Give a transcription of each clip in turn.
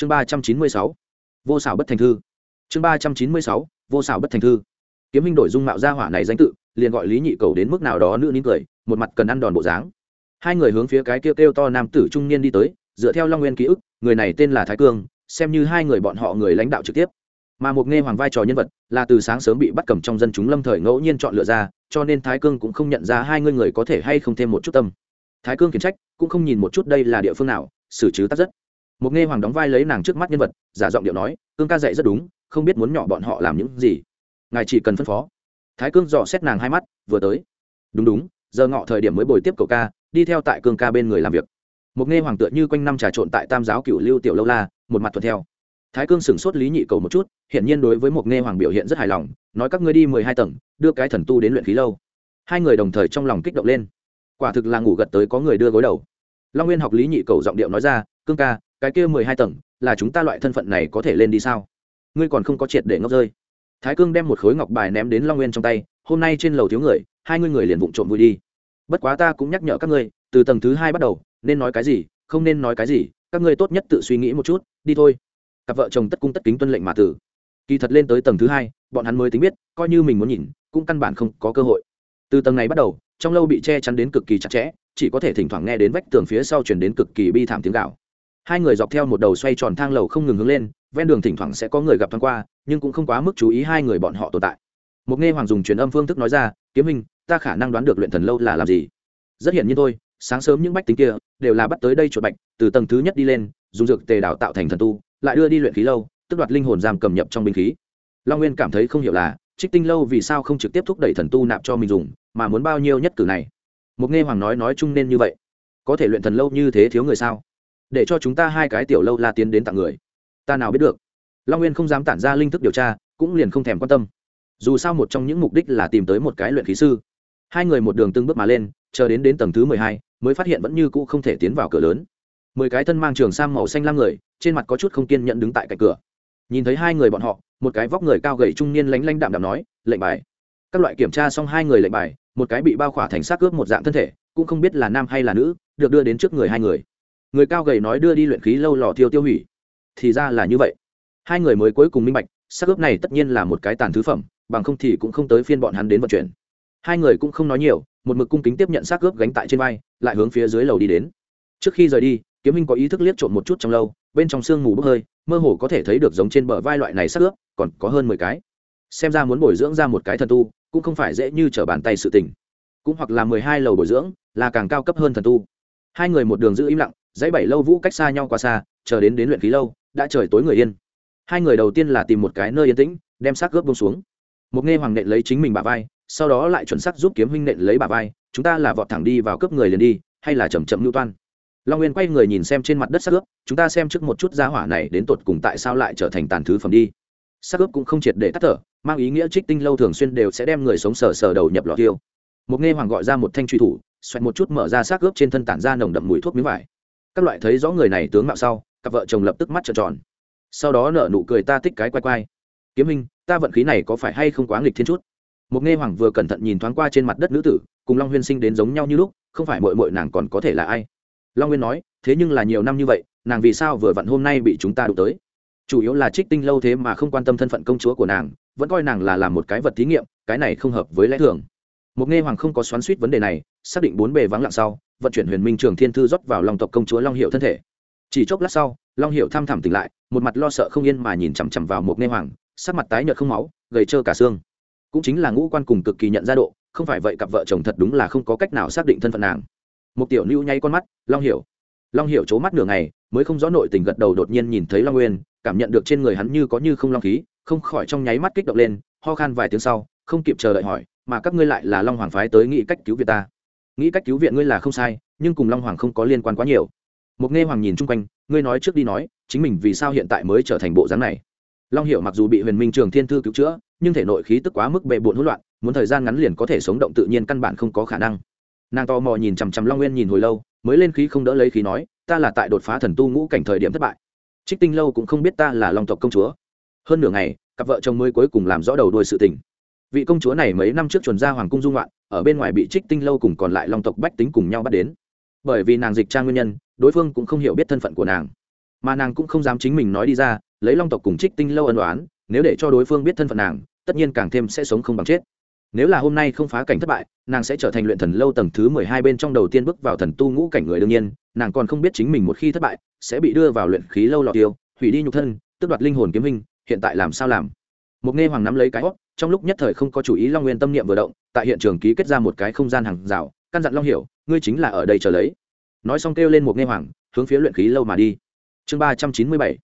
chương ba trăm chín mươi sáu, vô xảo bất thành thư. Chương ba trăm chín mươi sáu, vô xảo bất thành thư. Kiếm minh đổi dung mạo gia hỏa này danh tự, liền gọi lý nhị cầu đến mức nào đó nữ nín cười, một mặt cần ăn đòn bộ dáng. Hai người hướng phía cái kêu kêu to nam tử trung niên đi tới, dựa theo long nguyên ký ức, người này tên là thái cương, xem như hai người bọn họ người lãnh đạo trực tiếp. Mà một nghe hoàng vai trò nhân vật, là từ sáng sớm bị bắt cầm trong dân chúng lâm thời ngẫu nhiên chọn lựa ra, cho nên thái cương cũng không nhận ra hai người người có thể hay không thêm một chút tâm. Thái cương khiển trách, cũng không nhìn một chút đây là địa phương nào, xử chứ tắt rất một nghe hoàng đóng vai lấy nàng trước mắt nhân vật, giả giọng điệu nói, cương ca dạy rất đúng, không biết muốn nhỏ bọn họ làm những gì. Ngài chỉ cần phân phó. Thái cương dò xét nàng hai mắt, vừa tới. Đúng đúng, giờ ngọ thời điểm mới bồi tiếp cậu ca, đi theo tại cương ca bên người làm việc. Một nghe hoàng tựa như quanh năm trà trộn tại tam giáo cựu lưu tiểu lâu la, một mặt thuận theo. Thái cương sửng sốt lý nhị cầu một chút, hiển nhiên đối với một nghe hoàng biểu hiện rất hài lòng, nói, các ngươi đi mười hai tầng, đưa cái thần tu đến luyện khí lâu. Hai người đồng thời trong lòng kích động lên. Quả thực là ngủ gật tới có người đưa gối đầu. Long nguyên học lý nhị cầu giọng điệu nói ra cương ca, cái kia mười hai tầng, là chúng ta loại thân phận này có thể lên đi sao? Ngươi còn không có triệt để ngốc rơi. Thái cương đem một khối ngọc bài ném đến long nguyên trong tay, hôm nay trên lầu thiếu người, hai ngươi người liền vụng trộm vui đi. Bất quá ta cũng nhắc nhở các ngươi, từ tầng thứ hai bắt đầu, nên nói cái gì, không nên nói cái gì, các ngươi tốt nhất tự suy nghĩ một chút, đi thôi. Cặp vợ chồng tất cung tất kính tuân lệnh mà tử. Kỳ thật lên tới tầng thứ hai, bọn hắn mới tính biết, coi như mình muốn nhìn, cũng căn bản không có cơ hội. Từ tầng này bắt đầu, trong lâu bị che chắn đến cực kỳ chặt chẽ, chỉ có thể thỉnh thoảng nghe đến vách tường phía sau chuyển đến cực kỳ bi thảm tiếng gạo hai người dọc theo một đầu xoay tròn thang lầu không ngừng hướng lên, ven đường thỉnh thoảng sẽ có người gặp thoáng qua, nhưng cũng không quá mức chú ý hai người bọn họ tồn tại. Một nghe hoàng dùng truyền âm phương thức nói ra, kiếm hình ta khả năng đoán được luyện thần lâu là làm gì? Rất hiển nhiên thôi, sáng sớm những bách tính kia đều là bắt tới đây chuột bạch, từ tầng thứ nhất đi lên, dùng dược tề đào tạo thành thần tu, lại đưa đi luyện khí lâu, tức đoạt linh hồn giam cầm nhập trong binh khí. Long nguyên cảm thấy không hiểu là, trích tinh lâu vì sao không trực tiếp thúc đẩy thần tu nạp cho mình dùng, mà muốn bao nhiêu nhất cử này? Một nghe hoàng nói nói chung nên như vậy. Có thể luyện thần lâu như thế thiếu người sao? Để cho chúng ta hai cái tiểu lâu la tiến đến tặng người. Ta nào biết được. Long nguyên không dám tản ra linh thức điều tra, cũng liền không thèm quan tâm. Dù sao một trong những mục đích là tìm tới một cái luyện khí sư. Hai người một đường từng bước mà lên, chờ đến đến tầng thứ mười hai, mới phát hiện vẫn như cũ không thể tiến vào cửa lớn. Mười cái thân mang trường sam màu xanh lam người, trên mặt có chút không kiên nhận đứng tại cạnh cửa. Nhìn thấy hai người bọn họ, một cái vóc người cao gầy trung niên lánh lánh đạm đạm nói, lệnh bài. Các loại kiểm tra xong hai người lệnh bài, một cái bị bao khỏa thành xác cướp một dạng thân thể, cũng không biết là nam hay là nữ, được đưa đến trước người hai người người cao gầy nói đưa đi luyện khí lâu lò thiêu tiêu hủy. Thì ra là như vậy. Hai người mới cuối cùng minh bạch, xác ướp này tất nhiên là một cái tàn thứ phẩm, bằng không thì cũng không tới phiên bọn hắn đến vận chuyển. Hai người cũng không nói nhiều, một mực cung kính tiếp nhận xác ướp gánh tại trên vai, lại hướng phía dưới lầu đi đến. Trước khi rời đi, kiếm minh có ý thức liếc trộm một chút trong lâu, bên trong sương mù bốc hơi, mơ hồ có thể thấy được giống trên bờ vai loại này xác ướp, còn có hơn mười cái. Xem ra muốn bồi dưỡng ra một cái thần tu, cũng không phải dễ như trở bàn tay sự tình. Cũng hoặc là mười hai lầu bồi dưỡng, là càng cao cấp hơn thần tu. Hai người một đường giữ im lặng dãy bảy lâu vũ cách xa nhau quá xa, chờ đến đến luyện khí lâu, đã trời tối người yên. Hai người đầu tiên là tìm một cái nơi yên tĩnh, đem xác cướp bông xuống. Một nghe hoàng nện lấy chính mình bà vai, sau đó lại chuẩn xác giúp kiếm huynh nện lấy bà vai, chúng ta là vọt thẳng đi vào cướp người liền đi, hay là chầm chậm lưu toan. Long nguyên quay người nhìn xem trên mặt đất xác ướp chúng ta xem trước một chút giá hỏa này đến tột cùng tại sao lại trở thành tàn thứ phẩm đi. Xác ướp cũng không triệt để tắt thở, mang ý nghĩa trích tinh lâu thường xuyên đều sẽ đem người sống sờ sờ đầu nhập lò tiêu một nghe hoàng gọi ra một thanh truy thủ, xoẹt một chút mở ra xác ướp trên thân tản ra nồng đậm mùi thuốc miếng vải các loại thấy rõ người này tướng mạo sau, cặp vợ chồng lập tức mắt trợn tròn. Sau đó nở nụ cười ta thích cái quay quay. Kiếm hình ta vận khí này có phải hay không quá nghịch thiên chút? Một nghe hoàng vừa cẩn thận nhìn thoáng qua trên mặt đất nữ tử, cùng long huyên sinh đến giống nhau như lúc, không phải mội mội nàng còn có thể là ai? Long huyên nói, thế nhưng là nhiều năm như vậy, nàng vì sao vừa vặn hôm nay bị chúng ta đụng tới? Chủ yếu là trích tinh lâu thế mà không quan tâm thân phận công chúa của nàng, vẫn coi nàng là làm một cái vật thí nghiệm, cái này không hợp với lẽ thường một nghe hoàng không có xoắn suýt vấn đề này, xác định bốn bề vắng lặng sau, vận chuyển huyền minh trường thiên thư rót vào lòng tộc công chúa long hiệu thân thể. Chỉ chốc lát sau, long hiệu thăm thẳm tỉnh lại, một mặt lo sợ không yên mà nhìn chằm chằm vào một nghe hoàng, sắc mặt tái nhợt không máu, gầy trơ cả xương. Cũng chính là ngũ quan cùng cực kỳ nhận ra độ, không phải vậy cặp vợ chồng thật đúng là không có cách nào xác định thân phận nàng. Một tiểu lưu nháy con mắt, long hiểu. Long hiểu c mắt nửa ngày, mới không rõ nội tình gật đầu đột nhiên nhìn thấy long nguyên, cảm nhận được trên người hắn như có như không long khí, không khỏi trong nháy mắt kích động lên, ho khan vài tiếng sau, không kịp chờ đợi hỏi mà các ngươi lại là long hoàng phái tới nghĩ cách cứu viện ta. Nghĩ cách cứu viện ngươi là không sai, nhưng cùng long hoàng không có liên quan quá nhiều. Một nghe hoàng nhìn chung quanh, ngươi nói trước đi nói, chính mình vì sao hiện tại mới trở thành bộ dáng này? Long hiệu mặc dù bị huyền minh trường thiên thư cứu chữa, nhưng thể nội khí tức quá mức bệ bộn hỗn loạn, muốn thời gian ngắn liền có thể sống động tự nhiên căn bản không có khả năng. Nàng to mò nhìn chằm chằm long nguyên nhìn hồi lâu, mới lên khí không đỡ lấy khí nói, ta là tại đột phá thần tu ngũ cảnh thời điểm thất bại. Trích tinh lâu cũng không biết ta là long tộc công chúa. Hơn nửa ngày, cặp vợ chồng mới cuối cùng làm rõ đầu đuôi sự tình vị công chúa này mấy năm trước chuẩn ra hoàng cung dung loạn, ở bên ngoài bị trích tinh lâu cùng còn lại long tộc bách tính cùng nhau bắt đến. Bởi vì nàng dịch trang nguyên nhân, đối phương cũng không hiểu biết thân phận của nàng. Mà nàng cũng không dám chính mình nói đi ra, lấy long tộc cùng trích tinh lâu ân đoán nếu để cho đối phương biết thân phận nàng, tất nhiên càng thêm sẽ sống không bằng chết. Nếu là hôm nay không phá cảnh thất bại, nàng sẽ trở thành luyện thần lâu tầng thứ mười hai bên trong đầu tiên bước vào thần tu ngũ cảnh người đương nhiên, nàng còn không biết chính mình một khi thất bại, sẽ bị đưa vào luyện khí lâu lọt tiêu, hủy đi nhục thân tức đoạt linh hồn kiếm hình, hiện tại làm sao làm? Một nghe hoàng nắm lấy cái hót trong lúc nhất thời không có chủ ý long nguyên tâm niệm vừa động, tại hiện trường ký kết ra một cái không gian hàng rào, căn dặn long hiểu, ngươi chính là ở đây chờ lấy. Nói xong kêu lên một nghe hoàng, hướng phía luyện khí lâu mà đi. Chương ba trăm chín mươi bảy,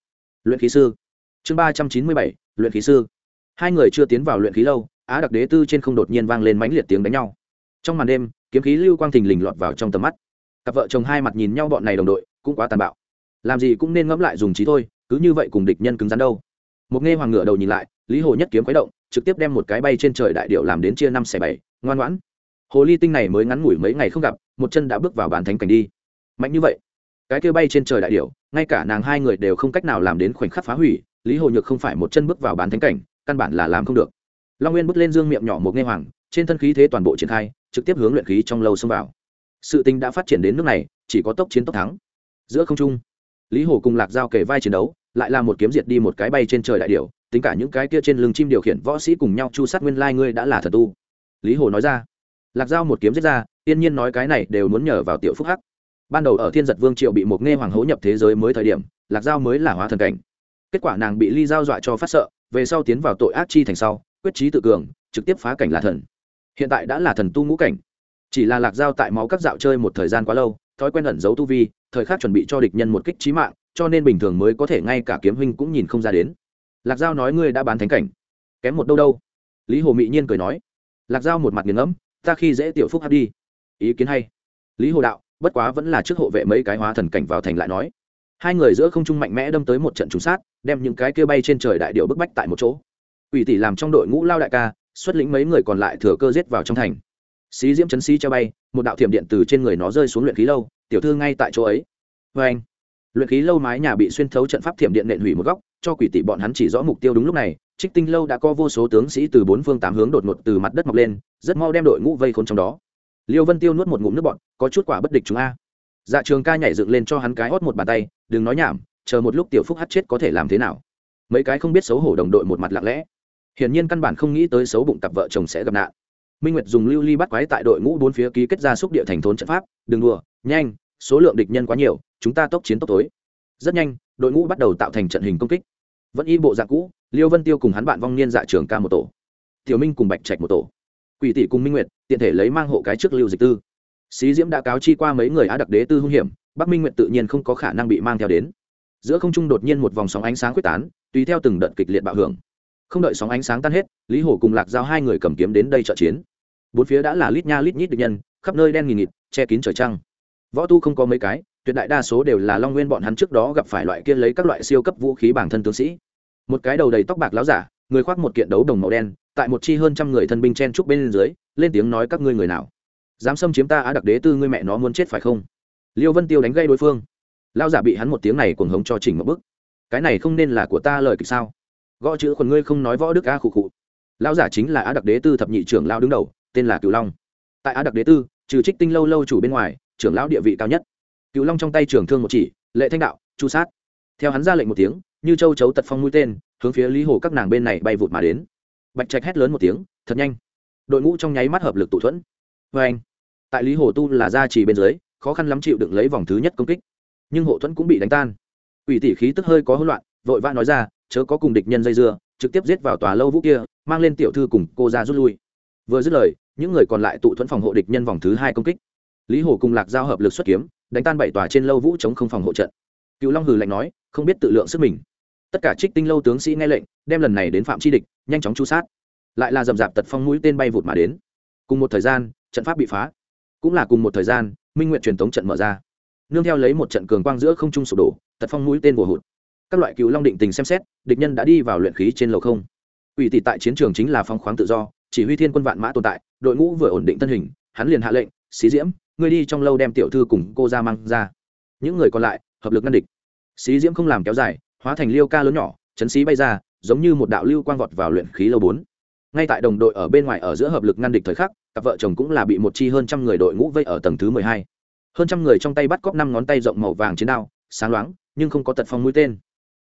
luyện khí sư. Chương ba trăm chín mươi bảy, luyện khí sư. Hai người chưa tiến vào luyện khí lâu, á đặc đế tư trên không đột nhiên vang lên mãnh liệt tiếng đánh nhau. Trong màn đêm, kiếm khí lưu quang thình lình lọt vào trong tầm mắt. Cặp vợ chồng hai mặt nhìn nhau bọn này đồng đội, cũng quá tàn bạo. Làm gì cũng nên ngẫm lại dùng trí thôi, cứ như vậy cùng địch nhân cứng rắn đâu. Một nghe hoàng ngựa đầu nhìn lại lý hồ nhất kiếm quấy động, trực tiếp đem một cái bay trên trời đại điệu làm đến chia năm xẻ bảy, ngoan ngoãn. Hồ ly tinh này mới ngắn ngủi mấy ngày không gặp, một chân đã bước vào bàn thánh cảnh đi. Mạnh như vậy, cái kia bay trên trời đại điệu ngay cả nàng hai người đều không cách nào làm đến khoảnh khắc phá hủy, lý hồ nhược không phải một chân bước vào bàn thánh cảnh, căn bản là làm không được. Long nguyên bước lên dương miệng nhỏ một nghe hoàng, trên thân khí thế toàn bộ triển khai, trực tiếp hướng luyện khí trong lâu xông vào. Sự tình đã phát triển đến nước này, chỉ có tốc chiến tốc thắng. Giữa không trung, lý hồ cùng lạc giao kề vai chiến đấu, lại là một kiếm diệt đi một cái bay trên trời đại điệu tính cả những cái kia trên lưng chim điều khiển võ sĩ cùng nhau chu sát nguyên lai ngươi đã là thần tu. Lý hồ nói ra. Lạc giao một kiếm giết ra tiên nhiên nói cái này đều muốn nhờ vào tiểu phúc hắc. Ban đầu ở thiên giật vương triệu bị một nghe hoàng hố nhập thế giới mới thời điểm, lạc giao mới là hóa thần cảnh. Kết quả nàng bị ly giao dọa cho phát sợ, về sau tiến vào tội ác chi thành sau, quyết trí tự cường, trực tiếp phá cảnh là thần. Hiện tại đã là thần tu ngũ cảnh. Chỉ là lạc giao tại máu các dạo chơi một thời gian quá lâu, thói quen ẩn giấu tu vi, thời khắc chuẩn bị cho địch nhân một kích trí mạng, cho nên bình thường mới có thể ngay cả kiếm huynh cũng nhìn không ra đến lạc giao nói ngươi đã bán thánh cảnh. Kém một đâu đâu. Lý hồ Mị nhiên cười nói. Lạc giao một mặt nghiền ngẫm, ta khi dễ tiểu phúc hát đi. Ý kiến hay. Lý hồ đạo, bất quá vẫn là trước hộ vệ mấy cái hóa thần cảnh vào thành lại nói. Hai người giữa không trung mạnh mẽ đâm tới một trận trúng sát, đem những cái kia bay trên trời đại điệu bức bách tại một chỗ. Ủy tỷ làm trong đội ngũ lao đại ca, xuất lĩnh mấy người còn lại thừa cơ giết vào trong thành. Xí diễm chấn xí cho bay, một đạo thiểm điện từ trên người nó rơi xuống luyện khí lâu, tiểu thư ngay tại chỗ ấy. Vê anh luyện khí lâu mái nhà bị xuyên thấu trận pháp thiểm điện nện hủy một góc cho quỷ tỷ bọn hắn chỉ rõ mục tiêu đúng lúc này, trích tinh lâu đã có vô số tướng sĩ từ bốn phương tám hướng đột ngột từ mặt đất mọc lên, rất mau đem đội ngũ vây khôn trong đó. Liêu vân tiêu nuốt một ngụm nước bọn có chút quả bất địch chúng a. Dạ trường ca nhảy dựng lên cho hắn cái hót một bàn tay, đừng nói nhảm, chờ một lúc tiểu phúc hát chết có thể làm thế nào? Mấy cái không biết xấu hổ đồng đội một mặt lặng lẽ. Hiển nhiên căn bản không nghĩ tới xấu bụng cặp vợ chồng sẽ gặp nạn. Minh nguyệt dùng lưu ly bắt quái tại đội ngũ bốn phía ký kết ra xúc địa thành thốn trận pháp, đừng đùa, nhanh, số lượng địch nhân quá nhiều, chúng ta tốc chiến tốc tối. Rất nhanh, đội ngũ bắt đầu tạo thành trận hình công kích vẫn y bộ dạng cũ, liêu vân tiêu cùng hắn bạn vong niên dạ trường ca một tổ. Tiểu minh cùng bạch trạch một tổ. Quỷ tỷ cùng minh nguyệt, tiện thể lấy mang hộ cái trước lưu dịch tư. Xí diễm đã cáo chi qua mấy người á đặc đế tư hung hiểm, bắc minh nguyệt tự nhiên không có khả năng bị mang theo đến. Giữa không trung đột nhiên một vòng sóng ánh sáng quyết tán, tùy theo từng đợt kịch liệt bạo hưởng. Không đợi sóng ánh sáng tan hết, lý hổ cùng lạc giao hai người cầm kiếm đến đây trợ chiến. Bốn phía đã là lít nha lít nhít địch nhân, khắp nơi đen nghỉ nghịt, che kín trời trăng. Võ tu không có mấy cái tuyệt đại đa số đều là long nguyên bọn hắn trước đó gặp phải loại kia lấy các loại siêu cấp vũ khí bản thân tướng sĩ. Một cái đầu đầy tóc bạc láo giả, người khoác một kiện đấu đồng màu đen, tại một chi hơn trăm người thân binh chen trúc bên dưới, lên tiếng nói các ngươi người nào? Dám xâm chiếm ta á đặc đế tư ngươi mẹ nó muốn chết phải không? Liêu vân tiêu đánh gây đối phương. Lao giả bị hắn một tiếng này cuồng hống cho chỉnh một bức cái này không nên là của ta lời kịch sao? Gõ chữ còn ngươi không nói võ đức a khụ khụ. Lao giả chính là á đặc đế tư thập nhị trưởng lao đứng đầu, tên là cửu long. Tại á đặc đế tư, trừ trích tinh lâu lâu chủ bên ngoài, trưởng lão địa vị cao nhất cựu long trong tay trưởng thương một chỉ, lệ thanh đạo, chu sát. Theo hắn ra lệnh một tiếng, như châu chấu tật phong mũi tên, hướng phía lý hồ các nàng bên này bay vụt mà đến. Bạch trạch hét lớn một tiếng, thật nhanh. Đội ngũ trong nháy mắt hợp lực tụ thuẫn. Vê anh, tại lý hồ tu là gia trì bên dưới, khó khăn lắm chịu đựng lấy vòng thứ nhất công kích. Nhưng hộ thuẫn cũng bị đánh tan. Ủy tỷ khí tức hơi có hỗn loạn, vội vã nói ra, chớ có cùng địch nhân dây dưa, trực tiếp giết vào tòa lâu vũ kia, mang lên tiểu thư cùng cô ra rút lui. Vừa dứt lời, những người còn lại tụ thuẫn phòng hộ địch nhân vòng thứ hai công kích. Lý hồ cùng lạc giao hợp lực xuất kiếm đánh tan bảy tòa trên lâu vũ chống không phòng hộ trận. Cựu long hừ lạnh nói, không biết tự lượng sức mình. Tất cả trích tinh lâu tướng sĩ nghe lệnh, đem lần này đến phạm chi địch, nhanh chóng chu sát. Lại là dầm dạp tật phong mũi tên bay vụt mà đến. Cùng một thời gian, trận pháp bị phá. Cũng là cùng một thời gian, minh nguyện truyền thống trận mở ra. Nương theo lấy một trận cường quang giữa không trung sụp đổ, tật phong mũi tên vồ hụt. Các loại cứu long định tình xem xét, địch nhân đã đi vào luyện khí trên lầu không. Ủy tỷ tại chiến trường chính là phong khoáng tự do, chỉ huy thiên quân vạn mã tồn tại, đội ngũ vừa ổn định thân hình, hắn liền hạ lệnh, xí diễm ngươi đi trong lâu đem tiểu thư cùng cô ra mang ra. Những người còn lại, hợp lực ngăn địch. Xí diễm không làm kéo dài, hóa thành liêu ca lớn nhỏ, chấn xí bay ra, giống như một đạo lưu quang vọt vào luyện khí lâu bốn. Ngay tại đồng đội ở bên ngoài ở giữa hợp lực ngăn địch thời khắc, cặp vợ chồng cũng là bị một chi hơn trăm người đội ngũ vây ở tầng thứ mười hai. Hơn trăm người trong tay bắt cóc năm ngón tay rộng màu vàng chiến đao, sáng loáng, nhưng không có tật phong mũi tên.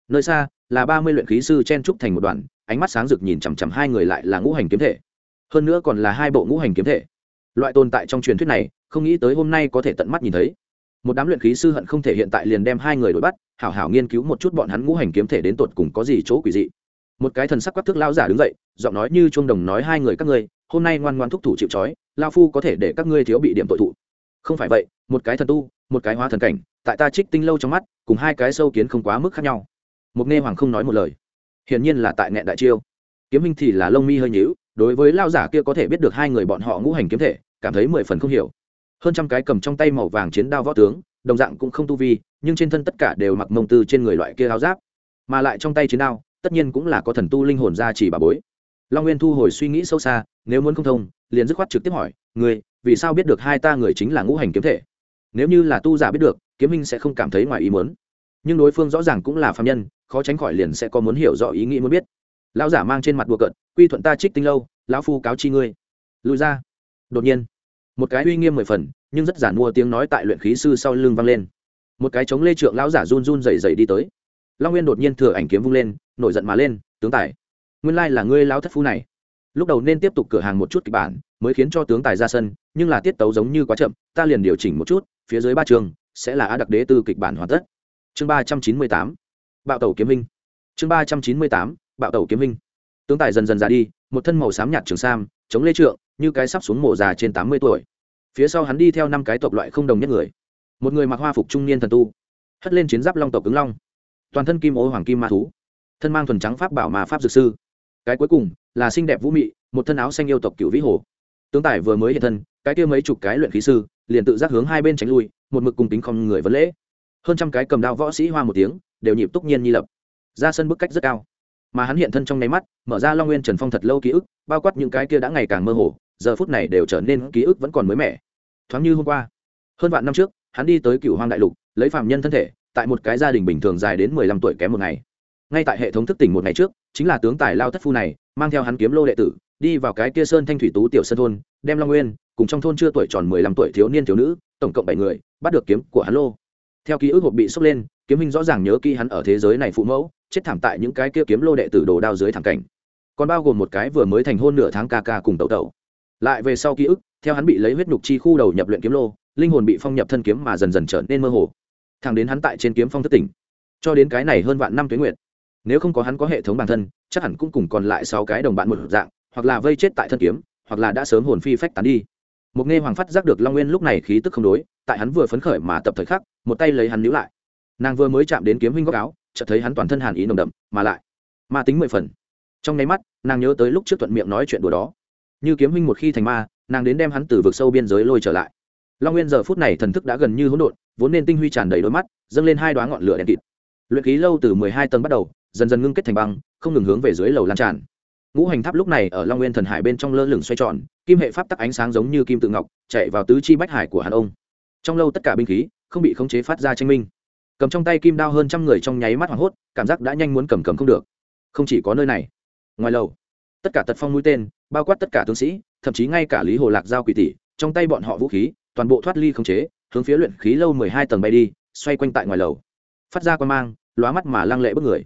Nơi xa, là ba mươi luyện khí sư chen trúc thành một đoàn, ánh mắt sáng rực nhìn chằm chằm hai người lại là ngũ hành kiếm thể. Hơn nữa còn là hai bộ ngũ hành kiếm thể. Loại tồn tại trong truyền thuyết này không nghĩ tới hôm nay có thể tận mắt nhìn thấy. Một đám luyện khí sư hận không thể hiện tại liền đem hai người đuổi bắt, hảo hảo nghiên cứu một chút bọn hắn ngũ hành kiếm thể đến tột cùng có gì chỗ quỷ dị. Một cái thần sắc quắc thước lao giả đứng dậy, giọng nói như chuông đồng nói hai người các ngươi, hôm nay ngoan ngoan thúc thủ chịu trói lao phu có thể để các ngươi thiếu bị điểm tội thụ. Không phải vậy, một cái thần tu, một cái hóa thần cảnh, tại ta trích tinh lâu trong mắt, cùng hai cái sâu kiến không quá mức khác nhau. Một nghe hoàng không nói một lời. Hiển nhiên là tại nghẹn đại chiêu. Kiếm minh thì là lông mi hơi nhíu, đối với lao giả kia có thể biết được hai người bọn họ ngũ hành kiếm thể, cảm thấy mười phần không hiểu hơn trăm cái cầm trong tay màu vàng chiến đao võ tướng, đồng dạng cũng không tu vi, nhưng trên thân tất cả đều mặc mông tư trên người loại kia áo giáp. Mà lại trong tay chiến đao, tất nhiên cũng là có thần tu linh hồn ra chỉ bà bối. Long nguyên thu hồi suy nghĩ sâu xa, nếu muốn không thông, liền dứt khoát trực tiếp hỏi người vì sao biết được hai ta người chính là ngũ hành kiếm thể? Nếu như là tu giả biết được, kiếm minh sẽ không cảm thấy ngoài ý muốn. Nhưng đối phương rõ ràng cũng là phạm nhân, khó tránh khỏi liền sẽ có muốn hiểu rõ ý nghĩ muốn biết. Lão giả mang trên mặt đùa cợt, quy thuận ta trích tinh lâu, lão phu cáo chi ngươi. Lùi ra. Đột nhiên một cái uy nghiêm mười phần, nhưng rất giản mua tiếng nói tại luyện khí sư sau lưng vang lên. Một cái chống lê trượng lão giả run run dày dày đi tới. Long nguyên đột nhiên thừa ảnh kiếm vung lên, nổi giận mà lên, tướng tài, nguyên lai là ngươi lão thất phu này. Lúc đầu nên tiếp tục cửa hàng một chút kịch bản, mới khiến cho tướng tài ra sân, nhưng là tiết tấu giống như quá chậm, ta liền điều chỉnh một chút, phía dưới ba trường, sẽ là á đặc đế tư kịch bản hoàn tất. Chương ba trăm chín mươi tám, bạo tẩu kiếm minh. Chương ba trăm chín mươi tám, bạo tẩu kiếm minh. Tướng tài dần dần ra đi, một thân màu xám nhạt trường sam, chống lê trượng, như cái sắp xuống mộ già trên tám mươi tuổi phía sau hắn đi theo năm cái tộc loại không đồng nhất người. Một người mặc hoa phục trung niên thần tu, hất lên chiến giáp long tộc ứng long. Toàn thân kim ô hoàng kim ma thú, thân mang thuần trắng pháp bảo mà pháp dược sư. Cái cuối cùng là xinh đẹp vũ mị, một thân áo xanh yêu tộc cựu vĩ hồ. Tướng tài vừa mới hiện thân, cái kia mấy chục cái luyện khí sư liền tự giác hướng hai bên tránh lui, một mực cùng tính không người vấn lễ. Hơn trăm cái cầm đao võ sĩ hoa một tiếng, đều nhịp túc nhiên nhi lập. Ra sân bức cách rất cao. Mà hắn hiện thân trong nháy mắt, mở ra long nguyên trần phong thật lâu ký ức, bao quát những cái kia đã ngày càng mơ hồ giờ phút này đều trở nên ký ức vẫn còn mới mẻ. Thoáng như hôm qua, hơn vạn năm trước, hắn đi tới cựu hoang đại lục, lấy phạm nhân thân thể, tại một cái gia đình bình thường dài đến mười lăm tuổi kém một ngày. Ngay tại hệ thống thức tỉnh một ngày trước, chính là tướng tài lao thất phu này, mang theo hắn kiếm lô đệ tử, đi vào cái kia sơn thanh thủy tú tiểu sơn thôn, đem long nguyên, cùng trong thôn chưa tuổi tròn mười lăm tuổi thiếu niên thiếu nữ, tổng cộng bảy người, bắt được kiếm của hắn lô. Theo ký ức hộp bị sốc lên, kiếm minh rõ ràng nhớ kỹ hắn ở thế giới này phụ mẫu, chết thảm tại những cái kia kiếm lô đệ tử đồ đao dưới thẳng cảnh. Còn bao gồm một cái vừa mới thành hôn nửa tháng ca ca cùng tẩu tẩu lại về sau ký ức, theo hắn bị lấy huyết nhục chi khu đầu nhập luyện kiếm lô, linh hồn bị phong nhập thân kiếm mà dần dần trở nên mơ hồ. Thẳng đến hắn tại trên kiếm phong thất tỉnh. Cho đến cái này hơn vạn năm tuyến nguyện nếu không có hắn có hệ thống bản thân, chắc hẳn cũng cùng còn lại sáu cái đồng bạn một dạng, hoặc là vây chết tại thân kiếm, hoặc là đã sớm hồn phi phách tán đi. Một nghe hoàng phát giác được long nguyên lúc này khí tức không đối, tại hắn vừa phấn khởi mà tập thời khắc, một tay lấy hắn níu lại. Nàng vừa mới chạm đến kiếm huynh góc áo, chợt thấy hắn toàn thân hàn ý nồng đậm, mà lại ma tính mười phần. Trong nháy mắt, nàng nhớ tới lúc trước thuận miệng nói chuyện đùa đó như kiếm huynh một khi thành ma, nàng đến đem hắn từ vực sâu biên giới lôi trở lại. Long nguyên giờ phút này thần thức đã gần như hỗn độn, vốn nên tinh huy tràn đầy đôi mắt, dâng lên hai đoá ngọn lửa đèn kịt. Luyện khí lâu từ mười hai tầng bắt đầu, dần dần ngưng kết thành băng, không ngừng hướng về dưới lầu lan tràn. Ngũ hành tháp lúc này ở long nguyên thần hải bên trong lơ lửng xoay tròn, kim hệ pháp tắc ánh sáng giống như kim tự ngọc, chạy vào tứ chi bách hải của hàn ông. Trong lâu tất cả binh khí, không bị khống chế phát ra tranh minh. Cầm trong tay kim đao hơn trăm người trong nháy mắt hoảng hốt, cảm giác đã nhanh muốn cầm cầm không được. Không chỉ có nơi này, ngoài lầu, tất cả tật phong mũi tên bao quát tất cả tướng sĩ, thậm chí ngay cả lý hồ lạc giao quỷ tỷ, trong tay bọn họ vũ khí, toàn bộ thoát ly khống chế, hướng phía luyện khí lâu mười hai tầng bay đi, xoay quanh tại ngoài lầu. Phát ra quan mang, lóa mắt mà lăng lệ bức người.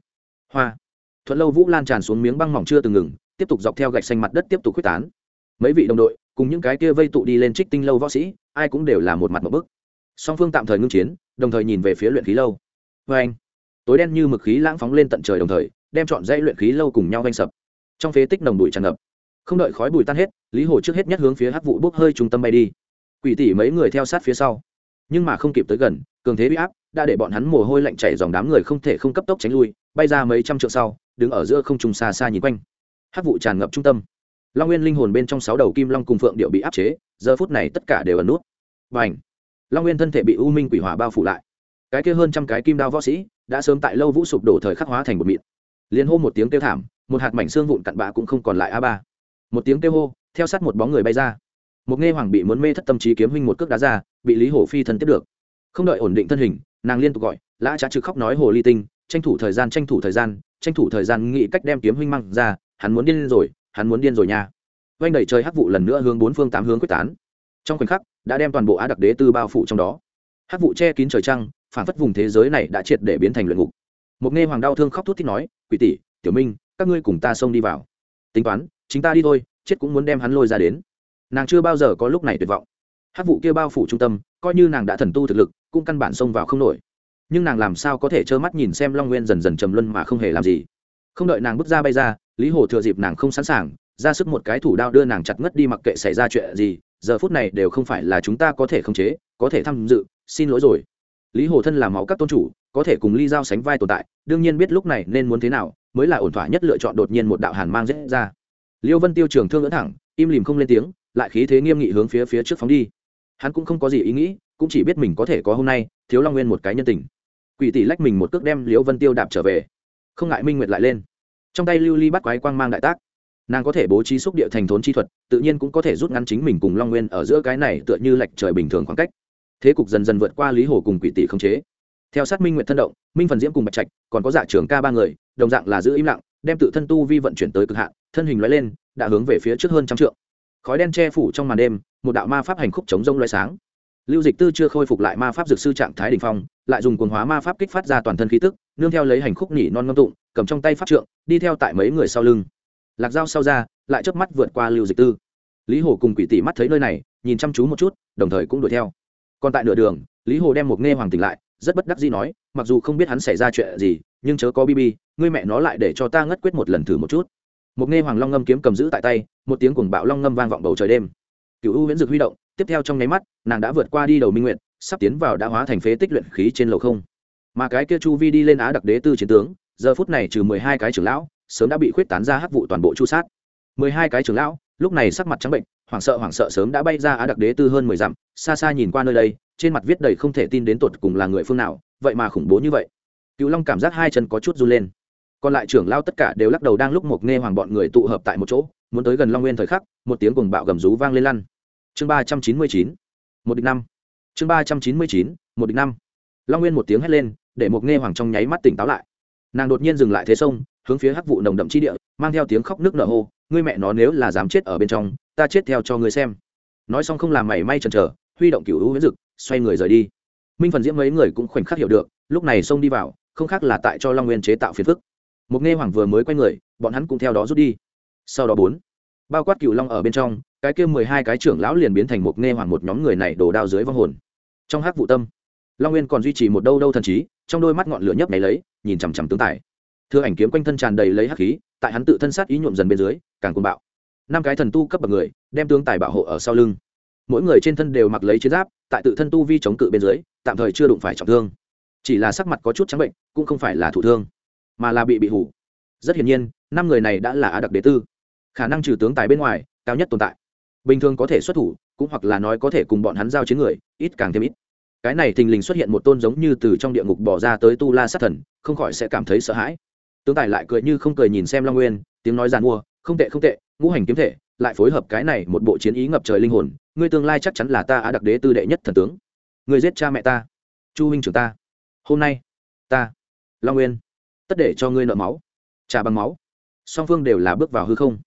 Hoa. Thuận lâu vũ lan tràn xuống miếng băng mỏng chưa từng ngừng, tiếp tục dọc theo gạch xanh mặt đất tiếp tục quyết tán. Mấy vị đồng đội, cùng những cái kia vây tụ đi lên trích tinh lâu võ sĩ, ai cũng đều là một mặt một bức. Song phương tạm thời ngưng chiến, đồng thời nhìn về phía luyện khí lâu. Vê anh, tối đen như mực khí lãng phóng lên tận trời đồng thời, đem chọn dãy luyện khí lâu cùng nhau vanh sập. Trong phế tích nồng bụi tràn ngập không đợi khói bụi tan hết, lý hồ trước hết nhất hướng phía hắc vụ bốc hơi trung tâm bay đi. Quỷ tỷ mấy người theo sát phía sau. Nhưng mà không kịp tới gần, cường thế bị áp đã để bọn hắn mồ hôi lạnh chảy dòng đám người không thể không cấp tốc tránh lui, bay ra mấy trăm trượng sau, đứng ở giữa không trung xa xa nhìn quanh. Hắc vụ tràn ngập trung tâm. Long nguyên linh hồn bên trong sáu đầu kim long cùng phượng điệu bị áp chế, giờ phút này tất cả đều ẩn nút. Và ảnh long nguyên thân thể bị u minh quỷ hỏa bao phủ lại. Cái kia hơn trăm cái kim đao võ sĩ đã sớm tại lâu vũ sụp đổ thời khắc hóa thành một mịn. Liền hô một tiếng kêu thảm, một hạt mảnh xương vụn cặn bạ cũng không còn lại a ba một tiếng kêu hô, theo sát một bóng người bay ra. Một nghe hoàng bị muốn mê thất tâm trí kiếm huynh một cước đá ra, bị lý hổ phi thân tiếp được. Không đợi ổn định thân hình, nàng liên tục gọi, lã trá trực khóc nói hồ ly tinh, tranh thủ thời gian, tranh thủ thời gian, tranh thủ thời gian nghĩ cách đem kiếm huynh măng ra, hắn muốn điên rồi, hắn muốn điên rồi nha. Oanh đẩy trời hắc vụ lần nữa hướng bốn phương tám hướng quyết tán. Trong khoảnh khắc, đã đem toàn bộ á đặc đế tư bao phủ trong đó. Hắc vụ che kín trời trăng phản phất vùng thế giới này đã triệt để biến thành luyện ngục. Một nghe hoàng đau thương khóc thút thít nói, quỷ tỷ, tiểu minh, các ngươi cùng ta xông đi vào. Tính toán chính ta đi thôi, chết cũng muốn đem hắn lôi ra đến. Nàng chưa bao giờ có lúc này tuyệt vọng. Hát vụ kia bao phủ trung tâm, coi như nàng đã thần tu thực lực, cũng căn bản xông vào không nổi. Nhưng nàng làm sao có thể trơ mắt nhìn xem long nguyên dần dần trầm luân mà không hề làm gì. Không đợi nàng bước ra bay ra, lý hồ thừa dịp nàng không sẵn sàng, ra sức một cái thủ đao đưa nàng chặt ngất đi mặc kệ xảy ra chuyện gì, giờ phút này đều không phải là chúng ta có thể khống chế, có thể tham dự, xin lỗi rồi. Lý hồ thân là máu các tôn chủ, có thể cùng ly giao sánh vai tồn tại, đương nhiên biết lúc này nên muốn thế nào, mới là ổn thỏa nhất lựa chọn đột nhiên một đạo hàn mang dễ ra liêu vân tiêu trường thương ngỡ thẳng, im lìm không lên tiếng, lại khí thế nghiêm nghị hướng phía phía trước phóng đi. Hắn cũng không có gì ý nghĩ, cũng chỉ biết mình có thể có hôm nay, thiếu long nguyên một cái nhân tình. Quỷ tỷ lách mình một cước đem liễu vân tiêu đạp trở về. Không ngại minh nguyệt lại lên. Trong tay lưu ly bắt quái quang mang đại tác. Nàng có thể bố trí xúc địa thành thốn chi thuật, tự nhiên cũng có thể rút ngắn chính mình cùng long nguyên ở giữa cái này tựa như lệch trời bình thường khoảng cách. Thế cục dần dần vượt qua lý hồ cùng quỷ tỷ không chế. Theo sát minh nguyệt thân động, minh phần diễm cùng bạch trạch, còn có dạ trưởng ca ba người, đồng dạng là giữ im lặng, đem tự thân tu vi vận chuyển tới cực hạn thân hình lóe lên, đã hướng về phía trước hơn trăm trượng. Khói đen che phủ trong màn đêm, một đạo ma pháp hành khúc chống rông loay sáng. Lưu dịch tư chưa khôi phục lại ma pháp dược sư trạng thái đỉnh phong, lại dùng quần hóa ma pháp kích phát ra toàn thân khí tức, nương theo lấy hành khúc nhỉ non ngâm tụng, cầm trong tay pháp trượng, đi theo tại mấy người sau lưng. Lạc dao sau ra, lại chớp mắt vượt qua lưu dịch tư. Lý hồ cùng quỷ tỷ mắt thấy nơi này, nhìn chăm chú một chút, đồng thời cũng đuổi theo. Còn tại nửa đường, lý hồ đem một nghe hoàng tỉnh lại, rất bất đắc dĩ nói, mặc dù không biết hắn xảy ra chuyện gì, nhưng chớ có bb ngươi mẹ nó lại để cho ta ngất quyết một lần thử một chút một nghe hoàng long ngâm kiếm cầm giữ tại tay, một tiếng cuồng bạo long ngâm vang vọng bầu trời đêm. Cựu u viễn dực huy động, tiếp theo trong nháy mắt, nàng đã vượt qua đi đầu minh nguyện sắp tiến vào đã hóa thành phế tích luyện khí trên lầu không. Mà cái kia chu vi đi lên á đặc đế tư chiến tướng, giờ phút này trừ mười hai cái trưởng lão, sớm đã bị khuyết tán ra hắc vụ toàn bộ chu sát. Mười hai cái trưởng lão, lúc này sắc mặt trắng bệnh, hoảng sợ hoảng sợ sớm đã bay ra á đặc đế tư hơn mười dặm, xa xa nhìn qua nơi đây, trên mặt viết đầy không thể tin đến tột cùng là người phương nào, vậy mà khủng bố như vậy. Cựu long cảm giác hai chân có chút run lên còn lại trưởng lao tất cả đều lắc đầu đang lúc một nghe hoàng bọn người tụ hợp tại một chỗ, muốn tới gần long nguyên thời khắc, một tiếng cùng bạo gầm rú vang lên lăn. Chương ba trăm chín mươi chín, một địch năm. Chương ba trăm chín mươi chín, một địch năm. Long nguyên một tiếng hét lên, để một nghe hoàng trong nháy mắt tỉnh táo lại. Nàng đột nhiên dừng lại thế sông, hướng phía hắc vụ nồng đậm chi địa, mang theo tiếng khóc nước nở hô, ngươi mẹ nó nếu là dám chết ở bên trong, ta chết theo cho ngươi xem. Nói xong không làm mảy may chần chờ, huy động cựu hữu huyễn dực, xoay người rời đi. Minh phần diễm mấy người cũng khoảnh khắc hiểu được, lúc này xông đi vào, không khác là tại cho long nguyên chế tạo phiền phức một nghe hoàng vừa mới quay người, bọn hắn cũng theo đó rút đi. Sau đó bốn, bao quát cựu long ở bên trong, cái kia mười hai cái trưởng lão liền biến thành một nghe hoàng một nhóm người này đổ đao dưới vong hồn. Trong hát vụ tâm, long nguyên còn duy trì một đâu đâu thần trí, trong đôi mắt ngọn lửa nhấp nháy lấy, nhìn chằm chằm tướng tài. Thưa ảnh kiếm quanh thân tràn đầy lấy hắc khí, tại hắn tự thân sát ý nhuộm dần bên dưới, càng cuồng bạo. Năm cái thần tu cấp bậc người, đem tướng tài bảo hộ ở sau lưng. Mỗi người trên thân đều mặc lấy chiến giáp, tại tự thân tu vi chống cự bên dưới, tạm thời chưa đụng phải trọng thương. Chỉ là sắc mặt có chút trắng bệnh, cũng không phải là thủ thương mà là bị bị hủ. Rất hiển nhiên, năm người này đã là á đặc đế tư. Khả năng trừ tướng tài bên ngoài, cao nhất tồn tại. Bình thường có thể xuất thủ, cũng hoặc là nói có thể cùng bọn hắn giao chiến người, ít càng thêm ít. Cái này thình lình xuất hiện một tôn giống như từ trong địa ngục bỏ ra tới tu la sát thần, không khỏi sẽ cảm thấy sợ hãi. Tướng tài lại cười như không cười nhìn xem long nguyên, tiếng nói g i à n mua, không tệ không tệ, ngũ hành kiếm thể, lại phối hợp cái này một bộ chiến ý ngập trời linh hồn, ngươi tương lai chắc chắn là ta á đặc đế tư đệ nhất thần tướng. Người giết cha mẹ ta. Chu huynh trưởng ta. Hôm nay, ta, long nguyên tất để cho ngươi nợ máu, trả bằng máu. Song phương đều là bước vào hư không.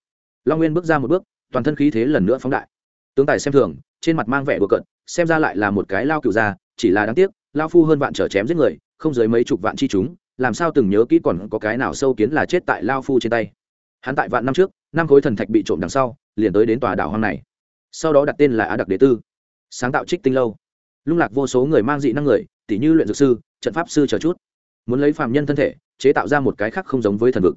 Long nguyên bước ra một bước, toàn thân khí thế lần nữa phóng đại. Tướng tài xem thường, trên mặt mang vẻ bừa cận xem ra lại là một cái lao cựu gia, chỉ là đáng tiếc, lao phu hơn vạn trở chém giết người, không dưới mấy chục vạn chi chúng, làm sao từng nhớ kỹ còn có cái nào sâu kiến là chết tại lao phu trên tay. Hắn tại vạn năm trước, năm khối thần thạch bị trộm đằng sau, liền tới đến tòa đảo hoang này. Sau đó đặt tên là á đặc đế tư. Sáng tạo trích tinh lâu. Lung lạc vô số người mang dị năng người tỷ như luyện dược sư, trận pháp sư chờ chút. Muốn lấy phàm nhân thân thể chế tạo ra một cái khác không giống với thần vực.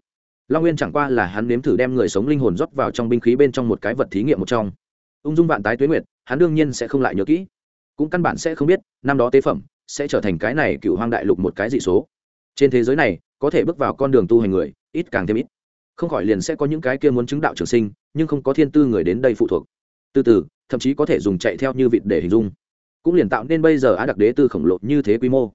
Long nguyên chẳng qua là hắn nếm thử đem người sống linh hồn rót vào trong binh khí bên trong một cái vật thí nghiệm một trong. Ung dung vạn tái tuyết nguyệt, hắn đương nhiên sẽ không lại nhớ kỹ. Cũng căn bản sẽ không biết, năm đó tế phẩm sẽ trở thành cái này cựu hoang đại lục một cái dị số. Trên thế giới này, có thể bước vào con đường tu hành người, ít càng thêm ít. Không khỏi liền sẽ có những cái kia muốn chứng đạo trường sinh, nhưng không có thiên tư người đến đây phụ thuộc. Từ từ, thậm chí có thể dùng chạy theo như vịt để hình dung. Cũng liền tạo nên bây giờ á đặc đế tư khổng lồ như thế quy mô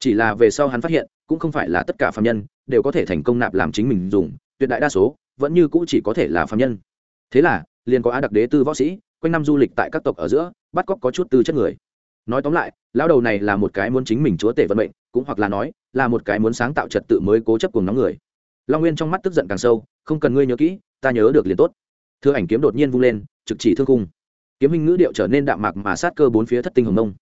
chỉ là về sau hắn phát hiện, cũng không phải là tất cả phạm nhân đều có thể thành công nạp làm chính mình dùng, tuyệt đại đa số vẫn như cũ chỉ có thể là phạm nhân. Thế là, liền có á đặc đế tư võ sĩ, quanh năm du lịch tại các tộc ở giữa, bắt cóc có chút tư chất người. Nói tóm lại, lão đầu này là một cái muốn chính mình chúa tể vận mệnh, cũng hoặc là nói, là một cái muốn sáng tạo trật tự mới cố chấp cùng nóng người. Long nguyên trong mắt tức giận càng sâu, không cần ngươi nhớ kỹ, ta nhớ được liền tốt. Thưa ảnh kiếm đột nhiên vung lên, trực chỉ thương cung. Kiếm hình ngữ điệu trở nên đạm mạc mà sát cơ bốn phía thất tinh hồng nông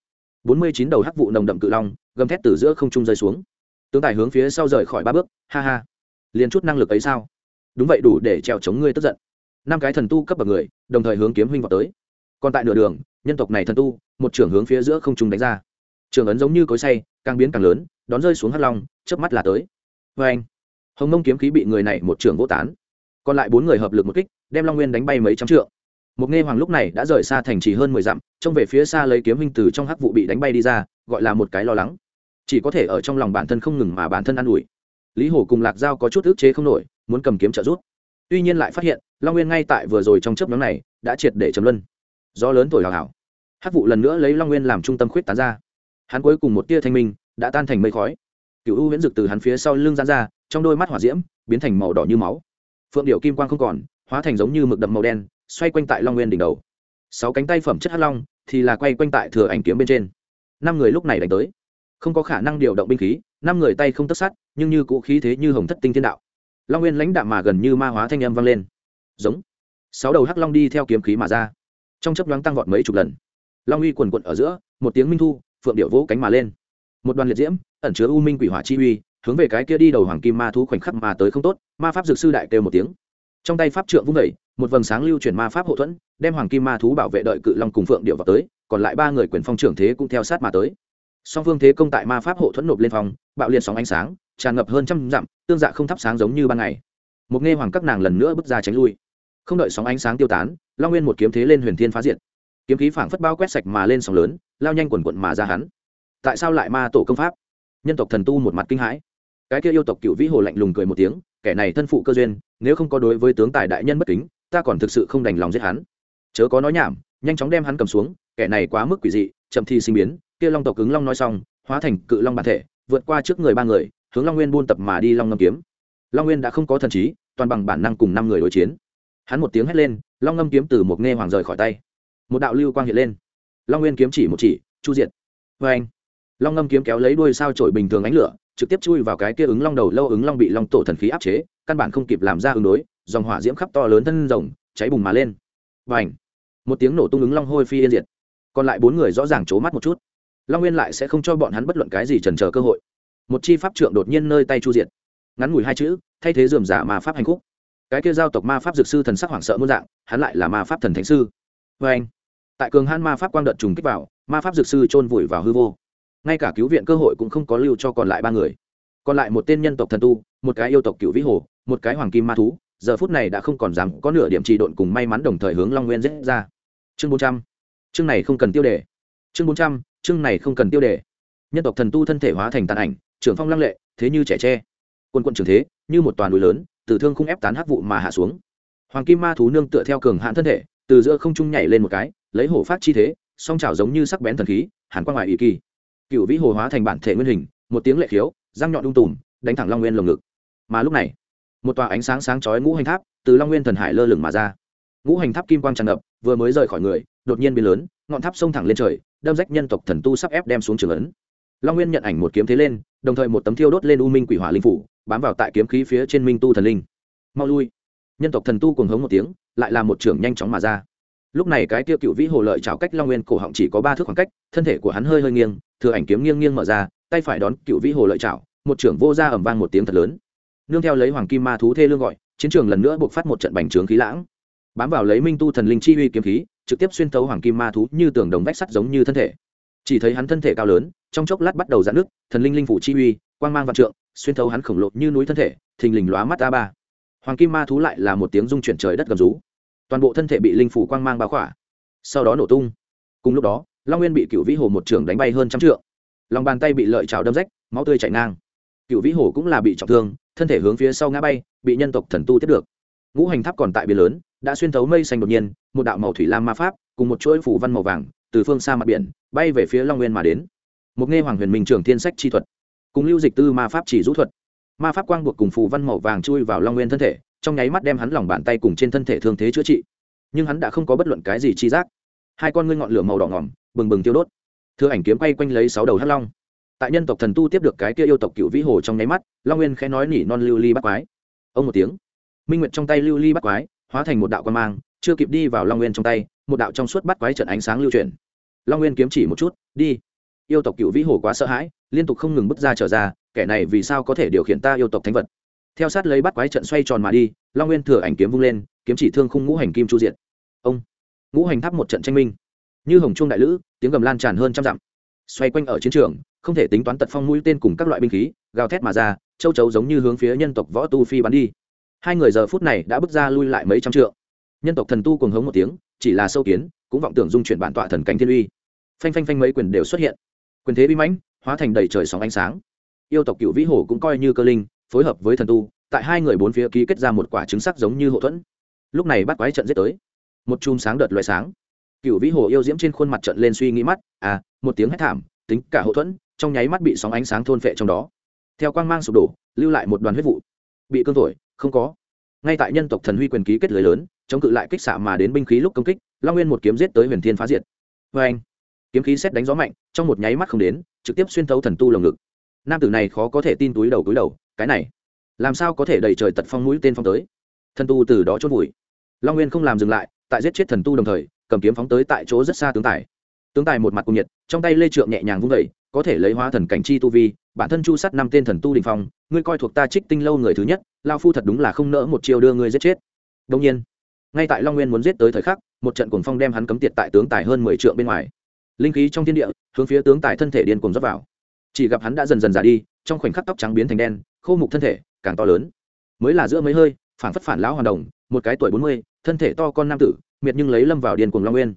bốn mươi chín đầu hắc vụ nồng đậm cự long gầm thét từ giữa không trung rơi xuống. Tướng tài hướng phía sau rời khỏi ba bước, ha ha. Liền chút năng lực ấy sao? Đúng vậy, đủ để trèo chống ngươi tức giận. Năm cái thần tu cấp bậc người, đồng thời hướng kiếm huynh vào tới. Còn tại nửa đường, nhân tộc này thần tu, một trưởng hướng phía giữa không trung đánh ra. Trường ấn giống như cối say càng biến càng lớn, đón rơi xuống hắt long, chớp mắt là tới. Vê anh hồng mông kiếm khí bị người này một trưởng vô tán. Còn lại bốn người hợp lực một kích, đem long nguyên đánh bay mấy trăm trượng. Một nghe hoàng lúc này đã rời xa thành trì hơn mười dặm, trông về phía xa lấy kiếm huynh từ trong hắc vụ bị đánh bay đi ra, gọi là một cái lo lắng chỉ có thể ở trong lòng bản thân không ngừng mà bản thân ă n ủi. Lý hổ cùng lạc giao có chút ức chế không nổi, muốn cầm kiếm trợ giúp. Tuy nhiên lại phát hiện, long nguyên ngay tại vừa rồi trong chớp nhóm này, đã triệt để chấm luân. Do lớn thổi hào hảo hắc vụ lần nữa lấy long nguyên làm trung tâm khuyết tán ra. Hắn cuối cùng một tia thanh minh, đã tan thành mây khói. Cựu u huyễn dực từ hắn phía sau lưng gian ra, trong đôi mắt hỏa diễm, biến thành màu đỏ như máu. Phượng điệu kim quang không còn, hóa thành giống như mực đậm màu đen, xoay quanh tại long nguyên đỉnh đầu. Sáu cánh tay phẩm chất hắc long, thì là quay quanh tại thừa ảnh kiếm bên trên. Năm người lúc này đánh tới không có khả năng điều động binh khí, năm người tay không tất sát, nhưng như cũ khí thế như hồng thất tinh thiên đạo. Long nguyên lãnh đạm mà gần như ma hóa thanh âm vang lên. Giống. Sáu đầu hắc long đi theo kiếm khí mà ra. Trong chấp đoán tăng vọt mấy chục lần. Long uy quần quận ở giữa, một tiếng minh thu, phượng điệu vỗ cánh mà lên. Một đoàn liệt diễm, ẩn chứa u minh quỷ hỏa chi uy, hướng về cái kia đi đầu hoàng kim ma thú khoảnh khắc mà tới không tốt, ma pháp dược sư đại kêu một tiếng. Trong tay pháp trượng vung vẩy một vầng sáng lưu chuyển ma pháp hậu thuẫn, đem hoàng kim ma thú bảo vệ đợi cự long cùng phượng điệu vào tới, còn lại ba người quyền phong trưởng thế cũng theo sát mà tới song phương thế công tại ma pháp hộ thuẫn nộp lên phòng, bạo liệt sóng ánh sáng, tràn ngập hơn trăm dặm, tương dạ không thắp sáng giống như ban ngày. Một nghe hoàng các nàng lần nữa bước ra tránh lui. Không đợi sóng ánh sáng tiêu tán, long nguyên một kiếm thế lên huyền thiên phá diệt. Kiếm khí phảng phất bao quét sạch mà lên sóng lớn, lao nhanh quần quận mà ra hắn. Tại sao lại ma tổ công pháp? Nhân tộc thần tu một mặt kinh hãi. Cái kia yêu tộc cựu vĩ hồ lạnh lùng cười một tiếng, kẻ này thân phụ cơ duyên, nếu không có đối với tướng tài đại nhân bất kính, ta còn thực sự không đành lòng giết hắn. Chớ có nói nhảm, nhanh chóng đem hắn cầm xuống, kẻ này quá mức quỷ dị, chậm thi sinh biến kia long tộc cứng long nói xong, hóa thành cự long bản thể, vượt qua trước người ba người, hướng long nguyên buôn tập mà đi long ngâm kiếm. Long nguyên đã không có thần trí, toàn bằng bản năng cùng năm người đối chiến. Hắn một tiếng hét lên, long ngâm kiếm từ một nghe hoàng rời khỏi tay. Một đạo lưu quang hiện lên. Long nguyên kiếm chỉ một chỉ, chu diện vê anh, long ngâm kiếm kéo lấy đuôi sao trổi bình thường ánh lửa, trực tiếp chui vào cái kia ứng long đầu lâu ứng long bị long tổ thần khí áp chế, căn bản không kịp làm ra ứng đối, dòng hỏa diễm khắp to lớn thân rồng, cháy bùng mà lên. Và ảnh một tiếng nổ tung ứng long hôi phi yên diệt. Còn lại bốn người rõ ràng c mắt một chút long nguyên lại sẽ không cho bọn hắn bất luận cái gì trần chờ cơ hội. Một chi pháp trượng đột nhiên nơi tay chu diệt. Ngắn ngủi hai chữ, thay thế dườm giả ma pháp hành khúc. Cái kia giao tộc ma pháp dược sư thần sắc hoảng sợ muôn dạng, hắn lại là ma pháp thần thánh sư. Vê anh, tại cường han ma pháp quang đợt trùng kích vào, ma pháp dược sư chôn vùi vào hư vô. Ngay cả cứu viện cơ hội cũng không có lưu cho còn lại ba người. Còn lại một tên nhân tộc thần tu, một cái yêu tộc cựu vĩ hồ, một cái hoàng kim ma thú, giờ phút này đã không còn dám có nửa điểm trì độn cùng may mắn đồng thời hướng long nguyên dễ ra. Chương bốn trăm. Chương này không cần tiêu đề. Chương bốn trăm chương này không cần tiêu đề. Nhân tộc thần tu thân thể hóa thành tàn ảnh, trưởng phong lăng lệ, thế như trẻ tre. Quân quận trường thế, như một toàn núi lớn, từ thương không ép tán hắc vụ mà hạ xuống. Hoàng kim ma thú nương tựa theo cường hãn thân thể, từ giữa không trung nhảy lên một cái, lấy hổ phát chi thế, song trào giống như sắc bén thần khí, hàn quang ngoài ý kỳ. Cựu vĩ hồ hóa thành bản thể nguyên hình, một tiếng lệ khiếu, răng nhọn đung tùm, đánh thẳng long nguyên lồng ngực. Mà lúc này, một tòa ánh sáng sáng chói ngũ hành tháp từ long nguyên thần hải lơ lửng mà ra. Ngũ hành tháp kim quang tràn ngập, vừa mới rời khỏi người, đột nhiên biến lớn ngọn tháp sông thẳng lên trời, đâm rách nhân tộc thần tu sắp ép đem xuống trường ấn. Long nguyên nhận ảnh một kiếm thế lên, đồng thời một tấm thiêu đốt lên u minh quỷ hỏa linh phủ, bám vào tại kiếm khí phía trên minh tu thần linh. Mau lui. Nhân tộc thần tu cùng hống một tiếng, lại là một trưởng nhanh chóng mà ra. Lúc này cái tiêu cựu vĩ hồ lợi chảo cách long nguyên cổ họng chỉ có ba thước khoảng cách, thân thể của hắn hơi hơi nghiêng, thừa ảnh kiếm nghiêng nghiêng mở ra, tay phải đón cựu vĩ hồ lợi chảo, một trưởng vô ra ẩm vang một tiếng thật lớn. Nương theo lấy hoàng kim ma thú thê lương gọi, chiến trường lần nữa buộc phát một trận bành trướng khí lãng. Bám vào lấy minh tu thần linh chi uy kiếm khí trực tiếp xuyên thấu hoàng kim ma thú như tường đồng vách sắt giống như thân thể. Chỉ thấy hắn thân thể cao lớn, trong chốc lát bắt đầu giãn nước thần linh linh phủ chi uy, quang mang vạn trượng, xuyên thấu hắn khổng lồ như núi thân thể, thình lình lóa mắt a ba. Hoàng kim ma thú lại là một tiếng rung chuyển trời đất gầm rú. Toàn bộ thân thể bị linh phủ quang mang bao khỏa. Sau đó nổ tung. Cùng lúc đó, long nguyên bị cựu vĩ hồ một trường đánh bay hơn trăm trượng. Lòng bàn tay bị lợi trào đâm rách, máu tươi chảy ngang. Cựu vĩ hồ cũng là bị trọng thương, thân thể hướng phía sau ngã bay, bị nhân tộc thần tu tiếp được. Ngũ hành tháp còn tại biển lớn đã xuyên thấu mây xanh đột nhiên, một đạo màu thủy lam ma pháp cùng một chuỗi phủ văn màu vàng từ phương xa mặt biển bay về phía long nguyên mà đến. Một nghe hoàng huyền minh trưởng thiên sách chi thuật, cùng lưu dịch tư ma pháp chỉ rũ thuật, ma pháp quang buộc cùng phù văn màu vàng chui vào long nguyên thân thể, trong nháy mắt đem hắn lòng bàn tay cùng trên thân thể thương thế chữa trị. Nhưng hắn đã không có bất luận cái gì chi giác. Hai con ngươi ngọn lửa màu đỏ ngỏm, bừng bừng tiêu đốt. Thưa ảnh kiếm quay quanh lấy sáu đầu hắc long. Tại nhân tộc thần tu tiếp được cái kia yêu tộc cựu vĩ hồ trong nháy mắt, long nguyên khẽ nói nỉ non lưu ly bắt quái. Ông một tiếng. Minh nguyệt trong tay lưu ly bắt quái hóa thành một đạo quan mang, chưa kịp đi vào long nguyên trong tay, một đạo trong suốt bắt quái trận ánh sáng lưu chuyển. Long nguyên kiếm chỉ một chút, đi. Yêu tộc cựu vĩ hồ quá sợ hãi, liên tục không ngừng bước ra trở ra, kẻ này vì sao có thể điều khiển ta yêu tộc thánh vật? Theo sát lấy bắt quái trận xoay tròn mà đi, long nguyên thừa ảnh kiếm vung lên, kiếm chỉ thương khung ngũ hành kim chu diện ông. Ngũ hành tháp một trận tranh minh. Như hồng trung đại lữ, tiếng gầm lan tràn hơn trăm dặm. Xoay quanh ở chiến trường, không thể tính toán tật phong mũi tên cùng các loại binh khí, gào thét mà ra, châu chấu giống như hướng phía nhân tộc võ tu phi bắn đi hai người giờ phút này đã bước ra lui lại mấy trăm trượng. Nhân tộc thần tu cùng hống một tiếng, chỉ là sâu kiến, cũng vọng tưởng dung chuyển bản tọa thần cảnh thiên uy. Phanh phanh phanh mấy quyền đều xuất hiện. Quyền thế bi mãnh, hóa thành đầy trời sóng ánh sáng. Yêu tộc cựu vĩ hồ cũng coi như cơ linh, phối hợp với thần tu, tại hai người bốn phía ký kết ra một quả trứng sắc giống như hậu thuẫn. Lúc này bắt quái trận giết tới. Một chùm sáng đợt loại sáng. Cựu vĩ hồ yêu diễm trên khuôn mặt trận lên suy nghĩ mắt à một tiếng hét thảm, tính cả hậu thuẫn, trong nháy mắt bị sóng ánh sáng thôn phệ trong đó. Theo quang mang sụp đổ, lưu lại một đoàn huyết vụ. Bị cương thổi không có. Ngay tại nhân tộc thần huy quyền ký kết lưới lớn, chống cự lại kích xạ mà đến binh khí lúc công kích, long nguyên một kiếm giết tới huyền thiên phá diệt. Vê anh, kiếm khí xét đánh gió mạnh, trong một nháy mắt không đến, trực tiếp xuyên thấu thần tu lồng ngực. Nam tử này khó có thể tin túi đầu túi đầu, cái này, làm sao có thể đẩy trời tật phong mũi tên phong tới? Thần tu từ đó chốt vùi. Long nguyên không làm dừng lại, tại giết chết thần tu đồng thời, cầm kiếm phóng tới tại chỗ rất xa tướng tài. Tướng tài một mặt cùng nhiệt, trong tay lê trượng nhẹ nhàng vung vẩy có thể lấy hóa thần cảnh chi tu vi bản thân chu sắt năm tên thần tu đình phong, ngươi coi thuộc ta trích tinh lâu người thứ nhất, lao phu thật đúng là không nỡ một chiều đưa ngươi giết chết. Đông nhiên, ngay tại long nguyên muốn giết tới thời khắc, một trận cuồng phong đem hắn cấm tiệt tại tướng tài hơn mười trượng bên ngoài. Linh khí trong thiên địa, hướng phía tướng tài thân thể điên cuồng dốc vào. Chỉ gặp hắn đã dần dần già đi, trong khoảnh khắc tóc trắng biến thành đen, khô mục thân thể càng to lớn. Mới là giữa mấy hơi phản phất phản lão hoàn đồng, một cái tuổi bốn mươi, thân thể to con nam tử, miệt nhưng lấy lâm vào điên cuồng long nguyên.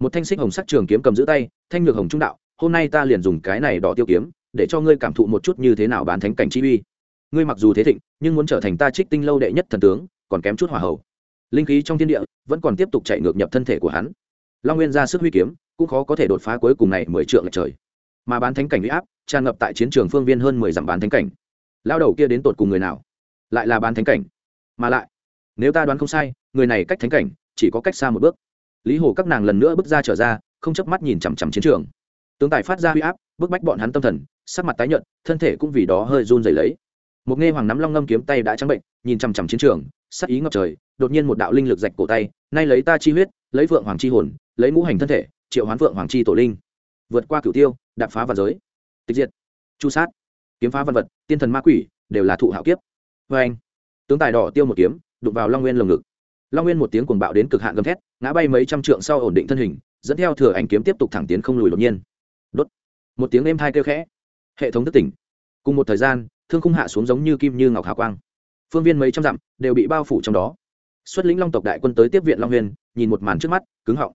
Một thanh xích hồng sắc trường kiếm cầm giữ tay, thanh lược hồng trung đạo, hôm nay ta liền dùng cái này đỏ tiêu kiếm để cho ngươi cảm thụ một chút như thế nào bán thánh cảnh chi uy. Ngươi mặc dù thế thịnh, nhưng muốn trở thành ta trích tinh lâu đệ nhất thần tướng, còn kém chút hỏa hầu. Linh khí trong thiên địa vẫn còn tiếp tục chạy ngược nhập thân thể của hắn. Long nguyên ra sức huy kiếm, cũng khó có thể đột phá cuối cùng này mười trượng lệch trời. Mà bán thánh cảnh huy áp, tràn ngập tại chiến trường phương viên hơn mười dặm bán thánh cảnh. Lao đầu kia đến tột cùng người nào? Lại là bán thánh cảnh. Mà lại, nếu ta đoán không sai, người này cách thánh cảnh, chỉ có cách xa một bước. Lý hồ các nàng lần nữa bước ra trở ra, không chớp mắt nhìn chằm chằm chiến trường. Tướng tài phát ra huy áp, bức bách bọn hắn tâm thần sắc mặt tái nhợt, thân thể cũng vì đó hơi run rẩy lấy. Một nghe hoàng nắm long ngâm kiếm tay đã trắng bệnh, nhìn chằm chằm chiến trường, sắc ý ngập trời, đột nhiên một đạo linh lực rạch cổ tay, nay lấy ta chi huyết, lấy vượng hoàng chi hồn, lấy ngũ hành thân thể, triệu hoán vượng hoàng chi tổ linh. Vượt qua cửu tiêu, đạp phá vật giới. Tịch diệt. Chu sát. Kiếm phá văn vật, tiên thần ma quỷ, đều là thụ hạo kiếp. Vê anh. Tướng tài đỏ tiêu một kiếm, đụng vào long nguyên lồng ngực. Long nguyên một tiếng cuồng bạo đến cực hạn gầm thét, ngã bay mấy trăm trượng sau ổn định thân hình, dẫn theo thừa ảnh kiếm tiếp tục thẳng tiến không lùi đột nhiên. Đốt. Một tiếng êm thai kêu khẽ hệ thống thức tỉnh. Cùng một thời gian, thương khung hạ xuống giống như kim như ngọc hà quang. Phương viên mấy trăm dặm đều bị bao phủ trong đó. Xuất lĩnh long tộc đại quân tới tiếp viện long huyền, nhìn một màn trước mắt, cứng họng.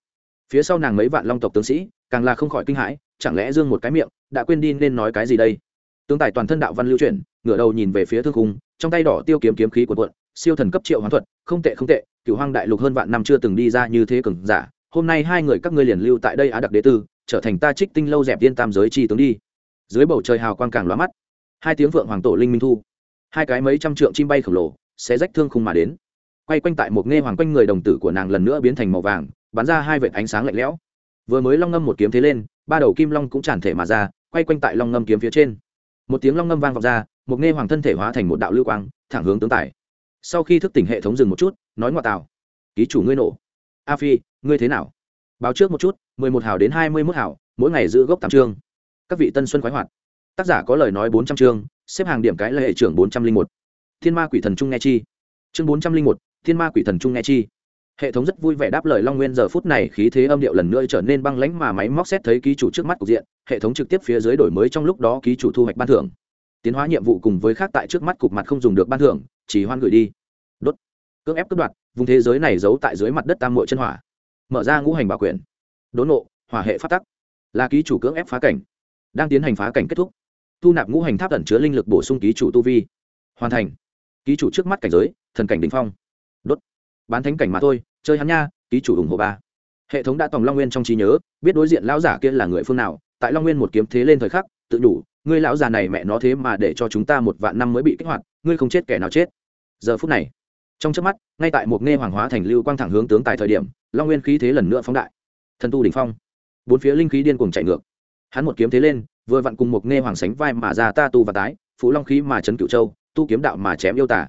Phía sau nàng mấy vạn long tộc tướng sĩ, càng là không khỏi kinh hãi, chẳng lẽ dương một cái miệng đã quên đi nên nói cái gì đây? Tướng tài toàn thân đạo văn lưu chuyển, ngửa đầu nhìn về phía thương khung, trong tay đỏ tiêu kiếm kiếm khí của quận siêu thần cấp triệu hoán thuật, không tệ không tệ cựu hoang đại lục hơn vạn năm chưa từng đi ra như thế cường giả, hôm nay hai người các ngươi liền lưu tại đây á đặc đế tư, trở thành ta trích tinh lâu dẹp tiên tam giới chi tướng đi dưới bầu trời hào quang càng lóa mắt. Hai tiếng vượng hoàng tổ linh minh thu, hai cái mấy trăm trượng chim bay khổng lồ sẽ rách thương khung mà đến. Quay quanh tại một nghe hoàng quanh người đồng tử của nàng lần nữa biến thành màu vàng, bắn ra hai vệt ánh sáng lạnh lẽo. Vừa mới long ngâm một kiếm thế lên, ba đầu kim long cũng tràn thể mà ra, quay quanh tại long ngâm kiếm phía trên. Một tiếng long ngâm vang vọng ra, một nghe hoàng thân thể hóa thành một đạo lưu quang, thẳng hướng tướng tài. Sau khi thức tỉnh hệ thống dừng một chút, nói ngoại tào. Ký chủ ngươi nổ a phi, ngươi thế nào? Báo trước một chút, mười một hào đến hai mươi mốt hào, mỗi ngày giữ gốc tám chương các vị tân xuân khoái hoạt. Tác giả có lời nói bốn trăm chương, xếp hàng điểm cái là hệ trưởng bốn trăm linh một. Thiên ma quỷ thần trung nghe chi. Chương bốn trăm linh một, thiên ma quỷ thần trung nghe chi. Hệ thống rất vui vẻ đáp lời long nguyên giờ phút này khí thế âm điệu lần nữa trở nên băng lãnh mà máy móc xét thấy ký chủ trước mắt cục diện, hệ thống trực tiếp phía dưới đổi mới trong lúc đó ký chủ thu hoạch ban thưởng. Tiến hóa nhiệm vụ cùng với khác tại trước mắt cục mặt không dùng được ban thưởng, chỉ hoan gửi đi. Đốt. Cưỡng ép cướp đoạt, vùng thế giới này giấu tại dưới mặt đất tam mội chân hỏa. Mở ra ngũ hành bảo quyền đốn nộ, hỏa hệ phát tắc. Là ký chủ cưỡng ép phá cảnh đang tiến hành phá cảnh kết thúc. Thu nạp ngũ hành tháp ẩn chứa linh lực bổ sung ký chủ tu vi. Hoàn thành. Ký chủ trước mắt cảnh giới, thần cảnh đình phong. Đốt. Bán thánh cảnh mà thôi, chơi hắn nha, ký chủ ủng hộ ba. Hệ thống đã tòng long nguyên trong trí nhớ, biết đối diện lão giả kia là người phương nào, tại long nguyên một kiếm thế lên thời khắc, tự đủ, ngươi lão già này mẹ nó thế mà để cho chúng ta một vạn năm mới bị kích hoạt, ngươi không chết kẻ nào chết. Giờ phút này, trong trước mắt, ngay tại một nghe hoàng hóa thành lưu quang thẳng hướng tướng tại thời điểm, long nguyên khí thế lần nữa phóng đại. Thần tu đỉnh phong. Bốn phía linh khí điên cuồng chạy ngược hắn một kiếm thế lên, vừa vặn cùng một nghe hoàng sánh vai mà ra ta tu và tái, phú long khí mà trấn cựu châu, tu kiếm đạo mà chém yêu tả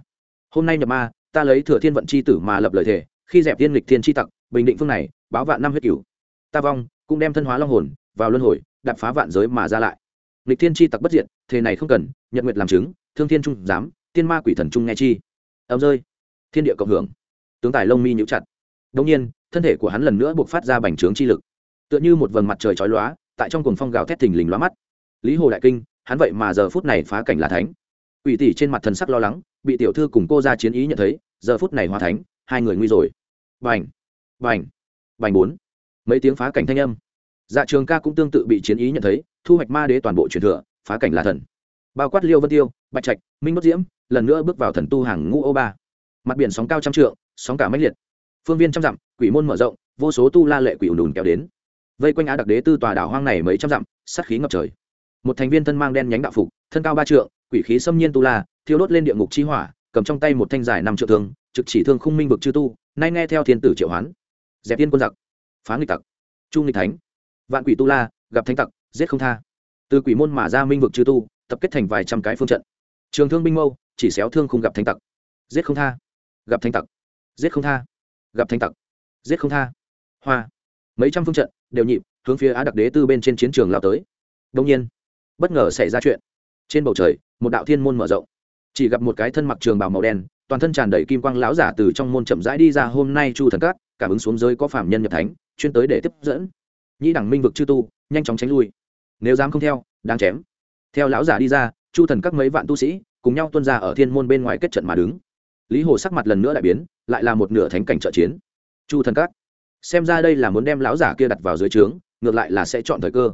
hôm nay nhập ma, ta lấy thừa thiên vận c h i tử mà lập lời thề, khi dẹp tiên lịch thiên tri tặc, bình định phương này, báo vạn năm huyết cửu. Ta vong, cũng đem thân hóa long hồn, vào luân hồi, đạp phá vạn giới mà ra lại. Lịch thiên chi tặc bất diệt, thế này không cần, nhật nguyệt làm chứng, thương thiên trung giám, tiên ma quỷ thần trung nghe chi. Ấm rơi, thiên địa cộng hưởng. Tướng tài lông mi nhũ chặt. Đông nhiên, thân thể của hắn lần nữa buộc phát ra bành trướng chi lực. Tựa như một vầng mặt trời chói lóa tại trong cuồng phong gào thét thình lình lóa mắt. Lý hồ đại kinh, hắn vậy mà giờ phút này phá cảnh là thánh. Ủy tỷ trên mặt thần sắc lo lắng, bị tiểu thư cùng cô ra chiến ý nhận thấy, giờ phút này hóa thánh, hai người nguy rồi. Bành bành bành bốn. Mấy tiếng phá cảnh thanh âm. Dạ trường ca cũng tương tự bị chiến ý nhận thấy, thu hoạch ma đế toàn bộ truyền thừa, phá cảnh là thần. Bao quát liêu vân tiêu, bạch trạch, minh bất diễm, lần nữa bước vào thần tu hàng ngũ ô ba. Mặt biển sóng cao trăm trượng, sóng cả mãnh liệt. Phương viên trăm dặm, quỷ môn mở rộng, vô số tu la lệ quỷ ùn ùn kéo đến vây quanh á đặc đế tư tòa đảo hoang này mấy trăm dặm, sát khí ngập trời. Một thành viên thân mang đen nhánh đạo phục, thân cao ba trượng, quỷ khí xâm nhiên tu la, thiêu đốt lên địa ngục chi hỏa, cầm trong tay một thanh dài năm trượng thương, trực chỉ thương khung minh vực chư tu, nay nghe theo thiên tử triệu hoán. Dẹp yên quân giặc, phá nghịch tặc, chu nghịch thánh. Vạn quỷ tu la, gặp thánh tặc, giết không tha. Từ quỷ môn mà ra minh vực chư tu, tập kết thành vài trăm cái phương trận. Trường thương binh mâu, chỉ xéo thương không gặp thánh tặc, giết không tha. Gặp thánh tặc, giết không tha. Gặp thánh tặc, giết không tha. Hoa mấy trăm phương trận, đều nhịp, hướng phía á đặc đế tư bên trên chiến trường lao tới. Đông nhiên, bất ngờ xảy ra chuyện. Trên bầu trời, một đạo thiên môn mở rộng. Chỉ gặp một cái thân mặc trường bào màu đen, toàn thân tràn đầy kim quang lão giả từ trong môn chậm rãi đi ra, hôm nay chu thần cát cảm ứng xuống giới có phạm nhân nhập thánh, chuyên tới để tiếp dẫn. Nhĩ đẳng minh vực chư tu, nhanh chóng tránh lui. Nếu dám không theo, đáng chém. Theo lão giả đi ra, chu thần các mấy vạn tu sĩ, cùng nhau tuân ra ở thiên môn bên ngoài kết trận mà đứng. Lý hồ sắc mặt lần nữa đại biến, lại là một nửa thánh cảnh trợ chiến. Chu thần các xem ra đây là muốn đem lão giả kia đặt vào dưới trướng, ngược lại là sẽ chọn thời cơ.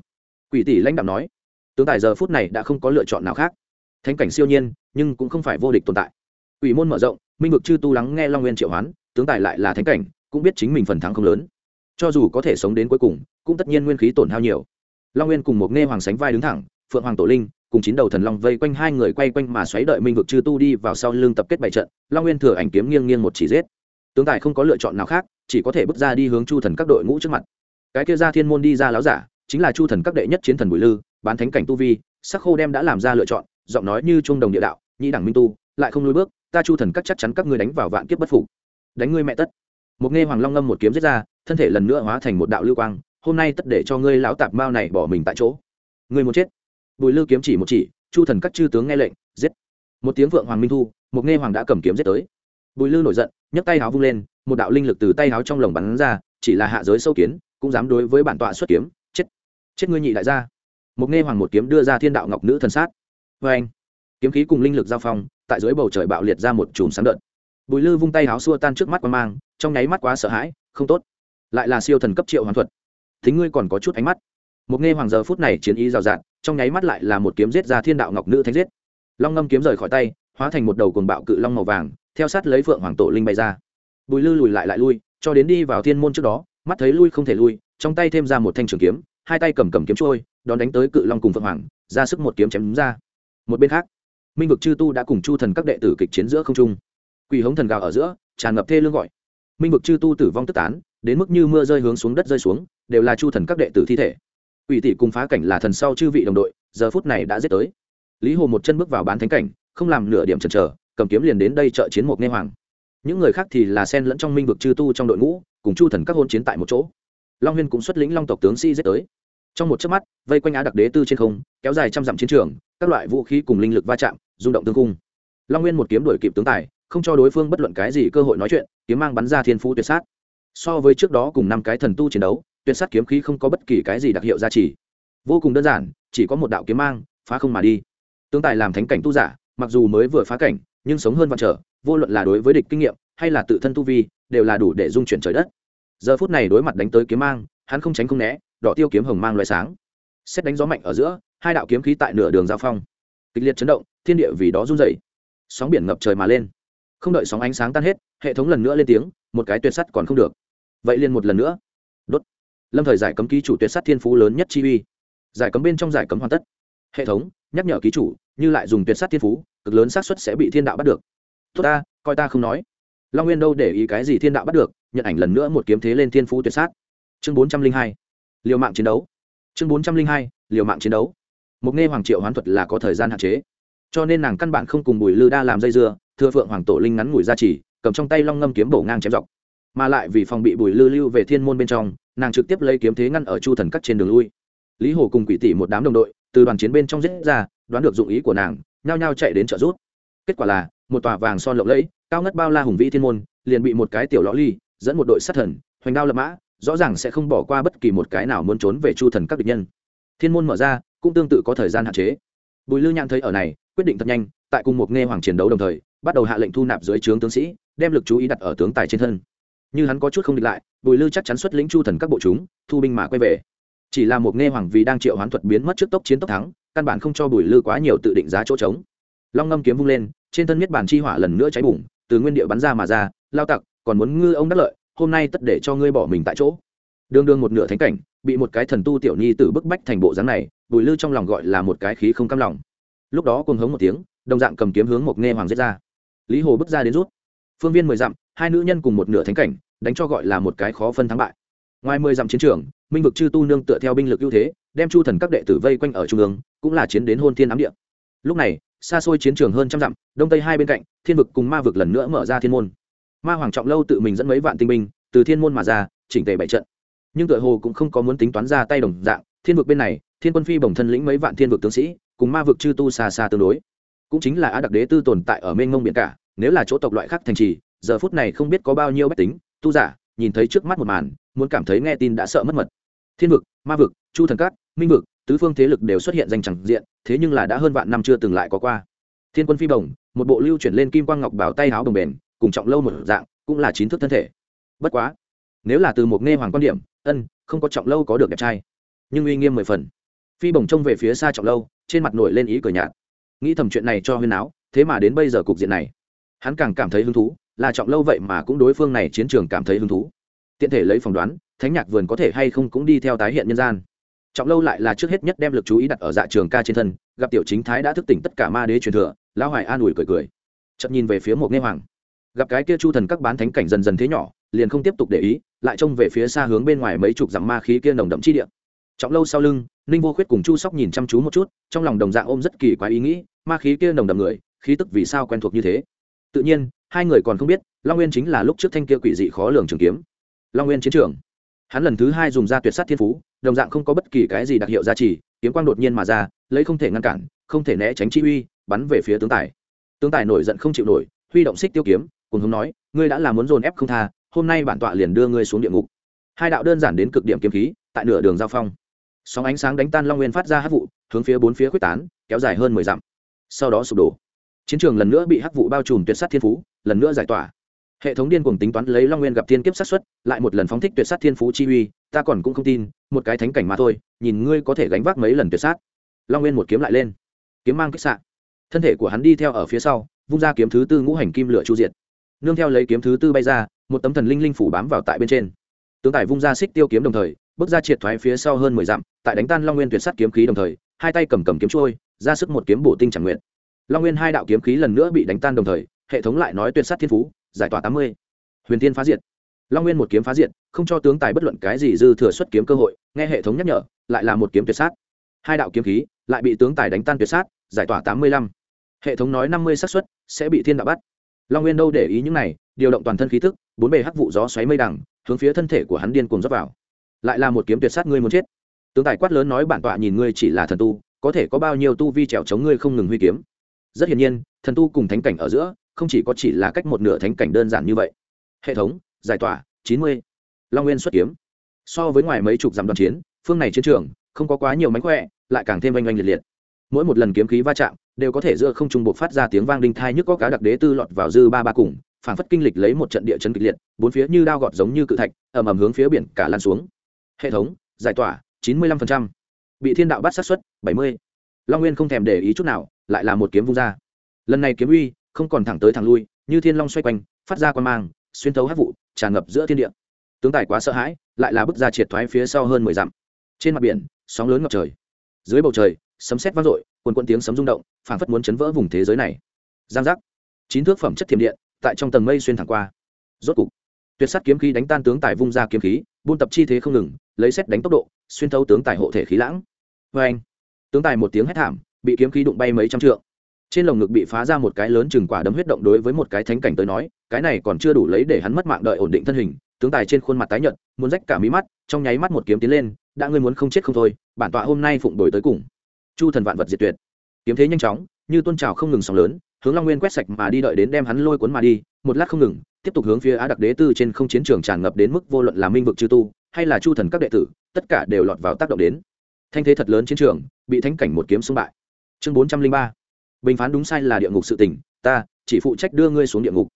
Quỷ tỷ lãnh đạo nói, tướng tài giờ phút này đã không có lựa chọn nào khác. Thánh cảnh siêu nhiên, nhưng cũng không phải vô địch tồn tại. Quỷ môn mở rộng, minh vực chư tu lắng nghe long nguyên triệu hoán, tướng tài lại là thánh cảnh, cũng biết chính mình phần thắng không lớn. Cho dù có thể sống đến cuối cùng, cũng tất nhiên nguyên khí tổn hao nhiều. Long nguyên cùng một nghe hoàng sánh vai đứng thẳng, phượng hoàng tổ linh cùng chín đầu thần long vây quanh hai người quay quanh mà xoáy đợi minh vực chư tu đi vào sau lưng tập kết bảy trận, long nguyên thừa ảnh kiếm nghiêng nghiêng một chỉ giết. Tướng tài không có lựa chọn nào khác chỉ có thể bước ra đi hướng chu thần các đội ngũ trước mặt. Cái kia ra thiên môn đi ra láo giả, chính là chu thần các đệ nhất chiến thần bùi lư, bán thánh cảnh tu vi, sắc khô đem đã làm ra lựa chọn, giọng nói như trung đồng địa đạo, nhĩ đẳng minh tu, lại không lùi bước, ta chu thần các chắc chắn các ngươi đánh vào vạn kiếp bất phục. Đánh ngươi mẹ tất. Một nghe hoàng long ngâm một kiếm giết ra, thân thể lần nữa hóa thành một đạo lưu quang, hôm nay tất để cho ngươi lão tạp mao này bỏ mình tại chỗ. Ngươi muốn chết. Bùi lư kiếm chỉ một chỉ, chu thần các chư tướng nghe lệnh, giết. Một tiếng vượng hoàng minh thu, một nghe hoàng đã cầm kiếm giết tới. Bùi lư nổi giận, nhấc tay háo vung lên một đạo linh lực từ tay áo trong lồng bắn ra, chỉ là hạ giới sâu kiến, cũng dám đối với bản tọa xuất kiếm. Chết. Chết ngươi nhị đại gia. Một nghe hoàng một kiếm đưa ra thiên đạo ngọc nữ thần sát. Vê anh, kiếm khí cùng linh lực giao phong, tại dưới bầu trời bạo liệt ra một chùm sáng đợt. Bùi lư vung tay háo xua tan trước mắt qua mang, trong nháy mắt quá sợ hãi, không tốt. Lại là siêu thần cấp triệu hoàn thuật. Thính ngươi còn có chút ánh mắt. Một nghe hoàng giờ phút này chiến ý rào rạt, trong nháy mắt lại là một kiếm giết ra thiên đạo ngọc nữ thánh giết. Long ngâm kiếm rời khỏi tay, hóa thành một đầu cuồng bạo cự long màu vàng, theo sát lấy phượng hoàng tổ linh bay ra bùi lư lùi lại lại lui, cho đến đi vào thiên môn trước đó, mắt thấy lui không thể lui, trong tay thêm ra một thanh trường kiếm, hai tay cầm cầm kiếm trôi, đón đánh tới cự long cùng phượng hoàng, ra sức một kiếm chém đúng ra. Một bên khác, minh vực chư tu đã cùng chu thần các đệ tử kịch chiến giữa không trung. Quỷ hống thần gào ở giữa, tràn ngập thê lương gọi. Minh vực chư tu tử vong tức tán, đến mức như mưa rơi hướng xuống đất rơi xuống, đều là chu thần các đệ tử thi thể. Ủy tỷ cùng phá cảnh là thần sau chư vị đồng đội, giờ phút này đã giết tới. Lý hồ một chân bước vào bán thánh cảnh, không làm nửa điểm chần chờ, cầm kiếm liền đến đây trợ chiến một nghe hoàng những người khác thì là sen lẫn trong minh vực chư tu trong đội ngũ, cùng chu thần các hôn chiến tại một chỗ. Long huyên cũng xuất lĩnh long tộc tướng sĩ tới. Trong một chớp mắt, vây quanh á đặc đế tư trên không, kéo dài trăm dặm chiến trường, các loại vũ khí cùng linh lực va chạm, rung động tương cung. Long nguyên một kiếm đuổi kịp tướng tài, không cho đối phương bất luận cái gì cơ hội nói chuyện, kiếm mang bắn ra thiên phú tuyệt sát. So với trước đó cùng năm cái thần tu chiến đấu, tuyệt sát kiếm khí không có bất kỳ cái gì đặc hiệu gia trì vô cùng đơn giản, chỉ có một đạo kiếm mang, phá không mà đi. Tướng tài làm thánh cảnh tu giả, mặc dù mới vừa phá cảnh, nhưng sống hơn vạn trở vô luận là đối với địch kinh nghiệm hay là tự thân tu vi, đều là đủ để dung chuyển trời đất. Giờ phút này đối mặt đánh tới kiếm mang, hắn không tránh không né, đỏ tiêu kiếm hồng mang loại sáng. Xét đánh gió mạnh ở giữa, hai đạo kiếm khí tại nửa đường giao phong. Kịch liệt chấn động, thiên địa vì đó run dày sóng biển ngập trời mà lên. Không đợi sóng ánh sáng tan hết, hệ thống lần nữa lên tiếng, một cái tuyệt sắt còn không được. Vậy liền một lần nữa. Đốt. Lâm thời giải cấm ký chủ tuyệt sắt thiên phú lớn nhất chi uy. Giải cấm bên trong giải cấm hoàn tất. Hệ thống, nhắc nhở ký chủ, như lại dùng tuyệt sắt thiên phú, cực lớn xác suất sẽ bị thiên đạo bắt được tốt ta, coi ta không nói. Long nguyên đâu để ý cái gì thiên đạo bắt được, nhận ảnh lần nữa một kiếm thế lên thiên phú tuyệt sát. Chương bốn trăm linh hai, liều mạng chiến đấu. Chương bốn trăm linh hai, liều mạng chiến đấu. Một nghe hoàng triệu hoán thuật là có thời gian hạn chế. Cho nên nàng căn bản không cùng bùi lư đa làm dây dưa thưa phượng hoàng tổ linh ngắn ngủi ra chỉ cầm trong tay long ngâm kiếm bổ ngang chém dọc. Mà lại vì phòng bị bùi lư lưu về thiên môn bên trong, nàng trực tiếp lấy kiếm thế ngăn ở chu thần cắt trên đường lui. Lý hồ cùng quỷ tỷ một đám đồng đội, từ đoàn chiến bên trong giết ra, đoán được dụng ý của nàng, nhao nhao chạy đến trợ giúp. Kết quả là một tòa vàng son lộng lẫy, cao ngất bao la hùng vĩ thiên môn, liền bị một cái tiểu lõ ly, dẫn một đội sát thần, hoành đao lập mã, rõ ràng sẽ không bỏ qua bất kỳ một cái nào muốn trốn về chu thần các địch nhân. Thiên môn mở ra, cũng tương tự có thời gian hạn chế. Bùi lư nhãn thấy ở này, quyết định thật nhanh, tại cùng một nghe hoàng chiến đấu đồng thời, bắt đầu hạ lệnh thu nạp dưới trướng tướng sĩ, đem lực chú ý đặt ở tướng tài trên thân. Như hắn có chút không địch lại, bùi lư chắc chắn xuất lĩnh chu thần các bộ chúng, thu binh mà quay về. Chỉ là một nghe hoàng vì đang triệu hoán thuật biến mất trước tốc chiến tốc thắng, căn bản không cho bùi lư quá nhiều tự định giá chỗ trống. Long ngâm kiếm vung lên trên thân nhất bản chi hỏa lần nữa cháy bùng, từ nguyên địa bắn ra mà ra, lao tặc, còn muốn ngư ông đắc lợi, hôm nay tất để cho ngươi bỏ mình tại chỗ. Đương đương một nửa thánh cảnh, bị một cái thần tu tiểu nhi tử bức bách thành bộ dáng này, bùi lư trong lòng gọi là một cái khí không cam lòng. Lúc đó cùng hống một tiếng, đồng dạng cầm kiếm hướng một nghe hoàng giết ra. Lý hồ bước ra đến rút. Phương viên mười dặm, hai nữ nhân cùng một nửa thánh cảnh, đánh cho gọi là một cái khó phân thắng bại. Ngoài mười dặm chiến trường, minh vực chư tu nương tựa theo binh lực ưu thế, đem chu thần các đệ tử vây quanh ở trung ương, cũng là chiến đến hôn thiên ám địa. Lúc này xa xôi chiến trường hơn trăm dặm, đông tây hai bên cạnh, thiên vực cùng ma vực lần nữa mở ra thiên môn. Ma hoàng trọng lâu tự mình dẫn mấy vạn tinh binh từ thiên môn mà ra, chỉnh tề bảy trận. Nhưng tựa hồ cũng không có muốn tính toán ra tay đồng dạng, thiên vực bên này, thiên quân phi bồng thân lĩnh mấy vạn thiên vực tướng sĩ, cùng ma vực chư tu xa xa tương đối. Cũng chính là á đặc đế tư tồn tại ở mênh mông biển cả, nếu là chỗ tộc loại khác thành trì, giờ phút này không biết có bao nhiêu bách tính, tu giả, nhìn thấy trước mắt một màn, muốn cảm thấy nghe tin đã sợ mất mật. Thiên vực, ma vực, chu thần cát minh vực tứ phương thế lực đều xuất hiện danh chẳng diện, thế nhưng là đã hơn vạn năm chưa từng lại có qua. Thiên quân phi bồng một bộ lưu chuyển lên kim quang ngọc bảo tay áo đồng bền, cùng trọng lâu một dạng, cũng là chín thước thân thể. Bất quá, nếu là từ một nghe hoàng quan điểm, ân, không có trọng lâu có được đẹp trai. Nhưng uy nghiêm mười phần. Phi bồng trông về phía xa trọng lâu, trên mặt nổi lên ý cười nhạt. Nghĩ thầm chuyện này cho huyên áo, thế mà đến bây giờ cục diện này. Hắn càng cảm thấy hứng thú, là trọng lâu vậy mà cũng đối phương này chiến trường cảm thấy hứng thú. Tiện thể lấy phỏng đoán, thánh nhạc vườn có thể hay không cũng đi theo tái hiện nhân gian trọng lâu lại là trước hết nhất đem lực chú ý đặt ở dạ trường ca trên thân, gặp tiểu chính thái đã thức tỉnh tất cả ma đế truyền thừa, lão hoài an ủi cười cười. Chậm nhìn về phía một nghe hoàng. Gặp cái kia chu thần các bán thánh cảnh dần dần thế nhỏ, liền không tiếp tục để ý, lại trông về phía xa hướng bên ngoài mấy chục dặm ma khí kia nồng đậm chi địa. Trọng lâu sau lưng, ninh vô khuyết cùng chu sóc nhìn chăm chú một chút, trong lòng đồng dạng ôm rất kỳ quái ý nghĩ, ma khí kia nồng đậm người, khí tức vì sao quen thuộc như thế? Tự nhiên, hai người còn không biết, long nguyên chính là lúc trước thanh kia quỷ dị khó lường trường kiếm. Long nguyên chiến trường. Hắn lần thứ hai dùng ra tuyệt sát thiên phú đồng dạng không có bất kỳ cái gì đặc hiệu giá trị, kiếm quang đột nhiên mà ra, lấy không thể ngăn cản, không thể né tránh chi uy, bắn về phía tướng tài. Tướng tài nổi giận không chịu nổi, huy động xích tiêu kiếm, cùng hướng nói, ngươi đã làm muốn dồn ép không tha, hôm nay bản tọa liền đưa ngươi xuống địa ngục. Hai đạo đơn giản đến cực điểm kiếm khí, tại nửa đường giao phong. Sóng ánh sáng đánh tan long nguyên phát ra hát vụ, hướng phía bốn phía quyết tán, kéo dài hơn mười dặm. Sau đó sụp đổ. Chiến trường lần nữa bị hắc vụ bao trùm tuyệt sát thiên phú, lần nữa giải tỏa hệ thống điên cuồng tính toán lấy long nguyên gặp thiên kiếp sát xuất lại một lần phóng thích tuyệt sát thiên phú chi uy, ta còn cũng không tin, một cái thánh cảnh mà thôi, nhìn ngươi có thể gánh vác mấy lần tuyệt sát. Long nguyên một kiếm lại lên. Kiếm mang kích sạn thân thể của hắn đi theo ở phía sau, vung ra kiếm thứ tư ngũ hành kim lửa chu diệt. Nương theo lấy kiếm thứ tư bay ra, một tấm thần linh linh phủ bám vào tại bên trên. Tướng tài vung ra xích tiêu kiếm đồng thời, bước ra triệt thoái phía sau hơn mười dặm, tại đánh tan long nguyên tuyệt sắt kiếm khí đồng thời, hai tay cầm cầm kiếm trôi ra sức một kiếm bổ tinh chẳng nguyện. Long nguyên hai đạo kiếm khí lần nữa bị đánh tan đồng thời, hệ thống lại nói tuyệt sát thiên phú giải tỏa tám mươi. Huyền tiên phá diệt. Long nguyên một kiếm phá diệt, không cho tướng tài bất luận cái gì dư thừa xuất kiếm cơ hội, nghe hệ thống nhắc nhở, lại là một kiếm tuyệt sát. Hai đạo kiếm khí, lại bị tướng tài đánh tan tuyệt sát, giải tỏa tám mươi lăm. Hệ thống nói năm mươi xác suất sẽ bị thiên đạo bắt. Long nguyên đâu để ý những này, điều động toàn thân khí thức, bốn bề hắc vụ gió xoáy mây đằng, hướng phía thân thể của hắn điên cuồng dốc vào. Lại là một kiếm tuyệt sát ngươi muốn chết. Tướng tài quát lớn nói bản tọa nhìn ngươi chỉ là thần tu, có thể có bao nhiêu tu vi trèo chống ngươi không ngừng huy kiếm. Rất hiển nhiên, thần tu cùng thánh cảnh ở giữa không chỉ có chỉ là cách một nửa thánh cảnh đơn giản như vậy. Hệ thống, giải tỏa, chín mươi. Long nguyên xuất kiếm. So với ngoài mấy chục dặm đoàn chiến, phương này chiến trường, không có quá nhiều mánh khỏe, lại càng thêm oanh oanh liệt liệt. Mỗi một lần kiếm khí va chạm, đều có thể giữa không trung buộc phát ra tiếng vang đinh thai nhức có cá đặc đế tư lọt vào dư ba ba cùng phảng phất kinh lịch lấy một trận địa chấn kịch liệt, bốn phía như đao gọt giống như cự thạch, ầm ầm hướng phía biển cả lan xuống. Hệ thống, giải tỏa, chín mươi lăm bị thiên đạo bắt sát xuất, bảy mươi. Long nguyên không thèm để ý chút nào, lại là một kiếm vung ra. Lần này kiếm uy không còn thẳng tới thẳng lui, như thiên long xoay quanh, phát ra quan mang, xuyên thấu hát vụ, tràn ngập giữa thiên địa. Tướng tài quá sợ hãi, lại là bước ra triệt thoái phía sau hơn mười dặm. Trên mặt biển, sóng lớn ngập trời. Dưới bầu trời, sấm sét vang dội quần quận tiếng sấm rung động, phảng phất muốn chấn vỡ vùng thế giới này. Giang giác. Chín thước phẩm chất thiểm điện, tại trong tầng mây xuyên thẳng qua. Rốt cục, tuyệt sắt kiếm khí đánh tan tướng tài vung ra kiếm khí, buôn tập chi thế không ngừng, lấy xét đánh tốc độ, xuyên thấu tướng tài hộ thể khí lãng. Vê anh tướng tài một tiếng hét thảm, bị kiếm khí đụng bay mấy trăm trượng trên lồng ngực bị phá ra một cái lớn chừng quả đấm huyết động đối với một cái thánh cảnh tới nói, cái này còn chưa đủ lấy để hắn mất mạng đợi ổn định thân hình, tướng tài trên khuôn mặt tái nhợt, muốn rách cả mí mắt, trong nháy mắt một kiếm tiến lên, đã ngươi muốn không chết không thôi, bản tọa hôm nay phụng đổi tới cùng. Chu thần vạn vật diệt tuyệt. Kiếm thế nhanh chóng, như tôn trào không ngừng sóng lớn, hướng long nguyên quét sạch mà đi đợi đến đem hắn lôi cuốn mà đi, một lát không ngừng, tiếp tục hướng phía á đặc đế tư trên không chiến trường tràn ngập đến mức vô luận là minh vực chư tu, hay là chu thần các đệ tử, tất cả đều lọt vào tác động đến. Thanh thế thật lớn chiến trường, bị thánh cảnh một kiếm xung bại. Chương bốn trăm linh ba bình phán đúng sai là địa ngục sự tỉnh ta chỉ phụ trách đưa ngươi xuống địa ngục.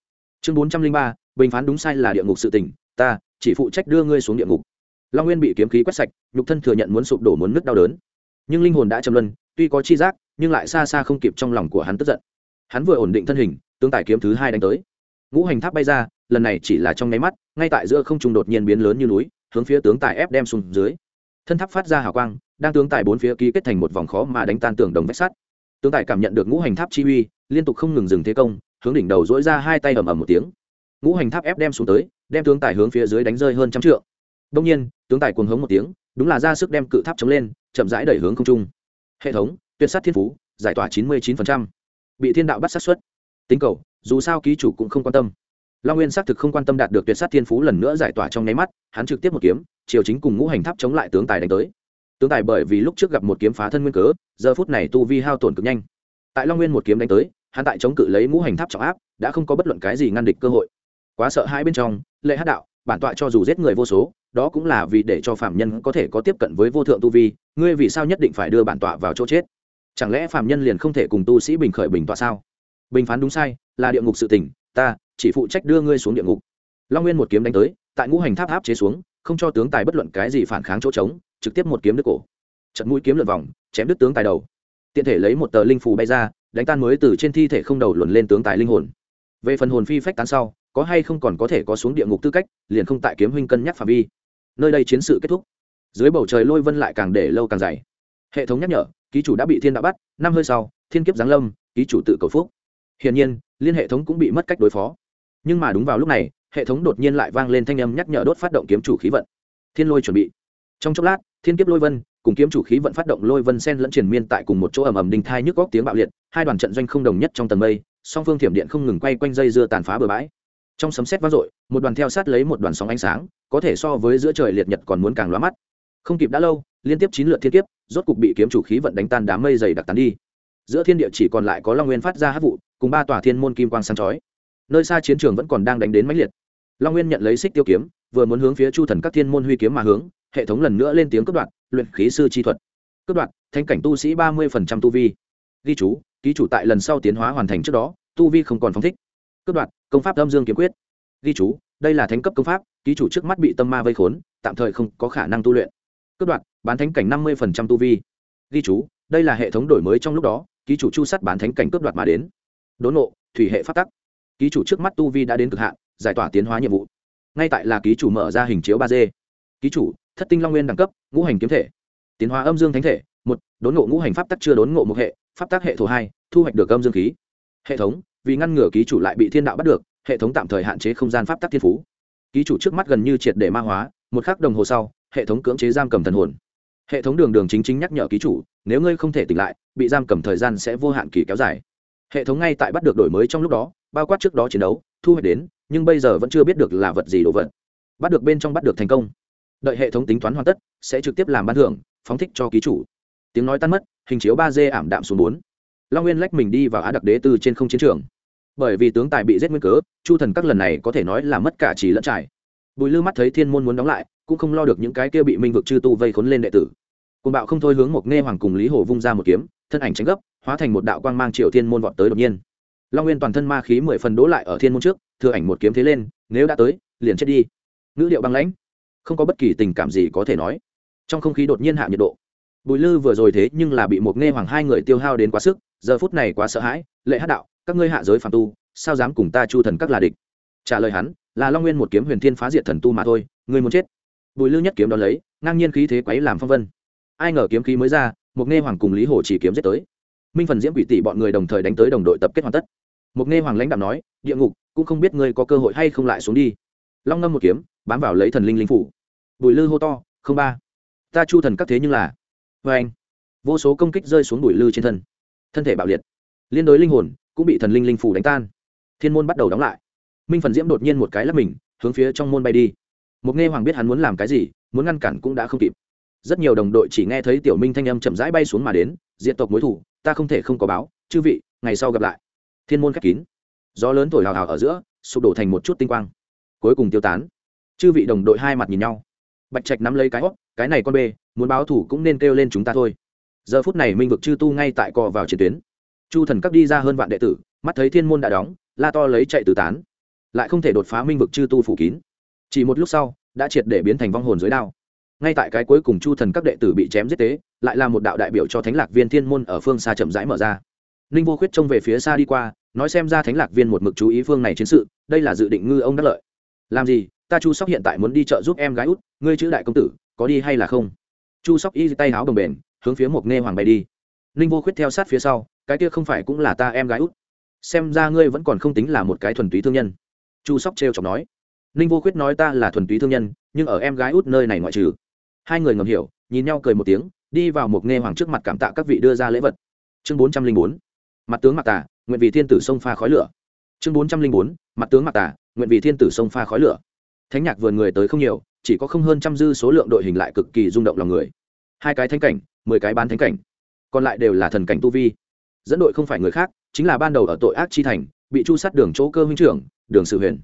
Chương bốn trăm linh ba, bình phán đúng sai là địa ngục sự tỉnh ta chỉ phụ trách đưa ngươi xuống địa ngục. Long nguyên bị kiếm khí quét sạch, nhục thân thừa nhận muốn sụp đổ muốn nứt đau đớn. Nhưng linh hồn đã châm luân, tuy có chi giác, nhưng lại xa xa không kịp trong lòng của hắn tức giận. Hắn vừa ổn định thân hình, tướng tài kiếm thứ hai đánh tới. Ngũ hành tháp bay ra, lần này chỉ là trong nháy mắt, ngay tại giữa không trung đột nhiên biến lớn như núi, hướng phía tướng tài ép đem xuống dưới. Thân tháp phát ra hào quang, đang tướng tài bốn phía ký kết thành một vòng khó mà đánh tan tường đồng vách sắt tướng tài cảm nhận được ngũ hành tháp chi uy, liên tục không ngừng dừng thế công, hướng đỉnh đầu dỗi ra hai tay ầm ầm một tiếng. Ngũ hành tháp ép đem xuống tới, đem tướng tài hướng phía dưới đánh rơi hơn trăm trượng. Đông nhiên, tướng tài cuồng hống một tiếng, đúng là ra sức đem cự tháp chống lên, chậm rãi đẩy hướng không trung. Hệ thống, tuyệt sát thiên phú, giải tỏa chín mươi chín bị thiên đạo bắt sát xuất. Tính cầu, dù sao ký chủ cũng không quan tâm. Long nguyên xác thực không quan tâm đạt được tuyệt sát thiên phú lần nữa giải tỏa trong nháy mắt, hắn trực tiếp một kiếm chiều chính cùng ngũ hành tháp chống lại tướng tài đánh tới tướng tài bởi vì lúc trước gặp một kiếm phá thân nguyên cớ, giờ phút này tu vi hao tổn cực nhanh. Tại long nguyên một kiếm đánh tới, hắn tại chống cự lấy ngũ hành tháp trọng áp, đã không có bất luận cái gì ngăn địch cơ hội. Quá sợ hai bên trong, lệ hát đạo, bản tọa cho dù giết người vô số, đó cũng là vì để cho phạm nhân có thể có tiếp cận với vô thượng tu vi, ngươi vì sao nhất định phải đưa bản tọa vào chỗ chết? Chẳng lẽ phạm nhân liền không thể cùng tu sĩ bình khởi bình tọa sao? Bình phán đúng sai, là địa ngục sự tỉnh ta chỉ phụ trách đưa ngươi xuống địa ngục. Long nguyên một kiếm đánh tới, tại ngũ hành tháp áp chế xuống, không cho tướng tài bất luận cái gì phản kháng chỗ trống trực tiếp một kiếm đứt cổ. Trận mũi kiếm lượn vòng, chém đứt tướng tài đầu. Tiện thể lấy một tờ linh phù bay ra, đánh tan mới từ trên thi thể không đầu luồn lên tướng tài linh hồn. Về phần hồn phi phách tán sau, có hay không còn có thể có xuống địa ngục tư cách, liền không tại kiếm huynh cân nhắc phạm vi. Nơi đây chiến sự kết thúc. Dưới bầu trời lôi vân lại càng để lâu càng dày. Hệ thống nhắc nhở, ký chủ đã bị thiên đã bắt, năm hơi sau, thiên kiếp giáng lâm, ký chủ tự cầu phúc. Hiển nhiên, liên hệ thống cũng bị mất cách đối phó. Nhưng mà đúng vào lúc này, hệ thống đột nhiên lại vang lên thanh âm nhắc nhở đốt phát động kiếm chủ khí vận. Thiên lôi chuẩn bị trong chốc lát, thiên kiếp lôi vân, cùng kiếm chủ khí vận phát động lôi vân sen lẫn triển miên tại cùng một chỗ ầm ầm đinh thai nhức góc tiếng bạo liệt, hai đoàn trận doanh không đồng nhất trong tầng mây, song phương thiểm điện không ngừng quay quanh dây dưa tàn phá bừa bãi. Trong sấm sét vang dội, một đoàn theo sát lấy một đoàn sóng ánh sáng, có thể so với giữa trời liệt nhật còn muốn càng lóa mắt. Không kịp đã lâu, liên tiếp chín lượt thiên kiếp, rốt cục bị kiếm chủ khí vận đánh tan đám mây dày đặc tán đi. Giữa thiên địa chỉ còn lại có long nguyên phát ra hát vụ, cùng ba tòa thiên môn kim quang sáng chói. Nơi xa chiến trường vẫn còn đang đánh đến mãnh liệt. Long nguyên nhận lấy xích tiêu kiếm, vừa muốn hướng phía chu thần các thiên môn huy kiếm mà hướng hệ thống lần nữa lên tiếng cướp đoạn, luyện khí sư chi thuật. Cướp đoạn, thanh cảnh tu sĩ ba mươi tu vi. Ghi chú ký chủ tại lần sau tiến hóa hoàn thành trước đó tu vi không còn phóng thích. Cướp đoạn, công pháp âm dương kiếm quyết. Ghi chú đây là thánh cấp công pháp ký chủ trước mắt bị tâm ma vây khốn tạm thời không có khả năng tu luyện. Cướp đoạn, bán thánh cảnh năm mươi tu vi. Ghi chú đây là hệ thống đổi mới trong lúc đó ký chủ chu sắt bán thánh cảnh cướp đoạt mà đến. Đốn nộ thủy hệ phát tắc. Ký chủ trước mắt tu vi đã đến cực hạn giải tỏa tiến hóa nhiệm vụ. Ngay tại là ký chủ mở ra hình chiếu ba d. Ký chủ thất tinh long nguyên đẳng cấp, ngũ hành kiếm thể. Tiến hóa âm dương thánh thể, một, đốn ngộ ngũ hành pháp tắc chưa đốn ngộ một hệ, pháp tắc hệ thổ hai, thu hoạch được âm dương khí. Hệ thống, vì ngăn ngừa ký chủ lại bị thiên đạo bắt được, hệ thống tạm thời hạn chế không gian pháp tắc thiên phú. Ký chủ trước mắt gần như triệt để ma hóa, một khắc đồng hồ sau, hệ thống cưỡng chế giam cầm thần hồn. Hệ thống đường đường chính chính nhắc nhở ký chủ, nếu ngươi không thể tỉnh lại, bị giam cầm thời gian sẽ vô hạn kỳ kéo dài. Hệ thống ngay tại bắt được đổi mới trong lúc đó, bao quát trước đó chiến đấu, thu hoạch đến, nhưng bây giờ vẫn chưa biết được là vật gì đồ vật. Bắt được bên trong bắt được thành công đợi hệ thống tính toán hoàn tất, sẽ trực tiếp làm ban thưởng, phóng thích cho ký chủ. Tiếng nói tan mất, hình chiếu ba d ảm đạm xuống bốn. Long nguyên lách mình đi vào á đặc đế tư trên không chiến trường. Bởi vì tướng tài bị giết nguyên cớ, chu thần các lần này có thể nói là mất cả chỉ lẫn trải. Bùi lư mắt thấy thiên môn muốn đóng lại, cũng không lo được những cái kia bị minh vực chư tu vây khốn lên đệ tử. Côn bạo không thôi hướng một nghe hoàng cùng lý hồ vung ra một kiếm, thân ảnh tránh gấp, hóa thành một đạo quang mang triệu thiên môn vọt tới đột nhiên. Long nguyên toàn thân ma khí mười phần đỗ lại ở thiên môn trước, thừa ảnh một kiếm thế lên, nếu đã tới, liền chết đi. Ngữ điệu băng lãnh không có bất kỳ tình cảm gì có thể nói. Trong không khí đột nhiên hạ nhiệt độ. Bùi lư vừa rồi thế nhưng là bị một nghe hoàng hai người tiêu hao đến quá sức, giờ phút này quá sợ hãi, lệ hát đạo, các ngươi hạ giới phàm tu, sao dám cùng ta chu thần các là địch? Trả lời hắn, là long nguyên một kiếm huyền thiên phá diệt thần tu mà thôi, ngươi muốn chết. Bùi lư nhất kiếm đón lấy, ngang nhiên khí thế quấy làm phong vân. Ai ngờ kiếm khí mới ra, một nghe hoàng cùng lý hồ chỉ kiếm giết tới. Minh phần diễm quỷ tỷ bọn người đồng thời đánh tới đồng đội tập kết hoàn tất. Một nghe hoàng lãnh đạo nói, địa ngục, cũng không biết ngươi có cơ hội hay không lại xuống đi. Long ngâm một kiếm, bám vào lấy thần linh linh phủ bùi lư hô to, không ba, ta chu thần các thế nhưng là vê anh, vô số công kích rơi xuống bùi lư trên thân thân thể bạo liệt, liên đối linh hồn cũng bị thần linh linh phủ đánh tan. Thiên môn bắt đầu đóng lại. Minh phần diễm đột nhiên một cái lắp mình, hướng phía trong môn bay đi. Một nghe hoàng biết hắn muốn làm cái gì, muốn ngăn cản cũng đã không kịp. Rất nhiều đồng đội chỉ nghe thấy tiểu minh thanh âm chậm rãi bay xuống mà đến diện tộc mối thủ, ta không thể không có báo, chư vị, ngày sau gặp lại. Thiên môn khép kín. Gió lớn thổi hào hào ở giữa, sụp đổ thành một chút tinh quang. Cuối cùng tiêu tán. Chư vị đồng đội hai mặt nhìn nhau bạch trạch nắm lấy cái hót cái này con bê, muốn báo thủ cũng nên kêu lên chúng ta thôi. Giờ phút này minh vực chư tu ngay tại cò vào chiến tuyến. Chu thần các đi ra hơn vạn đệ tử, mắt thấy thiên môn đã đóng, la to lấy chạy từ tán. Lại không thể đột phá minh vực chư tu phủ kín. Chỉ một lúc sau, đã triệt để biến thành vong hồn dưới đao. Ngay tại cái cuối cùng chu thần các đệ tử bị chém giết tế, lại là một đạo đại biểu cho thánh lạc viên thiên môn ở phương xa chậm rãi mở ra. Ninh vô khuyết trông về phía xa đi qua, nói xem ra thánh lạc viên một mực chú ý phương này chiến sự, đây là dự định ngư ông đắc lợi. Làm gì, ta chu sóc hiện tại muốn đi chợ giúp em gái út ngươi chữ đại công tử, có đi hay là không? Chu sóc y tay háo đồng bền, hướng phía một nghe hoàng bay đi. Ninh vô khuyết theo sát phía sau, cái kia không phải cũng là ta em gái út? Xem ra ngươi vẫn còn không tính là một cái thuần túy thương nhân. Chu sóc trêu chọc nói. Ninh vô khuyết nói ta là thuần túy thương nhân, nhưng ở em gái út nơi này ngoại trừ. Hai người ngầm hiểu, nhìn nhau cười một tiếng, đi vào một nghe hoàng trước mặt cảm tạ các vị đưa ra lễ vật. Chương bốn trăm linh bốn, mặt tướng mặc tà, nguyện vì thiên tử sông pha khói lửa. Chương bốn trăm linh bốn, mặt tướng mặc tà, nguyện vì thiên tử sông pha khói lửa. Thánh nhạc vườn người tới không nhiều chỉ có không hơn trăm dư số lượng đội hình lại cực kỳ rung động lòng người. Hai cái thánh cảnh, mười cái bán thánh cảnh. Còn lại đều là thần cảnh tu vi. Dẫn đội không phải người khác, chính là ban đầu ở tội ác chi thành, bị chu sát đường chỗ cơ huynh trưởng, đường sử huyền.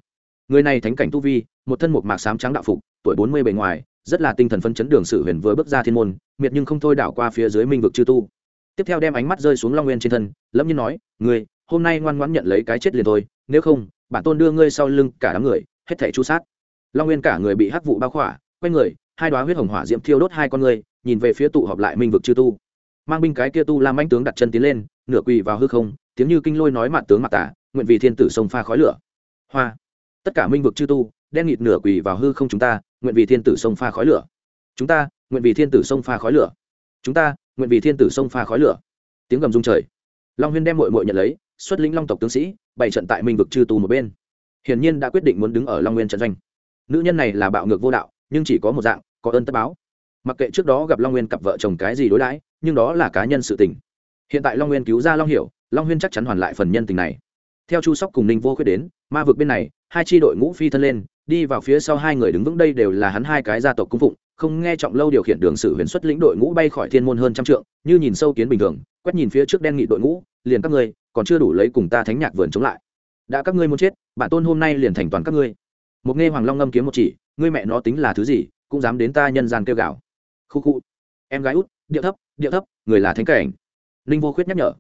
Người này thánh cảnh tu vi, một thân một mạc sám trắng đạo phục, tuổi bốn mươi bề ngoài, rất là tinh thần phân chấn đường sử huyền vừa bước ra thiên môn, miệt nhưng không thôi đảo qua phía dưới minh vực chư tu. Tiếp theo đem ánh mắt rơi xuống long nguyên trên thân lâm nhiên nói người hôm nay ngoan ngoãn nhận lấy cái chết liền thôi, nếu không, bản tôn đưa ngươi sau lưng cả đám người, hết thảy chu sát long nguyên cả người bị hắc vụ bao khỏa, quay người, hai đoá huyết hồng hỏa diễm thiêu đốt hai con người, nhìn về phía tụ họp lại minh vực chư tu. Mang binh cái kia tu làm anh tướng đặt chân tiến lên, nửa quỳ vào hư không, tiếng như kinh lôi nói mặt tướng mặt tả, nguyện vì thiên tử sông pha khói lửa. Hoa. Tất cả minh vực chư tu, đen nghịt nửa quỳ vào hư không chúng ta, nguyện vì thiên tử sông pha khói lửa. Chúng ta, nguyện vì thiên tử sông pha khói lửa. Chúng ta, nguyện vì thiên tử sông pha khói lửa. Tiếng gầm rung trời. Long huyên đem mội mội nhận lấy, xuất lĩnh long tộc tướng sĩ, bày trận tại minh vực chư tu một bên. Hiển nhiên đã quyết định muốn đứng ở long nguyên trận doanh nữ nhân này là bạo ngược vô đạo, nhưng chỉ có một dạng, có ơn tất báo. Mặc kệ trước đó gặp long nguyên cặp vợ chồng cái gì đối đãi, nhưng đó là cá nhân sự tình. Hiện tại long nguyên cứu ra long hiểu, long huyên chắc chắn hoàn lại phần nhân tình này. Theo chu sóc cùng ninh vô khuyết đến, ma vực bên này, hai tri đội ngũ phi thân lên, đi vào phía sau hai người đứng vững đây đều là hắn hai cái gia tộc cung phụng, không nghe trọng lâu điều khiển đường sử huyền xuất lĩnh đội ngũ bay khỏi thiên môn hơn trăm trượng, như nhìn sâu kiến bình thường, quét nhìn phía trước đen nghị đội ngũ, liền các ngươi, còn chưa đủ lấy cùng ta thánh nhạc vườn chống lại. Đã các ngươi muốn chết, bản tôn hôm nay liền thành toàn các ngươi một nghe hoàng long ngâm kiếm một chỉ, ngươi mẹ nó tính là thứ gì, cũng dám đến ta nhân gian kêu gào. Khu khu. Em gái út, điệu thấp điệu thấp, người là thánh cảnh. Ninh vô khuyết nhắc nhở.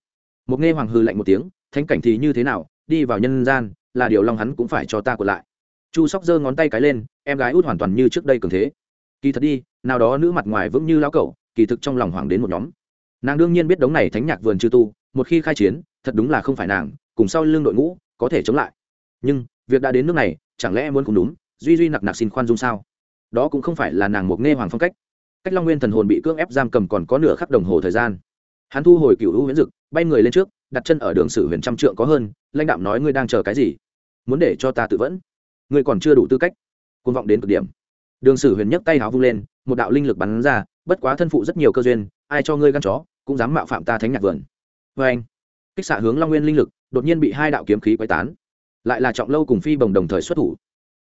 Một nghe hoàng hư lạnh một tiếng, thánh cảnh thì như thế nào, đi vào nhân gian, là điều long hắn cũng phải cho ta của lại. Chu sóc giơ ngón tay cái lên, em gái út hoàn toàn như trước đây cường thế. Kỳ thật đi, nào đó nữ mặt ngoài vững như lão cẩu, kỳ thực trong lòng hoàng đến một nhóm. Nàng đương nhiên biết đống này thánh nhạc vườn chư tu, một khi khai chiến, thật đúng là không phải nàng, cùng sau lưng đội ngũ, có thể chống lại. Nhưng việc đã đến nước này, chẳng lẽ muốn cùng đúng, duy duy nặc nặc xin khoan dung sao? Đó cũng không phải là nàng một nghe hoàng phong cách. Cách long nguyên thần hồn bị cưỡng ép giam cầm còn có nửa khắc đồng hồ thời gian. Hắn thu hồi cựu hữu huyễn dực, bay người lên trước, đặt chân ở đường sử huyền trăm trượng có hơn, lãnh đạo nói ngươi đang chờ cái gì? Muốn để cho ta tự vẫn. Ngươi còn chưa đủ tư cách. Côn vọng đến cực điểm. Đường sử huyền nhấc tay háo vung lên, một đạo linh lực bắn ra, bất quá thân phụ rất nhiều cơ duyên, ai cho ngươi gan chó, cũng dám mạo phạm ta thánh nhạc vườn. Vê anh kích xạ hướng long nguyên linh lực, đột nhiên bị hai đạo kiếm khí quấy tán lại là trọng lâu cùng phi bồng đồng thời xuất thủ.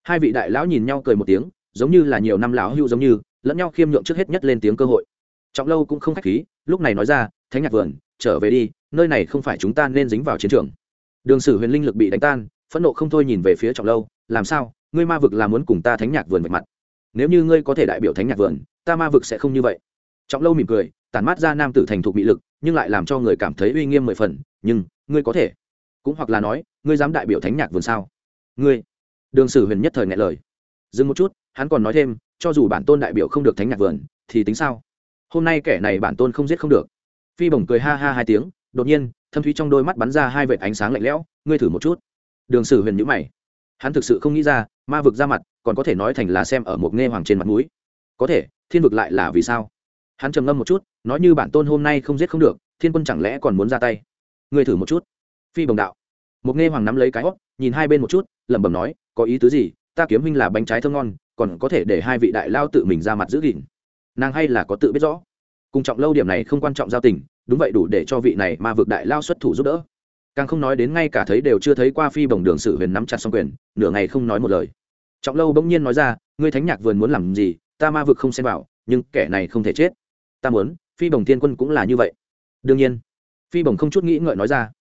Hai vị đại lão nhìn nhau cười một tiếng, giống như là nhiều năm lão hưu giống như, lẫn nhau khiêm nhượng trước hết nhất lên tiếng cơ hội. Trọng lâu cũng không khách khí, lúc này nói ra, thánh nhạc vườn, trở về đi, nơi này không phải chúng ta nên dính vào chiến trường. Đường sử huyền linh lực bị đánh tan, phẫn nộ không thôi nhìn về phía trọng lâu, làm sao, ngươi ma vực là muốn cùng ta thánh nhạc vườn vạch mặt? Nếu như ngươi có thể đại biểu thánh nhạc vườn, ta ma vực sẽ không như vậy. Trọng lâu mỉm cười, tản mát ra nam tử thành thục bị lực, nhưng lại làm cho người cảm thấy uy nghiêm mười phần, nhưng, ngươi có thể cũng hoặc là nói, ngươi dám đại biểu thánh nhạc vườn sao? Ngươi, đường sử huyền nhất thời ngại lời. Dừng một chút, hắn còn nói thêm, cho dù bản tôn đại biểu không được thánh nhạc vườn, thì tính sao? Hôm nay kẻ này bản tôn không giết không được. Phi bổng cười ha ha hai tiếng, đột nhiên, thâm thúy trong đôi mắt bắn ra hai vệt ánh sáng lạnh lẽo, ngươi thử một chút. Đường sử huyền nhữ mày. Hắn thực sự không nghĩ ra, ma vực ra mặt, còn có thể nói thành là xem ở một nghe hoàng trên mặt mũi. Có thể, thiên vực lại là vì sao? Hắn trầm ngâm một chút, nói như bản tôn hôm nay không giết không được, thiên quân chẳng lẽ còn muốn ra tay? Ngươi thử một chút phi bồng đạo. Một nghe hoàng nắm lấy cái hót, nhìn hai bên một chút, lẩm bẩm nói, có ý tứ gì? Ta kiếm huynh là bánh trái thơm ngon, còn có thể để hai vị đại lao tự mình ra mặt giữ gìn. Nàng hay là có tự biết rõ. Cùng trọng lâu điểm này không quan trọng giao tình, đúng vậy đủ để cho vị này mà vực đại lao xuất thủ giúp đỡ. Càng không nói đến ngay cả thấy đều chưa thấy qua phi bồng đường sử huyền nắm chặt xong quyền, nửa ngày không nói một lời. Trọng lâu bỗng nhiên nói ra, ngươi thánh nhạc vườn muốn làm gì, ta ma vực không xem vào, nhưng kẻ này không thể chết. Ta muốn, phi bồng thiên quân cũng là như vậy. Đương nhiên, phi bồng không chút nghĩ ngợi nói ra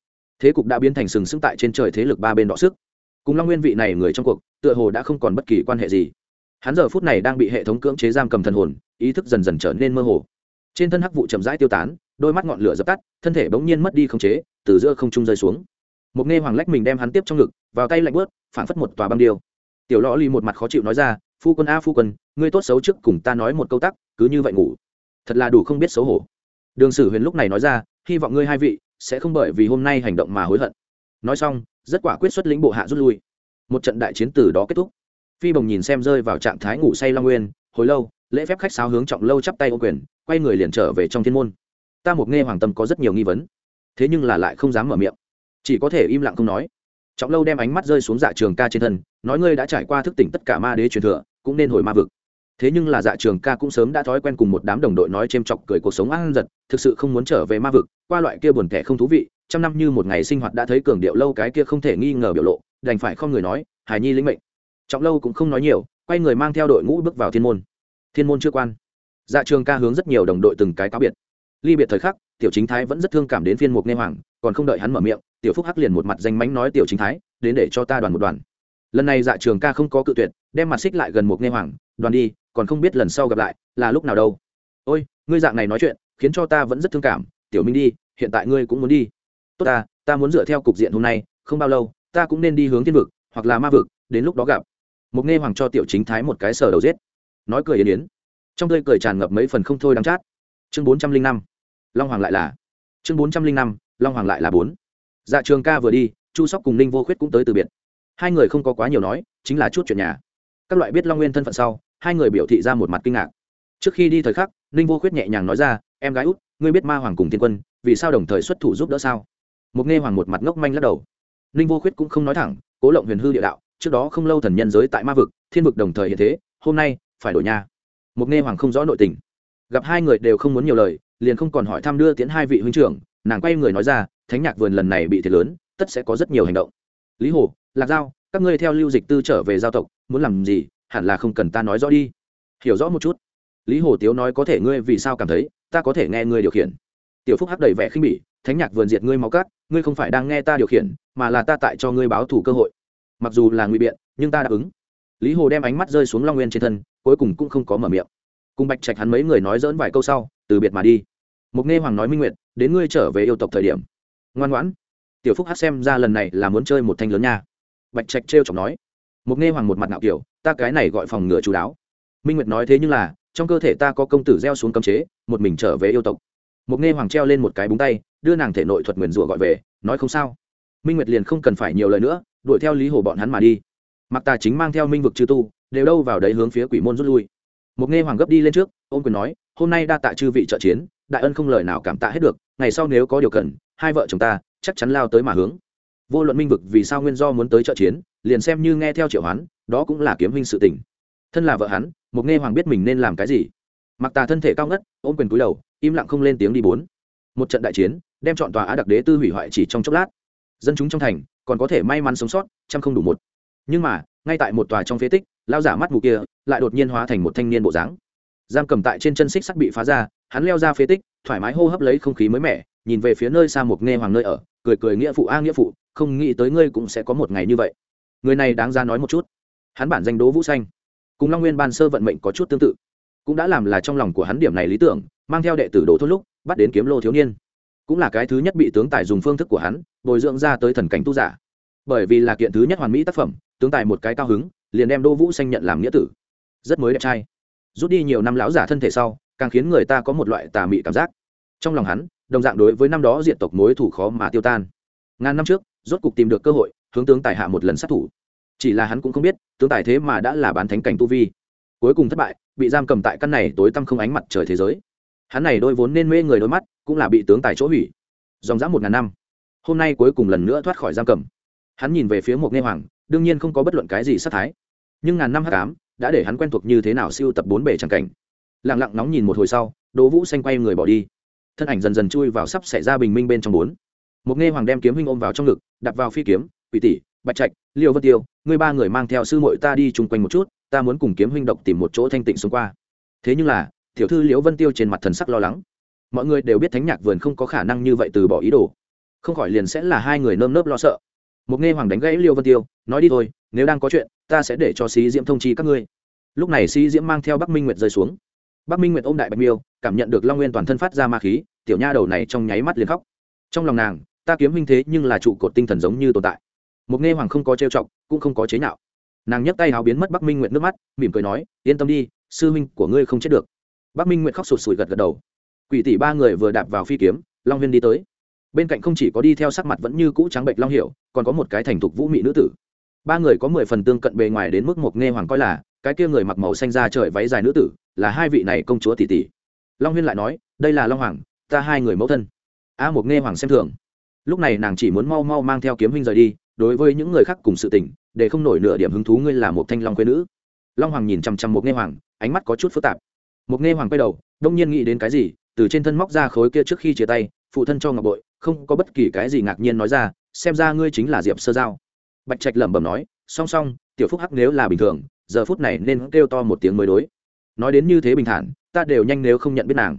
thế cục đã biến thành sừng sững tại trên trời thế lực ba bên đọ sức. Cùng long nguyên vị này người trong cuộc, tựa hồ đã không còn bất kỳ quan hệ gì. Hắn giờ phút này đang bị hệ thống cưỡng chế giam cầm thần hồn, ý thức dần dần trở nên mơ hồ. Trên thân hắc vụ chậm rãi tiêu tán, đôi mắt ngọn lửa dập tắt, thân thể bỗng nhiên mất đi khống chế, từ giữa không trung rơi xuống. Một nghe hoàng lách mình đem hắn tiếp trong ngực, vào tay lạnh bớt phản phất một tòa băng điêu. Tiểu lõ ly một mặt khó chịu nói ra, phu quân a, phu quân, ngươi tốt xấu trước cùng ta nói một câu tắc, cứ như vậy ngủ. Thật là đủ không biết xấu hổ. Đường sử huyền lúc này nói ra, hy vọng ngươi hai vị sẽ không bởi vì hôm nay hành động mà hối hận. Nói xong, rất quả quyết xuất lĩnh bộ hạ rút lui. Một trận đại chiến từ đó kết thúc. Phi bồng nhìn xem rơi vào trạng thái ngủ say long nguyên, hồi lâu, lễ phép khách sáo hướng trọng lâu chắp tay ô quyền, quay người liền trở về trong thiên môn. Ta một nghe hoàng tâm có rất nhiều nghi vấn, thế nhưng là lại không dám mở miệng. Chỉ có thể im lặng không nói. Trọng lâu đem ánh mắt rơi xuống dạ trường ca trên thân, nói ngươi đã trải qua thức tỉnh tất cả ma đế truyền thừa, cũng nên hồi ma vực thế nhưng là dạ trường ca cũng sớm đã thói quen cùng một đám đồng đội nói c h ê m chọc cười cuộc sống ăn giật, thực sự không muốn trở về ma vực, qua loại kia buồn thẻ không thú vị, trăm năm như một ngày sinh hoạt đã thấy cường điệu lâu cái kia không thể nghi ngờ biểu lộ, đành phải không người nói, hài nhi lĩnh mệnh. Trọng lâu cũng không nói nhiều, quay người mang theo đội ngũ bước vào thiên môn. Thiên môn chưa quan. Dạ trường ca hướng rất nhiều đồng đội từng cái cáo biệt. Ly biệt thời khắc, tiểu chính thái vẫn rất thương cảm đến phiên mục nghe hoàng, còn không đợi hắn mở miệng, tiểu phúc hắc liền một mặt danh mánh nói, tiểu chính thái, đến để cho ta đoàn một đoàn. Lần này dạ trường ca không có cự tuyệt, đem mặt xích lại gần một nghe hoàng, đoàn đi còn không biết lần sau gặp lại là lúc nào đâu. Ôi, ngươi dạng này nói chuyện, khiến cho ta vẫn rất thương cảm. Tiểu minh đi, hiện tại ngươi cũng muốn đi. Tốt ta ta muốn dựa theo cục diện hôm nay, không bao lâu, ta cũng nên đi hướng thiên vực, hoặc là ma vực, đến lúc đó gặp. Một nghe hoàng cho tiểu chính thái một cái sờ đầu giết. Nói cười yến yến. Trong tươi cười tràn ngập mấy phần không thôi đắng chát. Chương bốn trăm linh năm, long hoàng lại là. Chương bốn trăm linh năm, long hoàng lại là bốn. Dạ trường ca vừa đi, chu sóc cùng ninh vô khuyết cũng tới từ biệt. Hai người không có quá nhiều nói, chính là chút chuyện nhà. Các loại biết long nguyên thân phận sau hai người biểu thị ra một mặt kinh ngạc. Trước khi đi thời khắc, ninh vô khuyết nhẹ nhàng nói ra, em gái út, ngươi biết ma hoàng cùng thiên quân, vì sao đồng thời xuất thủ giúp đỡ sao? Mục nghe hoàng một mặt ngốc manh lắc đầu. Ninh vô khuyết cũng không nói thẳng, cố lộng huyền hư địa đạo, trước đó không lâu thần nhân giới tại ma vực, thiên vực đồng thời hiện thế, hôm nay, phải đổi nhà. Mục nghe hoàng không rõ nội tình. Gặp hai người đều không muốn nhiều lời, liền không còn hỏi thăm đưa tiến hai vị huynh trưởng, nàng quay người nói ra, thánh nhạc vườn lần này bị thiệt lớn, tất sẽ có rất nhiều hành động. Lý hồ, lạc giao, các ngươi theo lưu dịch tư trở về giao tộc, muốn làm gì hẳn là không cần ta nói rõ đi. Hiểu rõ một chút. Lý hồ tiếu nói có thể ngươi vì sao cảm thấy ta có thể nghe ngươi điều khiển. Tiểu phúc hắc đầy vẻ khinh bỉ thánh nhạc vườn diệt ngươi máu cát ngươi không phải đang nghe ta điều khiển mà là ta tại cho ngươi báo thủ cơ hội. Mặc dù là nguy biện nhưng ta đáp ứng. Lý hồ đem ánh mắt rơi xuống long nguyên trên thân cuối cùng cũng không có mở miệng. Cùng bạch trạch hắn mấy người nói dỡn vài câu sau từ biệt mà đi. Mục nghe hoàng nói minh Nguyệt, đến ngươi trở về yêu tộc thời điểm. Ngoan ngoãn. Tiểu phúc hát xem ra lần này là muốn chơi một thanh lớn nha. Bạch trạch trêu chọc nói mục nghe hoàng một mặt ngạo kiểu, ta cái này gọi phòng ngừa chú đáo. Minh nguyệt nói thế nhưng là, trong cơ thể ta có công tử gieo xuống cấm chế, một mình trở về yêu tộc. Mục nghe hoàng treo lên một cái búng tay, đưa nàng thể nội thuật nguyền rủa gọi về, nói không sao. Minh nguyệt liền không cần phải nhiều lời nữa, đuổi theo lý hồ bọn hắn mà đi. Mặc tà chính mang theo minh vực chư tu, đều đâu vào đấy hướng phía quỷ môn rút lui. Một nghe hoàng gấp đi lên trước, ôm quyền nói, hôm nay đa tạ chư vị trợ chiến, đại ân không lời nào cảm tạ hết được, ngày sau nếu có điều cần, hai vợ chồng ta, chắc chắn lao tới mà hướng. Vô luận minh vực vì sao nguyên do muốn tới trợ chiến liền xem như nghe theo triệu hoán, đó cũng là kiếm huynh sự tình. Thân là vợ hắn mục nghe hoàng biết mình nên làm cái gì. Mặc tà thân thể cao ngất, ôm quyền cúi đầu, im lặng không lên tiếng đi bốn. Một trận đại chiến, đem chọn tòa á đặc đế tư hủy hoại chỉ trong chốc lát. Dân chúng trong thành, còn có thể may mắn sống sót trăm không đủ một. Nhưng mà, ngay tại một tòa trong phế tích lao giả mắt mù kia lại đột nhiên hóa thành một thanh niên bộ dáng. Giam cầm tại trên chân xích sắt bị phá ra, hắn leo ra phế tích, thoải mái hô hấp lấy không khí mới mẻ, nhìn về phía nơi xa một nghe hoàng nơi ở, cười cười nghĩa phụ, a nghĩa phụ, không nghĩ tới ngươi cũng sẽ có một ngày như vậy người này đáng ra nói một chút. Hắn bản danh đố vũ xanh. Cùng long nguyên ban sơ vận mệnh có chút tương tự. Cũng đã làm là trong lòng của hắn điểm này lý tưởng, mang theo đệ tử đỗ thôn lúc bắt đến kiếm lô thiếu niên. Cũng là cái thứ nhất bị tướng tài dùng phương thức của hắn, bồi dưỡng ra tới thần cảnh tu giả. Bởi vì là kiện thứ nhất hoàn mỹ tác phẩm, tướng tài một cái cao hứng, liền đem Đỗ vũ xanh nhận làm nghĩa tử. Rất mới đẹp trai. Rút đi nhiều năm lão giả thân thể sau, càng khiến người ta có một loại tà mị cảm giác. Trong lòng hắn, đồng dạng đối với năm đó diện tộc mối thủ khó mà tiêu tan. Ngàn năm trước, rốt cục tìm được cơ hội hướng tướng tài hạ một lần sát thủ. Chỉ là hắn cũng không biết, tướng tài thế mà đã là bán thánh cảnh tu vi. Cuối cùng thất bại, bị giam cầm tại căn này tối tăm không ánh mặt trời thế giới. Hắn này đôi vốn nên mê người đôi mắt, cũng là bị tướng tài chỗ hủy. Dòng dã một ngàn năm. Hôm nay cuối cùng lần nữa thoát khỏi giam cầm. Hắn nhìn về phía một nghe hoàng, đương nhiên không có bất luận cái gì sát thái. Nhưng ngàn năm h tám đã để hắn quen thuộc như thế nào siêu tập bốn bể tràng cảnh. Lẳng lặng nóng nhìn một hồi sau, đỗ vũ xanh quay người bỏ đi. Thân ảnh dần dần chui vào sắp xảy ra bình minh bên trong bốn. Một nghe hoàng đem kiếm huynh ôm vào trong ngực đặt vào phi kiếm quỷ tỷ, bạch trạch, liêu vân tiêu, ngươi ba người mang theo sư muội ta đi chung quanh một chút, ta muốn cùng kiếm huynh độc tìm một chỗ thanh tịnh xuống qua. Thế nhưng là, tiểu thư liễu vân tiêu trên mặt thần sắc lo lắng. Mọi người đều biết thánh nhạc vườn không có khả năng như vậy từ bỏ ý đồ. Không khỏi liền sẽ là hai người nơm nớp lo sợ. Một nghe hoàng đánh gãy liêu vân tiêu, nói đi thôi, nếu đang có chuyện, ta sẽ để cho sĩ diễm thông chi các ngươi. Lúc này sĩ diễm mang theo bắc minh nguyệt rơi xuống. Bắc minh nguyệt ôm đại bạch miêu, cảm nhận được long nguyên toàn thân phát ra ma khí, tiểu nha đầu này trong nháy mắt liền khóc. Trong lòng nàng, ta kiếm huynh thế nhưng là trụ cột tinh thần giống như tồn tại một nghe hoàng không có trêu chọc, cũng không có chế nhạo. Nàng nhấc tay háo biến mất bắc minh nguyệt nước mắt, mỉm cười nói, yên tâm đi, sư huynh của ngươi không chết được. Bắc minh nguyệt khóc sụt sùi gật gật đầu. Quỷ tỷ ba người vừa đạp vào phi kiếm, long huyên đi tới. Bên cạnh không chỉ có đi theo sắc mặt vẫn như cũ trắng bệnh long hiểu, còn có một cái thành thục vũ mị nữ tử. Ba người có mười phần tương cận bề ngoài đến mức một nghe hoàng coi là, cái kia người mặc màu xanh ra trời váy dài nữ tử, là hai vị này công chúa tỷ tỷ. Long huyên lại nói, đây là long hoàng, ta hai người mẫu thân. A một nghe hoàng xem thường. Lúc này nàng chỉ muốn mau mau mang theo kiếm huynh rời đi đối với những người khác cùng sự tình, để không nổi nửa điểm hứng thú ngươi là một thanh long quê nữ. Long hoàng nhìn chằm chằm một nghe hoàng, ánh mắt có chút phức tạp. Một nghe hoàng quay đầu, đông nhiên nghĩ đến cái gì, từ trên thân móc ra khối kia trước khi chia tay, phụ thân cho ngọc bội, không có bất kỳ cái gì ngạc nhiên nói ra, xem ra ngươi chính là diệp sơ giao. Bạch trạch lẩm bẩm nói, song song, tiểu phúc hắc nếu là bình thường, giờ phút này nên kêu to một tiếng mới đối. Nói đến như thế bình thản, ta đều nhanh nếu không nhận biết nàng.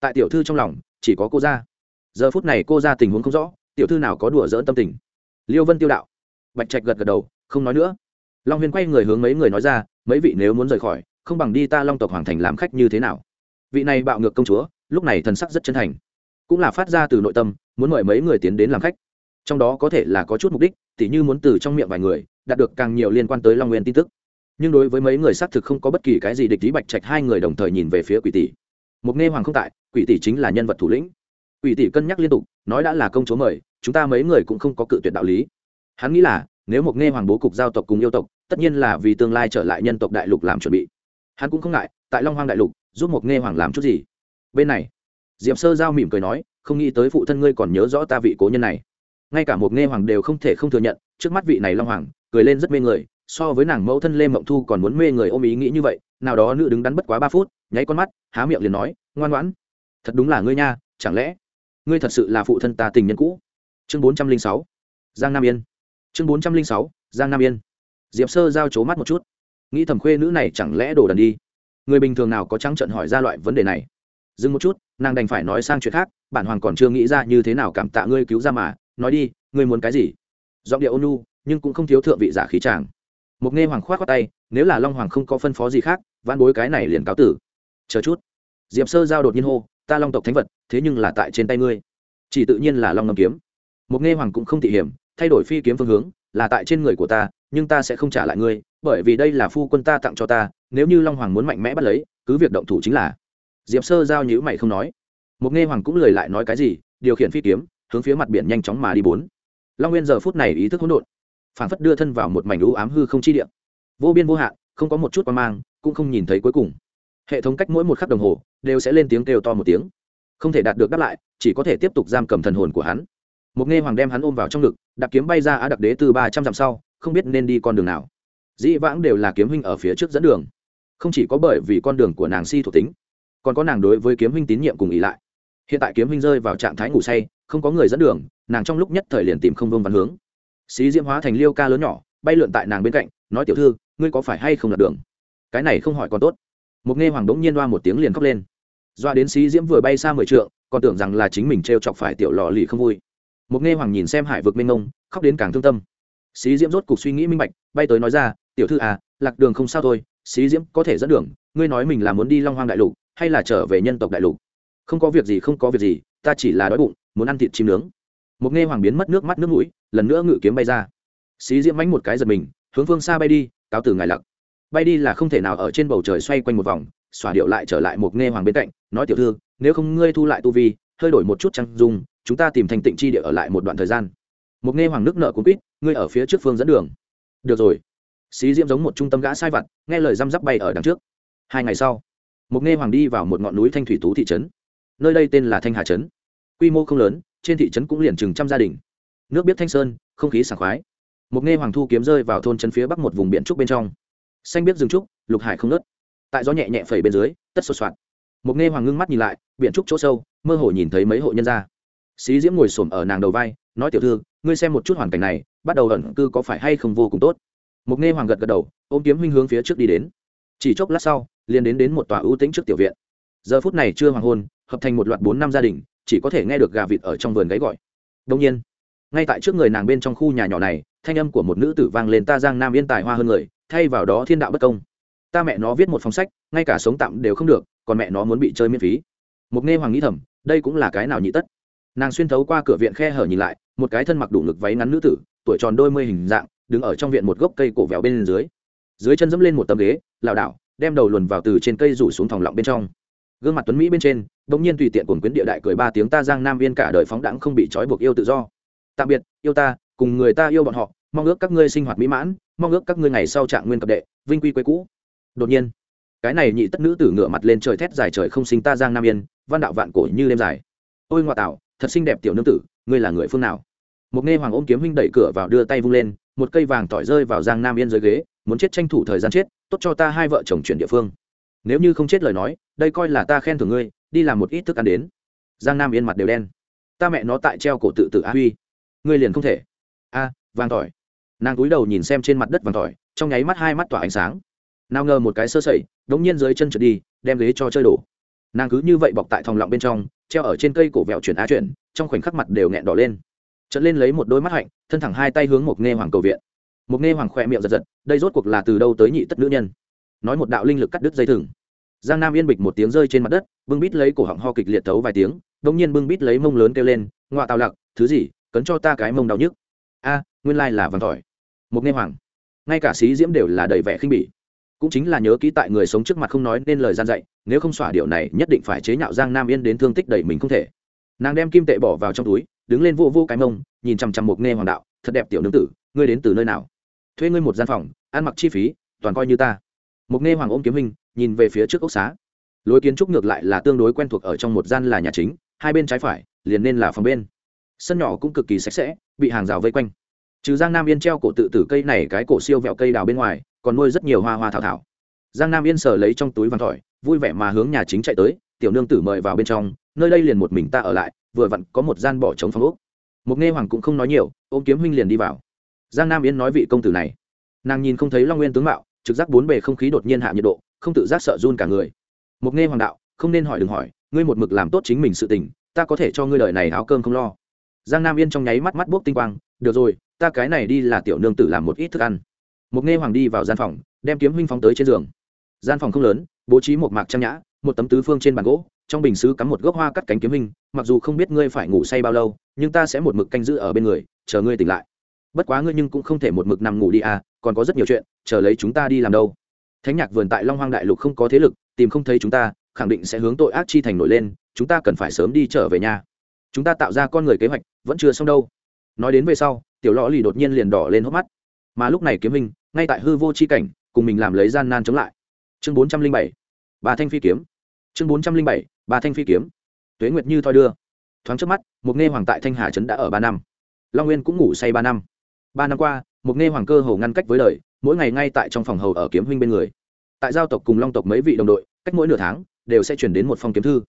Tại tiểu thư trong lòng, chỉ có cô ra giờ phút này cô ra tình huống không rõ, tiểu thư nào có đùa dỡn tâm tình liêu vân tiêu đạo. Bạch trạch gật gật đầu, không nói nữa. Long huyền quay người hướng mấy người nói ra, mấy vị nếu muốn rời khỏi, không bằng đi ta long tộc hoàng thành làm khách như thế nào? Vị này bạo ngược công chúa, lúc này thần sắc rất chân thành. Cũng là phát ra từ nội tâm, muốn mời mấy người tiến đến làm khách. Trong đó có thể là có chút mục đích, tỉ như muốn từ trong miệng vài người, đạt được càng nhiều liên quan tới long nguyên tin tức. Nhưng đối với mấy người xác thực không có bất kỳ cái gì địch lý bạch trạch hai người đồng thời nhìn về phía quỷ tỷ. Mục nghe hoàng không tại, quỷ tỷ chính là nhân vật thủ lĩnh. Quỷ tỷ cân nhắc liên tục, nói đã là công chúa mời chúng ta mấy người cũng không có cự tuyệt đạo lý. Hắn nghĩ là, nếu Mộc nghe hoàng bố cục giao tộc cùng yêu tộc, tất nhiên là vì tương lai trở lại nhân tộc đại lục làm chuẩn bị. Hắn cũng không ngại, tại long hoang đại lục, giúp Mộc nghe hoàng làm chút gì. Bên này, diệp sơ giao mỉm cười nói, không nghĩ tới phụ thân ngươi còn nhớ rõ ta vị cố nhân này. Ngay cả một nghe hoàng đều không thể không thừa nhận, trước mắt vị này long hoàng cười lên rất mê người, so với nàng mẫu thân lê mộng thu còn muốn mê người ôm ý nghĩ như vậy, nào đó nữ đứng đắn bất quá ba phút, nháy con mắt, há miệng liền nói, ngoan ngoãn. Thật đúng là ngươi nha, chẳng lẽ ngươi thật sự là phụ thân ta tình nhân cũ? Chương bốn trăm linh sáu, giang nam yên. Chương bốn trăm linh sáu, giang nam yên. Diệp sơ giao c mắt một chút. Nghĩ thầm khuê nữ này chẳng lẽ đổ đần đi. Người bình thường nào có trắng trận hỏi ra loại vấn đề này? Dừng một chút, nàng đành phải nói sang chuyện khác, bản hoàng còn chưa nghĩ ra như thế nào cảm tạ ngươi cứu ra mà. Nói đi, ngươi muốn cái gì? Giọng điệu ôn nhu, nhưng cũng không thiếu thượng vị giả khí tràng một nghe hoàng khoát khoát tay, nếu là long hoàng không có phân phó gì khác van bối cái này liền cáo tử. Chờ chút. Diệp sơ giao đột nhiên hô, ta long tộc thánh vật, thế nhưng là tại trên tay ngươi. Chỉ tự nhiên là long ngầm kiếm một nghe hoàng cũng không thị hiểm, thay đổi phi kiếm phương hướng, là tại trên người của ta, nhưng ta sẽ không trả lại ngươi, bởi vì đây là phu quân ta tặng cho ta, nếu như long hoàng muốn mạnh mẽ bắt lấy, cứ việc động thủ chính là. Diệp sơ giao nhữ mày không nói. Một nghe hoàng cũng lời lại nói cái gì, điều khiển phi kiếm, hướng phía mặt biển nhanh chóng mà đi bốn. Long nguyên giờ phút này ý thức hỗn độn, phản phất đưa thân vào một mảnh u ám hư không chi điện vô biên vô hạn, không có một chút quan mang, cũng không nhìn thấy cuối cùng. Hệ thống cách mỗi một khắc đồng hồ, đều sẽ lên tiếng kêu to một tiếng. Không thể đạt được đáp lại, chỉ có thể tiếp tục giam cầm thần hồn của hắn một nghe hoàng đem hắn ôm vào trong ngực, đặc kiếm bay ra á đặc đế từ ba trăm dặm sau, không biết nên đi con đường nào. Dĩ vãng đều là kiếm huynh ở phía trước dẫn đường. Không chỉ có bởi vì con đường của nàng si thuộc tính, còn có nàng đối với kiếm huynh tín nhiệm cùng ý lại. Hiện tại kiếm huynh rơi vào trạng thái ngủ say, không có người dẫn đường, nàng trong lúc nhất thời liền tìm không vương văn hướng. Xí diễm hóa thành liêu ca lớn nhỏ, bay lượn tại nàng bên cạnh, nói, tiểu thư, ngươi có phải hay không lạc đường? Cái này không hỏi còn tốt. Một nghe hoàng đống nhiên đoa một tiếng liền khóc lên. Doa đến xí diễm vừa bay xa mười trượng, còn tưởng rằng là chính mình t r e o chọc phải tiểu lò lì không vui một nghe hoàng nhìn xem hải vực mênh ngông khóc đến càng thương tâm. Xí diễm rốt cục suy nghĩ minh bạch, bay tới nói ra, tiểu thư à lạc đường không sao thôi, xí diễm có thể dẫn đường, ngươi nói mình là muốn đi long hoang đại lục, hay là trở về nhân tộc đại lục? Không có việc gì, không có việc gì, ta chỉ là đói bụng, muốn ăn thịt chim nướng. Một nghe hoàng biến mất nước mắt nước mũi, lần nữa ngự kiếm bay ra. Xí diễm mánh một cái giật mình, hướng phương xa bay đi, cáo từ ngài lặc. Bay đi là không thể nào ở trên bầu trời xoay quanh một vòng, xòa điệu lại trở lại một nghe hoàng bên cạnh, nói, tiểu thư, nếu không ngươi thu lại tu vi, hơi đổi một chút trăng dung chúng ta tìm thành tịnh chi địa ở lại một đoạn thời gian. Một nghe hoàng nước nợ cũng quýt, ngươi ở phía trước phương dẫn đường. Được rồi. Xí diễm giống một trung tâm gã sai vặt, nghe lời răm rắp bay ở đằng trước. Hai ngày sau, một nghe hoàng đi vào một ngọn núi thanh thủy tú thị trấn. Nơi đây tên là thanh hà trấn. Quy mô không lớn, trên thị trấn cũng liền chừng trăm gia đình. Nước biết thanh sơn, không khí sảng khoái. Một nghe hoàng thu kiếm rơi vào thôn trấn phía bắc một vùng biển trúc bên trong. Xanh biết rừng trúc, lục hải không nớt tại gió nhẹ nhẹ phẩy bên dưới, tất sột soạt. Một nghe hoàng ngưng mắt nhìn lại, biển trúc chỗ sâu, mơ hồ nhìn thấy mấy hộ nhân gia xí diễm ngồi xổm ở nàng đầu vai, nói, tiểu thư, ngươi xem một chút hoàn cảnh này, bắt đầu ẩn cư có phải hay không vô cùng tốt? Mục nghe hoàng gật gật đầu, ôm kiếm huynh hướng phía trước đi đến. Chỉ chốc lát sau, liền đến đến một tòa ưu tính trước tiểu viện. Giờ phút này chưa hoàng hôn, hợp thành một loạt bốn năm gia đình, chỉ có thể nghe được gà vịt ở trong vườn gáy gọi. Đông nhiên, ngay tại trước người nàng bên trong khu nhà nhỏ này, thanh âm của một nữ tử vang lên, ta giang nam yên tài hoa hơn người, thay vào đó thiên đạo bất công. Ta mẹ nó viết một phong sách, ngay cả sống tạm đều không được, còn mẹ nó muốn bị chơi miễn phí. Mục nghe hoàng nghĩ thầm, đây cũng là cái nào nhị tất? Nàng xuyên thấu qua cửa viện khe hở nhìn lại, một cái thân mặc đủ ngực váy ngắn nữ tử, tuổi tròn đôi mươi hình dạng, đứng ở trong viện một gốc cây cổ vẹo bên dưới. Dưới chân dẫm lên một tấm ghế, lảo đảo, đem đầu luồn vào từ trên cây rủ xuống thòng lọng bên trong. Gương mặt tuấn mỹ bên trên đ ỗ n g nhiên tùy tiện cuồng quyến địa đại cười ba tiếng ta giang nam viên cả đời phóng đẳng không bị trói buộc yêu tự do. Tạm biệt, yêu ta, cùng người ta yêu bọn họ, mong ước các ngươi sinh hoạt mỹ mãn, mong ước các ngươi ngày sau trạng nguyên cập đệ, vinh quy quê cũ. Đột nhiên, cái này nhị tất nữ tử ngựa mặt lên trời thét dài trời không sinh ta giang nam yên văn đạo vạn cổ như đêm dài. Ôi ngoại tạo thật xinh đẹp tiểu nương tử, ngươi là người phương nào? Một nghe hoàng ôm kiếm huynh đẩy cửa vào đưa tay vung lên, một cây vàng tỏi rơi vào giang nam yên dưới ghế, muốn chết tranh thủ thời gian chết, tốt cho ta hai vợ chồng chuyển địa phương. Nếu như không chết lời nói, đây coi là ta khen thưởng ngươi, đi làm một ít thức ăn đến. Giang nam yên mặt đều đen. Ta mẹ nó tại treo cổ tự tử a huy. Ngươi liền không thể. A, vàng tỏi. Nàng cúi đầu nhìn xem trên mặt đất vàng tỏi, trong nháy mắt hai mắt tỏa ánh sáng. Nào ngờ một cái sơ sẩy, đống nhiên dưới chân trượt đi, đem ghế cho chơi đổ nàng cứ như vậy bọc tại thòng lọng bên trong, treo ở trên cây cổ vẹo chuyển á chuyển, trong khoảnh khắc mặt đều nghẹn đỏ lên. Trận lên lấy một đôi mắt hạnh, thân thẳng hai tay hướng một nghe hoàng cầu viện. Một nghe hoàng khỏe miệng giật giật, đây rốt cuộc là từ đâu tới nhị tất nữ nhân? Nói một đạo linh lực cắt đứt dây thừng. Giang nam yên bịch một tiếng rơi trên mặt đất, bưng bít lấy cổ họng ho kịch liệt thấu vài tiếng đông nhiên bưng bít lấy mông lớn kêu lên ngoạ tào lặc, thứ gì, cấn cho ta cái mông đau nhức. A, nguyên lai là vàng tỏi. Một nghe hoàng. Ngay cả sĩ diễm đều là đầy vẻ khinh bỉ cũng chính là nhớ kỹ tại người sống trước mặt không nói nên lời gian dạy, nếu không xỏa điệu này nhất định phải chế nhạo giang nam yên đến thương tích đầy mình không thể. Nàng đem kim tệ bỏ vào trong túi, đứng lên vô vô cái mông, nhìn chằm chằm một nghe hoàng đạo, thật đẹp tiểu nương tử, ngươi đến từ nơi nào? Thuê ngươi một gian phòng, ăn mặc chi phí, toàn coi như ta. Một nghe hoàng ôm kiếm hình, nhìn về phía trước ốc xá. Lối kiến trúc ngược lại là tương đối quen thuộc ở trong một gian là nhà chính, hai bên trái phải, liền nên là phòng bên. Sân nhỏ cũng cực kỳ sạch sẽ, bị hàng rào vây quanh. Trừ giang nam yên treo cổ tự tử cây này cái cổ siêu vẹo cây đào bên ngoài còn nuôi rất nhiều hoa hoa thảo thảo. Giang nam yên sờ lấy trong túi vàng tỏi vui vẻ mà hướng nhà chính chạy tới, tiểu nương tử mời vào bên trong, nơi đây liền một mình ta ở lại, vừa vặn có một gian bỏ trống phòng úc một nghe hoàng cũng không nói nhiều, ôm kiếm huynh liền đi vào. Giang nam yên nói vị công tử này. Nàng nhìn không thấy long nguyên tướng mạo, trực giác bốn bề không khí đột nhiên hạ nhiệt độ, không tự giác sợ run cả người. Một nghe hoàng đạo, không nên hỏi đừng hỏi, ngươi một mực làm tốt chính mình sự tình, ta có thể cho ngươi đời này áo cơm không lo. Giang nam yên trong nháy mắt mắt bốc tinh quang, được rồi, ta cái này đi là tiểu nương tử làm một ít thức ăn một nghe hoàng đi vào gian phòng, đem kiếm huynh phóng tới trên giường. Gian phòng không lớn, bố trí một mạc trang nhã, một tấm tứ phương trên bàn gỗ, trong bình xứ cắm một gốc hoa cắt cánh kiếm hình mặc dù không biết ngươi phải ngủ say bao lâu, nhưng ta sẽ một mực canh giữ ở bên người, chờ ngươi tỉnh lại. Bất quá ngươi nhưng cũng không thể một mực nằm ngủ đi à còn có rất nhiều chuyện, chờ lấy chúng ta đi làm đâu. Thánh nhạc vườn tại long hoang đại lục không có thế lực, tìm không thấy chúng ta, khẳng định sẽ hướng tội ác chi thành nổi lên, chúng ta cần phải sớm đi trở về nhà. Chúng ta tạo ra con người kế hoạch, vẫn chưa xong đâu. Nói đến về sau, tiểu lõ lì đột nhiên liền đỏ lên hốc mắt. Mà lúc này kiếm hình ngay tại hư vô chi cảnh, cùng mình làm lấy gian nan chống lại. Chương bốn trăm linh bảy bà thanh phi kiếm. Chương bốn trăm linh bảy bà thanh phi kiếm. Tuế nguyệt như thoi đưa. Thoáng trước mắt một nghe hoàng tại thanh hà trấn đã ở ba năm. Long nguyên cũng ngủ say ba năm. Ba năm qua một nghe hoàng cơ hầu ngăn cách với đời, mỗi ngày ngay tại trong phòng hầu ở kiếm huynh bên người. Tại giao tộc cùng long tộc mấy vị đồng đội, cách mỗi nửa tháng, đều sẽ chuyển đến một phong kiếm thư.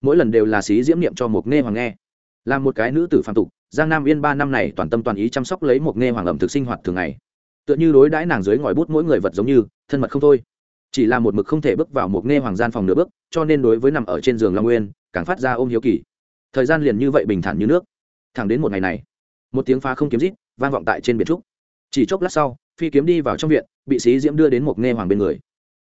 Mỗi lần đều là xí diễm niệm cho một nghe hoàng nghe. Là một cái nữ tử phạm tục, giang nam yên ba năm này toàn tâm toàn ý chăm sóc lấy một nghe hoàng ẩm thực sinh hoạt thường ngày tựa như đối đãi nàng dưới ngòi bút mỗi người vật giống như, thân mật không thôi. Chỉ là một mực không thể bước vào một nghe hoàng gian phòng nửa bước, cho nên đối với nằm ở trên giường long nguyên, càng phát ra ôm hiếu kỳ. Thời gian liền như vậy bình thản như nước. Thẳng đến một ngày này, một tiếng phá không kiếm rít vang vọng tại trên biển trúc. Chỉ chốc lát sau, phi kiếm đi vào trong viện, bị sĩ diễm đưa đến một nghe hoàng bên người.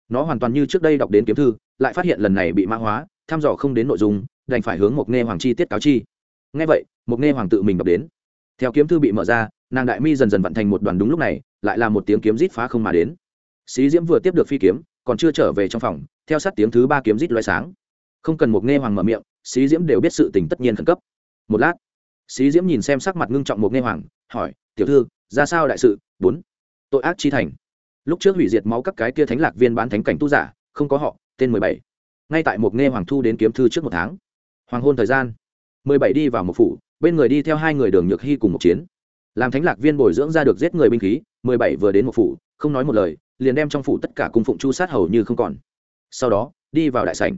Nó hoàn toàn như trước đây đọc đến kiếm thư, lại phát hiện lần này bị mã hóa, thăm dò không đến nội dung, đành phải hướng một nghe hoàng chi tiết cáo chi. Nghe vậy, một nghe hoàng tự mình đọc đến theo kiếm thư bị mở ra, nàng đại mi dần dần vận thành một đoàn đúng lúc này, lại là một tiếng kiếm rít phá không mà đến. Sĩ diễm vừa tiếp được phi kiếm, còn chưa trở về trong phòng, theo sát tiếng thứ ba kiếm rít loay sáng. Không cần một nghe hoàng mở miệng sĩ diễm đều biết sự tình tất nhiên khẩn cấp. Một lát sĩ diễm nhìn xem sắc mặt ngưng trọng một nghe hoàng, hỏi, tiểu thư, ra sao đại sự? Bốn, tội ác chi thành. Lúc trước hủy diệt máu các cái kia thánh lạc viên bán thánh cảnh tu giả, không có họ, tên mười bảy. Ngay tại một nghe hoàng thu đến kiếm thư trước một tháng. Hoàng hôn thời gian, mười bảy đi vào một phủ bên người đi theo hai người đường nhược hy cùng một chiến làm thánh lạc viên bồi dưỡng ra được giết người binh khí mười bảy vừa đến một phủ không nói một lời liền đem trong phủ tất cả cung phụng chu sát hầu như không còn sau đó đi vào đại sảnh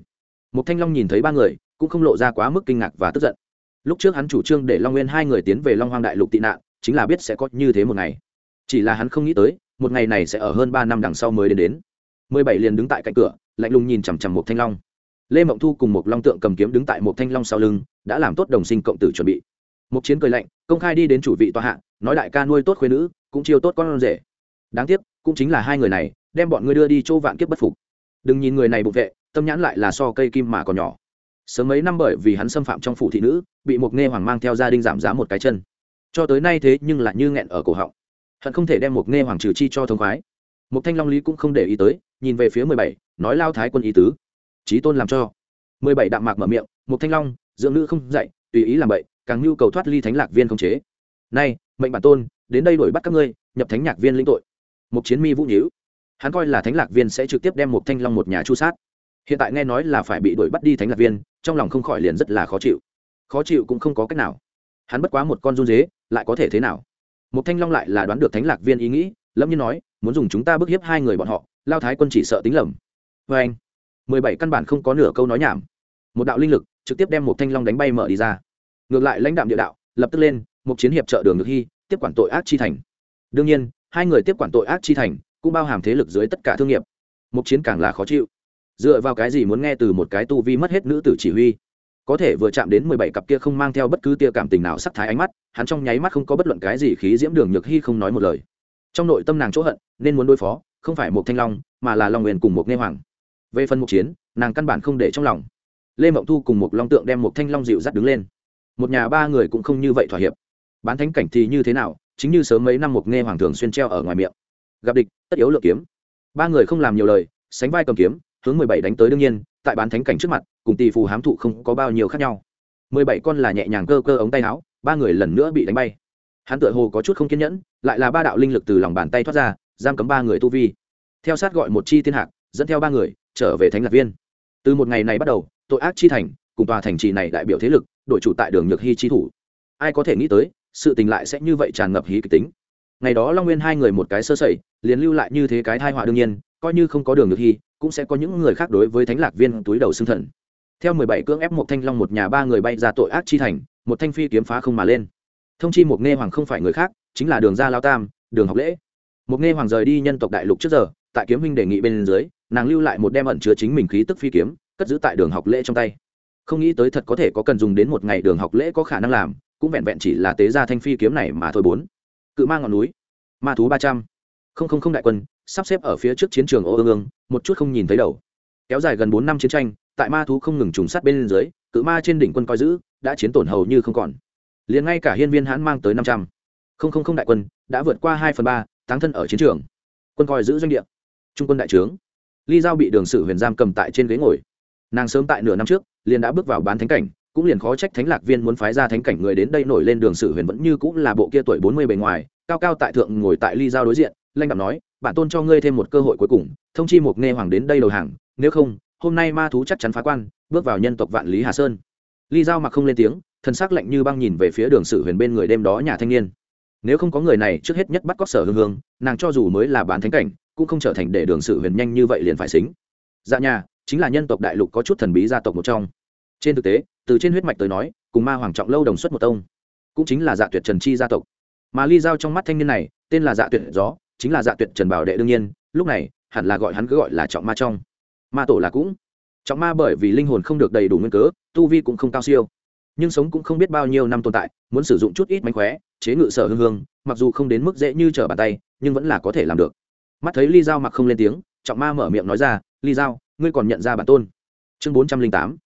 một thanh long nhìn thấy ba người cũng không lộ ra quá mức kinh ngạc và tức giận lúc trước hắn chủ trương để long nguyên hai người tiến về long hoang đại lục tị nạn chính là biết sẽ có như thế một ngày chỉ là hắn không nghĩ tới một ngày này sẽ ở hơn ba năm đằng sau mới đến đến mười bảy liền đứng tại cạnh cửa lạnh lùng nhìn chằm chằm một thanh long lê mộng thu cùng một long tượng cầm kiếm đứng tại một thanh long sau lưng, đã làm tốt đồng sinh cộng tử chuẩn bị. Một chiến cười lạnh, công khai đi đến chủ vị tòa hạ, nói đại ca nuôi tốt khuyên nữ, cũng chiêu tốt con rể. Đáng tiếc, cũng chính là hai người này, đem bọn ngươi đưa đi chỗ vạn kiếp bất phục. Đừng nhìn người này bụng vệ, tâm nhãn lại là so cây kim mà còn nhỏ. Sớm mấy năm bởi vì hắn xâm phạm trong phủ thị nữ, bị một nghe hoàng mang theo gia đình giảm giá một cái chân. Cho tới nay thế nhưng lại như nghẹn ở cổ họng. Hận không thể đem một nghe hoàng trừ chi cho thông khoái. Một thanh long lý cũng không để ý tới, nhìn về phía mười bảy, nói lao thái quân ý tứ trí tôn làm cho. Mười bảy đạm mạc mở miệng một thanh long, dưỡng nữ không dạy, tùy ý làm bậy, càng nhu cầu thoát ly thánh lạc viên không chế. Nay, mệnh bản tôn, đến đây đuổi bắt các ngươi, nhập thánh nhạc viên lĩnh tội. Một chiến mi vũ nhíu. Hắn coi là thánh lạc viên sẽ trực tiếp đem một thanh long một nhà chu sát. Hiện tại nghe nói là phải bị đuổi bắt đi thánh lạc viên, trong lòng không khỏi liền rất là khó chịu. Khó chịu cũng không có cách nào. Hắn bất quá một con run dế, lại có thể thế nào? Một thanh long lại là đoán được thánh lạc viên ý nghĩ lâm như nói, muốn dùng chúng ta bức hiếp hai người bọn họ, lao thái quân chỉ sợ tính lầm. Vê anh mười bảy căn bản không có nửa câu nói nhảm. Một đạo linh lực trực tiếp đem một thanh long đánh bay mở đi ra. Ngược lại lãnh đạm địa đạo, lập tức lên, một chiến hiệp trợ đường ngược hy tiếp quản tội ác chi thành. Đương nhiên, hai người tiếp quản tội ác chi thành cũng bao hàm thế lực dưới tất cả thương nghiệp. Một chiến càng là khó chịu. Dựa vào cái gì muốn nghe từ một cái tu vi mất hết nữ tử chỉ huy? Có thể vừa chạm đến mười bảy cặp kia không mang theo bất cứ tia cảm tình nào sắc thái ánh mắt, hắn trong nháy mắt không có bất luận cái gì khí diễm đường nhược hy không nói một lời. Trong nội tâm nàng chỗ hận, nên muốn đối phó, không phải một thanh long, mà là long nguyên cùng một nghe hoàng về phần mục chiến, nàng căn bản không để trong lòng. Lê mộng thu cùng một long tượng đem một thanh long dịu dắt đứng lên. Một nhà ba người cũng không như vậy thỏa hiệp. Bán thánh cảnh thì như thế nào, chính như sớm mấy năm một nghe hoàng thường xuyên treo ở ngoài miệng. Gặp địch, tất yếu lựa kiếm. Ba người không làm nhiều lời, sánh vai cầm kiếm, hướng mười bảy đánh tới đương nhiên, tại bán thánh cảnh trước mặt, cùng tỷ phù hám thụ không có bao nhiêu khác nhau. Mười bảy con là nhẹ nhàng cơ cơ ống tay áo, ba người lần nữa bị đánh bay. Hắn tựa hồ có chút không kiên nhẫn, lại là ba đạo linh lực từ lòng bàn tay thoát ra, giam cấm ba người tu vi. Theo sát gọi một chi thiên hạc, dẫn theo ba người trở về thánh lạc viên. Từ một ngày này bắt đầu, tội ác chi thành cùng tòa thành trì này đại biểu thế lực đội chủ tại đường nhược hy chi thủ. Ai có thể nghĩ tới, sự tình lại sẽ như vậy tràn ngập hí kịch tính. Ngày đó long nguyên hai người một cái sơ sẩy, liền lưu lại như thế cái thai họa đương nhiên, coi như không có đường nhược hy, cũng sẽ có những người khác đối với thánh lạc viên túi đầu xương thần. Theo mười bảy cưỡng ép một thanh long một nhà ba người bay ra tội ác chi thành, một thanh phi kiếm phá không mà lên. Thông chi một nghe hoàng không phải người khác, chính là đường gia lao tam, đường học lễ. Một nghe hoàng rời đi nhân tộc đại lục trước giờ, tại kiếm huynh đề nghị bên dưới nàng lưu lại một đem ẩn chứa chính mình khí tức phi kiếm, cất giữ tại đường học lễ trong tay. Không nghĩ tới thật có thể có cần dùng đến một ngày đường học lễ có khả năng làm, cũng vẹn vẹn chỉ là tế gia thanh phi kiếm này mà thôi bốn. Cự ma ngọn núi, ma thú ba trăm. Không không không đại quân, sắp xếp ở phía trước chiến trường ô ương ương, một chút không nhìn thấy đầu. Kéo dài gần bốn năm chiến tranh, tại ma thú không ngừng trùng sát bên dưới, cự ma trên đỉnh quân coi giữ, đã chiến tổn hầu như không còn. Liền ngay cả hiên viên hãn mang tới năm trăm. Không không không đại quân, đã vượt qua hai phần ba, táng thân ở chiến trường. Quân coi giữ doanh địa. Trung quân đại trướng ly giao bị đường sử huyền giam cầm tại trên ghế ngồi. Nàng sớm tại nửa năm trước, liền đã bước vào bán thánh cảnh, cũng liền khó trách thánh lạc viên muốn phái ra thánh cảnh người đến đây nổi lên đường sử huyền vẫn như cũng là bộ kia tuổi bốn mươi bề ngoài, cao cao tại thượng ngồi tại ly giao đối diện lanh đạm nói, bản tôn cho ngươi thêm một cơ hội cuối cùng, thông chi một nghe hoàng đến đây đầu hàng, nếu không, hôm nay ma thú chắc chắn phá quan, bước vào nhân tộc vạn lý hà sơn. Ly giao mặc không lên tiếng thân xác lạnh như băng nhìn về phía đường sử huyền bên người đêm đó nhà thanh niên. Nếu không có người này, trước hết nhất bắt cóc sở hương hương, nàng cho dù mới là bán thánh cảnh cũng không trở thành để đường sử huyền nhanh như vậy liền phải xính. Dạ nhà, chính là nhân tộc đại lục có chút thần bí gia tộc một trong. Trên thực tế, từ trên huyết mạch tới nói, cùng ma hoàng trọng lâu đồng xuất một tông, cũng chính là dạ tuyệt trần chi gia tộc. Mà ly giao trong mắt thanh niên này, tên là dạ tuyệt gió, chính là dạ tuyệt trần bảo đệ đương nhiên, lúc này, hẳn là gọi hắn cứ gọi là trọng ma trong. Ma tổ là cũng. Trọng ma bởi vì linh hồn không được đầy đủ nguyên cớ, tu vi cũng không cao siêu, nhưng sống cũng không biết bao nhiêu năm tồn tại, muốn sử dụng chút ít mánh khóe, chế ngự sở hương hương, mặc dù không đến mức dễ như trở bàn tay, nhưng vẫn là có thể làm được mắt thấy ly giao mặc không lên tiếng, trọng ma mở miệng nói ra, ly giao, ngươi còn nhận ra bản tôn? Chương bốn trăm linh tám,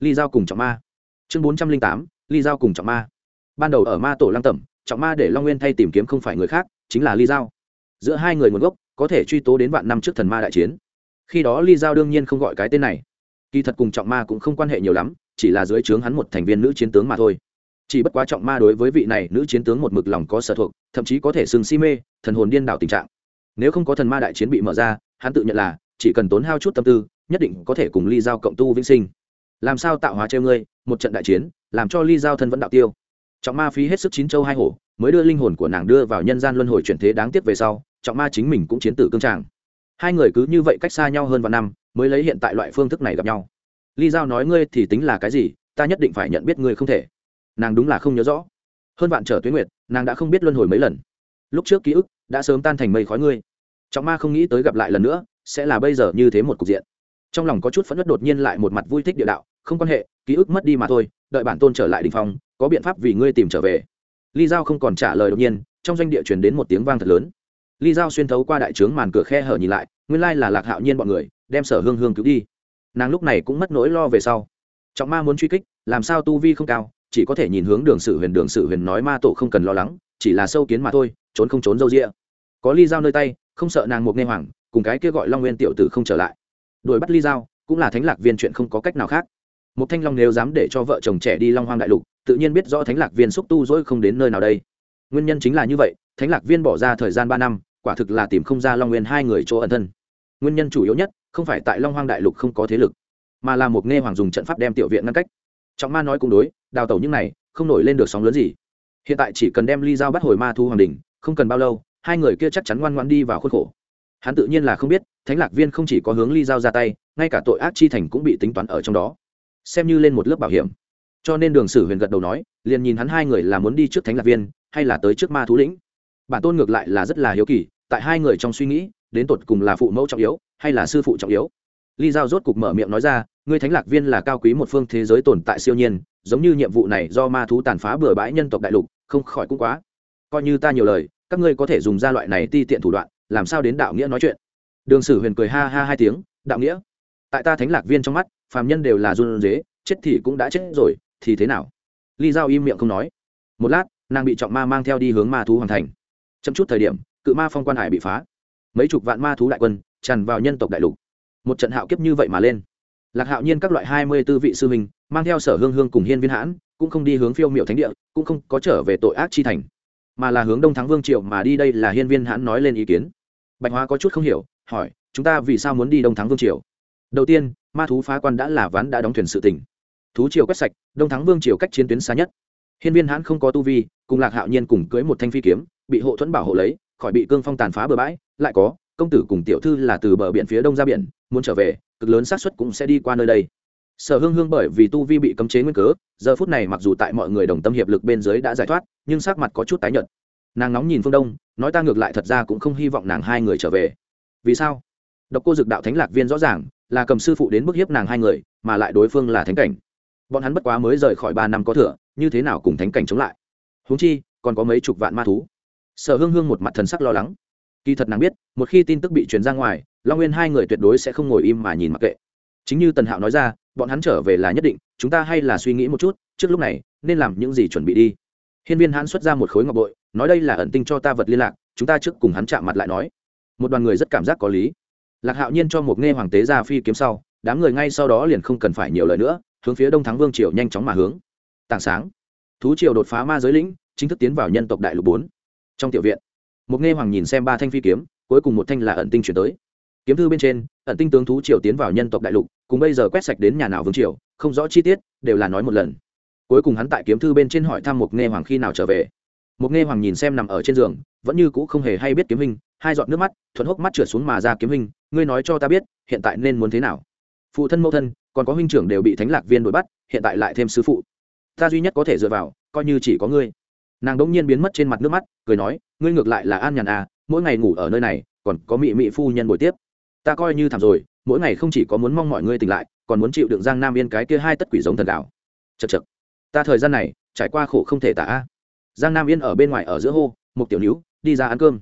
ly giao cùng trọng ma. Chương bốn trăm linh tám, ly giao cùng trọng ma. Ban đầu ở ma tổ lăng tẩm, trọng ma để long nguyên thay tìm kiếm không phải người khác, chính là ly giao. Giữa hai người nguồn gốc, có thể truy tố đến vạn năm trước thần ma đại chiến. Khi đó ly giao đương nhiên không gọi cái tên này. Kỳ thật cùng trọng ma cũng không quan hệ nhiều lắm, chỉ là dưới trướng hắn một thành viên nữ chiến tướng mà thôi. Chỉ bất quá trọng ma đối với vị này nữ chiến tướng một mực lòng có sở thuộc, thậm chí có thể sừng si mê, thần hồn điên đảo tình trạng nếu không có thần ma đại chiến bị mở ra, hắn tự nhận là chỉ cần tốn hao chút tâm tư, nhất định có thể cùng ly giao cộng tu vĩnh sinh. Làm sao tạo hóa treo ngươi, một trận đại chiến, làm cho ly giao thân vẫn đạo tiêu. Trọng ma phí hết sức chín châu hai hổ, mới đưa linh hồn của nàng đưa vào nhân gian luân hồi chuyển thế đáng tiếc về sau, trọng ma chính mình cũng chiến tử cương tràng. Hai người cứ như vậy cách xa nhau hơn vài năm, mới lấy hiện tại loại phương thức này gặp nhau. Ly giao nói ngươi thì tính là cái gì, ta nhất định phải nhận biết ngươi không thể. Nàng đúng là không nhớ rõ. Hơn vạn trở tuyến nguyệt, nàng đã không biết luân hồi mấy lần. Lúc trước ký ức đã sớm tan thành mây khói ngươi. Trọng ma không nghĩ tới gặp lại lần nữa, sẽ là bây giờ như thế một cục diện. Trong lòng có chút phẫn nộ đột nhiên lại một mặt vui thích địa đạo, không quan hệ, ký ức mất đi mà thôi, đợi bản tôn trở lại đình phong, có biện pháp vì ngươi tìm trở về. Ly giao không còn trả lời đột nhiên, trong doanh địa chuyển đến một tiếng vang thật lớn. Ly giao xuyên thấu qua đại trướng màn cửa khe hở nhìn lại, nguyên lai là lạc hạo nhiên bọn người, đem sở hương hương cứu đi. Nàng lúc này cũng mất nỗi lo về sau. Trọng ma muốn truy kích, làm sao tu vi không cao, chỉ có thể nhìn hướng đường sử huyền, đường sử huyền nói ma tổ không cần lo lắng, chỉ là sâu kiến mà thôi, trốn không trốn dâu rịa có ly dao nơi tay, không sợ nàng một nghe hoàng, cùng cái kia gọi long nguyên tiểu tử không trở lại. Đuổi bắt ly dao, cũng là thánh lạc viên chuyện không có cách nào khác. Một thanh long nếu dám để cho vợ chồng trẻ đi long hoang đại lục, tự nhiên biết rõ thánh lạc viên xúc tu dỗi không đến nơi nào đây. Nguyên nhân chính là như vậy, thánh lạc viên bỏ ra thời gian ba năm, quả thực là tìm không ra long nguyên hai người chỗ ẩn thân. Nguyên nhân chủ yếu nhất, không phải tại long hoang đại lục không có thế lực, mà là một nghe hoàng dùng trận pháp đem tiểu viện ngăn cách. Trọng ma nói cũng đối, đào tẩu những này, không nổi lên được sóng lớn gì. Hiện tại chỉ cần đem ly dao bắt hồi ma thu hoàng đình không cần bao lâu hai người kia chắc chắn ngoan ngoan đi vào khuôn khổ. Hắn tự nhiên là không biết, thánh lạc viên không chỉ có hướng ly giao ra tay, ngay cả tội ác chi thành cũng bị tính toán ở trong đó. Xem như lên một lớp bảo hiểm. Cho nên đường sử huyền gật đầu nói, liền nhìn hắn hai người là muốn đi trước thánh lạc viên, hay là tới trước ma thú lĩnh. Bản tôn ngược lại là rất là hiếu kỳ, tại hai người trong suy nghĩ, đến tột cùng là phụ mẫu trọng yếu, hay là sư phụ trọng yếu. Ly giao rốt cục mở miệng nói ra, ngươi thánh lạc viên là cao quý một phương thế giới tồn tại siêu nhiên, giống như nhiệm vụ này do ma thú tàn phá bừa bãi nhân tộc đại lục, không khỏi cũng quá. Coi như ta nhiều lời các ngươi có thể dùng ra loại này ti tiện thủ đoạn, làm sao đến đạo nghĩa nói chuyện? Đường sử huyền cười ha ha hai tiếng, đạo nghĩa. Tại ta thánh lạc viên trong mắt, phàm nhân đều là run dế, chết thì cũng đã chết rồi, thì thế nào? Ly giao im miệng không nói. Một lát, nàng bị trọng ma mang theo đi hướng ma thú hoàn thành. Chậm chút thời điểm, cự ma phong quan hải bị phá. Mấy chục vạn ma thú đại quân tràn vào nhân tộc đại lục. Một trận hạo kiếp như vậy mà lên. Lạc hạo nhiên các loại hai mươi tư vị sư hình mang theo sở hương hương cùng hiên viên hãn, cũng không đi hướng phiêu miệu thánh địa, cũng không có trở về tội ác chi thành mà là hướng đông thắng vương Triều mà đi, đây là hiên viên hãn nói lên ý kiến. Bạch hóa có chút không hiểu, hỏi, chúng ta vì sao muốn đi đông thắng vương triều? Đầu tiên, ma thú phá quan đã là ván đã đóng thuyền sự tỉnh thú triều quét sạch, đông thắng vương triều cách chiến tuyến xa nhất. Hiên viên hãn không có tu vi, cùng lạc hạo nhiên cùng cưới một thanh phi kiếm, bị hộ thuẫn bảo hộ lấy, khỏi bị cương phong tàn phá bờ bãi. Lại có, công tử cùng tiểu thư là từ bờ biển phía đông ra biển, muốn trở về, cực lớn xác suất cũng sẽ đi qua nơi đây sở hương hương bởi vì tu vi bị cấm chế nguyên cớ, giờ phút này mặc dù tại mọi người đồng tâm hiệp lực bên dưới đã giải thoát, nhưng sắc mặt có chút tái nhợt. Nàng nóng nhìn phương đông, nói ta ngược lại thật ra cũng không hy vọng nàng hai người trở về. Vì sao? Độc cô dực đạo thánh lạc viên rõ ràng là cầm sư phụ đến bức hiếp nàng hai người, mà lại đối phương là thánh cảnh. Bọn hắn bất quá mới rời khỏi ba năm có thừa, như thế nào cùng thánh cảnh chống lại? Huống chi, còn có mấy chục vạn ma thú. Sở hương hương một mặt thần sắc lo lắng. Kỳ thật nàng biết, một khi tin tức bị truyền ra ngoài, long nguyên hai người tuyệt đối sẽ không ngồi im mà nhìn mặc kệ chính như tần hạo nói ra, bọn hắn trở về là nhất định, chúng ta hay là suy nghĩ một chút, trước lúc này, nên làm những gì chuẩn bị đi. Hiên viên hắn xuất ra một khối ngọc bội, nói đây là ẩn tinh cho ta vật liên lạc, chúng ta trước cùng hắn chạm mặt lại nói. Một đoàn người rất cảm giác có lý. Lạc hạo nhiên cho một nghe hoàng tế ra phi kiếm sau, đám người ngay sau đó liền không cần phải nhiều lời nữa, hướng phía đông thắng vương triều nhanh chóng mà hướng. Tảng sáng. Thú triều đột phá ma giới lĩnh, chính thức tiến vào nhân tộc đại lục bốn. Trong tiểu viện, một nghe hoàng nhìn xem ba thanh phi kiếm, cuối cùng một thanh là ẩn tinh chuyển tới kiếm thư bên trên, ẩn tinh tướng thú triều tiến vào nhân tộc đại lục, cùng bây giờ quét sạch đến nhà nào vương triều, không rõ chi tiết, đều là nói một lần. Cuối cùng hắn tại kiếm thư bên trên hỏi thăm một nghe hoàng khi nào trở về. Một nghe hoàng nhìn xem nằm ở trên giường, vẫn như cũ không hề hay biết kiếm hình, hai giọt nước mắt, thuận hốc mắt trượt xuống mà ra kiếm hình, ngươi nói cho ta biết, hiện tại nên muốn thế nào? Phụ thân mẫu thân, còn có huynh trưởng đều bị thánh lạc viên đuổi bắt, hiện tại lại thêm sứ phụ. Ta duy nhất có thể dựa vào, coi như chỉ có ngươi. Nàng đỗng nhiên biến mất trên mặt nước mắt, cười nói, ngươi ngược lại là an nhàn à mỗi ngày ngủ ở nơi này, còn có mị mị phu nhân buổi tiếp ta coi như thảm rồi, mỗi ngày không chỉ có muốn mong mọi người tỉnh lại, còn muốn chịu đựng giang nam yên cái kia hai tất quỷ giống thần đạo. Chật chật ta thời gian này, trải qua khổ không thể tả. Giang nam yên ở bên ngoài ở giữa hô một tiểu níu đi ra ăn cơm.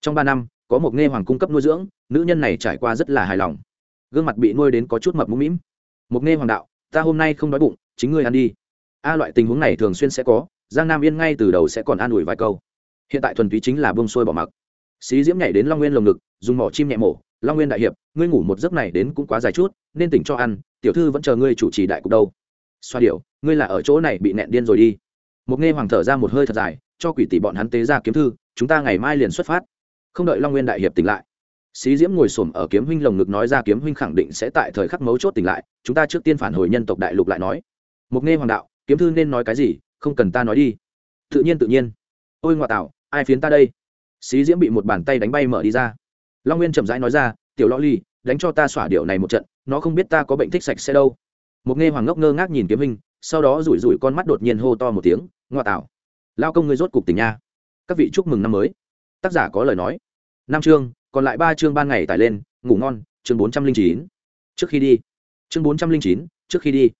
Trong ba năm, có một nghe hoàng cung cấp nuôi dưỡng, nữ nhân này trải qua rất là hài lòng. Gương mặt bị nuôi đến có chút mập mũm mĩm. Một nghe hoàng đạo, ta hôm nay không đói bụng, chính ngươi ăn đi. A loại tình huống này thường xuyên sẽ có, giang nam yên ngay từ đầu sẽ còn an ủi vài câu. Hiện tại thuần túy chính là bông sôi bỏ mặc. Xí diễm nhảy đến long nguyên lồng ngực, dùng mỏ chim nhẹ mổ long nguyên đại hiệp, ngươi ngủ một giấc này đến cũng quá dài chút, nên tỉnh cho ăn, tiểu thư vẫn chờ ngươi chủ trì đại cục đâu. Xoa điệu ngươi là ở chỗ này bị nẹn điên rồi đi. Một nghe hoàng thở ra một hơi thật dài, cho quỷ tỷ bọn hắn tế ra kiếm thư, chúng ta ngày mai liền xuất phát. Không đợi long nguyên đại hiệp tỉnh lại, xí diễm ngồi xổm ở kiếm huynh lồng ngực nói ra kiếm huynh khẳng định sẽ tại thời khắc mấu chốt tỉnh lại, chúng ta trước tiên phản hồi nhân tộc đại lục lại nói. Một nghe hoàng đạo, kiếm thư nên nói cái gì, không cần ta nói đi. Tự nhiên tự nhiên. Ôi ngoại tạo ai phiến ta đây? Xí diễm bị một bàn tay đánh bay mở đi ra long nguyên chậm rãi nói ra, tiểu lo ly đánh cho ta xỏa điệu này một trận, nó không biết ta có bệnh thích sạch sẽ đâu. Một nghe hoàng ngốc ngơ ngác nhìn kiếm hình, sau đó rủi rủi con mắt đột nhiên hô to một tiếng, ngoa tạo, lao công ngươi rốt cục tỉnh nha. Các vị chúc mừng năm mới. Tác giả có lời nói. Năm chương, còn lại ba chương ban ngày tải lên, ngủ ngon, chương bốn trăm linh chín. Trước khi đi. Chương bốn trăm linh chín, trước khi đi.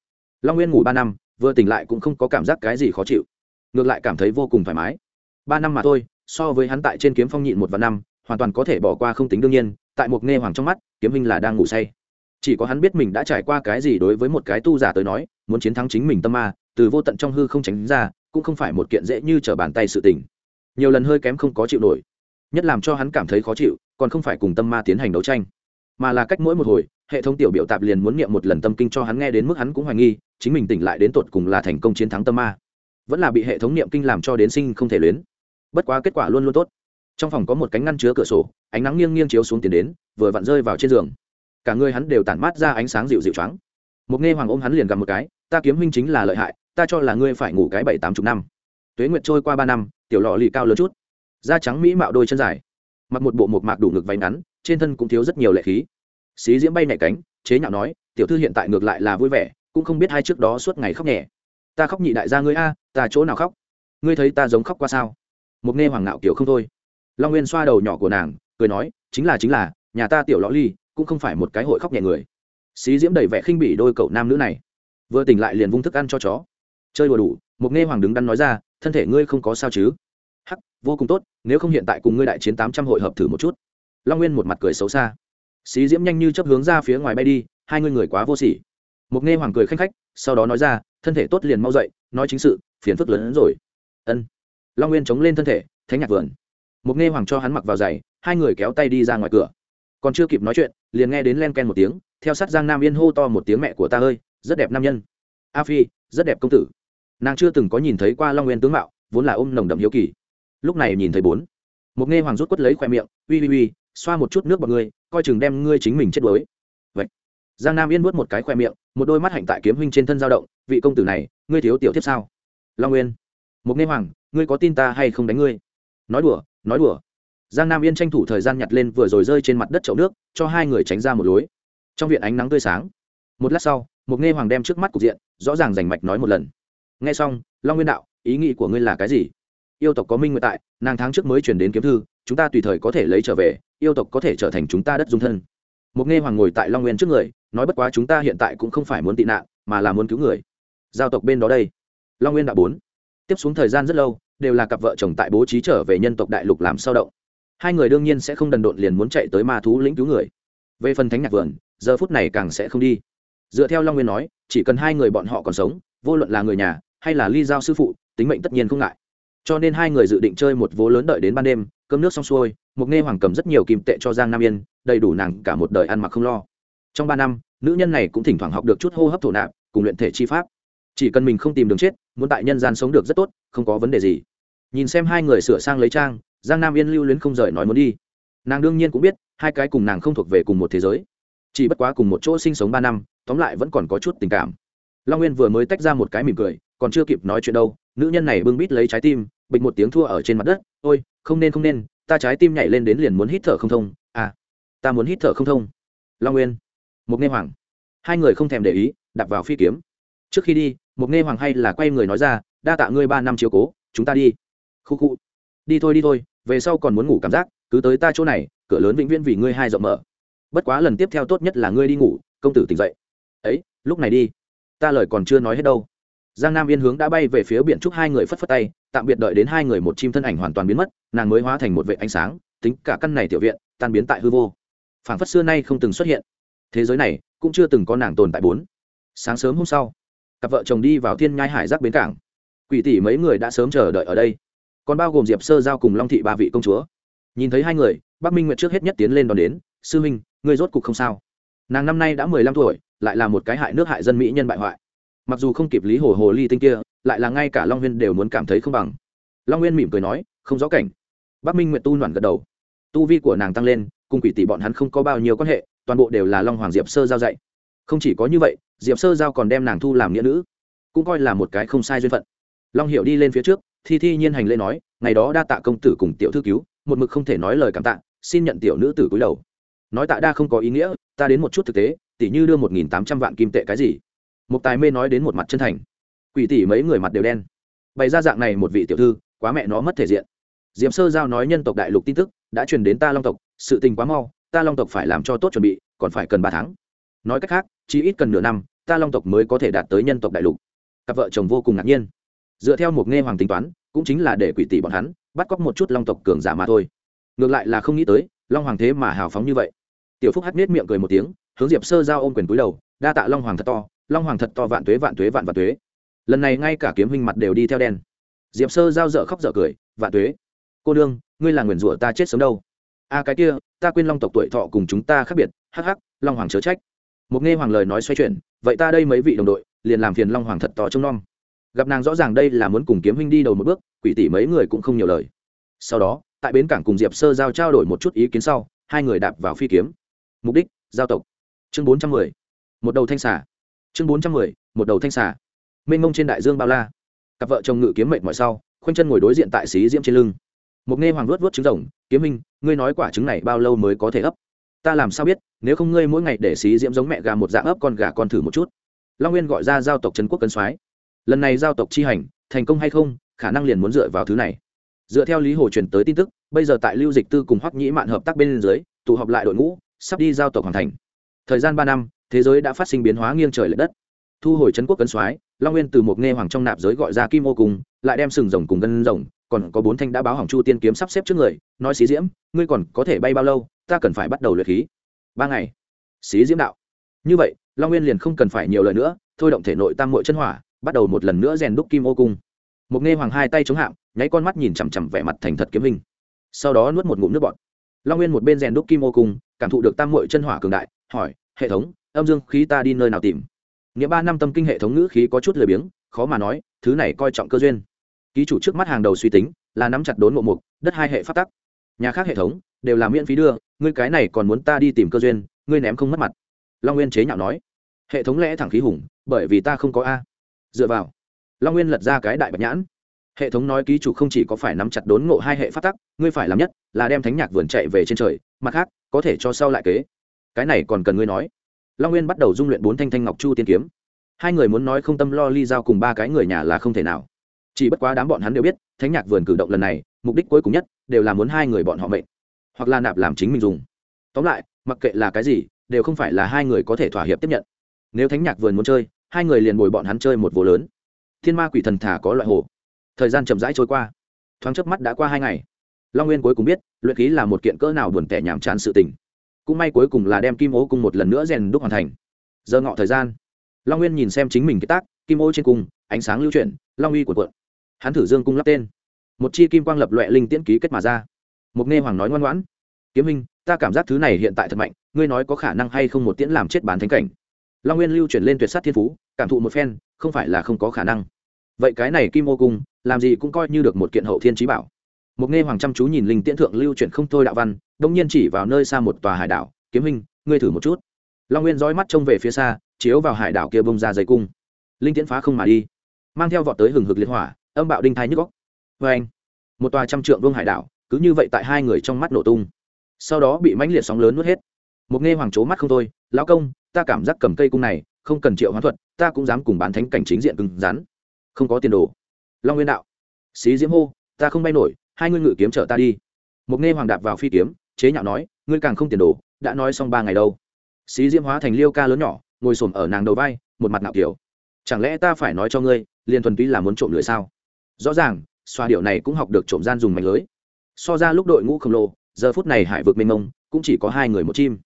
Long nguyên ngủ ba năm, vừa tỉnh lại cũng không có cảm giác cái gì khó chịu. Ngược lại cảm thấy vô cùng thoải mái. Ba năm mà thôi, so với hắn tại trên kiếm phong nhịn một và năm hoàn toàn có thể bỏ qua không tính đương nhiên, tại một nghe hoàng trong mắt, kiếm minh là đang ngủ say. Chỉ có hắn biết mình đã trải qua cái gì đối với một cái tu giả tới nói, muốn chiến thắng chính mình tâm ma, từ vô tận trong hư không tránh ra, cũng không phải một kiện dễ như trở bàn tay sự tình. Nhiều lần hơi kém không có chịu nổi, nhất làm cho hắn cảm thấy khó chịu, còn không phải cùng tâm ma tiến hành đấu tranh, mà là cách mỗi một hồi, hệ thống tiểu biểu tạp liền muốn niệm một lần tâm kinh cho hắn nghe đến mức hắn cũng hoài nghi, chính mình tỉnh lại đến tột cùng là thành công chiến thắng tâm ma. Vẫn là bị hệ thống niệm kinh làm cho đến sinh không thể luyến. Bất quá kết quả luôn luôn tốt trong phòng có một cánh ngăn chứa cửa sổ, ánh nắng nghiêng nghiêng chiếu xuống tiền đến, vừa vặn rơi vào trên giường. Cả người hắn đều tản mát ra ánh sáng dịu dịu trắng một nghe hoàng ôm hắn liền gặp một cái, ta kiếm huynh chính là lợi hại, ta cho là ngươi phải ngủ cái bảy tám chục năm. Tuế nguyệt trôi qua ba năm, tiểu lọ lì cao lớn chút. Da trắng mỹ mạo đôi chân dài, mặc một bộ một mạc đủ ngực váy ngắn, trên thân cũng thiếu rất nhiều lệ khí. Xí diễm bay nhảy cánh, chế nhạo nói, tiểu thư hiện tại ngược lại là vui vẻ, cũng không biết hai trước đó suốt ngày khóc nhẹ. Ta khóc nhị đại gia ngươi a, ta chỗ nào khóc? Ngươi thấy ta giống khóc qua sao? Một nghe hoàng ngạo kiểu không thôi long nguyên xoa đầu nhỏ của nàng, cười nói, chính là chính là, nhà ta tiểu lõ ly cũng không phải một cái hội khóc nhẹ người. Xí diễm đầy vẻ khinh bỉ đôi cậu nam nữ này. Vừa tỉnh lại liền vung thức ăn cho chó. Chơi đùa đủ, một nghe hoàng đứng đắn nói ra, thân thể ngươi không có sao chứ? Hắc, vô cùng tốt, nếu không hiện tại cùng ngươi đại chiến tám trăm hội hợp thử một chút. Long nguyên một mặt cười xấu xa. Xí diễm nhanh như chấp hướng ra phía ngoài bay đi, hai ngươi người quá vô sỉ. Một nghe hoàng cười khanh khách, sau đó nói ra, thân thể tốt liền mau dậy, nói chính sự, phiền phức lớn hơn rồi. Ân. Long nguyên chống lên thân thể, thánh nhạc vườn một nghe hoàng cho hắn mặc vào giày, hai người kéo tay đi ra ngoài cửa. Còn chưa kịp nói chuyện, liền nghe đến len ken một tiếng, theo sát giang nam yên hô to một tiếng, mẹ của ta ơi, rất đẹp nam nhân. A phi, rất đẹp công tử. Nàng chưa từng có nhìn thấy qua long nguyên tướng mạo, vốn là ôm nồng đậm hiếu kỳ. Lúc này nhìn thấy bốn một nghe hoàng rút quất lấy khoe miệng, uy uy uy, xoa một chút nước vào ngươi, coi chừng đem ngươi chính mình chết đuối. Vậy, giang nam yên nuốt một cái khoe miệng, một đôi mắt hạnh tại kiếm huynh trên thân dao động, vị công tử này, ngươi thiếu tiểu tiếp sao? Long nguyên. Một nghe hoàng, ngươi có tin ta hay không đánh ngươi? Nói đùa nói đùa. Giang nam yên tranh thủ thời gian nhặt lên vừa rồi rơi trên mặt đất chậu nước, cho hai người tránh ra một lối. Trong viện ánh nắng tươi sáng. Một lát sau, một nghe hoàng đem trước mắt cục diện, rõ ràng rành mạch nói một lần. Nghe xong, long nguyên đạo, ý nghĩ của ngươi là cái gì? Yêu tộc có minh nguyện tại, nàng tháng trước mới chuyển đến kiếm thư, chúng ta tùy thời có thể lấy trở về, yêu tộc có thể trở thành chúng ta đất dung thân. Một nghe hoàng ngồi tại long nguyên trước người, nói bất quá chúng ta hiện tại cũng không phải muốn tị nạn, mà là muốn cứu người. Giao tộc bên đó đây. Long nguyên đạo bốn. Tiếp xuống thời gian rất lâu đều là cặp vợ chồng tại bố trí trở về nhân tộc đại lục làm sao động. Hai người đương nhiên sẽ không đần độn liền muốn chạy tới ma thú lĩnh cứu người. Về phần thánh nhạc vườn, giờ phút này càng sẽ không đi. Dựa theo long nguyên nói, chỉ cần hai người bọn họ còn sống, vô luận là người nhà hay là ly giao sư phụ, tính mệnh tất nhiên không ngại. Cho nên hai người dự định chơi một vố lớn đợi đến ban đêm, cơm nước xong xuôi mục nghe hoàng cầm rất nhiều kim tệ cho giang nam yên, đầy đủ nàng cả một đời ăn mặc không lo. Trong ba năm, nữ nhân này cũng thỉnh thoảng học được chút hô hấp thổ nạp, cùng luyện thể chi pháp. Chỉ cần mình không tìm đường chết, muốn tại nhân gian sống được rất tốt, không có vấn đề gì nhìn xem hai người sửa sang lấy trang, giang nam yên lưu luyến không rời nói muốn đi. Nàng đương nhiên cũng biết, hai cái cùng nàng không thuộc về cùng một thế giới. Chỉ bất quá cùng một chỗ sinh sống ba năm, tóm lại vẫn còn có chút tình cảm. Long nguyên vừa mới tách ra một cái mỉm cười, còn chưa kịp nói chuyện đâu, nữ nhân này bưng bít lấy trái tim, bịch một tiếng thua ở trên mặt đất, ôi, không nên không nên, ta trái tim nhảy lên đến liền muốn hít thở không thông à ta muốn hít thở không thông. Long nguyên Mục nghe hoàng. Hai người không thèm để ý đặt vào phi kiếm. Trước khi đi Mục nghe hoàng hay là quay người nói ra, đa tạ ngươi ba năm chiếu cố, chúng ta đi khu khu. Đi thôi đi thôi, về sau còn muốn ngủ cảm giác, cứ tới ta chỗ này, cửa lớn vĩnh viễn vì ngươi hai rộng mở. Bất quá lần tiếp theo tốt nhất là ngươi đi ngủ, công tử tỉnh dậy. Ấy, lúc này đi. Ta lời còn chưa nói hết đâu. Giang nam yên hướng đã bay về phía biển trúc hai người phất phất tay, tạm biệt đợi đến hai người một chim thân ảnh hoàn toàn biến mất, nàng mới hóa thành một vệ ánh sáng, tính cả căn này tiểu viện, tan biến tại hư vô. Phảng phất xưa nay không từng xuất hiện. Thế giới này cũng chưa từng có nàng tồn tại bốn. Sáng sớm hôm sau, cặp vợ chồng đi vào thiên nhai hải giác bến cảng. Quỷ tỷ mấy người đã sớm chờ đợi ở đây còn bao gồm diệp sơ giao cùng long thị ba vị công chúa nhìn thấy hai người bắc minh nguyệt trước hết nhất tiến lên đón đến sư minh ngươi rốt cục không sao nàng năm nay đã mười lăm tuổi lại là một cái hại nước hại dân mỹ nhân bại hoại mặc dù không kịp lý hồ hồ ly tinh kia lại là ngay cả long huyên đều muốn cảm thấy không bằng long huyên mỉm cười nói không rõ cảnh bắc minh nguyệt tu nhoản gật đầu tu vi của nàng tăng lên cùng quỷ tỷ bọn hắn không có bao nhiêu quan hệ toàn bộ đều là long hoàng diệp sơ giao dạy không chỉ có như vậy diệp sơ giao còn đem nàng thu làm nghĩa nữ cũng coi là một cái không sai duyên phận long hiệu đi lên phía trước thi thi nhiên hành lễ nói, ngày đó đa tạ công tử cùng tiểu thư cứu, một mực không thể nói lời cảm tạ, xin nhận tiểu nữ tử cúi đầu. Nói tạ đa không có ý nghĩa, ta đến một chút thực tế tỷ như đưa một nghìn tám trăm vạn kim tệ cái gì. Một tài mê nói đến một mặt chân thành. Quỷ tỷ mấy người mặt đều đen. Bày ra dạng này một vị tiểu thư, quá mẹ nó mất thể diện. Diệm sơ giao nói nhân tộc đại lục tin tức, đã truyền đến ta long tộc, sự tình quá mau, ta long tộc phải làm cho tốt chuẩn bị, còn phải cần ba tháng. Nói cách khác, chỉ ít cần nửa năm, ta long tộc mới có thể đạt tới nhân tộc đại lục. Cặp vợ chồng vô cùng ngạc nhiên dựa theo một nghe hoàng tính toán, cũng chính là để quỷ tỷ bọn hắn bắt cóc một chút long tộc cường giả mà thôi. Ngược lại là không nghĩ tới, long hoàng thế mà hào phóng như vậy. Tiểu phúc hắt nết miệng cười một tiếng, hướng diệp sơ giao ôm quyền túi đầu, đa tạ long hoàng thật to, long hoàng thật to vạn tuế vạn tuế vạn vạn tuế. Lần này ngay cả kiếm huynh mặt đều đi theo đen. Diệp sơ giao dở khóc dở cười, vạn tuế. Cô đương ngươi là nguyền rủa ta chết sớm đâu. A cái kia, ta quên long tộc tuổi thọ cùng chúng ta khác biệt, hắc hắc, long hoàng chớ trách. Một nghe hoàng lời nói xoay chuyển, vậy ta đây mấy vị đồng đội, liền làm phiền long hoàng thật to trông nom gặp nàng rõ ràng đây là muốn cùng kiếm huynh đi đầu một bước, quỷ tỷ mấy người cũng không nhiều lời. Sau đó, tại bến cảng cùng diệp sơ giao trao đổi một chút ý kiến sau, hai người đạp vào phi kiếm. Mục đích, giao tộc. Chương bốn trăm mười, một đầu thanh xà. Chương bốn trăm mười, một đầu thanh xà. Mênh mông trên đại dương bao la. Cặp vợ chồng ngự kiếm mệnh mọi sau, khoanh chân ngồi đối diện tại xí diễm trên lưng. Một nghe hoàng luốt vớt trứng rồng, kiếm minh ngươi nói quả trứng này bao lâu mới có thể ấp? Ta làm sao biết, nếu không ngươi mỗi ngày để xí diễm giống mẹ gà một dạng ấp con gà con thử một chút. Long nguyên gọi ra giao tộc trần quốc cân soái lần này giao tộc chi hành, thành công hay không, khả năng liền muốn dựa vào thứ này. Dựa theo lý hồ truyền tới tin tức, bây giờ tại lưu dịch tư cùng hoắc nhĩ mạn hợp tác bên dưới, tụ họp lại đội ngũ, sắp đi giao tộc hoàn thành. Thời gian ba năm, thế giới đã phát sinh biến hóa nghiêng trời l ệ đất. Thu hồi trấn quốc cấn soái, long nguyên từ một nghe hoàng trong nạp giới gọi ra kim ô cùng, lại đem sừng rồng cùng gân rồng, còn có bốn thanh đã báo hỏng chu tiên kiếm sắp xếp trước người, nói xí diễm, ngươi còn có thể bay bao lâu, ta cần phải bắt đầu luyện khí. Ba ngày. Xí diễm đạo. Như vậy, long nguyên liền không cần phải nhiều lời nữa, thôi động thể nội tam mội chân hỏa bắt đầu một lần nữa rèn đúc kim ô cung. Một nghe hoàng hai tay chống hạm, nháy con mắt nhìn chằm chằm vẻ mặt thành thật kiếm hình. Sau đó nuốt một ngụm nước bọt. Long nguyên một bên rèn đúc kim ô cung, cảm thụ được tam mội chân hỏa cường đại, hỏi, hệ thống, âm dương khí ta đi nơi nào tìm? Nghĩa ba năm tâm kinh hệ thống ngữ khí có chút lười biếng, khó mà nói, thứ này coi trọng cơ duyên. Ký chủ trước mắt hàng đầu suy tính, là nắm chặt đốn ngộ mục, đất hai hệ phát tắc. Nhà khác hệ thống, đều là miễn phí đưa, ngươi cái này còn muốn ta đi tìm cơ duyên, ngươi ném không mất mặt. Long nguyên chế nhạo nói, hệ thống lẽ thẳng khí hùng, bởi vì ta không có a dựa vào, long nguyên lật ra cái đại bạch nhãn. Hệ thống nói ký chủ không chỉ có phải nắm chặt đốn ngộ hai hệ phát tắc, ngươi phải làm nhất là đem thánh nhạc vườn chạy về trên trời, mặt khác, có thể cho sau lại kế. Cái này còn cần ngươi nói. Long nguyên bắt đầu dung luyện bốn thanh thanh ngọc chu tiên kiếm. Hai người muốn nói không tâm lo ly giao cùng ba cái người nhà là không thể nào. Chỉ bất quá đám bọn hắn đều biết, thánh nhạc vườn cử động lần này, mục đích cuối cùng nhất đều là muốn hai người bọn họ mệnh, hoặc là nạp làm chính mình dùng. Tóm lại, mặc kệ là cái gì, đều không phải là hai người có thể thỏa hiệp tiếp nhận. Nếu thánh nhạc vườn muốn chơi hai người liền bồi bọn hắn chơi một vô lớn. Thiên ma quỷ thần thả có loại hồ. Thời gian chậm rãi trôi qua. Thoáng chớp mắt đã qua hai ngày. Long nguyên cuối cùng biết, luyện khí là một kiện cỡ nào buồn tẻ nhàm chán sự tình. Cũng may cuối cùng là đem kim ô cung một lần nữa rèn đúc hoàn thành. Giờ ngọ thời gian. Long nguyên nhìn xem chính mình cái tác, kim ô trên cung, ánh sáng lưu chuyển, long uy của quận hắn thử dương cung lắp tên. Một chi kim quang lập loẹ linh tiễn ký kết mà ra. Mục nghe hoàng nói ngoan ngoãn. Kiếm minh, ta cảm giác thứ này hiện tại thật mạnh, ngươi nói có khả năng hay không một tiễn làm chết bán thánh cảnh? Long nguyên lưu chuyển lên tuyệt sát thiên phú, cảm thụ một phen, không phải là không có khả năng. Vậy cái này kim ô cung, làm gì cũng coi như được một kiện hậu thiên trí bảo. Một nghe hoàng chăm chú nhìn linh tiễn thượng lưu chuyển không thôi đạo văn, đông nhiên chỉ vào nơi xa một tòa hải đảo, kiếm hình ngươi thử một chút. Long nguyên dõi mắt trông về phía xa, chiếu vào hải đảo kia bông ra dây cung. Linh tiễn phá không mà đi, mang theo vọt tới hừng hực liệt hỏa, âm bạo đinh thai nhức góc vê anh một tòa trăm trượng vương hải đảo, cứ như vậy tại hai người trong mắt nổ tung. Sau đó bị mãnh liệt sóng lớn nuốt hết. Một nghe hoàng c mắt không thôi, lão công ta cảm giác cầm cây cung này không cần triệu hoán thuật, ta cũng dám cùng bán thánh cảnh chính diện cứng rắn. Không có tiền đồ. Long nguyên đạo. Xí diễm hô, ta không bay nổi, hai ngươi ngự kiếm chở ta đi. Mục nghe hoàng đạp vào phi kiếm, chế nhạo nói, ngươi càng không tiền đồ, đã nói xong ba ngày đâu. Xí diễm hóa thành liêu ca lớn nhỏ, ngồi xổm ở nàng đầu vai, một mặt nạo kiểu. Chẳng lẽ ta phải nói cho ngươi, liền thuần túy là muốn trộm lưới sao? Rõ ràng, xoa điệu này cũng học được trộm gian dùng mảnh lưới. So ra lúc đội ngũ khổng lồ, giờ phút này hải vực mênh mông, cũng chỉ có hai người một chim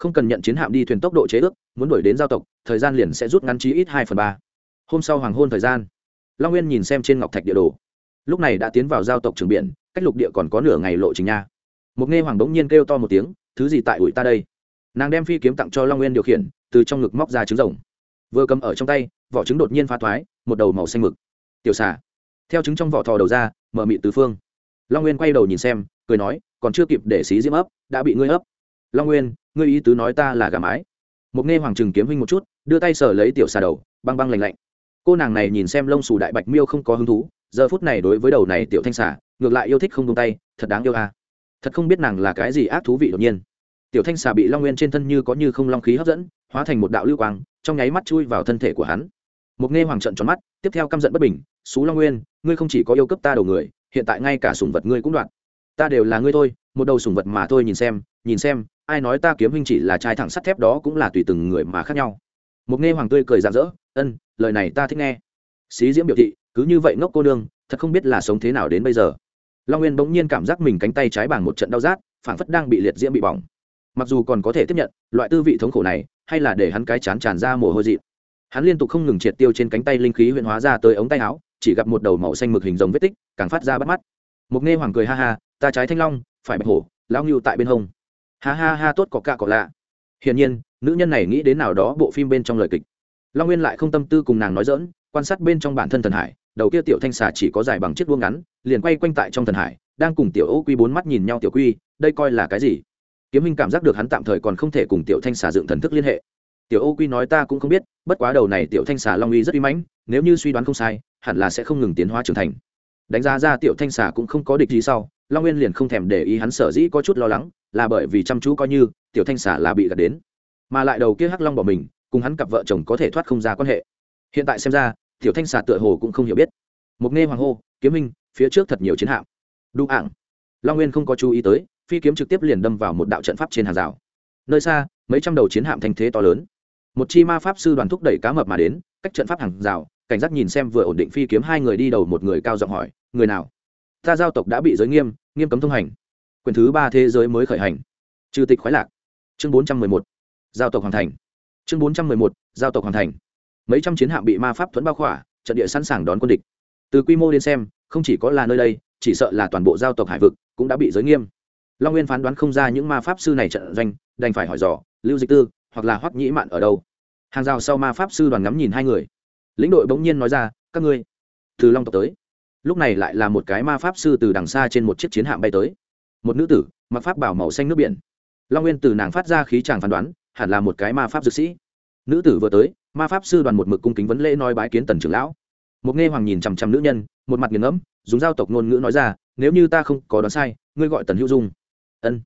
không cần nhận chiến hạm đi thuyền tốc độ chế ước, muốn đuổi đến giao tộc, thời gian liền sẽ rút ngắn chí ít hai phần ba. Hôm sau hoàng hôn thời gian, long nguyên nhìn xem trên ngọc thạch địa đồ. Lúc này đã tiến vào giao tộc trường biển, cách lục địa còn có nửa ngày lộ trình nha. Một nghe hoàng đống nhiên kêu to một tiếng, thứ gì tại ủi ta đây? Nàng đem phi kiếm tặng cho long nguyên điều khiển, từ trong ngực móc ra trứng rồng. Vừa cầm ở trong tay, vỏ trứng đột nhiên phá thoái, một đầu màu xanh mực. Tiểu xà. Theo trứng trong vỏ thò đầu ra, mở mị tứ phương. Long nguyên quay đầu nhìn xem, cười nói, còn chưa kịp để xí diễm ấp, đã bị ngươi ấp long nguyên, ngươi ý tứ nói ta là gà mái. Một nghe hoàng trừng kiếm huynh một chút, đưa tay sờ lấy tiểu xà đầu, băng băng lạnh lạnh. Cô nàng này nhìn xem lông xù đại bạch miêu không có hứng thú, giờ phút này đối với đầu này tiểu thanh xà, ngược lại yêu thích không tung tay, thật đáng yêu à. thật không biết nàng là cái gì ác thú vị đột nhiên. Tiểu thanh xà bị long nguyên trên thân như có như không long khí hấp dẫn, hóa thành một đạo lưu quang, trong nháy mắt chui vào thân thể của hắn. Một nghe hoàng trận tròn mắt, tiếp theo căm giận bất bình, xú long nguyên, ngươi không chỉ có yêu cấp ta đầu người, hiện tại ngay cả sủng vật ngươi cũng đoạn ta đều là ngươi thôi, một đầu sủng vật mà thôi nhìn xem nhìn xem, ai nói ta kiếm huynh chỉ là trai thẳng sắt thép đó cũng là tùy từng người mà khác nhau. Một nghe hoàng tươi cười rạng rỡ, ân, lời này ta thích nghe. Xí diễm biểu thị, cứ như vậy ngốc cô nương, thật không biết là sống thế nào đến bây giờ. Long nguyên bỗng nhiên cảm giác mình cánh tay trái bằng một trận đau rát, phảng phất đang bị liệt diễm bị bỏng. Mặc dù còn có thể tiếp nhận, loại tư vị thống khổ này, hay là để hắn cái chán tràn ra mồ hôi dị hắn liên tục không ngừng triệt tiêu trên cánh tay linh khí huyện hóa ra tới ống tay áo, chỉ gặp một đầu màu xanh mực hình rồng vết tích, càng phát ra bắt mắt. Một nghe hoàng cười ha ha, ta trái thanh long, phải bạch hổ, lão ngưu tại bên hông ha ha ha, tốt có ca có lạ. Hiển nhiên, nữ nhân này nghĩ đến nào đó bộ phim bên trong lời kịch. Long nguyên lại không tâm tư cùng nàng nói dỡn quan sát bên trong bản thân thần hải, đầu kia tiểu thanh xà chỉ có dài bằng chiếc đuông ngắn, liền quay quanh tại trong thần hải, đang cùng tiểu ô quy bốn mắt nhìn nhau tiểu quy, đây coi là cái gì? Kiếm minh cảm giác được hắn tạm thời còn không thể cùng tiểu thanh xà dựng thần thức liên hệ. Tiểu ô quy nói ta cũng không biết, bất quá đầu này tiểu thanh xà long uy rất uy mãnh, nếu như suy đoán không sai, hẳn là sẽ không ngừng tiến hóa trưởng thành. Đánh giá ra tiểu thanh xà cũng không có địch gì sau long nguyên liền không thèm để ý hắn sở dĩ có chút lo lắng, là bởi vì chăm chú coi như, tiểu thanh xà là bị gạt đến. Mà lại đầu kia hắc long bỏ mình, cùng hắn cặp vợ chồng có thể thoát không ra quan hệ. Hiện tại xem ra, tiểu thanh xà tựa hồ cũng không hiểu biết. Mục nghe hoàng hô, kiếm minh, phía trước thật nhiều chiến hạm. Đu ảng long nguyên không có chú ý tới, phi kiếm trực tiếp liền đâm vào một đạo trận pháp trên hàng rào. Nơi xa, mấy trăm đầu chiến hạm thanh thế to lớn. Một chi ma pháp sư đoàn thúc đẩy cá mập mà đến, cách trận pháp hàng rào, cảnh giác nhìn xem vừa ổn định phi kiếm hai người đi đầu một người cao giọng hỏi, người nào? Ta giao tộc đã bị giới nghiêm nghiêm cấm thông hành. Quyền thứ ba thế giới mới khởi hành. Trừ tịch khoái lạc. Chương bốn trăm mười một. Giao tộc hoàn thành. Chương bốn trăm mười một. Giao tộc hoàn thành. Mấy trăm chiến hạm bị ma pháp thuẫn bao khỏa, trận địa sẵn sàng đón quân địch. Từ quy mô đến xem, không chỉ có là nơi đây, chỉ sợ là toàn bộ giao tộc hải vực cũng đã bị giới nghiêm. Long nguyên phán đoán không ra những ma pháp sư này trận doanh, đành phải hỏi dò, lưu dịch tư, hoặc là hoắc nhĩ mạn ở đâu? Hàng rào sau ma pháp sư đoàn ngắm nhìn hai người. Lĩnh đội bỗng nhiên nói ra, các ngươi, từ long tộc tới lúc này lại là một cái ma pháp sư từ đằng xa trên một chiếc chiến hạm bay tới. Một nữ tử, mặc pháp bảo màu xanh nước biển. Long nguyên từ nàng phát ra khí tràng phán đoán, hẳn là một cái ma pháp dược sĩ. Nữ tử vừa tới, ma pháp sư đoàn một mực cung kính vấn lễ nói bái kiến tần trưởng lão. Một nghe hoàng nhìn chằm chằm nữ nhân, một mặt nghiền ngẫm, dùng giao tộc ngôn ngữ nói ra, nếu như ta không có đoán sai, ngươi gọi tần hữu dung. Ân,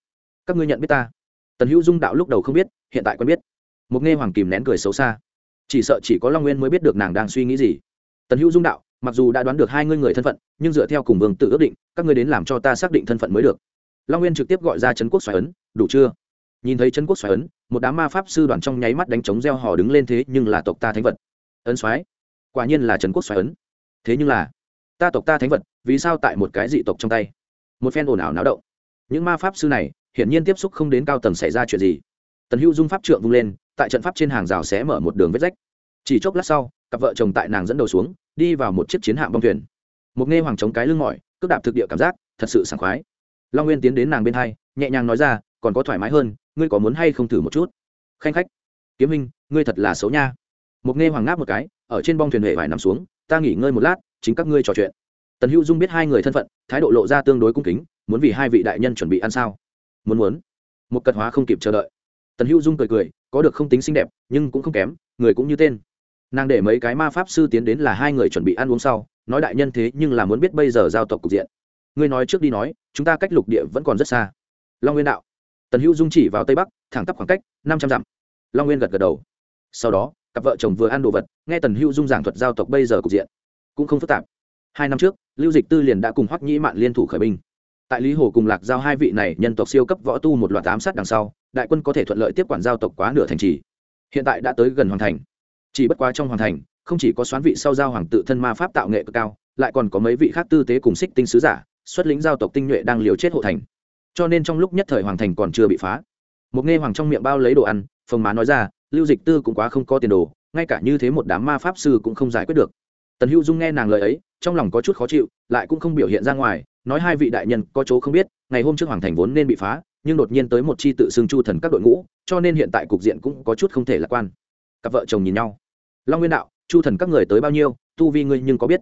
các ngươi nhận biết ta. Tần hữu dung đạo lúc đầu không biết, hiện tại quen biết. Một nghe hoàng kìm nén cười xấu xa. Chỉ sợ chỉ có long nguyên mới biết được nàng đang suy nghĩ gì. Tần hữu dung đạo mặc dù đã đoán được hai ngươi người thân phận, nhưng dựa theo cùng vương tự ước định, các ngươi đến làm cho ta xác định thân phận mới được. Long nguyên trực tiếp gọi ra trấn quốc xoài ấn, đủ chưa? Nhìn thấy trấn quốc xoài ấn, một đám ma pháp sư đoàn trong nháy mắt đánh trống gieo hò đứng lên thế nhưng là tộc ta thánh vật. Ấn xoáy quả nhiên là trấn quốc xoài ấn. Thế nhưng là, ta tộc ta thánh vật, vì sao tại một cái dị tộc trong tay? Một phen ồn ào náo động. Những ma pháp sư này, hiển nhiên tiếp xúc không đến cao tầng xảy ra chuyện gì. Tần hữu dung pháp trượng vung lên, tại trận pháp trên hàng rào xé mở một đường vết rách. Chỉ chốc lát sau, cặp vợ chồng tại nàng dẫn đầu xuống đi vào một chiếc chiến hạm bong thuyền. Một nghe hoàng chống cái lưng mỏi cướp đạp thực địa cảm giác, thật sự sảng khoái. Long nguyên tiến đến nàng bên hai, nhẹ nhàng nói ra, còn có thoải mái hơn, ngươi có muốn hay không thử một chút? Khanh khách. Kiếm minh, ngươi thật là xấu nha. Một nghe hoàng ngáp một cái, ở trên bong thuyền hệ phải nằm xuống, ta nghỉ ngơi một lát, chính các ngươi trò chuyện. Tần hữu dung biết hai người thân phận, thái độ lộ ra tương đối cung kính, muốn vì hai vị đại nhân chuẩn bị ăn sao? Muốn muốn. Một cật hóa không kịp chờ đợi. Tần hữu dung cười cười, có được không tính xinh đẹp, nhưng cũng không kém, người cũng như tên nàng để mấy cái ma pháp sư tiến đến là hai người chuẩn bị ăn uống sau, nói đại nhân thế nhưng là muốn biết bây giờ giao tộc cục diện. Ngươi nói trước đi nói, chúng ta cách lục địa vẫn còn rất xa. Long nguyên đạo. Tần hữu dung chỉ vào tây bắc, thẳng tắp khoảng cách năm trăm dặm. Long nguyên gật gật đầu. Sau đó, cặp vợ chồng vừa ăn đồ vật, nghe tần hữu dung giảng thuật giao tộc bây giờ cục diện. Cũng không phức tạp. Hai năm trước, lưu dịch tư liền đã cùng hoắc nhĩ mạn liên thủ khởi binh. Tại lý hồ cùng lạc giao hai vị này nhân tộc siêu cấp võ tu một loạt ám sát đằng sau, đại quân có thể thuận lợi tiếp quản giao tộc quá nửa thành trì. Hiện tại đã tới gần hoàn thành chỉ bất quá trong hoàng thành, không chỉ có xoán vị sau giao hoàng tự thân ma pháp tạo nghệ cực cao, lại còn có mấy vị khác tư tế cùng xích tinh sứ giả, xuất lĩnh giao tộc tinh nhuệ đang liều chết hộ thành. Cho nên trong lúc nhất thời hoàng thành còn chưa bị phá. Một nghe hoàng trong miệng bao lấy đồ ăn, phồng má nói ra, lưu dịch tư cũng quá không có tiền đồ, ngay cả như thế một đám ma pháp sư cũng không giải quyết được. Tần hữu dung nghe nàng lời ấy, trong lòng có chút khó chịu, lại cũng không biểu hiện ra ngoài, nói hai vị đại nhân có chỗ không biết, ngày hôm trước hoàng thành vốn nên bị phá, nhưng đột nhiên tới một chi tự xưng chu thần các đội ngũ, cho nên hiện tại cục diện cũng có chút không thể lạc quan. Cặp vợ chồng nhìn nhau long nguyên đạo, chu thần các người tới bao nhiêu, tu vi ngươi nhưng có biết?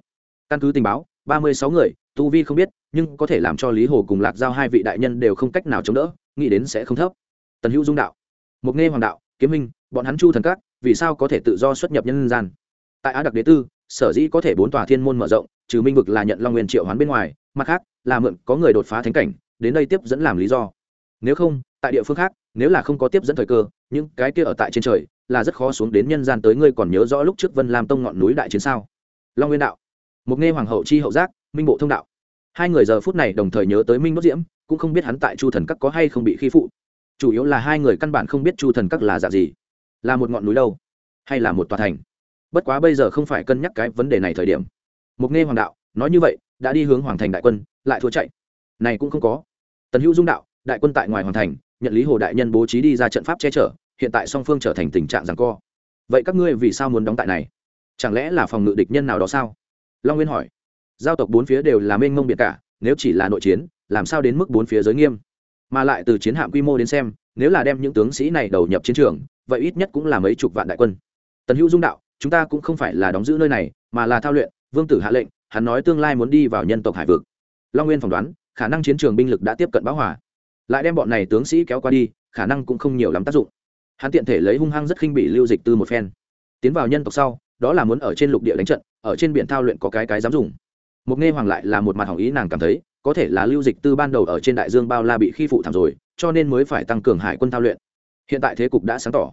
Căn cứ tình báo, ba mươi sáu người, tu vi không biết, nhưng có thể làm cho lý hồ cùng lạc giao hai vị đại nhân đều không cách nào chống đỡ, nghĩ đến sẽ không thấp. Tần hữu dung đạo, mục nghe hoàng đạo, kiếm minh, bọn hắn chu thần các, vì sao có thể tự do xuất nhập nhân gian? Tại á đặc đế tư, sở dĩ có thể bốn tòa thiên môn mở rộng, trừ minh vực là nhận long nguyên triệu hoán bên ngoài, mặt khác, là mượn có người đột phá thánh cảnh, đến đây tiếp dẫn làm lý do. Nếu không, tại địa phương khác, nếu là không có tiếp dẫn thời cơ, những cái kia ở tại trên trời là rất khó xuống đến nhân gian tới ngươi còn nhớ rõ lúc trước vân lam tông ngọn núi đại chiến sao? Long nguyên đạo. Mục nghe hoàng hậu chi hậu giác, minh bộ thông đạo. Hai người giờ phút này đồng thời nhớ tới minh đốt diễm, cũng không biết hắn tại chu thần các có hay không bị khi phụ. Chủ yếu là hai người căn bản không biết chu thần các là dạng gì. Là một ngọn núi đâu? Hay là một tòa thành? Bất quá bây giờ không phải cân nhắc cái vấn đề này thời điểm. Mục nghe hoàng đạo, nói như vậy, đã đi hướng hoàng thành đại quân, lại thua chạy. Này cũng không có. Tần hữu dung đạo, đại quân tại ngoài hoàng thành, nhận lý hồ đại nhân bố trí đi ra trận pháp che chở hiện tại song phương trở thành tình trạng rằng co. Vậy các ngươi vì sao muốn đóng tại này? Chẳng lẽ là phòng ngự địch nhân nào đó sao? Long nguyên hỏi. Giao tộc bốn phía đều là mênh mông biệt cả, nếu chỉ là nội chiến, làm sao đến mức bốn phía giới nghiêm? Mà lại từ chiến hạm quy mô đến xem, nếu là đem những tướng sĩ này đầu nhập chiến trường, vậy ít nhất cũng là mấy chục vạn đại quân. Tần hữu dung đạo, chúng ta cũng không phải là đóng giữ nơi này, mà là thao luyện, vương tử hạ lệnh, hắn nói tương lai muốn đi vào nhân tộc hải vực. Long nguyên phỏng đoán, khả năng chiến trường binh lực đã tiếp cận bão hòa. Lại đem bọn này tướng sĩ kéo qua đi, khả năng cũng không nhiều lắm tác dụng hắn tiện thể lấy hung hăng rất khinh bị lưu dịch tư một phen. Tiến vào nhân tộc sau, đó là muốn ở trên lục địa đánh trận, ở trên biển thao luyện có cái cái dám dùng. Mục nghe hoàng lại là một mặt hỏng ý nàng cảm thấy, có thể là lưu dịch tư ban đầu ở trên đại dương bao la bị khi phụ thảm rồi, cho nên mới phải tăng cường hải quân thao luyện. Hiện tại thế cục đã sáng tỏ.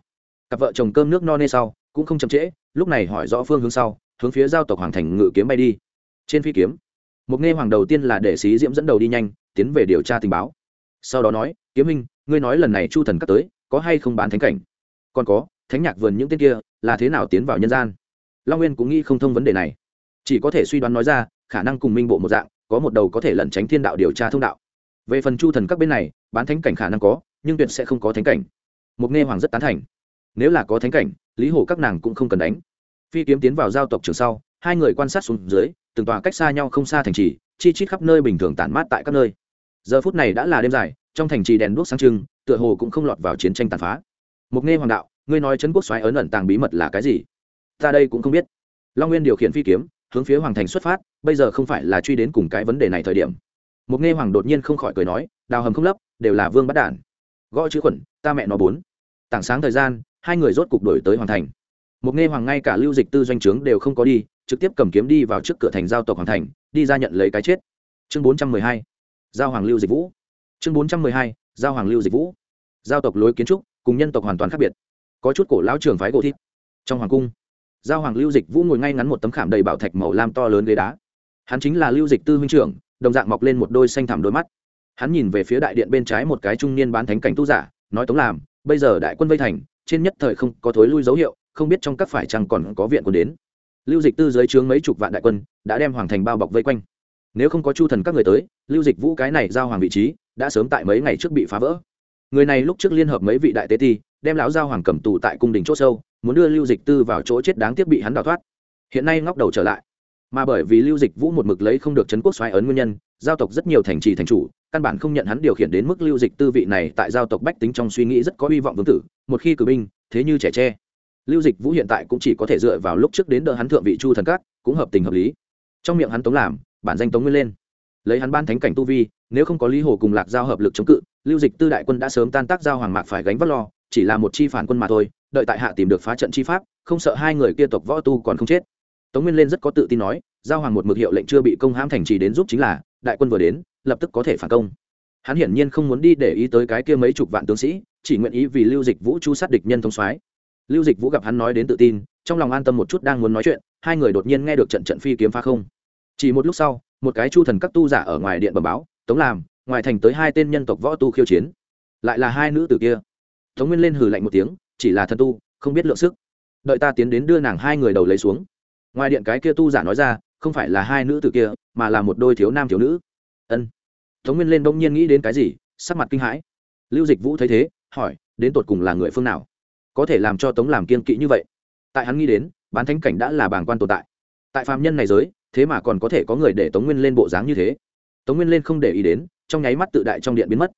Cặp vợ chồng cơm nước no nê sau, cũng không chậm trễ, lúc này hỏi rõ phương hướng sau, hướng phía giao tộc hoàng thành ngự kiếm bay đi. Trên phi kiếm mục nghe hoàng đầu tiên là để xí diễm dẫn đầu đi nhanh, tiến về điều tra tình báo. Sau đó nói, kiếm minh ngươi nói lần này chu thần cắt tới có hay không bán thánh cảnh? Còn có, thánh nhạc vườn những tên kia, là thế nào tiến vào nhân gian? Long nguyên cũng nghĩ không thông vấn đề này. Chỉ có thể suy đoán nói ra, khả năng cùng minh bộ một dạng, có một đầu có thể lẩn tránh thiên đạo điều tra thông đạo. Về phần chu thần các bên này, bán thánh cảnh khả năng có, nhưng tuyệt sẽ không có thánh cảnh. Mục nghe hoàng rất tán thành. Nếu là có thánh cảnh, lý hồ các nàng cũng không cần đánh. Phi kiếm tiến vào giao tộc trường sau, hai người quan sát xuống dưới, từng tòa cách xa nhau không xa thành trì, chi chít khắp nơi bình thường tản mát tại các nơi. Giờ phút này đã là đêm dài, trong thành trì đèn đuốc sáng trưng tựa hồ cũng không lọt vào chiến tranh tàn phá. Mục nghe hoàng đạo, ngươi nói trấn quốc xoáy ấn ẩn tàng bí mật là cái gì? Ta đây cũng không biết. Long nguyên điều khiển phi kiếm, hướng phía hoàng thành xuất phát, bây giờ không phải là truy đến cùng cái vấn đề này thời điểm. Mục nghe hoàng đột nhiên không khỏi cười nói, đào hầm không lấp, đều là vương bắt đản. Gõ chữ khuẩn, ta mẹ nó bốn. Tảng sáng thời gian, hai người rốt cục đổi tới hoàng thành. Mục nghe hoàng ngay cả lưu dịch tư doanh trướng đều không có đi, trực tiếp cầm kiếm đi vào trước cửa thành giao tộc hoàng thành, đi ra nhận lấy cái chết. Chương bốn trăm mười hai, giao hoàng lưu dịch vũ. Chương bốn trăm mười hai, giao hoàng lưu dịch vũ giao tộc lối kiến trúc, cùng nhân tộc hoàn toàn khác biệt. Có chút cổ lão trường phái gỗ thịt. Trong hoàng cung, giao hoàng lưu dịch vũ ngồi ngay ngắn một tấm khảm đầy bảo thạch màu lam to lớn ghế đá. Hắn chính là lưu dịch tư huynh trưởng, đồng dạng mọc lên một đôi xanh thẳm đôi mắt. Hắn nhìn về phía đại điện bên trái một cái trung niên bán thánh cảnh tu giả, nói tống làm, bây giờ đại quân vây thành, trên nhất thời không có thối lui dấu hiệu, không biết trong các phải chăng còn có viện quân đến. Lưu dịch tư dưới trướng mấy chục vạn đại quân, đã đem hoàng thành bao bọc vây quanh. Nếu không có chu thần các người tới, lưu dịch vũ cái này giao hoàng vị trí, đã sớm tại mấy ngày trước bị phá vỡ người này lúc trước liên hợp mấy vị đại tế ti, đem lão giao hoàng cầm tù tại cung đình c h ỗ sâu, muốn đưa lưu dịch tư vào chỗ chết đáng tiếc bị hắn đào thoát. Hiện nay ngóc đầu trở lại. Mà bởi vì lưu dịch vũ một mực lấy không được trấn quốc xoáy ấn nguyên nhân, giao tộc rất nhiều thành trì thành chủ, căn bản không nhận hắn điều khiển đến mức lưu dịch tư vị này tại giao tộc bách tính trong suy nghĩ rất có hy vọng vương tử, một khi cử binh, thế như trẻ tre. Lưu dịch vũ hiện tại cũng chỉ có thể dựa vào lúc trước đến đỡ hắn thượng vị chu thần Cát cũng hợp tình hợp lý. Trong miệng hắn tống làm, bản danh tống nguyên lên. Lấy hắn ban thánh cảnh tu vi, nếu không có lý hồ cùng lạc giao hợp lực chống cự lưu dịch tư đại quân đã sớm tan tác giao hoàng mạc phải gánh vác lo, chỉ là một chi phản quân mà thôi, đợi tại hạ tìm được phá trận chi pháp, không sợ hai người kia tộc võ tu còn không chết. Tống nguyên lên rất có tự tin nói, giao hoàng một mực hiệu lệnh chưa bị công hãm thành trì đến giúp chính là, đại quân vừa đến, lập tức có thể phản công. Hắn hiển nhiên không muốn đi để ý tới cái kia mấy chục vạn tướng sĩ, chỉ nguyện ý vì lưu dịch vũ chu sát địch nhân thông soái. Lưu dịch vũ gặp hắn nói đến tự tin, trong lòng an tâm một chút đang muốn nói chuyện, hai người đột nhiên nghe được trận trận phi kiếm phá không. Chỉ một lúc sau, một cái chu thần các tu giả ở ngoài điện bẩm báo, tống làm ngoài thành tới hai tên nhân tộc võ tu khiêu chiến. Lại là hai nữ tử kia. Tống nguyên lên hừ lạnh một tiếng, chỉ là thần tu, không biết lượng sức. Đợi ta tiến đến đưa nàng hai người đầu lấy xuống. Ngoài điện cái kia tu giả nói ra, không phải là hai nữ tử kia, mà là một đôi thiếu nam thiếu nữ. Ân. Tống nguyên lên bỗng nhiên nghĩ đến cái gì, sắc mặt kinh hãi. Lưu dịch vũ thấy thế, hỏi, đến tột cùng là người phương nào? Có thể làm cho tống làm kiên kỵ như vậy? Tại hắn nghĩ đến, bán thánh cảnh đã là bảng quan tồn tại. Tại phạm nhân này giới, thế mà còn có thể có người để tống nguyên lên bộ dáng như thế. Tống nguyên lên không để ý đến trong nháy mắt tự đại trong điện biến mất.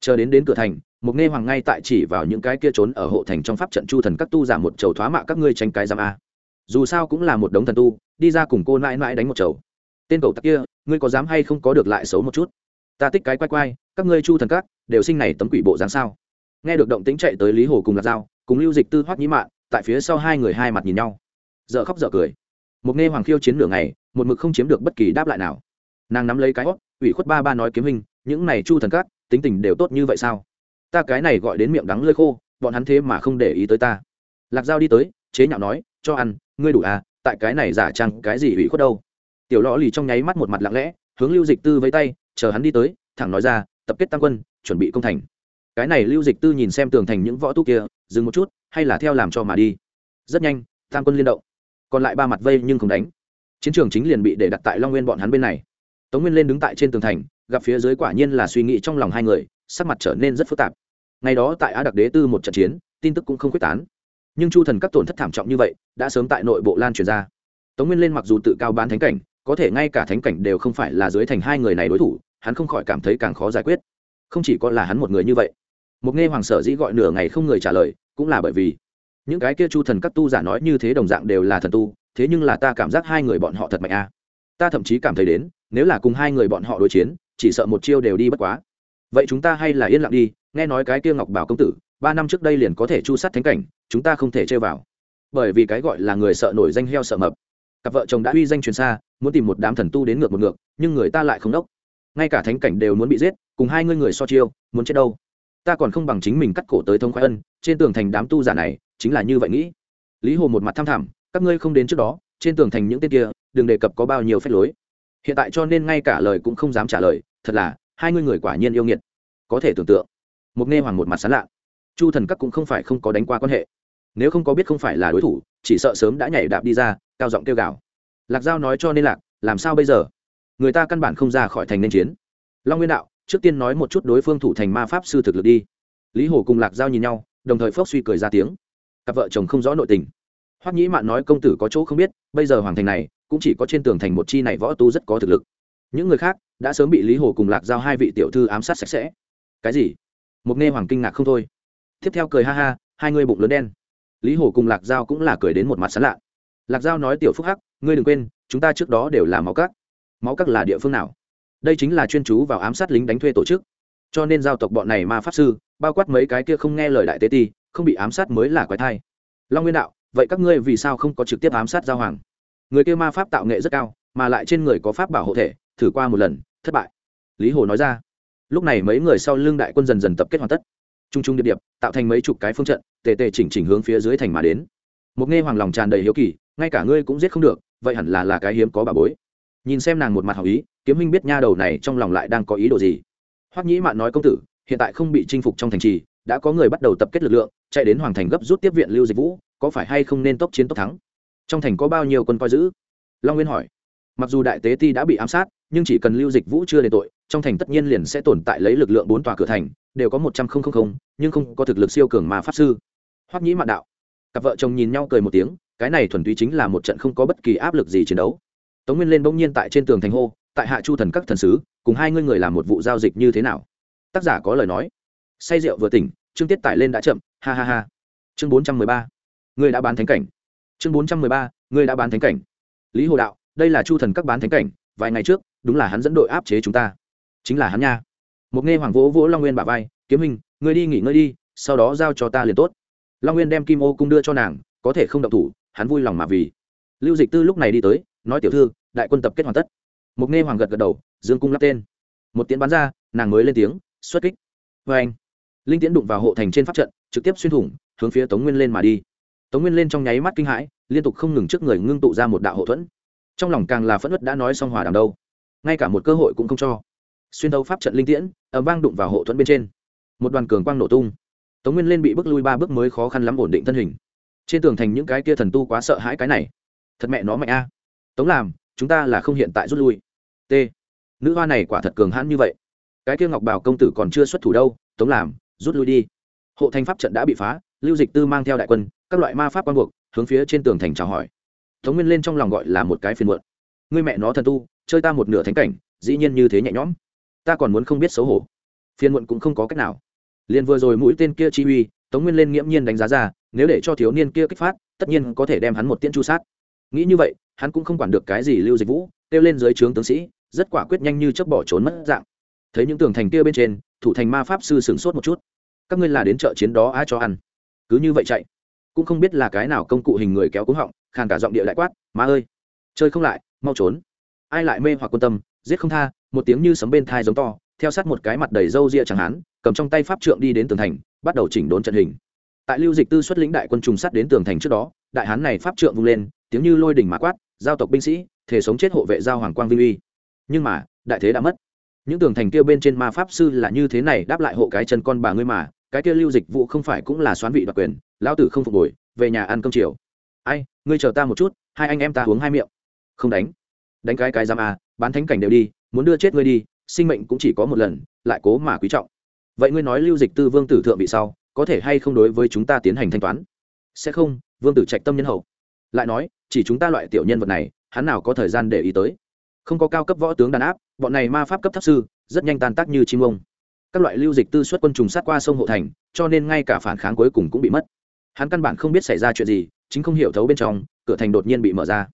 Chờ đến đến cửa thành mục nghe hoàng ngay tại chỉ vào những cái kia trốn ở hộ thành trong pháp trận chu thần các tu giả một chầu thoá mạ các ngươi tranh cái giam a. Dù sao cũng là một đống thần tu, đi ra cùng cô mãi mãi đánh một chầu. Tên cầu tặc kia, ngươi có dám hay không có được lại xấu một chút? Ta tích cái quay quay, các ngươi chu thần các, đều sinh này tấm quỷ bộ dáng sao? Nghe được động tính chạy tới lý hồ cùng lạc dao cùng lưu dịch tư hoắc nhĩ mạn, tại phía sau hai người hai mặt nhìn nhau. Dợ khóc dợ cười. Mục nghe hoàng khiêu chiến nửa ngày, một mực không chiếm được bất kỳ đáp lại nào. Nàng nắm lấy cái hót ủy khuất ba ba nói kiếm hình những này chu thần các, tính tình đều tốt như vậy sao? Ta cái này gọi đến miệng đắng lơi khô, bọn hắn thế mà không để ý tới ta. Lạc dao đi tới, chế nhạo nói, cho ăn, ngươi đủ à tại cái này giả trang cái gì ủy khuất đâu? Tiểu lõ lì trong nháy mắt một mặt lặng lẽ, hướng lưu dịch tư với tay, chờ hắn đi tới, thẳng nói ra, tập kết tăng quân, chuẩn bị công thành. Cái này lưu dịch tư nhìn xem tường thành những võ tu kia, dừng một chút, hay là theo làm cho mà đi? Rất nhanh tam quân liên động. Còn lại ba mặt vây nhưng không đánh. Chiến trường chính liền bị để đặt tại long nguyên bọn hắn bên này. Tống nguyên lên đứng tại trên tường thành gặp phía dưới quả nhiên là suy nghĩ trong lòng hai người, sắc mặt trở nên rất phức tạp. Ngày đó tại á đặc đế tư một trận chiến, tin tức cũng không quyết tán. Nhưng chu thần các tổn thất thảm trọng như vậy, đã sớm tại nội bộ lan truyền ra. Tống nguyên lên mặc dù tự cao bán thánh cảnh, có thể ngay cả thánh cảnh đều không phải là dưới thành hai người này đối thủ, hắn không khỏi cảm thấy càng khó giải quyết. Không chỉ có là hắn một người như vậy. Một nghe hoàng sở dĩ gọi nửa ngày không người trả lời, cũng là bởi vì những cái kia chu thần các tu giả nói như thế đồng dạng đều là thần tu, thế nhưng là ta cảm giác hai người bọn họ thật mạnh a ta thậm chí cảm thấy đến, nếu là cùng hai người bọn họ đối chiến chỉ sợ một chiêu đều đi bất quá. Vậy chúng ta hay là yên lặng đi, nghe nói cái kia ngọc bảo công tử, ba năm trước đây liền có thể chu sát thánh cảnh, chúng ta không thể chơi vào. Bởi vì cái gọi là người sợ nổi danh heo sợ mập. Cặp vợ chồng đã uy danh truyền xa, muốn tìm một đám thần tu đến ngược một ngược, nhưng người ta lại không đốc. Ngay cả thánh cảnh đều muốn bị giết, cùng hai ngươi người so chiêu, muốn chết đâu? Ta còn không bằng chính mình cắt cổ tới thông khoái ân, trên tường thành đám tu giả này, chính là như vậy nghĩ. Lý hồ một mặt tham thảm, các ngươi không đến trước đó, trên tường thành những tên kia, đừng đề cập có bao nhiêu phép lối. Hiện tại cho nên ngay cả lời cũng không dám trả lời thật là, hai ngươi người quả nhiên yêu nghiệt. Có thể tưởng tượng, một nghe hoàng một mặt sán lạ. Chu thần các cũng không phải không có đánh qua quan hệ. Nếu không có biết không phải là đối thủ, chỉ sợ sớm đã nhảy đạp đi ra, cao giọng kêu gào. Lạc giao nói cho nên lạc làm sao bây giờ? Người ta căn bản không ra khỏi thành nên chiến. Long nguyên đạo, trước tiên nói một chút đối phương thủ thành ma pháp sư thực lực đi. Lý hồ cùng lạc giao nhìn nhau, đồng thời phốc suy cười ra tiếng. Cặp vợ chồng không rõ nội tình. Hoắc nhĩ mạn nói công tử có chỗ không biết, bây giờ hoàng thành này, cũng chỉ có trên tường thành một chi này võ tu rất có thực lực. Những người khác đã sớm bị lý hồ cùng lạc giao hai vị tiểu thư ám sát sạch sẽ. Cái gì? Mục nghe hoàng kinh ngạc không thôi. Tiếp theo cười ha ha, hai người bụng lớn đen. Lý hồ cùng lạc giao cũng là cười đến một mặt sán lạ. Lạc giao nói tiểu phúc hắc, ngươi đừng quên, chúng ta trước đó đều là máu cắt máu cắt là địa phương nào? Đây chính là chuyên chú vào ám sát lính đánh thuê tổ chức. Cho nên giao tộc bọn này ma pháp sư, bao quát mấy cái kia không nghe lời đại tế ti, không bị ám sát mới là quái thai. Long nguyên đạo, vậy các ngươi vì sao không có trực tiếp ám sát giao hoàng? Người kia ma pháp tạo nghệ rất cao, mà lại trên người có pháp bảo hộ thể, thử qua một lần thất bại. Lý hồ nói ra. Lúc này mấy người sau lưng đại quân dần dần tập kết hoàn tất. T r u n g t r u n g điệp điệp, tạo thành mấy chục cái phương trận, tề tề chỉnh chỉnh hướng phía dưới thành mà đến. Một nghe hoàng lòng tràn đầy hiếu kỳ, ngay cả ngươi cũng giết không được, vậy hẳn là là cái hiếm có bà bối. Nhìn xem nàng một mặt hảo ý, kiếm minh biết nha đầu này trong lòng lại đang có ý đồ gì. Hoắc nhĩ mạn nói công tử, hiện tại không bị chinh phục trong thành trì, đã có người bắt đầu tập kết lực lượng, chạy đến hoàng thành gấp rút tiếp viện lưu dịch vũ, có phải hay không nên tốc chiến tốc thắng? Trong thành có bao nhiêu quân coi giữ? Long nguyên hỏi. Mặc dù đại tế ti đã bị ám sát nhưng chỉ cần lưu dịch vũ chưa đền tội, trong thành tất nhiên liền sẽ tồn tại lấy lực lượng bốn tòa cửa thành, đều có một trăm linh nhưng không có thực lực siêu cường mà pháp sư. Hoắc nhĩ mạn đạo. Cặp vợ chồng nhìn nhau cười một tiếng, cái này thuần túy chính là một trận không có bất kỳ áp lực gì chiến đấu. Tống nguyên lên bỗng nhiên tại trên tường thành hô, tại hạ chu thần các thần sứ, cùng hai ngươi người làm một vụ giao dịch như thế nào? Tác giả có lời nói. Say rượu vừa tỉnh chương tiết tải lên đã chậm, ha ha ha. Chương bốn trăm mười ba. Ngươi đã bán thánh cảnh. Chương bốn trăm mười ba, ngươi đã bán thánh cảnh. Lý hồ đạo, đây là chu thần các bán thánh cảnh vài ngày trước, đúng là hắn dẫn đội áp chế chúng ta. Chính là hắn nha. Một nghe hoàng vỗ vỗ long nguyên bà vai, kiếm hình ngươi đi nghỉ ngơi đi, sau đó giao cho ta liền tốt. Long nguyên đem kim ô cung đưa cho nàng, có thể không động thủ, hắn vui lòng mà vì. Lưu dịch tư lúc này đi tới, nói, tiểu thư, đại quân tập kết hoàn tất. Mục nghe hoàng gật gật đầu, dương cung lắp tên. Một tiếng bắn ra, nàng mới lên tiếng, xuất kích. Vê anh, linh tiễn đụng vào hộ thành trên pháp trận, trực tiếp xuyên thủng, hướng phía tống nguyên lên mà đi. Tống nguyên lên trong nháy mắt kinh hãi, liên tục không ngừng trước người ngưng tụ ra một đạo hậu thuẫn trong lòng càng là phẫn nứt đã nói xong hòa đàm đâu. Ngay cả một cơ hội cũng không cho. Xuyên thấu pháp trận linh tiễn ẩm vang đụng vào hộ thuẫn bên trên. Một đoàn cường quang nổ tung. Tống nguyên lên bị bước lui ba bước mới khó khăn lắm ổn định thân hình. Trên tường thành những cái kia thần tu quá sợ hãi cái này. Thật mẹ nó mạnh a. Tống làm chúng ta là không hiện tại rút lui. T. Nữ hoa này quả thật cường hãn như vậy. Cái kia ngọc bảo công tử còn chưa xuất thủ đâu. Tống làm rút lui đi. Hộ thành pháp trận đã bị phá, lưu dịch tư mang theo đại quân, các loại ma pháp quan buộc, hướng phía trên tường thành chào hỏi tống nguyên lên trong lòng gọi là một cái phiền muộn. Ngươi mẹ nó thần tu, chơi ta một nửa thánh cảnh, dĩ nhiên như thế nhẹ nhõm. Ta còn muốn không biết xấu hổ. Phiền muộn cũng không có cách nào. Liền vừa rồi mũi tên kia chi uy, tống nguyên lên nghiễm nhiên đánh giá ra, nếu để cho thiếu niên kia kích phát, tất nhiên có thể đem hắn một tiễn chu sát. Nghĩ như vậy, hắn cũng không quản được cái gì lưu dịch vũ, kêu lên dưới trướng tướng sĩ, rất quả quyết nhanh như chớp bỏ trốn mất dạng. Thấy những tường thành kia bên trên, thủ thành ma pháp sư sửng sốt một chút. Các ngươi là đến chợ chiến đó ai cho ăn. Cứ như vậy chạy. Cũng không biết là cái nào công cụ hình người kéo cúng họng khàn cả giọng địa lại quát, má ơi, chơi không lại, mau trốn. Ai lại mê hoặc quan tâm, giết không tha, một tiếng như sấm bên thai giống to, theo sát một cái mặt đầy râu ria chẳng hán, cầm trong tay pháp trượng đi đến tường thành, bắt đầu chỉnh đốn trận hình. Tại lưu dịch tư xuất lĩnh đại quân trùng sát đến tường thành trước đó, đại hán này pháp trượng vung lên, tiếng như lôi đỉnh mã quát, giao tộc binh sĩ thể sống chết hộ vệ giao hoàng quang vinh uy. Nhưng mà, đại thế đã mất. Những tường thành kia bên trên ma pháp sư là như thế này đáp lại hộ cái chân con bà ngươi mà, cái kia lưu dịch vụ không phải cũng là xoán vị đoạt quyền, lão tử không phục hồi, về nhà ăn cơm chiều ai, ngươi chờ ta một chút, hai anh em ta uống hai miệng. Không đánh. Đánh cái cái giam à bán thánh cảnh đều đi, muốn đưa chết ngươi đi, sinh mệnh cũng chỉ có một lần, lại cố mà quý trọng. Vậy ngươi nói lưu dịch tư vương tử thượng vị sau, có thể hay không đối với chúng ta tiến hành thanh toán? Sẽ không, vương tử trạch tâm nhân hậu. Lại nói, chỉ chúng ta loại tiểu nhân vật này, hắn nào có thời gian để ý tới? Không có cao cấp võ tướng đàn áp, bọn này ma pháp cấp thấp sư, rất nhanh tan tác như chim ông. Các loại lưu dịch tư xuất quân trùng sát qua sông hộ thành, cho nên ngay cả phản kháng cuối cùng cũng bị mất. Hắn căn bản không biết xảy ra chuyện gì chính không hiểu thấu bên trong, cửa thành đột nhiên bị mở ra.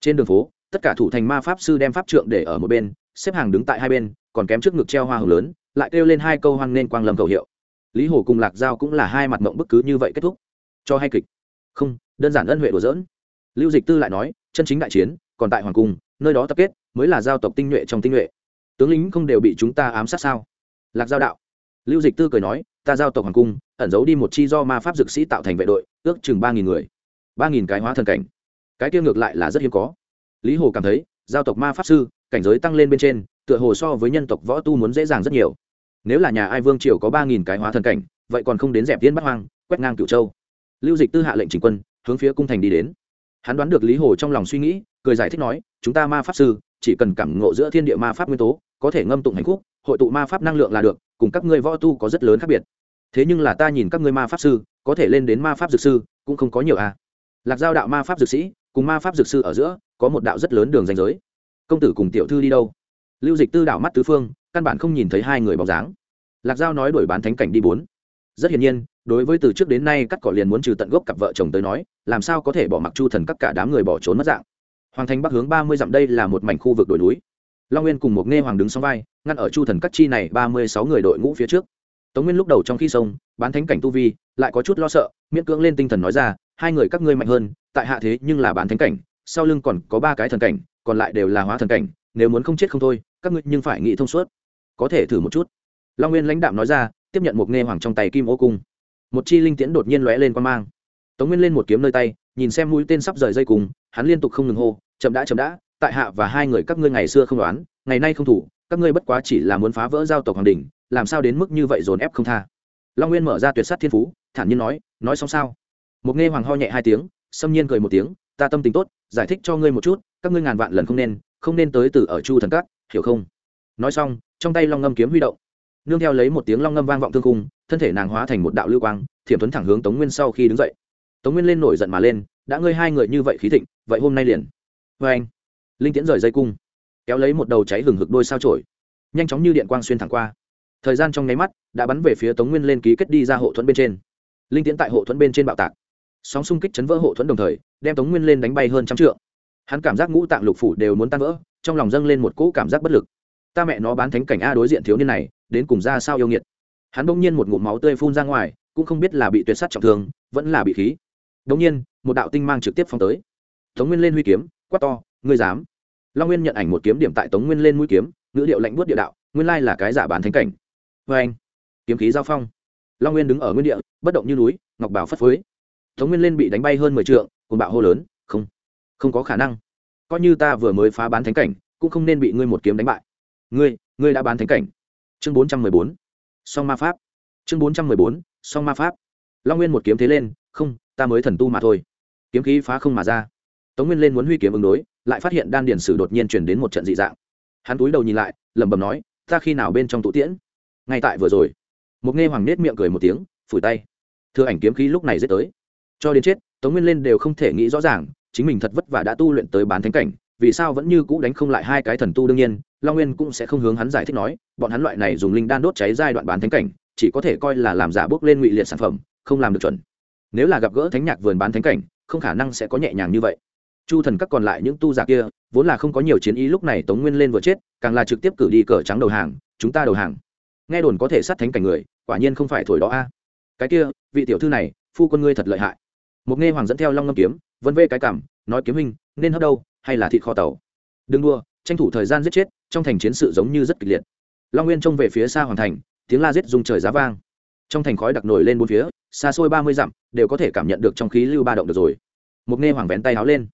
Trên đường phố, tất cả thủ thành ma pháp sư đem pháp trượng để ở một bên, xếp hàng đứng tại hai bên, còn kém trước ngực treo hoa hồng lớn, lại kêu lên hai câu hoang nên quang lâm cầu hiệu. Lý hồ cùng lạc giao cũng là hai mặt mộng bức cứ như vậy kết thúc. Cho hay kịch? Không, đơn giản ân huệ đùa dỡn lưu dịch tư lại nói, chân chính đại chiến, còn tại hoàng cung, nơi đó tập kết, mới là giao tộc tinh nhuệ trong tinh nhuệ. Tướng lính không đều bị chúng ta ám sát sao? Lạc giao đạo. Lưu dịch tư cười nói, ta giao tộc hoàng cung, ẩn giấu đi một chi do ma pháp dược sĩ tạo thành vệ đội, ước chừng ba nghìn người ba nghìn cái hóa thần cảnh. Cái kia ngược lại là rất hiếm có. Lý hồ cảm thấy, giao tộc ma pháp sư, cảnh giới tăng lên bên trên, tựa hồ so với nhân tộc võ tu muốn dễ dàng rất nhiều. Nếu là nhà ai vương triều có ba nghìn cái hóa thần cảnh, vậy còn không đến dẹp tiên bắt hoang, quét ngang cửu châu. Lưu dịch tư hạ lệnh trình quân, hướng phía cung thành đi đến. Hắn đoán được lý hồ trong lòng suy nghĩ, cười giải thích nói, chúng ta ma pháp sư, chỉ cần cảm ngộ giữa thiên địa ma pháp nguyên tố, có thể ngâm tụng hành khúc hội tụ ma pháp năng lượng là được, cùng các ngươi võ tu có rất lớn khác biệt. Thế nhưng là ta nhìn các ngươi ma pháp sư, có thể lên đến ma pháp dược sư, cũng không có nhiều à lạc giao đạo ma pháp dược sĩ, cùng ma pháp dược sư ở giữa, có một đạo rất lớn đường danh giới. Công tử cùng tiểu thư đi đâu? Lưu dịch tư đạo mắt tứ phương, căn bản không nhìn thấy hai người bóng dáng. Lạc giao nói đuổi bán thánh cảnh đi bốn. Rất hiển nhiên, đối với từ trước đến nay cắt cỏ liền muốn trừ tận gốc cặp vợ chồng tới nói, làm sao có thể bỏ mặc chu thần các cả đám người bỏ trốn mất dạng? Hoàng thành bắc hướng ba mươi dặm đây là một mảnh khu vực đồi núi. Long nguyên cùng một nghe hoàng đứng sóng vai, ngăn ở chu thần các chi này ba mươi sáu người đội ngũ phía trước. Tống nguyên lúc đầu trong khi sông, bán thánh cảnh tu vi, lại có chút lo sợ, miễn cưỡng lên tinh thần nói ra hai người các ngươi mạnh hơn, tại hạ thế nhưng là bán thánh cảnh, sau lưng còn có ba cái thần cảnh, còn lại đều là hóa thần cảnh, nếu muốn không chết không thôi, các ngươi nhưng phải nghĩ thông suốt. Có thể thử một chút. Long nguyên lãnh đạm nói ra, tiếp nhận một nghe hoàng trong tay kim ô cung. Một chi linh tiễn đột nhiên lóe lên quan mang. Tống nguyên lên một kiếm nơi tay, nhìn xem mũi tên sắp rời dây cùng, hắn liên tục không ngừng hô, chậm đã chậm đã, tại hạ và hai người các ngươi ngày xưa không đoán, ngày nay không thủ, các ngươi bất quá chỉ là muốn phá vỡ giao tộc hoàng đình làm sao đến mức như vậy dồn ép không tha? Long nguyên mở ra tuyệt sát thiên phú, thản nhiên nói nói xong sao? Một nghe hoàng ho nhẹ hai tiếng, xâm nhiên cười một tiếng, ta tâm tình tốt, giải thích cho ngươi một chút, các ngươi ngàn vạn lần không nên không nên tới từ ở chu thần cát hiểu không? Nói xong, trong tay long ngâm kiếm huy động. Nương theo lấy một tiếng long ngâm vang vọng thương cung thân thể nàng hóa thành một đạo lưu quang, thiểm tuấn thẳng hướng tống nguyên sau khi đứng dậy. Tống nguyên lên nổi giận mà lên, đã ngươi hai người như vậy khí thịnh, vậy hôm nay liền vê anh. Linh tiễn rời dây cung, kéo lấy một đầu cháy hừng hực đôi sao trổi nhanh chóng như điện quang xuyên thẳng qua. Thời gian trong nháy mắt, đã bắn về phía tống nguyên lên ký kết đi ra hộ thuẫn bên trên. Linh tiễn tại hộ thuẫn bên trên bạo tạc sóng xung kích chấn vỡ hộ thuẫn đồng thời, đem tống nguyên lên đánh bay hơn trăm trượng. Hắn cảm giác ngũ tạng lục phủ đều muốn tan vỡ, trong lòng dâng lên một cỗ cảm giác bất lực. Ta mẹ nó bán thánh cảnh a đối diện thiếu niên này, đến cùng ra sao yêu nghiệt. Hắn bỗng nhiên một ngụm máu tươi phun ra ngoài, cũng không biết là bị tuyệt sát trọng thương, vẫn là bị khí. Bỗng nhiên, một đạo tinh mang trực tiếp phong tới. Tống nguyên lên huy kiếm, quát to, ngươi dám? Long nguyên nhận ảnh một kiếm điểm tại tống nguyên lên mũi kiếm, ngữ điệu lạnh buốt địa đạo, nguyên lai là cái giả bán thánh cảnh. Vê anh kiếm khí giao phong. Long nguyên đứng ở nguyên địa, bất động như núi, ngọc bảo phất phới tống nguyên lên bị đánh bay hơn mười t cùng bạo hô lớn, không không có khả năng. Coi như ta vừa mới phá bán thánh cảnh, cũng không nên bị ngươi một kiếm đánh bại. Ngươi ngươi đã bán thánh cảnh. Chương bốn trăm mười bốn, song ma pháp. Chương bốn trăm mười bốn, song ma pháp. Long nguyên một kiếm thế lên, không, ta mới thần tu mà thôi. Kiếm khí phá không mà ra. Tống nguyên lên muốn huy kiếm ứng đối, lại phát hiện đan điển sử đột nhiên chuyển đến một trận dị dạng. Hắn túi đầu nhìn lại, lẩm bẩm nói, ta khi nào bên trong tụ tiễn? Ngay tại vừa rồi một nghe hoàng nết miệng cười một tiếng, phủi tay. Thưa ảnh kiếm khí lúc này dết tới cho đến chết, tống nguyên lên đều không thể nghĩ rõ ràng, chính mình thật vất vả đã tu luyện tới bán thánh cảnh, vì sao vẫn như cũ đánh không lại hai cái thần tu đương nhiên, long nguyên cũng sẽ không hướng hắn giải thích nói, bọn hắn loại này dùng linh đan đốt cháy giai đoạn bán thánh cảnh, chỉ có thể coi là làm giả bước lên ngụy liệt sản phẩm, không làm được chuẩn. Nếu là gặp gỡ thánh nhạc vườn bán thánh cảnh, không khả năng sẽ có nhẹ nhàng như vậy. Chu thần các còn lại những tu giả kia, vốn là không có nhiều chiến ý lúc này tống nguyên lên vừa chết, càng là trực tiếp cử đi cờ trắng đầu hàng, chúng ta đầu hàng. Nghe đồn có thể sát thánh cảnh người, quả nhiên không phải thổi đó a. Cái kia, vị tiểu thư này, phu quân ngươi thật lợi hại một nghe hoàng dẫn theo long ngâm kiếm, vân vê cái cảm, nói kiếm hình nên hấp đâu, hay là thịt kho tàu? Đừng đua tranh thủ thời gian giết chết, trong thành chiến sự giống như rất kịch liệt. Long nguyên trông về phía xa hoàng thành, tiếng la giết dùng trời giá vang. Trong thành khói đặc nổi lên bốn phía, xa xôi ba mươi dặm, đều có thể cảm nhận được trong khí lưu ba động được rồi. Một nghe hoàng vén tay háo lên.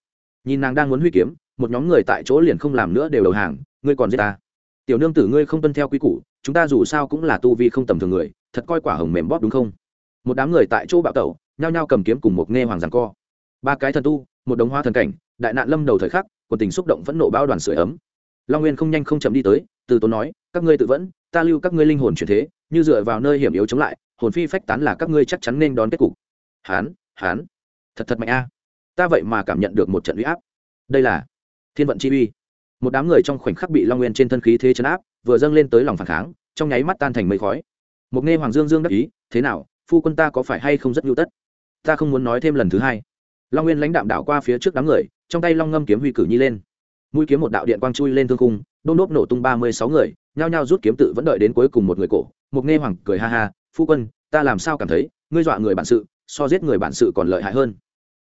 Nhìn nàng đang muốn huy kiếm, một nhóm người tại chỗ liền không làm nữa đều đầu hàng, ngươi còn giết ta. Tiểu nương tử ngươi không tuân theo quy củ, chúng ta dù sao cũng là tu vi không tầm thường người, thật coi quả hồng mềm bóp đúng không? Một đám người tại chỗ bạo tẩu nhao nhao cầm kiếm cùng một nghe hoàng giằng co. Ba cái thần tu, một đống hoa thần cảnh, đại nạn lâm đầu thời khắc, quần tình xúc động phẫn nộ bao đoàn sửa ấm. Long nguyên không nhanh không chậm đi tới, từ tốn nói, các ngươi tự vẫn, ta lưu các ngươi linh hồn chuyển thế, như dựa vào nơi hiểm yếu chống lại, hồn phi phách tán là các ngươi chắc chắn nên đón kết cục. Hán hán, thật thật mạnh a. Ta vậy mà cảm nhận được một trận uy áp. Đây là thiên vận chi uy. Một đám người trong khoảnh khắc bị long nguyên trên thân khí thế chấn áp, vừa dâng lên tới lòng phản kháng, trong nháy mắt tan thành mây khói. Một nghe hoàng dương dương đắc ý, thế nào, phu quân ta có phải hay không rất nhu tất? Ta không muốn nói thêm lần thứ hai. Long nguyên lãnh đạm đảo qua phía trước đám người, trong tay long ngâm kiếm huy cử nhi lên. Mũi kiếm một đạo điện quang chui lên thương cung đôn đốp nổ tung ba mươi sáu người, nhao nhao rút kiếm tự vẫn đợi đến cuối cùng một người cổ. Một nghe hoàng cười ha ha, phu quân, ta làm sao cảm thấy, ngươi dọa người bản sự, so giết người bản sự còn lợi hại hơn.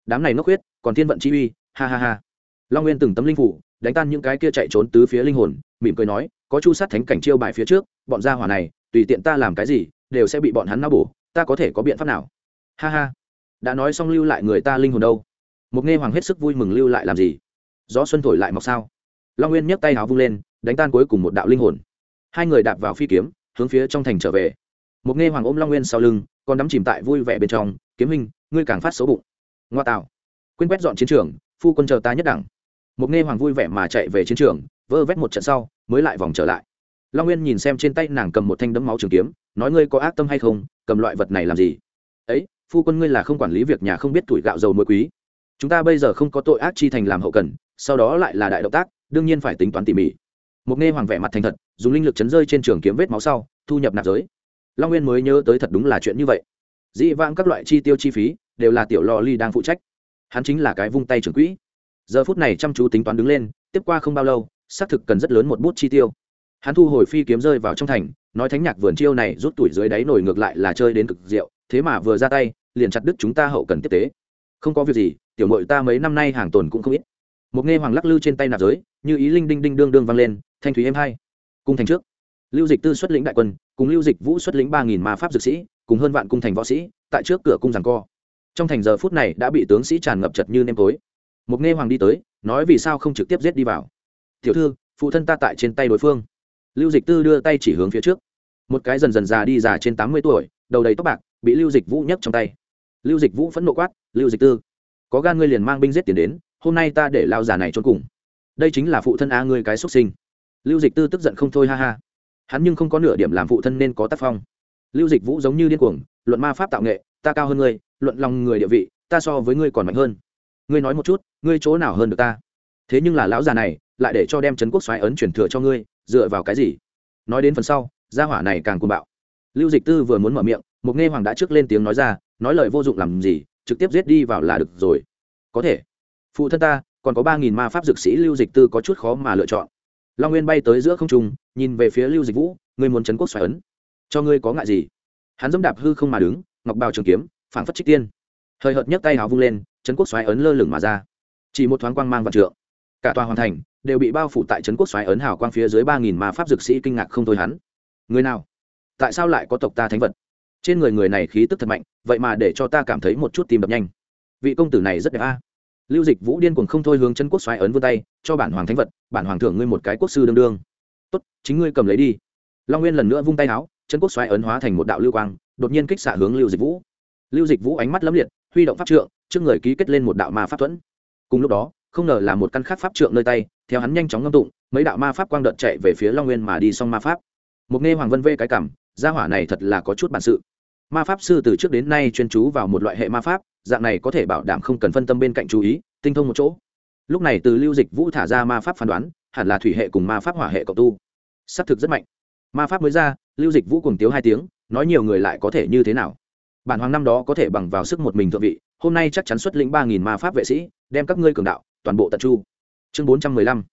Đám này ngốc huyết, còn thiên vận chi uy, ha ha ha. Long nguyên từng tấm linh phủ, đánh tan những cái kia chạy trốn tứ phía linh hồn, mỉm cười nói, có chu sát thánh cảnh chiêu bài phía trước, bọn gia hỏa này, tùy tiện ta làm cái gì, đều sẽ bị bọn hắn nao bổ, ta có thể có biện pháp nào? Ha ha đã nói xong lưu lại người ta linh hồn đâu. Một nghe hoàng hết sức vui mừng lưu lại làm gì? Gió xuân thổi lại mọc sao? Long nguyên nhấc tay áo vung lên, đánh tan cuối cùng một đạo linh hồn. Hai người đạp vào phi kiếm, hướng phía trong thành trở về. Một nghe hoàng ôm long nguyên sau lưng, còn đắm chìm tại vui vẻ bên trong, kiếm hình ngươi càng phát xấu bụng. Ngoa tạo. Quên quét dọn chiến trường, phu quân chờ ta nhất đẳng. Một nghe hoàng vui vẻ mà chạy về chiến trường, vơ vét một trận sau, mới lại vòng trở lại. Long nguyên nhìn xem trên tay nàng cầm một thanh đấm máu trường kiếm, nói, ngươi có ác tâm hay không? Cầm loại vật này làm gì? Ấy phu quân ngươi là không quản lý việc nhà không biết tuổi gạo dầu muối quý. Chúng ta bây giờ không có tội ác chi thành làm hậu cần, sau đó lại là đại động tác, đương nhiên phải tính toán tỉ mỉ. Một nghe hoàng vẻ mặt thành thật, dùng linh lực chấn rơi trên trường kiếm vết máu sau, thu nhập nạp giới. Long nguyên mới nhớ tới thật đúng là chuyện như vậy. Dĩ vãng các loại chi tiêu chi phí, đều là tiểu lò ly đang phụ trách. Hắn chính là cái vung tay trưởng quỹ. Giờ phút này chăm chú tính toán đứng lên, tiếp qua không bao lâu, xác thực cần rất lớn một bút chi tiêu. Hắn thu hồi phi kiếm rơi vào trong thành, nói thánh nhạc vườn chiêu này rút tuổi dưới đáy nổi ngược lại là chơi đến cực diệu thế mà vừa ra tay, liền chặt đứt chúng ta hậu cần tiếp tế. Không có việc gì, tiểu mội ta mấy năm nay hàng tồn cũng không ít. Một nghe hoàng lắc lư trên tay nạp giới, như ý linh đinh đinh đương đương vang lên, thanh thúy êm hai. Cung thành trước. Lưu dịch tư xuất lĩnh đại quân, cùng lưu dịch vũ xuất lĩnh ba nghìn ma pháp dược sĩ, cùng hơn vạn cung thành võ sĩ, tại trước cửa cung giằng co. Trong thành giờ phút này đã bị tướng sĩ tràn ngập chật như nêm tối. Một nghe hoàng đi tới, nói vì sao không trực tiếp giết đi vào. Tiểu thư, phụ thân ta tại trên tay đối phương. Lưu dịch tư đưa tay chỉ hướng phía trước. Một cái dần dần già đi già trên tám mươi tuổi, đầu đầy tóc bạc bị lưu dịch vũ nhấc trong tay. Lưu dịch vũ phẫn nộ quát, lưu dịch tư, có gan ngươi liền mang binh giết tiền đến, hôm nay ta để lao già này trốn cùng. Đây chính là phụ thân a ngươi cái xuất sinh. Lưu dịch tư tức giận không thôi ha ha. Hắn nhưng không có nửa điểm làm phụ thân nên có tác phong. Lưu dịch vũ giống như điên cuồng, luận ma pháp tạo nghệ, ta cao hơn ngươi, luận lòng người địa vị, ta so với ngươi còn mạnh hơn. Ngươi nói một chút, ngươi chỗ nào hơn được ta? Thế nhưng là lão già này, lại để cho đem trấn quốc xoáy ấn chuyển thừa cho ngươi, dựa vào cái gì? Nói đến phần sau, gia hỏa này càng cuồng bạo. Lưu dịch tư vừa muốn mở miệng một nghe hoàng đã trước lên tiếng nói ra, nói lời vô dụng làm gì, trực tiếp giết đi vào là được rồi. Có thể. Phụ thân ta, còn có ba nghìn ma pháp dược sĩ lưu dịch tư có chút khó mà lựa chọn. Long nguyên bay tới giữa không trung, nhìn về phía lưu dịch vũ ngươi muốn trấn quốc xoáy ấn. Cho ngươi có ngại gì? Hắn dẫm đạp hư không mà đứng, ngọc bào trường kiếm, phảng phất trích tiên. Hơi hợt nhấc tay hào vung lên trấn quốc xoáy ấn lơ lửng mà ra. Chỉ một thoáng quang mang vạn trượng. Cả tòa hoàn thành, đều bị bao phủ tại trấn quốc xoáy ấn hào quang phía dưới ba nghìn ma pháp dược sĩ kinh ngạc không thôi hắn. Người nào? Tại sao lại có tộc ta thánh vật? Trên người người này khí tức thật mạnh, vậy mà để cho ta cảm thấy một chút tim đập nhanh. Vị công tử này rất đẹp a. Lưu dịch vũ điên cuồng không thôi hướng chân quốc xoáy ấn vươn tay, cho bản hoàng thánh vật, bản hoàng thưởng ngươi một cái quốc sư đương đương. Tốt, chính ngươi cầm lấy đi. Long nguyên lần nữa vung tay áo, chân quốc xoáy ấn hóa thành một đạo lưu quang, đột nhiên kích xạ hướng lưu dịch vũ. Lưu dịch vũ ánh mắt lấm liệt, huy động pháp trượng, trước người ký kết lên một đạo ma pháp thuẫn. Cùng lúc đó, không ngờ là một căn khác pháp trượng nơi tay, theo hắn nhanh chóng ngâm tụng, mấy đạo ma pháp quang đợt chạy về phía long nguyên mà đi xong ma pháp. Một nghe hoàng vân vê cái cảm, gia hỏa này thật là có chút bản sự ma pháp sư từ trước đến nay chuyên chú vào một loại hệ ma pháp, dạng này có thể bảo đảm không cần phân tâm bên cạnh chú ý, tinh thông một chỗ. Lúc này từ lưu dịch vũ thả ra ma pháp phán đoán, hẳn là thủy hệ cùng ma pháp hỏa hệ cộng tu. S ắ c thực rất mạnh. Ma pháp mới ra, lưu dịch vũ cùng tiếu hai tiếng, nói nhiều người lại có thể như thế nào? Bản hoàng năm đó có thể bằng vào sức một mình thượng vị, hôm nay chắc chắn xuất lĩnh ba nghìn ma pháp vệ sĩ, đem các ngươi cường đạo, toàn bộ tận chu. Chương bốn trăm mười lăm.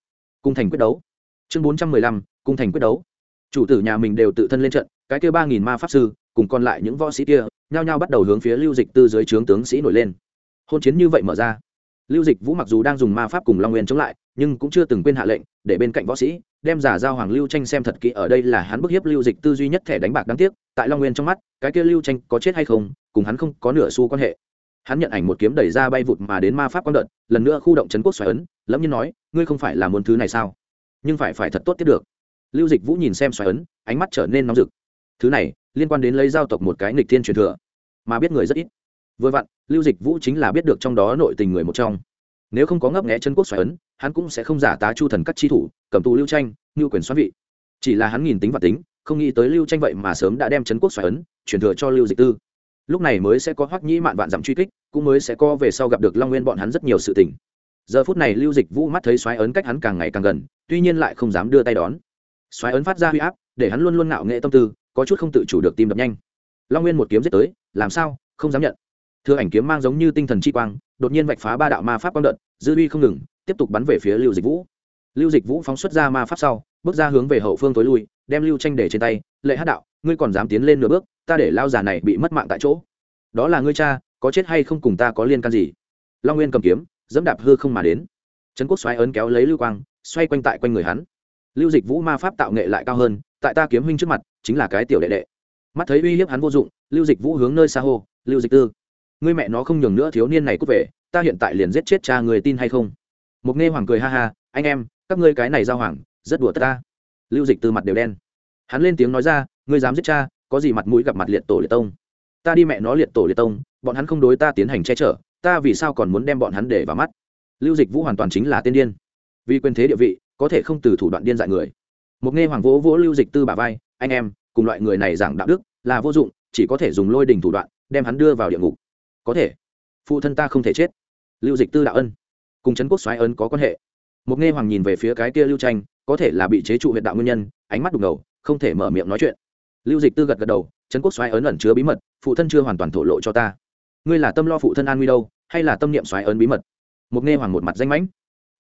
Cung thành quyết đấu. Chương bốn trăm mười lăm, cung thành quyết đấu. Chủ tử nhà mình đều tự thân lên trận cái kia ba nghìn ma pháp sư, cùng còn lại những võ sĩ kia, nhao nhao bắt đầu hướng phía lưu dịch tư dưới trướng tướng sĩ nổi lên. Hôn chiến như vậy mở ra, lưu dịch vũ mặc dù đang dùng ma pháp cùng long nguyên chống lại, nhưng cũng chưa từng quên hạ lệnh, để bên cạnh võ sĩ, đem giả giao hoàng lưu tranh xem thật kỹ, ở đây là hắn bức hiếp lưu dịch tư duy nhất thẻ đánh bạc đáng tiếc, tại long nguyên trong mắt, cái kia lưu tranh có chết hay không, cùng hắn không có nửa xu quan hệ. Hắn nhận ảnh một kiếm đẩy ra bay vụt mà đến ma pháp quang đợt, lần nữa khu động trấn quốc xoài ấn, lẫm nhiên nói, ngươi không phải là muốn thứ này sao? Nhưng phải phải thật tốt tiếp được. Lưu dịch vũ nhìn xem xoáy ấn, ánh mắt trở nên nóng rực thứ này, liên quan đến lấy giao tộc một cái nghịch thiên truyền thừa, mà biết người rất ít. Vừa vặn, lưu dịch vũ chính là biết được trong đó nội tình người một trong. Nếu không có ngấp nghẽ chân quốc xoáy ấn, hắn cũng sẽ không giả tá chu thần các chi thủ, cầm tù lưu tranh ngưu quyền xoắn vị. Chỉ là hắn nhìn tính và tính, không nghĩ tới lưu tranh vậy mà sớm đã đem chân quốc xoáy ấn chuyển thừa cho lưu dịch tư. Lúc này mới sẽ có hoắc nhĩ mạn vạn dặm truy kích, cũng mới sẽ co về sau gặp được long nguyên bọn hắn rất nhiều sự tình. Giờ phút này lưu dịch vũ mắt thấy xoáy ấn cách hắn càng ngày càng gần, tuy nhiên lại không dám đưa tay đón. Xoáy ấn phát ra huy áp, để hắn luôn luôn ngạo nghệ tâm tư có chút không tự chủ được tim đập nhanh. Long nguyên một kiếm giết tới, làm sao? Không dám nhận. Thừa ảnh kiếm mang giống như tinh thần chi quang, đột nhiên vạch phá ba đạo ma pháp quang đợt, dư uy không ngừng, tiếp tục bắn về phía lưu dịch vũ. Lưu dịch vũ phóng xuất ra ma pháp sau, bước ra hướng về hậu phương tối lui, đem lưu tranh để trên tay, lệ hát đạo, ngươi còn dám tiến lên nửa bước, ta để lao già này bị mất mạng tại chỗ. Đó là ngươi cha, có chết hay không cùng ta có liên can gì? Long nguyên cầm kiếm, dẫm đạp hư không mà đến. Trấn quốc xoáy ấn kéo lấy lưu quang, xoay quanh tại quanh người hắn. Lưu dịch vũ ma pháp tạo nghệ lại cao hơn tại ta kiếm huynh trước mặt, chính là cái tiểu đệ đệ. Mắt thấy uy hiếp hắn vô dụng, lưu dịch vũ hướng nơi xa hô, lưu dịch tư, ngươi mẹ nó không nhường nữa thiếu niên này cút về, ta hiện tại liền giết chết cha người tin hay không? Mục nghe hoàng cười ha ha, anh em, các ngươi cái này giao hoàng, rất đùa ta. Lưu dịch tư mặt đều đen. Hắn lên tiếng nói ra, ngươi dám giết cha, có gì mặt mũi gặp mặt liệt tổ liệt tông? Ta đi mẹ nó liệt tổ liệt tông, bọn hắn không đối ta tiến hành che chở, ta vì sao còn muốn đem bọn hắn để vào mắt? Lưu dịch vũ hoàn toàn chính là tiên điên. Vì quyền thế địa vị, có thể không từ thủ đoạn điên dại người một nghe hoàng vỗ vỗ lưu dịch tư bà vai, anh em, cùng loại người này giảng đạo đức là vô dụng, chỉ có thể dùng lôi đình thủ đoạn, đem hắn đưa vào địa ngục. Có thể. Phụ thân ta không thể chết. Lưu dịch tư đạo ân. Cùng trấn quốc soái ấn có quan hệ. Một nghe hoàng nhìn về phía cái kia lưu tranh, có thể là bị chế trụ huyện đạo nguyên nhân, ánh mắt đục ngầu, không thể mở miệng nói chuyện. Lưu dịch tư gật gật đầu, trấn quốc soái ấn ẩn chứa bí mật, phụ thân chưa hoàn toàn thổ lộ cho ta. Ngươi là tâm lo phụ thân an nguy đâu, hay là tâm niệm soái ấn bí mật? Một nghe hoàng một mặt danh mãnh.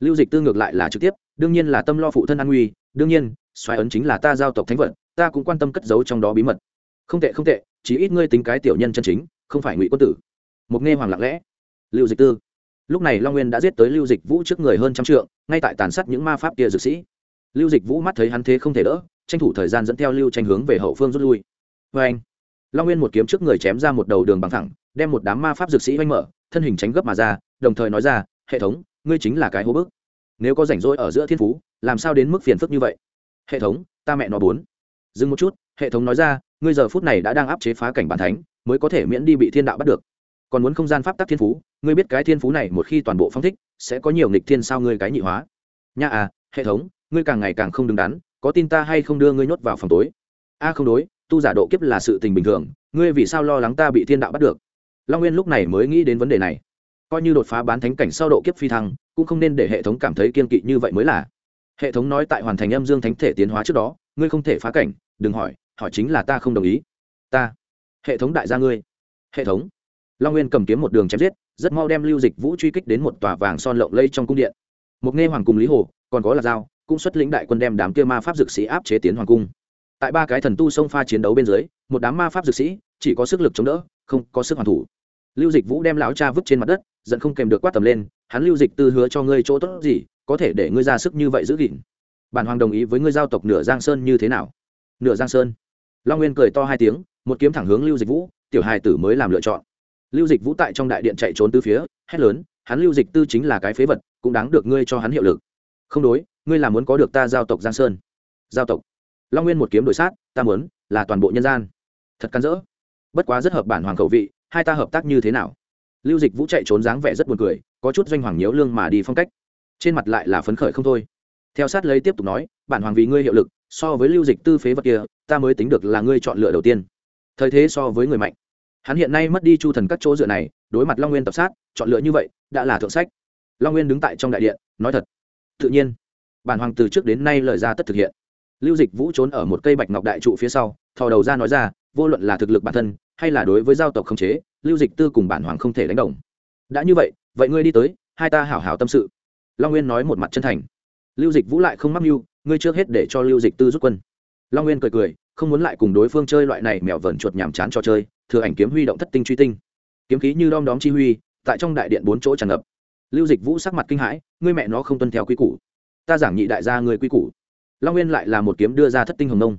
Lưu dịch tư ngược lại là trực tiếp, đương nhiên là tâm lo phụ thân an nguy, đương nhiên xoáy ấn chính là ta giao tộc thánh vật, ta cũng quan tâm cất giấu trong đó bí mật. Không tệ không tệ chỉ ít ngươi tính cái tiểu nhân chân chính không phải ngụy quân tử. Mục nghe hoàng lặng lẽ. Lưu dịch tư. Lúc này long nguyên đã giết tới lưu dịch vũ trước người hơn trăm trượng ngay tại tàn sát những ma pháp kia dược sĩ. Lưu dịch vũ mắt thấy hắn thế không thể đỡ tranh thủ thời gian dẫn theo lưu tranh hướng về hậu phương rút lui. Vê anh long nguyên một kiếm trước người chém ra một đầu đường bằng thẳng đem một đám ma pháp dược sĩ oanh mở thân hình tránh gấp mà ra đồng thời nói ra hệ thống ngươi chính là cái hố bức. Nếu có rảnh rỗi ở giữa thiên phú làm sao đến mức phiền phức như vậy? Hệ thống, ta mẹ nó bốn. Dừng một chút, hệ thống nói ra, ngươi giờ phút này đã đang áp chế phá cảnh bản thánh, mới có thể miễn đi bị thiên đạo bắt được. Còn muốn không gian pháp tắc thiên phú, ngươi biết cái thiên phú này một khi toàn bộ phong thích, sẽ có nhiều nghịch thiên sao ngươi cái nhị hóa. Nha à hệ thống, ngươi càng ngày càng không đứng đắn, có tin ta hay không đưa ngươi nhốt vào phòng tối? A, không đối, tu giả độ kiếp là sự tình bình thường, ngươi vì sao lo lắng ta bị thiên đạo bắt được? Long nguyên lúc này mới nghĩ đến vấn đề này. Coi như đột phá bán thánh cảnh sau độ kiếp phi thăng, cũng không nên để hệ thống cảm thấy kiên kỵ như vậy mới là hệ thống nói tại hoàn thành âm dương thánh thể tiến hóa trước đó, ngươi không thể phá cảnh, đừng hỏi hỏi chính là ta không đồng ý. Ta. Hệ thống đại gia ngươi. Hệ thống. Long nguyên cầm kiếm một đường chém giết, rất mau đem lưu dịch vũ truy kích đến một tòa vàng son lộng lây trong cung điện. Một nghe hoàng cùng lý hồ, còn có là dao cũng xuất lĩnh đại quân đem đám kia ma pháp dược sĩ áp chế tiến hoàng cung. Tại ba cái thần tu sông pha chiến đấu bên dưới, một đám ma pháp dược sĩ chỉ có sức lực chống đỡ, không có sức hoàn thủ. Lưu dịch vũ đem lão cha vứt trên mặt đất, giận không kèm được quát tầm lên, hắn lưu dịch tư hứa cho ngươi chỗ tốt gì có thể để ngươi ra sức như vậy giữ gìn. Bản hoàng đồng ý với ngươi giao tộc nửa giang sơn như thế nào? Nửa giang sơn? Long nguyên cười to hai tiếng, một kiếm thẳng hướng lưu dịch vũ, tiểu hài tử mới làm lựa chọn. Lưu dịch vũ tại trong đại điện chạy trốn từ phía, hét lớn, hắn lưu dịch tư chính là cái phế vật, cũng đáng được ngươi cho hắn hiệu lực. Không đối, ngươi là muốn có được ta giao tộc giang sơn. Giao tộc. Long nguyên một kiếm đổi sát, ta muốn, là toàn bộ nhân gian. Thật cắn rỡ. Bất quá rất hợp bản hoàng khẩu vị, hai ta hợp tác như thế nào? Lưu dịch vũ chạy trốn dáng vẻ rất buồn cười, có chút doanh hoàng nhiễu lương mà đi phong cách trên mặt lại là phấn khởi không thôi. Theo sát lấy tiếp tục nói, bản hoàng vì ngươi hiệu lực, so với lưu dịch tư phế vật kia, ta mới tính được là ngươi chọn lựa đầu tiên. Thời thế so với người mạnh. Hắn hiện nay mất đi chu thần các chỗ dựa này, đối mặt long nguyên tập sát, chọn lựa như vậy, đã là thượng sách. Long nguyên đứng tại trong đại điện, nói thật, tự nhiên, bản hoàng từ trước đến nay lời ra tất thực hiện. Lưu dịch vũ trốn ở một cây bạch ngọc đại trụ phía sau, thò đầu ra nói ra, vô luận là thực lực bản thân, hay là đối với giao tộc khống chế, lưu dịch tư cùng bản hoàng không thể đánh đồng. Đã như vậy vậy ngươi đi tới, hai ta hảo hảo tâm sự long nguyên nói một mặt chân thành. Lưu dịch vũ lại không mắc mưu, ngươi trước hết để cho lưu dịch tư rút quân. Long nguyên cười cười, không muốn lại cùng đối phương chơi loại này mèo vờn chuột nhàm chán cho chơi, thừa ảnh kiếm huy động thất tinh truy tinh. Kiếm khí như đom đóm chi huy, tại trong đại điện bốn chỗ tràn ngập. Lưu dịch vũ sắc mặt kinh hãi, ngươi mẹ nó không tuân theo quy củ. Ta giảng nhị đại gia người quy củ. Long nguyên lại là một kiếm đưa ra thất tinh hồng nông.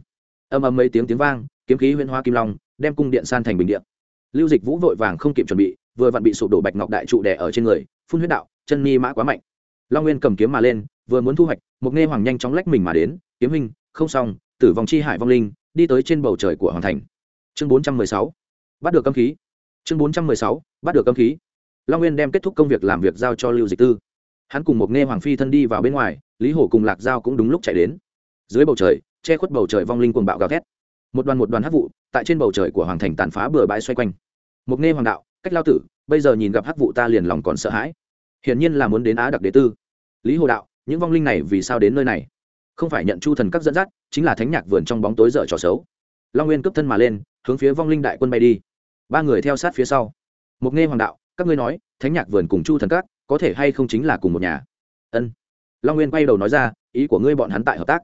Âm âm mấy tiếng tiếng vang, kiếm khí huyên hoa kim long, đem cung điện san thành bình điện lưu dịch vũ vội vàng không kịp chuẩn bị, vừa vặn bị sụp đổ bạch ngọc đại trụ đè ở trên người, phun huyết đạo, chân ni mã quá mạnh long nguyên cầm kiếm mà lên, vừa muốn thu hoạch Mục nghe hoàng nhanh chóng lách mình mà đến, kiếm hình không xong, tử vong chi hải vong linh, đi tới trên bầu trời của hoàng thành. Chương bốn trăm mười sáu. Bắt được cấm khí. Chương bốn trăm mười sáu. Bắt được cấm khí. Long nguyên đem kết thúc công việc làm việc giao cho lưu dịch tư. Hắn cùng một nghe hoàng phi thân đi vào bên ngoài, lý hổ cùng lạc giao cũng đúng lúc chạy đến. Dưới bầu trời, che khuất bầu trời vong linh cuồng bạo gào thét. Một đoàn một đoàn hát vụ, tại trên bầu trời của hoàng thành tàn phá bừa bãi xoay quanh. Một nghe hoàng đạo, cách lao tử, bây giờ nhìn gặp hát vụ ta liền lòng còn sợ hãi. Hiển nhiên là muốn đến á đặc đế tư lý hồ đạo, những vong linh này vì sao đến nơi này? Không phải nhận chu thần các dẫn dắt, chính là thánh nhạc vườn trong bóng tối dở trò xấu. Long nguyên cướp thân mà lên, hướng phía vong linh đại quân bay đi. Ba người theo sát phía sau. Mục nghe hoàng đạo, các ngươi nói, thánh nhạc vườn cùng chu thần các, có thể hay không chính là cùng một nhà? Ân. Long nguyên quay đầu nói ra, ý của ngươi bọn hắn tại hợp tác.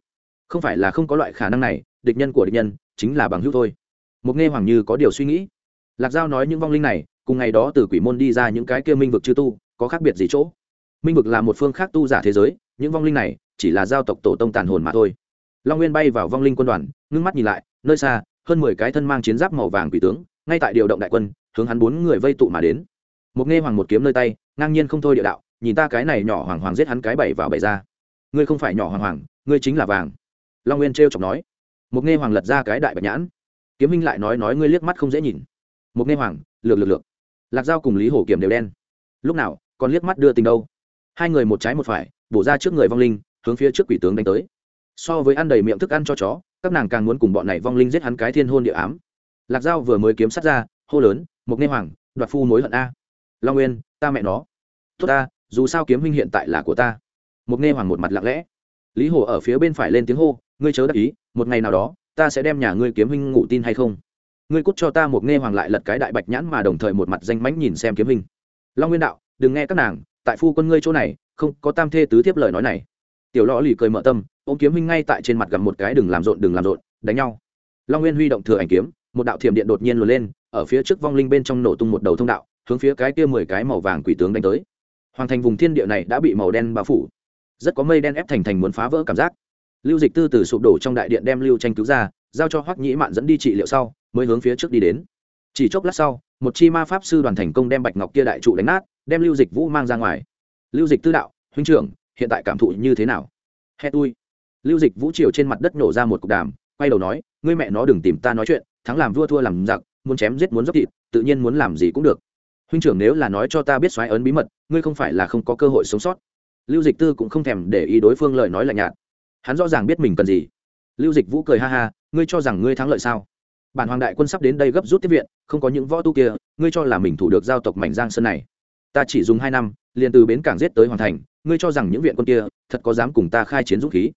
Không phải là không có loại khả năng này, địch nhân của địch nhân, chính là bằng hữu thôi. Mục nghe hoàng như có điều suy nghĩ. Lạc giao nói những vong linh này, cùng ngày đó từ quỷ môn đi ra những cái kia minh vực chư tu, có khác biệt gì chỗ? Minh vực là một phương khác tu giả thế giới, những vong linh này chỉ là giao tộc tổ tông tàn hồn mà thôi. Long nguyên bay vào vong linh quân đoàn, ngưng mắt nhìn lại, nơi xa, hơn mười cái thân mang chiến giáp màu vàng quỷ tướng, ngay tại điều động đại quân, hướng hắn bốn người vây tụ mà đến. Một nghe hoàng một kiếm nơi tay, ngang nhiên không thôi địa đạo, nhìn ta cái này nhỏ hoàng hoàng giết hắn cái bảy vào bảy ra. Ngươi không phải nhỏ hoàng hoàng, ngươi chính là vàng. Long nguyên trêu chọc nói. Một nghe hoàng lật ra cái đại bạch nhãn. Kiếm minh lại nói nói ngươi liếc mắt không dễ nhìn. Một nghe hoàng, lược lược lược. Lạc dao cùng lý hổ kiểm đều đen. Lúc nào, còn liếc mắt đưa tình đâu? Hai người một trái một phải, bổ ra trước người vong linh, hướng phía trước quỷ tướng đánh tới. So với ăn đầy miệng thức ăn cho chó, các nàng càng muốn cùng bọn này vong linh giết hắn cái thiên hôn địa ám. Lạc dao vừa mới kiếm sát ra, hô lớn một nghe hoàng, đoạt phu mối hận a. Long nguyên, ta mẹ nó. Tốt ta, dù sao kiếm huynh hiện tại là của ta. Một nghe hoàng một mặt lặng lẽ. Lý hồ ở phía bên phải lên tiếng hô, ngươi chớ đắc ý, một ngày nào đó, ta sẽ đem nhà ngươi kiếm huynh ngủ tin hay không? Ngươi cút cho ta một nghe hoàng lại lật cái đại bạch nhãn mà đồng thời một mặt danh mánh nhìn xem kiếm huynh. Long nguyên đạo, đừng nghe các nàng tại phu quân ngươi chỗ này, không có tam thê tứ thiếp lời nói này. Tiểu lò lì cười mở tâm ô kiếm huynh ngay tại trên mặt gặp một cái đừng làm rộn, đừng làm rộn, đánh nhau. Long nguyên huy động thừa ảnh kiếm, một đạo thiểm điện đột nhiên luồn lên, ở phía trước vong linh bên trong nổ tung một đầu thông đạo, hướng phía cái kia mười cái màu vàng quỷ tướng đánh tới. Hoàng thành vùng thiên địa này đã bị màu đen bao phủ. Rất có mây đen ép thành thành muốn phá vỡ cảm giác. Lưu dịch tư từ sụp đổ trong đại điện đem lưu tranh cứu ra, giao cho hoắc nhĩ mạn dẫn đi trị liệu sau, mới hướng phía trước đi đến. Chỉ chốc lát sau, một chi ma pháp sư đoàn thành công đem bạch ngọc kia đại trụ đánh nát đem lưu dịch vũ mang ra ngoài. Lưu dịch tư đạo, huynh trưởng, hiện tại cảm thụ như thế nào? Hét ui! lưu dịch vũ triều trên mặt đất nổ ra một cục đàm, quay đầu nói, ngươi mẹ nó đừng tìm ta nói chuyện, thắng làm vua thua làm giặc, muốn chém giết muốn dốc thịt, tự nhiên muốn làm gì cũng được. Huynh trưởng nếu là nói cho ta biết xoáy ấn bí mật, ngươi không phải là không có cơ hội sống sót. Lưu dịch tư cũng không thèm để ý đối phương lời nói lạnh nhạt. Hắn rõ ràng biết mình cần gì. Lưu dịch vũ cười ha ha, ngươi cho rằng ngươi thắng lợi sao? Bản hoàng đại quân sắp đến đây gấp rút tiếp viện, không có những võ tu kia, ngươi cho là mình thủ được giao tộc mảnh giang sơn này ta chỉ dùng hai năm, liền từ bến cảng giết tới hoàn thành, ngươi cho rằng những viện quân kia thật có dám cùng ta khai chiến dũng khí?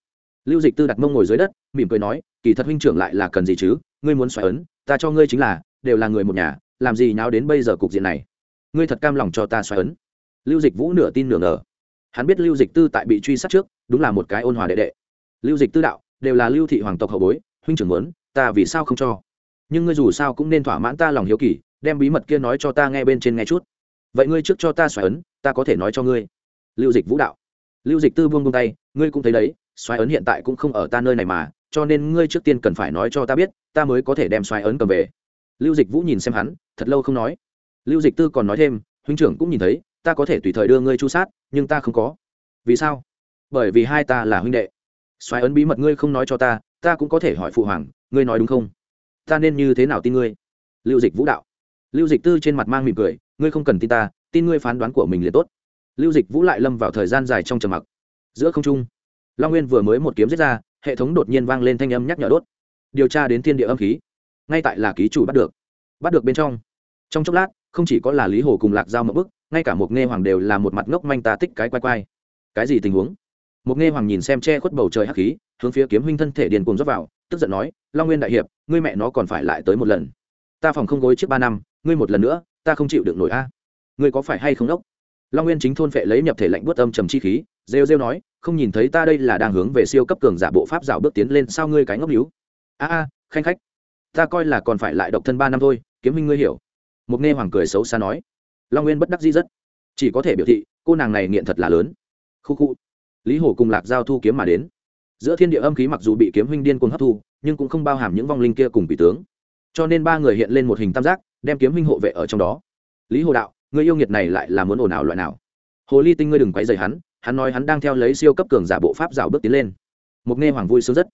Lưu dịch tư đặt mông ngồi dưới đất, mỉm cười nói, kỳ thật huynh trưởng lại là cần gì chứ, ngươi muốn xoài ấn, ta cho ngươi chính là, đều là người một nhà, làm gì nháo đến bây giờ cục diện này? Ngươi thật cam lòng cho ta xoài ấn? Lưu dịch vũ nửa tin nửa ngờ. Hắn biết lưu dịch tư tại bị truy sát trước, đúng là một cái ôn hòa đệ đệ. Lưu dịch tư đạo, đều là lưu thị hoàng tộc hậu bối, huynh trưởng muốn, ta vì sao không cho? Nhưng ngươi dù sao cũng nên thỏa mãn ta lòng hiếu kỳ, đem bí mật kia nói cho ta nghe bên trên nghe chút vậy ngươi trước cho ta xoáy ấn, ta có thể nói cho ngươi. Lưu dịch vũ đạo. Lưu dịch tư buông buông tay, ngươi cũng thấy đấy xoáy ấn hiện tại cũng không ở ta nơi này mà, cho nên ngươi trước tiên cần phải nói cho ta biết, ta mới có thể đem xoáy ấn cầm về. Lưu dịch vũ nhìn xem hắn, thật lâu không nói. Lưu dịch tư còn nói thêm, huynh trưởng cũng nhìn thấy, ta có thể tùy thời đưa ngươi chu sát, nhưng ta không có. Vì sao? Bởi vì hai ta là huynh đệ. Xoáy ấn bí mật ngươi không nói cho ta ta cũng có thể hỏi phụ hoàng, ngươi nói đúng không? Ta nên như thế nào tin ngươi? Lưu dịch vũ đạo. Lưu dịch tư trên mặt mang mỉm cười ngươi không cần tin ta, tin ngươi phán đoán của mình liền tốt. Lưu dịch vũ lại lâm vào thời gian dài trong trầm mặc. Giữa không trung, long nguyên vừa mới một kiếm giết ra, hệ thống đột nhiên vang lên thanh âm nhắc nhở đốt. Điều tra đến thiên địa âm khí. Ngay tại là ký chủ bắt được. Bắt được bên trong. Trong chốc lát, không chỉ có là lý hồ cùng lạc giao một bức ngay cả một nghe hoàng đều là một mặt ngốc manh ta tích cái quay quay. Cái gì tình huống? Một nghe hoàng nhìn xem che khuất bầu trời hắc khí, hướng phía kiếm huynh thân thể điền cuồng dốc vào, tức giận nói, long nguyên đại hiệp, ngươi mẹ nó còn phải lại tới một lần. Ta phòng không gối trước ba năm, ngươi một lần nữa ta không chịu được nổi a. Ngươi có phải hay không đốc? Long nguyên chính thôn phệ lấy nhập thể lạnh bút âm trầm chi khí, rêu rêu nói, không nhìn thấy ta đây là đang hướng về siêu cấp cường giả bộ pháp rào bước tiến lên sao ngươi cái ngốc níu? A a, khanh khách, ta coi là còn phải lại độc thân ba năm thôi, kiếm minh ngươi hiểu. Mục nghe hoàng cười xấu xa nói. Long nguyên bất đắc di rất. Chỉ có thể biểu thị, cô nàng này nghiện thật là lớn. Khu khu. Lý hổ cùng lạc giao thu kiếm mà đến. Giữa thiên địa âm khí mặc dù bị kiếm huynh điên cuồng hấp thu, nhưng cũng không bao hàm những vong linh kia cùng bị tướng. Cho nên ba người hiện lên một hình tam giác đem kiếm minh hộ vệ ở trong đó. Lý hồ đạo, người yêu nghiệt này lại là muốn ồn ào loại nào? Hồ ly tinh ngươi đừng quấy dày hắn hắn nói hắn đang theo lấy siêu cấp cường giả bộ pháp rào bước tiến lên. Mục nghe hoàng vui sướng rất.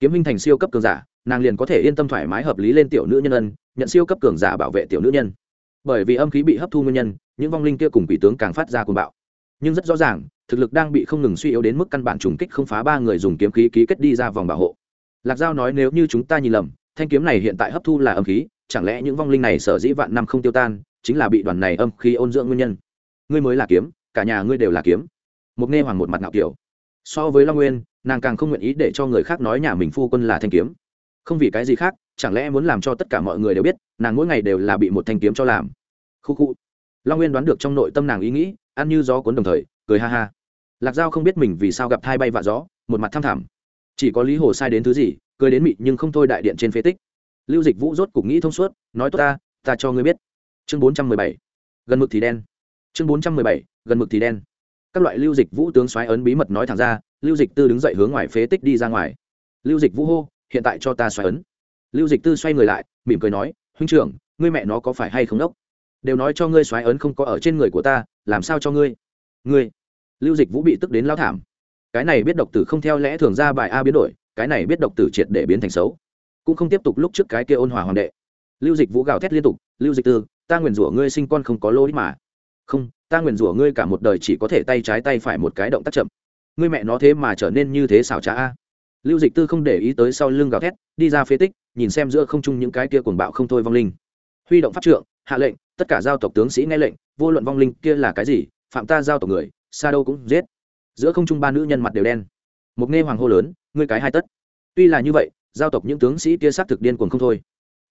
Kiếm minh thành siêu cấp cường giả, nàng liền có thể yên tâm thoải mái hợp lý lên tiểu nữ nhân ân, nhận siêu cấp cường giả bảo vệ tiểu nữ nhân. Bởi vì âm khí bị hấp thu nguyên nhân, những vong linh kia cùng quỷ tướng càng phát ra cuồng bạo. Nhưng rất rõ ràng, thực lực đang bị không ngừng suy yếu đến mức căn bản trùng kích không phá ba người dùng kiếm khí ký kết đi ra vòng bảo hộ. Lạc giao nói nếu như chúng ta nhìn lầm, thanh kiếm này hiện tại hấp thu là âm khí chẳng lẽ những vong linh này sở dĩ vạn năm không tiêu tan, chính là bị đoàn này âm khí ôn dưỡng nguyên nhân? Ngươi mới là kiếm, cả nhà ngươi đều là kiếm. Một nghe hoàng một mặt ngạo kiểu. So với long nguyên, nàng càng không nguyện ý để cho người khác nói nhà mình phu quân là thanh kiếm. Không vì cái gì khác, chẳng lẽ muốn làm cho tất cả mọi người đều biết, nàng mỗi ngày đều là bị một thanh kiếm cho làm? Khu khu. Long nguyên đoán được trong nội tâm nàng ý nghĩ, ăn như gió cuốn đồng thời, cười ha ha. Lạc giao không biết mình vì sao gặp thai bay vạ gió, một mặt tham thảm. Chỉ có lý hồ sai đến thứ gì, cười đến mị nhưng không thôi đại điện trên phế tích lưu dịch vũ rốt cục nghĩ thông suốt, nói tốt ta ta cho ngươi biết. Chương bốn trăm mười bảy. Gần mực thì đen. Chương bốn trăm mười bảy, gần mực thì đen. Các loại lưu dịch vũ tướng xoáy ấn bí mật nói thẳng ra, lưu dịch tư đứng dậy hướng ngoài phế tích đi ra ngoài. Lưu dịch vũ hô, hiện tại cho ta xoáy ấn. Lưu dịch tư xoay người lại, mỉm cười nói, huynh trưởng, ngươi mẹ nó có phải hay không đốc? Đều nói cho ngươi xoáy ấn không có ở trên người của ta, làm sao cho ngươi? Ngươi. Lưu dịch vũ bị tức đến lao thảm. Cái này biết độc tử không theo lẽ thường ra bài a biến đổi, cái này biết độc tử triệt để biến thành xấu cũng không tiếp tục lúc trước cái kia ôn hòa hoàng đệ. Lưu dịch vũ gào thét liên tục, lưu dịch tư, ta nguyền rủa ngươi sinh con không có lỗi mà. Không, ta nguyền rủa ngươi cả một đời chỉ có thể tay trái tay phải một cái động tác chậm. Ngươi mẹ nó thế mà trở nên như thế xảo trá a. Lưu dịch tư không để ý tới sau lưng gào thét, đi ra phế tích, nhìn xem giữa không trung những cái kia cuồng bạo không thôi vong linh. Huy động pháp trượng, hạ lệnh, tất cả giao tộc tướng sĩ nghe lệnh, vô luận vong linh kia là cái gì, phạm ta giao tộc người xa đâu cũng giết. Giữa không trung ba nữ nhân mặt đều đen. Một nghe hoàng hô lớn, ngươi cái hai tất. Tuy là như vậy giao tộc những tướng sĩ kia sát thực điên cuồng không thôi.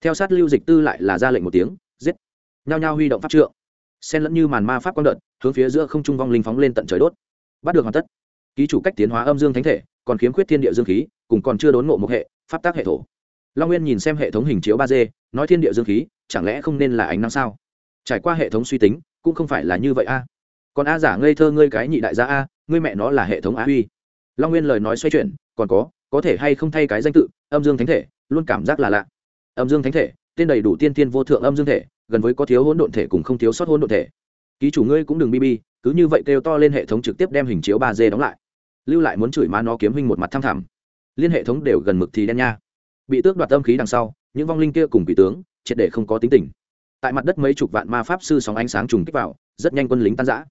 Theo sát lưu dịch tư lại là ra lệnh một tiếng, giết. Nhao nhao huy động pháp trượng. Xen lẫn như màn ma pháp quang đợt, hướng phía giữa không trung vong linh phóng lên tận trời đốt. Bắt được hoàn tất. Ký chủ cách tiến hóa âm dương thánh thể, còn khiếm khuyết thiên địa dương khí, cùng còn chưa đốn ngộ một hệ, pháp tác hệ thổ. Long nguyên nhìn xem hệ thống hình chiếu ba d, nói thiên địa dương khí, chẳng lẽ không nên là ánh nắng sao? Trải qua hệ thống suy tính, cũng không phải là như vậy a. Còn a giả ngây thơ ngươi cái nhị đại gia a, ngươi mẹ nó là hệ thống a uy. Long nguyên lời nói xoay chuyển, còn có có thể hay không thay cái danh tự âm dương thánh thể, luôn cảm giác là lạ. Âm dương thánh thể, tên đầy đủ tiên tiên vô thượng âm dương thể, gần với có thiếu hỗn độn thể cùng không thiếu sót hỗn độn thể. Ký chủ ngươi cũng đừng bb cứ như vậy kêu to lên hệ thống trực tiếp đem hình chiếu ba d đóng lại. Lưu lại muốn chửi má nó kiếm hình một mặt tham thảm. Liên hệ thống đều gần mực thì đen nha. Bị tước đoạt âm khí đằng sau, những vong linh kia cùng quỷ tướng, triệt để không có tính tình. Tại mặt đất mấy chục vạn ma pháp sư sóng ánh sáng trùng kích vào, rất nhanh quân lính tan giã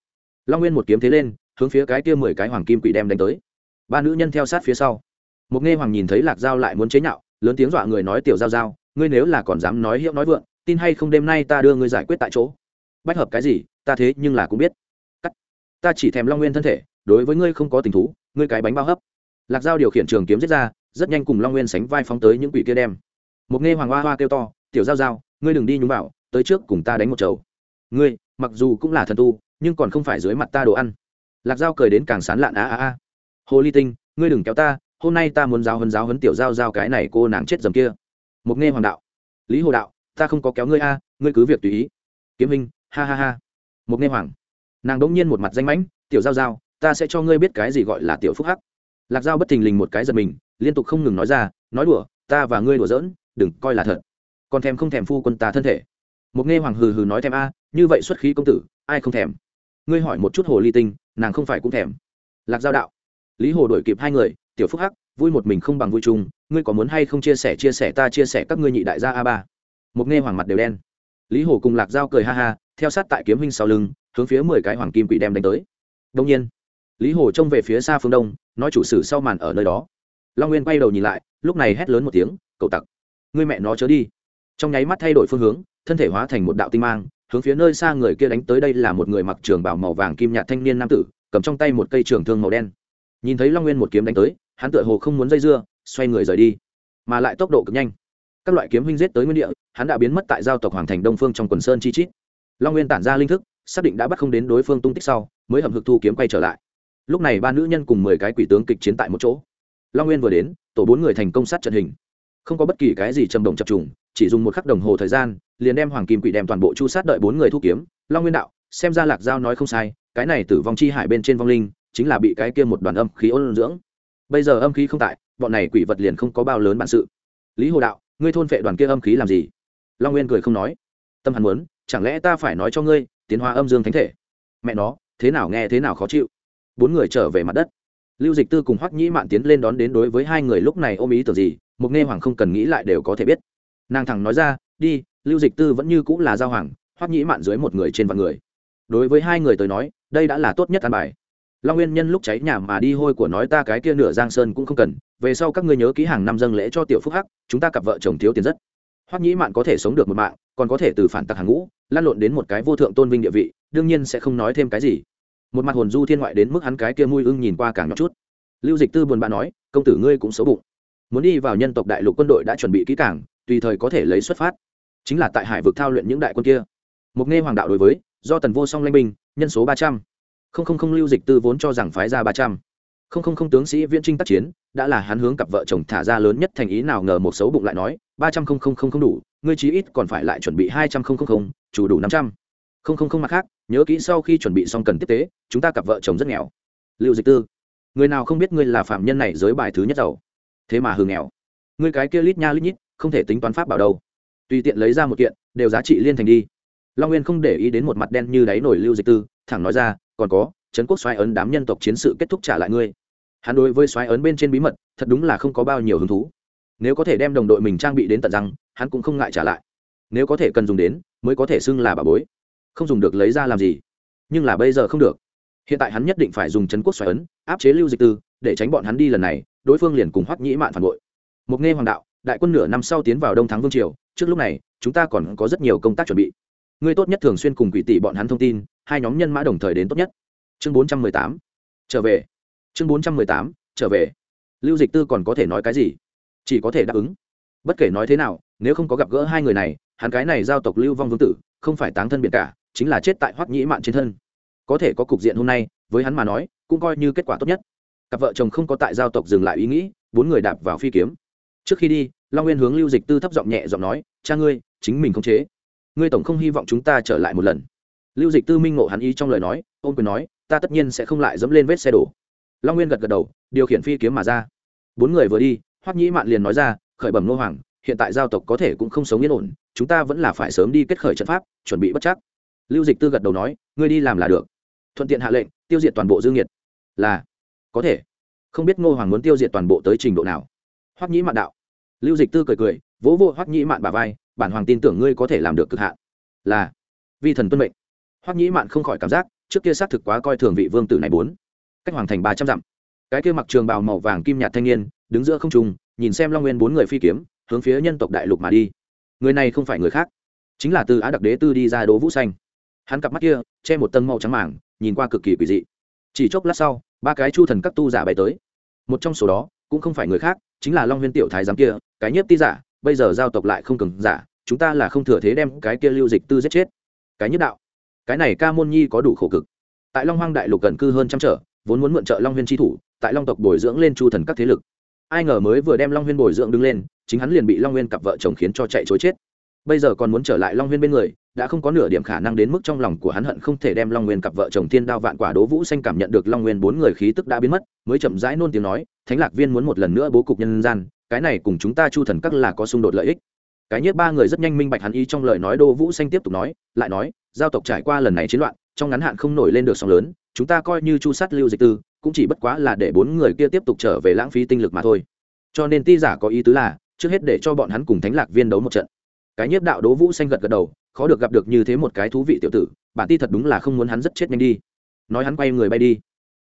long nguyên một kiếm thế lên, hướng phía cái kia mười cái hoàng kim quỷ đem đánh tới. Ba nữ nhân theo sát phía sau một nghe hoàng nhìn thấy lạc dao lại muốn chế nhạo, lớn tiếng dọa người nói, tiểu giao giao, ngươi nếu là còn dám nói hiệu nói vượng, tin hay không đêm nay ta đưa ngươi giải quyết tại chỗ. Bách hợp cái gì, ta thế nhưng là cũng biết. Cắt, ta chỉ thèm long nguyên thân thể, đối với ngươi không có tình thú, ngươi cái bánh bao hấp. Lạc dao điều khiển trường kiếm giết ra, rất nhanh cùng long nguyên sánh vai phóng tới những quỷ kia đem. Một nghe hoàng hoa hoa kêu to, tiểu giao giao, ngươi đừng đi nhúng vào, tới trước cùng ta đánh một chầu. Ngươi, mặc dù cũng là thần tu, nhưng còn không phải dưới mặt ta đồ ăn. Lạc dao cười đến càng sán lạn, a á á hồ ly tinh, ngươi đừng kéo ta hôm nay ta muốn giáo hấn giáo hấn tiểu giao giao cái này cô nàng chết dầm kia. Mục nghe hoàng đạo. Lý hồ đạo, ta không có kéo ngươi a, ngươi cứ việc tùy ý. Kiếm hình ha ha ha. Mục nghe hoàng. Nàng đ ỗ n g nhiên một mặt danh mãnh, tiểu giao giao, ta sẽ cho ngươi biết cái gì gọi là tiểu phúc hắc. Lạc giao bất thình lình một cái giật mình, liên tục không ngừng nói ra, nói đùa, ta và ngươi đùa giỡn, đừng coi là thật. Còn thèm không thèm phu quân ta thân thể. Mục nghe hoàng hừ hừ nói thèm a, như vậy xuất khí công tử, ai không thèm? Ngươi hỏi một chút hồ ly tinh, nàng không phải cũng thèm. Lạc giao đạo. Lý hồ đổi kịp hai người tiểu phúc hắc, vui một mình không bằng vui chung, ngươi có muốn hay không chia sẻ chia sẻ ta, chia sẻ các ngươi nhị đại gia a ba. Một nghe hoàng mặt đều đen. Lý hổ cùng lạc dao cười ha ha, theo sát tại kiếm huynh sau lưng, hướng phía mười cái hoàng kim quỷ đem đánh tới. Đông nhiên, lý hổ trông về phía xa phương đông, nói chủ sử sau màn ở nơi đó. Long nguyên quay đầu nhìn lại, lúc này hét lớn một tiếng, cậu tặc, ngươi mẹ nó chớ đi. Trong nháy mắt thay đổi phương hướng, thân thể hóa thành một đạo tinh mang, hướng phía nơi xa người kia đánh tới đây là một người mặc trường bảo màu vàng kim nhạt thanh niên nam tử, cầm trong tay một cây trường thương màu đen. Nhìn thấy long nguyên một kiếm đánh tới hắn tựa hồ không muốn dây dưa, xoay người rời đi, mà lại tốc độ cực nhanh. Các loại kiếm huynh giết tới nguyên địa, hắn đã biến mất tại giao tộc hoàng thành đông phương trong quần sơn chi chít. Long nguyên tản ra linh thức, xác định đã bắt không đến đối phương tung tích sau, mới hầm hực thu kiếm quay trở lại. Lúc này ba nữ nhân cùng mười cái quỷ tướng kịch chiến tại một chỗ. Long nguyên vừa đến, tổ bốn người thành công sát trận hình. Không có bất kỳ cái gì trầm động chập trùng, chỉ dùng một khắc đồng hồ thời gian, liền đem hoàng kim quỷ đem toàn bộ chu sát đợi bốn người thu kiếm. Long nguyên đạo, xem ra lạc giao nói không sai, cái này tử vong chi hải bên trên vong linh, chính là bị cái kia một đoàn âm khí ôn dưỡng bây giờ âm khí không tại, bọn này quỷ vật liền không có bao lớn bản sự. Lý hồ đạo, ngươi thôn vệ đoàn kia âm khí làm gì? Long nguyên cười không nói. Tâm hắn muốn, chẳng lẽ ta phải nói cho ngươi, tiến hóa âm dương thánh thể? Mẹ nó, thế nào nghe thế nào khó chịu. Bốn người trở về mặt đất. Lưu dịch tư cùng hoắc nhĩ mạn tiến lên đón đến đối với hai người lúc này ôm ý tưởng gì, mục nghe hoàng không cần nghĩ lại đều có thể biết. Nàng thẳng nói ra, đi, lưu dịch tư vẫn như cũng là giao hoàng, hoắc nhĩ mạn dưới một người trên vạn người. Đối với hai người tới nói, đây đã là tốt nhất an bài long nguyên nhân lúc cháy nhà mà đi hôi của nói ta cái kia nửa giang sơn cũng không cần về sau các ngươi nhớ ký hàng năm dâng lễ cho tiểu phúc hắc chúng ta cặp vợ chồng thiếu tiền rất. Hoắc nhĩ mạn có thể sống được một mạng còn có thể từ phản tặc hàng ngũ lan lộn đến một cái vô thượng tôn vinh địa vị đương nhiên sẽ không nói thêm cái gì. Một mặt hồn du thiên ngoại đến mức hắn cái kia mùi ưng nhìn qua càng nhỏ chút. Lưu dịch tư buồn bã nói công tử ngươi cũng xấu bụng. Muốn đi vào nhân tộc đại lục quân đội đã chuẩn bị kỹ càng, tùy thời có thể lấy xuất phát. Chính là tại hải vực thao luyện những đại quân kia. Một nghe hoàng đạo đối với do tần vô song lanh binh nhân số ba trăm không không không lưu dịch tư vốn cho rằng phái ra ba trăm. Không không không tướng sĩ viễn trinh tác chiến, đã là hắn hướng cặp vợ chồng thả ra lớn nhất thành ý nào ngờ một xấu bụng lại nói, ba trăm không không không không đủ, ngươi chí ít còn phải lại chuẩn bị hai trăm không không không, chủ đủ năm trăm. Không không không mặt khác, nhớ kỹ sau khi chuẩn bị xong cần tiếp tế, chúng ta cặp vợ chồng rất nghèo. Lưu dịch tư, người nào không biết ngươi là phạm nhân này giới bài thứ nhất giàu. Thế mà hừ nghèo. Ngươi cái kia lít nha lít nhít, không thể tính toán pháp bảo đâu. Tùy tiện lấy ra một kiện, đều giá trị liên thành đi. Long nguyên không để ý đến một mặt đen như đáy nổi lưu dịch tư, thẳng nói ra còn có, trấn quốc xoáy ấn đám nhân tộc chiến sự kết thúc trả lại ngươi. Hắn đối với xoáy ấn bên trên bí mật, thật đúng là không có bao nhiêu hứng thú. Nếu có thể đem đồng đội mình trang bị đến tận răng, hắn cũng không ngại trả lại. Nếu có thể cần dùng đến, mới có thể xưng là bà bối. Không dùng được lấy ra làm gì. Nhưng là bây giờ không được. Hiện tại hắn nhất định phải dùng trấn quốc xoáy ấn, áp chế lưu dịch tư, để tránh bọn hắn đi lần này, đối phương liền cùng hoắc nhĩ mạn phản bội. Mục nghe hoàng đạo, đại quân nửa năm sau tiến vào đông thắng vương triều, trước lúc này, chúng ta còn có rất nhiều công tác chuẩn bị. Ngươi tốt nhất thường xuyên cùng quỷ tỷ bọn hắn thông tin hai nhóm nhân mã đồng thời đến tốt nhất. Chương bốn trăm mười tám, trở về. Chương bốn trăm mười tám, trở về. Lưu dịch tư còn có thể nói cái gì? Chỉ có thể đáp ứng. Bất kể nói thế nào, nếu không có gặp gỡ hai người này, hắn cái này giao tộc lưu vong vương tử, không phải táng thân biệt cả, chính là chết tại hoắc nhĩ mạn trên thân. Có thể có cục diện hôm nay, với hắn mà nói, cũng coi như kết quả tốt nhất. Cặp vợ chồng không có tại giao tộc dừng lại ý nghĩ, bốn người đạp vào phi kiếm. Trước khi đi, long nguyên hướng lưu dịch tư thấp giọng nhẹ giọng nói, cha ngươi, chính mình không chế. Ngươi tổng không hy vọng chúng ta trở lại một lần lưu dịch tư minh ngộ hắn ý trong lời nói ôm quyền nói, ta tất nhiên sẽ không lại dẫm lên vết xe đổ. Long nguyên gật gật đầu, điều khiển phi kiếm mà ra. Bốn người vừa đi, hoắc nhĩ mạn liền nói ra, khởi bẩm nô hoàng, hiện tại giao tộc có thể cũng không sống yên ổn, chúng ta vẫn là phải sớm đi kết khởi trận pháp, chuẩn bị bất chắc. Lưu dịch tư gật đầu nói, ngươi đi làm là được. Thuận tiện hạ lệnh, tiêu diệt toàn bộ dương nhiệt. Là, có thể. Không biết ngô hoàng muốn tiêu diệt toàn bộ tới trình độ nào. Hoắc nhĩ mạn đạo. Lưu dịch tư cười cười, vỗ vô hoắc nhĩ mạn bà vai, bản hoàng tin tưởng ngươi có thể làm được cực hạn. Là, vi thần tuân mệnh hoắc nhĩ mạn không khỏi cảm giác, trước kia xác thực quá coi thường vị vương tử này bốn. Cách hoàng thành ba trăm dặm. Cái kia mặc trường bào màu vàng kim nhạt thanh niên, đứng giữa không trung, nhìn xem long nguyên bốn người phi kiếm, hướng phía nhân tộc đại lục mà đi. Người này không phải người khác, chính là từ á đặc đế tư đi ra đỗ vũ xanh. Hắn cặp mắt kia, che một tầng màu trắng mảng nhìn qua cực kỳ quỷ dị. Chỉ chốc lát sau, ba cái chu thần các tu giả bay tới. Một trong số đó, cũng không phải người khác, chính là long huyên tiểu thái giám kia, cái nhiếp ti giả, bây giờ giao tộc lại không cần giả, chúng ta là không thừa thế đem cái kia lưu dịch tư giết chết. Cái nhất đạo cái này ca môn nhi có đủ khổ cực. Tại long hoang đại lục gần cư hơn trăm trở, vốn muốn mượn trợ long huyên tri thủ, tại long tộc bồi dưỡng lên chu thần các thế lực. Ai ngờ mới vừa đem long huyên bồi dưỡng đứng lên, chính hắn liền bị long huyên cặp vợ chồng khiến cho chạy chối chết. Bây giờ còn muốn trở lại long huyên bên người, đã không có nửa điểm khả năng đến mức trong lòng của hắn hận không thể đem long nguyên cặp vợ chồng thiên đao vạn quả đố vũ xanh cảm nhận được long nguyên bốn người khí tức đã biến mất, mới chậm rãi nôn tiếng nói, thánh lạc viên muốn một lần nữa bố cục nhân gian, cái này cùng chúng ta chu thần các là có xung đột lợi ích. Cái nhất ba người rất nhanh minh bạch hắn ý trong lời nói đô vũ xanh tiếp tục nói, lại nói giao tộc trải qua lần này chiến loạn, trong ngắn hạn không nổi lên được sóng lớn, chúng ta coi như chu sát lưu dịch tư, cũng chỉ bất quá là để bốn người kia tiếp tục trở về lãng phí tinh lực mà thôi. Cho nên ti giả có ý tứ là, trước hết để cho bọn hắn cùng thánh lạc viên đấu một trận. Cái nhiếp đạo đố vũ xanh gật gật đầu, khó được gặp được như thế một cái thú vị tiểu tử, bản ti thật đúng là không muốn hắn rất chết nhanh đi. Nói hắn quay người bay đi.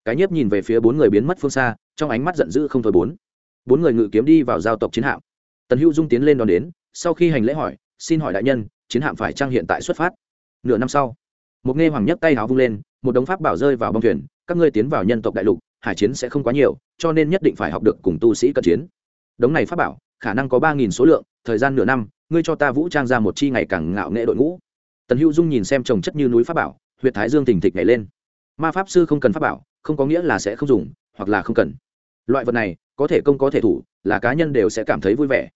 Cái nhiếp nhìn về phía bốn người biến mất phương xa, trong ánh mắt giận dữ không thôi bốn. Bốn người ngự kiếm đi vào giao tộc chiến hạm. Tần hữu dung tiến lên đón đến, sau khi hành lễ hỏi, xin hỏi đại nhân, chiến hạm phải trang hiện tại xuất phát? Nửa năm sau, một nghe hoàng nhấc tay háo vung lên, một đống pháp bảo rơi vào bông thuyền, các ngươi tiến vào nhân tộc đại lục, hải chiến sẽ không quá nhiều, cho nên nhất định phải học được cùng tu sĩ cận chiến. Đống này pháp bảo, khả năng có ba nghìn số lượng, thời gian nửa năm, ngươi cho ta vũ trang ra một chi ngày càng ngạo nghệ đội ngũ. Tần hữu dung nhìn xem trồng chất như núi pháp bảo huyện thái dương tỉnh thịch nhảy lên. Ma pháp sư không cần pháp bảo, không có nghĩa là sẽ không dùng, hoặc là không cần. Loại vật này, có thể công có thể thủ, là cá nhân đều sẽ cảm thấy vui vẻ.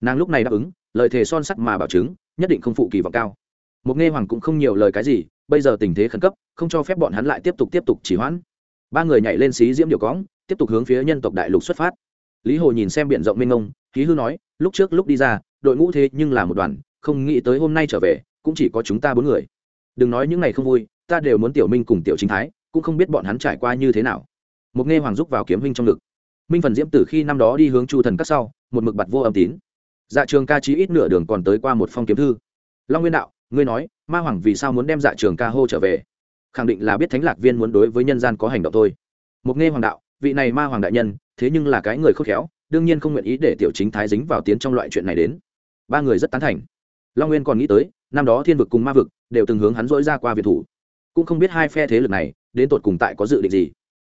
Nàng lúc này đáp ứng, lời thề son sắt mà bảo chứng, nhất định không phụ kỳ vọng cao một nghe hoàng cũng không nhiều lời cái gì, bây giờ tình thế khẩn cấp, không cho phép bọn hắn lại tiếp tục tiếp tục chỉ hoãn. Ba người nhảy lên xí diễm điều cõng, tiếp tục hướng phía nhân tộc đại lục xuất phát. Lý hồ nhìn xem biển rộng mênh mông khí hư nói, lúc trước lúc đi ra, đội ngũ thế nhưng là một đoàn, không nghĩ tới hôm nay trở về, cũng chỉ có chúng ta bốn người. Đừng nói những ngày không vui, ta đều muốn tiểu minh cùng tiểu chính thái, cũng không biết bọn hắn trải qua như thế nào. Một nghe hoàng giúp vào kiếm huynh trong ngực. Minh phần diễm từ khi năm đó đi hướng chu thần các sau, một mực bặt vô âm tín. Dạ trường ca chí ít nửa đường còn tới qua một phong kiếm thư. Long nguyên đạo ngươi nói, ma hoàng vì sao muốn đem dạ trường ca hô trở về? Khẳng định là biết thánh lạc viên muốn đối với nhân gian có hành động thôi. Mục nghe hoàng đạo, vị này ma hoàng đại nhân, thế nhưng là cái người khôn khéo, đương nhiên không nguyện ý để tiểu chính thái dính vào tiến trong loại chuyện này đến. Ba người rất tán thành. Long nguyên còn nghĩ tới, năm đó thiên vực cùng ma vực đều từng hướng hắn dỗi ra qua việt thủ. Cũng không biết hai phe thế lực này, đến tột cùng tại có dự định gì.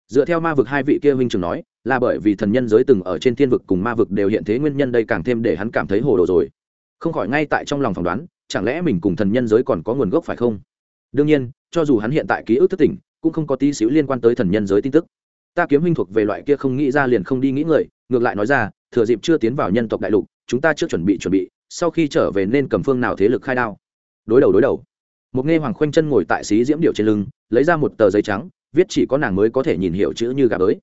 Dựa theo ma vực hai vị kia huynh trường nói, là bởi vì thần nhân giới từng ở trên thiên vực cùng ma vực đều hiện thế nguyên nhân đây càng thêm để hắn cảm thấy hồ đồ rồi. Không khỏi ngay tại trong lòng phỏng đoán chẳng lẽ mình cùng thần nhân giới còn có nguồn gốc phải không? Đương nhiên, cho dù hắn hiện tại ký ức thất tỉnh cũng không có tí xíu liên quan tới thần nhân giới tin tức. Ta kiếm huynh thuộc về loại kia không nghĩ ra liền không đi nghĩ người, ngược lại nói ra, thừa dịp chưa tiến vào nhân tộc đại lục, chúng ta chưa chuẩn bị chuẩn bị, sau khi trở về nên cầm phương nào thế lực khai đao. Đối đầu đối đầu. Một nghe hoàng khoanh chân ngồi tại xí diễm điệu trên lưng, lấy ra một tờ giấy trắng, viết chỉ có nàng mới có thể nhìn hiểu chữ như gà bới.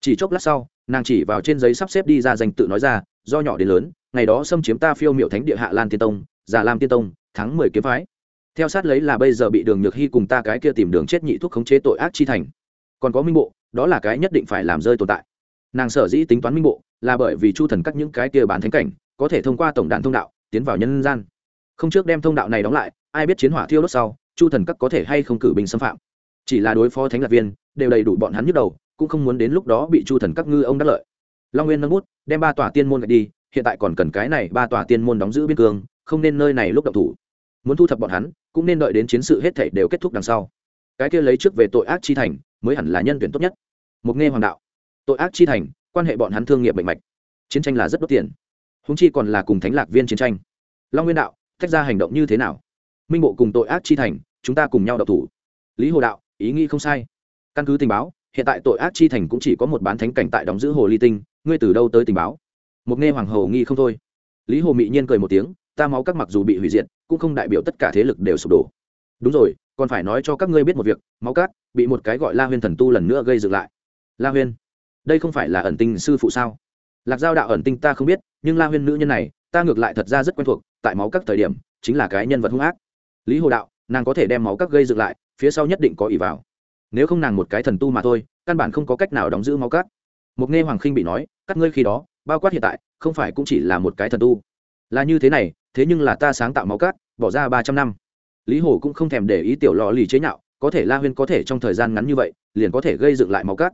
Chỉ chốc lát sau, nàng chỉ vào trên giấy sắp xếp đi ra danh tự nói ra, do nhỏ đến lớn, ngày đó xâm chiếm ta phiêu miệu thánh địa hạ lan tiên tông giả lam tiên tông, thắng mười kiếm phái. Theo sát lấy là bây giờ bị đường nhược hy cùng ta cái kia tìm đường chết nhị thuốc khống chế tội ác chi thành. Còn có minh bộ, đó là cái nhất định phải làm rơi tồn tại. Nàng sở dĩ tính toán minh bộ là bởi vì chu thần cắt những cái kia bán thánh cảnh, có thể thông qua tổng đàn thông đạo, tiến vào nhân gian. Không trước đem thông đạo này đóng lại, ai biết chiến hỏa thiêu đốt sau, chu thần cắt có thể hay không cử binh xâm phạm. Chỉ là đối phó thánh lạc viên, đều đầy đủ bọn hắn nhức đầu, cũng không muốn đến lúc đó bị chu thần các ngư ông đắc lợi. Long nguyên nâng bút, đem ba tòa tiên môn gạch đi, hiện tại còn cần cái này ba tòa tiên môn đóng giữ biên cương không nên nơi này lúc động thủ. Muốn thu thập bọn hắn, cũng nên đợi đến chiến sự hết thể đều kết thúc đằng sau. Cái kia lấy trước về tội ác chi thành, mới hẳn là nhân tuyển tốt nhất. Mục nghe hoàng đạo, tội ác chi thành, quan hệ bọn hắn thương nghiệp bệnh mạch. Chiến tranh là rất đốt tiền. Húng chi còn là cùng thánh lạc viên chiến tranh. Long nguyên đạo tách ra hành động như thế nào? Minh bộ cùng tội ác chi thành, chúng ta cùng nhau đậu thủ. Lý hồ đạo, ý nghĩ không sai. Căn cứ tình báo, hiện tại tội ác chi thành cũng chỉ có một bán thánh cảnh tại đóng giữ hồ ly tinh, ngươi từ đâu tới tình báo? Mục nghe hoàng hầu nghi không thôi. Lý hồ mị nhiên cười một tiếng ta máu các mặc dù bị hủy diệt, cũng không đại biểu tất cả thế lực đều sụp đổ. Đúng rồi, còn phải nói cho các ngươi biết một việc, máu cát bị một cái gọi la huyên thần tu lần nữa gây dựng lại. La huyên, đây không phải là ẩn tinh sư phụ sao? Lạc giao đạo ẩn tinh ta không biết, nhưng la huyên nữ nhân này, ta ngược lại thật ra rất quen thuộc, tại máu các thời điểm, chính là cái nhân vật hung ác. Lý hồ đạo, nàng có thể đem máu các gây dựng lại, phía sau nhất định có ỷ vào. Nếu không nàng một cái thần tu mà thôi, căn bản không có cách nào đóng giữ máu cát. Mục nghe hoàng khinh bị nói, các ngươi khi đó, bao quát hiện tại, không phải cũng chỉ là một cái thần tu là như thế này, thế nhưng là ta sáng tạo máu cát, bỏ ra ba trăm năm. Lý hồ cũng không thèm để ý tiểu lò lì chế nhạo, có thể la huyên có thể trong thời gian ngắn như vậy, liền có thể gây dựng lại máu cát.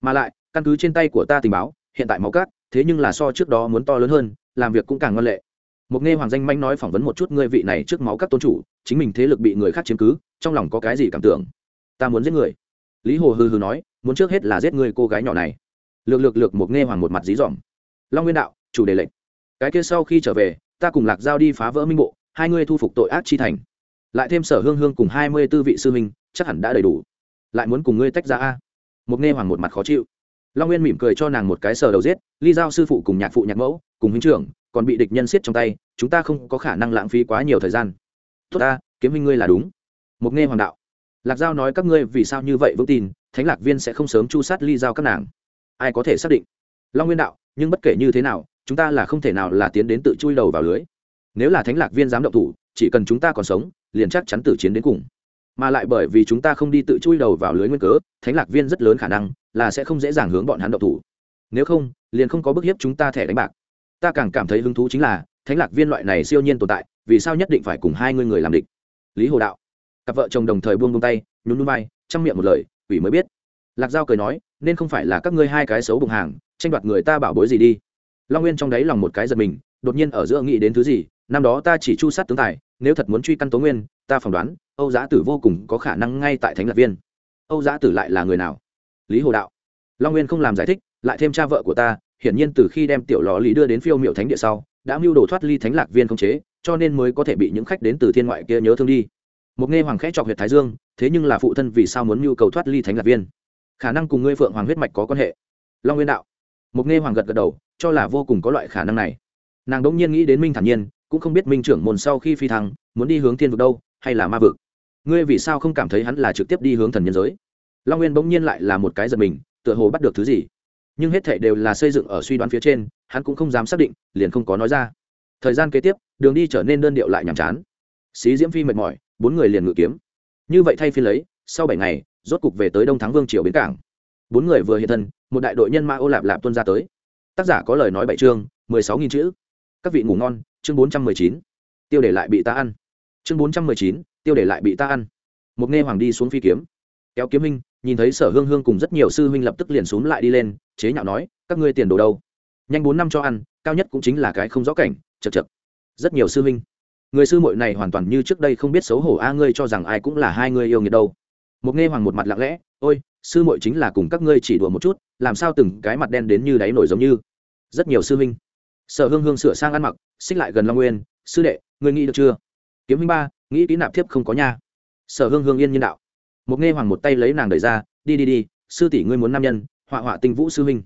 Mà lại, căn cứ trên tay của ta tình báo, hiện tại máu cát, thế nhưng là so trước đó muốn to lớn hơn, làm việc cũng càng ngon lệ. Một nghe hoàng danh manh nói phỏng vấn một chút ngươi vị này trước máu các tôn chủ, chính mình thế lực bị người khác chiếm cứ, trong lòng có cái gì cảm tưởng? Ta muốn giết người. Lý hồ hừ hừ nói, muốn trước hết là giết người cô gái nhỏ này. Lược lược lược một nghe hoàng một mặt dí dỏm. Long nguyên đạo, chủ đề lệnh cái kia sau khi trở về, ta cùng lạc giao đi phá vỡ minh bộ, hai ngươi thu phục tội ác chi thành. Lại thêm sở hương hương cùng hai mươi tư vị sư minh chắc hẳn đã đầy đủ. Lại muốn cùng ngươi tách ra a. Một nghe hoàng một mặt khó chịu. Long nguyên mỉm cười cho nàng một cái sờ đầu giết, ly giao sư phụ cùng nhạc phụ nhạc mẫu, cùng huynh trưởng, còn bị địch nhân siết trong tay, chúng ta không có khả năng lãng phí quá nhiều thời gian. Tốt ta, kiếm huynh ngươi là đúng. Một nghe hoàng đạo. Lạc giao nói các ngươi vì sao như vậy vững tin, thánh lạc viên sẽ không sớm chu sát ly giao các nàng. Ai có thể xác định? Long nguyên đạo, nhưng bất kể như thế nào chúng ta là không thể nào là tiến đến tự chui đầu vào lưới. Nếu là thánh lạc viên dám động thủ, chỉ cần chúng ta còn sống, liền chắc chắn tử chiến đến cùng. Mà lại bởi vì chúng ta không đi tự chui đầu vào lưới nguyên cớ, thánh lạc viên rất lớn khả năng là sẽ không dễ dàng hướng bọn hắn động thủ. Nếu không, liền không có bức hiếp chúng ta thẻ đánh bạc. Ta càng cảm thấy hứng thú chính là, thánh lạc viên loại này siêu nhiên tồn tại, vì sao nhất định phải cùng hai người người làm địch? Lý hồ đạo. Cặp vợ chồng đồng thời buông buông tay, nhún núi bay chăm miệng một lời, quỷ mới biết. Lạc giao cười nói, nên không phải là các ngươi hai cái xấu bụng hàng, tranh đoạt người ta bảo bối gì đi long nguyên trong đáy lòng một cái giật mình, đột nhiên ở giữa nghĩ đến thứ gì, năm đó ta chỉ chu sát tướng tài, nếu thật muốn truy căn tố nguyên, ta phỏng đoán, âu giá tử vô cùng có khả năng ngay tại thánh lạc viên. Âu giá tử lại là người nào? Lý hồ đạo. Long nguyên không làm giải thích, lại thêm cha vợ của ta, hiển nhiên từ khi đem tiểu lò lý đưa đến phiêu miệu thánh địa sau, đã mưu đồ thoát ly thánh lạc viên không chế, cho nên mới có thể bị những khách đến từ thiên ngoại kia nhớ thương đi. Một nghe hoàng khẽ chọc huyệt thái dương, thế nhưng là phụ thân vì sao muốn nhu cầu thoát ly thánh lạc viên? Khả năng cùng ngươi phượng hoàng huyết mạch có quan hệ. Long nguyên đạo. Một nghe hoàng gật gật đầu cho là vô cùng có loại khả năng này. Nàng đ ỗ n g nhiên nghĩ đến minh thản nhiên, cũng không biết minh trưởng môn sau khi phi thăng, muốn đi hướng thiên vực đâu, hay là ma vực. Ngươi vì sao không cảm thấy hắn là trực tiếp đi hướng thần nhân giới? Long nguyên bỗng nhiên lại là một cái giật mình, tựa hồ bắt được thứ gì. Nhưng hết thệ đều là xây dựng ở suy đoán phía trên, hắn cũng không dám xác định, liền không có nói ra. Thời gian kế tiếp, đường đi trở nên đơn điệu lại nhàm chán. Xí diễm phi mệt mỏi, bốn người liền ngự kiếm. Như vậy thay phi lấy, sau bảy ngày, rốt cục về tới đông thắng vương triều bến cảng. Bốn người vừa hiện thân, một đại đội nhân mã ô lạp lạp tuân ra tới tác giả có lời nói bảy chương, mười sáu nghìn chữ. Các vị ngủ ngon, chương bốn trăm mười chín. Tiêu để lại bị ta ăn. Chương bốn trăm mười chín, tiêu để lại bị ta ăn. Một nghe hoàng đi xuống phi kiếm. Kéo kiếm minh nhìn thấy sở hương hương cùng rất nhiều sư huynh lập tức liền xuống lại đi lên, chế nhạo nói, các ngươi tiền đồ đâu? Nhanh bốn năm cho ăn, cao nhất cũng chính là cái không rõ cảnh, chật chật. Rất nhiều sư huynh. Người sư muội này hoàn toàn như trước đây không biết xấu hổ, a, ngươi cho rằng ai cũng là hai người yêu nghiệt đâu? Một nghe hoàng một mặt lặng lẽ ôi, sư muội chính là cùng các ngươi chỉ đùa một chút, làm sao từng cái mặt đen đến như đáy nổi giống như. Rất nhiều sư huynh. Sở hương hương sửa sang ăn mặc, xích lại gần long nguyên, sư đệ, ngươi nghĩ được chưa? Kiếm huynh ba, nghĩ kỹ nạp thiếp không có nha. Sở hương hương yên nhân đạo. Một nghe hoàng một tay lấy nàng đẩy ra, đi đi đi, sư tỷ ngươi muốn nam nhân, họa họa tinh vũ sư huynh.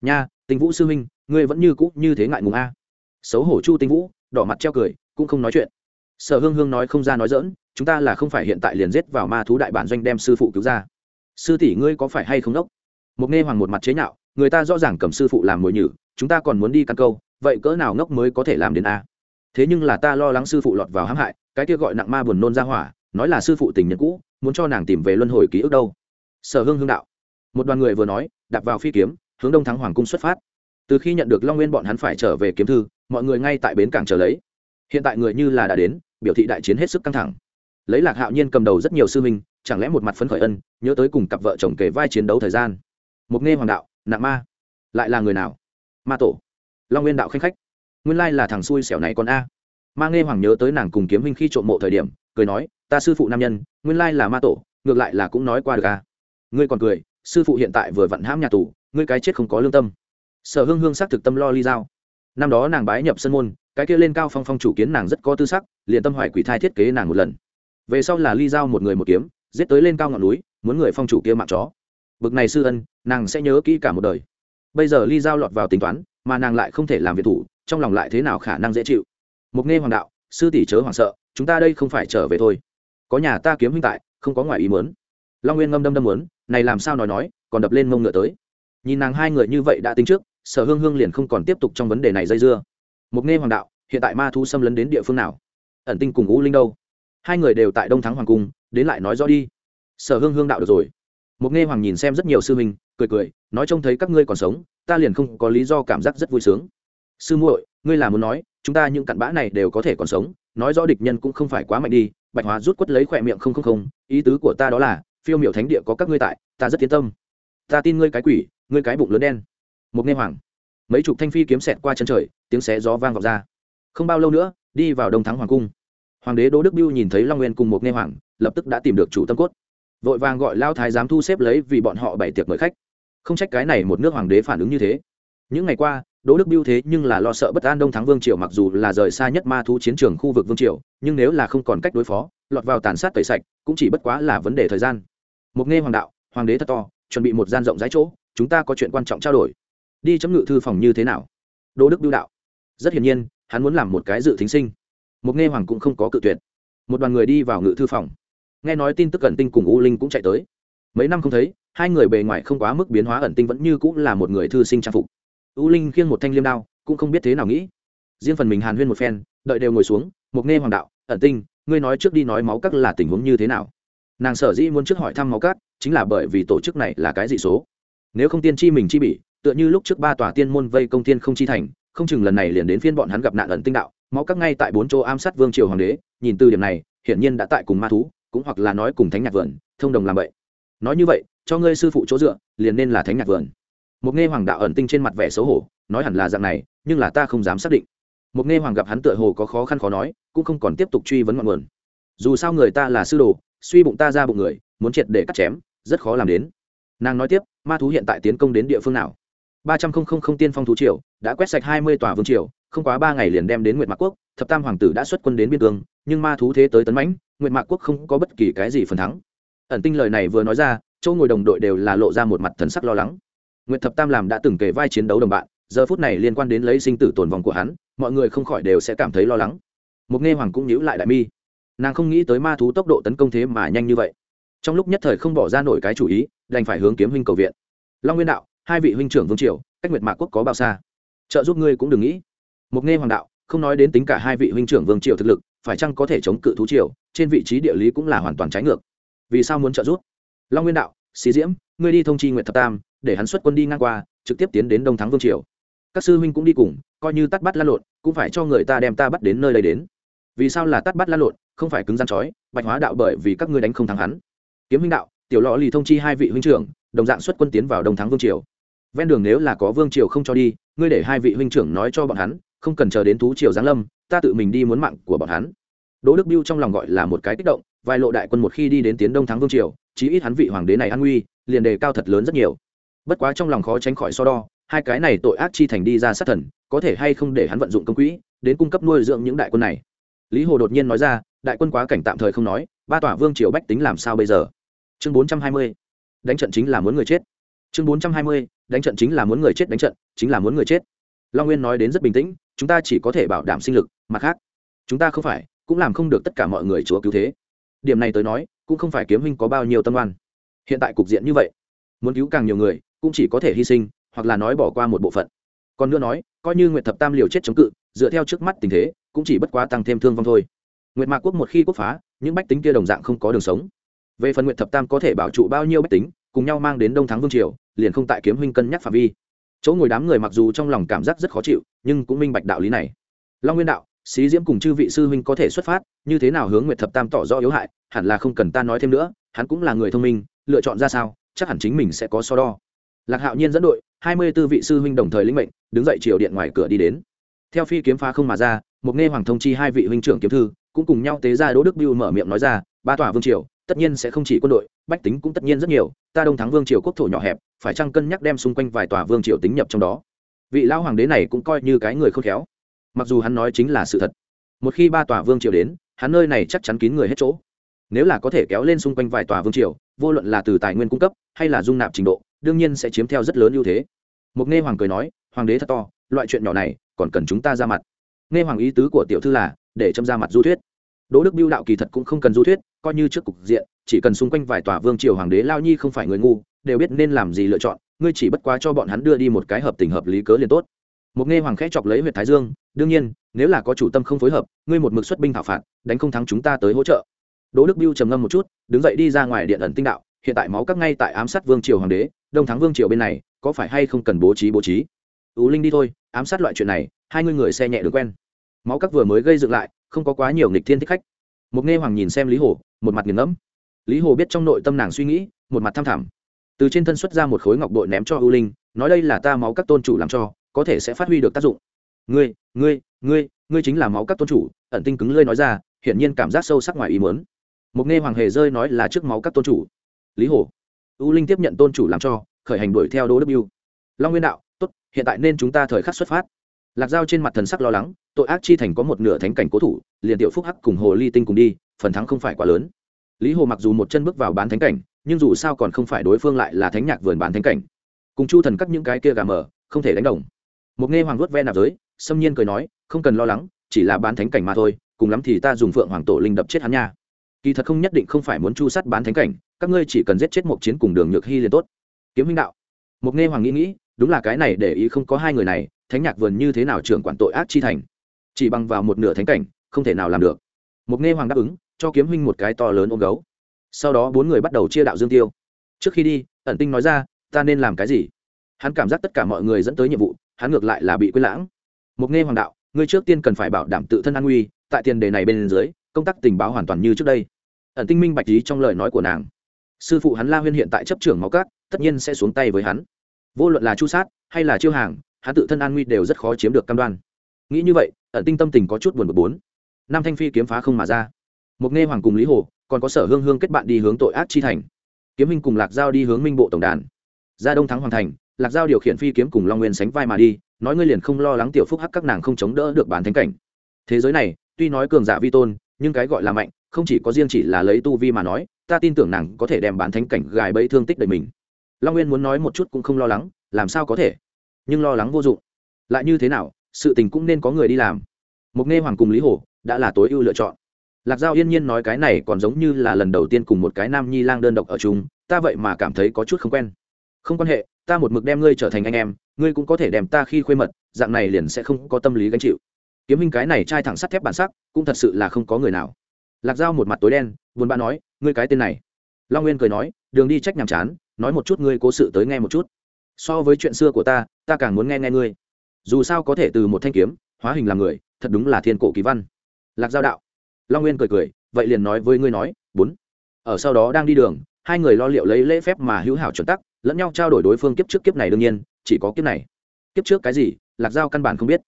Nha, tinh vũ sư huynh, ngươi vẫn như cũ như thế ngại ngùng a. Xấu hổ chu tinh vũ, đỏ mặt treo cười, cũng không nói chuyện. Sở hương hương nói không ra nói dỡn chúng ta là không phải hiện tại liền giết vào ma thú đại bản doanh đem sư phụ cứu ra sư tỷ ngươi có phải hay không đốc? Mục nghe hoàng một mặt chế nhạo, người ta rõ ràng cầm sư phụ làm mồi nhử, chúng ta còn muốn đi căn câu, vậy cỡ nào ngốc mới có thể làm đến a? Thế nhưng là ta lo lắng sư phụ lọt vào hãm hại, cái kia gọi nặng ma buồn nôn ra hỏa, nói là sư phụ tình nhân cũ, muốn cho nàng tìm về luân hồi ký ức đâu. Sở hương hương đạo. Một đoàn người vừa nói, đạp vào phi kiếm, hướng đông thắng hoàng cung xuất phát. Từ khi nhận được long nguyên bọn hắn phải trở về kiếm thư, mọi người ngay tại bến cảng chờ lấy. Hiện tại người như là đã đến, biểu thị đại chiến hết sức căng thẳng. Lấy lạc hạo nhiên cầm đầu rất nhiều sư minh chẳng lẽ một mặt phấn khởi ân, nhớ tới cùng cặp vợ chồng kể vai chiến đấu thời gian. Mục nghe hoàng đạo nặng ma. Lại là người nào? Ma tổ. Long nguyên đạo khanh khách. Nguyên lai là thằng xui xẻo này còn a. Ma nghe hoàng nhớ tới nàng cùng kiếm huynh khi trộm mộ thời điểm, cười nói, ta sư phụ nam nhân, nguyên lai là ma tổ, ngược lại là cũng nói qua được a. Ngươi còn cười, sư phụ hiện tại vừa vặn hãm nhà tù, ngươi cái chết không có lương tâm. Sở hương hương xác thực tâm lo ly giao. Năm đó nàng bái nhập sân môn, cái kia lên cao phong phong chủ kiến nàng rất có tư sắc, liền tâm hoài quỷ thai thiết kế nàng một lần. Về sau là ly giao một người một kiếm giết tới lên cao ngọn núi, muốn người phong chủ kia mạng chó. Bực này sư ân, nàng sẽ nhớ kỹ cả một đời. Bây giờ ly giao lọt vào tính toán, mà nàng lại không thể làm việc thủ, trong lòng lại thế nào khả năng dễ chịu? Mục nghe hoàng đạo, sư tỷ chớ hoảng sợ, chúng ta đây không phải trở về thôi. Có nhà ta kiếm huynh tại, không có ngoài ý muốn. Long nguyên ngâm đâm đâm muốn, này làm sao nói nói, còn đập lên mông ngựa tới. Nhìn nàng hai người như vậy đã tính trước, sở hương hương liền không còn tiếp tục trong vấn đề này dây dưa. Mục nghe hoàng đạo, hiện tại ma thu xâm lấn đến địa phương nào? Ẩn tinh cùng ngũ linh đâu? Hai người đều tại đông thắng hoàng cung, đến lại nói rõ đi sở hương hương đạo được rồi. Mục nghe hoàng nhìn xem rất nhiều sư huynh, cười cười, nói trông thấy các ngươi còn sống, ta liền không có lý do cảm giác rất vui sướng. Sư muội, ngươi là muốn nói, chúng ta những cặn bã này đều có thể còn sống, nói rõ địch nhân cũng không phải quá mạnh đi, bạch hóa rút quất lấy khỏe miệng không không không, ý tứ của ta đó là, phiêu miểu thánh địa có các ngươi tại, ta rất yên tâm. Ta tin ngươi cái quỷ, ngươi cái bụng lớn đen. Mục nghe hoàng, mấy chục thanh phi kiếm xẹt qua chân trời, tiếng xé gió vang vọng ra. Không bao lâu nữa, đi vào đông thắng hoàng cung. Hoàng đế đỗ đức biêu nhìn thấy long nguyên cùng một nghe hoàng, lập tức đã tìm được chủ tâm cốt vội vàng gọi lao thái giám thu xếp lấy vì bọn họ bày tiệc mời khách. Không trách cái này một nước hoàng đế phản ứng như thế. Những ngày qua, đỗ đức biêu thế nhưng là lo sợ bất an đông thắng vương triều mặc dù là rời xa nhất ma thú chiến trường khu vực vương triều, nhưng nếu là không còn cách đối phó, lọt vào tàn sát tẩy sạch cũng chỉ bất quá là vấn đề thời gian. Một nghe hoàng đạo, hoàng đế thật to, chuẩn bị một gian rộng rãi chỗ, chúng ta có chuyện quan trọng trao đổi. Đi chấm ngự thư phòng như thế nào? Đỗ đức biêu đạo. Rất hiển nhiên, hắn muốn làm một cái dự thính sinh. Một nghe hoàng cũng không có cự tuyệt. Một đoàn người đi vào ngự thư phòng nghe nói tin tức ẩn tinh cùng u linh cũng chạy tới. Mấy năm không thấy, hai người bề ngoài không quá mức biến hóa ẩn tinh vẫn như cũng là một người thư sinh trang phục. U linh khiêng một thanh liêm đao, cũng không biết thế nào nghĩ. Riêng phần mình hàn huyên một phen, đợi đều ngồi xuống mục nghe hoàng đạo, ẩn tinh, ngươi nói trước đi nói máu cắt là tình huống như thế nào? Nàng sở dĩ muốn trước hỏi thăm máu cắt chính là bởi vì tổ chức này là cái dị số. Nếu không tiên chi mình chi bỉ tựa như lúc trước ba tòa tiên môn vây công tiên không chi thành, không chừng lần này liền đến phiên bọn hắn gặp nạn ẩn tinh đạo, máu cát ngay tại bốn chỗ ám sát vương triều hoàng đế, nhìn từ điểm này, hiển nhiên đã tại cùng ma thú cũng hoặc là nói cùng thánh nhạc vườn, thông đồng làm vậy. Nói như vậy, cho ngươi sư phụ chỗ dựa, liền nên là thánh nhạc vườn. Một nghe hoàng đạo ẩn tinh trên mặt vẻ xấu hổ, nói hẳn là dạng này, nhưng là ta không dám xác định. Một nghe hoàng gặp hắn tựa hồ có khó khăn khó nói, cũng không còn tiếp tục truy vấn ngọn nguồn. Dù sao người ta là sư đồ, suy bụng ta ra bụng người, muốn triệt để cắt chém, rất khó làm đến. Nàng nói tiếp, ma thú hiện tại tiến công đến địa phương nào? Ba trăm không không không tiên phong thú triều, đã quét sạch hai mươi tòa vương triều, không quá ba ngày liền đem đến nguyệt mạc quốc, thập tam hoàng tử đã xuất quân đến biên cương, nhưng ma thú thế tới tấn mãnh nguyện mạc quốc không có bất kỳ cái gì phần thắng. Ẩn tinh lời này vừa nói ra châu ngồi đồng đội đều là lộ ra một mặt thần sắc lo lắng. Nguyệt thập tam làm đã từng kể vai chiến đấu đồng bạn, giờ phút này liên quan đến lấy sinh tử tồn vong của hắn, mọi người không khỏi đều sẽ cảm thấy lo lắng. Một nghe hoàng cũng nhíu lại đại mi. Nàng không nghĩ tới ma thú tốc độ tấn công thế mà nhanh như vậy. Trong lúc nhất thời không bỏ ra nổi cái chủ ý, đành phải hướng kiếm huynh cầu viện. Long nguyên đạo, hai vị huynh trưởng vương triều, cách nguyệt mạc quốc có bao xa? Trợ giúp ngươi cũng đừng nghĩ. Một nghe hoàng đạo, không nói đến tính cả hai vị huynh trưởng vương triều thực lực phải chăng có thể chống cự thú triều, trên vị trí địa lý cũng là hoàn toàn trái ngược. Vì sao muốn trợ giúp? Long nguyên đạo, xí diễm, ngươi đi thông chi nguyện thập tam, để hắn xuất quân đi ngang qua, trực tiếp tiến đến đông thắng vương triều. Các sư huynh cũng đi cùng, coi như tắt bắt lan lộn, cũng phải cho người ta đem ta bắt đến nơi đây đến. Vì sao là tắt bắt lan lộn, không phải cứng gian chói, bạch hóa đạo bởi vì các ngươi đánh không thắng hắn. Kiếm huynh đạo, tiểu lọ lì thông chi hai vị huynh trưởng, đồng dạng xuất quân tiến vào đông thắng vương triều. Ven đường nếu là có vương triều không cho đi, ngươi để hai vị huynh trưởng nói cho bọn hắn không cần chờ đến thú triều giáng lâm, ta tự mình đi muốn mạng của bọn hắn. Đỗ đức biêu trong lòng gọi là một cái kích động, vài lộ đại quân một khi đi đến tiến đông thắng vương triều, chí ít hắn vị hoàng đế này an nguy, liền đề cao thật lớn rất nhiều. Bất quá trong lòng khó tránh khỏi so đo, hai cái này tội ác chi thành đi ra sát thần, có thể hay không để hắn vận dụng công quỹ, đến cung cấp nuôi dưỡng những đại quân này. Lý hồ đột nhiên nói ra, đại quân quá cảnh tạm thời không nói, ba tòa vương triều bách tính làm sao bây giờ? Chương bốn trăm hai mươi, đánh trận chính là muốn người chết. Chương bốn trăm hai mươi, đánh trận chính là muốn người chết, đánh trận chính là muốn người chết long nguyên nói đến rất bình tĩnh, chúng ta chỉ có thể bảo đảm sinh lực mặt khác, chúng ta không phải, cũng làm không được tất cả mọi người chúa cứu thế. Điểm này tới nói, cũng không phải kiếm huynh có bao nhiêu tâm oan. Hiện tại cục diện như vậy, muốn cứu càng nhiều người, cũng chỉ có thể hy sinh, hoặc là nói bỏ qua một bộ phận. Còn nữa nói, coi như nguyệt thập tam liều chết chống cự, dựa theo trước mắt tình thế, cũng chỉ bất quá tăng thêm thương vong thôi. Nguyệt mạc quốc một khi quốc phá, những bách tính kia đồng dạng không có đường sống. Về phần nguyệt thập tam có thể bảo trụ bao nhiêu bách tính, cùng nhau mang đến đông thắng vương triều, liền không tại kiếm huynh cân nhắc phạm vi chỗ ngồi đám người mặc dù trong lòng cảm giác rất khó chịu, nhưng cũng minh bạch đạo lý này. Long nguyên đạo, xí diễm cùng chư vị sư huynh có thể xuất phát, như thế nào hướng nguyệt thập tam tỏ rõ yếu hại, hẳn là không cần ta nói thêm nữa, hắn cũng là người thông minh, lựa chọn ra sao, chắc hẳn chính mình sẽ có so đo. Lạc hạo nhiên dẫn đội, hai mươi b ố vị sư huynh đồng thời lĩnh mệnh, đứng dậy triều điện ngoài cửa đi đến. Theo phi kiếm phá không mà ra, một nghe hoàng thông chi hai vị huynh trưởng kiếm thư, cũng cùng nhau tế ra đỗ đức biêu mở miệng nói ra, ba tòa vương triều tất nhiên sẽ không chỉ quân đội, bách tính cũng tất nhiên rất nhiều, ta đông thắng vương triều quốc thổ nhỏ hẹp, phải chăng cân nhắc đem xung quanh vài tòa vương triều tính nhập trong đó? Vị lão hoàng đế này cũng coi như cái người khôn khéo. Mặc dù hắn nói chính là sự thật, một khi ba tòa vương triều đến, hắn nơi này chắc chắn kín người hết chỗ. Nếu là có thể kéo lên xung quanh vài tòa vương triều, vô luận là từ tài nguyên cung cấp hay là dung nạp trình độ, đương nhiên sẽ chiếm theo rất lớn ưu thế. Một nghe hoàng cười nói, hoàng đế thật to, loại chuyện nhỏ này còn cần chúng ta ra mặt. Nghe hoàng ý tứ của tiểu thư là, để châm ra mặt du thuyết đỗ đức biêu đạo kỳ thật cũng không cần du thuyết, coi như trước cục diện, chỉ cần xung quanh vài tòa vương triều hoàng đế lao nhi không phải người ngu, đều biết nên làm gì lựa chọn, ngươi chỉ bất quá cho bọn hắn đưa đi một cái hợp tình hợp lý cớ liền tốt. Một nghe hoàng khẽ chọc lấy huyện thái dương, đương nhiên, nếu là có chủ tâm không phối hợp, ngươi một mực xuất binh thảo phạt, đánh không thắng chúng ta tới hỗ trợ. Đỗ đức biêu trầm ngâm một chút, đứng dậy đi ra ngoài điện ẩn tinh đạo, hiện tại máu các ngay tại ám sát vương triều hoàng đế, đông thắng vương triều bên này, có phải hay không cần bố trí bố trí? Ú linh đi thôi, ám sát loại chuyện này, hai ngươi người xe nhẹ được quen. Máu các vừa mới gây dựng lại không có quá nhiều nghịch thiên thích khách. Một nghe hoàng nhìn xem lý hồ, một mặt nghiền ngẫm. Lý hồ biết trong nội tâm nàng suy nghĩ, một mặt tham thảm. Từ trên thân xuất ra một khối ngọc bội ném cho ưu linh, nói đây là ta máu các tôn chủ làm cho, có thể sẽ phát huy được tác dụng. Ngươi ngươi ngươi ngươi chính là máu các tôn chủ, ẩn tinh cứng lơi nói ra, hiển nhiên cảm giác sâu sắc ngoài ý muốn. Một nghe hoàng hề rơi nói là trước máu các tôn chủ. Lý hồ ưu linh tiếp nhận tôn chủ làm cho, khởi hành đuổi theo đỗ đức biêu long nguyên đạo, tốt, hiện tại nên chúng ta thời khắc xuất phát lạc dao trên mặt thần sắc lo lắng, tội ác chi thành có một nửa thánh cảnh cố thủ, liền tiểu phúc hắc cùng hồ ly tinh cùng đi, phần thắng không phải quá lớn. Lý hồ mặc dù một chân bước vào bán thánh cảnh, nhưng dù sao còn không phải đối phương lại là thánh nhạc vườn bán thánh cảnh. Cùng chu thần cắt những cái kia gà mờ, không thể đánh đồng. Một nghe hoàng vuốt ve nạp giới, xâm nhiên cười nói, không cần lo lắng, chỉ là bán thánh cảnh mà thôi, cùng lắm thì ta dùng phượng hoàng tổ linh đập chết hắn nha. Kỳ thật không nhất định không phải muốn chu sắt bán thánh cảnh, các ngươi chỉ cần giết chết một chiến cùng đường nhược hy liền tốt. Kiếm huynh đạo. Một nghe hoàng nghĩ nghĩ, đúng là cái này để ý không có hai người này thánh nhạc vườn như thế nào trưởng quản tội ác chi thành? Chỉ bằng vào một nửa thánh cảnh, không thể nào làm được. Một nghe hoàng đáp ứng, cho kiếm huynh một cái to lớn ôm gấu. Sau đó bốn người bắt đầu chia đạo dương tiêu. Trước khi đi, ẩn tinh nói ra, ta nên làm cái gì? Hắn cảm giác tất cả mọi người dẫn tới nhiệm vụ, hắn ngược lại là bị quên lãng. Một nghe hoàng đạo, ngươi trước tiên cần phải bảo đảm tự thân an nguy, tại tiền đề này bên dưới, công tác tình báo hoàn toàn như trước đây. Ẩn tinh minh bạch lý trong lời nói của nàng. Sư phụ hắn la huyên hiện tại chấp trưởng máu cát, tất nhiên sẽ xuống tay với hắn. Vô luận là chu sát hay là chiêu hàng hắn tự thân an nguy đều rất khó chiếm được cam đoan. Nghĩ như vậy, ẩn tinh tâm tình có chút buồn bực bốn. Nam thanh phi kiếm phá không mà ra. Một nghe hoàng cùng lý hồ, còn có sở hương hương kết bạn đi hướng tội ác chi thành. Kiếm minh cùng lạc giao đi hướng minh bộ tổng đàn. Ra đông thắng hoàng thành, lạc giao điều khiển phi kiếm cùng long nguyên sánh vai mà đi, nói ngươi liền không lo lắng tiểu phúc hắc các nàng không chống đỡ được bản thánh cảnh. Thế giới này, tuy nói cường giả vi tôn, nhưng cái gọi là mạnh, không chỉ có riêng chỉ là lấy tu vi mà nói, ta tin tưởng nàng có thể đem bản thánh cảnh gài bẫy thương tích đầy mình. Long nguyên muốn nói một chút cũng không lo lắng, làm sao có thể? Nhưng lo lắng vô dụng. Lại như thế nào, sự tình cũng nên có người đi làm. Mục nghe hoàng cùng lý hồ đã là tối ưu lựa chọn. Lạc giao yên nhiên nói cái này còn giống như là lần đầu tiên cùng một cái nam nhi lang đơn độc ở chung, ta vậy mà cảm thấy có chút không quen. Không quan hệ, ta một mực đem ngươi trở thành anh em, ngươi cũng có thể đem ta khi khuê mật, dạng này liền sẽ không có tâm lý gánh chịu. Kiếm minh cái này trai thẳng sắt thép bản sắc, cũng thật sự là không có người nào. Lạc giao một mặt tối đen, buồn bã nói, ngươi cái tên này. Long nguyên cười nói, đường đi trách nhàm chán, nói một chút ngươi cố sự tới nghe một chút so với chuyện xưa của ta ta càng muốn nghe nghe ngươi. Dù sao có thể từ một thanh kiếm, hóa hình làm người, thật đúng là thiên cổ kỳ văn. Lạc giao đạo. Long nguyên cười cười, vậy liền nói với ngươi nói, bốn. Ở sau đó đang đi đường, hai người lo liệu lấy lễ phép mà hữu hảo chuẩn tắc, lẫn nhau trao đổi đối phương kiếp trước kiếp này đương nhiên, chỉ có kiếp này. Kiếp trước cái gì, lạc giao căn bản không biết.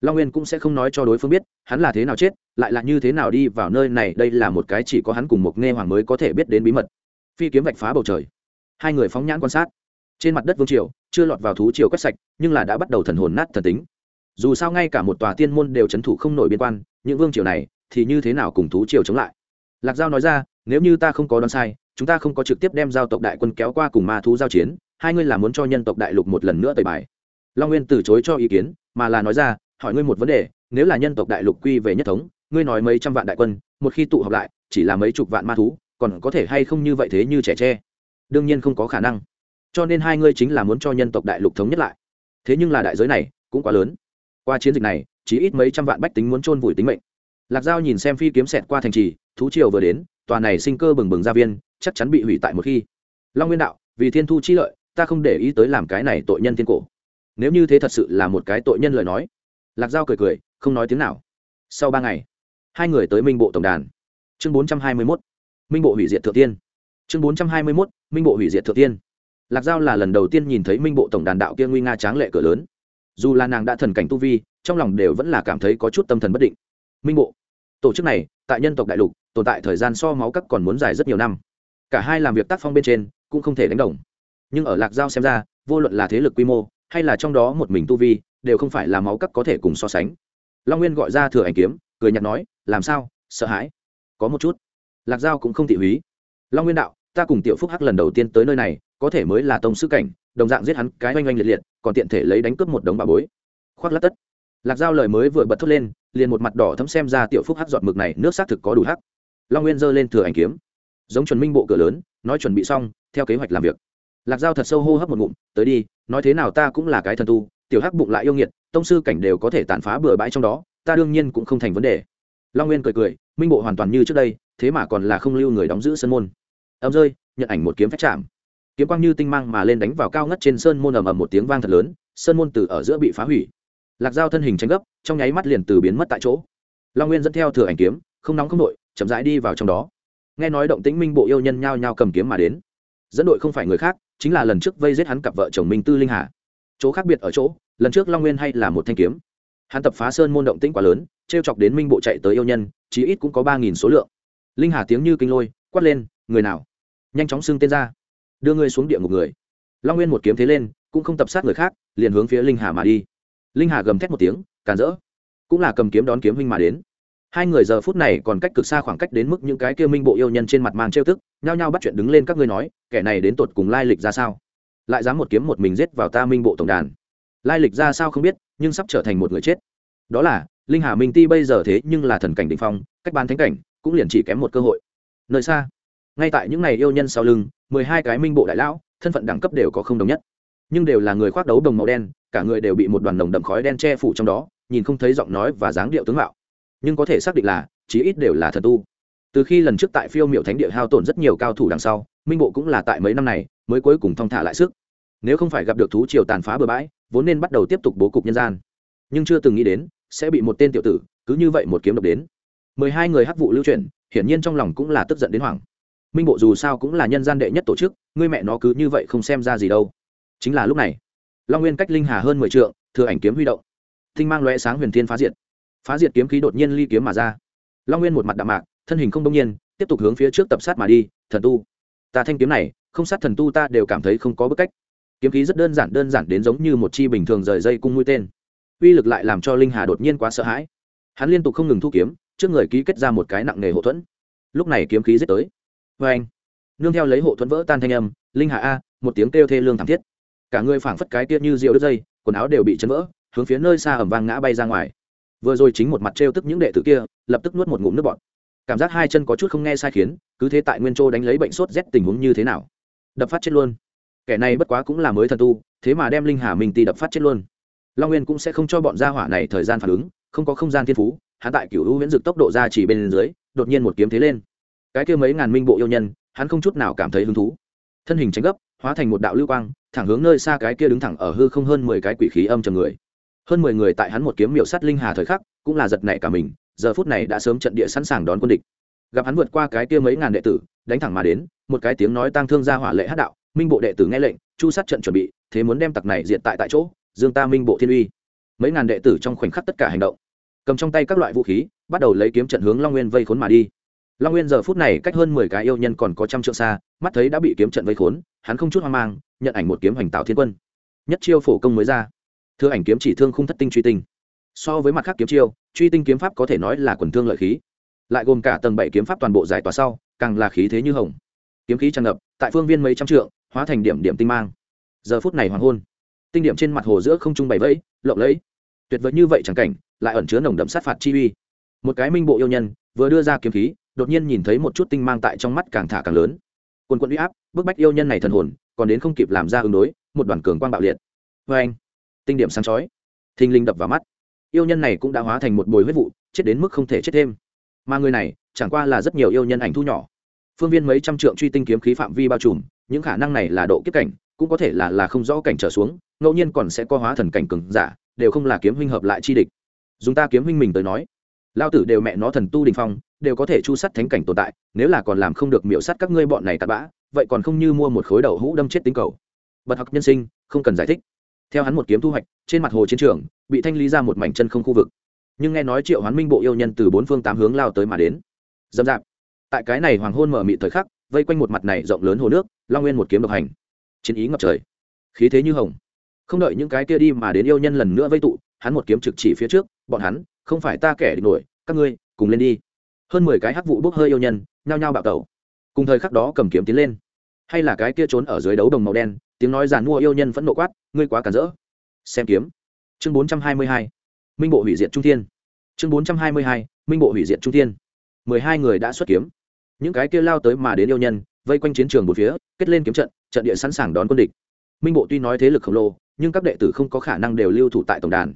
Long nguyên cũng sẽ không nói cho đối phương biết, hắn là thế nào chết, lại là như thế nào đi vào nơi này, đây là một cái chỉ có hắn cùng một nghe hoàng mới có thể biết đến bí mật. Phi kiếm vạch phá bầu trời. Hai người phóng nhãn quan sát trên mặt đất vương triều, chưa lọt vào thú triều quét sạch, nhưng là đã bắt đầu thần hồn nát thần tính. Dù sao ngay cả một tòa tiên môn đều c h ấ n thủ không nổi biên quan, những vương triều này thì như thế nào cùng thú triều chống lại? Lạc giao nói ra, nếu như ta không có đoán sai, chúng ta không có trực tiếp đem giao tộc đại quân kéo qua cùng ma thú giao chiến, hai ngươi là muốn cho nhân tộc đại lục một lần nữa tời bài. Long nguyên từ chối cho ý kiến, mà là nói ra, hỏi ngươi một vấn đề, nếu là nhân tộc đại lục quy về nhất thống, ngươi nói mấy trăm vạn đại quân, một khi tụ họp lại, chỉ là mấy chục vạn ma thú, còn có thể hay không như vậy thế như trẻ tre? Đương nhiên không có khả năng cho nên hai ngươi chính là muốn cho nhân tộc đại lục thống nhất lại. Thế nhưng là đại giới này cũng quá lớn. Qua chiến dịch này chỉ ít mấy trăm vạn bách tính muốn chôn vùi tính mệnh. Lạc giao nhìn xem phi kiếm xẹt qua thành trì, thú triều vừa đến, tòa này sinh cơ bừng bừng gia viên, chắc chắn bị hủy tại một khi. Long nguyên đạo, vì thiên thu chi lợi, ta không để ý tới làm cái này tội nhân thiên cổ. Nếu như thế thật sự là một cái tội nhân lời nói. Lạc giao cười cười, không nói tiếng nào. Sau ba ngày, hai người tới minh bộ tổng đàn. Chương bốn trăm hai mươi mốt, minh bộ hủy diệt thượng tiên. Chương bốn trăm hai mươi mốt, minh bộ hủy diệt thượng tiên lạc giao là lần đầu tiên nhìn thấy minh bộ tổng đàn đạo kia nguy nga tráng lệ cửa lớn. Dù là nàng đã thần cảnh tu vi, trong lòng đều vẫn là cảm thấy có chút tâm thần bất định. Minh bộ, tổ chức này, tại nhân tộc đại lục, tồn tại thời gian so máu cắt còn muốn dài rất nhiều năm. Cả hai làm việc tác phong bên trên, cũng không thể đánh đồng. Nhưng ở lạc giao xem ra, vô luận là thế lực quy mô, hay là trong đó một mình tu vi, đều không phải là máu cắt có thể cùng so sánh. Long nguyên gọi ra thừa ảnh kiếm, cười nhặt nói, làm sao? Sợ hãi? Có một chút. Lạc giao cũng không thị húy. Long nguyên đạo, ta cùng tiểu phúc hắc lần đầu tiên tới nơi này có thể mới là tông sư cảnh, đồng dạng giết hắn cái oanh oanh liệt liệt, còn tiện thể lấy đánh cướp một đống bà bối. Khoác lát tất. Lạc giao lời mới vừa bật thốt lên, liền một mặt đỏ thấm xem ra tiểu phúc hắc giọt mực này nước xác thực có đủ hắc. Long nguyên giơ lên thừa ảnh kiếm. Giống chuẩn minh bộ cửa lớn, nói chuẩn bị xong, theo kế hoạch làm việc. Lạc giao thật sâu hô hấp một ngụm, tới đi, nói thế nào ta cũng là cái thần tu, tiểu hắc bụng lại yêu nghiệt, tông sư cảnh đều có thể tàn phá bừa bãi trong đó, ta đương nhiên cũng không thành vấn đề. Long nguyên cười cười, minh bộ hoàn toàn như trước đây, thế mà còn là không lưu người đóng giữ sân môn. Âm rơi, nhận ảnh một kiếm phép chạm kiếm quang như tinh mang mà lên đánh vào cao ngất trên sơn môn ầm ầm một tiếng vang thật lớn, sơn môn từ ở giữa bị phá hủy. Lạc dao thân hình tranh gấp, trong nháy mắt liền từ biến mất tại chỗ. Long nguyên dẫn theo thừa ảnh kiếm, không nóng không nội chậm rãi đi vào trong đó. Nghe nói động tĩnh minh bộ yêu nhân nhao nhao cầm kiếm mà đến. Dẫn đội không phải người khác, chính là lần trước vây giết hắn cặp vợ chồng minh tư linh hà. Chỗ khác biệt ở chỗ, lần trước long nguyên hay là một thanh kiếm. Hắn tập phá sơn môn động tĩnh quá lớn t r e o chọc đến minh bộ chạy tới yêu nhân, chí ít cũng có ba nghìn số lượng. Linh hà tiếng như kinh lôi, quát lên, người nào? Nhanh chóng xưng tên ra đưa ngươi xuống địa ngục người. Long nguyên một kiếm thế lên, cũng không tập sát người khác, liền hướng phía linh hà mà đi. Linh hà gầm thét một tiếng, càn rỡ. Cũng là cầm kiếm đón kiếm huynh mà đến. Hai người giờ phút này còn cách cực xa khoảng cách đến mức những cái kia minh bộ yêu nhân trên mặt mang trêu tức, nhao nhao bắt chuyện đứng lên các ngươi nói, kẻ này đến tột cùng lai lịch ra sao? Lại dám một kiếm một mình giết vào ta minh bộ tổng đàn. Lai lịch ra sao không biết, nhưng sắp trở thành một người chết. Đó là, linh hà minh ti bây giờ thế nhưng là thần cảnh định phong, cách ban thánh cảnh, cũng liền chỉ kém một cơ hội. Nơi xa ngay tại những ngày yêu nhân sau lưng, mười hai cái minh bộ đại lão, thân phận đẳng cấp đều có không đồng nhất. Nhưng đều là người khoác đấu đồng màu đen, cả người đều bị một đoàn đồng đậm khói đen che phủ trong đó, nhìn không thấy giọng nói và dáng điệu tướng mạo. Nhưng có thể xác định là, chí ít đều là thần tu. Từ khi lần trước tại phiêu miệu thánh địa hao tổn rất nhiều cao thủ đằng sau, minh bộ cũng là tại mấy năm này mới cuối cùng thong thả lại sức. Nếu không phải gặp được thú triều tàn phá bừa bãi, vốn nên bắt đầu tiếp tục bố cục nhân gian. Nhưng chưa từng nghĩ đến, sẽ bị một tên tiểu tử cứ như vậy một kiếm độc đến. mười hai người hắc vụ lưu truyền hiển nhiên trong lòng cũng là tức giận đến hoảng minh bộ dù sao cũng là nhân gian đệ nhất tổ chức, ngươi mẹ nó cứ như vậy không xem ra gì đâu. Chính là lúc này, long nguyên cách linh hà hơn mười t thừa ảnh kiếm huy động. Thinh mang loe sáng huyền thiên phá diệt. Phá diệt kiếm khí đột nhiên ly kiếm mà ra. Long nguyên một mặt đạm mạc, thân hình không đông nhiên, tiếp tục hướng phía trước tập sát mà đi, thần tu, ta thanh kiếm này, không sát thần tu ta đều cảm thấy không có bức cách. Kiếm khí rất đơn giản đơn giản đến giống như một chi bình thường rời dây cung mũi tên. Uy lực lại làm cho linh hà đột nhiên quá sợ hãi. Hắn liên tục không ngừng thu kiếm, trước người ký kết ra một cái nặng nề hậu thuẫn. Lúc này kiếm khí giết tới vê anh. Nương theo lấy hộ thuẫn vỡ tan thanh âm, linh hạ a, một tiếng kêu thê lương thảm thiết. Cả người phảng phất cái kia như rượu đứt dây, quần áo đều bị chấn vỡ, hướng phía nơi xa ẩm vang ngã bay ra ngoài. Vừa rồi chính một mặt trêu tức những đệ tử kia, lập tức nuốt một ngụm nước bọt. Cảm giác hai chân có chút không nghe sai khiến, cứ thế tại nguyên châu đánh lấy bệnh sốt rét tình huống như thế nào? Đập phát chết luôn. Kẻ này bất quá cũng là mới thần tu, thế mà đem linh hà mình tì đập phát chết luôn. Long nguyên cũng sẽ không cho bọn gia hỏa này thời gian phản ứng, không có không gian thiên phú hạ tại cựu hữu miễn dực tốc độ ra chỉ bên dưới, đột nhiên một kiếm thế lên cái kia mấy ngàn minh bộ yêu nhân, hắn không chút nào cảm thấy hứng thú. Thân hình tránh gấp, hóa thành một đạo lưu quang, thẳng hướng nơi xa cái kia đứng thẳng ở hư không hơn mười cái quỷ khí âm trầm người. Hơn mười người tại hắn một kiếm miểu sắt linh hà thời khắc, cũng là giật nảy cả mình, giờ phút này đã sớm trận địa sẵn sàng đón quân địch. Gặp hắn vượt qua cái kia mấy ngàn đệ tử, đánh thẳng mà đến, một cái tiếng nói tang thương ra hỏa lệ hát đạo, minh bộ đệ tử nghe lệnh, chu sát trận chuẩn bị, thế muốn đem tặc này diện tại tại chỗ, dương ta minh bộ thiên uy. Mấy ngàn đệ tử trong khoảnh khắc tất cả hành động, cầm trong tay các loại vũ khí, bắt đầu lấy kiếm trận hướng long nguyên vây khốn mà đi long nguyên giờ phút này cách hơn mười cái yêu nhân còn có trăm trượng xa, mắt thấy đã bị kiếm trận vây khốn, hắn không chút hoang mang, nhận ảnh một kiếm hoành tạo thiên quân. Nhất chiêu phổ công mới ra. Thưa ảnh kiếm chỉ thương không thất tinh truy tinh. So với mặt khác kiếm chiêu, truy tinh kiếm pháp có thể nói là quần thương lợi khí. Lại gồm cả tầng bảy kiếm pháp toàn bộ giải tỏa sau, càng là khí thế như hồng. Kiếm khí tràn ngập, tại phương viên mấy trăm trượng, hóa thành điểm điểm tinh mang. Giờ phút này hoàng hôn. Tinh điểm trên mặt hồ giữa không trung bảy vẫy, lộng lẫy. Tuyệt vời như vậy chẳng cảnh, lại ẩn chứa nồng đậm sát phạt chi uy. Một cái minh bộ yêu nhân, vừa đưa ra kiếm khí đột nhiên nhìn thấy một chút tinh mang tại trong mắt càng thả càng lớn. Quần quận u y áp, bức bách yêu nhân này thần hồn, còn đến không kịp làm ra ứng đối, một đoàn cường quang bạo liệt. Vê anh, tinh điểm sáng chói. Thình linh đập vào mắt. Yêu nhân này cũng đã hóa thành một bồi huyết vụ, chết đến mức không thể chết thêm. Mà người này, chẳng qua là rất nhiều yêu nhân ảnh thu nhỏ. Phương viên mấy trăm trượng truy tinh kiếm khí phạm vi bao trùm, những khả năng này là độ kiếp cảnh, cũng có thể là là không rõ cảnh trở xuống, ngẫu nhiên còn sẽ có hóa thần cảnh cường giả, đều không là kiếm huynh hợp lại chi địch. Dùng ta kiếm huynh mình tới nói lao tử đều mẹ nó thần tu đình phong, đều có thể chu sắt thánh cảnh tồn tại, nếu là còn làm không được miễu sắt các ngươi bọn này tạt bã, vậy còn không như mua một khối đầu hũ đâm chết tính cầu. Bật học nhân sinh, không cần giải thích. Theo hắn một kiếm thu hoạch, trên mặt hồ chiến trường, bị thanh lý ra một mảnh chân không khu vực. Nhưng nghe nói triệu hoán minh bộ yêu nhân từ bốn phương tám hướng lao tới mà đến. Dâm dạp. Tại cái này hoàng hôn mở mị thời khắc, vây quanh một mặt này rộng lớn hồ nước, long nguyên một kiếm độc hành. Chiến ý ngập trời. Khí thế như hồng. Không đợi những cái kia đi mà đến yêu nhân lần nữa vây tụ, hắn một kiếm trực chỉ phía trước, bọn hắn không phải ta kẻ địch nổi, các ngươi, cùng lên đi. Hơn mười cái hắc vụ bốc hơi yêu nhân, nhao nhao bạo tẩu. Cùng thời khắc đó cầm kiếm tiến lên. Hay là cái kia trốn ở dưới đấu đồng màu đen, tiếng nói giàn mua yêu nhân vẫn nộ quát, ngươi quá cản rỡ. Xem kiếm. Chương bốn trăm hai mươi hai. Minh bộ hủy diệt trung thiên. Chương bốn trăm hai mươi hai. Minh bộ hủy diệt trung thiên. mười hai người đã xuất kiếm. Những cái kia lao tới mà đến yêu nhân, vây quanh chiến trường một phía, kết lên kiếm trận trận địa sẵn sàng đón quân địch. Minh bộ tuy nói thế lực khổng lồ, nhưng các đệ tử không có khả năng đều lưu thủ tại tổng đàn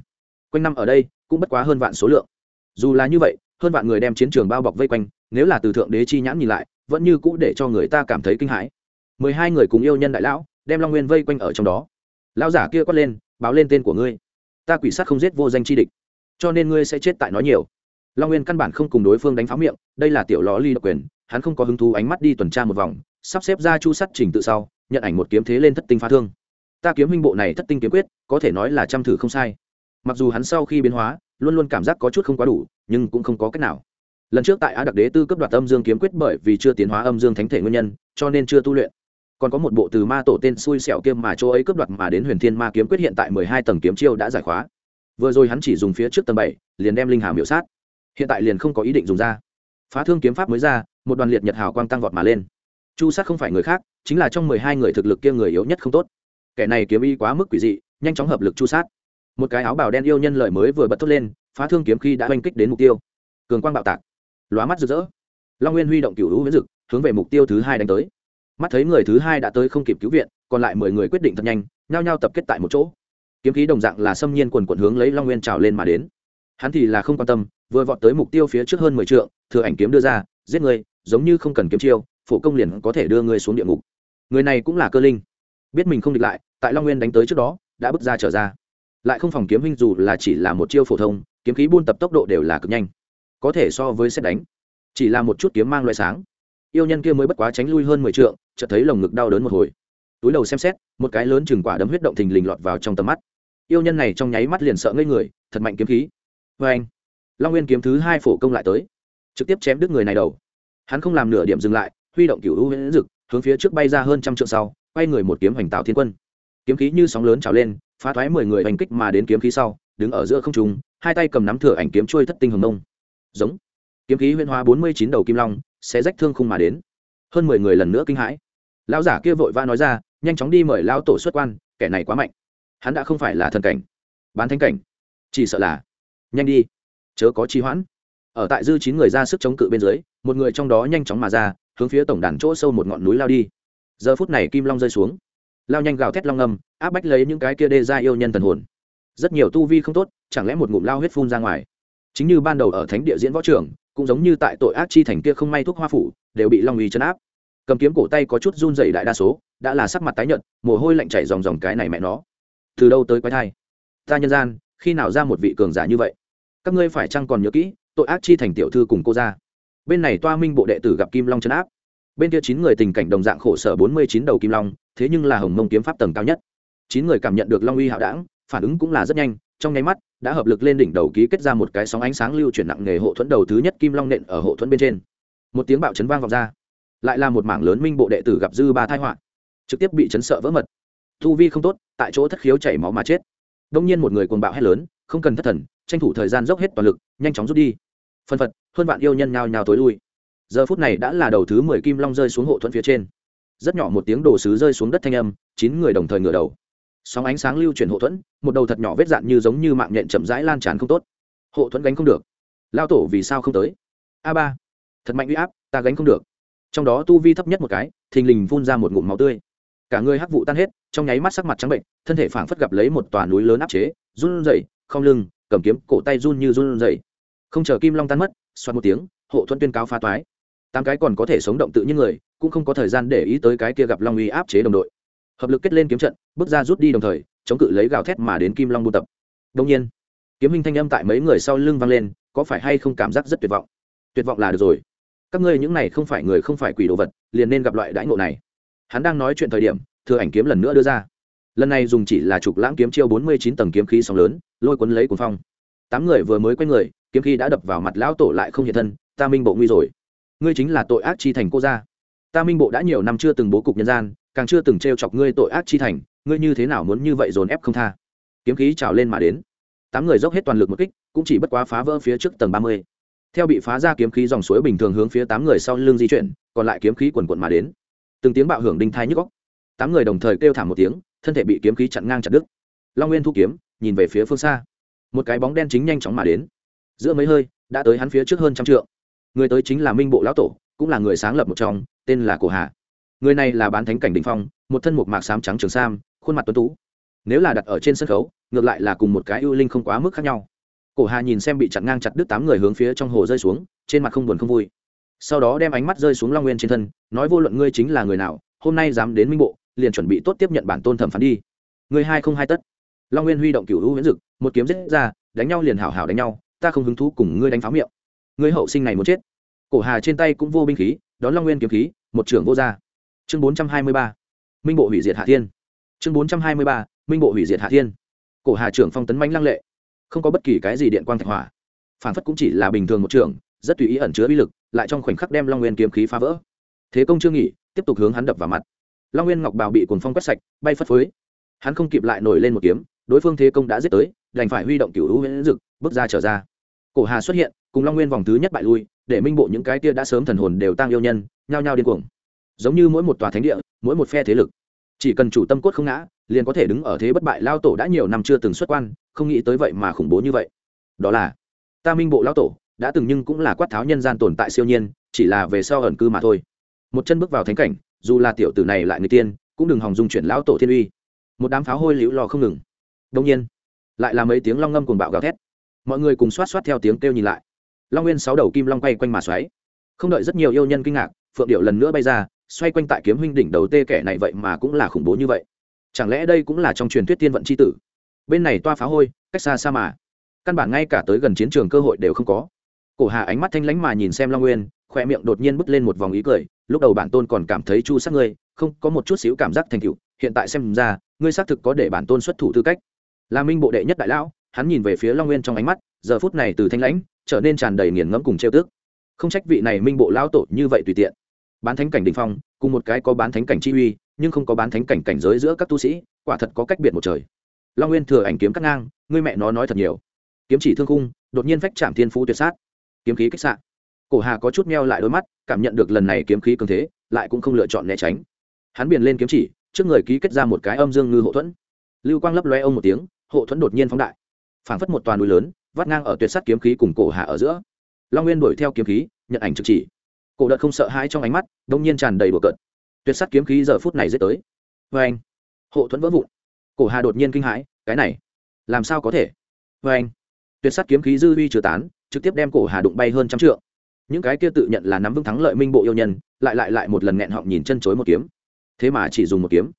quanh năm ở đây cũng bất quá hơn vạn số lượng. Dù là như vậy, hơn vạn người đem chiến trường bao bọc vây quanh, nếu là từ thượng đế chi nhãn nhìn lại, vẫn như cũ để cho người ta cảm thấy kinh hãi. Mười hai người cùng yêu nhân đại lão, đem long nguyên vây quanh ở trong đó. Lão giả kia quát lên, báo lên tên của ngươi. Ta quỷ sát không giết vô danh chi địch, cho nên ngươi sẽ chết tại nói nhiều. Long nguyên căn bản không cùng đối phương đánh pháo miệng, đây là tiểu ló ly độc quyền, hắn không có hứng thú ánh mắt đi tuần tra một vòng, sắp xếp ra chu sắt trình tự sau, nhận ảnh một kiếm thế lên thất tinh phá thương. Ta kiếm huynh bộ này thất tinh kiếm quyết, có thể nói là trăm thử không sai mặc dù hắn sau khi biến hóa, luôn luôn cảm giác có chút không quá đủ, nhưng cũng không có cách nào. Lần trước tại á đặc đế tư cấp đoạt âm dương kiếm quyết bởi vì chưa tiến hóa âm dương thánh thể nguyên nhân, cho nên chưa tu luyện. Còn có một bộ từ ma tổ tên xui xẻo kiếm mà chỗ ấy cướp đoạt mà đến huyền thiên ma kiếm quyết hiện tại mười hai tầng kiếm chiêu đã giải khóa. Vừa rồi hắn chỉ dùng phía trước tầng bảy, liền đem linh hào miểu sát. Hiện tại liền không có ý định dùng ra. Phá thương kiếm pháp mới ra, một đoàn liệt nhật hào quang tăng vọt mà lên. Chu sát không phải người khác, chính là trong mười hai người thực lực kia người yếu nhất không tốt. Kẻ này kiếm y quá mức quỷ dị, nhanh chóng hợp lực chu sát một cái áo bào đen yêu nhân lợi mới vừa bật thốt lên, phá thương kiếm khi đã oanh kích đến mục tiêu. Cường quang bạo tạc, lóa mắt rực rỡ. Long nguyên huy động cựu hữu viễn dực, hướng về mục tiêu thứ hai đánh tới. Mắt thấy người thứ hai đã tới không kịp cứu viện, còn lại mười người quyết định thật nhanh, nhao nhao tập kết tại một chỗ. Kiếm khí đồng dạng là xâm nhiên quần quần hướng lấy long nguyên trào lên mà đến. Hắn thì là không quan tâm, vừa vọt tới mục tiêu phía trước hơn mười t thừa ảnh kiếm đưa ra, giết người, giống như không cần kiếm chiêu, phổ công liền có thể đưa người xuống địa ngục. Người này cũng là cơ linh. Biết mình không địch lại, tại long nguyên đánh tới trước đó, đã bước ra trở ra lại không phòng kiếm huynh dù là chỉ là một chiêu phổ thông, kiếm khí buôn tập tốc độ đều là cực nhanh. Có thể so với xét đánh, chỉ là một chút kiếm mang loại sáng. Yêu nhân kia mới bất quá tránh lui hơn mười t r ư ợ n g chợt thấy lồng ngực đau đớn một hồi. Túi đầu xem xét, một cái lớn chừng quả đấm huyết động thình lình lọt vào trong tầm mắt. Yêu nhân này trong nháy mắt liền sợ ngây người, thật mạnh kiếm khí. Vê anh, long nguyên kiếm thứ hai phổ công lại tới. Trực tiếp chém đứt người này đầu. Hắn không làm nửa điểm dừng lại, huy động cựu hữu huyễn dực, hướng phía trước bay ra hơn trăm trượng sau, quay người một kiếm hoành tạo thiên quân kiếm khí như sóng lớn trào lên, phá thoái mười người hành kích mà đến kiếm khí sau, đứng ở giữa không trung, hai tay cầm nắm thửa ảnh kiếm trôi thất tinh hồng nông giống. Kiếm khí huyên hóa bốn mươi chín đầu kim long sẽ rách thương khung mà đến. Hơn mười người lần nữa kinh hãi. Lão giả kia vội vã nói ra, nhanh chóng đi mời lão tổ xuất quan, kẻ này quá mạnh. Hắn đã không phải là thần cảnh. Bán thánh cảnh. Chỉ sợ là. Nhanh đi. Chớ có trì hoãn. Ở tại dư chín người ra sức chống cự bên dưới, một người trong đó nhanh chóng mà ra, hướng phía tổng đàn chỗ sâu một ngọn núi lao đi. Giờ phút này kim long rơi xuống lao nhanh gào thét long ngầm áp bách lấy những cái kia đê ra yêu nhân thần hồn. Rất nhiều tu vi không tốt, chẳng lẽ một ngụm lao huyết phun ra ngoài. Chính như ban đầu ở thánh địa diễn võ trường, cũng giống như tại tội ác chi thành kia không may thuốc hoa phủ, đều bị long uy chấn áp. Cầm kiếm cổ tay có chút run dày đại đa số, đã là sắc mặt tái nhợt, mồ hôi lạnh chảy dòng dòng cái này mẹ nó. Từ đâu tới quái thai? Ta nhân gian, khi nào ra một vị cường giả như vậy? Các ngươi phải chăng còn nhớ kỹ, tội ác chi thành tiểu thư cùng cô ra bên này toa minh bộ đệ tử gặp kim long chấn áp bên kia chín người tình cảnh đồng dạng khổ sở bốn mươi chín đầu kim long, thế nhưng là hồng mông kiếm pháp tầng cao nhất. Chín người cảm nhận được long uy hạo đảng phản ứng cũng là rất nhanh, trong nháy mắt, đã hợp lực lên đỉnh đầu ký kết ra một cái sóng ánh sáng lưu chuyển nặng nghề hộ thuẫn đầu thứ nhất kim long nện ở hộ thuẫn bên trên. Một tiếng bạo chấn vang vọng ra. Lại là một mảng lớn minh bộ đệ tử gặp dư ba thai họa, trực tiếp bị chấn sợ vỡ mật. Thu vi không tốt, tại chỗ thất khiếu chảy máu mà chết. Đông nhiên một người cuồng bạo hét lớn, không cần thất thần, tranh thủ thời gian dốc hết toàn lực, nhanh chóng rút đi. Phân phật, hơn vạn yêu nhân nhào nhào tối lui giờ phút này đã là đầu thứ mười kim long rơi xuống hộ thuẫn phía trên. Rất nhỏ một tiếng đồ sứ rơi xuống đất thanh âm, chín người đồng thời ngửa đầu. Sóng ánh sáng lưu chuyển hộ thuẫn, một đầu thật nhỏ vết dạn như giống như mạng nhện chậm rãi lan tràn không tốt. Hộ thuẫn gánh không được. Lao tổ vì sao không tới? A ba, thật mạnh uy áp, ta gánh không được. Trong đó tu vi thấp nhất một cái, thình lình phun ra một ngụm máu tươi. Cả người hắc vụ tan hết, trong nháy mắt sắc mặt trắng bệnh, thân thể phảng phất gặp lấy một tòa núi lớn áp chế, run rẩy, không lưng, cầm kiếm, cổ tay run như run rẩy. Không chờ kim long tan mất xoát một tiếng, hộ thuẫn tuyên cáo phá toái tám cái còn có thể sống động tự như người, cũng không có thời gian để ý tới cái kia gặp long uy áp chế đồng đội. Hợp lực kết lên kiếm trận, bước ra rút đi đồng thời, chống cự lấy gào thét mà đến kim long buôn tập. Đông nhiên, kiếm hình thanh âm tại mấy người sau lưng vang lên, có phải hay không cảm giác rất tuyệt vọng? Tuyệt vọng là được rồi. Các ngươi những này không phải người không phải quỷ đồ vật, liền nên gặp loại đãi ngộ này. Hắn đang nói chuyện thời điểm, thừa ảnh kiếm lần nữa đưa ra. Lần này dùng chỉ là trục lãng kiếm chiêu bốn mươi chín tầng kiếm khí sóng lớn, lôi cuốn lấy cuốn phong. Tám người vừa mới quay người, kiếm khí đã đập vào mặt lão tổ lại không hiện thân, ta minh bộ nguy rồi ngươi chính là tội ác chi thành cô gia. Ta minh bộ đã nhiều năm chưa từng bố cục nhân gian, càng chưa từng t chọc ngươi tội ác chi thành, ngươi như thế nào muốn như vậy dồn ép không tha? Kiếm khí trào lên mà đến. Tám người dốc hết toàn lực một kích, cũng chỉ bất quá phá vỡ phía trước tầng ba mươi. Theo bị phá ra kiếm khí dòng suối bình thường hướng phía tám người sau lưng di chuyển, còn lại kiếm khí quần quận mà đến. Từng tiếng bạo hưởng đinh thai nhức góc tám người đồng thời kêu thảm một tiếng, thân thể bị kiếm khí chặn ngang chặt đứt. Long nguyên thu kiếm, nhìn về phía phương xa. Một cái bóng đen chính nhanh chóng mà đến. Giữa mấy hơi, đã tới hắn phía trước hơn trăm trượng người tới chính là minh bộ lão tổ cũng là người sáng lập một trong tên là cổ hà người này là bán thánh cảnh đình phong một thân một mạc xám trắng trường sam khuôn mặt tuấn tú nếu là đặt ở trên sân khấu ngược lại là cùng một cái ưu linh không quá mức khác nhau cổ hà nhìn xem bị chặn ngang chặt đứt tám người hướng phía trong hồ rơi xuống trên mặt không buồn không vui sau đó đem ánh mắt rơi xuống long nguyên trên thân nói vô luận ngươi chính là người nào hôm nay dám đến minh bộ liền chuẩn bị tốt tiếp nhận bản tôn thẩm phán đi người hai không hai tất long nguyên huy động cửu hữu huyễn dực một kiếm giết ra đánh nhau liền hảo hảo đánh nhau ta không hứng thú cùng ngươi đánh pháo miệng ngươi hậu sinh này muốn chết. Cổ hà trên tay cũng vô binh khí, đón long nguyên kiếm khí, một trưởng vô gia. Chương bốn trăm hai mươi ba, minh bộ hủy diệt hạ thiên. Chương bốn trăm hai mươi ba, minh bộ hủy diệt hạ thiên. Cổ hà trưởng phong tấn manh lăng lệ, không có bất kỳ cái gì điện quang thạch hỏa. Phản phất cũng chỉ là bình thường một trưởng, rất tùy ý ẩn chứa bí lực, lại trong khoảnh khắc đem long nguyên kiếm khí phá vỡ. Thế công chưa nghỉ, tiếp tục hướng hắn đập vào mặt. Long nguyên ngọc bào bị cuồng phong quét sạch, bay phất phới. Hắn không kịp lại nổi lên một kiếm, đối phương thế công đã giết tới, đành phải huy động cựu hữu huyễn dực, bước ra trở ra. Cổ hà xuất hiện cùng long nguyên vòng thứ nhất bại lui để minh bộ những cái tia đã sớm thần hồn đều tăng yêu nhân nhao nhao điên cuồng giống như mỗi một tòa thánh địa mỗi một phe thế lực chỉ cần chủ tâm cốt không ngã liền có thể đứng ở thế bất bại lao tổ đã nhiều năm chưa từng xuất quan không nghĩ tới vậy mà khủng bố như vậy đó là ta minh bộ lao tổ đã từng nhưng cũng là quát tháo nhân gian tồn tại siêu nhiên chỉ là về sau ẩn cư mà thôi một chân bước vào thánh cảnh dù là tiểu tử này lại người tiên cũng đừng hòng dung chuyển lão tổ thiên uy một đám pháo hôi liễu lò không ngừng đông nhiên lại là mấy tiếng long ngâm cùng bạo gào thét mọi người cùng xoát xoát theo tiếng kêu nhìn lại long nguyên sáu đầu kim long quay quanh mà xoáy. Không đợi rất nhiều yêu nhân kinh ngạc, phượng điệu lần nữa bay ra, xoay quanh tại kiếm huynh đỉnh đầu tê kẻ này vậy mà cũng là khủng bố như vậy. Chẳng lẽ đây cũng là trong truyền thuyết tiên vận c h i tử? Bên này toa phá hôi, cách xa xa mà. Căn bản ngay cả tới gần chiến trường cơ hội đều không có. Cổ hà ánh mắt thanh lánh mà nhìn xem long nguyên khoe miệng đột nhiên bứt lên một vòng ý cười, lúc đầu bản tôn còn cảm thấy chu sắc ngươi, không, có một chút xíu cảm giác thành cựu hiện tại xem ra, ngươi xác thực có để bản tôn xuất thủ tư cách. Là minh bộ đệ nhất đại lão, hắn nhìn về phía long nguyên trong ánh mắt, giờ phút này từ thanh lãnh trở nên tràn đầy nghiền ngẫm cùng trêu tức. Không trách vị này minh bộ lão tổ như vậy tùy tiện. Bán thánh cảnh đình phong, cùng một cái có bán thánh cảnh chi uy, nhưng không có bán thánh cảnh cảnh giới giữa các tu sĩ, quả thật có cách biệt một trời. Long nguyên thừa ảnh kiếm cắt ngang, ngươi mẹ nó nói thật nhiều. Kiếm chỉ thương khung, đột nhiên phách chạm thiên phú tuyệt sát. Kiếm khí kích sạn cổ hà có chút meo lại đôi mắt, cảm nhận được lần này kiếm khí cường thế, lại cũng không lựa chọn né tránh. Hắn biển lên kiếm chỉ, trước người ký kết ra một cái âm dương ngư hộ thuẫn. Lưu quang lấp loe ông một tiếng, hộ thuẫn đột nhiên phóng đại. Phảng phất một toàn núi lớn vắt ngang ở tuyệt sắt kiếm khí cùng cổ hạ ở giữa. Long nguyên đuổi theo kiếm khí, nhận ảnh trực chỉ. Cổ đợt không sợ hãi trong ánh mắt, đông nhiên tràn đầy bừa cợt. Tuyệt sắt kiếm khí giờ phút này dễ tới. Vê anh, hộ thuẫn vỡ vụn. Cổ hà đột nhiên kinh hãi, cái này, làm sao có thể? Vê anh, tuyệt sắt kiếm khí dư huy chưa tán, trực tiếp đem cổ hà đụng bay hơn trăm trượng. Những cái kia tự nhận là nắm vững thắng lợi minh bộ yêu nhân, lại lại lại một lần nghẹn họng nhìn chân chối một kiếm. Thế mà chỉ dùng một kiếm.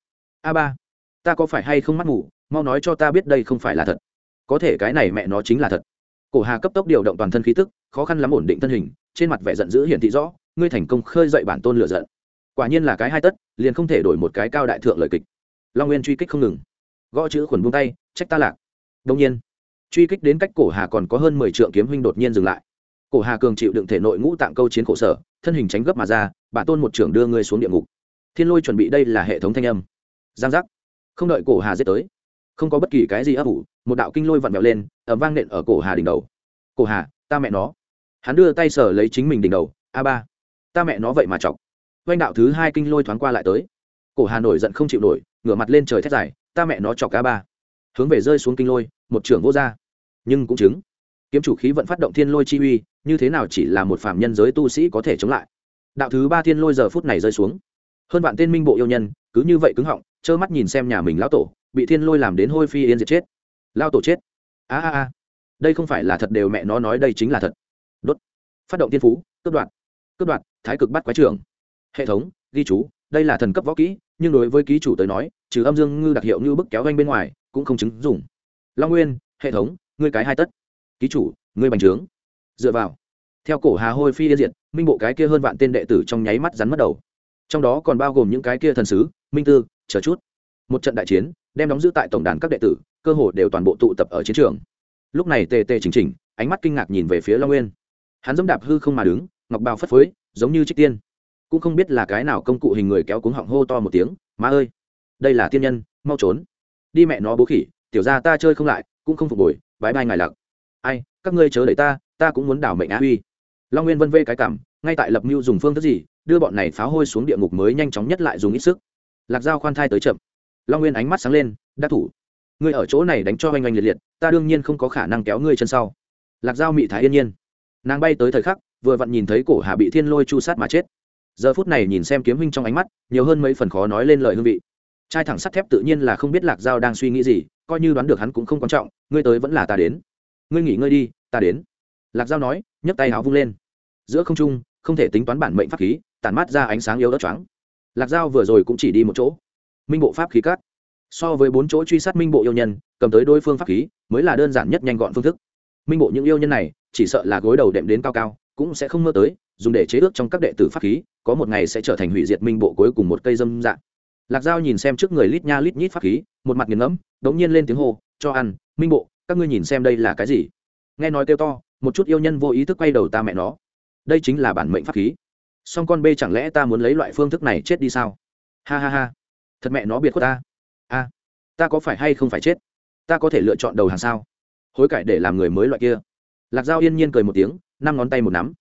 A ba, ta có phải hay không mắt ngủ mau nói cho ta biết đây không phải là thật có thể cái này mẹ nó chính là thật. Cổ hà cấp tốc điều động toàn thân khí tức, khó khăn lắm ổn định thân hình, trên mặt vẻ giận dữ hiển thị rõ, ngươi thành công khơi dậy bản tôn lửa giận. Quả nhiên là cái hai tất, liền không thể đổi một cái cao đại thượng lời kịch. Long nguyên truy kích không ngừng. Gõ chữ khuẩn buông tay, trách ta lạc. Đông nhiên, truy kích đến cách cổ hà còn có hơn mười trượng kiếm huynh đột nhiên dừng lại. Cổ hà cường chịu đựng thể nội ngũ tạng câu chiến khổ sở, thân hình tránh gấp mà ra, bản tôn một trưởng đưa ngươi xuống địa ngục. Thiên lôi chuẩn bị đây là hệ thống thanh âm. Giang giác. Không đợi cổ hà giết tới không có bất kỳ cái gì ấp ủ, một đạo kinh lôi vặn vẹo lên ẩm vang nện ở cổ hà đỉnh đầu. Cổ hà, ta mẹ nó. Hắn đưa tay sở lấy chính mình đỉnh đầu, a ba, ta mẹ nó vậy mà chọc. Oanh đạo thứ hai kinh lôi thoáng qua lại tới. Cổ hà nổi giận không chịu nổi, ngửa mặt lên trời thét dài, ta mẹ nó chọc a ba. Hướng về rơi xuống kinh lôi, một trưởng vô r nhưng cũng chứng, kiếm chủ khí vận phát động thiên lôi chi uy, như thế nào chỉ là một phạm nhân giới tu sĩ có thể chống lại? Đạo thứ ba thiên lôi giờ phút này rơi xuống. Hơn vạn tên minh bộ yêu nhân, cứ như vậy cứng họng trơ mắt nhìn xem nhà mình lão tổ, bị thiên lôi làm đến hôi phi yên diệt chết. Lao tổ chết. A a a. Đây không phải là thật đều mẹ nó nói đây chính là thật. Đốt. Phát động tiên phú, cướp đoạt. Cướp đoạt, thái cực bắt quái trường hệ thống, ghi chú, đây là thần cấp võ kỹ, nhưng đối với ký chủ tới nói, trừ âm dương ngư đặc hiệu như bức kéo ganh bên ngoài, cũng không chứng dùng long nguyên, hệ thống, ngươi cái hai tất. Ký chủ, ngươi bành trướng. Dựa vào. Theo cổ hà hôi phi yên diệt, minh bộ cái kia hơn vạn tên đệ tử trong nháy mắt rắn mất đầu. Trong đó còn bao gồm những cái kia thần sứ, minh tư chờ chút. Một trận đại chiến, đem đóng giữ tại tổng đàn các đệ tử, cơ hồ đều toàn bộ tụ tập ở chiến trường. Lúc này tề tề chỉnh chỉnh, ánh mắt kinh ngạc nhìn về phía long nguyên. Hắn dẫm đạp hư không mà đứng, ngọc bào phất phới, giống như trích tiên. Cũng không biết là cái nào công cụ hình người kéo cuống họng hô to một tiếng, má ơi, đây là tiên nhân, mau trốn. Đi mẹ nó bố khỉ, tiểu ra ta chơi không lại, cũng không phục hồi bãi bai ngài lặc. Ai, các ngươi chớ đẩy ta ta cũng muốn đảo mệnh á huy long nguyên vân vê cái cảm, ngay tại lập mưu dùng phương thức gì, đưa bọn này pháo hôi xuống địa ngục mới nhanh chóng nhất lại dùng ít sức lạc dao khoan thai tới chậm. Long nguyên ánh mắt sáng lên, đắc thủ, ngươi ở chỗ này đánh cho oanh oanh liệt liệt, ta đương nhiên không có khả năng kéo ngươi chân sau. Lạc dao mị thái yên nhiên. Nàng bay tới thời khắc, vừa vặn nhìn thấy cổ hà bị thiên lôi chu sát mà chết. Giờ phút này nhìn xem kiếm huynh trong ánh mắt, nhiều hơn mấy phần khó nói lên lời hương vị. Trai thẳng sắt thép tự nhiên là không biết lạc dao đang suy nghĩ gì, coi như đoán được hắn cũng không quan trọng, ngươi tới vẫn là ta đến. Ngươi nghỉ ngơi đi, ta đến. Lạc dao nói, nhấc tay áo vung lên. Giữa không trung, không thể tính toán bản mệnh pháp khí, tản mát ra ánh sáng yếu đất choáng lạc dao vừa rồi cũng chỉ đi một chỗ. Minh bộ pháp khí cát. So với bốn chỗ truy sát minh bộ yêu nhân, cầm tới đối phương pháp khí, mới là đơn giản nhất nhanh gọn phương thức. Minh bộ những yêu nhân này, chỉ sợ là gối đầu đệm đến cao cao, cũng sẽ không mơ tới, dùng để chế ước trong các đệ tử pháp khí, có một ngày sẽ trở thành hủy diệt minh bộ cuối cùng một cây dâm dạng. Lạc dao nhìn xem trước người lít nha lít nhít pháp khí, một mặt nghiền ngẫm, đống nhiên lên tiếng hô, cho ăn, minh bộ, các ngươi nhìn xem đây là cái gì? Nghe nói kêu to, một chút yêu nhân vô ý thức quay đầu ta mẹ nó. Đây chính là bản mệnh pháp khí song con b chẳng lẽ ta muốn lấy loại phương thức này chết đi sao? Ha ha ha. Thật mẹ nó biệt của ta. A. Ta có phải hay không phải chết? Ta có thể lựa chọn đầu hàng sao? Hối cải để làm người mới loại kia. Lạc dao yên nhiên cười một tiếng, năm ngón tay một nắm.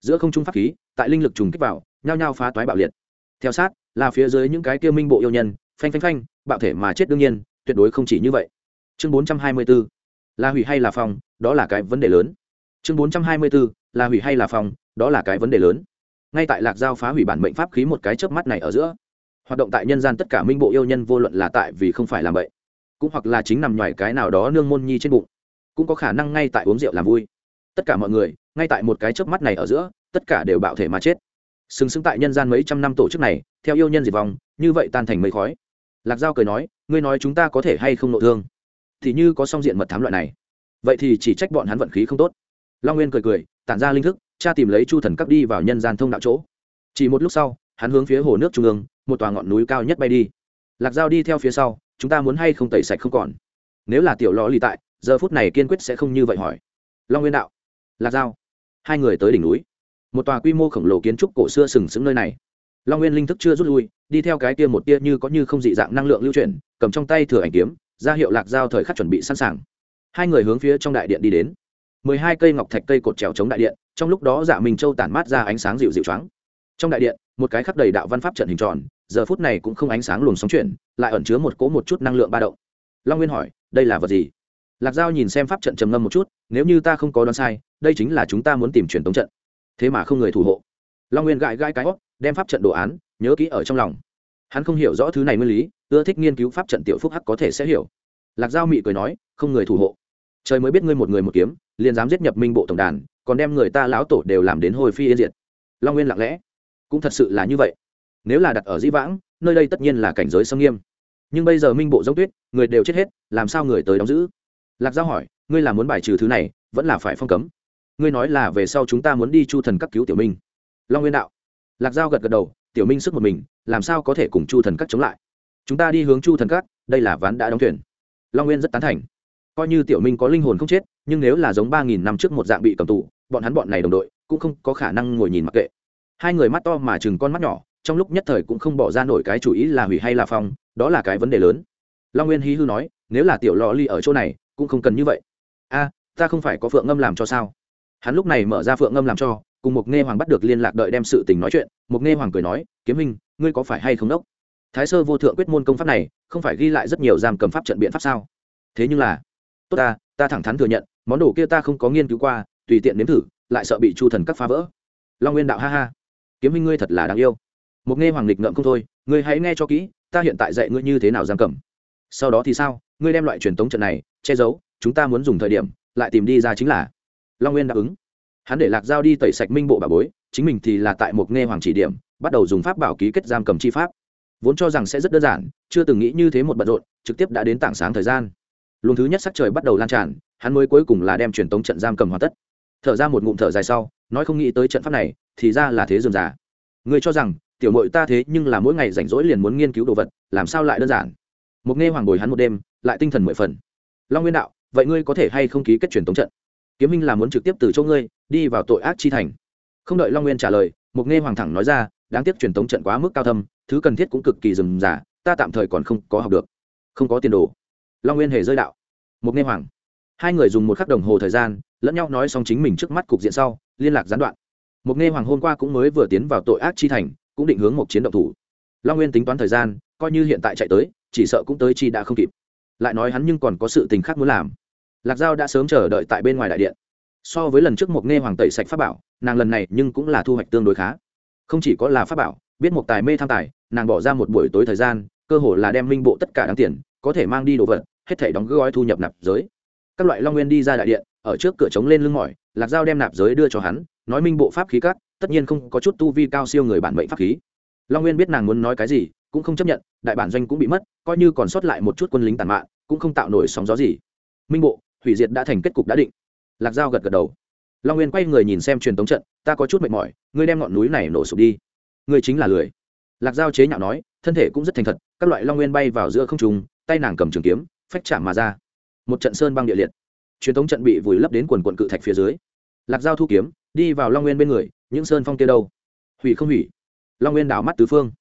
Giữa không trung pháp khí, tại linh lực trùng kích vào, nhao nhao phá toái bạo liệt. Theo sát, là phía dưới những cái kia minh bộ yêu nhân, phanh phanh phanh, bạo thể mà chết đương nhiên, tuyệt đối không chỉ như vậy. Chương bốn trăm hai mươi 424 là hủy hay là phòng, đó là cái vấn đề lớn. Chương bốn trăm hai mươi 424 là hủy hay là phòng, đó là cái vấn đề lớn ngay tại lạc giao phá hủy bản mệnh pháp khí một cái chớp mắt này ở giữa. Hoạt động tại nhân gian tất cả minh bộ yêu nhân vô luận là tại vì không phải làm vậy cũng hoặc là chính nằm ngoài cái nào đó nương môn nhi trên bụng, cũng có khả năng ngay tại uống rượu làm vui. Tất cả mọi người, ngay tại một cái chớp mắt này ở giữa, tất cả đều bạo thể mà chết. Sừng sững tại nhân gian mấy trăm năm tổ chức này, theo yêu nhân diệt vong, như vậy tan thành mây khói. Lạc giao cười nói, ngươi nói chúng ta có thể hay không nội thương? Thì như có song diện mật thám loại này. Vậy thì chỉ trách bọn hắn vận khí không tốt. Long nguyên cười cười, tản ra linh thức cha tìm lấy chu thần cấp đi vào nhân gian thông đạo chỗ. Chỉ một lúc sau, hắn hướng phía hồ nước trung ương, một tòa ngọn núi cao nhất bay đi. Lạc giao đi theo phía sau, chúng ta muốn hay không tẩy sạch không còn? Nếu là tiểu lò lì tại, giờ phút này kiên quyết sẽ không như vậy hỏi. Long nguyên đạo, lạc giao, hai người tới đỉnh núi. Một tòa quy mô khổng lồ kiến trúc cổ xưa sừng sững nơi này. Long nguyên linh thức chưa rút lui, đi theo cái kia một tia như có như không dị dạng năng lượng lưu chuyển, cầm trong tay thừa ảnh kiếm, ra hiệu lạc giao thời khắc chuẩn bị sẵn sàng. Hai người hướng phía trong đại điện đi đến. Mười hai cây ngọc thạch cây cột trèo chống đại điện trong lúc đó dạ minh châu tản mát ra ánh sáng dịu dịu choáng. Trong đại điện, một cái khắc đầy đạo văn pháp trận hình tròn, giờ phút này cũng không ánh sáng luồng sóng chuyển, lại ẩn chứa một cỗ một chút năng lượng ba động. Long nguyên hỏi, đây là vật gì? Lạc giao nhìn xem pháp trận trầm ngâm một chút, nếu như ta không có đoán sai, đây chính là chúng ta muốn tìm truyền tống trận. Thế mà không người thủ hộ. Long nguyên gãi gãi cái hót đem pháp trận đồ án, nhớ kỹ ở trong lòng. Hắn không hiểu rõ thứ này nguyên lý, ưa thích nghiên cứu pháp trận tiểu phúc hắc có thể sẽ hiểu. Lạc giao mị cười nói, không người thủ hộ trời mới biết ngươi một người một kiếm, liền dám giết nhập minh bộ tổng đàn, còn đem người ta lão tổ đều làm đến hồi phi yên diệt. Long nguyên lặng lẽ. Cũng thật sự là như vậy. Nếu là đặt ở dĩ vãng, nơi đây tất nhiên là cảnh giới sâm nghiêm. Nhưng bây giờ minh bộ giống tuyết, người đều chết hết, làm sao người tới đóng giữ? Lạc giao hỏi, ngươi là muốn bài trừ thứ này, vẫn là phải phong cấm? Ngươi nói là về sau chúng ta muốn đi chu thần các cứu tiểu minh. Long nguyên đạo. Lạc giao gật gật đầu, tiểu minh sức một mình, làm sao có thể cùng chu thần các chống lại? Chúng ta đi hướng chu thần các, đây là ván đã đóng thuyền. Long nguyên rất tán thành coi như tiểu minh có linh hồn không chết, nhưng nếu là giống ba nghìn năm trước một dạng bị cầm tù, bọn hắn bọn này đồng đội cũng không có khả năng ngồi nhìn mặc kệ. Hai người mắt to mà chừng con mắt nhỏ, trong lúc nhất thời cũng không bỏ ra nổi cái chủ ý là hủy hay là phong, đó là cái vấn đề lớn. Long nguyên hí hư nói, nếu là tiểu lò ly ở chỗ này, cũng không cần như vậy. A, ta không phải có phượng ngâm làm cho sao? Hắn lúc này mở ra phượng ngâm làm cho, cùng một nghe hoàng bắt được liên lạc đợi đem sự tình nói chuyện một nghe hoàng cười nói, kiếm hình ngươi có phải hay không đốc? Thái sơ vô thượng quyết môn công pháp này, không phải ghi lại rất nhiều giam cầm pháp trận biện pháp sao? Thế nhưng là tốt ta ta thẳng thắn thừa nhận, món đồ kia ta không có nghiên cứu qua, tùy tiện nếm thử, lại sợ bị chu thần các phá vỡ. Long nguyên đạo ha ha. Kiếm minh ngươi thật là đáng yêu. Một nghe hoàng lịch ngậm không thôi, ngươi hãy nghe cho kỹ, ta hiện tại dạy ngươi như thế nào giam cầm. Sau đó thì sao? Ngươi đem loại truyền tống trận này, che giấu, chúng ta muốn dùng thời điểm, lại tìm đi ra chính là. Long nguyên đáp ứng. Hắn để lạc giao đi tẩy sạch minh bộ bà bối, chính mình thì là tại một nghe hoàng chỉ điểm, bắt đầu dùng pháp bảo ký kết giam cầm chi pháp. Vốn cho rằng sẽ rất đơn giản, chưa từng nghĩ như thế một bận rộn, trực tiếp đã đến tảng sáng thời gian luồng thứ nhất sắc trời bắt đầu lan tràn, hắn mới cuối cùng là đem truyền tống trận giam cầm hoàn tất. Thở ra một ngụm thở dài sau, nói không nghĩ tới trận pháp này, thì ra là thế dườm già. Người cho rằng, tiểu mội ta thế nhưng là mỗi ngày rảnh rỗi liền muốn nghiên cứu đồ vật, làm sao lại đơn giản? Một nghe hoàng bồi hắn một đêm, lại tinh thần mười phần. Long nguyên đạo, vậy ngươi có thể hay không ký kết truyền tống trận? Kiếm minh là muốn trực tiếp từ chỗ ngươi, đi vào tội ác chi thành. Không đợi long nguyên trả lời, một nghe hoàng thẳng nói ra, đáng tiếc truyền tống trận quá mức cao thâm, thứ cần thiết cũng cực kỳ rườm rà ta tạm thời còn không có học được. Không có tiền đồ long nguyên hề rơi đạo Mục nghe hoàng hai người dùng một khắc đồng hồ thời gian lẫn nhau nói xong chính mình trước mắt cục diện sau liên lạc gián đoạn Mục nghe hoàng hôm qua cũng mới vừa tiến vào tội ác chi thành cũng định hướng một chiến động thủ long nguyên tính toán thời gian coi như hiện tại chạy tới chỉ sợ cũng tới chi đã không kịp lại nói hắn nhưng còn có sự tình khác muốn làm lạc giao đã sớm chờ đợi tại bên ngoài đại điện so với lần trước một nghe hoàng tẩy sạch pháp bảo nàng lần này nhưng cũng là thu hoạch tương đối khá không chỉ có là pháp bảo biết một tài mê tham tài nàng bỏ ra một buổi tối thời gian cơ hồ là đem minh bộ tất cả đáng tiền có thể mang đi đồ vật hết thể đóng gói thu nhập nạp giới. Các loại long nguyên đi ra đại điện, ở trước cửa trống lên lưng mỏi, lạc dao đem nạp giới đưa cho hắn, nói minh bộ pháp khí cắt tất nhiên không có chút tu vi cao siêu người bản mệnh pháp khí. Long nguyên biết nàng muốn nói cái gì, cũng không chấp nhận, đại bản doanh cũng bị mất, coi như còn sót lại một chút quân lính tàn mạng cũng không tạo nổi sóng gió gì. Minh bộ, hủy diệt đã thành kết cục đã định. Lạc dao gật gật đầu. Long nguyên quay người nhìn xem truyền tống trận, ta có chút mệt mỏi, ngươi đem ngọn núi này nổ sụp đi. Ngươi chính là lười. Lạc giao chế nhạo nói, thân thể cũng rất thành thật, các loại long nguyên bay vào giữa không trùng tay nàng cầm trường kiếm phách chạm mà ra. Một trận sơn băng địa liệt. Truyền thống trận bị vùi lấp đến quần quận cự thạch phía dưới. Lạc giao thu kiếm, đi vào long nguyên bên người, những sơn phong kia đâu? Hủy không hủy? Long nguyên đảo mắt tứ phương.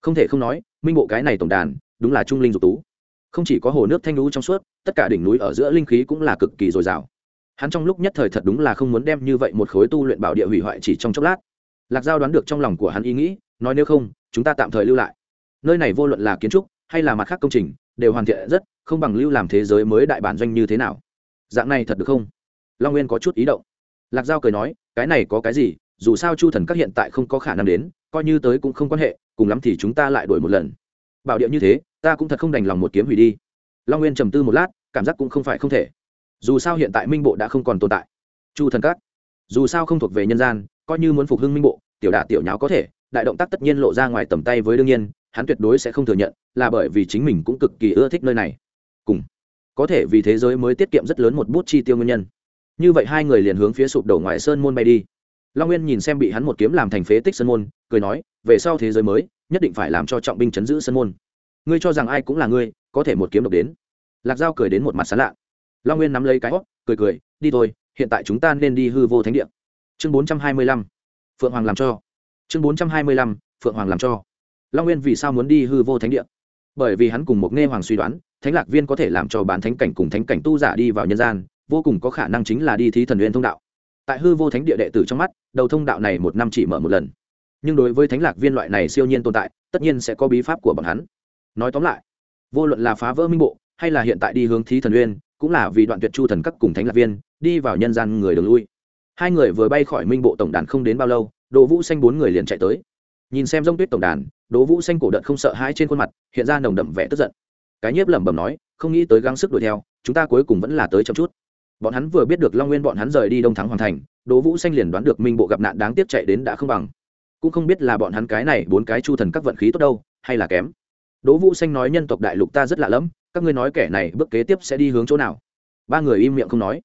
Không thể không nói, minh bộ cái này tổng đàn, đúng là trung linh dục tú. Không chỉ có hồ nước thanh lũ trong suốt, tất cả đỉnh núi ở giữa linh khí cũng là cực kỳ dồi dào. Hắn trong lúc nhất thời thật đúng là không muốn đem như vậy một khối tu luyện bảo địa hủy hoại chỉ trong chốc lát. Lạc giao đoán được trong lòng của hắn ý nghĩ, nói nếu không, chúng ta tạm thời lưu lại. Nơi này vô luận là kiến trúc hay là mặt khác công trình, đều hoàn thiện rất, không bằng lưu làm thế giới mới đại bản doanh như thế nào. Dạng này thật được không? Long nguyên có chút ý động. Lạc giao cười nói, cái này có cái gì, dù sao chu thần các hiện tại không có khả năng đến, coi như tới cũng không quan hệ, cùng lắm thì chúng ta lại đổi một lần. Bảo điệu như thế, ta cũng thật không đành lòng một kiếm hủy đi. Long nguyên trầm tư một lát, cảm giác cũng không phải không thể. Dù sao hiện tại minh bộ đã không còn tồn tại. Chu thần các, dù sao không thuộc về nhân gian, coi như muốn phục hưng minh bộ, tiểu đạ tiểu nháo có thể, đại động tác tất nhiên lộ ra ngoài tầm tay với đương nhiên hắn tuyệt đối sẽ không thừa nhận, là bởi vì chính mình cũng cực kỳ ưa thích nơi này. Cùng, có thể vì thế giới mới tiết kiệm rất lớn một bút chi tiêu nguyên nhân. Như vậy hai người liền hướng phía sụp đổ ngoài sơn môn bay đi. Long nguyên nhìn xem bị hắn một kiếm làm thành phế tích sơn môn, cười nói, về sau thế giới mới, nhất định phải làm cho trọng binh chấn giữ sơn môn. Ngươi cho rằng ai cũng là ngươi, có thể một kiếm độc đến. Lạc giao cười đến một mặt sán lạ. Long nguyên nắm lấy cái hót, cười cười, đi thôi, hiện tại chúng ta nên đi hư vô thánh địa. Chương bốn trăm hai mươi lăm, phượng hoàng làm cho. Chương bốn trăm hai mươi lăm, phượng hoàng làm cho long nguyên vì sao muốn đi hư vô thánh địa? Bởi vì hắn cùng một nghe hoàng suy đoán, thánh lạc viên có thể làm cho bán thánh cảnh cùng thánh cảnh tu giả đi vào nhân gian, vô cùng có khả năng chính là đi thí thần nguyên thông đạo. Tại hư vô thánh địa đệ tử trong mắt, đầu thông đạo này một năm chỉ mở một lần. Nhưng đối với thánh lạc viên loại này siêu nhiên tồn tại, tất nhiên sẽ có bí pháp của bọn hắn. Nói tóm lại, vô luận là phá vỡ minh bộ, hay là hiện tại đi hướng thí thần uyên cũng là vì đoạn tuyệt chu thần các cùng thánh lạc viên, đi vào nhân gian người đường lui. Hai người vừa bay khỏi minh bộ tổng đàn không đến bao lâu, đỗ vũ xanh bốn người liền chạy tới nhìn xem rông tuyết tổng đàn, đỗ vũ xanh cổ đợt không sợ hãi trên khuôn mặt, hiện ra nồng đậm vẻ tức giận. Cái nhiếp lẩm bẩm nói, không nghĩ tới gắng sức đuổi theo, chúng ta cuối cùng vẫn là tới chậm chút. Bọn hắn vừa biết được long nguyên bọn hắn rời đi đông thắng hoàn thành, đỗ vũ xanh liền đoán được minh bộ gặp nạn đáng tiếc chạy đến đã không bằng. Cũng không biết là bọn hắn cái này bốn cái chu thần các vận khí tốt đâu, hay là kém. Đỗ vũ xanh nói nhân tộc đại lục ta rất lạ lẫm, các ngươi nói kẻ này bước kế tiếp sẽ đi hướng chỗ nào? Ba người im miệng không nói.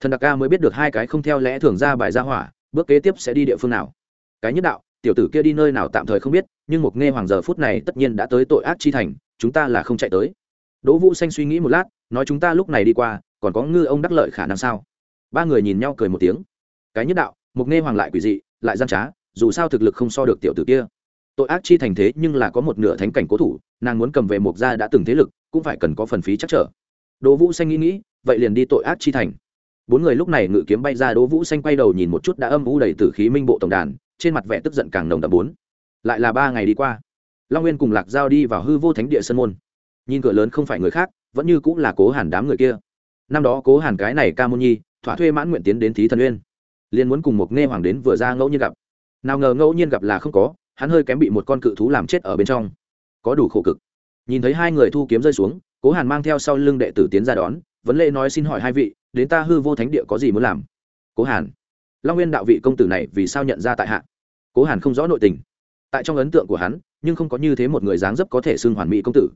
Thần đặc ca mới biết được hai cái không theo lẽ thường ra bài ra hỏa, bước kế tiếp sẽ đi địa phương nào. Cái nhất đạo tiểu tử kia đi nơi nào tạm thời không biết, nhưng một nghe hoàng giờ phút này tất nhiên đã tới tội ác chi thành, chúng ta là không chạy tới. Đỗ vũ xanh suy nghĩ một lát, nói chúng ta lúc này đi qua, còn có ngư ông đắc lợi khả năng sao? Ba người nhìn nhau cười một tiếng. Cái nhất đạo, một nghe hoàng lại quỷ dị, lại gian trá, dù sao thực lực không so được tiểu tử kia. Tội ác chi thành thế nhưng là có một nửa thánh cảnh cố thủ, nàng muốn cầm về một gia đã từng thế lực, cũng phải cần có phần phí chắc trở. Đỗ vũ xanh nghĩ nghĩ, vậy liền đi tội ác chi thành. Bốn người lúc này ngự kiếm bay ra, đỗ vũ xanh quay đầu nhìn một chút đã âm u đầy tử khí minh bộ tổng đàn trên mặt vẻ tức giận càng nồng đậm bốn. Lại là ba ngày đi qua, long nguyên cùng lạc giao đi vào hư vô thánh địa Sơn môn. Nhìn cửa lớn không phải người khác, vẫn như cũng là cố hàn đám người kia. Năm đó cố hàn cái này ca môn nhi, thỏa thuê mãn nguyện tiến đến thí thần uyên. Liền muốn cùng một nghe hoàng đến vừa ra ngẫu nhiên gặp. Nào ngờ ngẫu nhiên gặp là không có, hắn hơi kém bị một con cự thú làm chết ở bên trong. Có đủ khổ cực. Nhìn thấy hai người thu kiếm rơi xuống, cố hàn mang theo sau lưng đệ tử tiến ra đón, vấn lễ nói xin hỏi hai vị, đến ta hư vô thánh địa có gì muốn làm? Cố hàn, long nguyên đạo vị công tử này vì sao nhận ra tại hạ? Cố hàn không rõ nội tình. Tại trong ấn tượng của hắn, nhưng không có như thế một người dáng dấp có thể xưng hoàn mỹ công tử.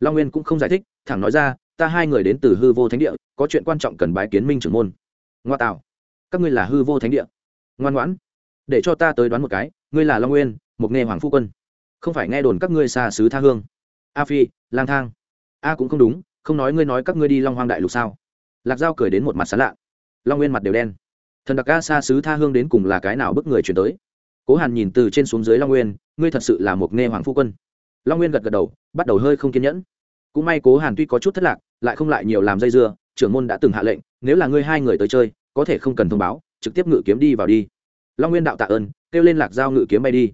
Long nguyên cũng không giải thích, thẳng nói ra, ta hai người đến từ hư vô thánh địa, có chuyện quan trọng cần bái kiến minh trưởng môn. Ngoa tạo, các ngươi là hư vô thánh địa? Ngoan ngoãn, để cho ta tới đoán một cái, ngươi là long nguyên, một nghề hoàng phu quân. Không phải nghe đồn các ngươi xa xứ tha hương. A phi, lang thang. A cũng không đúng, không nói ngươi nói các ngươi đi long hoang đại lục sao? Lạc giao cười đến một mặt sán lạ. Long nguyên mặt đều đen. Thần đặc ca xa xứ tha hương đến cùng là cái nào bức người chuyển tới? Cố hàn nhìn từ trên xuống dưới long nguyên, ngươi thật sự là một nghe hoàng phu quân. Long nguyên gật gật đầu, bắt đầu hơi không kiên nhẫn. Cũng may cố hàn tuy có chút thất lạc, lại không lại nhiều làm dây dưa, trưởng môn đã từng hạ lệnh, nếu là ngươi hai người tới chơi, có thể không cần thông báo, trực tiếp ngự kiếm đi vào đi. Long nguyên đạo tạ ơn, kêu lên lạc giao ngự kiếm bay đi.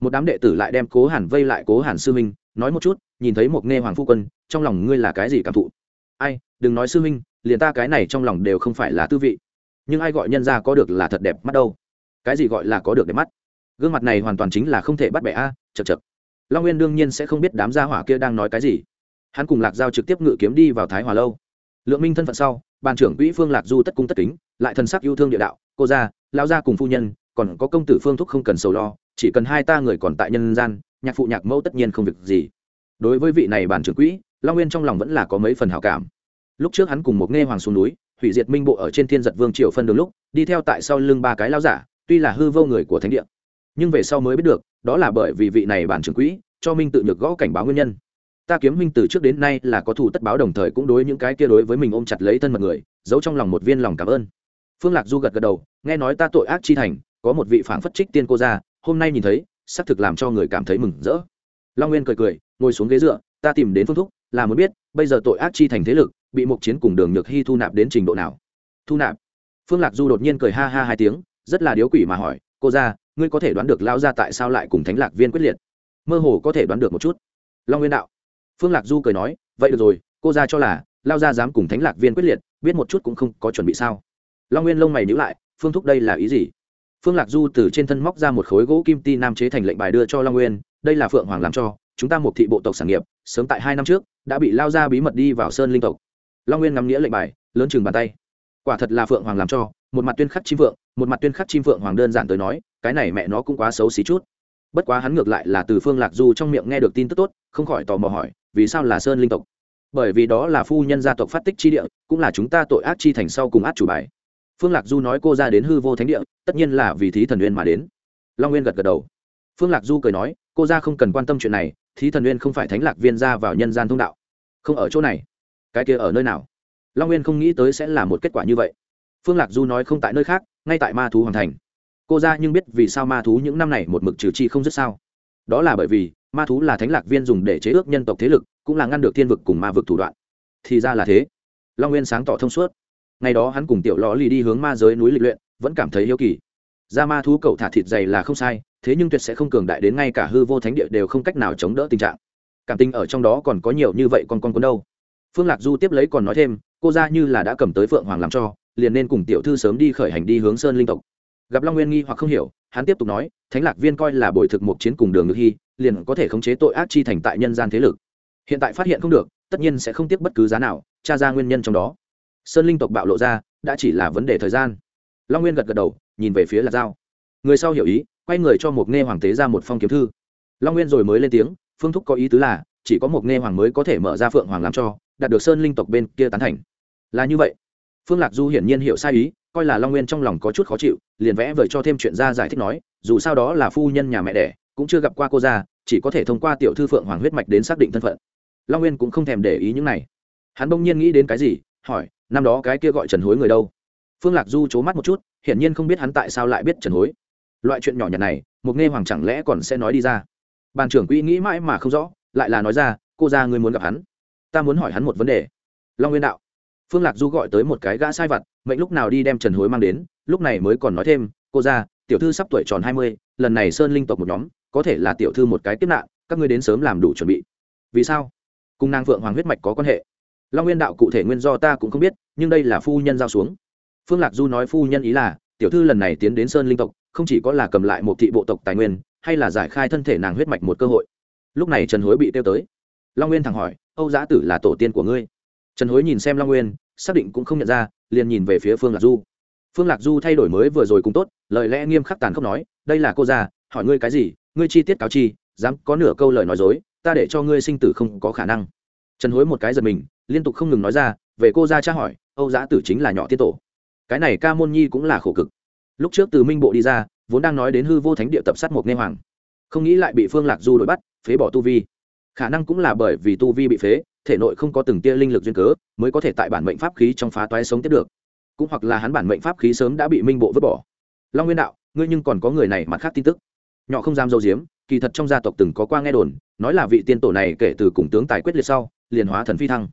Một đám đệ tử lại đem cố hàn vây lại cố hàn sư minh nói một chút, nhìn thấy một nghe hoàng phu quân, trong lòng ngươi là cái gì cảm thụ? Ai, đừng nói sư minh liền ta cái này trong lòng đều không phải là tư vị. Nhưng ai gọi nhân ra có được là thật đẹp mắt đâu? Cái gì gọi là có được đẹp mắt? Gương mặt này hoàn toàn chính là không thể bắt bẻ a, chật chật. Long nguyên đương nhiên sẽ không biết đám gia hỏa kia đang nói cái gì. Hắn cùng lạc giao trực tiếp ngự kiếm đi vào thái hòa lâu. Lượng minh thân phận sau ban trưởng quỹ phương lạc du tất cung tất kính, lại thần sắc yêu thương địa đạo, cô gia lao gia cùng phu nhân, còn có công tử phương thúc không cần sầu lo, chỉ cần hai ta người còn tại nhân gian, nhạc phụ nhạc mẫu tất nhiên không việc gì. Đối với vị này bản trưởng quỹ, long nguyên trong lòng vẫn là có mấy phần hảo cảm. Lúc trước hắn cùng một nghe hoàng xuống núi, hủy diệt minh bộ ở trên thiên giật vương triều phân đường lúc, đi theo tại sau lưng ba cái lao giả, tuy là hư vô người của thánh địa nhưng về sau mới biết được, đó là bởi vì vị này bản trưởng quỹ, cho minh tự nhược gõ cảnh báo nguyên nhân. Ta kiếm minh từ trước đến nay là có thù tất báo đồng thời cũng đối những cái kia đối với mình ôm chặt lấy thân mật người, giấu trong lòng một viên lòng cảm ơn. Phương lạc du gật gật đầu, nghe nói ta tội ác chi thành, có một vị phản phất trích tiên cô ra hôm nay nhìn thấy, xác thực làm cho người cảm thấy mừng rỡ. Long nguyên cười cười, ngồi xuống ghế dựa, ta tìm đến phương thúc, là muốn biết, bây giờ tội ác chi thành thế lực, bị mục chiến cùng đường nhược hy thu nạp đến trình độ nào? Thu nạp? Phương lạc du đột nhiên cười ha ha hai tiếng, rất là điếu quỷ mà hỏi, cô ra ngươi có thể đoán được lao ra tại sao lại cùng thánh lạc viên quyết liệt? Mơ hồ có thể đoán được một chút. Long nguyên đạo. Phương lạc du cười nói, vậy được rồi, cô ra cho là lao ra dám cùng thánh lạc viên quyết liệt, biết một chút cũng không có chuẩn bị sao? Long nguyên lông mày nhữ lại, phương thúc đây là ý gì? Phương lạc du từ trên thân móc ra một khối gỗ kim ti nam chế thành lệnh bài đưa cho long nguyên, đây là phượng hoàng làm cho, chúng ta một thị bộ tộc sản nghiệp, sớm tại hai năm trước, đã bị lao ra bí mật đi vào sơn linh tộc. Long nguyên ngắm nghĩa lệnh bài, lớn chừng bàn tay. Quả thật là phượng hoàng làm cho, một mặt tuyên khắc chim phượng một mặt tuyên khắc chim phượng hoàng đơn giản tới nói cái này mẹ nó cũng quá xấu xí chút. Bất quá hắn ngược lại là từ phương lạc du trong miệng nghe được tin tức tốt, không khỏi tò mò hỏi, vì sao là sơn linh tộc? Bởi vì đó là phu nhân gia tộc phát tích chi địa, cũng là chúng ta tội ác chi thành sau cùng át chủ bài. Phương lạc du nói cô ra đến hư vô thánh địa, tất nhiên là vì thí thần uyên mà đến. Long nguyên gật gật đầu. Phương lạc du cười nói, cô ra không cần quan tâm chuyện này, thí thần uyên không phải thánh lạc viên ra vào nhân gian thông đạo. Không ở chỗ này. Cái kia ở nơi nào? Long nguyên không nghĩ tới sẽ là một kết quả như vậy. Phương lạc du nói không tại nơi khác, ngay tại ma thú hoàng thành cô ra nhưng biết vì sao ma thú những năm này một mực trừ chi không rất sao? Đó là bởi vì, ma thú là thánh lạc viên dùng để chế ước nhân tộc thế lực, cũng là ngăn được thiên vực cùng ma vực thủ đoạn. Thì ra là thế. Long nguyên sáng tỏ thông suốt. Ngày đó hắn cùng tiểu lò lì đi hướng ma giới núi lịch luyện, vẫn cảm thấy yêu kỳ. Ra ma thú cậu thả thịt dày là không sai, thế nhưng tuyệt sẽ không cường đại đến ngay cả hư vô thánh địa đều không cách nào chống đỡ tình trạng. Cảm tình ở trong đó còn có nhiều như vậy còn con cuốn đâu. Phương lạc du tiếp lấy còn nói thêm, cô ra như là đã cầm tới phượng hoàng làm cho, liền nên cùng tiểu thư sớm đi khởi hành đi hướng sơn linh tộc gặp long nguyên nghi hoặc không hiểu hắn tiếp tục nói thánh lạc viên coi là bồi thực một chiến cùng đường ngự hy liền có thể khống chế tội ác chi thành tại nhân gian thế lực hiện tại phát hiện không được tất nhiên sẽ không tiếp bất cứ giá nào tra ra nguyên nhân trong đó sơn linh tộc bạo lộ ra đã chỉ là vấn đề thời gian long nguyên gật gật đầu nhìn về phía lạc dao người sau hiểu ý quay người cho một nghe hoàng tế ra một phong kiếm thư long nguyên rồi mới lên tiếng phương thúc có ý tứ là chỉ có một nghe hoàng mới có thể mở ra phượng hoàng làm cho đạt được sơn linh tộc bên kia tán thành là như vậy phương lạc du hiển nhiên hiểu sai ý coi là long nguyên trong lòng có chút khó chịu, liền vẽ vời cho thêm chuyện ra giải thích nói, dù sao đó là phu nhân nhà mẹ đẻ, cũng chưa gặp qua cô ra, chỉ có thể thông qua tiểu thư phượng hoàng huyết mạch đến xác định thân phận. Long nguyên cũng không thèm để ý những này. Hắn bỗng nhiên nghĩ đến cái gì, hỏi, năm đó cái kia gọi trần hối người đâu? Phương lạc du c h ố mắt một chút, hiển nhiên không biết hắn tại sao lại biết trần hối. Loại chuyện nhỏ nhặt này, một nghe hoàng chẳng lẽ còn sẽ nói đi ra. Bàn trưởng quỹ nghĩ mãi mà không rõ, lại là nói ra, cô ra ngươi muốn gặp hắn. Ta muốn hỏi hắn một vấn đề. Long nguyên đạo phương lạc du gọi tới một cái gã sai vặt, mệnh lúc nào đi đem trần hối mang đến, lúc này mới còn nói thêm, cô ra tiểu thư sắp tuổi tròn hai mươi, lần này sơn linh tộc một nhóm, có thể là tiểu thư một cái tiếp nạn, các ngươi đến sớm làm đủ chuẩn bị. Vì sao? Cùng nàng phượng hoàng huyết mạch có quan hệ. Long nguyên đạo cụ thể nguyên do ta cũng không biết, nhưng đây là phu nhân giao xuống. Phương lạc du nói phu nhân ý là, tiểu thư lần này tiến đến sơn linh tộc, không chỉ có là cầm lại một thị bộ tộc tài nguyên, hay là giải khai thân thể nàng huyết mạch một cơ hội. Lúc này trần hối bị tiêu tới. Long nguyên thẳng hỏi, âu giã tử là tổ tiên của ngươi? Trần hối nhìn xem long nguyên, xác định cũng không nhận ra, liền nhìn về phía phương lạc du. Phương lạc du thay đổi mới vừa rồi cũng tốt, lời lẽ nghiêm khắc tàn khốc nói, đây là cô già, hỏi ngươi cái gì, ngươi chi tiết cáo chi, dám có nửa câu lời nói dối, ta để cho ngươi sinh tử không có khả năng. Trần hối một cái giật mình, liên tục không ngừng nói ra, về cô ra tra hỏi, âu giã tử chính là nhỏ tiết tổ. Cái này ca môn nhi cũng là khổ cực. Lúc trước từ minh bộ đi ra, vốn đang nói đến hư vô thánh địa tập sát một nghe hoàng. Không nghĩ lại bị phương lạc du đổi bắt, phế bỏ tu vi khả năng cũng là bởi vì tu vi bị phế, thể nội không có từng tia linh lực duyên cớ, mới có thể tại bản mệnh pháp khí trong phá toái sống tiếp được. Cũng hoặc là hắn bản mệnh pháp khí sớm đã bị minh bộ vứt bỏ. Long nguyên đạo, ngươi nhưng còn có người này mặt khác tin tức. Nhỏ không dám dâu diếm kỳ thật trong gia tộc từng có qua nghe đồn, nói là vị tiên tổ này kể từ cùng tướng tài quyết liệt sau, liền hóa thần phi thăng.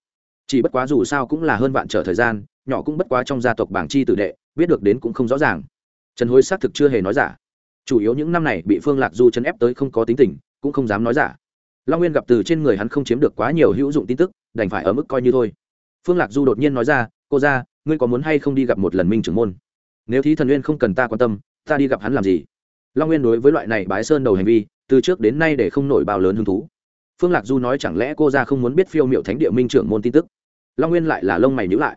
Chỉ bất quá dù sao cũng là hơn vạn trở thời gian, nhỏ cũng bất quá trong gia tộc bảng chi tử đệ, biết được đến cũng không rõ ràng. Trần hối xác thực chưa hề nói giả. Chủ yếu những năm này bị phương lạc du chấn ép tới không có tính tình, cũng không dám nói giả long nguyên gặp từ trên người hắn không chiếm được quá nhiều hữu dụng tin tức, đành phải ở mức coi như thôi. Phương lạc du đột nhiên nói ra, cô ra ngươi có muốn hay không đi gặp một lần minh trưởng môn? Nếu thí thần nguyên không cần ta quan tâm, ta đi gặp hắn làm gì? Long nguyên đối với loại này bái sơn đầu hành vi, từ trước đến nay để không nổi bao lớn hứng thú. Phương lạc du nói chẳng lẽ cô ra không muốn biết phiêu m i ệ u thánh địa minh trưởng môn tin tức? Long nguyên lại là lông mày nhữ lại.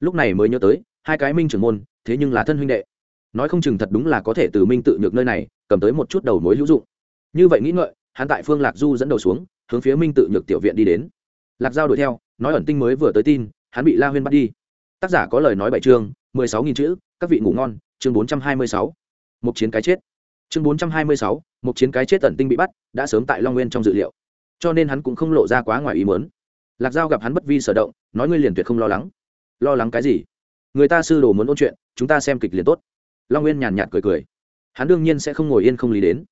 Lúc này mới nhớ tới, hai cái minh trưởng môn, thế nhưng là thân huynh đệ. Nói không chừng thật đúng là có thể từ minh tự nhược nơi này, cầm tới một chút đầu mối hữu dụng. Như vậy nghĩ ngợi hắn tại phương lạc du dẫn đầu xuống, hướng phía minh tự nhược tiểu viện đi đến. Lạc giao đuổi theo, nói ẩn tinh mới vừa tới tin, hắn bị la huyên bắt đi. Tác giả có lời nói bảy chương, mười sáu nghìn chữ, các vị ngủ ngon, chương bốn trăm hai mươi sáu. Một chiến cái chết. Chương bốn trăm hai mươi sáu một chiến cái chết ẩn tinh bị bắt, đã sớm tại long nguyên trong dự liệu. Cho nên hắn cũng không lộ ra quá ngoài ý mớn lạc giao gặp hắn bất vi sở động, nói ngươi liền tuyệt không lo lắng. Lo lắng cái gì? Người ta sư đồ muốn ôn chuyện, chúng ta xem kịch liền tốt. Long nguyên nhàn nhạt cười cười. Hắn đương nhiên sẽ không ngồi yên không lý đến.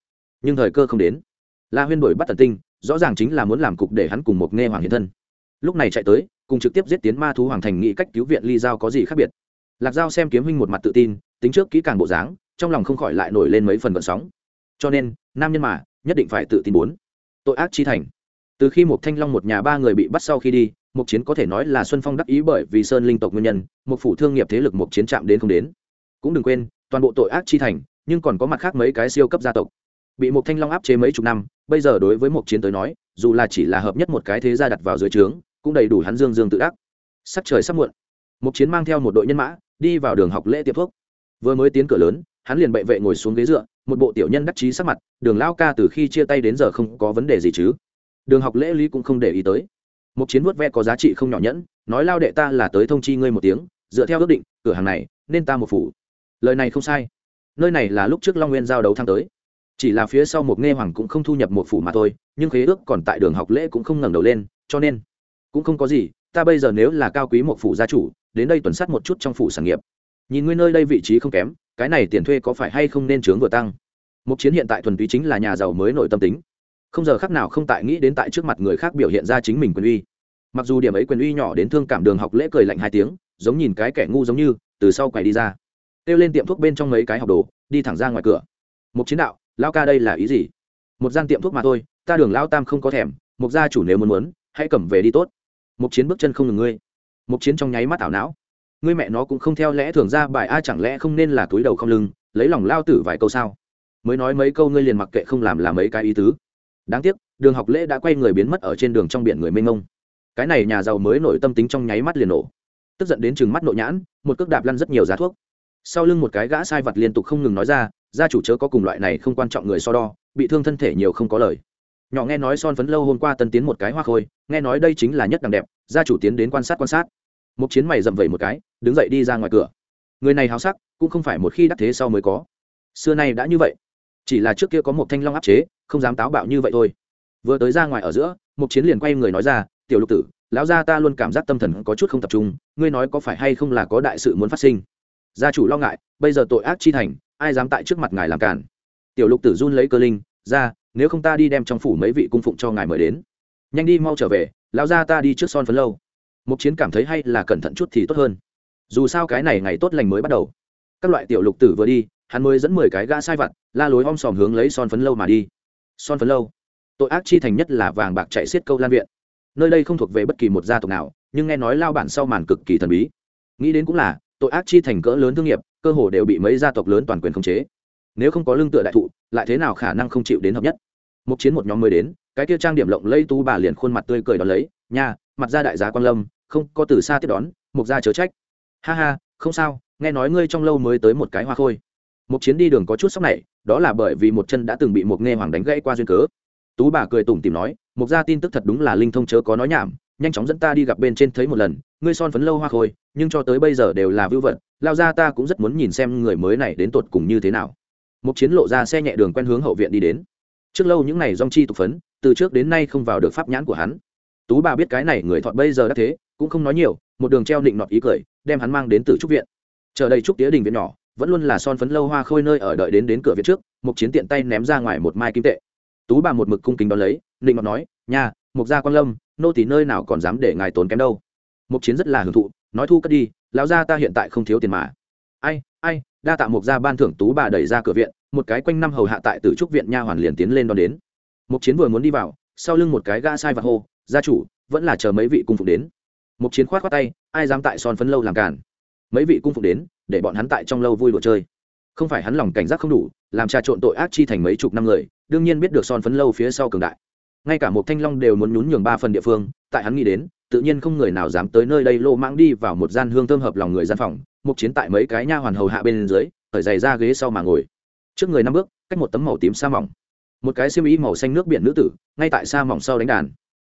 Nhưng thời cơ không đến la huyên đổi bắt tần tinh, rõ ràng chính là muốn làm cục để hắn cùng một nghe hoàng hiện thân. Lúc này chạy tới, cùng trực tiếp giết tiến ma thú hoàng thành nghĩ cách cứu viện ly giao có gì khác biệt? Lạc giao xem kiếm huynh một mặt tự tin, tính trước kỹ càng bộ dáng, trong lòng không khỏi lại nổi lên mấy phần vận sóng. Cho nên, nam nhân mà, nhất định phải tự tin bốn. Tội ác chi thành. Từ khi một thanh long một nhà ba người bị bắt sau khi đi một chiến có thể nói là xuân phong đắc ý bởi vì sơn linh tộc nguyên nhân một phủ thương nghiệp thế lực một chiến chạm đến không đến. Cũng đừng quên, toàn bộ tội ác chi thành, nhưng còn có mặt khác mấy cái siêu cấp gia tộc bị một thanh long áp chế mấy chục năm, bây giờ đối với một chiến tới nói, dù là chỉ là hợp nhất một cái thế gia đặt vào dưới trướng, cũng đầy đủ hắn dương dương tự ác sắc trời sắp muộn. Một chiến mang theo một đội nhân mã, đi vào đường học lễ tiệp thuốc. Vừa mới tiến cửa lớn, hắn liền bệ vệ ngồi xuống ghế dựa, một bộ tiểu nhân đắc chí sắc mặt, đường lao ca từ khi chia tay đến giờ không có vấn đề gì chứ. Đường học lễ lý cũng không để ý tới. Một chiến vuốt ve có giá trị không nhỏ nhẫn, nói lao đệ ta là tới thông chi ngươi một tiếng, dựa theo ước định, cửa hàng này, nên ta một phủ. Lời này không sai. Nơi này là lúc trước long nguyên giao đấu thăng tới chỉ là phía sau một nghe hoàng cũng không thu nhập một phủ mà thôi, nhưng khế ước còn tại đường học lễ cũng không ngẩng đầu lên, cho nên cũng không có gì, ta bây giờ nếu là cao quý một phủ gia chủ, đến đây tuần sát một chút trong phủ sản nghiệp. Nhìn nguyên nơi đây vị trí không kém, cái này tiền thuê có phải hay không nên chướng vừa tăng? Mục chiến hiện tại thuần túy chính là nhà giàu mới nội tâm tính. Không giờ khác nào không tại nghĩ đến tại trước mặt người khác biểu hiện ra chính mình quyền uy. Mặc dù điểm ấy quyền uy nhỏ đến thương cảm đường học lễ cười lạnh hai tiếng, giống nhìn cái kẻ ngu giống như, từ sau quầy đi ra. Kêu lên tiệm thuốc bên trong mấy cái học đồ, đi thẳng ra ngoài cửa. Mục chiến đạo lao ca đây là ý gì? Một gian tiệm thuốc mà thôi, ta đường lao tam không có thèm, mục gia chủ nếu muốn muốn, hãy cầm về đi tốt. Mục chiến bước chân không ngừng ngươi. Mục chiến trong nháy mắt ảo não. Ngươi mẹ nó cũng không theo lẽ thường ra bài a, chẳng lẽ không nên là túi đầu không lưng, lấy lòng lao tử vài câu sao? Mới nói mấy câu ngươi liền mặc kệ không làm là mấy cái ý tứ. Đáng tiếc, đường học lễ đã quay người biến mất ở trên đường trong biển người mênh mông. Cái này nhà giàu mới nổi tâm tính trong nháy mắt liền nổ. Tức giận đến chừng mắt nội nhãn, một cước đạp lăn rất nhiều giá thuốc sau lưng một cái gã sai vật liên tục không ngừng nói ra, gia chủ chớ có cùng loại này không quan trọng người so đo, bị thương thân thể nhiều không có lời. Nhỏ nghe nói son phấn lâu hôm qua tân tiến một cái hoa khôi, nghe nói đây chính là nhất đằng đẹp, gia chủ tiến đến quan sát quan sát. Một chiến mày dậm vẩy một cái, đứng dậy đi ra ngoài cửa. Người này háo sắc, cũng không phải một khi đắc thế sau mới có. Xưa nay đã như vậy. Chỉ là trước kia có một thanh long áp chế, không dám táo bạo như vậy thôi. Vừa tới ra ngoài ở giữa một chiến liền quay người nói ra, tiểu lục tử, lão gia ta luôn cảm giác tâm thần có chút không tập trung, ngươi nói có phải hay không là có đại sự muốn phát sinh? Gia chủ lo ngại, bây giờ tội ác chi thành, ai dám tại trước mặt ngài làm cản tiểu lục tử run lấy cơ linh, ra, nếu không ta đi đem trong phủ mấy vị cung phụng cho ngài mời đến. Nhanh đi, mau trở về, lão gia ta đi trước son phấn lâu. Mục chiến cảm thấy hay là cẩn thận chút thì tốt hơn. Dù sao cái này ngày tốt lành mới bắt đầu. Các loại tiểu lục tử vừa đi, hắn mới dẫn mười cái gã sai vặt, la lối om sòm hướng lấy son phấn lâu mà đi. Son phấn lâu, tội ác chi thành nhất là vàng bạc chạy xiết câu lan viện. Nơi đây không thuộc về bất kỳ một gia tộc nào, nhưng nghe nói lao bản sau màn cực kỳ thần bí. Nghĩ đến cũng là tội ác chi thành cỡ lớn thương nghiệp, cơ hồ đều bị mấy gia tộc lớn toàn quyền khống chế. Nếu không có lương tựa đại thụ, lại thế nào khả năng không chịu đến hợp nhất? Một chiến một nhóm mới đến, cái kia trang điểm lộng lây tú bà liền khuôn mặt tươi cười đón lấy, nha, mặt ra đại giá quan lâm, không có từ xa tiếp đón, mục gia chớ trách. Ha ha, không sao, nghe nói ngươi trong lâu mới tới một cái hoa khôi. Một chiến đi đường có chút sốc này, đó là bởi vì một chân đã từng bị một nghe hoàng đánh gãy qua duyên cớ. Tú bà cười tủm tìm nói, mục gia tin tức thật đúng là linh thông chớ có nói nhảm nhanh chóng dẫn ta đi gặp bên trên thấy một lần, ngươi son phấn lâu hoa khôi, nhưng cho tới bây giờ đều là vưu vật, lao ra ta cũng rất muốn nhìn xem người mới này đến tột cùng như thế nào. Một chiến lộ ra xe nhẹ đường quen hướng hậu viện đi đến. Trước lâu những ngày dong chi tục phấn, từ trước đến nay không vào được pháp nhãn của hắn. Tú bà biết cái này người thọt bây giờ đã thế, cũng không nói nhiều, một đường treo định nọt ý cười, đem hắn mang đến từ trúc viện. Chờ đây trúc tía đình viện nhỏ, vẫn luôn là son phấn lâu hoa khôi nơi ở đợi đến đến cửa viện trước một chiến tiện tay ném ra ngoài một mai kim tệ. Tú bà một mực cung kính đón lấy định ngọt nói nhà mục gia quan lâm, nô tỷ nơi nào còn dám để ngài tốn kém đâu. Mục chiến rất là hưởng thụ, nói thu cất đi, lão gia ta hiện tại không thiếu tiền mà. Ai ai, đa tạ mục gia ban thưởng tú bà đẩy ra cửa viện, một cái quanh năm hầu hạ tại tử trúc viện nha hoàn liền tiến lên đón đến. Mục chiến vừa muốn đi vào, sau lưng một cái gã sai và hô, gia chủ, vẫn là chờ mấy vị cung phục đến. Mục chiến khoát khoát tay, ai dám tại son phấn lâu làm cản mấy vị cung phục đến, để bọn hắn tại trong lâu vui đùa chơi. Không phải hắn lòng cảnh giác không đủ, làm trà trộn tội ác chi thành mấy chục năm người, đương nhiên biết được son phấn lâu phía sau cường đại ngay cả một thanh long đều muốn nhún nhường ba phần địa phương, tại hắn nghĩ đến, tự nhiên không người nào dám tới nơi đây lô mãng đi vào một gian hương thơm hợp lòng người gian phòng, mục chiến tại mấy cái nha hoàn hầu hạ bên dưới khởi giày ra ghế sau mà ngồi. Trước người năm bước, cách một tấm màu tím sa mỏng. Một cái xiêm y màu xanh nước biển nữ tử, ngay tại sa mỏng sau đánh đàn.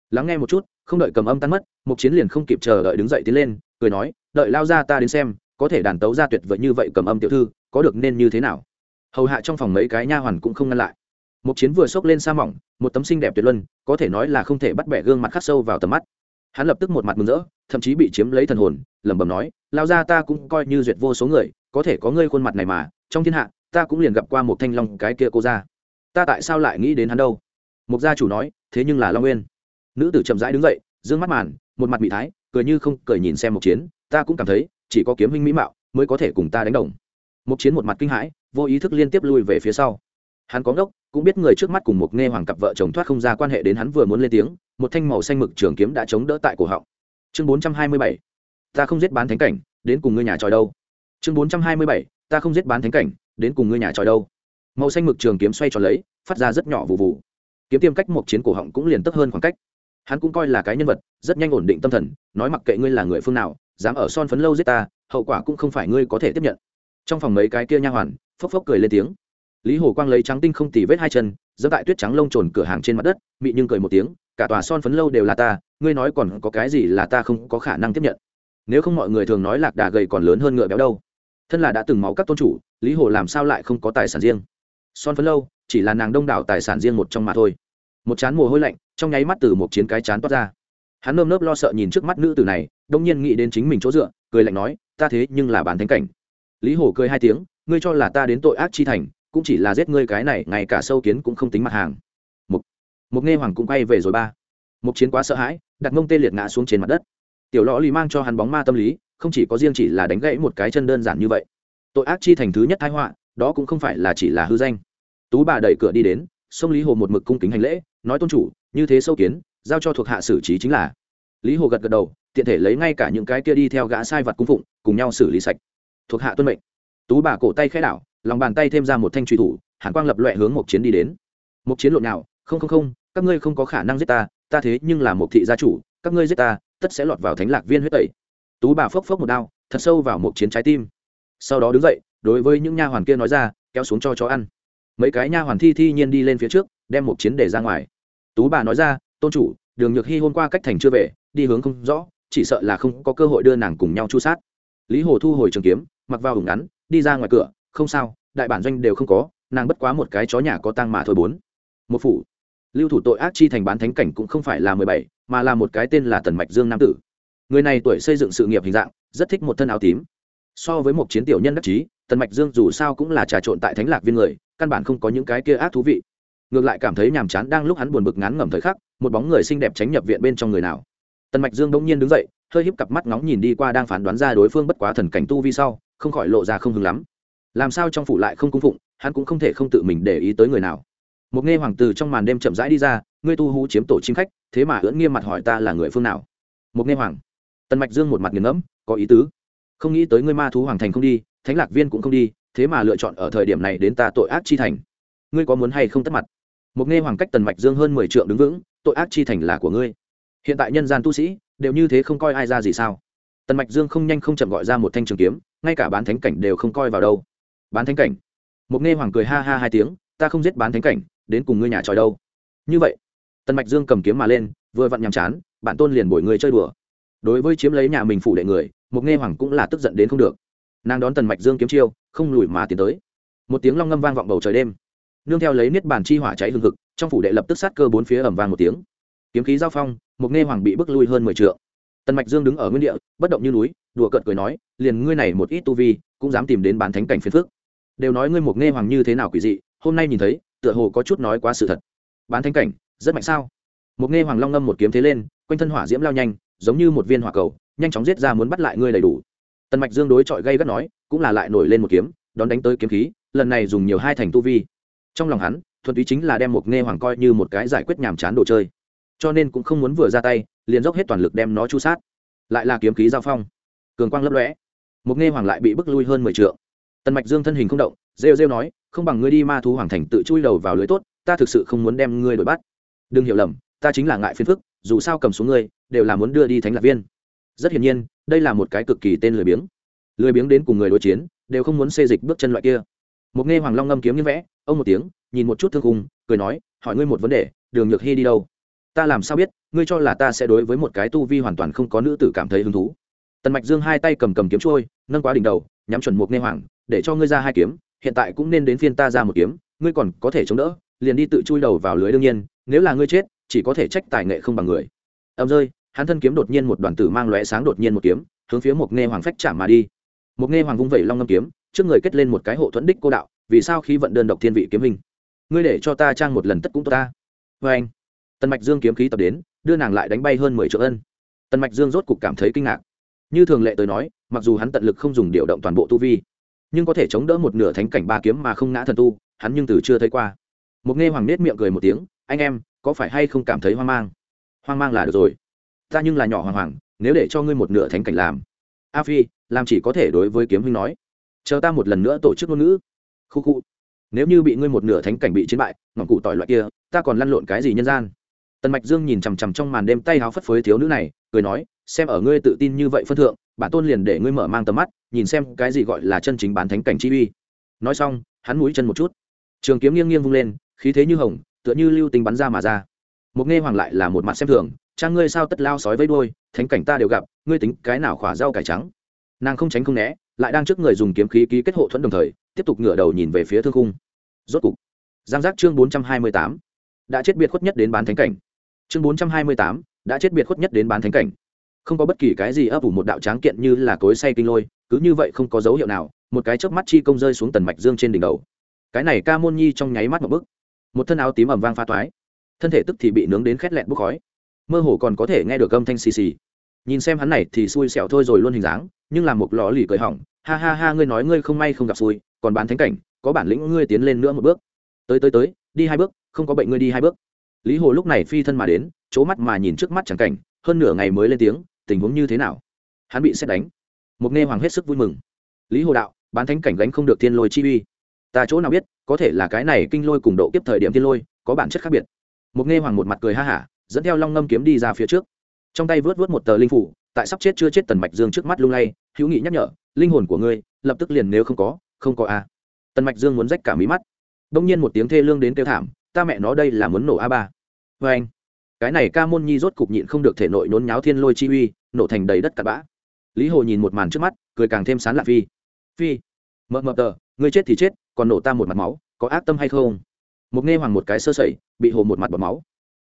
Lắng nghe một chút, không đợi cầm âm tan mất, mục chiến liền không kịp chờ đợi đứng dậy tiến lên, cười nói, đợi lao ra ta đến xem, có thể đàn tấu ra tuyệt vời như vậy cầm âm tiểu thư, có được nên như thế nào? Hầu hạ trong phòng mấy cái nha hoàn cũng không ngăn lại một chiến vừa xốc lên sa mỏng, một tấm xinh đẹp tuyệt luân, có thể nói là không thể bắt bẻ gương mặt khắc sâu vào tầm mắt. Hắn lập tức một mặt mừng rỡ, thậm chí bị chiếm lấy thần hồn, lẩm bẩm nói lao ra ta cũng coi như duyệt vô số người, có thể có ngươi khuôn mặt này mà, trong thiên hạ, ta cũng liền gặp qua một thanh long cái kia cô ra ta tại sao lại nghĩ đến hắn đâu? Mục gia chủ nói, thế nhưng là long nguyên. Nữ tử chậm rãi đứng dậy d ư ơ n g mắt màn, một mặt bị thái, cười như không cười nhìn xem một chiến, ta cũng cảm thấy, chỉ có kiếm huynh mỹ mạo, mới có thể cùng ta đánh đồng. Một chiến một mặt kinh hãi, vô ý thức liên tiếp lui về phía sau hắn có ngốc, cũng biết người trước mắt cùng một nghe hoàng cặp vợ chồng thoát không ra quan hệ đến hắn vừa muốn lên tiếng, một thanh màu xanh mực trường kiếm đã chống đỡ tại cổ họng. Chương bốn trăm hai mươi bảy, ta không giết bán thánh cảnh, đến cùng ngươi nhà tròi đâu? Chương bốn trăm hai mươi bảy, ta không giết bán thánh cảnh, đến cùng ngươi nhà tròi đâu? Màu xanh mực trường kiếm xoay tròn lấy, phát ra rất nhỏ vụ vụ kiếm tiêm cách một chiến cổ họng cũng liền tấp hơn khoảng cách. Hắn cũng coi là cái nhân vật, rất nhanh ổn định tâm thần, nói mặc kệ ngươi là người phương nào, dám ở son phấn lâu giết ta, hậu quả cũng không phải ngươi có thể tiếp nhận. Trong phòng mấy cái kia nha hoàn, phốc phốc cười lên tiếng lý hồ quang lấy trắng tinh không tì vết hai chân dẫm tại tuyết trắng lông trồn cửa hàng trên mặt đất, mị nhưng cười một tiếng, cả tòa son phấn lâu đều là ta, ngươi nói còn có cái gì là ta không có khả năng tiếp nhận. Nếu không mọi người thường nói lạc đà gầy còn lớn hơn ngựa béo đâu. Thân là đã từng máu các tôn chủ, lý hồ làm sao lại không có tài sản riêng? Son phấn lâu chỉ là nàng đông đảo tài sản riêng một trong mà thôi. Một chán mồ hôi lạnh trong nháy mắt từ một chiến cái chán toát ra. Hắn nơm nớp lo sợ nhìn trước mắt nữ tử này, đông nhiên nghĩ đến chính mình chỗ dựa, cười lạnh nói, ta thế nhưng là bán thánh cảnh. Lý hồ cười hai tiếng, ngươi cho là ta đến tội ác chi thành cũng chỉ là giết ngươi cái này, ngay cả sâu kiến cũng không tính mặt hàng. Mục mục nghe hoàng cũng quay về rồi ba. Mục chiến quá sợ hãi, đặt mông tê liệt ngã xuống trên mặt đất. Tiểu lõ lì mang cho hắn bóng ma tâm lý, không chỉ có riêng chỉ là đánh gãy một cái chân đơn giản như vậy. Tội ác chi thành thứ nhất thái họa, đó cũng không phải là chỉ là hư danh. Tú bà đẩy cửa đi đến sông lý hồ một mực cung kính hành lễ, nói tôn chủ, như thế sâu kiến, giao cho thuộc hạ xử trí chính là. Lý hồ gật gật đầu, tiện thể lấy ngay cả những cái kia đi theo gã sai vật cung phụng, cùng nhau xử lý sạch. Thuộc hạ tuân mệnh. Tú bà cổ tay khai đảo lòng bàn tay thêm ra một thanh truy thủ, hàn quang lập loẹ hướng một chiến đi đến. Một chiến lộn nào, không không không, các ngươi không có khả năng giết ta ta thế nhưng là một thị gia chủ, các ngươi giết ta, tất sẽ lọt vào thánh lạc viên huyết tẩy. Tú bà phốc phốc một đao, thật sâu vào một chiến trái tim. Sau đó đứng dậy, đối với những nha hoàn kia nói ra, kéo xuống cho chó ăn. Mấy cái nha hoàn thi thi nhiên đi lên phía trước, đem một chiến để ra ngoài. Tú bà nói ra, tôn chủ, đường nhược hy hôm qua cách thành chưa về, đi hướng không rõ, chỉ sợ là không có cơ hội đưa nàng cùng nhau chu sát. Lý hồ thu hồi trường kiếm, mặc vào hùng ngắn, đi ra ngoài cửa không sao, đại bản doanh đều không có, nàng bất quá một cái chó nhà có tăng mà thôi bốn. Một phủ. Lưu thủ tội ác chi thành bán thánh cảnh cũng không phải là mười bảy, mà là một cái tên là tần mạch dương nam tử. Người này tuổi xây dựng sự nghiệp hình dạng, rất thích một thân áo tím. So với một chiến tiểu nhân đắc chí, tần mạch dương dù sao cũng là trà trộn tại thánh lạc viên người, căn bản không có những cái kia ác thú vị. Ngược lại cảm thấy nhàm chán đang lúc hắn buồn bực ngán ngẩm thời khắc, một bóng người xinh đẹp tránh nhập viện bên trong người nào. Tần mạch dương bỗng nhiên đứng dậy, hơi híp cặp mắt ngóng nhìn đi qua đang phán đoán ra đối phương bất quá thần cảnh tu vi sau, không khỏi lộ ra không hứng lắm làm sao trong phủ lại không cung phụng, hắn cũng không thể không tự mình để ý tới người nào. Một nghe hoàng tử trong màn đêm chậm rãi đi ra, ngươi tu hú chiếm tổ chim khách, thế mà ưỡn nghiêm mặt hỏi ta là người phương nào? Một nghe hoàng, tần mạch dương một mặt nghiền ngẫm, có ý tứ. Không nghĩ tới ngươi ma thú hoàng thành không đi, thánh lạc viên cũng không đi, thế mà lựa chọn ở thời điểm này đến ta tội ác chi thành. Ngươi có muốn hay không tất mặt? Một nghe hoàng cách tần mạch dương hơn mười triệu đứng vững, tội ác chi thành là của ngươi. Hiện tại nhân gian tu sĩ, đều như thế không coi ai ra gì sao? Tần mạch dương không nhanh không chậm gọi ra một thanh trường kiếm, ngay cả bán thánh cảnh đều không coi vào đâu bán thánh cảnh. Mục nghe hoàng cười ha ha hai tiếng, ta không giết bán thánh cảnh, đến cùng ngươi nhà tròi đâu? Như vậy, tần mạch dương cầm kiếm mà lên, vừa vặn nhàm chán, bản tôn liền bồi người chơi đùa. Đối với chiếm lấy nhà mình phủ đệ người mục nghe hoàng cũng là tức giận đến không được. Nàng đón tần mạch dương kiếm chiêu, không lùi mà tiến tới. Một tiếng long ngâm vang vọng bầu trời đêm. Nương theo lấy niết bàn chi hỏa cháy hương thực trong phủ đệ lập tức sát cơ bốn phía ẩm vang một tiếng. Kiếm khí giao phong mục nghe hoàng bị bước lui hơn mười t tần mạch dương đứng ở nguyên địa, bất động như núi, đùa cợt cười nói, liền ngươi này một ít tu vi, cũng dám tìm đến bán thánh cảnh phiền phước đều nói ngươi một nghe hoàng như thế nào quỷ dị, hôm nay nhìn thấy, tựa hồ có chút nói quá sự thật. Bán thánh cảnh, rất mạnh sao? Một nghe hoàng long ngâm một kiếm thế lên, quanh thân hỏa diễm lao nhanh, giống như một viên hỏa cầu, nhanh chóng giết ra muốn bắt lại ngươi đầy đủ. Tần mạch dương đối chọi gây gắt nói, cũng là lại nổi lên một kiếm, đón đánh tới kiếm khí, lần này dùng nhiều hai thành tu vi. Trong lòng hắn, thuần túy chính là đem một nghe hoàng coi như một cái giải quyết nhàm chán đồ chơi. Cho nên cũng không muốn vừa ra tay, liền dốc hết toàn lực đem nó chu sát. Lại là kiếm khí giao phong. Cường quang lấp lõe một nghe hoàng lại bị bức lui hơn mười t tần mạch dương thân hình không động, rêu rêu nói, không bằng ngươi đi ma thú hoàng thành tự chui đầu vào lưới tốt, ta thực sự không muốn đem ngươi đuổi bắt. Đừng hiểu lầm, ta chính là ngại phiền phức, dù sao cầm xuống ngươi, đều là muốn đưa đi thánh lạc viên. Rất hiển nhiên, đây là một cái cực kỳ tên lười biếng. Lười biếng đến cùng người đối chiến, đều không muốn xê dịch bước chân loại kia. Một nghe hoàng long ngâm kiếm như vẽ, ông một tiếng, nhìn một chút thương khung, cười nói, hỏi ngươi một vấn đề, đường nhược hy đi đâu? Ta làm sao biết, ngươi cho là ta sẽ đối với một cái tu vi hoàn toàn không có nữ tử cảm thấy hứng thú. Tần mạch dương hai tay cầm cầm kiếm trôi nâng quá đỉnh đầu, nhắm chuẩn một nghe hoàng để cho ngươi ra hai kiếm, hiện tại cũng nên đến phiên ta ra một kiếm, ngươi còn có thể chống đỡ, liền đi tự chui đầu vào lưới đương nhiên, nếu là ngươi chết, chỉ có thể trách tài nghệ không bằng người. Ầm rơi, hắn thân kiếm đột nhiên một đoàn tử mang lóe sáng đột nhiên một kiếm, hướng phía một nghe hoàng phách chạm mà đi. Một nghe hoàng vung vẩy long ngâm kiếm, trước người kết lên một cái hộ thuẫn đích cô đạo, vì sao khí vận đơn độc thiên vị kiếm hình? Ngươi để cho ta trang một lần tất cũng tốt ta. Vê anh, tần mạch dương kiếm khí tập đến, đưa nàng lại đánh bay hơn mười triệu ân. Tần mạch dương rốt cục cảm thấy kinh ngạc. Như thường lệ tới nói, mặc dù hắn tận lực không dùng điều động toàn bộ tu vi nhưng có thể chống đỡ một nửa thánh cảnh ba kiếm mà không ngã thần tu, hắn nhưng từ chưa thấy qua. Một nghe hoàng nết miệng cười một tiếng, anh em, có phải hay không cảm thấy hoang mang? Hoang mang là được rồi. Ta nhưng là nhỏ hoàng hoàng, nếu để cho ngươi một nửa thánh cảnh làm. A phi, làm chỉ có thể đối với kiếm huynh nói. Chờ ta một lần nữa tổ chức ngôn ngữ. Khu khu. Nếu như bị ngươi một nửa thánh cảnh bị chiến bại, ngọn cụ tỏi loại kia, ta còn lăn lộn cái gì nhân gian? Tần mạch dương nhìn chằm chằm trong màn đêm tay háo phất phới thiếu nữ này, cười nói, xem ở ngươi tự tin như vậy phân thượng bản tôn liền để ngươi mở mang tầm mắt, nhìn xem cái gì gọi là chân chính bán thánh cảnh chi uy. Nói xong, hắn mũi chân một chút. Trường kiếm nghiêng nghiêng vung lên, khí thế như hồng, tựa như lưu tình bắn ra mà ra. Một nghe hoàng lại là một mặt xem thường trang ngươi sao tất lao sói với đôi thánh cảnh ta đều gặp, ngươi tính cái nào khỏa rau cải trắng. Nàng không tránh không né, lại đang trước người dùng kiếm khí ký kết hộ thuẫn đồng thời, tiếp tục ngửa đầu nhìn về phía thương khung. Rốt cục, giang giác chương bốn trăm hai mươi tám, đã chết biệt khuất nhất đến bán thánh cảnh. Chương bốn trăm hai mươi tám, đã chết biệt khuất nhất đến bán thánh cảnh không có bất kỳ cái gì ấp ủ một đạo tráng kiện như là cối say kinh lôi, cứ như vậy không có dấu hiệu nào, một cái chớp mắt chi công rơi xuống tần mạch dương trên đỉnh đầu. Cái này ca môn nhi trong nháy mắt một bức một thân áo tím ẩm vang pha toái. Thân thể tức thì bị nướng đến khét lẹn bốc khói. Mơ hồ còn có thể nghe được âm thanh xì xì. Nhìn xem hắn này thì xui xẻo thôi rồi luôn hình dáng, nhưng làm một lò lì cười hỏng. Ha ha ha, ngươi nói ngươi không may không gặp xui, còn bán thánh cảnh, có bản lĩnh ngươi tiến lên nữa một bước. Tới tới tới, đi hai bước, không có bệnh ngươi đi hai bước. Lý hồ lúc này phi thân mà đến chỗ mắt mà nhìn trước mắt chẳng cảnh, hơn nửa ngày mới lên tiếng tình huống như thế nào? Hắn bị xét đánh. Một nghe hoàng hết sức vui mừng. Lý hồ đạo, bán thánh cảnh gánh không được thiên lôi chi uy. Ta chỗ nào biết, có thể là cái này kinh lôi cùng độ kiếp thời điểm thiên lôi, có bản chất khác biệt. Một nghe hoàng một mặt cười ha hả, dẫn theo long ngâm kiếm đi ra phía trước. Trong tay vớt vớt một tờ linh phủ, tại sắp chết chưa chết tần mạch dương trước mắt lung lay, hữu nghị nhắc nhở, linh hồn của ngươi, lập tức liền nếu không có không có a. Tần mạch dương muốn rách cả mí mắt. Đông nhiên một tiếng thê lương đến kêu thảm, ta mẹ nó đây là muốn nổ a ba. Vê anh cái này ca môn nhi rốt cục nhịn không được thể nội nôn nháo thiên lôi chi uy, nổ thành đầy đất cặn bã. Lý hồ nhìn một màn trước mắt, cười càng thêm sán lạc phi. Phi mờ mờ tờ, ngươi chết thì chết, còn nổ ta một mặt máu, có ác tâm hay không? Một nghe hoàng một cái sơ sẩy, bị hồ một mặt bọt máu.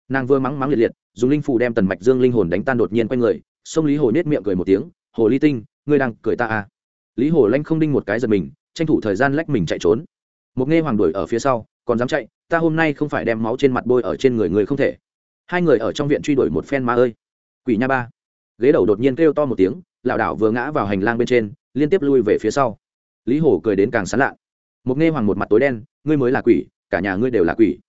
Nàng vừa mắng mắng liệt liệt, dùng linh phù đem tần mạch dương linh hồn đánh tan đột nhiên q u a người sông lý hồ nết miệng cười một tiếng, hồ ly tinh, ngươi đang cười ta à? Lý hồ lanh không đinh một cái giật mình, tranh thủ thời gian lách mình chạy trốn. Một nghe hoàng đuổi ở phía sau, còn dám chạy, ta hôm nay không phải đem máu trên mặt bôi ở trên người người không thể hai người ở trong viện truy đuổi một phen ma ơi. Quỷ nha ba. Ghế đầu đột nhiên kêu to một tiếng lảo đảo vừa ngã vào hành lang bên trên, liên tiếp lui về phía sau. Lý hổ cười đến càng sán lạ. Một nghe hoàng một mặt tối đen, ngươi mới là quỷ, cả nhà ngươi đều là quỷ.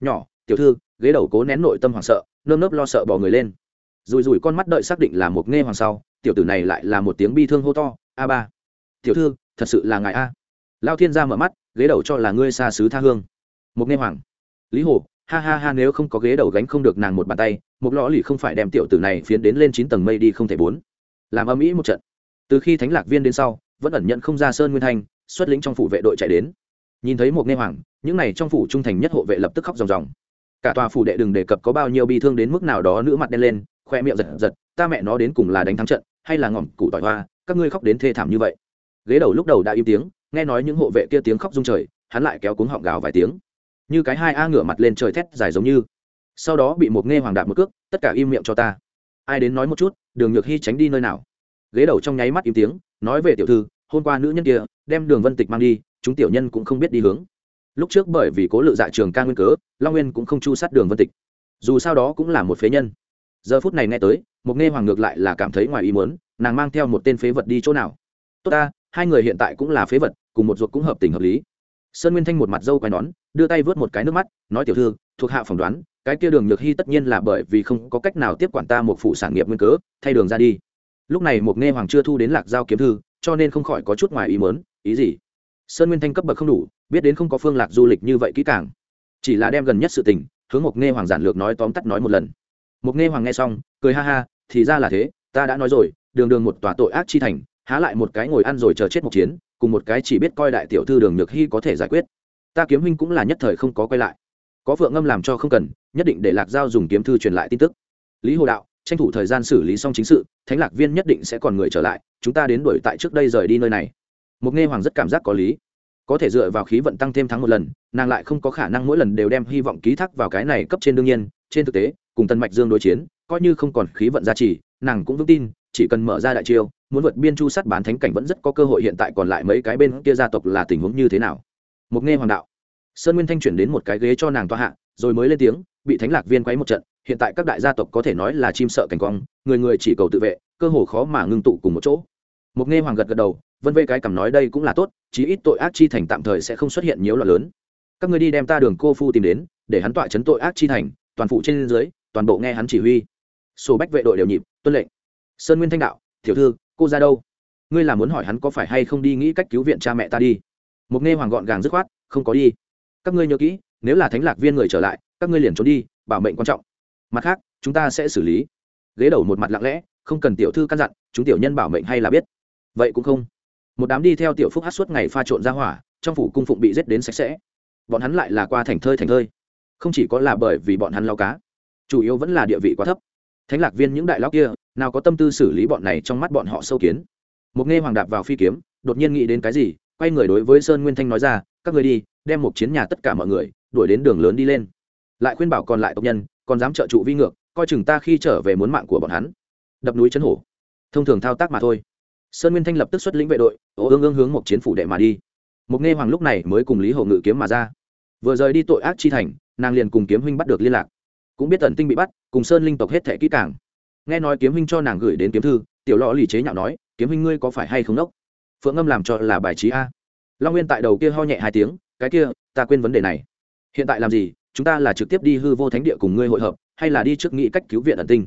Nhỏ, tiểu thư, ghế đầu cố nén nội tâm hoảng sợ, nơm nớp lo sợ bỏ người lên. Rùi rùi con mắt đợi xác định là một nghe hoàng sau, tiểu tử này lại là một tiếng bi thương hô to, a ba, tiểu thư, thật sự là ngài a. Lao thiên ra mở mắt, ghế đầu cho là ngươi xa xứ tha hương. Một nghe hoàng, lý hồ ha ha ha, nếu không có ghế đầu gánh không được nàng một bàn tay, một lõ lì không phải đem tiểu tử này phiến đến lên chín tầng mây đi không thể bốn. Làm âm ĩ một trận. Từ khi thánh lạc viên đến sau, vẫn ẩn nhận không ra sơn nguyên thanh, xuất lĩnh trong phủ vệ đội chạy đến. Nhìn thấy một nghe hoàng, những này trong phủ trung thành nhất hộ vệ lập tức khóc ròng ròng. Cả tòa phủ đệ đừng đề cập có bao nhiêu bi thương đến mức nào đó nữ mặt đen lên, khoe miệng giật giật, ta mẹ nó đến cùng là đánh thắng trận, hay là ngỏm củ tỏi hoa, các ngươi khóc đến thê thảm như vậy. Ghế đầu lúc đầu đã im tiếng, nghe nói những hộ vệ kia tiếng khóc rung trời, hắn lại kéo cuống họng gào vài tiếng như cái hai a ngửa mặt lên trời thét dài giống như. Sau đó bị một nghe hoàng đạp một cước, tất cả im miệng cho ta. Ai đến nói một chút, đường nhược hy tránh đi nơi nào? Ghế đầu trong nháy mắt im tiếng, nói về tiểu thư, hôm qua nữ nhân kia, đem đường vân tịch mang đi, chúng tiểu nhân cũng không biết đi hướng. Lúc trước bởi vì cố lự dạ trường ca nguyên cớ, long nguyên cũng không chu sát đường vân tịch. Dù sao đó cũng là một phế nhân. Giờ phút này nghe tới, một nghe hoàng ngược lại là cảm thấy ngoài ý muốn, nàng mang theo một tên phế vật đi chỗ nào? Tốt ta, hai người hiện tại cũng là phế vật, cùng một ruột cũng hợp tình hợp lý sơn nguyên thanh một mặt dâu quai nón, đưa tay vớt một cái nước mắt, nói, tiểu thư, thuộc hạ phỏng đoán, cái kia đường nhược hy tất nhiên là bởi vì không có cách nào tiếp quản ta một phụ sản nghiệp nguyên cớ, thay đường ra đi. Lúc này một nghe hoàng chưa thu đến lạc giao kiếm thư, cho nên không khỏi có chút ngoài ý mớn ý gì? Sơn nguyên thanh cấp bậc không đủ, biết đến không có phương lạc du lịch như vậy kỹ càng. Chỉ là đem gần nhất sự tình, hướng một nghe hoàng giản lược nói tóm tắt nói một lần. Một nghe hoàng nghe xong, cười ha ha, thì ra là thế, ta đã nói rồi, đường đường một tòa tội ác chi thành, há lại một cái ngồi ăn rồi chờ chết một chiến cùng một cái chỉ biết coi đại tiểu thư đường nhược hy có thể giải quyết. Ta kiếm huynh cũng là nhất thời không có quay lại. Có phượng ngâm làm cho không cần, nhất định để lạc giao dùng kiếm thư truyền lại tin tức. Lý hồ đạo, tranh thủ thời gian xử lý xong chính sự, thánh lạc viên nhất định sẽ còn người trở lại, chúng ta đến đuổi tại trước đây rời đi nơi này. Mục nghe hoàng rất cảm giác có lý. Có thể dựa vào khí vận tăng thêm thắng một lần, nàng lại không có khả năng mỗi lần đều đem hy vọng ký thác vào cái này cấp trên đương nhiên, trên thực tế, cùng tân mạch dương đối chiến, coi như không còn khí vận gia trì, nàng cũng vững tin chỉ cần mở ra đại chiêu, muốn vượt biên chu sắt bán thánh cảnh vẫn rất có cơ hội hiện tại còn lại mấy cái bên kia gia tộc là tình huống như thế nào. Một nghe hoàng đạo, sơn nguyên thanh chuyển đến một cái ghế cho nàng toa hạ, rồi mới lên tiếng, bị thánh lạc viên quấy một trận, hiện tại các đại gia tộc có thể nói là chim sợ cảnh quang, người người chỉ cầu tự vệ, cơ hồ khó mà ngưng tụ cùng một chỗ. Một nghe hoàng gật gật đầu, vân vê cái cầm nói đây cũng là tốt, chí ít tội ác chi thành tạm thời sẽ không xuất hiện nhiều loạn lớn. Các người đi đem ta đường cô phu tìm đến, để hắn tọa chấn tội ác chi thành, toàn phụ trên dưới, toàn bộ nghe hắn chỉ huy. Sổ bách vệ đội đều nhịp, tuân lệnh sơn nguyên thanh đạo, tiểu thư, cô ra đâu? Ngươi là muốn hỏi hắn có phải hay không đi nghĩ cách cứu viện cha mẹ ta đi. Mục nghe hoàng gọn gàng dứt khoát, không có đi. Các ngươi nhớ kỹ, nếu là thánh lạc viên người trở lại, các ngươi liền trốn đi, bảo mệnh quan trọng. Mặt khác, chúng ta sẽ xử lý. Ghế đầu một mặt lặng lẽ, không cần tiểu thư căn dặn, chúng tiểu nhân bảo mệnh hay là biết. Vậy cũng không. Một đám đi theo tiểu phúc hát suốt ngày pha trộn ra hỏa, trong phủ cung phụng bị giết đến sạch sẽ. Bọn hắn lại là qua thành thơi thành thơi. Không chỉ có là bởi vì bọn hắn lao cá, chủ yếu vẫn là địa vị quá thấp thánh lạc viên những đại lão kia, nào có tâm tư xử lý bọn này trong mắt bọn họ sâu kiến. Một nghe hoàng đạp vào phi kiếm, đột nhiên nghĩ đến cái gì, quay người đối với sơn nguyên thanh nói ra, các người đi, đem một chiến nhà tất cả mọi người, đuổi đến đường lớn đi lên. Lại khuyên bảo còn lại tộc nhân, còn dám trợ trụ vi ngược, coi chừng ta khi trở về muốn mạng của bọn hắn. Đập núi chấn hổ. Thông thường thao tác mà thôi. Sơn nguyên thanh lập tức xuất lĩnh vệ đội, ô ương ương hướng một chiến phủ đệ mà đi. Mục nghe hoàng lúc này mới cùng lý hậu ngự kiếm mà ra. Vừa rời đi tội ác chi thành, nàng liền cùng kiếm huynh bắt được liên lạc cũng biết tần tinh bị bắt, cùng sơn linh tộc hết thẻ kỹ càng. Nghe nói kiếm huynh cho nàng gửi đến kiếm thư, tiểu lọ lì chế nhạo nói, kiếm huynh ngươi có phải hay không đốc? Phượng âm làm cho là bài trí a. Long nguyên tại đầu kia ho nhẹ hai tiếng, cái kia, ta quên vấn đề này. Hiện tại làm gì? Chúng ta là trực tiếp đi hư vô thánh địa cùng ngươi hội hợp, hay là đi trước nghĩ cách cứu viện ẩn tinh?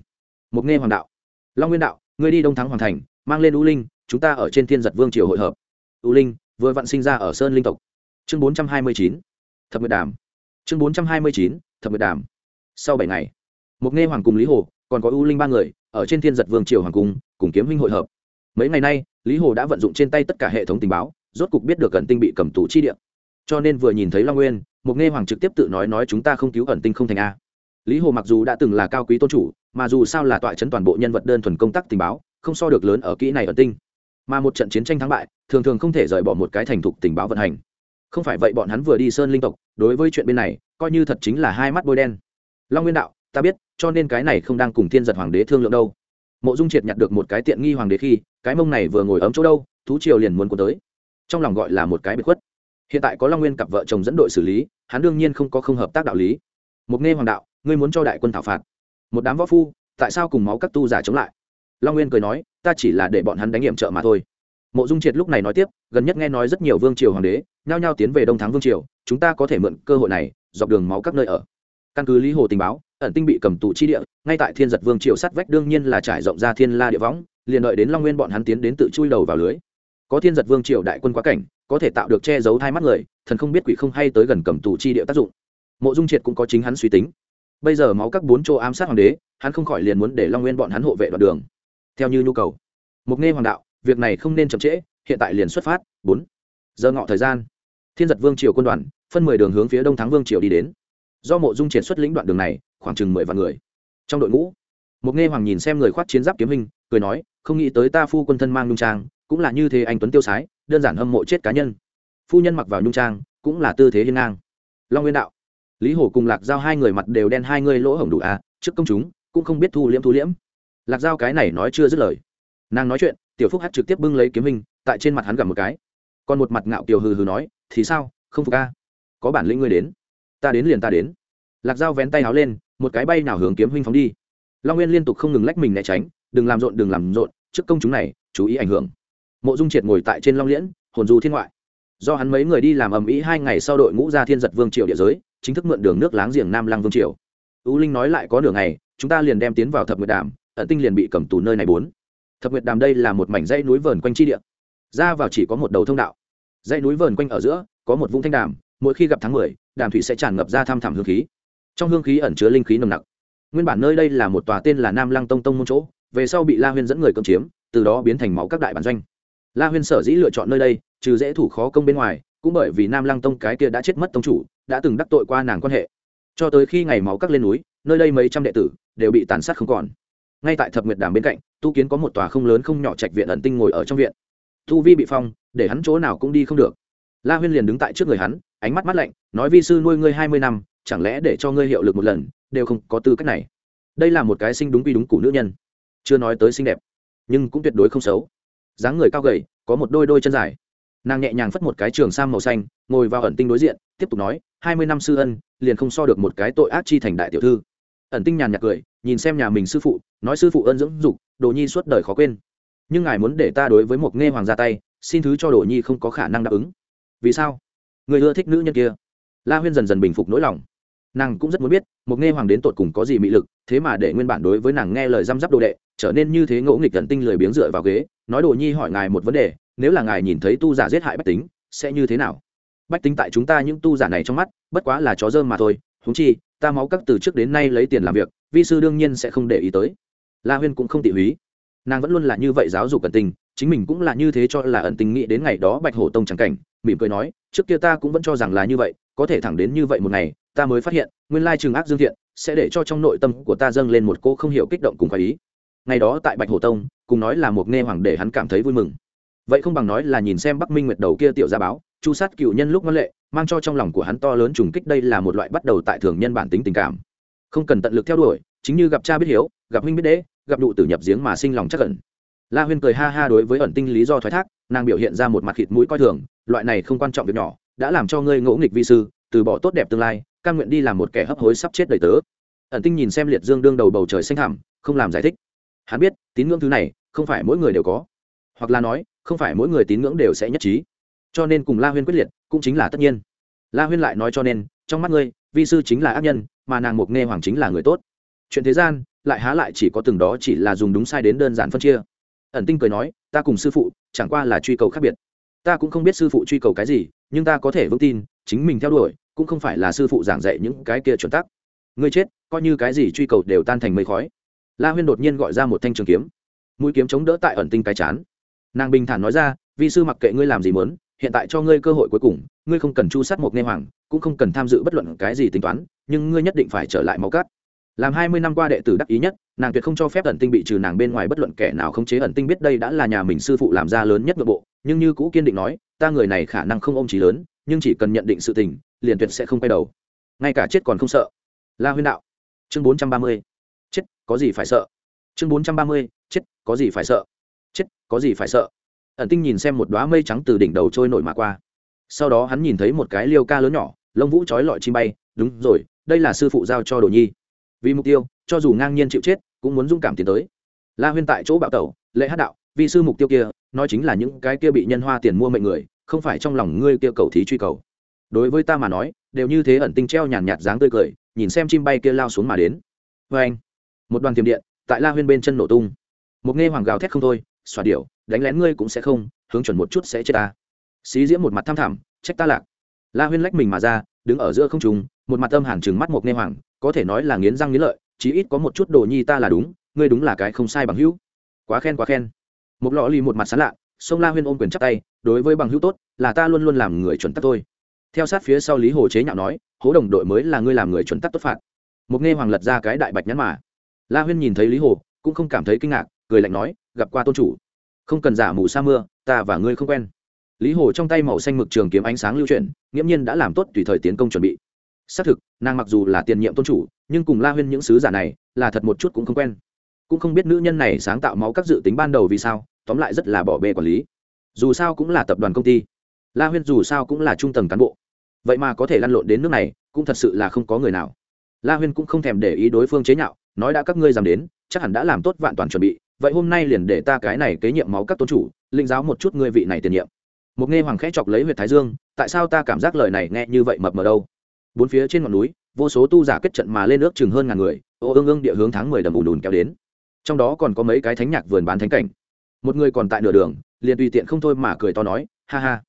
Một nghe hoàng đạo. Long nguyên đạo, ngươi đi đông thắng hoàng thành, mang lên u linh, chúng ta ở trên thiên giật vương triều hội hợp. U linh, vừa vặn sinh ra ở sơn linh tộc. Chương bốn trăm hai mươi chín, thập nguyệt đàm. Chương bốn trăm hai mươi chín, thập nguyệt đàm sau bảy ngày Mục nghe hoàng cùng lý hồ, còn có u linh ba người, ở trên thiên giật vương triều hoàng cung, cùng kiếm huynh hội hợp. Mấy ngày nay, lý hồ đã vận dụng trên tay tất cả hệ thống tình báo, rốt cục biết được cẩn tinh bị cầm tù chi địa. Cho nên vừa nhìn thấy long nguyên Mục nghe hoàng trực tiếp tự nói nói chúng ta không cứu ẩn tinh không thành a. Lý hồ mặc dù đã từng là cao quý tôn chủ, mà dù sao là tọa chấn toàn bộ nhân vật đơn thuần công tác tình báo, không so được lớn ở kỹ này ẩn tinh. Mà một trận chiến tranh thắng bại, thường thường không thể rời bỏ một cái thành thục tình báo vận hành. Không phải vậy bọn hắn vừa đi sơn linh tộc, đối với chuyện bên này, coi như thật chính là hai mắt bôi đen long nguyên đạo, ta biết, cho nên cái này không đang cùng thiên giật hoàng đế thương lượng đâu. Mộ dung triệt nhặt được một cái tiện nghi hoàng đế khi, cái mông này vừa ngồi ấm chỗ đâu, thú triều liền muốn cuốn tới. Trong lòng gọi là một cái biệt khuất. Hiện tại có long nguyên cặp vợ chồng dẫn đội xử lý, hắn đương nhiên không có không hợp tác đạo lý. Mục nghe hoàng đạo, ngươi muốn cho đại quân thảo phạt. Một đám võ phu, tại sao cùng máu các tu giả chống lại? Long nguyên cười nói, ta chỉ là để bọn hắn đánh nghiệm trợ mà thôi. Mộ dung triệt lúc này nói tiếp, gần nhất nghe nói rất nhiều vương triều hoàng đế, nhao nhao tiến về đông thắng vương triều, chúng ta có thể mượn cơ hội này, dọc đường máu các nơi ở căn cứ lý hồ tình báo, ẩn tinh bị cầm tù chi địa, ngay tại thiên giật vương triều sắt vách đương nhiên là trải rộng ra thiên la địa võng, liền đợi đến long nguyên bọn hắn tiến đến tự chui đầu vào lưới. Có thiên giật vương triều đại quân quá cảnh, có thể tạo được che giấu hai mắt người, thần không biết quỷ không hay tới gần cầm tù chi địa tác dụng. Mộ dung triệt cũng có chính hắn suy tính. Bây giờ máu các bốn chỗ ám sát hoàng đế, hắn không khỏi liền muốn để long nguyên bọn hắn hộ vệ đoạn đường. Theo như nhu cầu, mục nghe hoàng đạo, việc này không nên chậm trễ, hiện tại liền xuất phát. Bốn. Giờ ngọ thời gian, thiên giật vương triều quân đoàn, phân mười đường hướng phía đông thắng vương triều đi đến do mộ dung triển xuất lĩnh đoạn đường này, khoảng chừng mười vạn người. Trong đội ngũ mục nghe hoàng nhìn xem người khoác chiến giáp kiếm hình, cười nói, không nghĩ tới ta phu quân thân mang nhung trang, cũng là như thế anh tuấn tiêu sái, đơn giản hâm mộ chết cá nhân. Phu nhân mặc vào nhung trang, cũng là tư thế hiên ngang. Long nguyên đạo, lý hổ cùng lạc giao hai người mặt đều đen hai người lỗ hổng đủ à trước công chúng, cũng không biết thu liễm thu liễm. Lạc giao cái này nói chưa dứt lời. Nàng nói chuyện, tiểu phúc hát trực tiếp bưng lấy kiếm hình, tại trên mặt hắn gặp một cái. Còn một mặt ngạo kiều hừ hừ nói, thì sao, không phục a có bản lĩnh ngươi đến ta đến liền ta đến. Lạc dao vén tay háo lên, một cái bay nào hướng kiếm huynh phóng đi. Long nguyên liên tục không ngừng lách mình né tránh, đừng làm rộn, đừng làm rộn, trước công chúng này, chú ý ảnh hưởng. Mộ dung triệt ngồi tại trên long liễn, hồn du thiên ngoại. Do hắn mấy người đi làm ầm ĩ hai ngày sau đội ngũ ra thiên giật vương triều địa giới, chính thức mượn đường nước láng giềng nam lăng vương triều. U linh nói lại có nửa ngày, chúng ta liền đem tiến vào thập nguyệt đàm, ẩn tinh liền bị cầm tù nơi này bốn. Thập nguyệt đàm đây là một mảnh dãy núi vờn quanh chi địa. Ra vào chỉ có một đầu thông đạo. Dãy núi vờn quanh ở giữa, có một vũng thanh đàm, mỗi khi gặp tháng mười đàm thủy sẽ tràn ngập ra tham thảm hương khí. Trong hương khí ẩn chứa linh khí nồng nặc. Nguyên bản nơi đây là một tòa tên là nam lăng tông tông môn chỗ, về sau bị la huyên dẫn người cưỡng chiếm, từ đó biến thành máu các đại bản doanh. La huyên sở dĩ lựa chọn nơi đây, trừ dễ thủ khó công bên ngoài, cũng bởi vì nam lăng tông cái kia đã chết mất tông chủ, đã từng đắc tội qua nàng quan hệ. Cho tới khi ngày máu các lên núi, nơi đây mấy trăm đệ tử đều bị tàn sát không còn. Ngay tại thập nguyệt đàm bên cạnh, tu kiến có một tòa không lớn không nhỏ trạch viện ẩn tinh ngồi ở trong viện. Tu vi bị phong, để hắn chỗ nào cũng đi không được la huyên liền đứng tại trước người hắn, ánh mắt mắt lạnh, nói, vi sư nuôi ngươi hai mươi năm, chẳng lẽ để cho ngươi hiệu lực một lần, đều không có tư cách này? Đây là một cái sinh đúng quy đúng của nữ nhân. Chưa nói tới xinh đẹp, nhưng cũng tuyệt đối không xấu. Dáng người cao gầy, có một đôi đôi chân dài. Nàng nhẹ nhàng phất một cái trường sam màu xanh, ngồi vào ẩn tinh đối diện, tiếp tục nói, hai mươi năm sư ân, liền không so được một cái tội ác chi thành đại tiểu thư. Ẩn tinh nhàn nhạt cười, nhìn xem nhà mình sư phụ, nói, sư phụ ân dưỡng dục, đồ nhi suốt đời khó quên. Nhưng ngài muốn để ta đối với một nghe hoàng ra tay, xin thứ cho đồ nhi không có khả năng đáp ứng vì sao? Người ưa thích nữ nhân kia. La huyên dần dần bình phục nỗi lòng. Nàng cũng rất muốn biết, một nghe hoàng đến tột cùng có gì mị lực, thế mà để nguyên bản đối với nàng nghe lời răm rắp đồ đệ, trở nên như thế ngỗ nghịch thần tinh lười biếng dựa vào ghế, nói đồ nhi hỏi ngài một vấn đề, nếu là ngài nhìn thấy tu giả giết hại bách tính, sẽ như thế nào? Bách tính tại chúng ta những tu giả này trong mắt, bất quá là chó dơm mà thôi húng chi, ta máu các từ trước đến nay lấy tiền làm việc, vi sư đương nhiên sẽ không để ý tới. La huyên cũng không tị húy. Nàng vẫn luôn là như vậy giáo dục ẩn tình chính mình cũng là như thế cho là ẩn tình nghĩ đến ngày đó bạch hổ tông chẳng cảnh, mỉm cười nói, trước kia ta cũng vẫn cho rằng là như vậy, có thể thẳng đến như vậy một ngày, ta mới phát hiện, nguyên lai trường ác dương thiện sẽ để cho trong nội tâm của ta dâng lên một cô không hiểu kích động cùng khoái ý. Ngày đó tại bạch hổ tông, cùng nói là một nghe hoàng để hắn cảm thấy vui mừng. Vậy không bằng nói là nhìn xem bắc minh nguyệt đầu kia tiểu gia báo, chu sát cựu nhân lúc văn lệ, mang cho trong lòng của hắn to lớn trùng kích đây là một loại bắt đầu tại thường nhân bản tính tình cảm. Không cần tận lực theo đuổi, chính như gặp cha biết hiếu, gặp huynh biết đế, gặp đụ tử nhập giếng mà sinh lòng chắc ẩn la huyên cười ha ha đối với ẩn tinh lý do thoái thác, nàng biểu hiện ra một mặt khịt mũi coi thường, loại này không quan trọng việc nhỏ, đã làm cho ngươi ngỗ nghịch vi sư, từ bỏ tốt đẹp tương lai căn nguyện đi làm một kẻ hấp hối sắp chết đầy tớ. Ẩn tinh nhìn xem liệt dương đương đầu bầu trời xanh thẳm, không làm giải thích. Hắn biết, tín ngưỡng thứ này, không phải mỗi người đều có. Hoặc là nói, không phải mỗi người tín ngưỡng đều sẽ nhất trí. Cho nên cùng la huyên quyết liệt, cũng chính là tất nhiên. La huyên lại nói cho nên, trong mắt ngươi, vi sư chính là ác nhân, mà nàng mục nghe hoàng chính là người tốt. Chuyện thế gian, lại há lại chỉ có từng đó chỉ là dùng đúng sai đến đơn giản phân chia ẩn tinh cười nói, ta cùng sư phụ, chẳng qua là truy cầu khác biệt. Ta cũng không biết sư phụ truy cầu cái gì, nhưng ta có thể vững tin, chính mình theo đuổi, cũng không phải là sư phụ giảng dạy những cái kia chuẩn tắc. Ngươi chết, coi như cái gì truy cầu đều tan thành mây khói. La huyên đột nhiên gọi ra một thanh trường kiếm. Mũi kiếm chống đỡ tại ẩn tinh cái chán. Nàng bình thản nói ra, vi sư mặc kệ ngươi làm gì muốn, hiện tại cho ngươi cơ hội cuối cùng, ngươi không cần chu sát một nghe hoàng, cũng không cần tham dự bất luận cái gì tính toán, nhưng ngươi nhất định phải trở lại máu cát làm hai mươi năm qua đệ tử đắc ý nhất, nàng tuyệt không cho phép ẩn tinh bị trừ nàng bên ngoài bất luận kẻ nào không chế ẩn tinh biết đây đã là nhà mình sư phụ làm ra lớn nhất nội bộ. Nhưng như cũ kiên định nói, ta người này khả năng không ôm trí lớn, nhưng chỉ cần nhận định sự tình, liền tuyệt sẽ không quay đầu. Ngay cả chết còn không sợ. La huyên đạo. Chương bốn trăm ba mươi. Chết, có gì phải sợ? Chương bốn trăm ba mươi. Chết, có gì phải sợ? Chết, có gì phải sợ? Ẩn tinh nhìn xem một đoá mây trắng từ đỉnh đầu trôi nổi mà qua. Sau đó hắn nhìn thấy một cái liêu ca lớn nhỏ, lông vũ trói lọi chim bay. Đúng rồi, đây là sư phụ giao cho đồ nhi vì mục tiêu, cho dù ngang nhiên chịu chết, cũng muốn dũng cảm tiến tới. La huyên tại chỗ bạo tẩu, lệ hát đạo vì sư mục tiêu kia, nói chính là những cái kia bị nhân hoa tiền mua mệnh người, không phải trong lòng ngươi kia cầu thí truy cầu. Đối với ta mà nói, đều như thế ẩn tinh treo nhàn nhạt dáng tươi cười, nhìn xem chim bay kia lao xuống mà đến. Vê anh, một đoàn tiềm điện tại la huyên bên chân nổ tung. Một nghe hoàng gào thét không thôi xòa điệu đánh lén ngươi cũng sẽ không, hướng chuẩn một chút sẽ chết ta. Xí diễm một mặt tham thảm, trách ta lạc. La huyên lách mình mà ra, đứng ở giữa không trùng một mặt âm hàn trừng mắt một nghe hoàng, có thể nói là nghiến răng nghiến lợi, chí ít có một chút đồ nhi ta là đúng, ngươi đúng là cái không sai bằng hữu. Quá khen quá khen. Một lọ ly một mặt sán lạ sông la huyên ôm quyền chắp tay, đối với bằng hữu tốt, là ta luôn luôn làm người chuẩn tắc thôi. Theo sát phía sau lý hồ chế nhạo nói, hố đồng đội mới là ngươi làm người chuẩn tắc tốt phạt. Một nghe hoàng lật ra cái đại bạch nhắn mà. La huyên nhìn thấy lý hồ, cũng không cảm thấy kinh ngạc, cười lạnh nói, gặp qua tôn chủ. Không cần giả mù sa mưa, ta và ngươi không quen. Lý hồ trong tay màu xanh mực trường kiếm ánh sáng lưu chuyển, nghiễm nhiên đã làm tốt tùy thời tiến công chuẩn bị xác thực, nàng mặc dù là tiền nhiệm tôn chủ, nhưng cùng la huyên những sứ giả này là thật một chút cũng không quen. Cũng không biết nữ nhân này sáng tạo máu các dự tính ban đầu vì sao, tóm lại rất là bỏ bê quản lý. Dù sao cũng là tập đoàn công ty. La huyên dù sao cũng là trung tầng cán bộ. Vậy mà có thể lăn lộn đến nước này, cũng thật sự là không có người nào. La huyên cũng không thèm để ý đối phương chế nhạo, nói đã các ngươi dám đến, chắc hẳn đã làm tốt vạn toàn chuẩn bị, vậy hôm nay liền để ta cái này kế nhiệm máu các tôn chủ, linh giáo một chút ngươi vị này tiền nhiệm. Một nghe hoàng khẽ chọc lấy huyệt thái dương, tại sao ta cảm giác lời này nghe như vậy mập mờ đâu? Bốn phía trên ngọn núi, vô số tu giả kết trận mà lên nước chừng hơn ngàn người, ô ương ương địa hướng tháng mười đầm ùn ùn kéo đến. Trong đó còn có mấy cái thánh nhạc vườn bán thánh cảnh. Một người còn tại nửa đường, liền tùy tiện không thôi mà cười to nói, ha ha,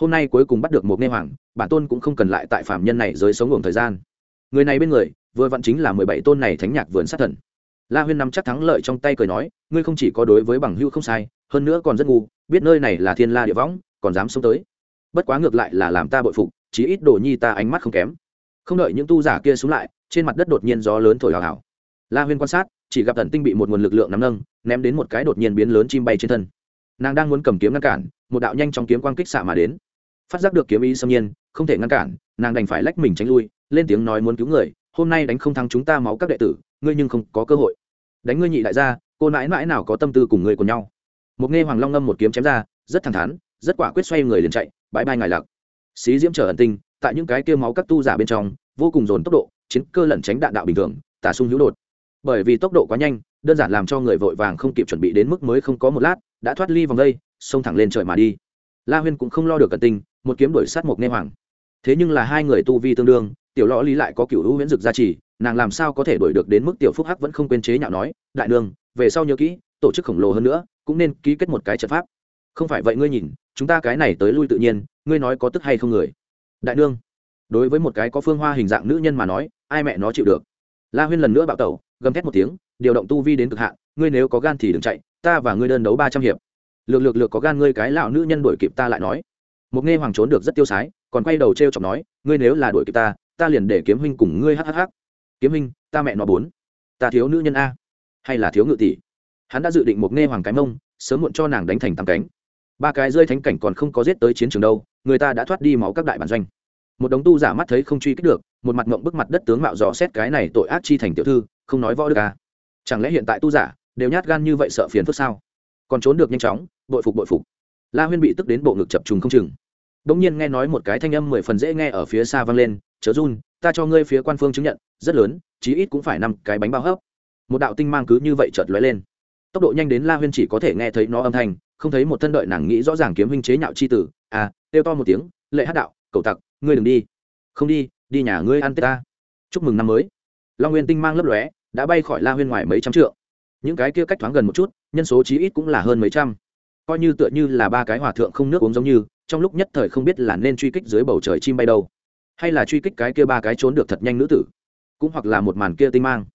hôm nay cuối cùng bắt được một nghe hoàng, bản tôn cũng không cần lại tại phạm nhân này giới sống ngủ thời gian. Người này bên người, vừa vặn chính là mười bảy tôn này thánh nhạc vườn sát thần. La huyên nắm chắc thắng lợi trong tay cười nói, ngươi không chỉ có đối với bằng hưu không sai, hơn nữa còn rất ngu, biết nơi này là thiên la địa võng, còn dám sống tới. Bất quá ngược lại là làm ta bội phục, chí ít đồ nhi ta ánh mắt không kém không đợi những tu giả kia xuống lại, trên mặt đất đột nhiên gió lớn thổi hào hào. La huyên quan sát, chỉ gặp thần tinh bị một nguồn lực lượng nắm nâng, ném đến một cái đột nhiên biến lớn chim bay trên thân. Nàng đang muốn cầm kiếm ngăn cản, một đạo nhanh trong kiếm quang kích xạ mà đến. Phát giác được kiếm ý xâm nhiên, không thể ngăn cản, nàng đành phải lách mình tránh lui, lên tiếng nói muốn cứu người, hôm nay đánh không thắng chúng ta máu các đệ tử, ngươi nhưng không có cơ hội. Đánh ngươi nhị đại gia, cô nãi mãi nào có tâm tư cùng ngươi cùng nhau. Một nghe hoàng long ngâm một kiếm chém ra, rất thẳng thắn, rất quả quyết xoay người liền chạy, bãi bay ngài lạc. Xí diễm trở ẩn tinh tại những cái kia máu các tu giả bên trong vô cùng dồn tốc độ chiến cơ lẩn tránh đạn đạo bình thường tả sung hữu đột. Bởi vì tốc độ quá nhanh đơn giản làm cho người vội vàng không kịp chuẩn bị đến mức mới không có một lát đã thoát ly vòng đây xông thẳng lên trời mà đi. La huyên cũng không lo được cẩn tình, một kiếm đuổi sát một nghe hoàng. Thế nhưng là hai người tu vi tương đương tiểu lõ lý lại có cựu hữu huyễn dực gia trì nàng làm sao có thể đuổi được đến mức tiểu phúc hắc vẫn không quên chế nhạo nói đại nương về sau nhớ kỹ tổ chức khổng lồ hơn nữa cũng nên ký kết một cái trận pháp. Không phải vậy ngươi nhìn chúng ta cái này tới lui tự nhiên ngươi nói có tức hay không người? Đại nương, đối với một cái có phương hoa hình dạng nữ nhân mà nói, ai mẹ nó chịu được? La huyên lần nữa bạo tẩu, gầm thét một tiếng, điều động tu vi đến cực hạn, ngươi nếu có gan thì đừng chạy, ta và ngươi đơn đấu ba trăm hiệp. Lược lược lược có gan ngươi cái lão nữ nhân đuổi kịp ta lại nói. Một nghe hoàng trốn được rất tiêu sái, còn quay đầu t r e o chọc nói, ngươi nếu là đuổi kịp ta ta liền để kiếm huynh cùng ngươi hhh kiếm huynh, ta mẹ nó bốn. Ta thiếu nữ nhân a. Hay là thiếu ngự tỷ? Hắn đã dự định một nghe hoàng cái mông, sớm muộn cho nàng đánh thành tắm cánh. Ba cái rơi thánh cảnh còn không có giết tới chiến trường đâu người ta đã thoát đi máu các đại bản doanh. Một đống tu giả mắt thấy không truy kích được, một mặt mộng bức mặt đất tướng mạo dò xét cái này tội ác chi thành tiểu thư, không nói võ được à. Chẳng lẽ hiện tại tu giả đều nhát gan như vậy sợ phiền phức sao? Còn trốn được nhanh chóng, bội phục bội phục. La huyên bị tức đến bộ ngực chập trùng không chừng. Đ ỗ n g nhiên nghe nói một cái thanh âm mười phần dễ nghe ở phía xa vang lên, chớ run, ta cho ngươi phía quan phương chứng nhận, rất lớn, chí ít cũng phải năm cái bánh bao hấp. Một đạo tinh mang cứ như vậy chợt lóe lên. Tốc độ nhanh đến la huyên chỉ có thể nghe thấy nó âm thanh không thấy một thân đợi nàng nghĩ rõ ràng kiếm huynh chế nhạo chi tử. À kêu to một tiếng, lệ hát đạo, cậu tặc, ngươi đừng đi. Không đi đi nhà ngươi ăn tết ta. Chúc mừng năm mới. Long nguyên tinh mang lấp lóe, đã bay khỏi la huyên ngoài mấy trăm trượng. Những cái kia cách thoáng gần một chút, nhân số chí ít cũng là hơn mấy trăm. Coi như tựa như là ba cái hòa thượng không nước uống giống như, trong lúc nhất thời không biết là nên truy kích dưới bầu trời chim bay đâu, hay là truy kích cái kia ba cái trốn được thật nhanh nữ tử, cũng hoặc là một màn kia tinh mang.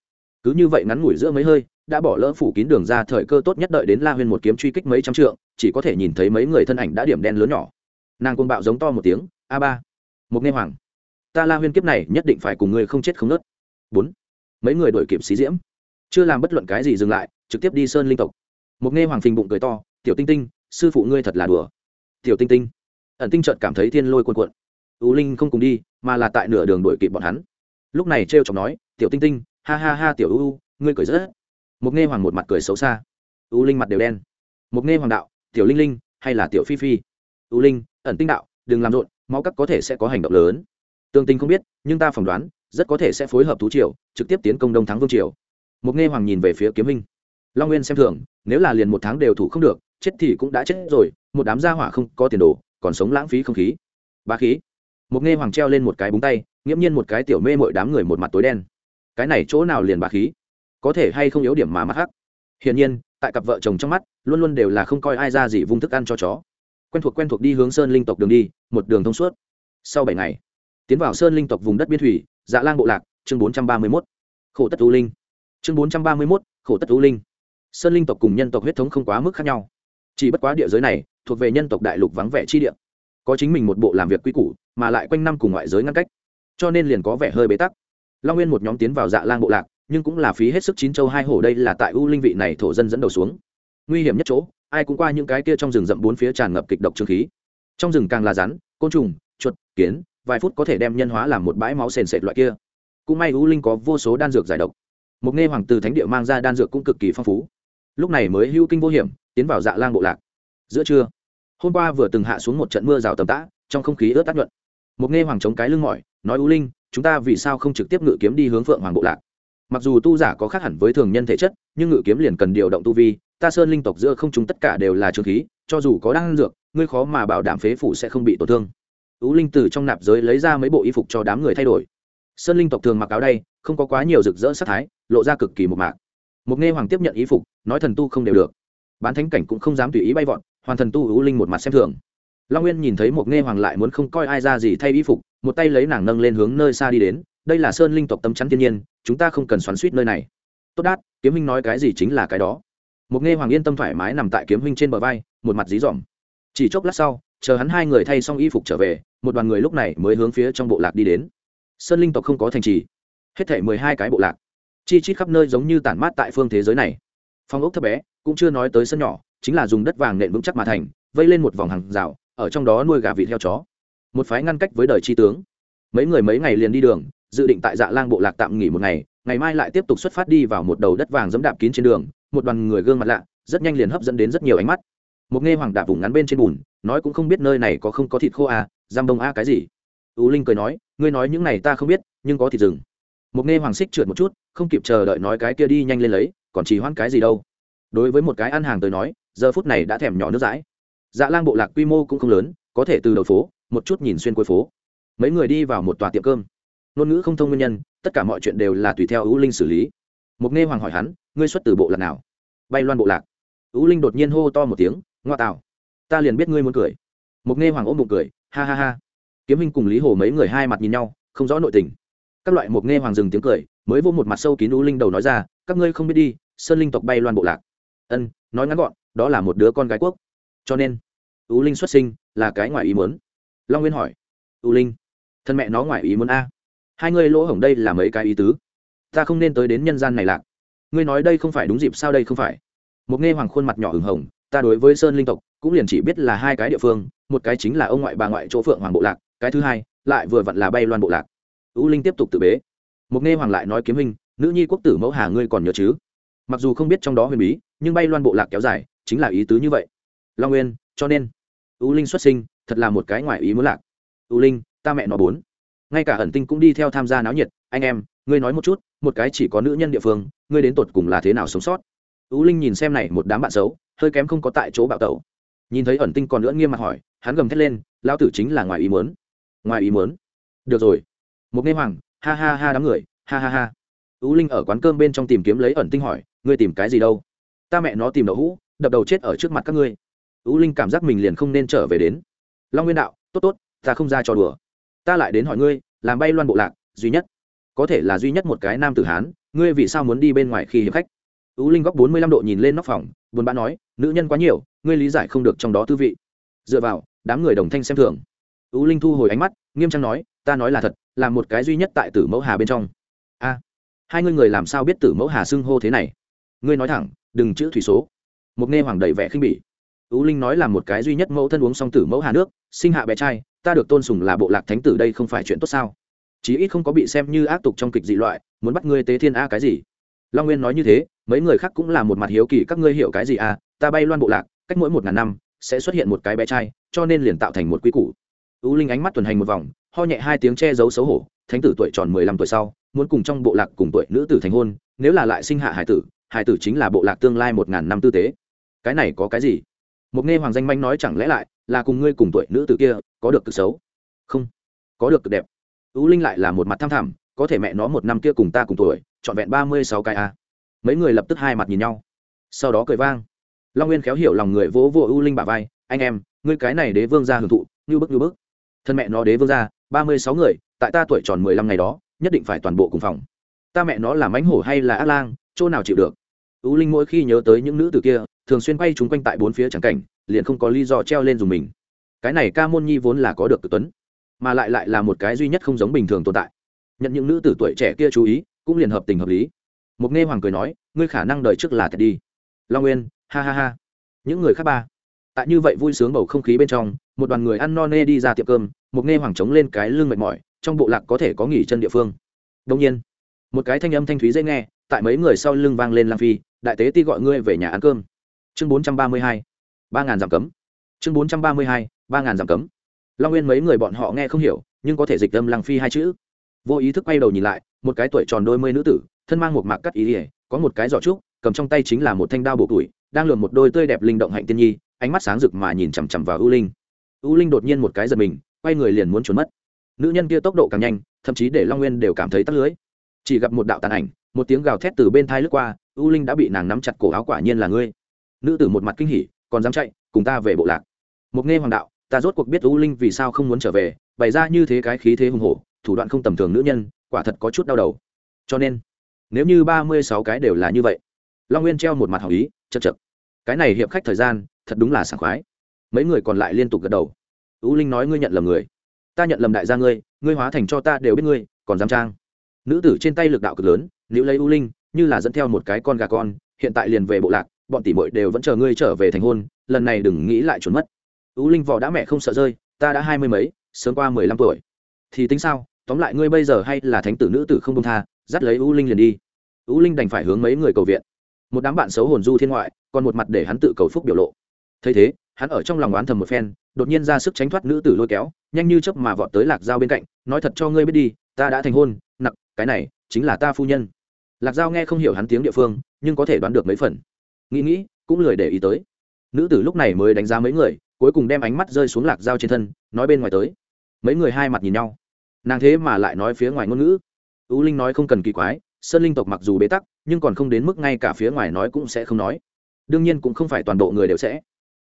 Cứ như vậy ngắn ngủi giữa mấy hơi đã bỏ lỡ phủ kín đường ra thời cơ tốt nhất đợi đến la huyên một kiếm truy kích mấy trăm trượng, chỉ có thể nhìn thấy mấy người thân ảnh đã điểm đen lớn nhỏ. Nàng côn bạo giống to một tiếng, a ba, một nghe hoàng, ta la huyên kiếp này nhất định phải cùng ngươi không chết không nớt. Bốn, mấy người đổi kịp xí diễm, chưa làm bất luận cái gì dừng lại, trực tiếp đi sơn linh tộc. Một nghe hoàng phình bụng cười to, tiểu tinh tinh, sư phụ ngươi thật là đùa. Tiểu tinh tinh. Ẩn tinh trợt cảm thấy thiên lôi cuồn cuộn. U linh không cùng đi, mà là tại nửa đường đuổi kịp bọn hắn. Lúc này trêu chọc nói, tiểu tinh tinh, ha ha ha tiểu u u, ngươi cười rất một nghe hoàng một mặt cười xấu xa. U linh mặt đều đen. Một nghe hoàng đạo, tiểu linh linh, hay là tiểu phi phi? U linh, ẩn tinh đạo, đừng làm rộn, máu cắt có thể sẽ có hành động lớn. Tương tinh không biết, nhưng ta phỏng đoán, rất có thể sẽ phối hợp thú triều, trực tiếp tiến công đông thắng vương triều. Một nghe hoàng nhìn về phía kiếm minh long nguyên xem thường, nếu là liền một tháng đều thủ không được, chết thì cũng đã chết rồi, một đám gia hỏa không có tiền đồ, còn sống lãng phí không khí. Ba khí. Một nghe hoàng treo lên một cái búng tay, nghiễm nhiên một cái tiểu mê mọi đám người một mặt tối đen. Cái này chỗ nào liền ba khí? Có thể hay không yếu điểm mà mắt hắc. Hiển nhiên, tại cặp vợ chồng trong mắt, luôn luôn đều là không coi ai ra gì vung thức ăn cho chó. Quen thuộc quen thuộc đi hướng sơn linh tộc đường đi, một đường thông suốt. Sau bảy ngày, tiến vào sơn linh tộc vùng đất biên thủy dạ lang bộ lạc, chương bốn trăm ba mươi mốt, khổ tất tú linh. Chương bốn trăm ba mươi mốt, khổ tất tú linh. Sơn linh tộc cùng nhân tộc huyết thống không quá mức khác nhau. Chỉ bất quá địa giới này, thuộc về nhân tộc đại lục vắng vẻ chi địa. Có chính mình một bộ làm việc quy củ, mà lại quanh năm cùng ngoại giới ngăn cách, cho nên liền có vẻ hơi bế tắc. Long nguyên một nhóm tiến vào dạ lang bộ lạc nhưng cũng là phí hết sức chín châu hai hổ đây là tại u linh vị này thổ dân dẫn đầu xuống. Nguy hiểm nhất chỗ, ai cũng qua những cái kia trong rừng rậm bốn phía tràn ngập kịch độc trương khí. Trong rừng càng là rắn, côn trùng, chuột, kiến, vài phút có thể đem nhân hóa làm một bãi máu sền sệt loại kia. Cũng may u linh có vô số đan dược giải độc. Một nghe hoàng từ thánh địa mang ra đan dược cũng cực kỳ phong phú. Lúc này mới hưu kinh vô hiểm, tiến vào dạ lang bộ lạc. Giữa trưa, hôm qua vừa từng hạ xuống một trận mưa rào tầm tã, trong không khí ướt tác nhuận. Một nghe hoàng chống cái lưng mỏi, nói u linh, chúng ta vì sao không trực tiếp ngự kiếm đi hướng phượng hoàng bộ lạc? Mặc dù tu giả có khác hẳn với thường nhân thể chất, nhưng ngự kiếm liền cần điều động tu vi, ta sơn linh tộc giữa không chúng tất cả đều là trường khí, cho dù có đan dược, ngươi khó mà bảo đảm phế phủ sẽ không bị tổn thương. Tú linh từ trong nạp giới lấy ra mấy bộ y phục cho đám người thay đổi. Sơn linh tộc thường mặc áo đây không có quá nhiều rực rỡ sắc thái, lộ ra cực kỳ một mạc. Một nghe hoàng tiếp nhận y phục, nói thần tu không đều được. Bán thánh cảnh cũng không dám tùy ý bay vọn hoàn thần tu ú linh một mặt xem thường. Long nguyên nhìn thấy một nghe hoàng lại muốn không coi ai ra gì thay y phục, một tay lấy nàng nâng lên hướng nơi xa đi đến, đây là sơn linh tộc tâm chắn thiên nhiên chúng ta không cần xoắn suýt nơi này. Tốt đát, kiếm minh nói cái gì chính là cái đó. Một nghe hoàng yên tâm thoải mái nằm tại kiếm huynh trên bờ vai, một mặt dí dỏm. Chỉ chốc lát sau, chờ hắn hai người thay xong y phục trở về, một đoàn người lúc này mới hướng phía trong bộ lạc đi đến. Sơn linh tộc không có thành trì. Hết thể mười hai cái bộ lạc. Chi chít khắp nơi giống như tản mát tại phương thế giới này. Phong ốc thấp bé, cũng chưa nói tới sân nhỏ, chính là dùng đất vàng nện vững chắc mà thành, vây lên một vòng hàng rào, ở trong đó nuôi gà vịt heo chó. Một phái ngăn cách với đời tri tướng. Mấy người mấy ngày liền đi đường dự định tại dạ lang bộ lạc tạm nghỉ một ngày ngày mai lại tiếp tục xuất phát đi vào một đầu đất vàng dẫm đạp kín trên đường, một đoàn người gương mặt lạ, rất nhanh liền hấp dẫn đến rất nhiều ánh mắt. Một nghe hoàng đạp vùng ngắn bên trên bùn, nói cũng không biết nơi này có không có thịt khô à giam bông a à cái gì. Ú linh cười nói, ngươi nói những này ta không biết, nhưng có thịt rừng. Một nghe hoàng xích trượt một chút, không kịp chờ đợi nói cái kia đi nhanh lên lấy, còn chỉ hoãn cái gì đâu. Đối với một cái ăn hàng tới nói, giờ phút này đã thèm nhỏ nước dãi. Dạ lang bộ lạc quy mô cũng không lớn, có thể từ đầu phố, một chút nhìn xuyên cuối phố. Mấy người đi vào một tòa tiệm cơm ngôn ngữ không thông nguyên nhân, tất cả mọi chuyện đều là tùy theo ưu linh xử lý. Mục nghe hoàng hỏi hắn, ngươi xuất từ bộ lạc nào? Bay loan bộ lạc. Ưu linh đột nhiên hô to một tiếng, ngoa tạo, ta liền biết ngươi muốn cười. Mục nghe hoàng ôm bụng cười, ha ha ha. Kiếm hình cùng lý hồ mấy người hai mặt nhìn nhau, không rõ nội tình. Các loại mục nghe hoàng dừng tiếng cười, mới vô một mặt sâu kín ưu linh đầu nói ra, các ngươi không biết đi, sơn linh tộc bay loan bộ lạc. Ân, nói ngắn gọn, đó là một đứa con gái quốc. Cho nên ưu linh xuất sinh là cái ngoài ý muốn. Long nguyên hỏi ưu linh, thân mẹ nó ngoài ý muốn a? Hai ngươi lỗ hổng đây là mấy cái ý tứ. Ta không nên tới đến nhân gian này lạc. Ngươi nói đây không phải đúng dịp sao đây không phải? Một nghe hoàng khuôn mặt nhỏ hừng hồng, ta đối với sơn linh tộc cũng liền chỉ biết là hai cái địa phương, một cái chính là ông ngoại bà ngoại chỗ phượng hoàng bộ lạc, cái thứ hai lại vừa vặn là bay loan bộ lạc. U linh tiếp tục tự bế. Một nghe hoàng lại nói kiếm hình, nữ nhi quốc tử mẫu hà ngươi còn nhớ chứ? Mặc dù không biết trong đó huyền bí, nhưng bay loan bộ lạc kéo dài, chính là ý tứ như vậy. Long nguyên, cho nên, u linh xuất sinh, thật là một cái ngoài ý muốn lạc. U linh, ta mẹ nó bốn ngay cả ẩn tinh cũng đi theo tham gia náo nhiệt. Anh em, ngươi nói một chút, một cái chỉ có nữ nhân địa phương, ngươi đến tột cùng là thế nào sống sót? Tú linh nhìn xem này một đám bạn xấu, hơi kém không có tại chỗ bạo tẩu. Nhìn thấy ẩn tinh còn nữa nghiêm mặt hỏi, hắn gầm thét lên lao tử chính là ngoài ý muốn. Ngoài ý muốn? Được rồi. Một nghe hoàng, ha ha ha đám người, ha ha ha. Tú linh ở quán cơm bên trong tìm kiếm lấy ẩn tinh hỏi, ngươi tìm cái gì đâu? Ta mẹ nó tìm đậu hũ, đập đầu chết ở trước mặt các ngươi. Tú linh cảm giác mình liền không nên trở về đến. Long nguyên đạo, tốt tốt, ta không ra trò đùa ta lại đến hỏi ngươi, làm bay loan bộ lạc, duy nhất, có thể là duy nhất một cái nam tử hán, ngươi vì sao muốn đi bên ngoài khi hiệp khách? Ú linh góc bốn mươi lăm độ nhìn lên nóc phòng, buồn bã nói, nữ nhân quá nhiều, ngươi lý giải không được trong đó tư vị. Dựa vào, đám người đồng thanh xem thường. Ú linh thu hồi ánh mắt, nghiêm trang nói, ta nói là thật, là một cái duy nhất tại tử mẫu hà bên trong. A, hai ngươi người làm sao biết tử mẫu hà xưng hô thế này? Ngươi nói thẳng, đừng chữ thủy số. Một nghe hoàng đầy vẻ khinh bỉ. Ú linh nói là một cái duy nhất mẫu thân uống xong tử mẫu hà nước, sinh hạ bé trai ta được tôn sùng là bộ lạc thánh tử đây không phải chuyện tốt sao? Chí ít không có bị xem như ác tục trong kịch dị loại, muốn bắt ngươi tế thiên a cái gì? Long nguyên nói như thế, mấy người khác cũng là một mặt hiếu kỳ, các ngươi hiểu cái gì à? Ta bay loan bộ lạc, cách mỗi một ngàn năm, sẽ xuất hiện một cái bé trai, cho nên liền tạo thành một quy củ. U linh ánh mắt tuần hành một vòng, ho nhẹ hai tiếng che giấu xấu hổ, thánh tử tuổi tròn mười lăm tuổi sau, muốn cùng trong bộ lạc cùng tuổi nữ tử thành hôn, nếu là lại sinh hạ hải tử hải tử chính là bộ lạc tương lai một ngàn năm tư tế. Cái này có cái gì? Một nghe hoàng danh manh nói chẳng lẽ lại là cùng ngươi cùng tuổi nữ tử kia, có được cực xấu. Không, có được cực đẹp. Tú linh lại là một mặt tham thảm, có thể mẹ nó một năm kia cùng ta cùng tuổi, trọn vẹn ba mươi sáu cái a. Mấy người lập tức hai mặt nhìn nhau. Sau đó cười vang. Long nguyên khéo hiểu lòng người vỗ vỗ u linh bà vai, anh em, ngươi cái này đế vương gia hưởng thụ, như bức như bức. Thân mẹ nó đế vương gia, ba mươi sáu người, tại ta tuổi tròn mười lăm ngày đó, nhất định phải toàn bộ cùng phòng. Ta mẹ nó là mánh hổ hay là ác lang, chỗ nào chịu được? U linh mỗi khi nhớ tới những nữ tử kia, thường xuyên quay chúng quanh tại bốn phía trắng cảnh liền không có lý do treo lên dùng mình. Cái này ca môn nhi vốn là có được tự tuấn, mà lại lại là một cái duy nhất không giống bình thường tồn tại. Nhận những nữ tử tuổi trẻ kia chú ý, cũng liền hợp tình hợp lý. Mục nghe hoàng cười nói, ngươi khả năng đời trước là thật đi. Long nguyên, ha ha ha. Những người khác ba. Tại như vậy vui sướng bầu không khí bên trong, một đoàn người ăn no nê đi ra tiệm cơm, mục nghe hoàng chống lên cái lưng mệt mỏi, trong bộ lạc có thể có nghỉ chân địa phương. Đông nhiên, một cái thanh âm thanh thúy dễ nghe, tại mấy người sau lưng vang lên lam phi, đại tế ti gọi ngươi về nhà ăn cơm. Chương bốn trăm ba mươi hai ba ngàn giảm cấm. Chương bốn trăm ba mươi hai, ba ngàn giảm cấm. Long nguyên mấy người bọn họ nghe không hiểu, nhưng có thể dịch âm lang phi hai chữ. Vô ý thức quay đầu nhìn lại, một cái tuổi tròn đôi mươi nữ tử, thân mang một mạc cắt ý ỉa có một cái giỏ trúc, cầm trong tay chính là một thanh đao bộ tuổi, đang lượm một đôi tươi đẹp linh động hạnh tiên nhi, ánh mắt sáng rực mà nhìn chằm chằm vào ưu linh. Ưu linh đột nhiên một cái giật mình, quay người liền muốn trốn mất. Nữ nhân kia tốc độ càng nhanh, thậm chí để long nguyên đều cảm thấy tắt lưới. Chỉ gặp một đạo tàn ảnh, một tiếng gào thét từ bên thai lướt qua ưu linh đã bị nàng nắm chặt cổ áo quả nhiên là ngươi. Nữ tử một mặt kinh hỉ còn dám chạy, cùng ta về bộ lạc. Mục nghe hoàng đạo, ta rốt cuộc biết ưu linh vì sao không muốn trở về, bày ra như thế cái khí thế hùng hổ, thủ đoạn không tầm thường nữ nhân, quả thật có chút đau đầu. Cho nên, nếu như ba mươi sáu cái đều là như vậy, long nguyên treo một mặt hỏng ý, chật chật. Cái này hiệp khách thời gian, thật đúng là sảng khoái. Mấy người còn lại liên tục gật đầu. Ưu linh nói ngươi nhận lầm người. Ta nhận lầm đại gia ngươi ngươi hóa thành cho ta đều biết ngươi, còn dám trang. Nữ tử trên tay lực đạo cực lớn nữ lấy ưu linh, như là dẫn theo một cái con gà con, hiện tại liền về bộ lạc bọn tỷ muội đều vẫn chờ ngươi trở về thành hôn, lần này đừng nghĩ lại trốn mất. Ú linh vỏ đã mẹ không sợ rơi, ta đã hai mươi mấy, sớm qua mười lăm tuổi. Thì tính sao, tóm lại ngươi bây giờ hay là thánh tử nữ tử không công tha, dắt lấy ú linh liền đi. Ú linh đành phải hướng mấy người cầu viện. Một đám bạn xấu hồn du thiên ngoại, còn một mặt để hắn tự cầu phúc biểu lộ. Thấy thế, hắn ở trong lòng oán thầm một phen, đột nhiên ra sức tránh thoát nữ tử lôi kéo, nhanh như chớp mà vọt tới lạc dao bên cạnh, nói thật cho ngươi biết đi, ta đã thành hôn, nặc, cái này chính là ta phu nhân. Lạc dao nghe không hiểu hắn tiếng địa phương, nhưng có thể đoán được mấy phần nghĩ nghĩ, cũng lười để ý tới. Nữ tử lúc này mới đánh giá mấy người, cuối cùng đem ánh mắt rơi xuống lạc dao trên thân, nói bên ngoài tới. Mấy người hai mặt nhìn nhau. Nàng thế mà lại nói phía ngoài ngôn ngữ. Ưu linh nói không cần kỳ quái, sơn linh tộc mặc dù bế tắc, nhưng còn không đến mức ngay cả phía ngoài nói cũng sẽ không nói. Đương nhiên cũng không phải toàn bộ người đều sẽ.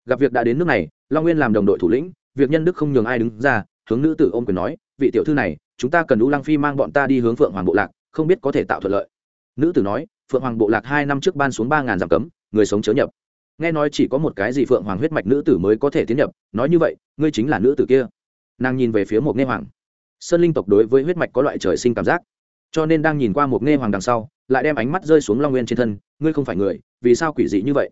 Gặp việc đã đến nước này, long nguyên làm đồng đội thủ lĩnh, việc nhân đức không nhường ai đứng ra, hướng nữ tử ôm quyền nói, vị tiểu thư này, chúng ta cần ưu lăng phi mang bọn ta đi hướng phượng hoàng bộ lạc, không biết có thể tạo thuận lợi. Nữ tử nói, phượng hoàng bộ lạc hai năm trước ban xuống ba ngàn giảm cấm người sống chớ nhập. Nghe nói chỉ có một cái gì phượng hoàng huyết mạch nữ tử mới có thể tiến nhập, nói như vậy, ngươi chính là nữ tử kia. Nàng nhìn về phía một nghe hoàng. Sơn linh tộc đối với huyết mạch có loại trời sinh cảm giác. Cho nên đang nhìn qua một nghe hoàng đằng sau, lại đem ánh mắt rơi xuống long nguyên trên thân, ngươi không phải người, vì sao quỷ dị như vậy?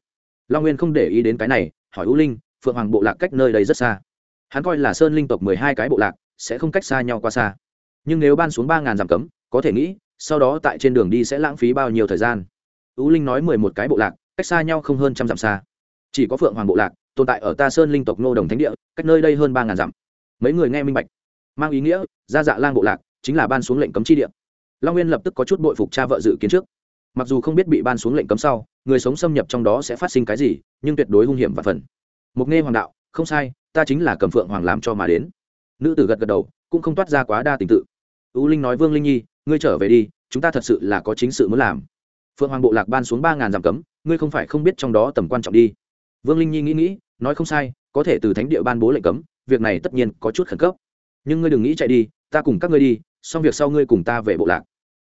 Long nguyên không để ý đến cái này, hỏi u linh, phượng hoàng bộ lạc cách nơi đây rất xa. Hắn coi là sơn linh tộc mười hai cái bộ lạc, sẽ không cách xa nhau qua xa. Nhưng nếu ban xuống ba ngàn dặm cấm, có thể nghĩ, sau đó tại trên đường đi sẽ lãng phí bao nhiêu thời gian? U linh nói mười một cái bộ lạc cách xa nhau không hơn trăm dặm xa. Chỉ có phượng hoàng bộ lạc, tồn tại ở ta sơn linh tộc nô đồng thánh địa, cách nơi đây hơn ba ngàn dặm. Mấy người nghe minh bạch. Mang ý nghĩa ra dạ lang bộ lạc chính là ban xuống lệnh cấm chi địa. Long nguyên lập tức có chút bội phục cha vợ dự kiến trước. Mặc dù không biết bị ban xuống lệnh cấm sau, người sống xâm nhập trong đó sẽ phát sinh cái gì, nhưng tuyệt đối hung hiểm và phần. Mục nghe hoàng đạo, không sai, ta chính là cầm phượng hoàng làm cho mà đến. Nữ tử gật gật đầu, cũng không toát ra quá đa tình tự. U linh nói, vương linh nhi, ngươi trở về đi, chúng ta thật sự là có chính sự muốn làm phượng hoàng bộ lạc ban xuống ba ngàn dặm cấm, ngươi không phải không biết trong đó tầm quan trọng đi. Vương linh nhi nghĩ nghĩ, nói không sai, có thể từ thánh địa ban bố lệnh cấm, việc này tất nhiên có chút khẩn cấp. Nhưng ngươi đừng nghĩ chạy đi, ta cùng các ngươi đi, xong việc sau ngươi cùng ta về bộ lạc.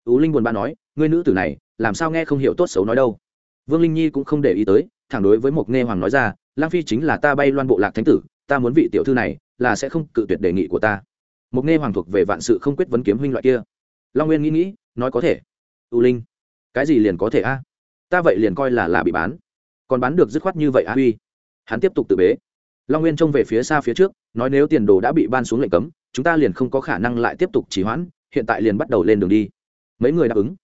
Tú linh buồn bã nói, ngươi nữ tử này, làm sao nghe không hiểu tốt xấu nói đâu. Vương linh nhi cũng không để ý tới, thẳng đối với một nghe hoàng nói ra, lang phi chính là ta bay loan bộ lạc thánh tử, ta muốn vị tiểu thư này, là sẽ không cự tuyệt đề nghị của ta. Một nghe hoàng thuộc về vạn sự không quyết vấn kiếm huynh loại kia. Long nguyên nghĩ nghĩ, nói có thể. U linh cái gì liền có thể a? Ta vậy liền coi là là bị bán. Còn bán được dứt khoát như vậy a? Uy. Hắn tiếp tục tự bế. Long nguyên trông về phía xa phía trước, nói nếu tiền đồ đã bị ban xuống lệnh cấm, chúng ta liền không có khả năng lại tiếp tục trì hoãn, hiện tại liền bắt đầu lên đường đi. Mấy người đáp ứng.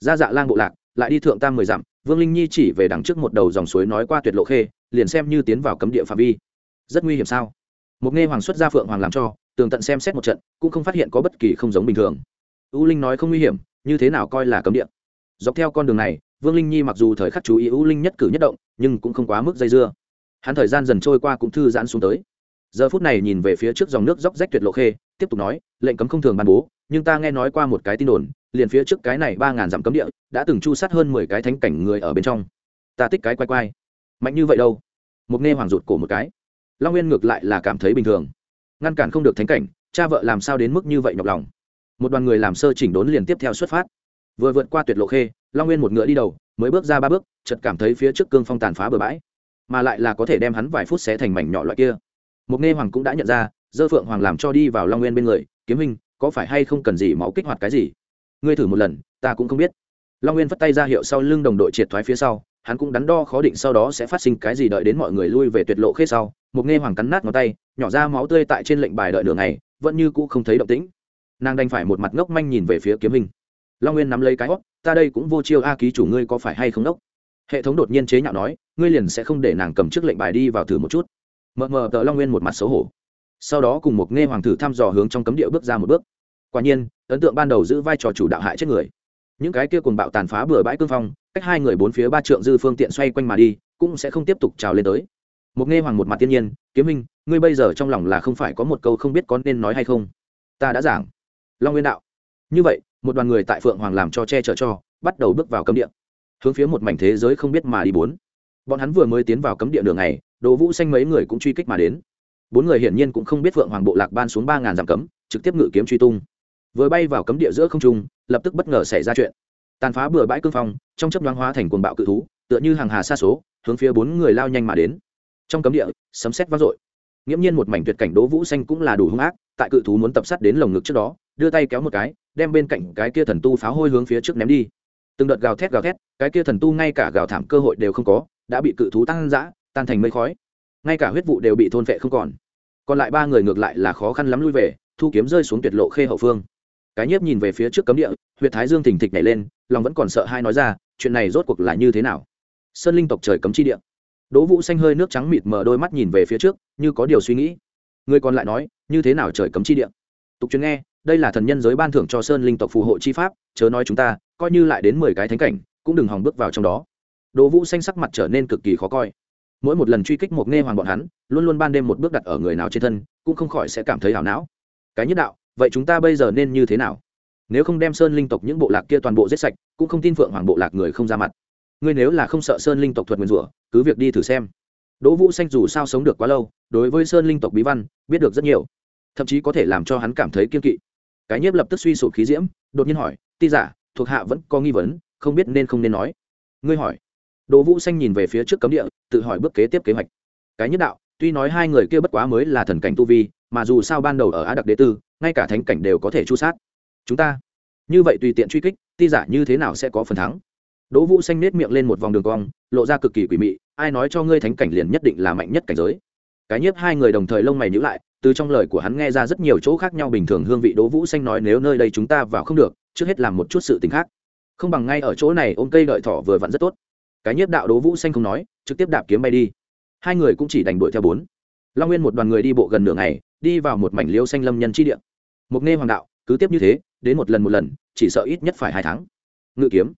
Ra dạ lang bộ lạc, lại đi thượng tam mười dặm, vương linh nhi chỉ về đằng trước một đầu dòng suối nói qua tuyệt lộ khê, liền xem như tiến vào cấm địa phạm vi. Rất nguy hiểm sao? Một nghe hoàng xuất gia phượng hoàng làm cho, tường tận xem xét một trận, cũng không phát hiện có bất kỳ không giống bình thường. U linh nói không nguy hiểm, như thế nào coi là cấm địa? Dọc theo con đường này, vương linh nhi mặc dù thời khắc chú ý ưu linh nhất cử nhất động, nhưng cũng không quá mức dây dưa. Hắn thời gian dần trôi qua cũng thư giãn xuống tới. Giờ phút này nhìn về phía trước dòng nước dốc rách tuyệt lộ khê, tiếp tục nói, lệnh cấm không thường ban bố, nhưng ta nghe nói qua một cái tin đồn, liền phía trước cái này ba ngàn dặm cấm địa, đã từng chu sát hơn mười cái thánh cảnh người ở bên trong. Ta tích cái quay quay. Mạnh như vậy đâu? Một nghe hoàng rụt cổ một cái. Long nguyên ngược lại là cảm thấy bình thường. Ngăn cản không được thánh cảnh, cha vợ làm sao đến mức như vậy nhọc lòng? Một đoàn người làm sơ chỉnh đốn liền tiếp theo xuất phát vừa vượt qua tuyệt lộ khê, long nguyên một ngựa đi đầu, mới bước ra ba bước, chợt cảm thấy phía trước cương phong tàn phá bờ bãi, mà lại là có thể đem hắn vài phút xé thành mảnh nhỏ loại kia. Một nghe hoàng cũng đã nhận ra, dơ phượng hoàng làm cho đi vào long nguyên bên người, kiếm hình có phải hay không cần gì máu kích hoạt cái gì? Ngươi thử một lần, ta cũng không biết. Long nguyên vất tay ra hiệu sau lưng đồng đội triệt thoái phía sau, hắn cũng đắn đo khó định sau đó sẽ phát sinh cái gì đợi đến mọi người lui về tuyệt lộ khê sau. Một nghe hoàng cắn nát ngón tay, nhỏ ra máu tươi tại trên lệnh bài đợi đường này vẫn như cũ không thấy động tĩnh. Nàng đành phải một mặt ngốc manh nhìn về phía kiếm hình long nguyên nắm lấy cái hót, ta đây cũng vô chiêu, a ký chủ ngươi có phải hay không đốc? Hệ thống đột nhiên chế nhạo nói, ngươi liền sẽ không để nàng cầm trước lệnh bài đi vào thử một chút. Mờ mờ tờ long nguyên một mặt xấu hổ. Sau đó cùng một nghe hoàng thử thăm dò hướng trong cấm địa bước ra một bước. Quả nhiên, ấn tượng ban đầu giữ vai trò chủ đạo hại chết người. Những cái kia cùng bạo tàn phá bừa bãi cương phong, cách hai người bốn phía ba trượng dư phương tiện xoay quanh mà đi, cũng sẽ không tiếp tục trào lên tới. Một nghe hoàng một mặt tiên nhiên, kiếm minh ngươi bây giờ trong lòng là không phải có một câu không biết có nên nói hay không? Ta đã giảng. Long nguyên đạo, như vậy một đoàn người tại phượng hoàng làm cho che chở cho, bắt đầu bước vào cấm địa. Hướng phía một mảnh thế giới không biết mà đi bốn. Bọn hắn vừa mới tiến vào cấm địa đường này đồ vũ xanh mấy người cũng truy kích mà đến. Bốn người hiển nhiên cũng không biết phượng hoàng bộ lạc ban xuống ba ngàn dặm cấm, trực tiếp ngự kiếm truy tung. Vừa bay vào cấm địa giữa không trung, lập tức bất ngờ xảy ra chuyện. Tàn phá bừa bãi cương phong, trong chấp đoán hóa thành cuồng bạo cự thú, tựa như hàng hà xa số, hướng phía bốn người lao nhanh mà đến. Trong cấm địa, sấm xét vang dội. Nghiễm nhiên một mảnh tuyệt cảnh đỗ vũ xanh cũng là đủ hung ác, tại cự thú muốn tập sát đến lồng ngực trước đó, đưa tay kéo một cái đem bên cạnh cái kia thần tu pháo hôi hướng phía trước ném đi. Từng đợt gào thét gào thét, cái kia thần tu ngay cả gào thảm cơ hội đều không có, đã bị cự thú tăng dã, tan thành mây khói. Ngay cả huyết vụ đều bị thôn vệ không còn. Còn lại ba người ngược lại là khó khăn lắm lui về, thu kiếm rơi xuống tuyệt lộ khê hậu phương. Cái nhiếp nhìn về phía trước cấm địa huyện thái dương thình thịch nhảy lên, lòng vẫn còn sợ hai nói ra, chuyện này rốt cuộc là như thế nào? Sơn linh tộc trời cấm chi địa. Đỗ vũ xanh hơi nước trắng mịt mở đôi mắt nhìn về phía trước, như có điều suy nghĩ. Người còn lại nói, như thế nào trời cấm chi địa? Tục truyền nghe đây là thần nhân giới ban thưởng cho sơn linh tộc phù hộ chi pháp, chớ nói chúng ta, coi như lại đến mười cái thánh cảnh, cũng đừng hòng bước vào trong đó. Đỗ vũ xanh sắc mặt trở nên cực kỳ khó coi. Mỗi một lần truy kích một nghe hoàng bọn hắn, luôn luôn ban đêm một bước đặt ở người nào trên thân, cũng không khỏi sẽ cảm thấy hảo não. Cái nhất đạo, vậy chúng ta bây giờ nên như thế nào? Nếu không đem sơn linh tộc những bộ lạc kia toàn bộ giết sạch, cũng không tin phượng hoàng bộ lạc người không ra mặt. Ngươi nếu là không sợ sơn linh tộc thuật nguyền rủa, cứ việc đi thử xem. Đỗ vũ xanh dù sao sống được quá lâu, đối với sơn linh tộc bí văn, biết được rất nhiều. Thậm chí có thể làm cho hắn cảm thấy kiên kỵ cái nhiếp lập tức suy sụp khí diễm, đột nhiên hỏi, ti giả, thuộc hạ vẫn có nghi vấn, không biết nên không nên nói. Ngươi hỏi. Đỗ vũ xanh nhìn về phía trước cấm địa, tự hỏi bước kế tiếp kế hoạch. Cái nhất đạo, tuy nói hai người kia bất quá mới là thần cảnh tu vi, mà dù sao ban đầu ở á đặc đế tư, ngay cả thánh cảnh đều có thể chu sát. Chúng ta, như vậy tùy tiện truy kích, ti giả như thế nào sẽ có phần thắng? Đỗ vũ xanh nết miệng lên một vòng đường cong, lộ ra cực kỳ quỷ mị, ai nói cho ngươi thánh cảnh liền nhất định là mạnh nhất cảnh giới? Cái nhiếp hai người đồng thời lông mày nhữ lại, từ trong lời của hắn nghe ra rất nhiều chỗ khác nhau bình thường hương vị đỗ vũ xanh nói nếu nơi đây chúng ta vào không được, trước hết làm một chút sự tình khác. Không bằng ngay ở chỗ này ôm cây đợi thỏ vừa vặn rất tốt. Cái nhiếp đạo đỗ vũ xanh không nói, trực tiếp đạp kiếm bay đi. Hai người cũng chỉ đành đuổi theo bốn. Long nguyên một đoàn người đi bộ gần nửa ngày, đi vào một mảnh liêu xanh lâm nhân chi địa. Mục nghe hoàng đạo, cứ tiếp như thế, đến một lần một lần, chỉ sợ ít nhất phải hai tháng. Ngự kiếm.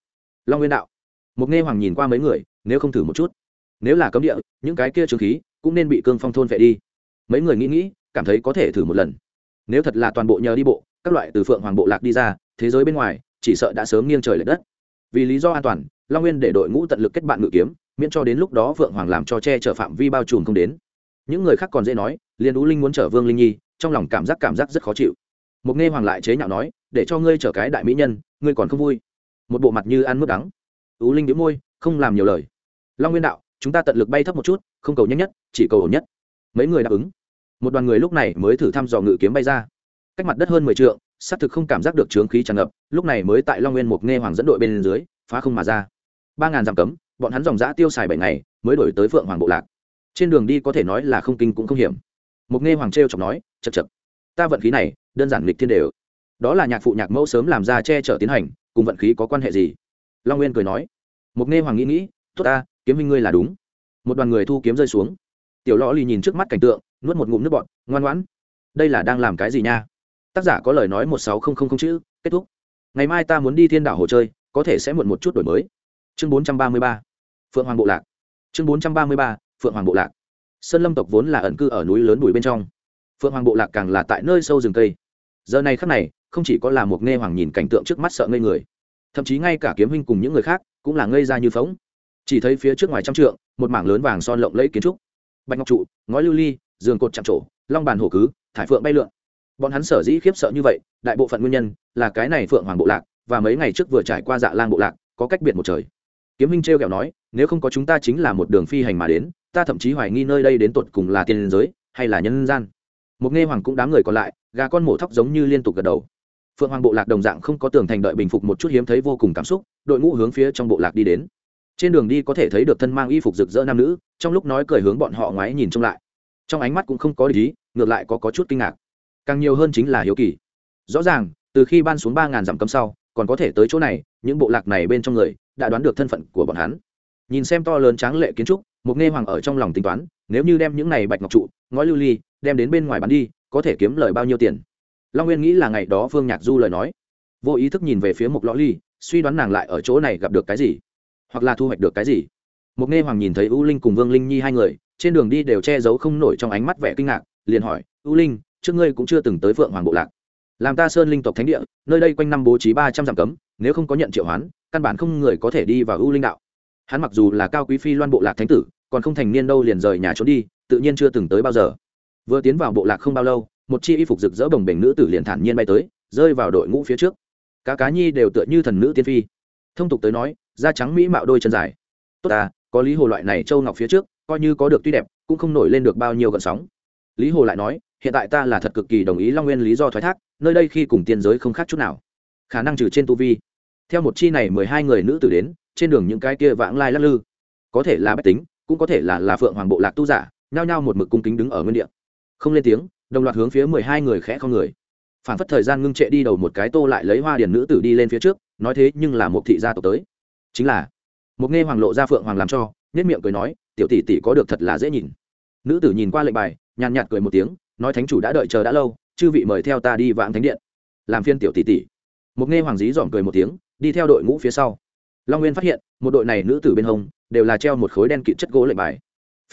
Long nguyên đạo. Mục nghe hoàng nhìn qua mấy người, nếu không thử một chút. Nếu là cấm địa, những cái kia trường khí cũng nên bị cương phong thôn vệ đi. Mấy người nghĩ nghĩ, cảm thấy có thể thử một lần. Nếu thật là toàn bộ nhờ đi bộ, các loại từ phượng hoàng bộ lạc đi ra, thế giới bên ngoài, chỉ sợ đã sớm nghiêng trời l ệ đất. Vì lý do an toàn, long nguyên để đội ngũ tận lực kết bạn ngự kiếm, miễn cho đến lúc đó phượng hoàng làm cho che chở phạm vi bao trùm không đến. Những người khác còn dễ nói, liên ú linh muốn chở vương linh nhi, trong lòng cảm giác cảm giác rất khó chịu. Một nghe hoàng lại chế nhạo nói, để cho ngươi chở cái đại mỹ nhân, ngươi còn không vui. Một bộ mặt như ăn mướp đắng. Ú linh đĩu môi, không làm nhiều lời. Long nguyên đạo, chúng ta tận lực bay thấp một chút không cầu nhanh nhất, chỉ cầu ổn nhất. Mấy người đáp ứng. Một đoàn người lúc này mới thử thăm dò ngự kiếm bay ra. Cách mặt đất hơn mười t xác thực không cảm giác được trướng khí tràn ngập, lúc này mới tại long nguyên một nghe hoàng dẫn đội bên dưới, phá không mà ra. Ba ngàn dặm cấm, bọn hắn dòng giã tiêu xài bảy ngày, mới đổi tới phượng hoàng bộ lạc. Trên đường đi có thể nói là không kinh cũng không hiểm. Một nghe hoàng t chọc nói chật chật ta vận khí này, đơn giản lịch thiên đều. Đó là nhạc phụ nhạc mẫu sớm làm ra che chở tiến hành, cùng vận khí có quan hệ gì? Long nguyên cười nói. Một nghe hoàng nghĩ nghĩ, tốt ta, kiếm minh ngươi là đúng một đoàn người thu kiếm rơi xuống. Tiểu lò lì nhìn trước mắt cảnh tượng, nuốt một ngụm nước bọt, ngoan ngoãn. Đây là đang làm cái gì nha? Tác giả có lời nói một sáu không không không chữ, kết thúc. Ngày mai ta muốn đi thiên đảo hồ chơi, có thể sẽ muộn một chút đổi mới. Chương bốn trăm ba mươi ba, phượng hoàng bộ lạc. Chương bốn trăm ba mươi ba, phượng hoàng bộ lạc. Sơn lâm tộc vốn là ẩn cư ở núi lớn bụi bên trong. Phượng hoàng bộ lạc càng là tại nơi sâu rừng cây. Giờ này khắc này, không chỉ có là một nghe hoàng nhìn cảnh tượng trước mắt sợ ngây người, thậm chí ngay cả kiếm huynh cùng những người khác cũng là ngây ra như phóng chỉ thấy phía trước ngoài trăm trượng, một mảng lớn vàng son lộng lẫy kiến trúc. Bạch ngọc trụ, ngói lưu ly, giường cột chạm trổ, long bàn hổ cứ, thải phượng bay lượn. Bọn hắn sở dĩ khiếp sợ như vậy, đại bộ phận nguyên nhân là cái này phượng hoàng bộ lạc và mấy ngày trước vừa trải qua dạ lang bộ lạc có cách biệt một trời. Kiếm minh trêu kẹo nói, nếu không có chúng ta chính là một đường phi hành mà đến, ta thậm chí hoài nghi nơi đây đến tột cùng là tiền giới hay là nhân gian. Một nghe hoàng cũng đám người còn lại, gà con mổ thóc giống như liên tục gật đầu. Phượng hoàng bộ lạc đồng dạng không có tường thành đợi bình phục một chút hiếm thấy vô cùng cảm xúc, đội ngũ hướng phía trong bộ lạc đi đến trên đường đi có thể thấy được thân mang y phục rực rỡ nam nữ trong lúc nói cười hướng bọn họ ngoái nhìn trông lại. Trong ánh mắt cũng không có lý ngược lại có, có chút kinh ngạc. Càng nhiều hơn chính là hiếu kỳ. Rõ ràng từ khi ban xuống ba ngàn dặm cấm sau còn có thể tới chỗ này những bộ lạc này bên trong người đã đoán được thân phận của bọn hắn. Nhìn xem to lớn tráng lệ kiến trúc một nghe hoàng ở trong lòng tính toán nếu như đem những này bạch ngọc trụ ngói lưu ly đem đến bên ngoài bán đi có thể kiếm lời bao nhiêu tiền? Long nguyên nghĩ là ngày đó phương nhạc du lời nói. Vô ý thức nhìn về phía một lõ ly suy đoán nàng lại ở chỗ này gặp được cái gì hoặc là thu hoạch được cái gì. Mục nghe hoàng nhìn thấy u linh cùng vương linh nhi hai người, trên đường đi đều che giấu không nổi trong ánh mắt vẻ kinh ngạc, liền hỏi, u linh, trước ngươi cũng chưa từng tới phượng hoàng bộ lạc. Làm ta sơn linh tộc thánh địa, nơi đây quanh năm bố trí ba trăm dặm cấm, nếu không có nhận triệu hoán, căn bản không người có thể đi vào u linh đạo. Hắn mặc dù là cao quý phi loan bộ lạc thánh tử, còn không thành niên đâu liền rời nhà trốn đi, tự nhiên chưa từng tới bao giờ. Vừa tiến vào bộ lạc không bao lâu, một chi y phục rực rỡ bồng bềnh nữ tử liền thản nhiên bay tới, rơi vào đội ngũ phía trước. Cá cá nhi đều tựa như thần nữ tiên phi. Thông tục tới nói da trắng mỹ mạo đôi chân dài. Tốt ta, có lý hồ loại này châu ngọc phía trước, coi như có được tuy đẹp, cũng không nổi lên được bao nhiêu gợn sóng. Lý hồ lại nói, hiện tại ta là thật cực kỳ đồng ý long nguyên lý do thoái thác, nơi đây khi cùng tiên giới không khác chút nào. Khả năng trừ trên tu vi. Theo một chi này mười hai người nữ tử đến, trên đường những cái kia vãng lai lắc lư. Có thể là bách tính, cũng có thể là là phượng hoàng bộ lạc tu giả, nhao nhao một mực cung kính đứng ở nguyên địa. Không lên tiếng, đồng loạt hướng phía mười hai người khẽ không người. Phản phất thời gian ngưng trệ đi đầu một cái tô lại lấy hoa điền nữ tử đi lên phía trước, nói thế nhưng là một thị gia tộc tới chính là một nghe hoàng lộ ra phượng hoàng làm cho nhất miệng cười nói tiểu tỷ tỷ có được thật là dễ nhìn nữ tử nhìn qua lệnh bài nhàn nhạt cười một tiếng nói thánh chủ đã đợi chờ đã lâu chư vị mời theo ta đi vãng thánh điện làm phiên tiểu tỷ tỷ một nghe hoàng dí dỏm cười một tiếng đi theo đội ngũ phía sau long nguyên phát hiện một đội này nữ tử bên hông đều là treo một khối đen kịt chất gỗ lệnh bài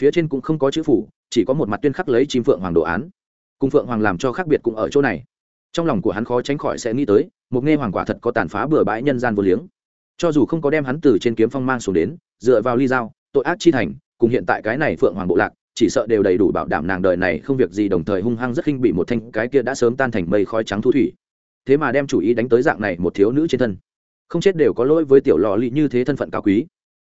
phía trên cũng không có chữ phủ chỉ có một mặt tuyên khắc lấy chim phượng hoàng đồ án cùng phượng hoàng làm cho khác biệt cũng ở chỗ này trong lòng của hắn khó tránh khỏi sẽ nghĩ tới một nghe hoàng quả thật có tàn phá bừa bãi nhân gian vô liếng cho dù không có đem hắn từ trên kiếm phong mang xuống đến, dựa vào ly dao, tội ác chi thành, cùng hiện tại cái này phượng hoàng bộ lạc, chỉ sợ đều đầy đủ bảo đảm nàng đời này không việc gì đồng thời hung hăng rất khinh bị một thanh, cái kia đã sớm tan thành mây khói trắng thu thủy. Thế mà đem chủ ý đánh tới dạng này một thiếu nữ trên thân. Không chết đều có lỗi với tiểu lò lì như thế thân phận cao quý.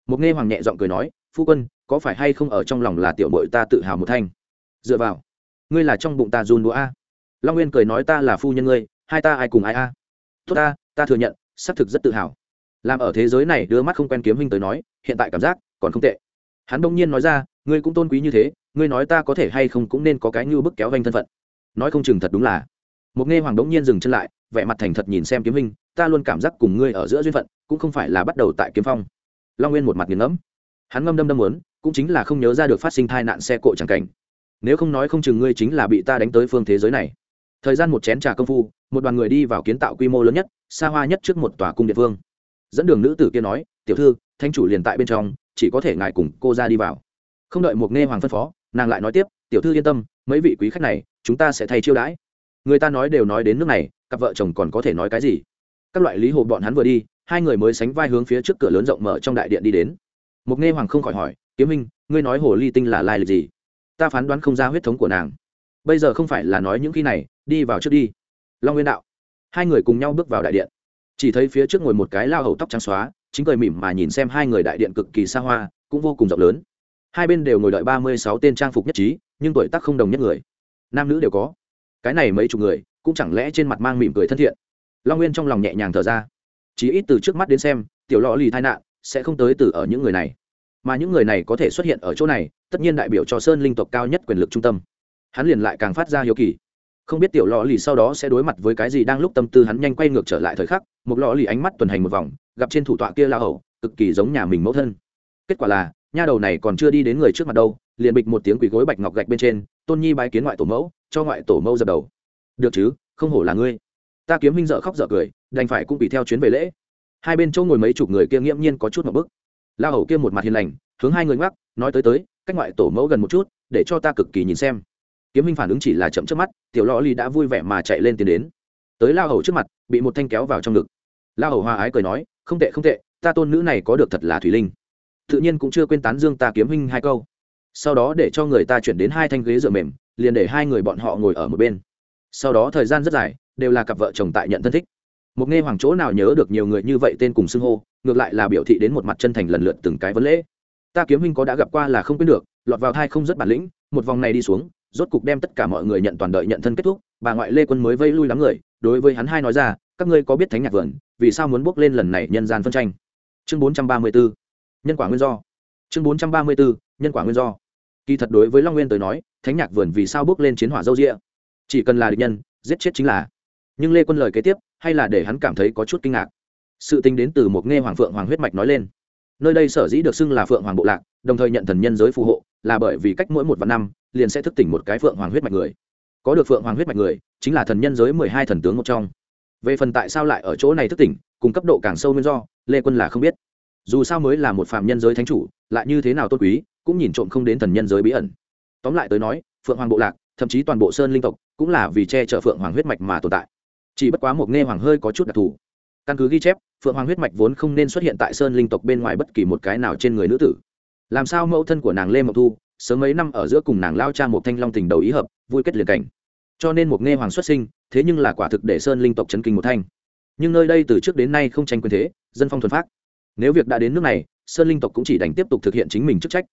Một nghe hoàng nhẹ giọng cười nói, phu quân, có phải hay không ở trong lòng là tiểu bội ta tự hào một thanh? Dựa vào, ngươi là trong bụng ta run đũa a. Long nguyên cười nói, ta là phu nhân ngươi, hai ta ai cùng ai a? Tốt ta ta thừa nhận, xác thực rất tự hào làm ở thế giới này đưa mắt không quen kiếm huynh tới nói, hiện tại cảm giác còn không tệ. Hắn đông nhiên nói ra, ngươi cũng tôn quý như thế, ngươi nói ta có thể hay không cũng nên có cái như bức kéo vanh thân phận. Nói không chừng thật đúng là. Một nghe hoàng Đông nhiên dừng chân lại, vẻ mặt thành thật nhìn xem kiếm huynh, ta luôn cảm giác cùng ngươi ở giữa duyên phận, cũng không phải là bắt đầu tại kiếm phong. Long nguyên một mặt nghiền ngẫm. Hắn ngâm đâm đâm muốn, cũng chính là không nhớ ra được phát sinh tai nạn xe cộ chẳng cảnh. Nếu không nói không chừng ngươi chính là bị ta đánh tới phương thế giới này. Thời gian một chén trà công phu, một đoàn người đi vào kiến tạo quy mô lớn nhất, xa hoa nhất trước một tòa cung địa phương dẫn đường nữ tử kia nói, tiểu thư thanh chủ liền tại bên trong, chỉ có thể ngài cùng cô ra đi vào. Không đợi một nghe hoàng phân phó, nàng lại nói tiếp, tiểu thư yên tâm, mấy vị quý khách này, chúng ta sẽ thay chiêu đãi. Người ta nói đều nói đến nước này, cặp vợ chồng còn có thể nói cái gì? Các loại lý hồ bọn hắn vừa đi, hai người mới sánh vai hướng phía trước cửa lớn rộng mở trong đại điện đi đến. Mục nghe hoàng không khỏi hỏi, kiếm minh, ngươi nói hồ ly tinh là lai lịch gì? Ta phán đoán không ra huyết thống của nàng. Bây giờ không phải là nói những khi này, đi vào trước đi. Long nguyên đạo. Hai người cùng nhau bước vào đại điện chỉ thấy phía trước ngồi một cái lao hầu tóc trắng xóa, chính cười mỉm mà nhìn xem hai người đại điện cực kỳ xa hoa, cũng vô cùng rộng lớn. Hai bên đều ngồi đợi ba mươi sáu tên trang phục nhất trí, nhưng tuổi tác không đồng nhất người. Nam nữ đều có. Cái này mấy chục người, cũng chẳng lẽ trên mặt mang mỉm cười thân thiện. Long nguyên trong lòng nhẹ nhàng thở ra. Chỉ ít từ trước mắt đến xem, tiểu lò lì tai nạn sẽ không tới từ ở những người này. Mà những người này có thể xuất hiện ở chỗ này, tất nhiên đại biểu cho sơn linh tộc cao nhất quyền lực trung tâm. Hắn liền lại càng phát ra hiếu kỳ không biết tiểu lò lì sau đó sẽ đối mặt với cái gì đang lúc tâm tư hắn nhanh quay ngược trở lại thời khắc, một lò lì ánh mắt tuần hành một vòng, gặp trên thủ tọa kia la hầu, cực kỳ giống nhà mình mẫu thân. Kết quả là, nha đầu này còn chưa đi đến người trước mặt đâu, liền bịch một tiếng quỳ gối bạch ngọc gạch bên trên, tôn nhi bái kiến ngoại tổ mẫu, cho ngoại tổ mẫu dập đầu. Được chứ, không hổ là ngươi. Ta kiếm huynh dợ khóc dợ cười, đành phải cũng bị theo chuyến về lễ. Hai bên chỗ ngồi mấy chục người kia nghiễm nhiên có chút một bức. La hầu kia một mặt hiền lành, hướng hai người ngoắc, nói tới tới, cách ngoại tổ mẫu gần một chút, để cho ta cực kỳ nhìn xem kiếm Minh phản ứng chỉ là chậm trước mắt, tiểu lò ly đã vui vẻ mà chạy lên tiến đến. Tới la hầu trước mặt, bị một thanh kéo vào trong ngực. La hầu hoa ái cười nói, không tệ không tệ, ta tôn nữ này có được thật là thủy linh. Tự nhiên cũng chưa quên tán dương ta kiếm Minh hai câu. Sau đó để cho người ta chuyển đến hai thanh ghế dựa mềm, liền để hai người bọn họ ngồi ở một bên. Sau đó thời gian rất dài, đều là cặp vợ chồng tại nhận thân thích. Một nghe hoàng chỗ nào nhớ được nhiều người như vậy tên cùng xưng hô, ngược lại là biểu thị đến một mặt chân thành lần lượt từng cái vấn lễ. Ta kiếm huynh có đã gặp qua là không quên được, lọt vào thai không rất bản lĩnh, một vòng này đi xuống rốt cục đem tất cả mọi người nhận toàn đợi nhận thân kết thúc, bà ngoại lê quân mới vây lui lắm người, đối với hắn hai nói ra, các ngươi có biết thánh nhạc vườn, vì sao muốn bước lên lần này nhân gian phân tranh? Chương bốn trăm ba mươi 434 nhân quả nguyên do. Chương bốn trăm ba mươi 434 nhân quả nguyên do. Kỳ thật đối với long nguyên tới nói, thánh nhạc vườn vì sao bước lên chiến hỏa dâu rịa chỉ cần là địch nhân, giết chết chính là. Nhưng lê quân lời kế tiếp, hay là để hắn cảm thấy có chút kinh ngạc. Sự tính đến từ một nghe hoàng phượng hoàng huyết mạch nói lên. Nơi đây sở dĩ được xưng là phượng hoàng bộ lạc, đồng thời nhận thần nhân giới phù hộ, là bởi vì cách mỗi một vạn năm liền sẽ thức tỉnh một cái phượng hoàng huyết mạch người. Có được phượng hoàng huyết mạch người, chính là thần nhân giới mười hai thần tướng một trong. Về phần tại sao lại ở chỗ này thức tỉnh, cùng cấp độ càng sâu nguyên do, lê quân là không biết. Dù sao mới là một phạm nhân giới thánh chủ, lại như thế nào tốt quý, cũng nhìn trộm không đến thần nhân giới bí ẩn. Tóm lại tới nói, phượng hoàng bộ lạc, thậm chí toàn bộ sơn linh tộc, cũng là vì che chở phượng hoàng huyết mạch mà tồn tại. Chỉ bất quá một nghe hoàng hơi có chút đặc thù. Căn cứ ghi chép, phượng hoàng huyết mạch vốn không nên xuất hiện tại sơn linh tộc bên ngoài bất kỳ một cái nào trên người nữ tử. Làm sao mẫu thân của nàng lê mộc thu sớm mấy năm ở giữa cùng nàng lao cha một thanh long tình đầu ý hợp, vui kết liền cảnh. Cho nên một nghe hoàng xuất sinh, thế nhưng là quả thực để sơn linh tộc chấn kinh một thanh. Nhưng nơi đây từ trước đến nay không tranh quyền thế, dân phong thuần phát nếu việc đã đến nước này, sơn linh tộc cũng chỉ đành tiếp tục thực hiện chính mình chức trách.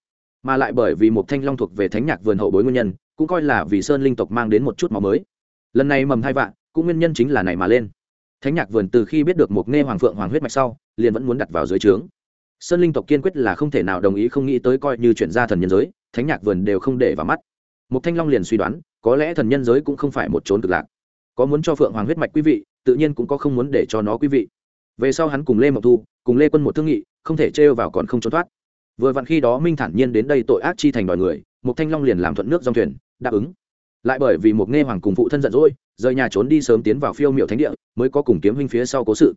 Mà lại bởi vì một thanh long thuộc về thánh nhạc vườn hậu bối nguyên nhân, cũng coi là vì sơn linh tộc mang đến một chút máu mới. Lần này mầm hai vạn, cũng nguyên nhân chính là này mà lên. Thánh nhạc vườn từ khi biết được một nghe hoàng phượng hoàng huyết mạch sau, liền vẫn muốn đặt vào dưới trướng sơn linh tộc kiên quyết là không thể nào đồng ý không nghĩ tới coi như chuyển gia thần nhân giới, thánh nhạc vườn đều không để vào mắt. Một thanh long liền suy đoán, có lẽ thần nhân giới cũng không phải một trốn cực lạc. Có muốn cho phượng hoàng huyết mạch quý vị, tự nhiên cũng có không muốn để cho nó quý vị. Về sau hắn cùng lê mộc thu, cùng lê quân một thương nghị, không thể trêu vào còn không trốn thoát. Vừa vặn khi đó minh thản nhiên đến đây tội ác chi thành đòi người một thanh long liền làm thuận nước dòng thuyền, đáp ứng. Lại bởi vì một nghe hoàng cùng phụ thân giận dỗi, rời nhà trốn đi sớm tiến vào phiêu miểu thánh địa, mới có cùng kiếm huynh phía sau cố sự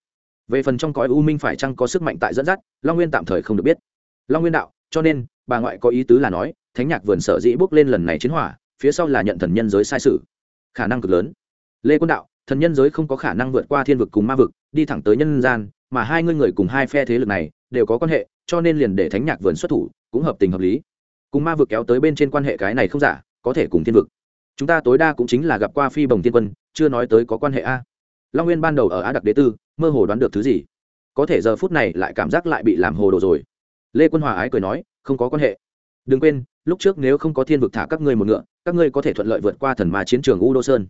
về phần trong cõi u minh phải chăng có sức mạnh tại dẫn dắt, long nguyên tạm thời không được biết. Long nguyên đạo, cho nên, bà ngoại có ý tứ là nói, thánh nhạc vườn sở dĩ bước lên lần này chiến hỏa, phía sau là nhận thần nhân giới sai sự. Khả năng cực lớn. Lê quân đạo, thần nhân giới không có khả năng vượt qua thiên vực cùng ma vực, đi thẳng tới nhân gian, mà hai ngươi người cùng hai phe thế lực này, đều có quan hệ, cho nên liền để thánh nhạc vườn xuất thủ, cũng hợp tình hợp lý. Cùng ma vực kéo tới bên trên quan hệ cái này không giả, có thể cùng thiên vực. Chúng ta tối đa cũng chính là gặp qua phi bồng tiên quân, chưa nói tới có quan hệ a long nguyên ban đầu ở á đặc đế tư, mơ hồ đoán được thứ gì. Có thể giờ phút này lại cảm giác lại bị làm hồ đồ rồi. Lê quân hòa ái cười nói, không có quan hệ. Đừng quên, lúc trước nếu không có thiên vực thả các ngươi một ngựa, các ngươi có thể thuận lợi vượt qua thần ma chiến trường u đô sơn.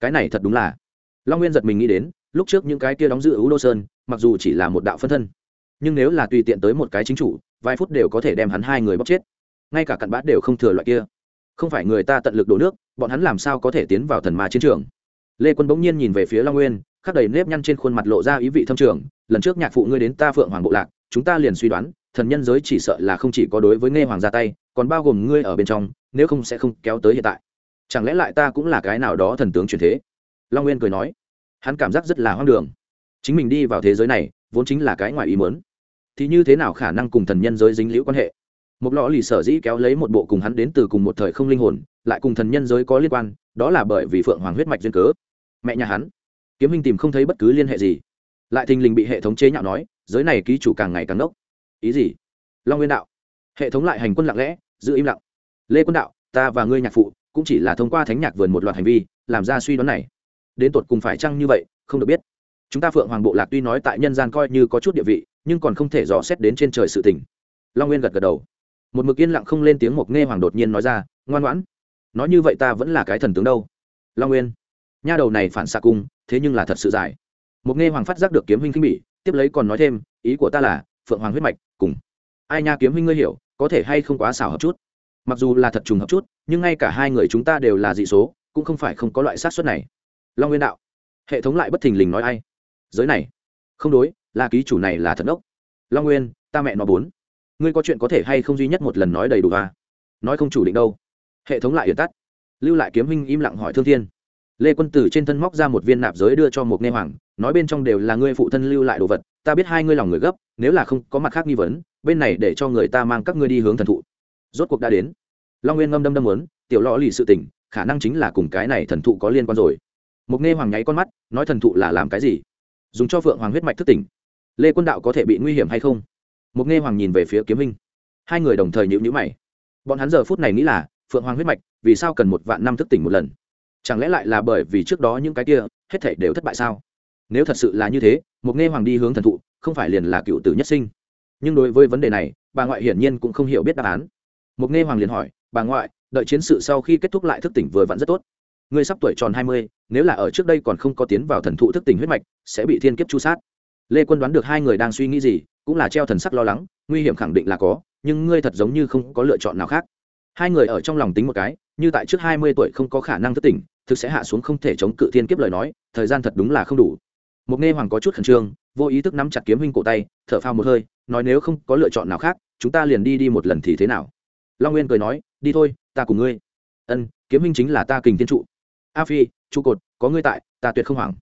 Cái này thật đúng là. Long nguyên giật mình nghĩ đến, lúc trước những cái kia đóng giữ u đô sơn, mặc dù chỉ là một đạo phân thân, nhưng nếu là tùy tiện tới một cái chính chủ, vài phút đều có thể đem hắn hai người bóc chết. Ngay cả cặn bã đều không thừa loại kia. Không phải người ta tận lực đổ nước, bọn hắn làm sao có thể tiến vào thần ma chiến trường? Lê quân bỗng nhiên nhìn về phía long nguyên, khắc đầy nếp nhăn trên khuôn mặt lộ ra ý vị thâm trường, lần trước nhạc phụ ngươi đến ta phượng hoàng bộ lạc, chúng ta liền suy đoán, thần nhân giới chỉ sợ là không chỉ có đối với nghe hoàng ra tay, còn bao gồm ngươi ở bên trong, nếu không sẽ không kéo tới hiện tại. Chẳng lẽ lại ta cũng là cái nào đó thần tướng truyền thế? Long nguyên cười nói. Hắn cảm giác rất là hoang đường. Chính mình đi vào thế giới này, vốn chính là cái ngoài ý mớn thì như thế nào khả năng cùng thần nhân giới dính liễu quan hệ? Một lọ lì sở dĩ kéo lấy một bộ cùng hắn đến từ cùng một thời không linh hồn, lại cùng thần nhân giới có liên quan, đó là bởi vì phượng hoàng huyết mạch duyên cớ. Mẹ nhà hắn, kiếm minh tìm không thấy bất cứ liên hệ gì. Lại thình lình bị hệ thống chế nhạo nói, giới này ký chủ càng ngày càng nốc ý gì? Long nguyên đạo. Hệ thống lại hành quân lặng lẽ, giữ im lặng. Lê quân đạo, ta và ngươi nhạc phụ, cũng chỉ là thông qua thánh nhạc vườn một loạt hành vi, làm ra suy đoán này. Đến tột cùng phải chăng như vậy, không được biết. Chúng ta phượng hoàng bộ lạc tuy nói tại nhân gian coi như có chút địa vị, nhưng còn không thể dò xét đến trên trời sự tình. Long nguyên gật gật đầu một mực yên lặng không lên tiếng mộc nghe hoàng đột nhiên nói ra, ngoan ngoãn, nói như vậy ta vẫn là cái thần tướng đâu. Long nguyên, nha đầu này phản xạ cung thế nhưng là thật sự dài. Mộc nghe hoàng phát giác được kiếm huynh khinh bỉ, tiếp lấy còn nói thêm, ý của ta là, phượng hoàng huyết mạch, cùng. Ai nha kiếm huynh ngươi hiểu, có thể hay không quá xảo hợp chút? Mặc dù là thật trùng hợp chút, nhưng ngay cả hai người chúng ta đều là dị số, cũng không phải không có loại sát xuất này. Long nguyên đạo, hệ thống lại bất thình lình nói ai? Giới này, không đối, là ký chủ này là thật ốc long nguyên, ta mẹ nó bốn ngươi có chuyện có thể hay không duy nhất một lần nói đầy đủ à? nói không chủ định đâu. Hệ thống lại yệt tắt. Lưu lại kiếm huynh im lặng hỏi thương thiên. Lê quân tử trên thân móc ra một viên nạp giới đưa cho một nghe hoàng, nói bên trong đều là ngươi phụ thân lưu lại đồ vật, ta biết hai ngươi lòng người gấp, nếu là không có mặt khác nghi vấn, bên này để cho người ta mang các ngươi đi hướng thần thụ. Rốt cuộc đã đến. Long nguyên ngâm đâm đâm muốn, tiểu lò lì sự tình, khả năng chính là cùng cái này thần thụ có liên quan rồi. Một nghe hoàng nháy con mắt, nói thần thụ là làm cái gì? Dùng cho phượng hoàng huyết mạch thức tỉnh. Lê quân đạo có thể bị nguy hiểm hay không? Một nghe hoàng nhìn về phía kiếm minh hai người đồng thời nhịu nhữ mày. Bọn hắn giờ phút này nghĩ là, phượng hoàng huyết mạch, vì sao cần một vạn năm thức tỉnh một lần? Chẳng lẽ lại là bởi vì trước đó những cái kia, hết thảy đều thất bại sao? Nếu thật sự là như thế một nghe hoàng đi hướng thần thụ, không phải liền là cựu tử nhất sinh. Nhưng đối với vấn đề này, bà ngoại hiển nhiên cũng không hiểu biết đáp án. Một nghe hoàng liền hỏi, bà ngoại, đợi chiến sự sau khi kết thúc lại thức tỉnh vừa vặn rất tốt. Ngươi sắp tuổi tròn hai mươi, nếu là ở trước đây còn không có tiến vào thần thụ thức tỉnh huyết mạch, sẽ bị thiên kiếp chu sát. Lê quân đoán được hai người đang suy nghĩ gì cũng là treo thần sắc lo lắng, nguy hiểm khẳng định là có, nhưng ngươi thật giống như không có lựa chọn nào khác. Hai người ở trong lòng tính một cái, như tại trước hai mươi tuổi không có khả năng thức tỉnh, thực sẽ hạ xuống không thể chống cự thiên kiếp lời nói, thời gian thật đúng là không đủ. Một nghe hoàng có chút khẩn trương, vô ý thức nắm chặt kiếm huynh cổ tay, thở phao một hơi, nói nếu không có lựa chọn nào khác, chúng ta liền đi đi một lần thì thế nào? Long nguyên cười nói, đi thôi, ta cùng ngươi. Ân, kiếm huynh chính là ta kình thiên trụ. A phi, trụ cột, có ngươi tại, ta tuyệt không hoảng.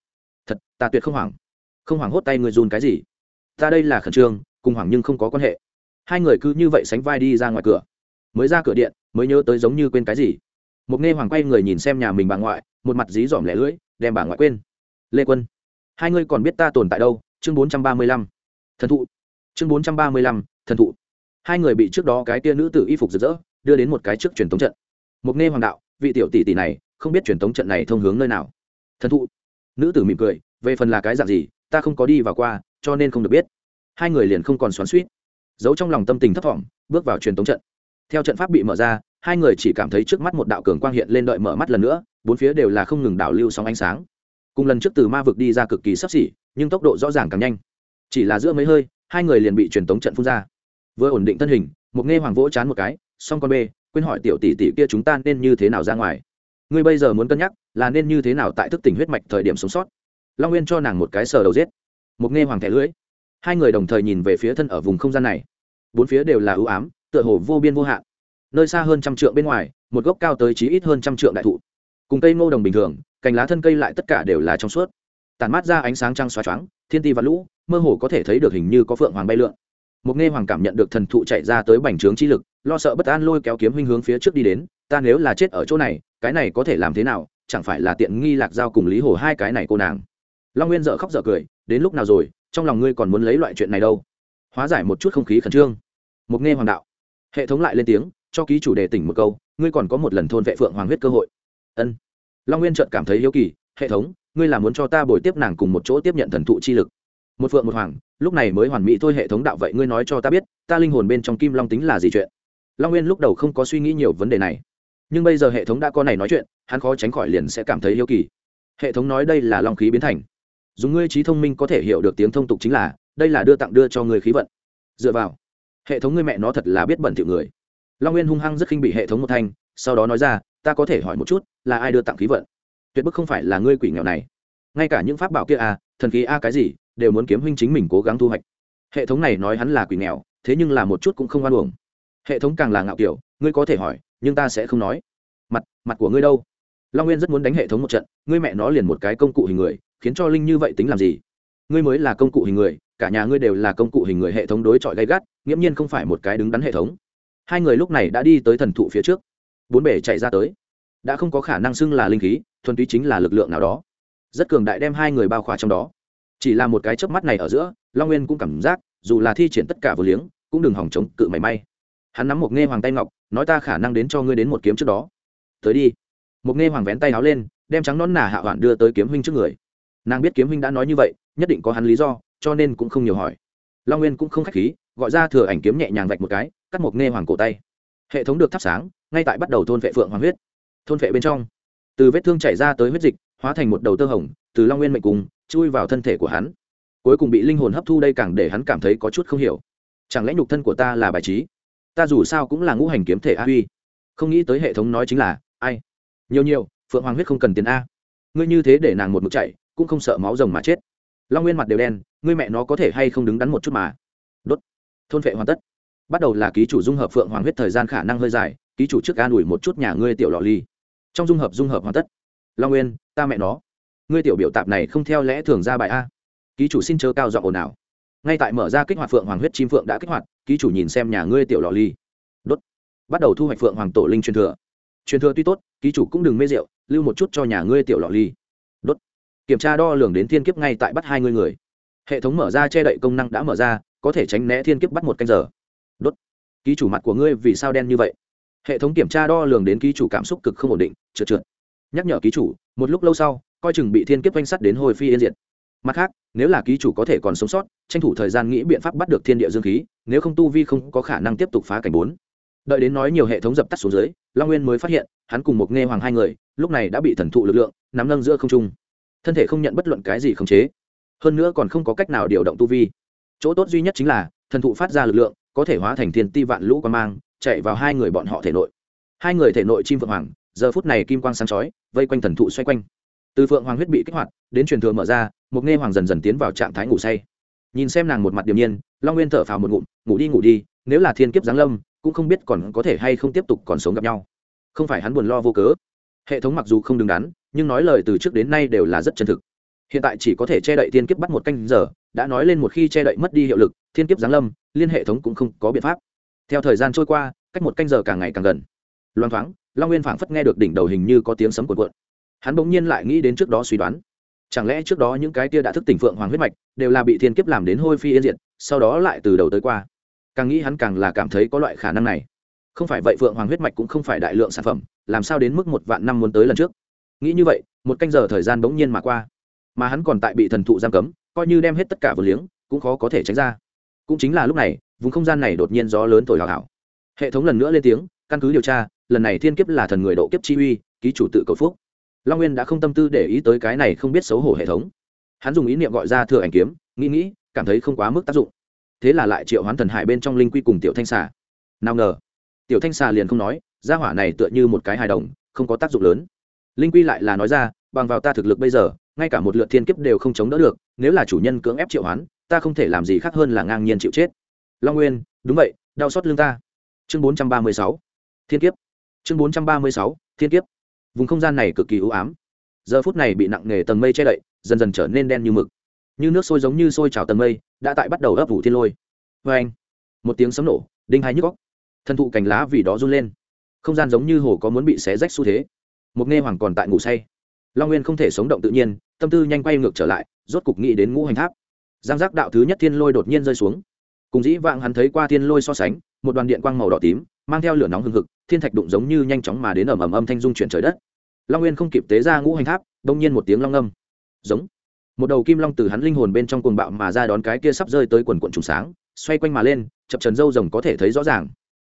Thật, ta tuyệt không hoảng. Không hoảng hốt tay người dùn cái gì? Ta đây là khẩn trương, cùng hoảng nhưng không có quan hệ. Hai người cứ như vậy sánh vai đi ra ngoài cửa. Mới ra cửa điện, mới nhớ tới giống như quên cái gì. Một nghe hoàng quay người nhìn xem nhà mình bà ngoại, một mặt dí dỏm lẻ lưỡi, đem bà ngoại quên. Lê quân, hai ngươi còn biết ta tồn tại đâu? Chương bốn trăm ba mươi lăm. Thần thụ. Chương bốn trăm ba mươi lăm, thần thụ. Hai người bị trước đó cái tia nữ tử y phục rực rỡ, đưa đến một cái trước truyền thống trận. Một nghe hoàng đạo, vị tiểu tỷ tỷ này, không biết truyền thống trận này thông hướng nơi nào. Thần thụ. Nữ tử mỉm cười, về phần là cái dạng gì, ta không có đi vào qua cho nên không được biết. Hai người liền không còn xoắn suýt giấu trong lòng tâm tình thấp thỏm, bước vào truyền tống trận. Theo trận pháp bị mở ra, hai người chỉ cảm thấy trước mắt một đạo cường quang hiện lên đợi mở mắt lần nữa, bốn phía đều là không ngừng đảo lưu sóng ánh sáng. Cùng lần trước từ ma vực đi ra cực kỳ sắp xỉ, nhưng tốc độ rõ ràng càng nhanh. Chỉ là giữa mấy hơi, hai người liền bị truyền tống trận phun ra. Vừa ổn định thân hình, một nghe hoàng vỗ chán một cái, xong con b quên hỏi tiểu tỷ tỷ kia chúng ta nên như thế nào ra ngoài? Ngươi bây giờ muốn cân nhắc, là nên như thế nào tại thức tỉnh huyết mạch thời điểm sống sót? Long nguyên cho nàng một cái sờ đầu giết một nghe hoàng thẻ lưỡi. Hai người đồng thời nhìn về phía thân ở vùng không gian này. Bốn phía đều là ưu ám, tựa hồ vô biên vô hạn. Nơi xa hơn trăm trượng bên ngoài, một gốc cao tới chí ít hơn trăm trượng đại thụ. Cùng cây ngô đồng bình thường, cành lá thân cây lại tất cả đều là trong suốt. Tàn mát ra ánh sáng trăng xóa choáng, thiên ti và lũ, mơ hồ có thể thấy được hình như có phượng hoàng bay lượn. Một nghe hoàng cảm nhận được thần thụ chạy ra tới bành trướng chi lực, lo sợ bất an lôi kéo kiếm huynh hướng phía trước đi đến, ta nếu là chết ở chỗ này, cái này có thể làm thế nào? Chẳng phải là tiện nghi lạc giao cùng lý hồ hai cái này cô nàng? Long nguyên dợ khóc dợ cười, đến lúc nào rồi, trong lòng ngươi còn muốn lấy loại chuyện này đâu? Hóa giải một chút không khí khẩn trương. Một nghe hoàng đạo. Hệ thống lại lên tiếng, cho ký chủ đề tỉnh một câu, ngươi còn có một lần thôn vệ phượng hoàng huyết cơ hội. Ân. Long nguyên trợt cảm thấy hiếu kỳ, hệ thống, ngươi là muốn cho ta bồi tiếp nàng cùng một chỗ tiếp nhận thần thụ chi lực. Một phượng một hoàng, lúc này mới hoàn mỹ thôi hệ thống đạo vậy ngươi nói cho ta biết, ta linh hồn bên trong kim long tính là gì chuyện? Long nguyên lúc đầu không có suy nghĩ nhiều vấn đề này. Nhưng bây giờ hệ thống đã có này nói chuyện, hắn khó tránh khỏi liền sẽ cảm thấy hiếu kỳ. Hệ thống nói đây là long khí biến thành dùng ngươi trí thông minh có thể hiểu được tiếng thông tục chính là, đây là đưa tặng đưa cho người khí vận. Dựa vào, hệ thống ngươi mẹ nó thật là biết bẩn thiệu người. Long nguyên hung hăng rất khinh bị hệ thống một thanh, sau đó nói ra, ta có thể hỏi một chút, là ai đưa tặng khí vận? Tuyệt bức không phải là ngươi quỷ nghèo này. Ngay cả những pháp bảo kia à thần khí a cái gì, đều muốn kiếm huynh chính mình cố gắng thu hoạch. Hệ thống này nói hắn là quỷ nghèo, thế nhưng là một chút cũng không hoan hồng hệ thống càng là ngạo kiểu, ngươi có thể hỏi, nhưng ta sẽ không nói. Mặt mặt của ngươi đâu? Long nguyên rất muốn đánh hệ thống một trận, ngươi mẹ nó liền một cái công cụ hình người khiến cho linh như vậy tính làm gì? Ngươi mới là công cụ hình người, cả nhà ngươi đều là công cụ hình người hệ thống đối chọi gay gắt, nghiễm nhiên không phải một cái đứng đắn hệ thống. Hai người lúc này đã đi tới thần thụ phía trước. Bốn bể chạy ra tới. Đã không có khả năng xưng là linh khí, thuần túy chính là lực lượng nào đó. Rất cường đại đem hai người bao khỏa trong đó. Chỉ là một cái chớp mắt này ở giữa, long nguyên cũng cảm giác, dù là thi triển tất cả vừa liếng, cũng đừng hỏng chống cự mảy may. Hắn nắm một nghe hoàng tay ngọc, nói ta khả năng đến cho ngươi đến một kiếm trước đó. Tới đi. Một nghe hoàng vén tay áo lên, đem trắng nón nà hạ hoạn đưa tới kiếm huynh trước người nàng biết kiếm huynh đã nói như vậy, nhất định có hắn lý do, cho nên cũng không nhiều hỏi. Long nguyên cũng không khách khí, gọi ra thừa ảnh kiếm nhẹ nhàng vạch một cái, cắt một nghe hoàng cổ tay. Hệ thống được thắp sáng, ngay tại bắt đầu thôn vệ phượng hoàng huyết. Thôn vệ bên trong, từ vết thương chảy ra tới huyết dịch, hóa thành một đầu tơ hồng, từ long nguyên mệnh cùng, chui vào thân thể của hắn. Cuối cùng bị linh hồn hấp thu đây càng để hắn cảm thấy có chút không hiểu. Chẳng lẽ nhục thân của ta là bài trí? Ta dù sao cũng là ngũ hành kiếm thể a huy. Không nghĩ tới hệ thống nói chính là, ai? Nhiều nhiều, phượng hoàng huyết không cần tiền a. Ngươi như thế để nàng một mực chạy cũng không sợ máu rồng mà chết. Long nguyên mặt đều đen, ngươi mẹ nó có thể hay không đứng đắn một chút mà? Đốt. Thôn vệ hoàn tất. Bắt đầu là ký chủ dung hợp phượng hoàng huyết thời gian khả năng hơi dài, ký chủ trước an ủi một chút nhà ngươi tiểu lọ ly. Trong dung hợp dung hợp hoàn tất. Long nguyên, ta mẹ nó. Ngươi tiểu biểu tạp này không theo lẽ thường ra bài a. Ký chủ xin chớ cao giọng ồn ào. Ngay tại mở ra kích hoạt phượng hoàng huyết chim phượng đã kích hoạt, ký chủ nhìn xem nhà ngươi tiểu lọ ly. Đốt. Bắt đầu thu hoạch phượng hoàng tổ linh truyền thừa. Truyền thừa tuy tốt, ký chủ cũng đừng mê rượu, lưu một chút cho nhà ngươi tiểu lọ ly kiểm tra đo lường đến thiên kiếp ngay tại bắt hai người người. Hệ thống mở ra che đậy công năng đã mở ra, có thể tránh né thiên kiếp bắt một canh giờ. Đốt. Ký chủ mặt của ngươi vì sao đen như vậy? Hệ thống kiểm tra đo lường đến ký chủ cảm xúc cực không ổn định, trượt trượt. Nhắc nhở ký chủ, một lúc lâu sau, coi chừng bị thiên kiếp oanh sắt đến hồi phi yên diệt. Mặt khác, nếu là ký chủ có thể còn sống sót, tranh thủ thời gian nghĩ biện pháp bắt được thiên địa dương khí, nếu không tu vi không có khả năng tiếp tục phá cảnh bốn. Đợi đến nói nhiều hệ thống dập tắt xuống dưới, long nguyên mới phát hiện, hắn cùng một nghe hoàng hai người, lúc này đã bị thần thụ lực lượng, nắm nâng giữa không trung thân thể không nhận bất luận cái gì khống chế. Hơn nữa còn không có cách nào điều động tu vi. Chỗ tốt duy nhất chính là, thần thụ phát ra lực lượng, có thể hóa thành thiên ti vạn lũ quan mang, chạy vào hai người bọn họ thể nội. Hai người thể nội chim phượng hoàng, giờ phút này kim quang sáng chói, vây quanh thần thụ xoay quanh. Từ phượng hoàng huyết bị kích hoạt, đến truyền thừa mở ra, một nghe hoàng dần dần tiến vào trạng thái ngủ say. Nhìn xem nàng một mặt điềm nhiên, long nguyên thở phào một ngụm, ngủ đi ngủ đi, nếu là thiên kiếp giáng lâm, cũng không biết còn có thể hay không tiếp tục còn sống gặp nhau. Không phải hắn buồn lo vô cớ hệ thống mặc dù không đứng đắn, nhưng nói lời từ trước đến nay đều là rất chân thực. Hiện tại chỉ có thể che đậy thiên kiếp bắt một canh giờ, đã nói lên một khi che đậy mất đi hiệu lực, thiên kiếp giáng lâm, liên hệ thống cũng không có biện pháp. Theo thời gian trôi qua, cách một canh giờ càng ngày càng gần. Loang thoáng, long nguyên phảng phất nghe được đỉnh đầu hình như có tiếng sấm cuộn cuộn. Hắn bỗng nhiên lại nghĩ đến trước đó suy đoán. Chẳng lẽ trước đó những cái kia đã thức tỉnh phượng hoàng huyết mạch đều là bị thiên kiếp làm đến hôi phi yên diệt, sau đó lại từ đầu tới qua? Càng nghĩ hắn càng là cảm thấy có loại khả năng này. Không phải vậy phượng hoàng huyết mạch cũng không phải đại lượng sản phẩm làm sao đến mức một vạn năm muốn tới lần trước? Nghĩ như vậy, một canh giờ thời gian bỗng nhiên mà qua, mà hắn còn tại bị thần thụ giam cấm, coi như đem hết tất cả vừa liếng, cũng khó có thể tránh ra. Cũng chính là lúc này, vùng không gian này đột nhiên gió lớn thổi hào hảo hệ thống lần nữa lên tiếng, căn cứ điều tra, lần này thiên kiếp là thần người độ kiếp chi uy, ký chủ tự cầu phúc. Long nguyên đã không tâm tư để ý tới cái này không biết xấu hổ hệ thống. Hắn dùng ý niệm gọi ra thừa ảnh kiếm, nghĩ nghĩ, cảm thấy không quá mức tác dụng. Thế là lại triệu hoán thần hải bên trong linh quy cùng tiểu thanh xà. Nào ngờ, tiểu thanh xà liền không nói gia hỏa này tựa như một cái hài đồng, không có tác dụng lớn. Linh quy lại là nói ra, bằng vào ta thực lực bây giờ, ngay cả một lượt thiên kiếp đều không chống đỡ được, nếu là chủ nhân cưỡng ép triệu hoán, ta không thể làm gì khác hơn là ngang nhiên chịu chết. Long nguyên, đúng vậy, đau xót lương ta. Chương bốn trăm ba mươi sáu, thiên kiếp. Chương bốn trăm ba mươi sáu, thiên kiếp. Vùng không gian này cực kỳ ưu ám. Giờ phút này bị nặng nề tầng mây che đậy, dần dần trở nên đen như mực. Như nước sôi giống như sôi trào tầng mây, đã tại bắt đầu ấp ủ thiên lôi. Vê anh một tiếng sấm nổ, đinh hai nhức góc thân thụ cành lá vì đó run lên không gian giống như hồ có muốn bị xé rách xu thế. Một nghe hoàng còn tại ngủ say. Long nguyên không thể sống động tự nhiên, tâm tư nhanh quay ngược trở lại, rốt cục nghĩ đến ngũ hành tháp. Giang giác đạo thứ nhất thiên lôi đột nhiên rơi xuống. Cùng dĩ vãng hắn thấy qua thiên lôi so sánh, một đoàn điện quang màu đỏ tím, mang theo lửa nóng hừng hực, thiên thạch đụng giống như nhanh chóng mà đến ầm ầm âm thanh dung chuyển trời đất. Long nguyên không kịp tế ra ngũ hành tháp, đông nhiên một tiếng long âm giống. Một đầu kim long từ hắn linh hồn bên trong cuồng bạo mà ra đón cái kia sắp rơi tới quần quận trùng sáng, xoay quanh mà lên, chập trần dâu rồng có thể thấy rõ ràng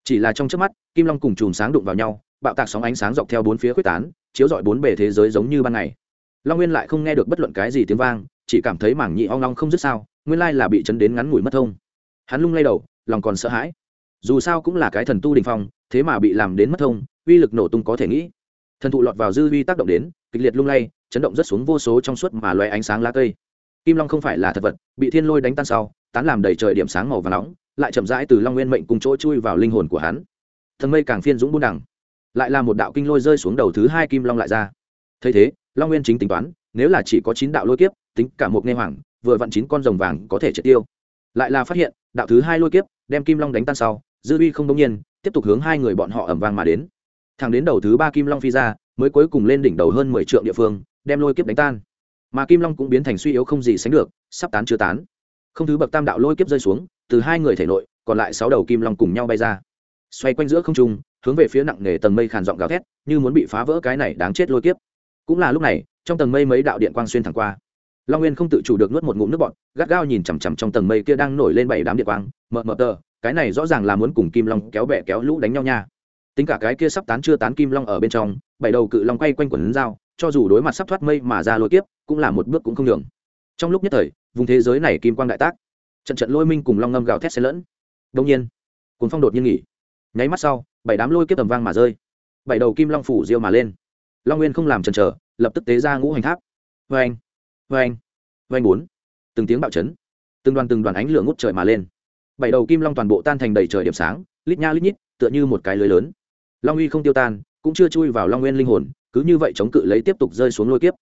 chỉ là trong trước mắt, kim long cùng chùm sáng đụng vào nhau, bạo tạc sóng ánh sáng dọc theo bốn phía quyết tán, chiếu rọi bốn bề thế giới giống như ban ngày. Long nguyên lại không nghe được bất luận cái gì tiếng vang, chỉ cảm thấy mảng nhị ong long không dứt sao, nguyên lai là bị chấn đến ngắn ngủi mất thông. Hắn lung lay đầu, lòng còn sợ hãi. Dù sao cũng là cái thần tu đình phong, thế mà bị làm đến mất thông, uy lực nổ tung có thể nghĩ. Thần thụ lọt vào dư uy tác động đến, kịch liệt lung lay, chấn động rất xuống vô số trong suốt mà loe ánh sáng lá cây. Kim long không phải là thật vật, bị thiên lôi đánh tan sau, tán làm đầy trời điểm sáng màu và nóng lại chậm rãi từ long nguyên mệnh cùng chỗ chui vào linh hồn của hắn. Thần mây càng phiên dũng buôn đẳng lại là một đạo kinh lôi rơi xuống đầu thứ hai kim long lại ra. Thấy thế, long nguyên chính tính toán, nếu là chỉ có chín đạo lôi kiếp, tính cả một nghe hoàng, vừa vặn chín con rồng vàng có thể triệt tiêu. Lại là phát hiện, đạo thứ hai lôi kiếp, đem kim long đánh tan sau, dư uy không đông nhiên, tiếp tục hướng hai người bọn họ ẩm vang mà đến. Thẳng đến đầu thứ ba kim long phi ra, mới cuối cùng lên đỉnh đầu hơn mười triệu địa phương, đem lôi kiếp đánh tan. Mà kim long cũng biến thành suy yếu không gì sánh được, sắp tán chưa tán. Không thứ bậc tam đạo lôi kiếp rơi xuống từ hai người thể nội, còn lại sáu đầu kim long cùng nhau bay ra. Xoay quanh giữa không trung, hướng về phía nặng nề tầng mây khàn giọng gào thét, như muốn bị phá vỡ cái này đáng chết lôi kiếp. Cũng là lúc này, trong tầng mây mấy đạo điện quang xuyên thẳng qua. Long nguyên không tự chủ được nuốt một ngụm nước bọt, gắt gao nhìn chằm chằm trong tầng mây kia đang nổi lên bảy đám điện quang, mờ mờ tờ, cái này rõ ràng là muốn cùng kim long kéo bẹ kéo lũ đánh nhau nha. Tính cả cái kia sắp tán chưa tán kim long ở bên trong, bảy đầu cự long quay quanh quần dao, cho dù đối mặt sắp thoát mây mà ra lôi tiếp cũng là một bước cũng không đường trong lúc nhất thời, vùng thế giới này kim quang đại tác trận trận lôi minh cùng long ngâm gào thét xen lẫn đông nhiên cuốn phong đột nhiên nghỉ nháy mắt sau bảy đám lôi kiếp tầm vang mà rơi bảy đầu kim long phủ diêu mà lên long nguyên không làm chần chờ lập tức tế ra ngũ hành tháp vê anh vê anh vê anh bốn từng tiếng bạo chấn từng đoàn từng đoàn ánh lửa ngút trời mà lên bảy đầu kim long toàn bộ tan thành đầy trời điểm sáng lít nha lít nhít tựa như một cái lưới lớn long uy không tiêu tan cũng chưa chui vào long nguyên linh hồn cứ như vậy chống cự lấy tiếp tục rơi xuống lôi kiếp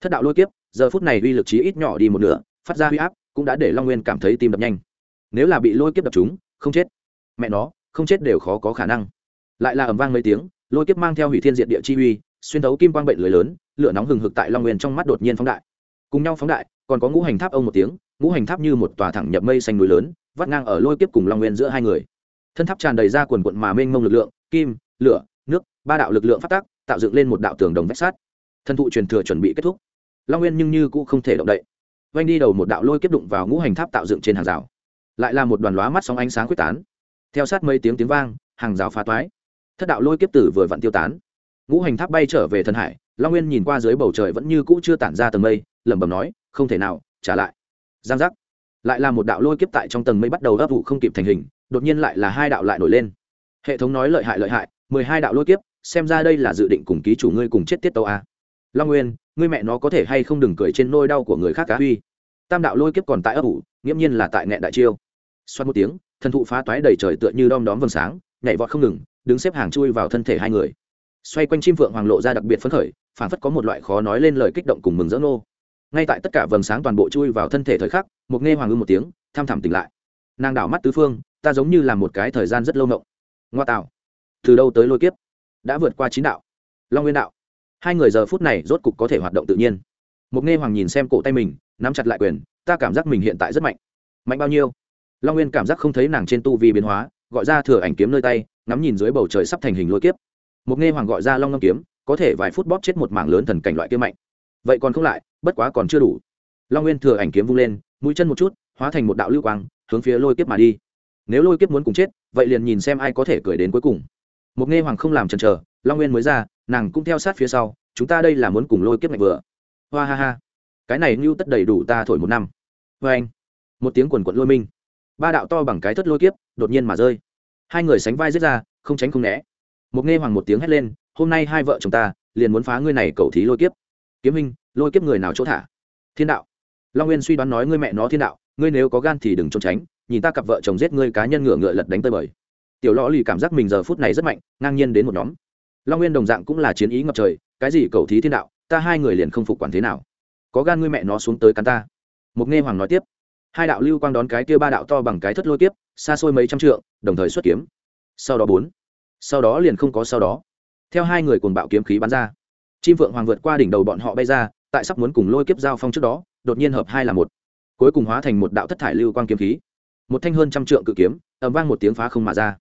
thất đạo lôi kiếp giờ phút này uy lực trí ít nhỏ đi một nửa phát ra huy áp cũng đã để long nguyên cảm thấy tim đập nhanh. Nếu là bị lôi kiếp đập chúng, không chết. Mẹ nó, không chết đều khó có khả năng. Lại là ầm vang mấy tiếng, lôi kiếp mang theo hủy thiên diện địa chi uy, xuyên thấu kim quang bệnh lưới lớn, lửa nóng hừng hực tại long nguyên trong mắt đột nhiên phóng đại. Cùng nhau phóng đại, còn có ngũ hành tháp ông một tiếng, ngũ hành tháp như một tòa thẳng nhập mây xanh núi lớn, vắt ngang ở lôi kiếp cùng long nguyên giữa hai người. Thân tháp tràn đầy ra quần quận mà mênh mông lực lượng, kim, lửa, nước, ba đạo lực lượng phát tác, tạo dựng lên một đạo tường đồng vách sát thân thụ truyền thừa chuẩn bị kết thúc. Long nguyên nhưng như cũng không thể động đậy vanh đi đầu một đạo lôi kiếp đụng vào ngũ hành tháp tạo dựng trên hàng rào. Lại là một đoàn lóa mắt sóng ánh sáng quyết tán. Theo sát mấy tiếng tiếng vang, hàng rào phá toái. Thất đạo lôi kiếp tử vừa vặn tiêu tán. Ngũ hành tháp bay trở về thần hải, long nguyên nhìn qua dưới bầu trời vẫn như cũ chưa tản ra tầng mây, lẩm bẩm nói, không thể nào, trả lại. Giang giác. Lại là một đạo lôi kiếp tại trong tầng mây bắt đầu ấp vụ không kịp thành hình, đột nhiên lại là hai đạo lại nổi lên. Hệ thống nói lợi hại lợi hại, mười hai đạo lôi kiếp, xem ra đây là dự định cùng ký chủ ngươi cùng chết tiết tâu a long nguyên, ngươi mẹ nó có thể hay không đừng cười trên nôi đau của người khác cá huy tam đạo lôi kiếp còn tại ấp ủ, nghiễm nhiên là tại nghẹn đại chiêu. Xoát một tiếng, thần thụ phá toái đầy trời tựa như đom đóm vầng sáng, nhảy vọt không ngừng, đứng xếp hàng chui vào thân thể hai người. Xoay quanh chim phượng hoàng lộ ra đặc biệt phấn khởi phản phất có một loại khó nói lên lời kích động cùng mừng rỡ nô. Ngay tại tất cả vầng sáng toàn bộ chui vào thân thể thời khắc, một nghe hoàng ư một tiếng, tham thảm tỉnh lại. Nàng đảo mắt tứ phương, ta giống như là một cái thời gian rất lâu ngộng. Ngoa tạo. Từ đâu tới lôi kiếp? Đã vượt qua chín đạo. Long nguyên đạo hai người giờ phút này rốt cục có thể hoạt động tự nhiên. Một nghe hoàng nhìn xem cổ tay mình, nắm chặt lại quyền, ta cảm giác mình hiện tại rất mạnh. Mạnh bao nhiêu? Long nguyên cảm giác không thấy nàng trên tu vi biến hóa, gọi ra thừa ảnh kiếm nơi tay, ngắm nhìn dưới bầu trời sắp thành hình lôi kiếp. Một nghe hoàng gọi ra long ngâm kiếm, có thể vài phút bóp chết một mảng lớn thần cảnh loại kia mạnh. Vậy còn không lại, bất quá còn chưa đủ. Long nguyên thừa ảnh kiếm vung lên, mũi chân một chút, hóa thành một đạo lưu quang, hướng phía lôi kiếp mà đi. Nếu lôi kiếp muốn cùng chết, vậy liền nhìn xem ai có thể cười đến cuối cùng. Một nghe hoàng không làm chần chờ long nguyên mới ra, nàng cũng theo sát phía sau, chúng ta đây là muốn cùng lôi kiếp mạnh vừa. Hoa ha ha. Cái này như tất đầy đủ ta thổi một năm. Vê anh. Một tiếng quần quận lôi minh. Ba đạo to bằng cái thất lôi kiếp, đột nhiên mà rơi. Hai người sánh vai giết ra, không tránh không né. Một nghe hoàng một tiếng hét lên, hôm nay hai vợ chồng ta, liền muốn phá ngươi này cầu thí lôi kiếp. Kiếm minh lôi kiếp người nào chỗ thả? Thiên đạo. Long nguyên suy đoán nói, ngươi mẹ nó thiên đạo, ngươi nếu có gan thì đừng trốn tránh, nhìn ta cặp vợ chồng giết ngươi cá nhân ngựa ngựa lật đánh tơi bời. Tiểu lõ lì cảm giác mình giờ phút này rất mạnh, ngang nhiên đến một nhóm long nguyên đồng dạng cũng là chiến ý ngập trời, cái gì cầu thí thiên đạo, ta hai người liền không phục quản thế nào. Có gan ngươi mẹ nó xuống tới cắn ta. Mục nghe hoàng nói tiếp, hai đạo lưu quang đón cái kia ba đạo to bằng cái thất lôi tiếp xa xôi mấy trăm trượng, đồng thời xuất kiếm. Sau đó bốn, sau đó liền không có sau đó. Theo hai người cùng bạo kiếm khí bắn ra, chim vượng hoàng vượt qua đỉnh đầu bọn họ bay ra, tại sắp muốn cùng lôi kiếp giao phong trước đó, đột nhiên hợp hai là một. Cuối cùng hóa thành một đạo thất thải lưu quang kiếm khí. Một thanh hơn trăm trượng cự kiếm ẩm vang một tiếng phá không mà ra.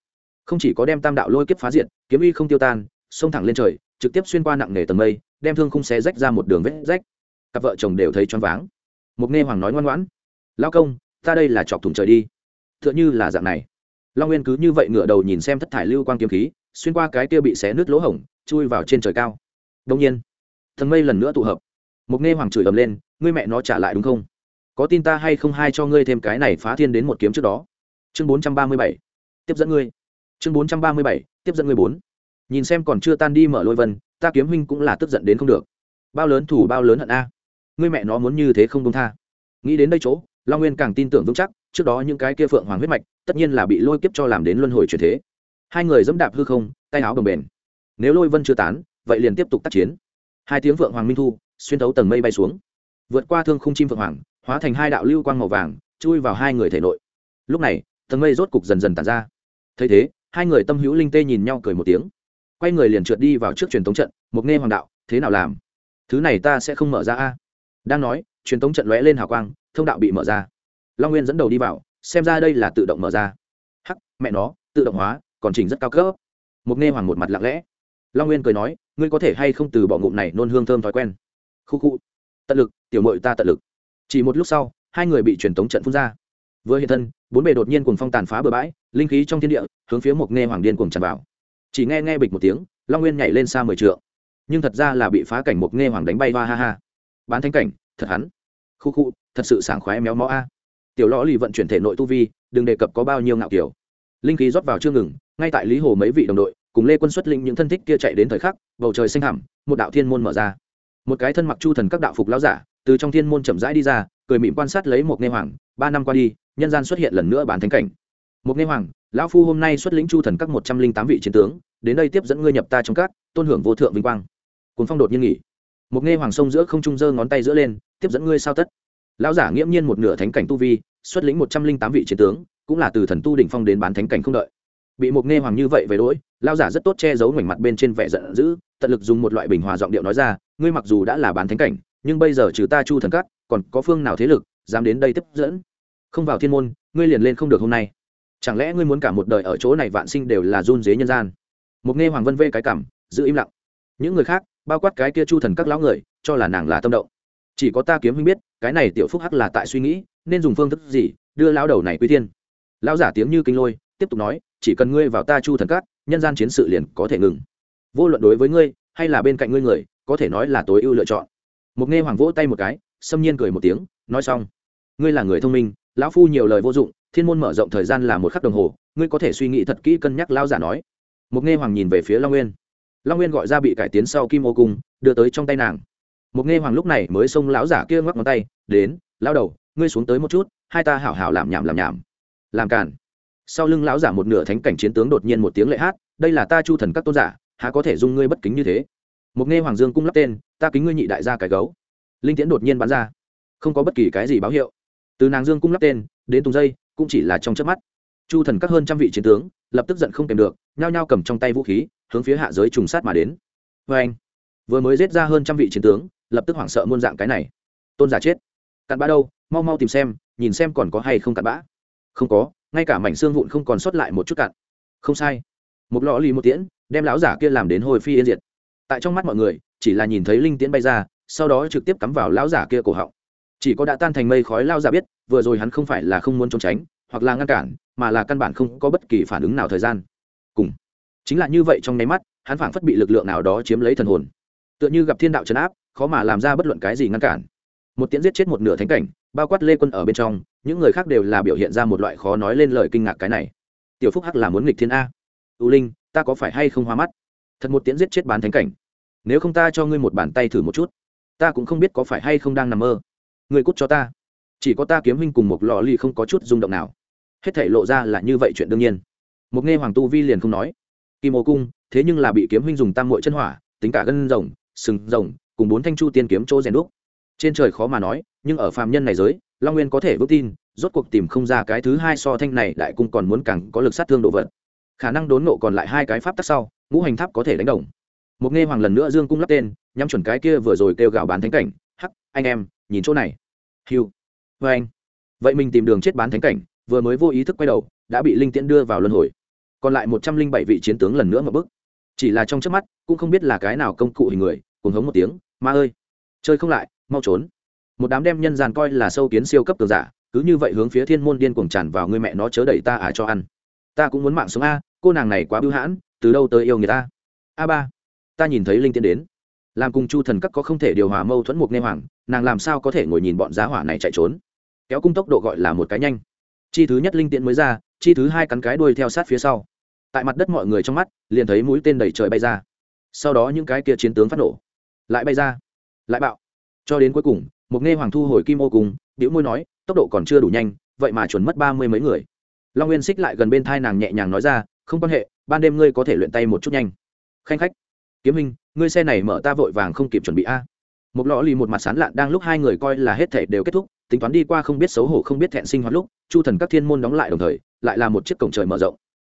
Không chỉ có đem tam đạo lôi kiếp phá diện kiếm uy không tiêu tan xông thẳng lên trời, trực tiếp xuyên qua nặng nề tầng mây, đem thương khung xé rách ra một đường vết rách. Cặp vợ chồng đều thấy choáng váng. Mục nghe hoàng nói ngoan ngoãn lao công, ta đây là chọc thủng trời đi. T h ư ợ n h ư là dạng này. Long nguyên cứ như vậy ngửa đầu nhìn xem thất thải lưu quang kiếm khí, xuyên qua cái kia bị xé nứt lỗ hổng, chui vào trên trời cao. Đông nhiên thần mây lần nữa tụ hợp. Mục nghe hoàng chửi ầm lên, ngươi mẹ nó trả lại đúng không? Có tin ta hay không hay cho ngươi thêm cái này phá thiên đến một kiếm trước đó? Chương bốn trăm ba mươi bảy, tiếp dẫn ngươi. Chương bốn trăm ba mươi bảy, tiếp dẫn ngươi bốn nhìn xem còn chưa tan đi mở lôi vân, ta kiếm huynh cũng là tức giận đến không được. Bao lớn thủ bao lớn hận a. À. Ngươi mẹ nó muốn như thế không công tha. Nghĩ đến đây chỗ, long nguyên càng tin tưởng vững chắc, trước đó những cái kia phượng hoàng huyết mạch, tất nhiên là bị lôi kiếp cho làm đến luân hồi chuyển thế. Hai người dẫm đạp hư không, tay áo đồng bền. Nếu lôi vân chưa tán, vậy liền tiếp tục tác chiến. Hai tiếng phượng hoàng minh thu, xuyên thấu tầng mây bay xuống. Vượt qua thương khung chim phượng hoàng, hóa thành hai đạo lưu quang màu vàng, chui vào hai người thể nội. Lúc này, tầng mây rốt cục dần dần tàn ra. Thấy thế, hai người tâm hữu linh tê nhìn nhau cười một tiếng quay người liền trượt đi vào trước truyền thống trận mục nghe hoàng đạo, thế nào làm? Thứ này ta sẽ không mở ra a. Đang nói, truyền thống trận lóe lên hào quang, thông đạo bị mở ra. Long nguyên dẫn đầu đi vào, xem ra đây là tự động mở ra. Hắc, mẹ nó, tự động hóa, còn chỉnh rất cao cấp. Mục nghe hoàng một mặt lặng lẽ. Long nguyên cười nói, ngươi có thể hay không từ bỏ ngụm này nôn hương thơm thói quen? Khu khu, tận lực, tiểu mội ta tận lực. Chỉ một lúc sau, hai người bị truyền tống trận phun ra. Vừa hiện thân, bốn bề đột nhiên cùng phong tàn phá bờ bãi, linh khí trong thiên địa hướng phía mục nghe hoàng điên cùng tràn vào chỉ nghe nghe bịch một tiếng, long nguyên nhảy lên xa mười trượng. Nhưng thật ra là bị phá cảnh một nghe hoàng đánh bay hoa ha ha. Bán thanh cảnh, thật hắn. Khu khu, thật sự sảng khoái méo mó a. Tiểu lõ lì vận chuyển thể nội tu vi, đừng đề cập có bao nhiêu ngạo kiểu. Linh khí rót vào chưa ngừng, ngay tại lý hồ mấy vị đồng đội, cùng lê quân xuất linh những thân thích kia chạy đến thời khắc, bầu trời xanh hẳm một đạo thiên môn mở ra. Một cái thân mặc chu thần các đạo phục lao giả, từ trong thiên môn chậm rãi đi ra, cười mỉm quan sát lấy một nghe hoàng, ba năm qua đi, nhân gian xuất hiện lần nữa bán thánh cảnh. Một nghe hoàng lão phu hôm nay xuất lĩnh chu thần các một trăm linh tám vị chiến tướng, đến đây tiếp dẫn ngươi nhập ta trong các, tôn hưởng vô thượng vinh quang. Cuốn phong đột nhiên nghỉ. Một nghe hoàng sông giữa không trung giơ ngón tay giữa lên, tiếp dẫn ngươi sao tất? Lão giả nghiễm nhiên một nửa thánh cảnh tu vi, xuất lĩnh một trăm linh tám vị chiến tướng, cũng là từ thần tu đỉnh phong đến bán thánh cảnh không đợi. Bị một nghe hoàng như vậy về đỗi, lão giả rất tốt che giấu ngoảnh mặt bên trên vẻ giận dữ, tận lực dùng một loại bình hòa giọng điệu nói ra, ngươi mặc dù đã là bán thánh cảnh, nhưng bây giờ trừ ta chu thần cát còn có phương nào thế lực dám đến đây tiếp dẫn? Không vào thiên môn, ngươi liền lên không được hôm nay chẳng lẽ ngươi muốn cả một đời ở chỗ này vạn sinh đều là run dế nhân gian? Một nghe hoàng vân vê cái cảm, giữ im lặng. Những người khác, bao quát cái kia chu thần các lão người, cho là nàng là tâm động. Chỉ có ta kiếm huynh biết, cái này tiểu phúc hắc là tại suy nghĩ, nên dùng phương thức gì đưa lão đầu này quy tiên lão giả tiếng như kinh lôi, tiếp tục nói, chỉ cần ngươi vào ta chu thần các, nhân gian chiến sự liền có thể ngừng. Vô luận đối với ngươi, hay là bên cạnh ngươi người, có thể nói là tối ưu lựa chọn. Một nghe hoàng vỗ tay một cái, xâm nhiên cười một tiếng, nói xong. Ngươi là người thông minh, lão phu nhiều lời vô dụng thiên môn mở rộng thời gian là một khắc đồng hồ, ngươi có thể suy nghĩ thật kỹ cân nhắc lao giả nói. Một nghe hoàng nhìn về phía long nguyên. Long nguyên gọi ra bị cải tiến sau kim ô cung, đưa tới trong tay nàng. Một nghe hoàng lúc này mới xông lão giả kia ngoắc ngón tay, đến lao đầu, ngươi xuống tới một chút, hai ta hảo hảo làm nhảm làm nhảm. Làm càn. Sau lưng lão giả một nửa thánh cảnh chiến tướng đột nhiên một tiếng lệ hát, đây là ta chu thần các tôn giả, há có thể dung ngươi bất kính như thế? Một nghe hoàng dương cung lắp tên, ta kính ngươi nhị đại gia cái gấu. Linh tiễn đột nhiên bắn ra. Không có bất kỳ cái gì báo hiệu. Từ nàng dương cung lắp tên, đến tùng dây cũng chỉ là trong chớp mắt. Chu thần các hơn trăm vị chiến tướng, lập tức giận không kèm được, nhao nhao cầm trong tay vũ khí, hướng phía hạ giới trùng sát mà đến. Vê anh, vừa mới giết ra hơn trăm vị chiến tướng, lập tức hoảng sợ muôn dạng cái này. Tôn giả chết. Cặn bã đâu, mau mau tìm xem, nhìn xem còn có hay không cặn bã. Không có, ngay cả mảnh xương vụn không còn sót lại một chút cặn. Không sai. Một lọ lì một tiễn, đem lão giả kia làm đến hồi phi yên diệt. Tại trong mắt mọi người, chỉ là nhìn thấy linh tiễn bay ra, sau đó trực tiếp cắm vào lão giả kia cổ họng chỉ có đã tan thành mây khói lao ra biết, vừa rồi hắn không phải là không muốn trốn tránh, hoặc là ngăn cản, mà là căn bản không có bất kỳ phản ứng nào thời gian. Cùng. Chính là như vậy trong nháy mắt, hắn phảng phất bị lực lượng nào đó chiếm lấy thần hồn. Tựa như gặp thiên đạo trấn áp, khó mà làm ra bất luận cái gì ngăn cản. Một tiễn giết chết một nửa thánh cảnh, bao quát lê quân ở bên trong, những người khác đều là biểu hiện ra một loại khó nói lên lời kinh ngạc cái này. Tiểu phúc hắc là muốn nghịch thiên a. U linh, ta có phải hay không hoa mắt? Thật một tiễn giết chết bán thánh cảnh. Nếu không ta cho ngươi một bàn tay thử một chút. Ta cũng không biết có phải hay không đang nằm mơ người cút cho ta. Chỉ có ta kiếm huynh cùng một lò ly không có chút rung động nào. Hết thể lộ ra là như vậy chuyện đương nhiên. Một nghe hoàng tu vi liền không nói. Kim ô cung, thế nhưng là bị kiếm huynh dùng tam mội chân hỏa, tính cả gân rồng, sừng rồng, cùng bốn thanh chu tiên kiếm chỗ rèn đúc. Trên trời khó mà nói, nhưng ở phàm nhân này giới, long nguyên có thể vững tin, rốt cuộc tìm không ra cái thứ hai so thanh này đại cung còn muốn càng có lực sát thương độ vật. Khả năng đốn nộ còn lại hai cái pháp tắc sau, ngũ hành tháp có thể đánh đồng. Một nghe hoàng lần nữa dương cung lắp tên, nhắm chuẩn cái kia vừa rồi kêu gào bán thánh cảnh, hắc, anh em nhìn chỗ này. Hiu vê vâng anh. Vậy mình tìm đường chết bán thánh cảnh, vừa mới vô ý thức quay đầu, đã bị linh tiễn đưa vào luân hồi. Còn lại một trăm linh bảy vị chiến tướng lần nữa ngập bức chỉ là trong trước mắt, cũng không biết là cái nào công cụ hình người cùng hống một tiếng, ma ơi, chơi không lại, mau trốn. Một đám đem nhân gian coi là sâu kiến siêu cấp tường giả, cứ như vậy hướng phía thiên môn điên cuồng tràn vào người mẹ nó chớ đẩy ta à cho ăn. Ta cũng muốn mạng sống a, cô nàng này quá bưu hãn, từ đâu tới yêu người ta? A ba, ta nhìn thấy linh tiễn đến làm cùng chu thần các có không thể điều hòa mâu thuẫn mục nghe hoàng, nàng làm sao có thể ngồi nhìn bọn giá hỏa này chạy trốn? Kéo cung tốc độ gọi là một cái nhanh. Chi thứ nhất linh tiện mới ra, chi thứ hai cắn cái đuôi theo sát phía sau. Tại mặt đất mọi người trong mắt, liền thấy mũi tên đầy trời bay ra. Sau đó những cái kia chiến tướng phát nổ, lại bay ra, lại bạo. Cho đến cuối cùng một nghe hoàng thu hồi kim ô cùng biểu môi nói, tốc độ còn chưa đủ nhanh, vậy mà chuẩn mất ba mươi mấy người. Long nguyên xích lại gần bên thai nàng nhẹ nhàng nói ra, không quan hệ, ban đêm ngươi có thể luyện tay một chút nhanh. Khanh khách, kiếm minh ngươi xe này mở ta vội vàng không kịp chuẩn bị a. Một lọ lì một mặt sán lạn đang lúc hai người coi là hết thể đều kết thúc, tính toán đi qua không biết xấu hổ không biết thẹn sinh hoạt lúc, chu thần các thiên môn đóng lại đồng thời, lại là một chiếc cổng trời mở rộng.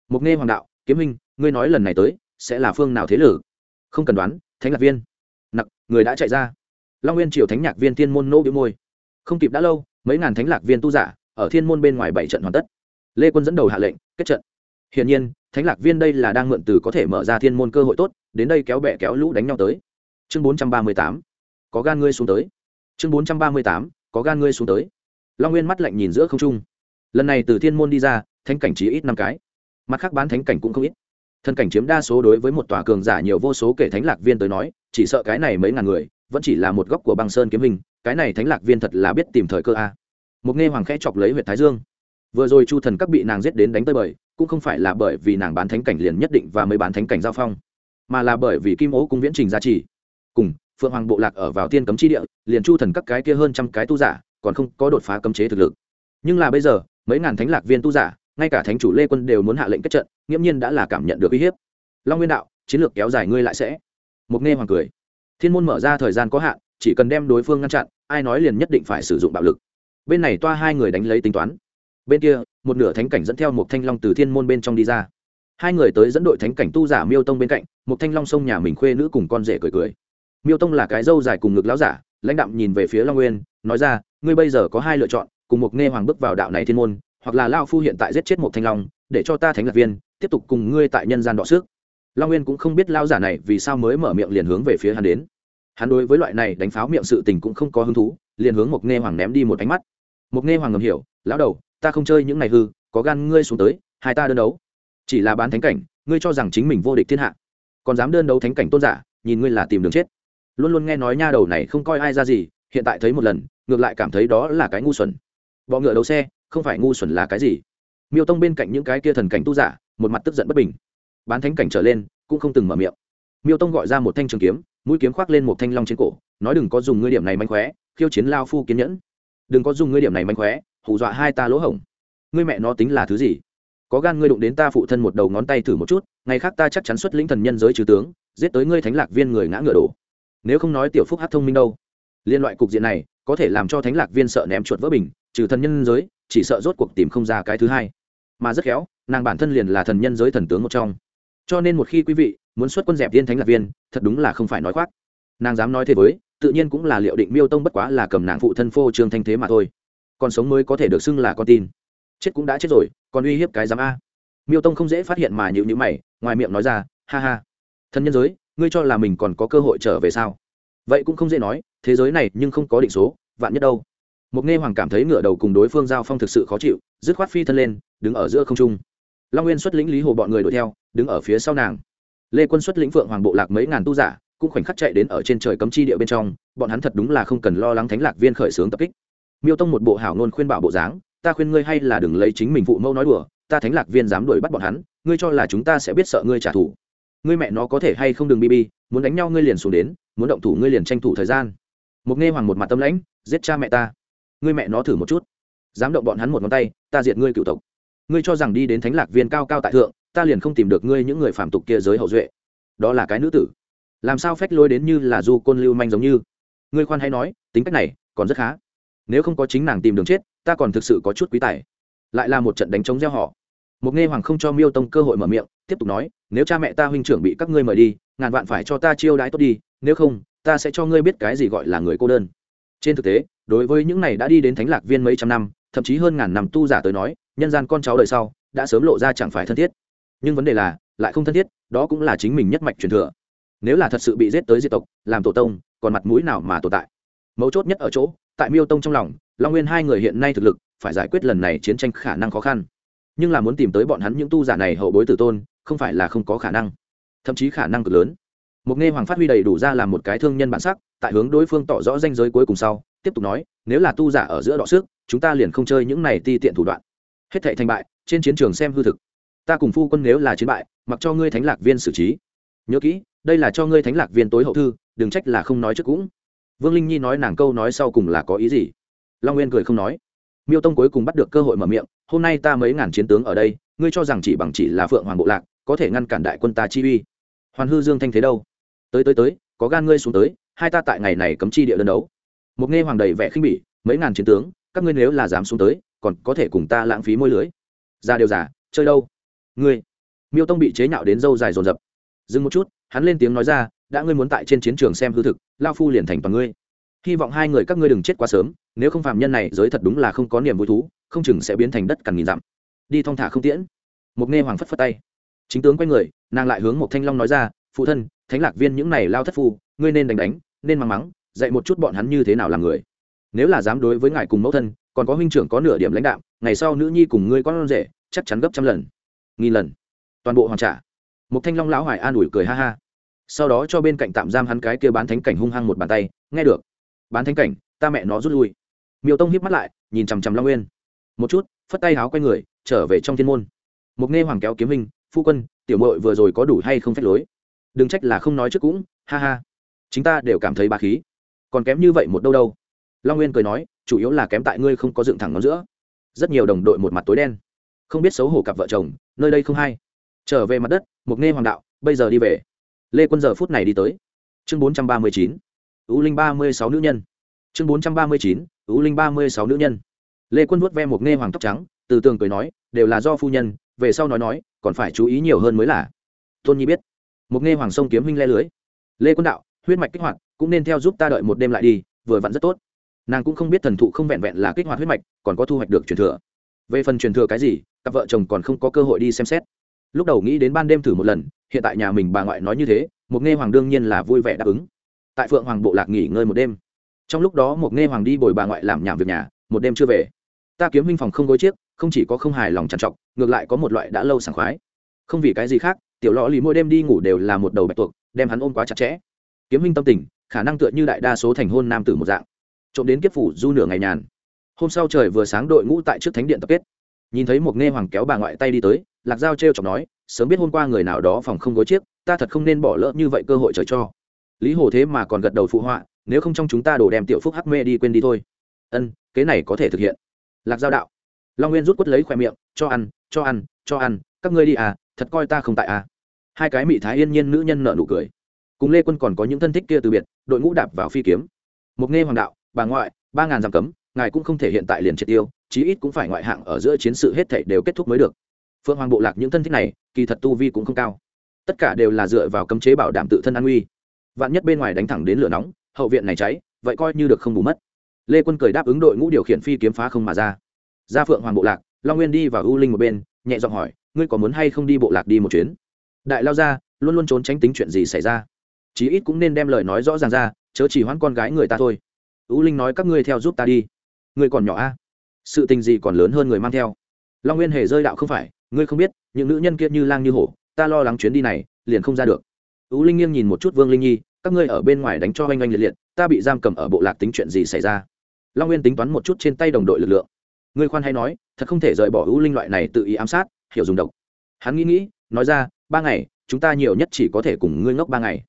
Mục nghe hoàng đạo, kiếm minh ngươi nói lần này tới, sẽ là phương nào thế lử không cần đoán, thánh lạc viên. Nặc, người đã chạy ra. Long nguyên triều thánh nhạc viên thiên môn nô biểu môi. Không kịp đã lâu, mấy ngàn thánh lạc viên tu giả, ở thiên môn bên ngoài bảy trận hoàn tất. Lê quân dẫn đầu hạ lệnh, kết trận. Hiển nhiên thánh lạc viên đây là đang mượn từ có thể mở ra thiên môn cơ hội tốt, đến đây kéo bẹ kéo lũ đánh nhau tới. Chương bốn trăm ba mươi tám, có gan ngươi xuống tới. Chương bốn trăm ba mươi tám, có gan ngươi xuống tới. Long nguyên mắt lạnh nhìn giữa không trung. Lần này từ thiên môn đi ra, thánh cảnh chỉ ít năm cái. Mặt khác bán thánh cảnh cũng không ít. Thân cảnh chiếm đa số đối với một tòa cường giả nhiều vô số kể thánh lạc viên tới nói, chỉ sợ cái này mấy ngàn người, vẫn chỉ là một góc của băng sơn kiếm hình, cái này thánh lạc viên thật là biết tìm thời cơ a. Một nghe hoàng khẽ chọc lấy huyện thái dương vừa rồi chu thần các bị nàng giết đến đánh tới bời, cũng không phải là bởi vì nàng bán thánh cảnh liền nhất định và mới bán thánh cảnh giao phong, mà là bởi vì kim ố cung viễn trình giá trị cùng, phượng hoàng bộ lạc ở vào tiên cấm chi địa, liền chu thần các cái kia hơn trăm cái tu giả, còn không có đột phá cấm chế thực lực. Nhưng là bây giờ, mấy ngàn thánh lạc viên tu giả, ngay cả thánh chủ lê quân đều muốn hạ lệnh kết trận, nghiễm nhiên đã là cảm nhận được uy hiếp. Long nguyên đạo, chiến lược kéo dài ngươi lại sẽ. Một nghe hoàng cười. Thiên môn mở ra thời gian có hạn, chỉ cần đem đối phương ngăn chặn, ai nói liền nhất định phải sử dụng bạo lực. Bên này toa hai người đánh lấy tính toán bên kia, một nửa thánh cảnh dẫn theo một thanh long từ thiên môn bên trong đi ra. Hai người tới dẫn đội thánh cảnh tu giả miêu tông bên cạnh, một thanh long sông nhà mình khuê nữ cùng con rể cười cười. Miêu tông là cái dâu dài cùng ngực láo giả, lãnh đạm nhìn về phía long nguyên, nói ra, ngươi bây giờ có hai lựa chọn, cùng một nghe hoàng bước vào đạo này thiên môn, hoặc là lao phu hiện tại giết chết một thanh long, để cho ta thánh lạc viên, tiếp tục cùng ngươi tại nhân gian đọ sức. Long nguyên cũng không biết lao giả này vì sao mới mở miệng liền hướng về phía hắn đến. Hắn đối với loại này đánh pháo miệng sự tình cũng không có hứng thú, liền hướng một nghe hoàng ném đi một ánh mắt. Một nghe hoàng ngầm hiểu, lão đầu ta không chơi những này hư, có gan ngươi xuống tới, hai ta đơn đấu. Chỉ là bán thánh cảnh, ngươi cho rằng chính mình vô địch thiên hạ. Còn dám đơn đấu thánh cảnh tôn giả, nhìn ngươi là tìm đường chết. Luôn luôn nghe nói nha đầu này không coi ai ra gì, hiện tại thấy một lần, ngược lại cảm thấy đó là cái ngu xuẩn. Bọ ngựa đấu xe, không phải ngu xuẩn là cái gì? Miêu tông bên cạnh những cái kia thần cảnh tu giả, một mặt tức giận bất bình. Bán thánh cảnh trở lên, cũng không từng mở miệng. Miêu tông gọi ra một thanh trường kiếm, mũi kiếm khoác lên một thanh long trên cổ, nói đừng có dùng ngươi điểm này manh khóe, khiêu chiến lao phu kiên nhẫn. Đừng có dùng ngươi điểm này manh khóe hù dọa hai ta lỗ hổng. Ngươi mẹ nó tính là thứ gì? Có gan ngươi đụng đến ta phụ thân một đầu ngón tay thử một chút, ngày khác ta chắc chắn xuất lĩnh thần nhân giới trừ tướng, giết tới ngươi thánh lạc viên người ngã ngựa đổ. Nếu không nói tiểu phúc hát thông minh đâu. Liên loại cục diện này, có thể làm cho thánh lạc viên sợ ném chuột vỡ bình, trừ thần nhân giới, chỉ sợ rốt cuộc tìm không ra cái thứ hai. Mà rất khéo, nàng bản thân liền là thần nhân giới thần tướng một trong. Cho nên một khi quý vị muốn xuất quân dẹp viên thánh lạc viên, thật đúng là không phải nói khoác. Nàng dám nói thế với, tự nhiên cũng là liệu định miêu tông bất quá là cầm nàng phụ thân phô trương thanh thế mà thôi còn sống mới có thể được xưng là con tin. Chết cũng đã chết rồi, còn uy hiếp cái giám a. Miêu tông không dễ phát hiện mà nhịu nhữ mày, ngoài miệng nói ra, ha ha. Thân nhân giới, ngươi cho là mình còn có cơ hội trở về sao? Vậy cũng không dễ nói, thế giới này nhưng không có định số, vạn nhất đâu. Một nghe hoàng cảm thấy ngựa đầu cùng đối phương giao phong thực sự khó chịu, dứt khoát phi thân lên, đứng ở giữa không trung. Long nguyên xuất lĩnh lý hồ bọn người đuổi theo, đứng ở phía sau nàng. Lê quân xuất lĩnh phượng hoàng bộ lạc mấy ngàn tu giả, cũng khoảnh khắc chạy đến ở trên trời cấm chi địa bên trong, bọn hắn thật đúng là không cần lo lắng thánh lạc viên khởi xướng tập kích miêu tông một bộ hảo nôn khuyên bảo bộ dáng, ta khuyên ngươi hay là đừng lấy chính mình phụ mẫu nói đùa, ta thánh lạc viên dám đuổi bắt bọn hắn, ngươi cho là chúng ta sẽ biết sợ ngươi trả thù. Ngươi mẹ nó có thể hay không đừng bi bi, muốn đánh nhau ngươi liền xuống đến, muốn động thủ ngươi liền tranh thủ thời gian. Một nghe hoàng một mặt tâm lãnh, giết cha mẹ ta. Ngươi mẹ nó thử một chút. Dám động bọn hắn một ngón tay, ta diệt ngươi cựu tộc. Ngươi cho rằng đi đến thánh lạc viên cao cao tại thượng, ta liền không tìm được ngươi những người phạm tục kia giới hậu duệ. Đó là cái nữ tử. Làm sao phách lôi đến như là du côn lưu manh giống như? Ngươi khoan hay nói, tính cách này, còn rất khá nếu không có chính nàng tìm đường chết, ta còn thực sự có chút quý tài. Lại là một trận đánh chống gieo họ. Một nghe hoàng không cho miêu tông cơ hội mở miệng, tiếp tục nói, nếu cha mẹ ta huynh trưởng bị các ngươi mời đi, ngàn vạn phải cho ta chiêu đãi tốt đi, nếu không, ta sẽ cho ngươi biết cái gì gọi là người cô đơn. Trên thực tế, đối với những này đã đi đến thánh lạc viên mấy trăm năm, thậm chí hơn ngàn năm tu giả tới nói, nhân gian con cháu đời sau, đã sớm lộ ra chẳng phải thân thiết. Nhưng vấn đề là, lại không thân thiết, đó cũng là chính mình nhất mạch truyền thừa. Nếu là thật sự bị giết tới diệt tộc, làm tổ tông, còn mặt mũi nào mà tồn tại? Mấu chốt nhất ở chỗ tại miêu tông trong lòng, long nguyên hai người hiện nay thực lực, phải giải quyết lần này chiến tranh khả năng khó khăn. Nhưng là muốn tìm tới bọn hắn những tu giả này hậu bối tử tôn, không phải là không có khả năng. Thậm chí khả năng cực lớn. Một nghe hoàng phát huy đầy đủ ra làm một cái thương nhân bản sắc, tại hướng đối phương tỏ rõ danh giới cuối cùng sau, tiếp tục nói, nếu là tu giả ở giữa đọ sức, chúng ta liền không chơi những này ti tiện thủ đoạn. Hết thệ thành bại, trên chiến trường xem hư thực. Ta cùng phu quân nếu là chiến bại, mặc cho ngươi thánh lạc viên xử trí. Nhớ kỹ, đây là cho ngươi thánh lạc viên tối hậu thư, đừng trách là không nói trước cũng vương linh nhi nói nàng câu nói sau cùng là có ý gì? Long nguyên cười không nói. Miêu tông cuối cùng bắt được cơ hội mở miệng, hôm nay ta mấy ngàn chiến tướng ở đây, ngươi cho rằng chỉ bằng chỉ là phượng hoàng bộ lạc, có thể ngăn cản đại quân ta chi uy. Hoàn hư dương thanh thế đâu? Tới tới tới, có gan ngươi xuống tới, hai ta tại ngày này cấm chi địa đơn đấu. Một nghe hoàng đầy vẻ khinh bỉ, mấy ngàn chiến tướng, các ngươi nếu là dám xuống tới, còn có thể cùng ta lãng phí môi lưới? Ra đều giả chơi đâu? Ngươi. Miêu tông bị chế nhạo đến dâu dài dồn dập. Dừng một chút, hắn lên tiếng nói ra đã ngươi muốn tại trên chiến trường xem hư thực lao phu liền thành toàn ngươi. Hy vọng hai người các ngươi đừng chết quá sớm, nếu không phạm nhân này giới thật đúng là không có niềm vui thú, không chừng sẽ biến thành đất cằn nghìn dặm. Đi thong thả không tiễn. Một nghe hoàng phất phất tay. Chính tướng quay người, nàng lại hướng một thanh long nói ra, phụ thân, thánh lạc viên những này lao thất phu, ngươi nên đánh đánh, nên mắng mắng, dạy một chút bọn hắn như thế nào là người. Nếu là dám đối với ngài cùng mẫu thân, còn có huynh trưởng có nửa điểm lãnh đạo ngày sau nữ nhi cùng ngươi con rể, chắc chắn gấp trăm lần, nghìn lần. Toàn bộ hoàn trả. Một thanh long lão hoài an ủi cười ha ha sau đó cho bên cạnh tạm giam hắn cái kia bán thánh cảnh hung hăng một bàn tay, nghe được. Bán thánh cảnh, ta mẹ nó rút lui. Miêu tông hiếp mắt lại, nhìn chằm chằm long nguyên. Một chút, phất tay háo quay người, trở về trong thiên môn. Mục nghe hoàng kéo kiếm hình phu quân, tiểu mội vừa rồi có đủ hay không phép lối? Đừng trách là không nói trước cũng, ha ha. Chúng ta đều cảm thấy bà khí. Còn kém như vậy một đâu đâu. Long nguyên cười nói, chủ yếu là kém tại ngươi không có dựng thẳng ngón giữa. Rất nhiều đồng đội một mặt tối đen. Không biết xấu hổ cặp vợ chồng, nơi đây không hay. Trở về mặt đất mục nghe hoàng đạo, bây giờ đi về lê quân giờ phút này đi tới. Chương bốn trăm ba mươi chín ú linh ba mươi sáu nữ nhân. Chương bốn trăm ba mươi chín ú linh ba mươi sáu nữ nhân. Lê quân vuốt ve một nghe hoàng tóc trắng, từ tường cười nói, đều là do phu nhân, về sau nói nói, còn phải chú ý nhiều hơn mới là. Tôn nhi biết. Một nghe hoàng sông kiếm huynh le lưới. Lê quân đạo, huyết mạch kích hoạt, cũng nên theo giúp ta đợi một đêm lại đi, vừa vặn rất tốt. Nàng cũng không biết thần thụ không vẹn vẹn là kích hoạt huyết mạch, còn có thu hoạch được truyền thừa. Về phần truyền thừa cái gì, cặp vợ chồng còn không có cơ hội đi xem xét lúc đầu nghĩ đến ban đêm thử một lần, hiện tại nhà mình bà ngoại nói như thế, một nghe hoàng đương nhiên là vui vẻ đáp ứng. Tại phượng hoàng bộ lạc nghỉ ngơi một đêm. Trong lúc đó một nghe hoàng đi bồi bà ngoại làm nhảm việc nhà, một đêm chưa về. Ta kiếm huynh phòng không gối chiếc, không chỉ có không hài lòng trằn trọc, ngược lại có một loại đã lâu sảng khoái. Không vì cái gì khác, tiểu lò lì mỗi đêm đi ngủ đều là một đầu bạch tuộc, đem hắn ôm quá chặt chẽ. Kiếm huynh tâm tình, khả năng tựa như đại đa số thành hôn nam tử một dạng. Trộm đến kiếp phủ du nửa ngày nhàn. Hôm sau trời vừa sáng đội ngũ tại trước thánh điện tập kết nhìn thấy một nghe hoàng kéo bà ngoại tay đi tới, lạc giao t r e o chọc nói, sớm biết hôm qua người nào đó phòng không gối chiếc, ta thật không nên bỏ lỡ như vậy cơ hội trời cho. Lý hồ thế mà còn gật đầu phụ họa, nếu không trong chúng ta đổ đem tiểu phúc hắc mê đi quên đi thôi. Ân kế này có thể thực hiện. Lạc giao đạo, long nguyên rút quất lấy khoe miệng, cho ăn cho ăn cho ăn, các ngươi đi à thật coi ta không tại à. Hai cái mỹ thái yên nhiên nữ nhân nợ nụ cười. Cùng lê quân còn có những thân thích kia từ biệt, đội ngũ đạp vào phi kiếm. Một nghe hoàng đạo, bà ngoại, ba ngàn giảm cấm ngài cũng không thể hiện tại liền triệt tiêu, chí ít cũng phải ngoại hạng ở giữa chiến sự hết thảy đều kết thúc mới được. Phượng hoàng bộ lạc những thân thích này, kỳ thật tu vi cũng không cao. Tất cả đều là dựa vào cấm chế bảo đảm tự thân an nguy. Vạn nhất bên ngoài đánh thẳng đến lửa nóng, hậu viện này cháy, vậy coi như được không bù mất. Lê quân cười đáp ứng đội ngũ điều khiển phi kiếm phá không mà ra. Ra phượng hoàng bộ lạc, long nguyên đi và u linh một bên, nhẹ giọng hỏi, ngươi có muốn hay không đi bộ lạc đi một chuyến? Đại lao ra, luôn luôn trốn tránh tính chuyện gì xảy ra. Chí ít cũng nên đem lời nói rõ ràng ra, chớ chỉ hoãn con gái người ta thôi. U linh nói, các ngươi theo giúp ta đi ngươi còn nhỏ a? Sự tình gì còn lớn hơn người mang theo? Long nguyên hề rơi đạo không phải, ngươi không biết, những nữ nhân kia như lang như hổ, ta lo lắng chuyến đi này, liền không ra được. U linh nghiêng nhìn một chút vương linh nhi, các ngươi ở bên ngoài đánh cho oanh oanh liệt liệt, ta bị giam cầm ở bộ lạc tính chuyện gì xảy ra? Long nguyên tính toán một chút trên tay đồng đội lực lượng. Ngươi khoan hay nói, thật không thể rời bỏ u linh loại này tự ý ám sát, hiểu dùng độc. Hắn nghĩ nghĩ, nói ra, ba ngày, chúng ta nhiều nhất chỉ có thể cùng ngươi ngốc ba ngày.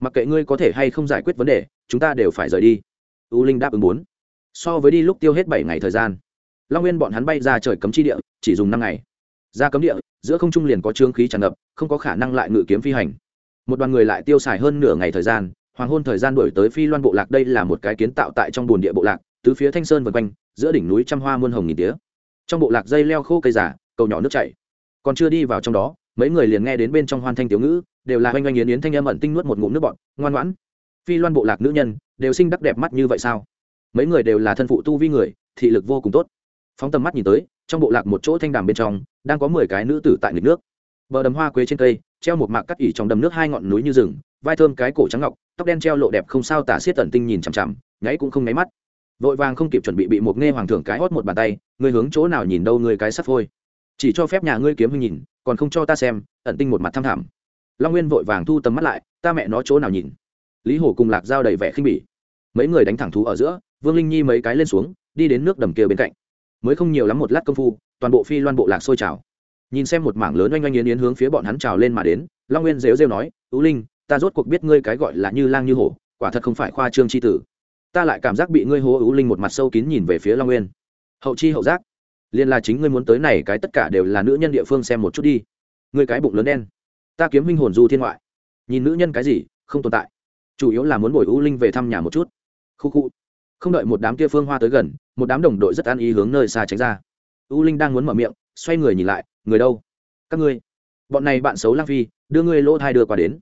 Mặc kệ ngươi có thể hay không giải quyết vấn đề, chúng ta đều phải rời đi. U linh đáp ứng bốn so với đi lúc tiêu hết bảy ngày thời gian. Long nguyên bọn hắn bay ra trời cấm chi địa, chỉ dùng năm ngày. Ra cấm địa, giữa không trung liền có trương khí tràn ngập, không có khả năng lại ngự kiếm phi hành. Một đoàn người lại tiêu xài hơn nửa ngày thời gian, hoàng hôn thời gian đổi tới phi loan bộ lạc đây là một cái kiến tạo tại trong bồn địa bộ lạc, tứ phía thanh sơn vân quanh, giữa đỉnh núi trăm hoa muôn hồng nghìn tía. Trong bộ lạc dây leo khô cây giả cầu nhỏ nước chảy. Còn chưa đi vào trong đó, mấy người liền nghe đến bên trong hoan thanh tiểu ngữ, đều là oanh oanh yến yến thanh âm ẩn tinh nuốt một ngụm nước bọn ngoan ngoãn. Phi loan bộ lạc nữ nhân, đều sinh đắc đẹp mắt như vậy sao? Mấy người đều là thân phụ tu vi người, thị lực vô cùng tốt. Phóng tầm mắt nhìn tới, trong bộ lạc một chỗ thanh đàm bên trong, đang có mười cái nữ tử tại nghịch nước. Bờ đầm hoa quế trên cây, treo một mạc cắt ỉ trong đầm nước hai ngọn núi như rừng, vai thơm cái cổ trắng ngọc, tóc đen treo lộ đẹp không sao tả xiết tận tinh nhìn chằm chằm, nháy cũng không nháy mắt. Vội vàng không kịp chuẩn bị bị một nghe hoàng thượng cái hót một bàn tay người hướng chỗ nào nhìn đâu người cái sắt phôi. Chỉ cho phép nhà ngươi kiếm huynh nhìn, còn không cho ta xem, ẩn tinh một mặt tham thẳm long nguyên vội vàng thu tầm mắt lại, ta mẹ nó chỗ nào nhìn. Lý hổ cùng lạc dao đầy vẻ khinh bỉ. Mấy người đánh thẳng thú ở giữa vương linh nhi mấy cái lên xuống, đi đến nước đầm kia bên cạnh. Mới không nhiều lắm một lát công phu, toàn bộ phi loan bộ lạc sôi trào. Nhìn xem một mảng lớn oanh oanh yến yến hướng phía bọn hắn trào lên mà đến, long nguyên rêu rêu nói ú linh, ta rốt cuộc biết ngươi cái gọi là như lang như hổ, quả thật không phải khoa trương c h i tử. Ta lại cảm giác bị ngươi hố ú linh một mặt sâu kín nhìn về phía long nguyên. Hậu chi hậu giác. Liên là chính ngươi muốn tới này cái tất cả đều là nữ nhân địa phương xem một chút đi. Ngươi cái bụng lớn đen. Ta kiếm minh hồn du thiên ngoại. Nhìn nữ nhân cái gì, không tồn tại. Chủ yếu là muốn bồi ú linh về thăm nhà một chút. Khu khu không đợi một đám kia phương hoa tới gần, một đám đồng đội rất an ý hướng nơi xa tránh ra. U linh đang muốn mở miệng, xoay người nhìn lại, người đâu? Các ngươi? Bọn này bạn xấu lang phi, đưa ngươi lỗ thai đưa qua đến.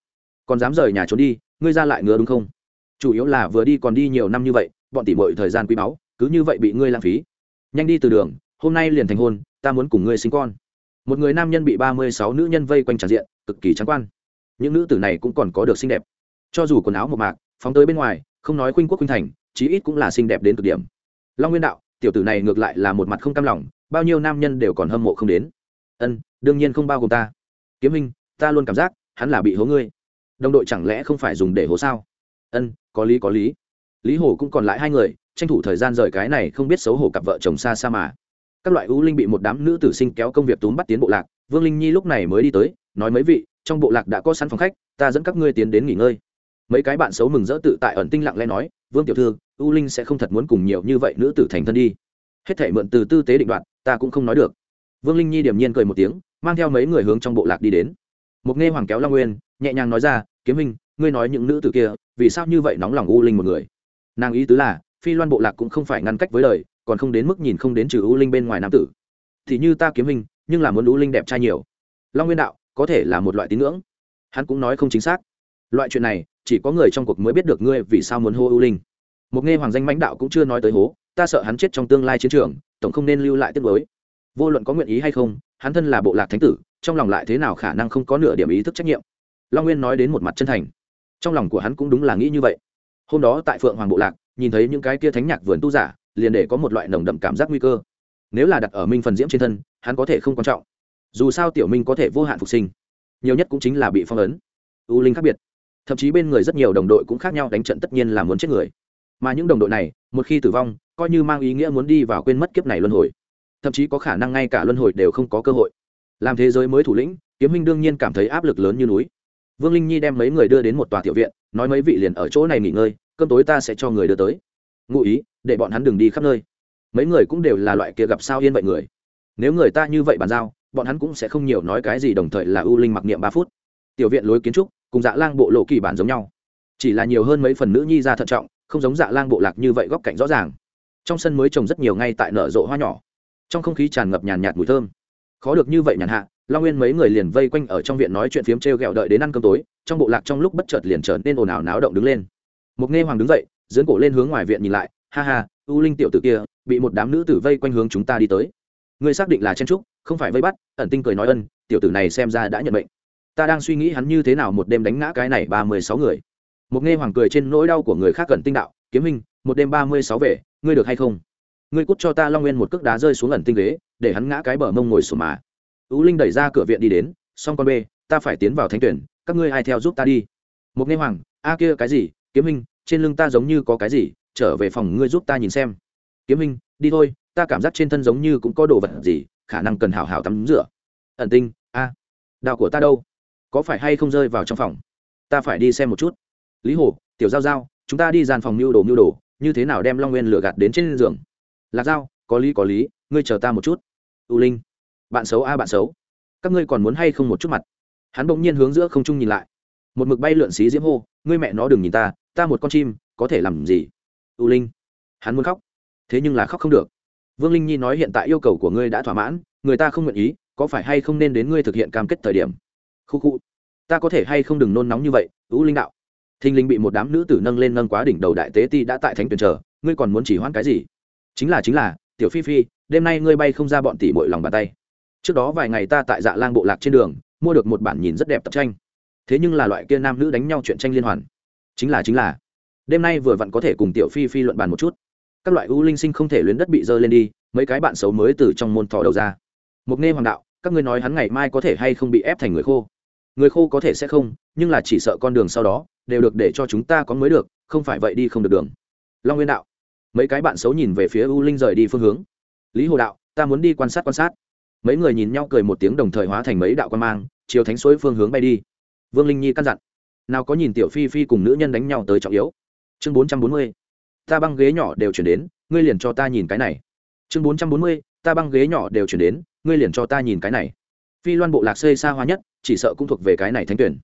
Còn dám rời nhà trốn đi, ngươi ra lại ngứa đúng không? Chủ yếu là vừa đi còn đi nhiều năm như vậy, bọn tỉ mọi thời gian quý báu, cứ như vậy bị ngươi lãng phí. Nhanh đi từ đường, hôm nay liền thành hôn, ta muốn cùng ngươi sinh con. Một người nam nhân bị ba mươi sáu nữ nhân vây quanh tràn diện, cực kỳ trắng quan. Những nữ tử này cũng còn có được xinh đẹp. Cho dù quần áo một mạc, phóng tới bên ngoài, không nói khuynh quốc khuynh thành chí ít cũng là xinh đẹp đến cực điểm. Long nguyên đạo, tiểu tử này ngược lại là một mặt không cam lòng, bao nhiêu nam nhân đều còn hâm mộ không đến. Ân, đương nhiên không bao gồm ta. Kiếm hình ta luôn cảm giác, hắn là bị hố ngươi. Đồng đội chẳng lẽ không phải dùng để hố sao? Ân, có lý có lý. Lý hồ cũng còn lại hai người, tranh thủ thời gian rời cái này không biết xấu hổ cặp vợ chồng xa xa mà. Các loại ưu linh bị một đám nữ tử sinh kéo công việc túm bắt tiến bộ lạc, vương linh nhi lúc này mới đi tới, nói mấy vị, trong bộ lạc đã có sẵn phòng khách, ta dẫn các ngươi tiến đến nghỉ ngơi. Mấy cái bạn xấu mừng rỡ tự tại ẩn tinh lặng lẽ nói vương tiểu thư, U linh sẽ không thật muốn cùng nhiều như vậy nữ tử thành thân đi. Hết thể mượn từ tư tế định đoạt, ta cũng không nói được. Vương linh nhi điểm nhiên cười một tiếng, mang theo mấy người hướng trong bộ lạc đi đến. Mục nghe hoàng kéo long nguyên, nhẹ nhàng nói ra, kiếm hình ngươi nói những nữ tử kia, vì sao như vậy nóng lòng u linh một người? Nàng ý tứ là, phi loan bộ lạc cũng không phải ngăn cách với lời còn không đến mức nhìn không đến trừ u linh bên ngoài nam tử. Thì như ta kiếm hình nhưng là muốn u linh đẹp trai nhiều. Long nguyên đạo, có thể là một loại tín ngưỡng. Hắn cũng nói không chính xác. Loại chuyện này chỉ có người trong cuộc mới biết được ngươi vì sao muốn hô ưu linh. Một nghe hoàng danh mãnh đạo cũng chưa nói tới hố, ta sợ hắn chết trong tương lai chiến trường, tổng không nên lưu lại tiết mới vô luận có nguyện ý hay không, hắn thân là bộ lạc thánh tử, trong lòng lại thế nào khả năng không có nửa điểm ý thức trách nhiệm. Long nguyên nói đến một mặt chân thành. Trong lòng của hắn cũng đúng là nghĩ như vậy. Hôm đó tại phượng hoàng bộ lạc, nhìn thấy những cái kia thánh nhạc vườn tu giả, liền để có một loại nồng đậm cảm giác nguy cơ. Nếu là đặt ở minh phần diễm trên thân, hắn có thể không quan trọng. Dù sao tiểu minh có thể vô hạn phục sinh, nhiều nhất cũng chính là bị phong ấn. U linh khác biệt thậm chí bên người rất nhiều đồng đội cũng khác nhau đánh trận tất nhiên là muốn chết người. Mà những đồng đội này, một khi tử vong, coi như mang ý nghĩa muốn đi vào quên mất kiếp này luân hồi. Thậm chí có khả năng ngay cả luân hồi đều không có cơ hội. Làm thế giới mới thủ lĩnh, kiếm minh đương nhiên cảm thấy áp lực lớn như núi. Vương linh nhi đem mấy người đưa đến một tòa tiểu viện, nói mấy vị liền ở chỗ này nghỉ ngơi, cơm tối ta sẽ cho người đưa tới. Ngụ ý, để bọn hắn đừng đi khắp nơi. Mấy người cũng đều là loại kia gặp sao yên vậy người. Nếu người ta như vậy bàn giao, bọn hắn cũng sẽ không nhiều nói cái gì đồng thời là ưu linh mặc niệm ba phút. Tiểu viện lối kiến trúc cùng dạ lang bộ lộ kỳ bản giống nhau. Chỉ là nhiều hơn mấy phần nữ nhi ra thận trọng, không giống dạ lang bộ lạc như vậy góc cạnh rõ ràng. Trong sân mới trồng rất nhiều ngay tại nở rộ hoa nhỏ. Trong không khí tràn ngập nhàn nhạt mùi thơm. Khó được như vậy nhàn hạ, long nguyên mấy người liền vây quanh ở trong viện nói chuyện phiếm t r e o g ẹ o đợi đến ăn cơm tối, trong bộ lạc trong lúc bất chợt liền trở nên ồn ào náo động đứng lên. Mục nghe hoàng đứng dậy dưỡng cổ lên hướng ngoài viện nhìn lại, ha ha, u linh tiểu t ử kia, bị một đám nữ tử vây quanh hướng chúng ta đi tới. Người xác định là chen trúc, không phải vây bắt, ẩn tinh cười nói ân, tiểu tử này xem ra đã nhận bệnh ta đang suy nghĩ hắn như thế nào một đêm đánh ngã cái này ba mươi sáu người. Một nghe hoàng cười trên nỗi đau của người khác gần tinh đạo kiếm minh một đêm ba mươi sáu về ngươi được hay không? Ngươi cút cho ta long nguyên một cước đá rơi xuống ẩn tinh ghế để hắn ngã cái bờ mông ngồi sổ mà. Ú linh đẩy ra cửa viện đi đến xong con b ta phải tiến vào thánh tuyển các ngươi ai theo giúp ta đi? Một nghe hoàng a kia cái gì? Kiếm minh trên lưng ta giống như có cái gì trở về phòng ngươi giúp ta nhìn xem. Kiếm minh đi thôi ta cảm giác trên thân giống như cũng có đồ vật gì khả năng cần hào hào tắm rửa. Ẩn tinh a à, của ta đâu? Có phải hay không rơi vào trong phòng? Ta phải đi xem một chút. Lý hồ, tiểu giao giao, chúng ta đi dàn phòng mưu đồ mưu đồ, như thế nào đem long nguyên lửa gạt đến trên giường? Lạc giao, có lý có lý, ngươi chờ ta một chút. U linh, bạn xấu a, bạn xấu. Các ngươi còn muốn hay không một chút mặt? Hắn bỗng nhiên hướng giữa không trung nhìn lại. Một mực bay lượn xí diễm hô, ngươi mẹ nó đừng nhìn ta ta một con chim, có thể làm gì? U linh, hắn muốn khóc. Thế nhưng là khóc không được. Vương linh nhi nói hiện tại yêu cầu của ngươi đã thỏa mãn, người ta không nguyện ý, có phải hay không nên đến ngươi thực hiện cam kết thời điểm? Khu khu. Ta có thể hay không đừng nôn nóng như vậy, u linh đạo. Thinh linh bị một đám nữ tử nâng lên nâng quá đỉnh đầu đại tế ti đã tại thánh tuyển chờ, ngươi còn muốn chỉ hoãn cái gì? Chính là chính là, tiểu phi phi, đêm nay ngươi bay không ra bọn tỷ bội lòng bàn tay. Trước đó vài ngày ta tại dạ lang bộ lạc trên đường, mua được một bản nhìn rất đẹp tập tranh. Thế nhưng là loại kia nam nữ đánh nhau chuyện tranh liên hoàn. Chính là chính là. Đêm nay vừa vặn có thể cùng tiểu phi phi luận bàn một chút. Các loại ưu linh sinh không thể luyến đất bị dơ lên đi, mấy cái bạn xấu mới từ trong môn thò đầu ra. Mục nghe hoàng đạo, các ngươi nói hắn ngày mai có thể hay không bị ép thành người khô? Người khô có thể sẽ không, nhưng là chỉ sợ con đường sau đó, đều được để cho chúng ta có mới được, không phải vậy đi không được đường. Long nguyên đạo. Mấy cái bạn xấu nhìn về phía u linh rời đi phương hướng. Lý hồ đạo, ta muốn đi quan sát quan sát. Mấy người nhìn nhau cười một tiếng đồng thời hóa thành mấy đạo quan mang chiều thánh suối phương hướng bay đi. Vương linh nhi căn dặn. Nào có nhìn tiểu phi phi cùng nữ nhân đánh nhau tới trọng yếu. Chương bốn trăm bốn mươi. Ta băng ghế nhỏ đều chuyển đến, ngươi liền cho ta nhìn cái này. Chương bốn trăm bốn mươi. Ta băng ghế nhỏ đều chuyển đến, ngươi liền cho ta nhìn cái này. Phi loan bộ lạc xây xa hoa nhất chỉ sợ cũng thuộc về cái này thánh tuyển.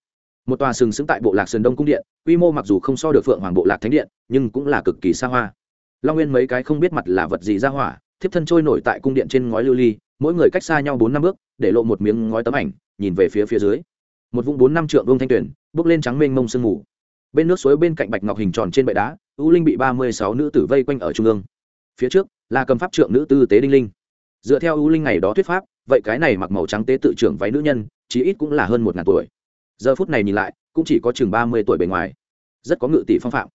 Một tòa sừng sững tại bộ lạc sườn đông cung điện, quy mô mặc dù không so được phượng hoàng bộ lạc thánh điện, nhưng cũng là cực kỳ xa hoa. Long nguyên mấy cái không biết mặt là vật gì ra hỏa, thiếp thân trôi nổi tại cung điện trên ngói lưu ly, mỗi người cách xa nhau bốn năm bước, để lộ một miếng ngói tấm ảnh, nhìn về phía phía dưới. Một vũng bốn năm trượng vương thanh tuyển, bước lên trắng mênh mông sương mù. Bên nước suối bên cạnh bạch ngọc hình tròn trên bệ đá, ưu linh bị ba mươi sáu nữ tử vây quanh ở trung ương. Phía trước, là cầm pháp trượng nữ tư tế đinh linh. Dựa theo ưu linh ngày đó thuyết pháp, vậy cái này mặc màu trắng tế tự trưởng váy nữ nhân chí ít cũng là hơn một ngàn tuổi. Giờ phút này nhìn lại, cũng chỉ có chừng ba mươi tuổi bề ngoài. Rất có ngự tỷ phong phạm.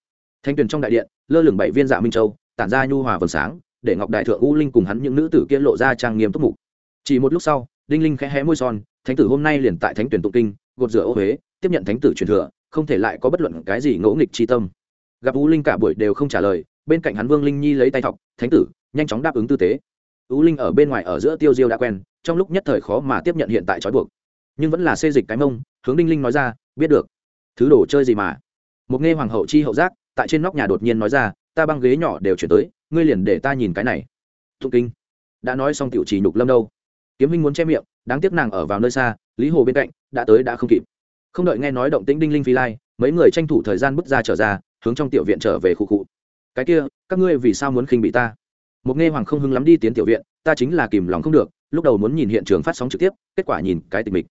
Thanh tuyền trong đại điện, lơ lửng bảy viên dạ minh châu, tản ra nhu hòa vầng sáng, để ngọc đại thượng u linh cùng hắn những nữ tử kia lộ ra trang nghiêm túc mục. Chỉ một lúc sau, đinh linh khẽ hé môi son, thánh tử hôm nay liền tại thánh tuyển tụng kinh, gột rửa ô huế, tiếp nhận thánh tử truyền thừa, không thể lại có bất luận cái gì ngỗ nghịch chi tâm. Gặp u linh cả buổi đều không trả lời, bên cạnh hắn vương linh nhi lấy tay thọc, thánh tử, nhanh chóng đáp ứng tư tế. U linh ở bên ngoài ở giữa tiêu diêu đã quen, trong lúc nhất thời khó mà tiếp nhận hiện tại trói buộc nhưng vẫn là xê dịch cái mông, hướng đinh linh nói ra, biết được. Thứ đồ chơi gì mà? Một nghe hoàng hậu chi hậu giác, tại trên nóc nhà đột nhiên nói ra, ta băng ghế nhỏ đều chuyển tới, ngươi liền để ta nhìn cái này. Thụng kinh. Đã nói xong tiểu trì nhục lâm đâu. Kiếm huynh muốn che miệng, đáng tiếc nàng ở vào nơi xa, lý hồ bên cạnh, đã tới đã không kịp. Không đợi nghe nói động tĩnh đinh linh phi lai, mấy người tranh thủ thời gian bước ra trở ra, hướng trong tiểu viện trở về khu cụ cái kia, các ngươi vì sao muốn khinh bị ta? Một nghe hoàng không hưng lắm đi tiến tiểu viện, ta chính là kìm lòng không được, lúc đầu muốn nhìn hiện trường phát sóng trực tiếp, kết quả nhìn cái tình mịch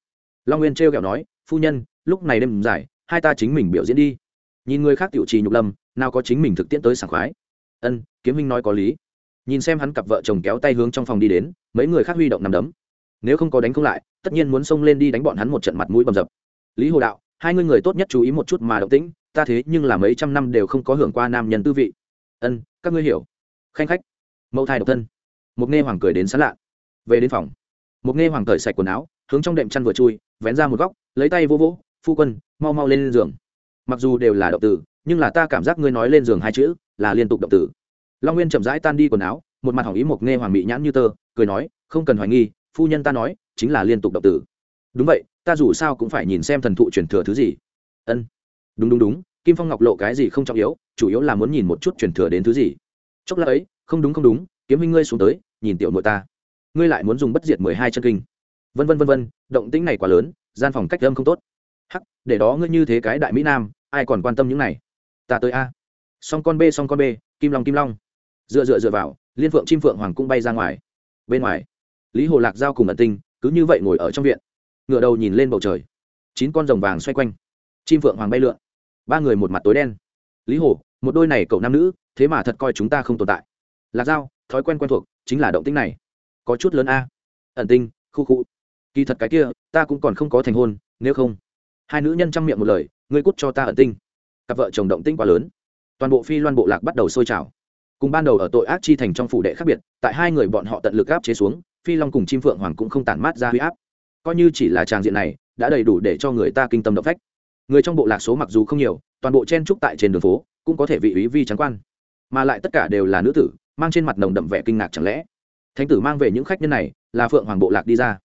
long nguyên trêu kẹo nói, phu nhân, lúc này đêm dài, hai ta chính mình biểu diễn đi. Nhìn người khác tiểu trì nhục lâm, nào có chính mình thực tiễn tới sảng khoái. Ân, kiếm minh nói có lý. Nhìn xem hắn cặp vợ chồng kéo tay hướng trong phòng đi đến, mấy người khác huy động nằm đấm. Nếu không có đánh không lại, tất nhiên muốn xông lên đi đánh bọn hắn một trận mặt mũi bầm dập. Lý hồ đạo, hai ngươi người tốt nhất chú ý một chút mà động tĩnh, ta thế nhưng là mấy trăm năm đều không có hưởng qua nam nhân tư vị. Ân, các ngươi hiểu. Khanh khách, mẫu thai độc thân. Mục nghe hoàng cười đến sán lạ. Về đến phòng Mục nghe hoàng cởi sạch quần áo, hướng trong đệm chăn vừa chui vén ra một góc, lấy tay vô vỗ, phu quân, mau mau lên giường. Mặc dù đều là động từ, nhưng là ta cảm giác ngươi nói lên giường hai chữ là liên tục động từ. Long nguyên chậm rãi tan đi quần áo, một mặt hỏng ý một nghe hoàng mỹ nhãn như tơ, cười nói, không cần hoài nghi, phu nhân ta nói, chính là liên tục động từ. Đúng vậy, ta dù sao cũng phải nhìn xem thần thụ truyền thừa thứ gì. Ân. Đúng đúng đúng, kim phong ngọc lộ cái gì không trọng yếu, chủ yếu là muốn nhìn một chút truyền thừa đến thứ gì. Chốc lát ấy, không đúng không đúng, kiếm minh ngươi xuống tới, nhìn tiểu nội ta. Ngươi lại muốn dùng bất diệt mười hai chân kinh vân vân vân vân, động tĩnh này quá lớn, gian phòng cách âm không tốt. Hắc, để đó ngươi như thế cái đại mỹ nam, ai còn quan tâm những này? Ta tới a. Song con b, song con b, kim long kim long. Dựa dựa dựa vào, liên phượng chim phượng hoàng cũng bay ra ngoài. Bên ngoài, lý hồ lạc giao cùng ẩn tinh, cứ như vậy ngồi ở trong viện. Ngựa đầu nhìn lên bầu trời. Chín con rồng vàng xoay quanh. Chim phượng hoàng bay lượn. Ba người một mặt tối đen. Lý hồ, một đôi này cậu nam nữ, thế mà thật coi chúng ta không tồn tại. Lạc giao, thói quen quen thuộc, chính là động tính này. Có chút lớn a. Ẩn tinh, khu khu kỳ thật cái kia, ta cũng còn không có thành hôn, nếu không. Hai nữ nhân chăm miệng một lời, ngươi cút cho ta ẩn tinh. Cặp vợ chồng động tinh quá lớn. Toàn bộ phi loan bộ lạc bắt đầu sôi trào. Cùng ban đầu ở tội ác chi thành trong phủ đệ khác biệt, tại hai người bọn họ tận lực áp chế xuống, phi long cùng chim phượng hoàng cũng không tản mát ra huy áp. Coi như chỉ là tràng diện này, đã đầy đủ để cho người ta kinh tâm động phách. Người trong bộ lạc số mặc dù không nhiều, toàn bộ chen trúc tại trên đường phố, cũng có thể vị ý vi trắng quan. Mà lại tất cả đều là nữ tử, mang trên mặt nồng đậm vẻ kinh ngạc chẳng lẽ. Thánh tử mang về những khách nhân này, là phượng hoàng bộ lạc đi ra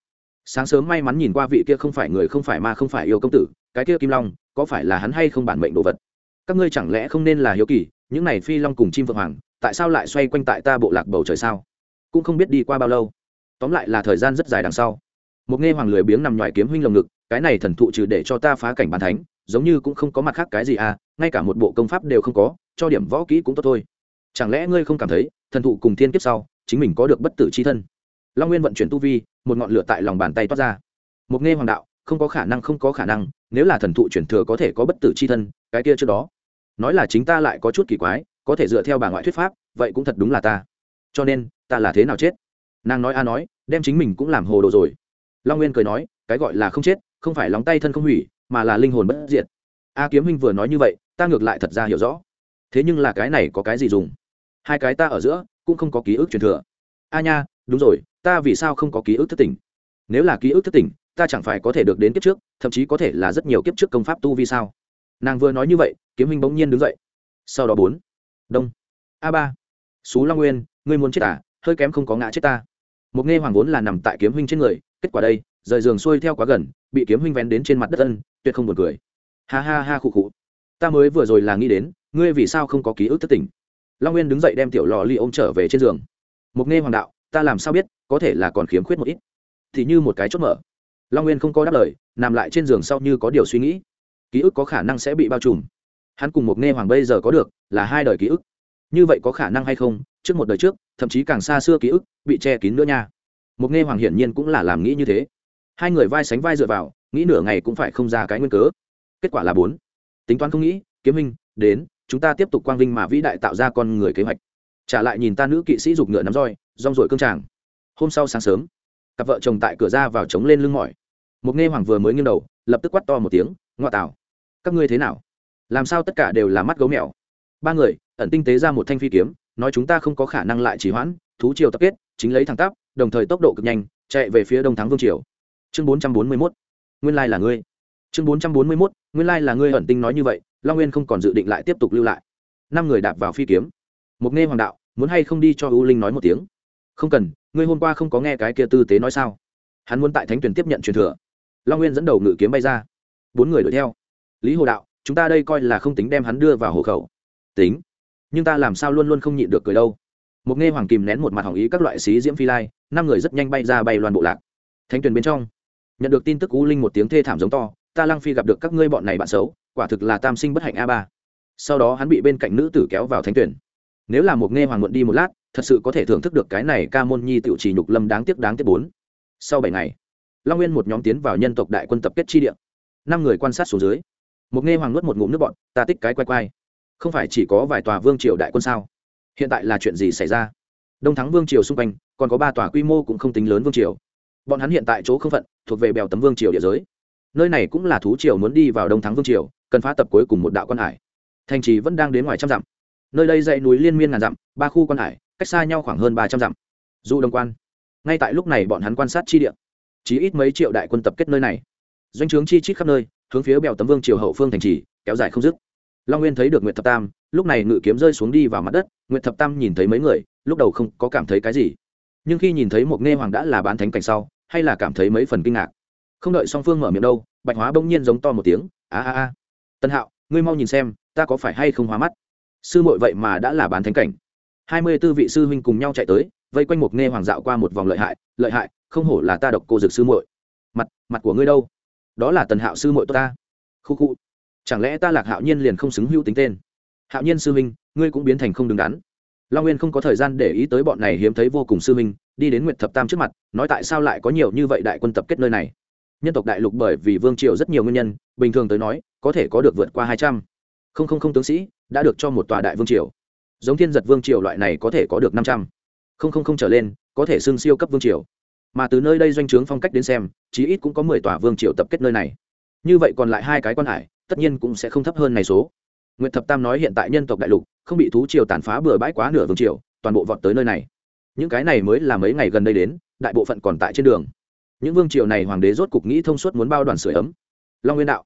sáng sớm may mắn nhìn qua vị kia không phải người không phải ma không phải yêu công tử, cái kia kim long, có phải là hắn hay không bản mệnh đồ vật? Các ngươi chẳng lẽ không nên là hiếu kỳ, những này phi long cùng chim vượng hoàng, tại sao lại xoay quanh tại ta bộ lạc bầu trời sao? Cũng không biết đi qua bao lâu. Tóm lại là thời gian rất dài đằng sau. Một nghe hoàng lười biếng nằm ngoài kiếm huynh lồng ngực, cái này thần thụ trừ để cho ta phá cảnh bàn thánh, giống như cũng không có mặt khác cái gì à ngay cả một bộ công pháp đều không có, cho điểm võ kỹ cũng tốt thôi. Chẳng lẽ ngươi không cảm thấy, thần thụ cùng thiên kiếp sau, chính mình có được bất tử c h i thân? Long nguyên vận chuyển tu vi một ngọn lửa tại lòng bàn tay toát ra. Một nghe hoàng đạo, không có khả năng, không có khả năng, nếu là thần thụ chuyển thừa có thể có bất tử c h i thân, cái kia trước đó. Nói là chính ta lại có chút kỳ quái, có thể dựa theo bà ngoại thuyết pháp, vậy cũng thật đúng là ta. Cho nên, ta là thế nào chết? Nàng nói a nói, đem chính mình cũng làm hồ đồ rồi. Long nguyên cười nói, cái gọi là không chết, không phải lóng tay thân không hủy, mà là linh hồn bất diệt. A kiếm huynh vừa nói như vậy, ta ngược lại thật ra hiểu rõ. Thế nhưng là cái này có cái gì dùng? Hai cái ta ở giữa, cũng không có ký ức truyền thừa. A nha, đúng rồi ta vì sao không có ký ức thất tỉnh nếu là ký ức thất tỉnh ta chẳng phải có thể được đến kiếp trước, thậm chí có thể là rất nhiều kiếp trước công pháp tu vi sao? Nàng vừa nói như vậy, kiếm hình bỗng nhiên đứng dậy. Sau đó bốn, đông, a ba, xú long nguyên, ngươi muốn chết à? Hơi kém không có ngã chết ta. Một nghe hoàng vốn là nằm tại kiếm huynh trên người, kết quả đây, rời giường xuôi theo quá gần, bị kiếm huynh vén đến trên mặt đất ân, tuyệt không buồn cười. Ha ha ha khụ khụ. Ta mới vừa rồi là nghĩ đến, ngươi vì sao không có ký ức thất tỉnh long nguyên đứng dậy đem tiểu lò ly ôm trở về trên giường. Một nghe hoàng đạo ta làm sao biết, có thể là còn khiếm khuyết một ít. Thì như một cái chốt mở. Long nguyên không có đáp lời, nằm lại trên giường sau như có điều suy nghĩ. Ký ức có khả năng sẽ bị bao trùm. Hắn cùng một nghe hoàng bây giờ có được, là hai đời ký ức. Như vậy có khả năng hay không, trước một đời trước, thậm chí càng xa xưa ký ức, bị che kín nữa nha. Một nghe hoàng hiển nhiên cũng là làm nghĩ như thế. Hai người vai sánh vai dựa vào, nghĩ nửa ngày cũng phải không ra cái nguyên cớ. Kết quả là bốn. Tính toán không nghĩ, kiếm minh, đến, chúng ta tiếp tục quang vinh mà vĩ đại tạo ra con người kế hoạch. Trả lại nhìn ta nữ kỵ sĩ giục ngựa nắm roi rong rổi cương tràng. Hôm sau sáng sớm, cặp vợ chồng tại cửa ra vào chống lên lưng mỏi. Một nghe hoàng vừa mới nghiêng đầu, lập tức quắt to một tiếng, ngoa tạo các ngươi thế nào? Làm sao tất cả đều là mắt gấu mèo? Ba người, ẩn tinh tế ra một thanh phi kiếm, nói chúng ta không có khả năng lại trì hoãn, thú triều tập kết, chính lấy thẳng tắp, đồng thời tốc độ cực nhanh, chạy về phía đông thắng vương triều. Chương bốn trăm bốn mươi mốt, nguyên lai là ngươi. Chương bốn trăm bốn mươi mốt, nguyên lai là ngươi ẩn tinh nói như vậy, long nguyên không còn dự định lại tiếp tục lưu lại. Năm người đạp vào phi kiếm. Một nghe hoàng đạo, muốn hay không đi cho u linh nói một tiếng không cần, ngươi hôm qua không có nghe cái kia tư tế nói sao? Hắn muốn tại thánh tuyển tiếp nhận truyền thừa. Long nguyên dẫn đầu ngự kiếm bay ra. Bốn người đuổi theo. Lý hồ đạo, chúng ta đây coi là không tính đem hắn đưa vào hộ khẩu. Tính. Nhưng ta làm sao luôn luôn không nhịn được cười đâu. Một nghe hoàng kìm nén một mặt hỏng ý các loại xí diễm phi lai, năm người rất nhanh bay ra bay loan bộ lạc. Thánh tuyển bên trong, nhận được tin tức u linh một tiếng thê thảm giống to, ta lăng phi gặp được các ngươi bọn này bạn xấu, quả thực là tam sinh bất hạnh a ba. Sau đó hắn bị bên cạnh nữ tử kéo vào thánh tuyển nếu là một nghe hoàng muộn đi một lát, thật sự có thể thưởng thức được cái này ca môn nhi tiểu chỉ nhục lâm đáng tiếc đáng tiếc bốn. Sau bảy ngày, long nguyên một nhóm tiến vào nhân tộc đại quân tập kết chi địa. Năm người quan sát xuống dưới. Một nghe hoàng nuốt một ngụm nước bọn ta tích cái quay quay. Không phải chỉ có vài tòa vương triều đại quân sao? Hiện tại là chuyện gì xảy ra? Đông thắng vương triều xung quanh, còn có ba tòa quy mô cũng không tính lớn vương triều. Bọn hắn hiện tại chỗ không phận, thuộc về bèo tấm vương triều địa giới. Nơi này cũng là thú triều muốn đi vào đông thắng vương triều, cần phá tập cuối cùng một đạo quan hải. Thành trì vẫn đang đến ngoài trăm dặm nơi đây dãy núi liên miên ngàn dặm, ba khu quan hải, cách xa nhau khoảng hơn ba trăm dặm. Du đông quan, ngay tại lúc này bọn hắn quan sát chi địa. Chỉ ít mấy triệu đại quân tập kết nơi này. Doanh trướng chi chít khắp nơi, hướng phía bèo tấm vương triều hậu phương thành trì, kéo dài không dứt. Long nguyên thấy được nguyệt thập tam, lúc này ngự kiếm rơi xuống đi vào mặt đất, nguyệt thập tam nhìn thấy mấy người, lúc đầu không có cảm thấy cái gì. Nhưng khi nhìn thấy một nghe hoàng đã là bán thánh cảnh sau, hay là cảm thấy mấy phần kinh ngạc. Không đợi song phương mở miệng đâu, bạch hóa bỗng nhiên giống to một tiếng, a a a. Tân hạo, ngươi mau nhìn xem, ta có phải hay không hóa mắt? Sư muội vậy mà đã là bán thánh cảnh. Hai mươi tư vị sư huynh cùng nhau chạy tới, vây quanh một nghe hoàng dạo qua một vòng lợi hại lợi hại, không hổ là ta độc cô dực sư muội. Mặt mặt của ngươi đâu? Đó là tần hạo sư muội ta. Khu khu. Chẳng lẽ ta lạc hạo nhiên liền không xứng hữu tính tên? Hạo nhiên sư huynh, ngươi cũng biến thành không đứng đắn. Long nguyên không có thời gian để ý tới bọn này hiếm thấy vô cùng sư huynh, đi đến nguyệt thập tam trước mặt, nói tại sao lại có nhiều như vậy đại quân tập kết nơi này? Nhân tộc đại lục bởi vì vương triều rất nhiều nguyên nhân, bình thường tới nói, có thể có được vượt qua hai trăm. Không không không tướng sĩ đã được cho một tòa đại vương triều giống thiên giật vương triều loại này có thể có được năm trăm không không không trở lên có thể xưng siêu cấp vương triều mà từ nơi đây doanh trướng phong cách đến xem chí ít cũng có mười tòa vương triều tập kết nơi này như vậy còn lại hai cái quan hải tất nhiên cũng sẽ không thấp hơn này số Nguyệt Thập Tam nói hiện tại nhân tộc đại lục không bị thú triều tàn phá bừa bãi quá nửa vương triều, toàn bộ vọt tới nơi này. Những cái này mới là mấy ngày gần đây đến, đại bộ phận còn tại trên đường. Những vương triều này hoàng đế rốt cục nghĩ thông suốt muốn bao đoàn sưởi ấm. Long Nguyên đạo,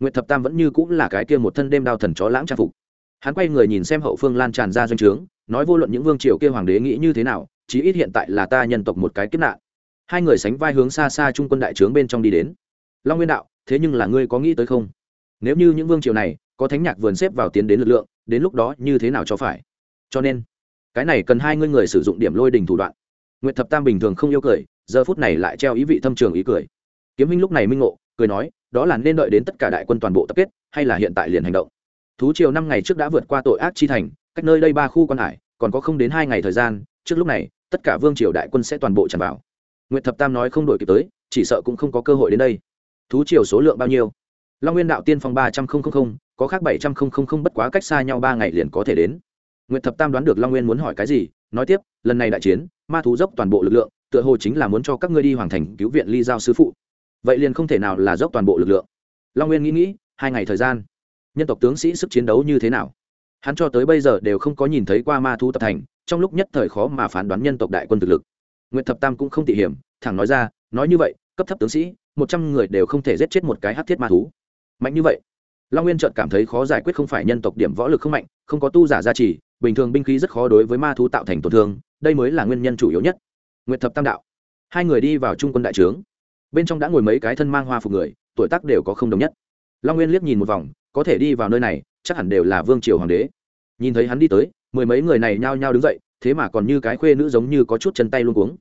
Nguyệt Thập Tam vẫn như cũng là cái kia một thân đêm đao thần chó lãng trang phục. Hắn quay người nhìn xem hậu phương lan tràn ra doanh trướng, nói vô luận những vương triều kia hoàng đế nghĩ như thế nào, chí ít hiện tại là ta nhân tộc một cái kiếp nạn. Hai người sánh vai hướng xa xa trung quân đại trướng bên trong đi đến. Long Nguyên đạo, thế nhưng là ngươi có nghĩ tới không? Nếu như những vương triều này có thánh nhạc vườn xếp vào tiến đến lực lượng đến lúc đó như thế nào cho phải cho nên cái này cần hai ngươi người sử dụng điểm lôi đình thủ đoạn n g u y ệ t thập tam bình thường không yêu cười giờ phút này lại treo ý vị thâm trường ý cười kiếm minh lúc này minh ngộ cười nói đó là nên đợi đến tất cả đại quân toàn bộ tập kết hay là hiện tại liền hành động thú triều năm ngày trước đã vượt qua tội ác chi thành cách nơi đây ba khu quan hải còn có không đến hai ngày thời gian trước lúc này tất cả vương triều đại quân sẽ toàn bộ tràn vào. N g u y ệ t thập tam nói không đổi kịp tới chỉ sợ cũng không có cơ hội đến đây. Thú triều số lượng bao nhiêu? Long nguyên đạo tiên phong ba trăm linh có khác bảy trăm linh bất quá cách xa nhau ba ngày liền có thể đến. Nguyệt Thập Tam đoán được Long Nguyên muốn hỏi cái gì, nói tiếp, lần này đại chiến, ma thú dốc toàn bộ lực lượng, tựa hồ chính là muốn cho các ngươi đi hoàng thành cứu viện ly giao sứ phụ. Vậy liền không thể nào là dốc toàn bộ lực lượng. Long Nguyên nghĩ nghĩ, hai ngày thời gian, nhân tộc tướng sĩ sức chiến đấu như thế nào? Hắn cho tới bây giờ đều không có nhìn thấy qua ma thú tập thành, trong lúc nhất thời khó mà phán đoán nhân tộc đại quân thực lực. Nguyệt Thập Tam cũng không tỉ hiểm, thẳng nói ra, nói như vậy, cấp thấp tướng sĩ, một trăm người đều không thể giết chết một cái hắc thiết ma thú mạnh như vậy long nguyên trợt cảm thấy khó giải quyết không phải nhân tộc điểm võ lực không mạnh không có tu giả gia trì bình thường binh khí rất khó đối với ma thú tạo thành tổn thương đây mới là nguyên nhân chủ yếu nhất nguyệt thập tam đạo hai người đi vào trung quân đại trướng bên trong đã ngồi mấy cái thân mang hoa phục người tuổi tác đều có không đồng nhất long nguyên liếc nhìn một vòng, có thể đi vào nơi này, chắc hẳn đều là vương triều hoàng đế. Nhìn thấy hắn đi tới, mười mấy người này nhao nhao đứng dậy, thế mà còn như cái khuê nữ giống như có chút chân tay luôn cuống.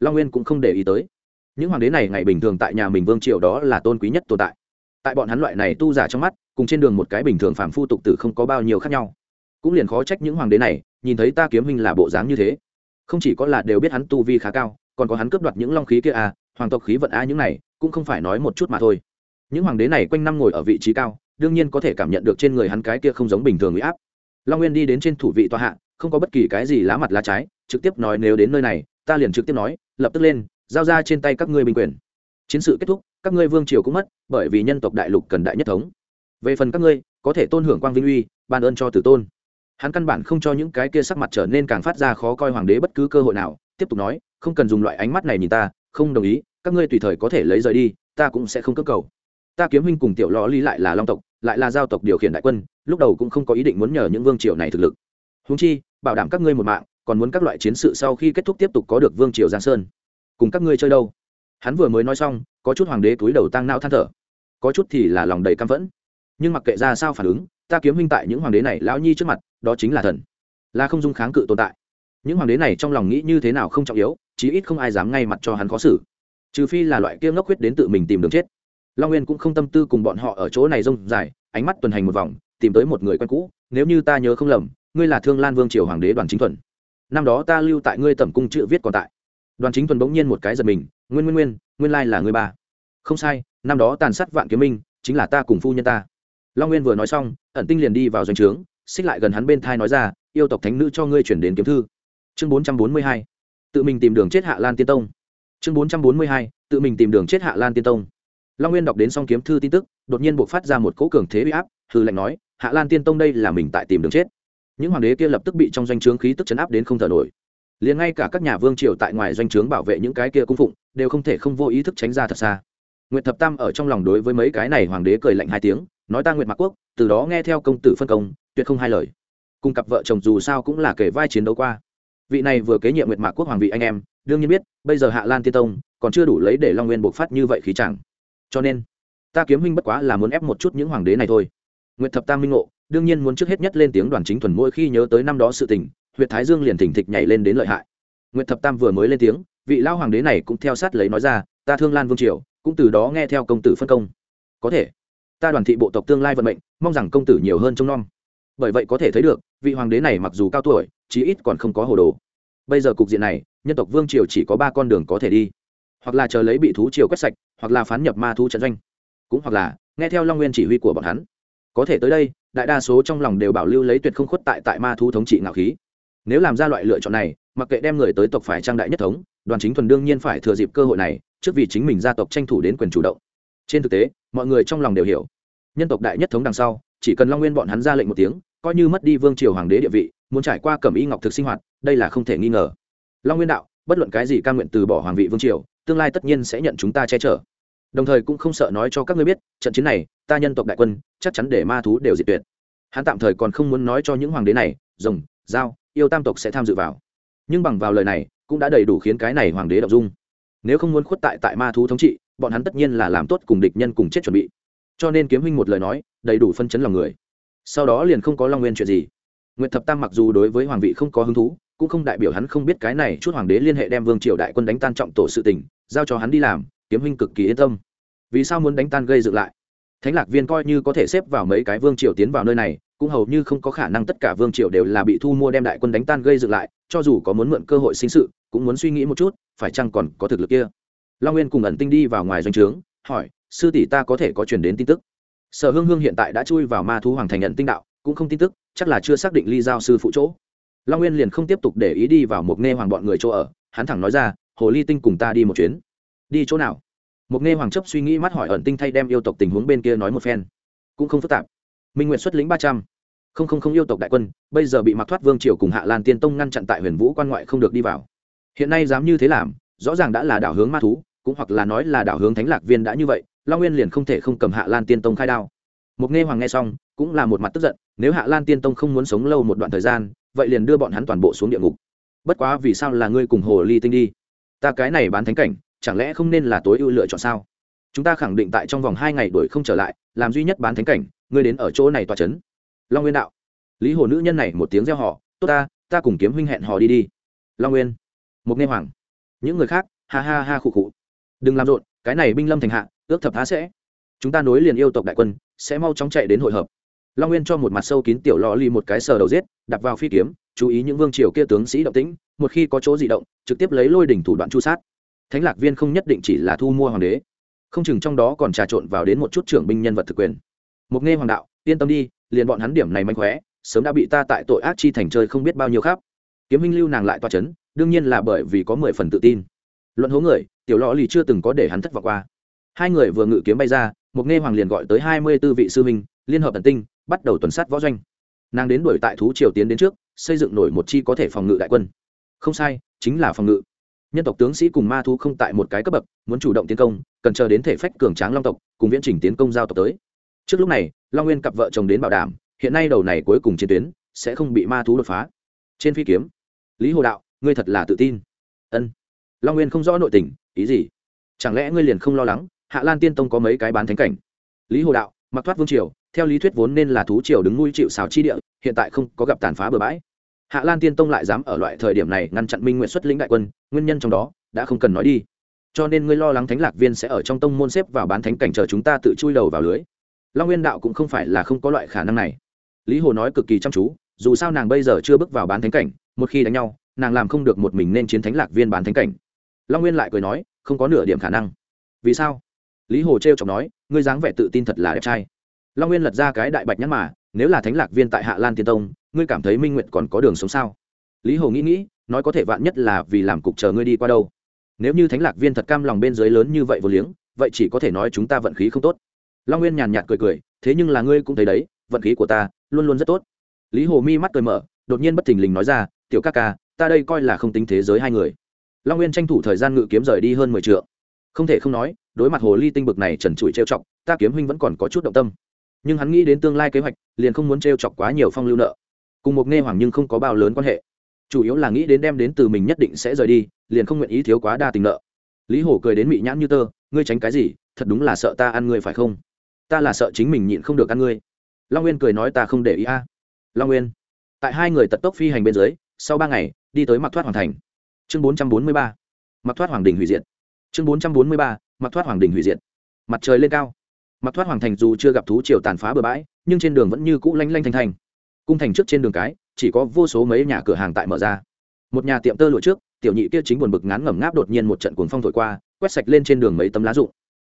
Long nguyên cũng không để ý tới. Những hoàng đế này ngày bình thường tại nhà mình vương triều đó là tôn quý nhất tồn tại. Tại bọn hắn loại này tu giả trong mắt, cùng trên đường một cái bình thường phàm phu tục tử không có bao nhiêu khác nhau. Cũng liền khó trách những hoàng đế này, nhìn thấy ta kiếm hình là bộ dáng như thế. Không chỉ có là đều biết hắn tu vi khá cao, còn có hắn cướp đoạt những long khí kia à hoàng tộc khí vận a những này, cũng không phải nói một chút mà thôi những hoàng đế này quanh năm ngồi ở vị trí cao, đương nhiên có thể cảm nhận được trên người hắn cái kia không giống bình thường huy áp. Long nguyên đi đến trên thủ vị tòa hạ, không có bất kỳ cái gì lá mặt lá trái, trực tiếp nói nếu đến nơi này, ta liền trực tiếp nói, lập tức lên, giao ra trên tay các ngươi bình quyền. Chiến sự kết thúc, các ngươi vương triều cũng mất, bởi vì nhân tộc đại lục cần đại nhất thống. Về phần các ngươi, có thể tôn hưởng quang vinh uy, ban ơn cho tử tôn. Hắn căn bản không cho những cái kia sắc mặt trở nên càng phát ra khó coi hoàng đế bất cứ cơ hội nào, tiếp tục nói, không cần dùng loại ánh mắt này nhìn ta, không đồng ý, các ngươi tùy thời có thể lấy rời đi, ta cũng sẽ không cơ cầu ta kiếm huynh cùng tiểu lò ly lại là long tộc, lại là giao tộc điều khiển đại quân, lúc đầu cũng không có ý định muốn nhờ những vương triều này thực lực. Húng chi, bảo đảm các ngươi một mạng, còn muốn các loại chiến sự sau khi kết thúc tiếp tục có được vương triều giang sơn. Cùng các ngươi chơi đâu? Hắn vừa mới nói xong, có chút hoàng đế túi đầu tăng nao than thở. Có chút thì là lòng đầy căm phẫn. Nhưng mặc kệ ra sao phản ứng, ta kiếm huynh tại những hoàng đế này lão nhi trước mặt, đó chính là thần. Là không dung kháng cự tồn tại. Những hoàng đế này trong lòng nghĩ như thế nào không trọng yếu, chí ít không ai dám ngay mặt cho hắn khó xử. Trừ phi là loại kia ngốc huyết đến tự mình tìm đường chết long nguyên cũng không tâm tư cùng bọn họ ở chỗ này rông dài, ánh mắt tuần hành một vòng, tìm tới một người quen cũ, nếu như ta nhớ không lầm, ngươi là thương lan vương triều hoàng đế đoàn chính thuần. Năm đó ta lưu tại ngươi tẩm cung chữ viết còn tại. Đoàn chính thuần bỗng nhiên một cái giật mình, nguyên nguyên nguyên nguyên lai là ngươi ba. Không sai, năm đó tàn sát vạn kiếm minh, chính là ta cùng phu nhân ta. Long nguyên vừa nói xong, ẩn tinh liền đi vào doanh trướng, xích lại gần hắn bên thai nói ra, yêu tộc thánh nữ cho ngươi chuyển đến kiếm thư. Chương bốn trăm bốn mươi hai, tự mình tìm đường chết hạ lan tiên tông. Chương bốn trăm bốn mươi hai, tự mình tìm đường chết hạ lan tiên tông long nguyên đọc đến xong kiếm thư tin tức, đột nhiên buộc phát ra một cỗ cường thế bị áp, hư lệnh nói, hạ lan tiên tông đây là mình tại tìm đường chết. Những hoàng đế kia lập tức bị trong doanh trướng khí tức chấn áp đến không thở nổi. Liền ngay cả các nhà vương triều tại ngoài doanh trướng bảo vệ những cái kia cung phụng, đều không thể không vô ý thức tránh ra thật xa. Nguyệt thập tam ở trong lòng đối với mấy cái này hoàng đế cười lạnh hai tiếng, nói ta nguyệt mạc quốc, từ đó nghe theo công tử phân công, tuyệt không hai lời. Cùng cặp vợ chồng dù sao cũng là kể vai chiến đấu qua. Vị này vừa kế nhiệm nguyệt mạc quốc hoàng vị anh em, đương nhiên biết, bây giờ hạ lan tiên tông còn chưa đủ lấy để long nguyên bộc phát như vậy khí chẳng cho nên, ta kiếm huynh bất quá là muốn ép một chút những hoàng đế này thôi. Nguyệt thập tam minh ngộ, đương nhiên muốn trước hết nhất lên tiếng đoàn chính thuần mỗi khi nhớ tới năm đó sự tình, Huyệt thái dương liền thỉnh thịch nhảy lên đến lợi hại. Nguyệt thập tam vừa mới lên tiếng, vị lao hoàng đế này cũng theo sát lấy nói ra, ta thương lan vương triều, cũng từ đó nghe theo công tử phân công. Có thể. Ta đoàn thị bộ tộc tương lai vận mệnh, mong rằng công tử nhiều hơn trông nom. Bởi vậy có thể thấy được, vị hoàng đế này mặc dù cao tuổi, chí ít còn không có hồ đồ. Bây giờ cục diện này, nhân tộc vương triều chỉ có ba con đường có thể đi. Hoặc là chờ lấy bị thú triều quét sạch hoặc là phán nhập ma thu trận doanh. Cũng hoặc là, nghe theo long nguyên chỉ huy của bọn hắn. Có thể tới đây, đại đa số trong lòng đều bảo lưu lấy tuyệt không khuất tại tại ma thu thống trị ngạo khí. Nếu làm ra loại lựa chọn này, mặc kệ đem người tới tộc phải trang đại nhất thống, đoàn chính thuần đương nhiên phải thừa dịp cơ hội này, trước vì chính mình gia tộc tranh thủ đến quyền chủ động. Trên thực tế, mọi người trong lòng đều hiểu. Nhân tộc đại nhất thống đằng sau, chỉ cần long nguyên bọn hắn ra lệnh một tiếng, coi như mất đi vương triều hoàng đế địa vị, muốn trải qua cẩm y ngọc thực sinh hoạt, đây là không thể nghi ngờ. Long nguyên đạo bất luận cái gì ca nguyện từ bỏ hoàng vị vương triều, tương lai tất nhiên sẽ nhận chúng ta che chở. Đồng thời cũng không sợ nói cho các ngươi biết, trận chiến này, ta nhân tộc đại quân, chắc chắn để ma thú đều diệt tuyệt. Hắn tạm thời còn không muốn nói cho những hoàng đế này, rồng, dao, yêu tam tộc sẽ tham dự vào. Nhưng bằng vào lời này, cũng đã đầy đủ khiến cái này hoàng đế đọc dung. Nếu không muốn khuất tại tại ma thú thống trị, bọn hắn tất nhiên là làm tốt cùng địch nhân cùng chết chuẩn bị. Cho nên kiếm huynh một lời nói, đầy đủ phân chấn lòng người. Sau đó liền không có long nguyên chuyện gì. Nguyệt thập tam mặc dù đối với hoàng vị không có hứng thú cũng không đại biểu hắn không biết cái này, chút hoàng đế liên hệ đem vương triều đại quân đánh tan trọng tổ sự tình, giao cho hắn đi làm, kiếm huynh cực kỳ yên tâm. Vì sao muốn đánh tan gây dựng lại? Thánh lạc viên coi như có thể xếp vào mấy cái vương triều tiến vào nơi này, cũng hầu như không có khả năng tất cả vương triều đều là bị thu mua đem đại quân đánh tan gây dựng lại, cho dù có muốn mượn cơ hội sinh sự, cũng muốn suy nghĩ một chút, phải chăng còn có thực lực kia? Long nguyên cùng ẩn tinh đi vào ngoài doanh trướng, hỏi, sư tỷ ta có thể có truyền đến tin tức? Sở hương hương hiện tại đã chui vào ma thú hoàng thành nhận tinh đạo, cũng không tin tức, chắc là chưa xác định ly giao sư phụ chỗ long nguyên liền không tiếp tục để ý đi vào một nghe hoàng bọn người chỗ ở, hắn thẳng nói ra, hồ ly tinh cùng ta đi một chuyến. Đi chỗ nào? Một nghe hoàng chấp suy nghĩ mắt hỏi ẩn tinh thay đem yêu tộc tình huống bên kia nói một phen. Cũng không phức tạp. Minh nguyện xuất lĩnh ba trăm. Không không không yêu tộc đại quân, bây giờ bị mặc thoát vương triều cùng hạ lan tiên tông ngăn chặn tại huyền vũ quan ngoại không được đi vào. Hiện nay dám như thế làm, rõ ràng đã là đảo hướng ma thú, cũng hoặc là nói là đảo hướng thánh lạc viên đã như vậy, long nguyên liền không thể không cầm hạ lan tiên tông khai đao. Mục nghe hoàng nghe xong cũng là một mặt tức giận, nếu hạ lan tiên tông không muốn sống lâu một đoạn thời gian, vậy liền đưa bọn hắn toàn bộ xuống địa ngục. Bất quá vì sao là ngươi cùng hồ ly tinh đi? Ta cái này bán thánh cảnh, chẳng lẽ không nên là tối ưu lựa chọn sao? Chúng ta khẳng định tại trong vòng hai ngày đuổi không trở lại, làm duy nhất bán thánh cảnh, ngươi đến ở chỗ này tòa c h ấ n long nguyên đạo. Lý hồ nữ nhân này một tiếng gieo họ tốt ta ta cùng kiếm huynh hẹn hò đi đi. Long nguyên. Một nghe hoàng. Những người khác, ha ha ha khụ khụ. Đừng làm rộn, cái này binh lâm thành hạ, ước thập há sẽ. Chúng ta nối liền yêu tộc đại quân, sẽ mau chóng chạy đến hội hợp long nguyên cho một mặt sâu kín tiểu lò ly một cái sờ đầu giết đặt vào phi kiếm, chú ý những vương triều kia tướng sĩ động tĩnh, một khi có chỗ di động, trực tiếp lấy lôi đỉnh thủ đoạn chu sát. Thánh lạc viên không nhất định chỉ là thu mua hoàng đế, không chừng trong đó còn trà trộn vào đến một chút trưởng binh nhân vật thực quyền. Mục nghe hoàng đạo, yên tâm đi, liền bọn hắn điểm này manh khóe, sớm đã bị ta tại tội ác chi thành chơi không biết bao nhiêu khác kiếm minh lưu nàng lại toa c h ấ n đương nhiên là bởi vì có mười phần tự tin. Luận hố người, tiểu lò lì chưa từng có để hắn thất vọng qua. Hai người vừa ngự kiếm bay ra Mục nghe hoàng liền gọi tới hai mươi tư vị sư minh liên hợp tận tinh bắt đầu tuần sát võ doanh. Nàng đến đuổi tại thú triều tiến đến trước, xây dựng nổi một chi có thể phòng ngự đại quân. Không sai, chính là phòng ngự. Nhân tộc tướng sĩ cùng ma thú không tại một cái cấp bậc, muốn chủ động tiến công, cần chờ đến thể phách cường tráng long tộc, cùng viễn trình tiến công giao tộc tới. Trước lúc này, long nguyên cặp vợ chồng đến bảo đảm, hiện nay đầu này cuối cùng chiến tuyến, sẽ không bị ma thú đột phá. Trên phi kiếm, lý hồ đạo, ngươi thật là tự tin. Ân. Long nguyên không rõ nội tình, ý gì? Chẳng lẽ ngươi liền không lo lắng, hạ lan tiên tông có mấy cái bán thánh cảnh? Lý hồ đạo mặc thoát vương triều, theo lý thuyết vốn nên là thú triều đứng nuôi chịu xào chi địa, hiện tại không có gặp tàn phá bừa bãi. Hạ lan tiên tông lại dám ở loại thời điểm này ngăn chặn minh nguyện xuất lĩnh đại quân, nguyên nhân trong đó đã không cần nói đi. Cho nên ngươi lo lắng thánh lạc viên sẽ ở trong tông môn xếp vào bán thánh cảnh chờ chúng ta tự chui đầu vào lưới. Long nguyên đạo cũng không phải là không có loại khả năng này. Lý hồ nói cực kỳ chăm chú, dù sao nàng bây giờ chưa bước vào bán thánh cảnh, một khi đánh nhau, nàng làm không được một mình nên chiến thánh lạc viên bán thánh cảnh. Long nguyên lại cười nói, không có nửa điểm khả năng. Vì sao? Lý hồ t r e o chọc nói, ngươi dáng vẻ tự tin thật là đẹp trai. Long nguyên lật ra cái đại bạch nhắc mà, nếu là thánh lạc viên tại hạ lan tiên tông, ngươi cảm thấy minh nguyện còn có đường sống sao? Lý hồ nghĩ nghĩ, nói có thể vạn nhất là vì làm cục chờ ngươi đi qua đâu. Nếu như thánh lạc viên thật cam lòng bên dưới lớn như vậy vô liếng, vậy chỉ có thể nói chúng ta vận khí không tốt. Long nguyên nhàn nhạt cười cười, thế nhưng là ngươi cũng thấy đấy, vận khí của ta luôn luôn rất tốt. Lý hồ mi mắt cười mở, đột nhiên bất thình lình nói ra, tiểu ca ca, ta đây coi là không tính thế giới hai người. Long nguyên tranh thủ thời gian ngự kiếm rời đi hơn mười t không thể không nói đối mặt hồ ly tinh bực này trần trụi trêu chọc, ta kiếm huynh vẫn còn có chút động tâm. Nhưng hắn nghĩ đến tương lai kế hoạch, liền không muốn trêu chọc quá nhiều phong lưu nợ. Cùng một nghe hoàng nhưng không có bao lớn quan hệ. Chủ yếu là nghĩ đến đem đến từ mình nhất định sẽ rời đi, liền không nguyện ý thiếu quá đa tình nợ. Lý hổ cười đến mị nhãn như tơ, ngươi tránh cái gì, thật đúng là sợ ta ăn ngươi phải không? Ta là sợ chính mình nhịn không được ăn ngươi. Long nguyên cười nói ta không để ý a. Long nguyên, tại hai người tật tốc phi hành bên dưới, sau ba ngày, đi tới mặc thoát hoàng thành. Chương bốn trăm bốn mươi ba. Mặc thoát hoàng đình hủy diệt. Chương bốn trăm bốn mươi ba mặc thoát hoàng đình hủy diệt. Mặt trời lên cao. Mặc thoát hoàng thành dù chưa gặp thú triều tàn phá bừa bãi, nhưng trên đường vẫn như cũ lanh lanh thanh thanh. Cung thành trước trên đường cái, chỉ có vô số mấy nhà cửa hàng tại mở ra. Một nhà tiệm tơ lụa trước, tiểu nhị kia chính buồn bực ngán ngẩm ngáp đột nhiên một trận cuồng phong thổi qua, quét sạch lên trên đường mấy tấm lá rụng.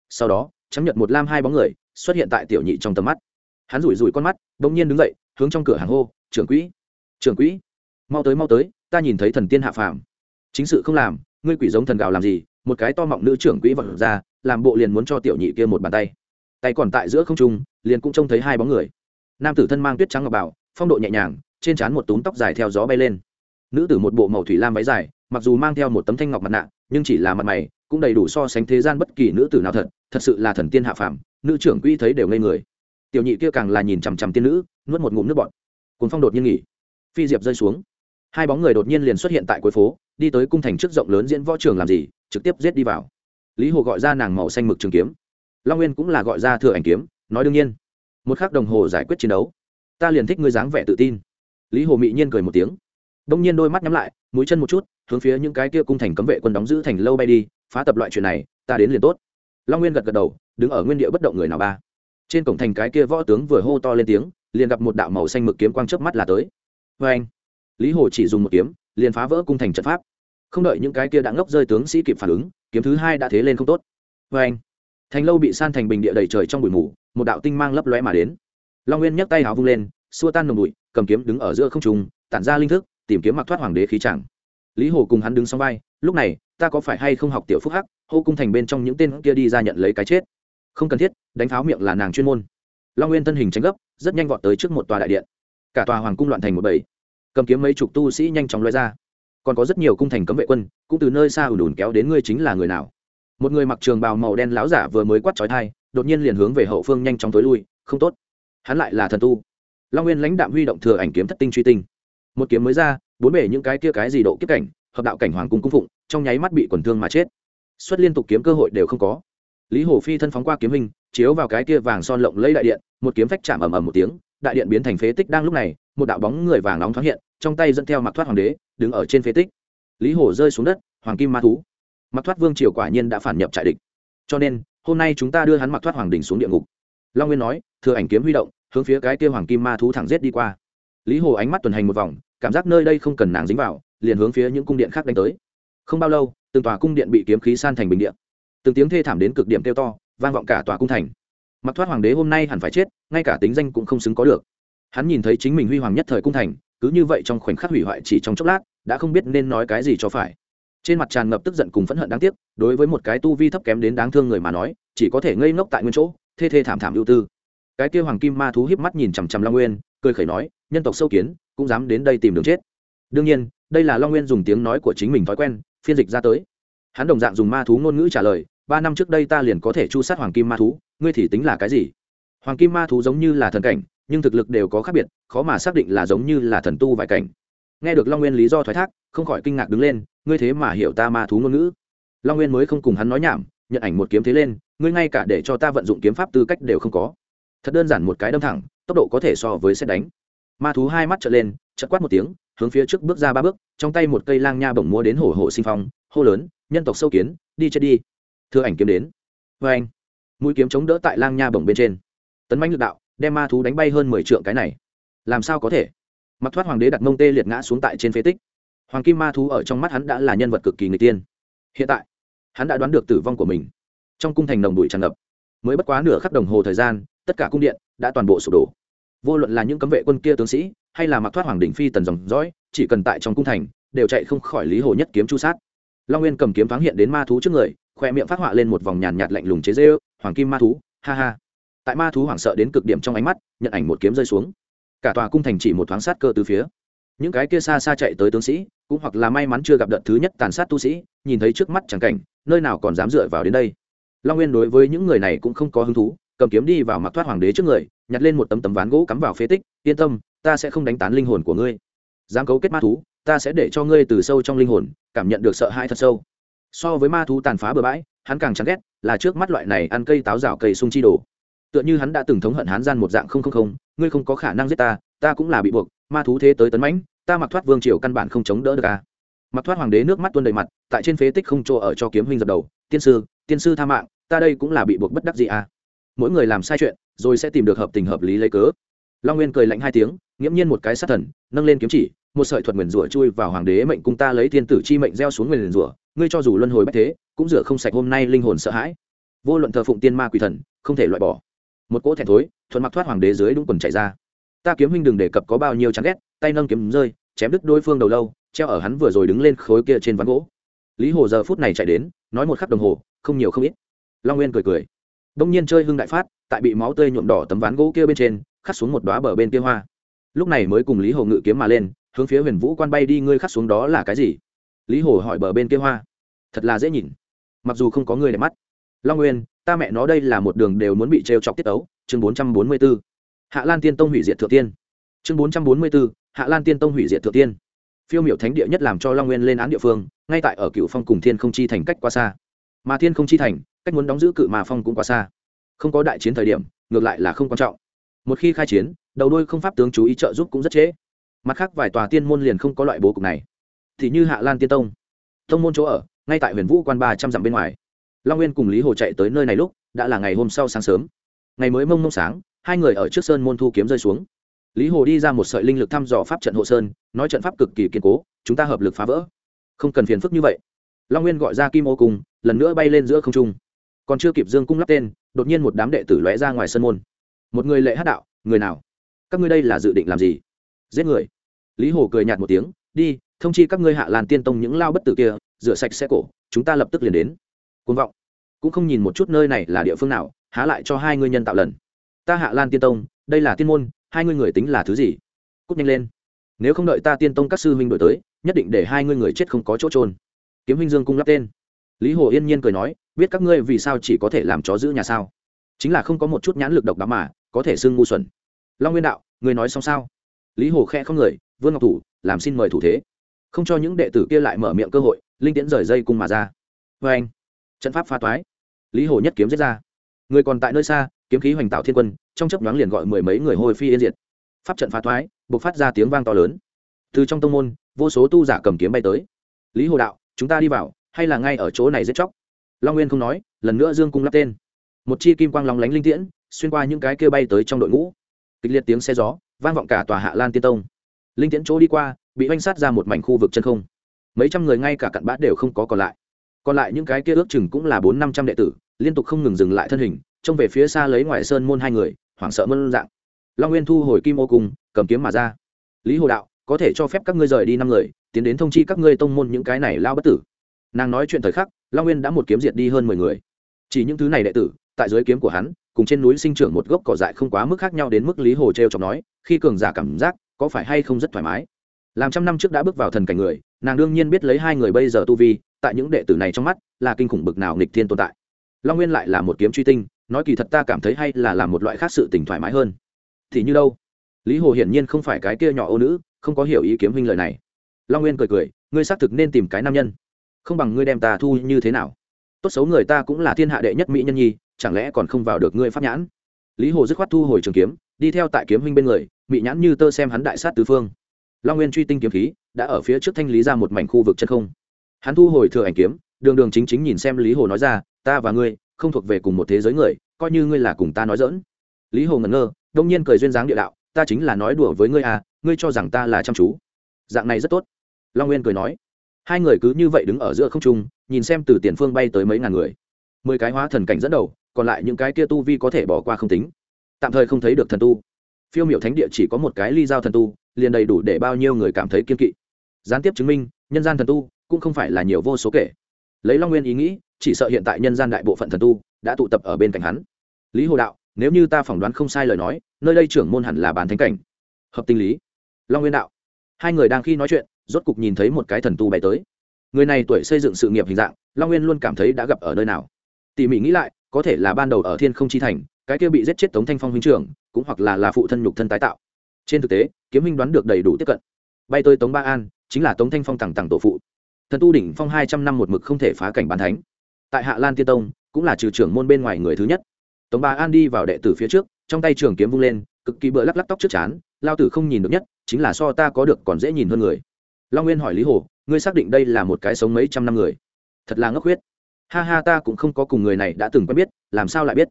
Sau đó chấm nhận một lam hai bóng người xuất hiện tại tiểu nhị trong tầm mắt. Hắn rủi rủi con mắt, bỗng nhiên đứng dậy, hướng trong cửa hàng hô, trưởng quỹ trưởng quỹ, mau tới mau tới, ta nhìn thấy thần tiên hạ phàm. Chính sự không làm, ngươi quỷ giống thần gào làm gì một cái to mọng nữ trưởng quỹ vật ra, làm bộ liền muốn cho tiểu nhị kia một bàn tay. Tay còn tại giữa không trung, liền cũng trông thấy hai bóng người. Nam tử thân mang tuyết trắng ngọc bảo, phong độ nhẹ nhàng, trên trán một túm tóc dài theo gió bay lên. Nữ tử một bộ màu thủy lam váy dài, mặc dù mang theo một tấm thanh ngọc mặt nạ, nhưng chỉ là mặt mày, cũng đầy đủ so sánh thế gian bất kỳ nữ tử nào thật thật sự là thần tiên hạ phàm, nữ trưởng quỹ thấy đều ngây người. Tiểu nhị kia càng là nhìn chằm chằm tiên nữ, nuốt một ngụm nước bọt. Cuốn phong đột nhiên nghỉ. Phi diệp rơi xuống. Hai bóng người đột nhiên liền xuất hiện tại cuối phố, đi tới cung thành trước rộng lớn diễn võ trường làm gì? Trực tiếp giết đi vào. Lý hồ gọi ra nàng màu xanh mực trường kiếm. Long nguyên cũng là gọi ra thừa ảnh kiếm, nói đương nhiên. Một k h ắ c đồng hồ giải quyết chiến đấu. Ta liền thích ngươi dáng vẻ tự tin. Lý hồ mị nhiên cười một tiếng. Đông nhiên đôi mắt nhắm lại, mũi chân một chút, hướng phía những cái kia cung thành cấm vệ quân đóng giữ thành lâu bay đi, phá tập loại chuyện này, ta đến liền tốt. Long nguyên gật gật đầu, đứng ở nguyên địa bất động người nào ba. Trên cổng thành cái kia võ tướng vừa hô to lên tiếng, liền gặp một đạo màu xanh mực kiếm quang chớp mắt là tới. Vê anh lý hồ chỉ dùng một kiếm, liền phá vỡ cung thành trận pháp không đợi những cái kia đã ngốc rơi tướng sĩ kịp phản ứng, kiếm thứ hai đã thế lên không tốt. Vê anh, thành lâu bị san thành bình địa đầy trời trong bụi mù, một đạo tinh mang lấp lóe mà đến. Long nguyên nhấc tay hào vung lên, xua tan nồng bụi, cầm kiếm đứng ở giữa không trung, tản ra linh thức, tìm kiếm mặc thoát hoàng đế khí chẳng. Lý hồ cùng hắn đứng sau vai, lúc này, ta có phải hay không học tiểu phúc hắc, hô cung thành bên trong những tên kia đi ra nhận lấy cái chết? Không cần thiết, đánh pháo miệng là nàng chuyên môn. Long nguyên thân hình tránh gấp, rất nhanh vọt tới trước một tòa đại điện. Cả tòa hoàng cung loạn thành một bầy. Cầm kiếm mấy chục tu sĩ nhanh chóng loay ra còn có rất nhiều cung thành cấm vệ quân, cũng từ nơi xa ùn ùn kéo đến ngươi chính là người nào. Một người mặc trường bào màu đen láo giả vừa mới quát trói thai đột nhiên liền hướng về hậu phương nhanh chóng tối lui, không tốt. Hắn lại là thần tu. Long nguyên lãnh đạm huy động thừa ảnh kiếm thất tinh truy tinh. Một kiếm mới ra, bốn bể những cái kia cái gì độ kiếp cảnh, hợp đạo cảnh hoàng cung cung phụng, trong nháy mắt bị quần thương mà chết. Xuất liên tục kiếm cơ hội đều không có. Lý hồ phi thân phóng qua kiếm hình, chiếu vào cái kia vàng son lộng lấy đại điện, một kiếm phách chạm ầm ầm một tiếng, đại điện biến thành phế tích đang lúc này, một đạo bóng người vàng nóng thoáng hiện trong tay dẫn theo mặc thoát hoàng đế, đứng ở trên phế tích. Lý hồ rơi xuống đất, hoàng kim ma thú. Mặc thoát vương triều quả nhiên đã phản nhập trại địch. Cho nên, hôm nay chúng ta đưa hắn mặc thoát hoàng đình xuống địa ngục. Long nguyên nói, thừa ảnh kiếm huy động, hướng phía cái kia hoàng kim ma thú thẳng giết đi qua. Lý hồ ánh mắt tuần hành một vòng, cảm giác nơi đây không cần nàng dính vào, liền hướng phía những cung điện khác đánh tới. Không bao lâu, từng tòa cung điện bị kiếm khí san thành bình điện từng tiếng thê thảm đến cực điểm kêu to, vang vọng cả tòa cung thành. Mặc thoát hoàng đế hôm nay hẳn phải chết, ngay cả tính danh cũng không xứng có được. Hắn nhìn thấy chính mình huy hoàng nhất thời cung thành cứ như vậy trong khoảnh khắc hủy hoại chỉ trong chốc lát, đã không biết nên nói cái gì cho phải. Trên mặt tràn ngập tức giận cùng phẫn hận đáng tiếc, đối với một cái tu vi thấp kém đến đáng thương người mà nói, chỉ có thể ngây ngốc tại nguyên chỗ, thê thê thảm thảm ưu tư. Cái kia hoàng kim ma thú hiếp mắt nhìn chằm chằm long nguyên, cười khẩy nói, nhân tộc sâu kiến, cũng dám đến đây tìm đường chết. Đương nhiên, đây là long nguyên dùng tiếng nói của chính mình thói quen, phiên dịch ra tới. Hắn đồng dạng dùng ma thú ngôn ngữ trả lời, ba năm trước đây ta liền có thể chu sát hoàng kim ma thú, ngươi thì tính là cái gì? Hoàng kim ma thú giống như là thần cảnh nhưng thực lực đều có khác biệt, khó mà xác định là giống như là thần tu vài cảnh. Nghe được long nguyên lý do thoái thác, không khỏi kinh ngạc đứng lên, ngươi thế mà hiểu ta ma thú ngôn ngữ? Long nguyên mới không cùng hắn nói nhảm, nhận ảnh một kiếm thế lên, ngươi ngay cả để cho ta vận dụng kiếm pháp tư cách đều không có. Thật đơn giản một cái đâm thẳng, tốc độ có thể so với xét đánh. Ma thú hai mắt trở lên chật quát một tiếng, hướng phía trước bước ra ba bước, trong tay một cây lang nha bổng múa đến hổ hổ sinh phong, hô lớn, nhân tộc sâu kiến, đi chết đi. Thưa ảnh kiếm đến. Vê anh mũi kiếm chống đỡ tại lang nha bổng bên trên. Tấn bánh lực đạo đem ma thú đánh bay hơn mười trượng cái này. Làm sao có thể? Mặc thoát hoàng đế đặt mông tê liệt ngã xuống tại trên phế tích. Hoàng kim ma thú ở trong mắt hắn đã là nhân vật cực kỳ người tiên. Hiện tại, hắn đã đoán được tử vong của mình. Trong cung thành nồng bụi tràn ngập. Mới bất quá nửa khắc đồng hồ thời gian, tất cả cung điện đã toàn bộ sụp đổ. Vô luận là những cấm vệ quân kia tướng sĩ, hay là mặc thoát hoàng đình phi tần dòng dõi, chỉ cần tại trong cung thành, đều chạy không khỏi lý hồ nhất kiếm chu sát. Long nguyên cầm kiếm thoáng hiện đến ma thú trước người, khoe miệng phát họa lên một vòng nhàn nhạt lạnh lùng chế dê ư hoàng kim ma thú, ha ha tại ma thú hoảng sợ đến cực điểm trong ánh mắt, nhận ảnh một kiếm rơi xuống. Cả tòa cung thành chỉ một thoáng sát cơ từ phía. Những cái kia xa xa chạy tới tướng sĩ, cũng hoặc là may mắn chưa gặp đợt thứ nhất tàn sát tu sĩ, nhìn thấy trước mắt chẳng cảnh, nơi nào còn dám dựa vào đến đây. Long nguyên đối với những người này cũng không có hứng thú, cầm kiếm đi vào mặc thoát hoàng đế trước người, nhặt lên một tấm tấm ván gỗ cắm vào phế tích, yên tâm, ta sẽ không đánh tán linh hồn của ngươi. Dám cấu kết ma thú, ta sẽ để cho ngươi từ sâu trong linh hồn, cảm nhận được sợ hãi thật sâu. So với ma thú tàn phá bừa bãi, hắn càng chán ghét là trước mắt loại này ăn cây táo rào cây sung chi đồ tựa như hắn đã từng thống hận hắn gian một dạng không không không, ngươi không có khả năng giết ta ta cũng là bị buộc, ma thú thế tới tấn mãnh, ta mặc thoát vương triều căn bản không chống đỡ được à. mặc thoát hoàng đế nước mắt tuôn đầy mặt, tại trên phế tích không chỗ ở cho kiếm huynh dập đầu, tiên sư tiên sư tha mạng, ta đây cũng là bị buộc bất đắc gì à. mỗi người làm sai chuyện, rồi sẽ tìm được hợp tình hợp lý lấy cớ long nguyên cười lạnh hai tiếng, nghiễm nhiên một cái sát thần, nâng lên kiếm chỉ, một sợi thuật nguyền rủa chui vào hoàng đế mệnh cung ta lấy thiên tử chi mệnh gieo xuống nguyền rủa, ngươi cho dù luân hồi bách thế, cũng rửa không sạch hôm nay linh hồn sợ hãi vô luận thờ phụng tiên ma quỷ thần, không thể loại bỏ một cỗ thẹn thối, thuận mặc thoát hoàng đế dưới đúng quần chạy ra. Ta kiếm huynh đừng đề cập có bao nhiêu chán ghét, tay nâng kiếm rơi, chém đứt đối phương đầu lâu, treo ở hắn vừa rồi đứng lên khối kia trên ván gỗ. Lý hồ giờ phút này chạy đến, nói một khắc đồng hồ, không nhiều không ít. Long nguyên cười cười. Đông nhiên chơi hưng đại phát, tại bị máu tươi nhuộm đỏ tấm ván gỗ kia bên trên, khắc xuống một đoá bờ bên kia hoa. Lúc này mới cùng lý hồ ngự kiếm mà lên, hướng phía huyền vũ quan bay đi, ngươi khắc xuống đó là cái gì? Lý hồ hỏi bờ bên kia hoa. Thật là dễ nhìn. Mặc dù không có người đẹp mắt. Long nguyên ta mẹ nó đây là một đường đều muốn bị trêu chọc tiết ấu chương bốn trăm bốn mươi b ố hạ lan tiên tông hủy diệt thượng tiên. Chương bốn trăm bốn mươi b ố hạ lan tiên tông hủy diệt thượng tiên. Phiêu miểu thánh địa nhất làm cho long nguyên lên án địa phương, ngay tại ở cựu phong cùng thiên không chi thành cách quá xa. Mà thiên không chi thành, cách muốn đóng giữ cự mà phong cũng quá xa. Không có đại chiến thời điểm, ngược lại là không quan trọng. Một khi khai chiến, đầu đôi không pháp tướng chú ý trợ giúp cũng rất trễ. Mặt khác vài tòa tiên môn liền không có loại bố cục này. Thì như hạ lan tiên tông tông môn chỗ ở, ngay tại huyền vũ quan ba trăm dặm bên ngoài long nguyên cùng lý hồ chạy tới nơi này lúc đã là ngày hôm sau sáng sớm. Ngày mới mông mông sáng hai người ở trước sơn môn thu kiếm rơi xuống. Lý hồ đi ra một sợi linh lực thăm dò pháp trận hộ sơn nói trận pháp cực kỳ kiên cố chúng ta hợp lực phá vỡ. Không cần phiền phức như vậy. Long nguyên gọi ra kim ô cùng, lần nữa bay lên giữa không trung. Còn chưa kịp dương cung lắp tên đột nhiên một đám đệ tử lóe ra ngoài sân môn. Một người lệ hát đạo người nào? Các ngươi đây là dự định làm gì? Giết người. Lý hồ cười nhạt một tiếng đi thông chi các ngươi hạ làn tiên tông những lao bất tử kia rửa sạch xe cổ chúng ta lập tức liền đến. Côn vọng cũng không nhìn một chút nơi này là địa phương nào, há lại cho hai ngươi nhân tạo lần. Ta hạ lan tiên tông, đây là tiên môn, hai ngươi người tính là thứ gì? Cút nhanh lên. Nếu không đợi ta tiên tông các sư huynh đổi tới, nhất định để hai ngươi người chết không có chỗ trôn kiếm huynh dương cung lắp tên. Lý hồ yên nhiên cười nói, biết các ngươi vì sao chỉ có thể làm chó giữ nhà sao? Chính là không có một chút nhãn lực độc đáo mà, có thể xưng ngu xuẩn. Long nguyên đạo, người nói xong sao? Lý hồ khe không người, vương ngọc thủ, làm xin mời thủ thế. Không cho những đệ tử kia lại mở miệng cơ hội, linh tiễn rời dây cung mà ra. Vê anh trận pháp pha toái. Lý hồ nhất kiếm giết ra. Người còn tại nơi xa, kiếm khí hoành tạo thiên quân, trong chấp nhoáng liền gọi mười mấy người hồi phi yên diệt. Pháp trận pha thoái buộc phát ra tiếng vang to lớn. Từ trong tông môn, vô số tu giả cầm kiếm bay tới. Lý hồ đạo, chúng ta đi vào, hay là ngay ở chỗ này giết chóc? Long nguyên không nói, lần nữa dương cung lắp tên. Một chi kim quang lóng lánh linh tiễn, xuyên qua những cái kia bay tới trong đội ngũ. Kịch liệt tiếng xe gió, vang vọng cả tòa hạ lan tiên tông. Linh tiễn chỗ đi qua, bị oanh sát ra một mảnh khu vực chân không. Mấy trăm người ngay cả cặn bã đều không có còn lại còn lại những cái kia ước chừng cũng là bốn năm trăm đệ tử, liên tục không ngừng dừng lại thân hình, trông về phía xa lấy ngoại sơn môn hai người, hoảng sợ mơn dạng. Long nguyên thu hồi kim ô cùng, cầm kiếm mà ra. Lý hồ đạo, có thể cho phép các ngươi rời đi năm người, tiến đến thông chi các ngươi tông môn những cái này lao bất tử. Nàng nói chuyện thời khắc, long nguyên đã một kiếm diệt đi hơn mười người. Chỉ những thứ này đệ tử, tại dưới kiếm của hắn, cùng trên núi sinh trưởng một gốc cỏ dại không quá mức khác nhau đến mức lý hồ t r e o chọc nói, khi cường giả cảm giác, có phải hay không rất thoải mái? Làm trăm năm trước đã bước vào thần cảnh người, nàng đương nhiên biết lấy hai người bây giờ tu vi tại những đệ tử này trong mắt là kinh khủng bực nào nghịch thiên tồn tại. Long nguyên lại là một kiếm truy tinh, nói kỳ thật ta cảm thấy hay là làm một loại khác sự tỉnh thoải mái hơn. Thì như đâu? Lý hồ hiển nhiên không phải cái kia nhỏ ô nữ, không có hiểu ý kiếm huynh lời này. Long nguyên cười cười, ngươi xác thực nên tìm cái nam nhân. Không bằng ngươi đem ta thu như thế nào? Tốt xấu người ta cũng là thiên hạ đệ nhất mỹ nhân nhi, chẳng lẽ còn không vào được ngươi pháp nhãn? Lý hồ dứt khoát thu hồi trường kiếm, đi theo tại kiếm huynh bên người, mỹ nhãn như tơ xem hắn đại sát tứ phương. Long nguyên truy tinh kiếm khí, đã ở phía trước thanh lý ra một mảnh khu vực chân không hắn thu hồi thừa ảnh kiếm, đường đường chính chính nhìn xem lý hồ nói ra, ta và ngươi không thuộc về cùng một thế giới người, coi như ngươi là cùng ta nói dỡn lý hồ ngẩn ngơ, đông nhiên cười duyên dáng địa đạo, ta chính là nói đùa với ngươi à ngươi cho rằng ta là chăm chú. Dạng này rất tốt. Long nguyên cười nói, hai người cứ như vậy đứng ở giữa không trung, nhìn xem từ tiền phương bay tới mấy ngàn người. Mười cái hóa thần cảnh dẫn đầu, còn lại những cái kia tu vi có thể bỏ qua không tính. Tạm thời không thấy được thần tu. Phiêu m i ệ u thánh địa chỉ có một cái ly giao thần tu, liền đầy đủ để bao nhiêu người cảm thấy kiên kỵ. Gián tiếp chứng minh, nhân gian thần tu cũng không phải là nhiều vô số kể. Lấy long nguyên ý nghĩ, chỉ sợ hiện tại nhân gian đại bộ phận thần tu đã tụ tập ở bên cạnh hắn. Lý hồ đạo, nếu như ta phỏng đoán không sai lời nói, nơi đây trưởng môn hẳn là bán thánh cảnh. Hợp tình lý. Long nguyên đạo. Hai người đang khi nói chuyện, rốt cục nhìn thấy một cái thần tu bay tới. Người này tuổi xây dựng sự nghiệp hình dạng, long nguyên luôn cảm thấy đã gặp ở nơi nào. Tỉ mỉ nghĩ lại, có thể là ban đầu ở thiên không chi thành, cái kia bị giết chết tống thanh phong huynh trưởng, cũng hoặc là là phụ thân nhục thân tái tạo. Trên thực tế, kiếm Minh đoán được đầy đủ tiếp cận. Bay tới tống ba an, chính là tống thanh phong tặng tặng tổ phụ thần tu đỉnh phong hai trăm năm một mực không thể phá cảnh bán thánh. Tại hạ lan tiên tông, cũng là trừ trưởng môn bên ngoài người thứ nhất. Tống ba an đi vào đệ tử phía trước, trong tay trường kiếm vung lên, cực kỳ bựa lắc lắc tóc trước chán, lao tử không nhìn được nhất, chính là so ta có được còn dễ nhìn hơn người. Long nguyên hỏi lý hồ, ngươi xác định đây là một cái sống mấy trăm năm người? Thật là ngốc huyết. Ha ha, ta cũng không có cùng người này đã từng quen biết, làm sao lại biết?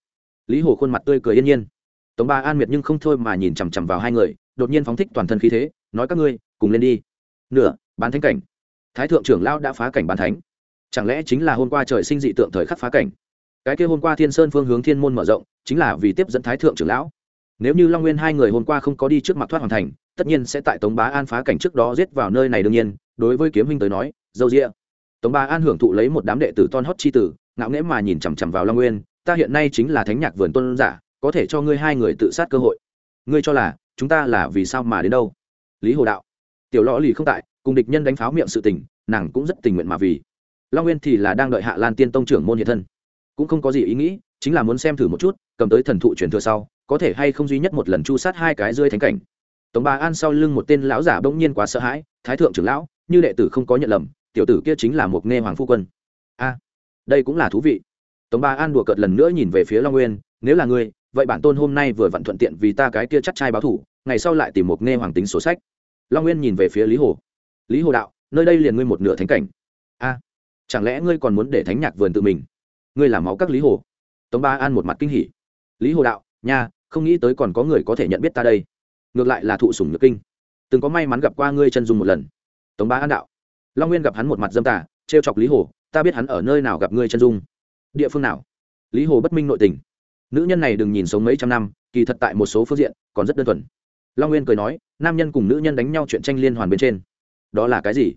Lý hồ khuôn mặt tươi cười yên nhiên. Tống ba an miệt nhưng không thôi mà nhìn chằm chằm vào hai người, đột nhiên phóng thích toàn thân khí thế, nói các ngươi, cùng lên đi. Nửa, bán thánh cảnh thái thượng trưởng lao đã phá cảnh bàn thánh. Chẳng lẽ chính là hôm qua trời sinh dị tượng thời khắc phá cảnh? Cái kia hôm qua thiên sơn phương hướng thiên môn mở rộng, chính là vì tiếp dẫn thái thượng trưởng lão. Nếu như long nguyên hai người hôm qua không có đi trước mặt thoát hoàn thành, tất nhiên sẽ tại tống bá an phá cảnh trước đó giết vào nơi này đương nhiên, đối với kiếm huynh tới nói, dâu rịa tống bá an hưởng thụ lấy một đám đệ tử ton hót chi tử, ngạo nghễ mà nhìn chằm chằm vào long nguyên, ta hiện nay chính là thánh nhạc vườn tôn giả, có thể cho ngươi hai người tự sát cơ hội. Ngươi cho là chúng ta là vì sao mà đến đâu? Lý hồ đạo. Tiểu lõ lì không tại cùng địch nhân đánh pháo miệng sự tình, nàng cũng rất tình nguyện mà vì. Long nguyên thì là đang đợi hạ lan tiên tông trưởng môn hiện thân. Cũng không có gì ý nghĩ, chính là muốn xem thử một chút, cầm tới thần thụ truyền thừa sau, có thể hay không duy nhất một lần chu sát hai cái rơi thánh cảnh. Tống bà an sau lưng một tên lão giả bỗng nhiên quá sợ hãi, thái thượng trưởng lão, như đệ tử không có nhận lầm, tiểu tử kia chính là một nghe hoàng phu quân. A, đây cũng là thú vị. Tống bà an đùa cợt lần nữa nhìn về phía long nguyên, nếu là ngươi, vậy bản tôn hôm nay vừa vặn thuận tiện vì ta cái kia chắc trai báo thủ, ngày sau lại tìm một nghe hoàng tính sổ sách. Long nguyên nhìn về phía lý hồ lý hồ đạo, nơi đây liền ngươi một nửa thánh cảnh. A, chẳng lẽ ngươi còn muốn để thánh nhạc vườn tự mình? Ngươi làm máu các lý hồ. Tống ba an một mặt kinh hỉ. Lý hồ đạo, nha, không nghĩ tới còn có người có thể nhận biết ta đây. Ngược lại là thụ sủng nhược kinh. Từng có may mắn gặp qua ngươi chân dung một lần. Tống Ba an đạo. Long nguyên gặp hắn một mặt dâm tả t r e o chọc lý hồ, ta biết hắn ở nơi nào gặp ngươi chân dung. Địa phương nào? Lý hồ bất minh nội tình. Nữ nhân này đừng nhìn sống mấy trăm năm, kỳ thật tại một số phương diện còn rất đơn thuần. Long nguyên cười nói, nam nhân cùng nữ nhân đánh nhau chuyện tranh liên hoàn bên trên đó là cái gì?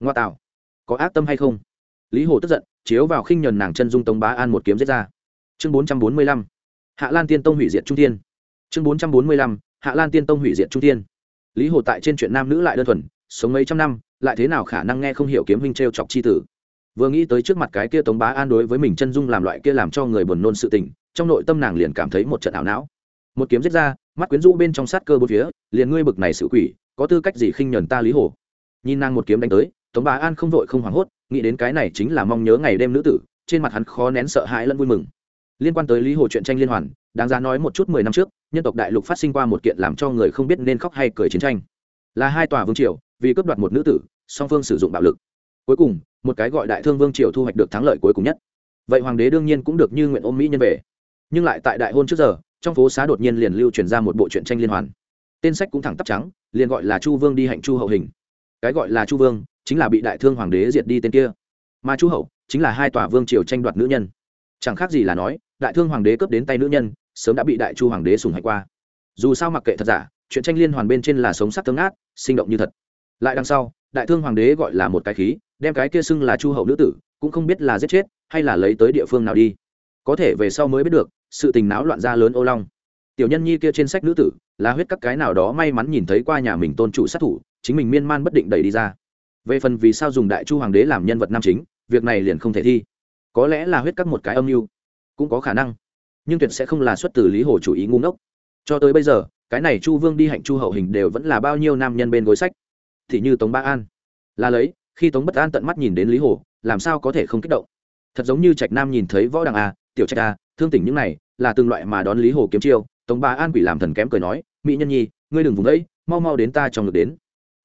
Ngoa tạo. Có ác tâm hay không? Lý hồ tức giận, chiếu vào khinh nhuần nàng chân dung tống bá an một kiếm giết ra. Chương bốn trăm bốn mươi lăm. Hạ lan tiên tông hủy diệt trung tiên chương bốn trăm bốn mươi lăm. Hạ lan tiên tông hủy diệt trung tiên lý hồ tại trên chuyện nam nữ lại đơn thuần, sống mấy trăm năm, lại thế nào khả năng nghe không hiểu kiếm huynh t r e o chọc c h i tử? Vừa nghĩ tới trước mặt cái kia tống bá an đối với mình chân dung làm loại kia làm cho người buồn nôn sự tình, trong nội tâm nàng liền cảm thấy một trận ảo não. Một kiếm giết ra, mắt quyến rũ bên trong sát cơ bốn phía, liền ngươi bực này sự quỷ, có tư cách gì khinh nhuần ta lý hồ? Nhìn nàng một kiếm đánh tới, tống bá an không vội không hoảng hốt, nghĩ đến cái này chính là mong nhớ ngày đêm nữ tử, trên mặt hắn khó nén sợ hãi lẫn vui mừng. Liên quan tới lý hồ chuyện tranh liên hoàn, đáng giá nói một chút mười năm trước, nhân tộc đại lục phát sinh qua một kiện làm cho người không biết nên khóc hay cười chiến tranh. Là hai tòa vương triều, vì cướp đoạt một nữ tử, song phương sử dụng bạo lực. Cuối cùng, một cái gọi đại thương vương triều thu hoạch được thắng lợi cuối cùng nhất. Vậy hoàng đế đương nhiên cũng được như nguyện ôm mỹ nhân về. Nhưng lại tại đại hôn trước giờ, trong phố xá đột nhiên liền lưu truyền ra một bộ truyện tranh liên hoàn. Tên sách cũng thẳng tắp trắng, liền gọi là chu vương đi hạnh chu hậu hình cái gọi là chu vương chính là bị đại thương hoàng đế diệt đi tên kia. Mà chu hậu chính là hai tòa vương triều tranh đoạt nữ nhân. Chẳng khác gì là nói, đại thương hoàng đế cướp đến tay nữ nhân, sớm đã bị đại chu hoàng đế sùng hạnh qua. Dù sao mặc kệ thật giả, chuyện tranh liên hoàn bên trên là sống sắc tương át sinh động như thật. Lại đằng sau, đại thương hoàng đế gọi là một cái khí, đem cái kia xưng là chu hậu nữ tử, cũng không biết là giết chết hay là lấy tới địa phương nào đi. Có thể về sau mới biết được, sự tình náo loạn ra lớn ô long. Tiểu nhân nhi kia trên sách nữ tử, là huyết các cái nào đó may mắn nhìn thấy qua nhà mình tôn chủ sát thủ chính mình miên man bất định đẩy đi ra. Về phần vì sao dùng đại chu hoàng đế làm nhân vật nam chính, việc này liền không thể thi. Có lẽ là huyết các một cái âm mưu, cũng có khả năng. Nhưng tuyệt sẽ không là xuất từ lý hồ chủ ý ngu ngốc. Cho tới bây giờ, cái này chu vương đi hạnh chu hậu hình đều vẫn là bao nhiêu nam nhân bên gối sách. Thì như tống ba an. Là lấy, khi tống bất an tận mắt nhìn đến lý hồ, làm sao có thể không kích động? Thật giống như trạch nam nhìn thấy võ đằng a, tiểu trạch a, thương tỉnh những này, là từng loại mà đón lý hồ kiếm chiêu. Tống ba an quỷ làm thần kém cười nói, mỹ nhân nhi, ngươi đừng vùng đấy, mau mau đến ta trong ngực đến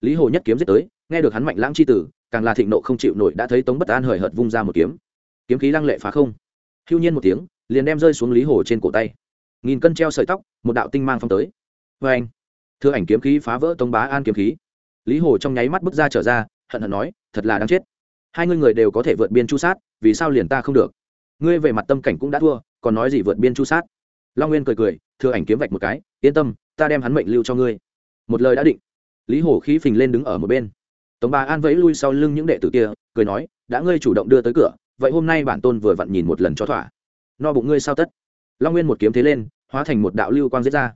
lý hồ nhất kiếm giết tới, nghe được hắn mạnh lãng c h i tử, càng là thịnh nộ không chịu nổi đã thấy tống bất an hời hợt vung ra một kiếm. Kiếm khí lăng lệ phá không. Hưu nhiên một tiếng, liền đem rơi xuống lý hồ trên cổ tay. Nghìn cân treo sợi tóc, một đạo tinh mang phong tới. Vê anh, thưa ảnh kiếm khí phá vỡ tống bá an kiếm khí. Lý hồ trong nháy mắt bước ra trở ra, hận hận nói, thật là đáng chết. Hai ngươi người đều có thể vượt biên chu sát, vì sao liền ta không được? Ngươi về mặt tâm cảnh cũng đã thua, còn nói gì vượt biên chu sát? Long nguyên cười cười, thưa ảnh kiếm vạch một cái, yên tâm, ta đem hắn mệnh lưu cho ngươi. Một lời đã định lý hổ khí phình lên đứng ở một bên. Tống bà an vẫy lui sau lưng những đệ tử kia, cười nói, đã ngươi chủ động đưa tới cửa, vậy hôm nay bản tôn vừa vặn nhìn một lần cho thỏa. No bụng ngươi sao tất? Long nguyên một kiếm thế lên, hóa thành một đạo lưu quang giết ra.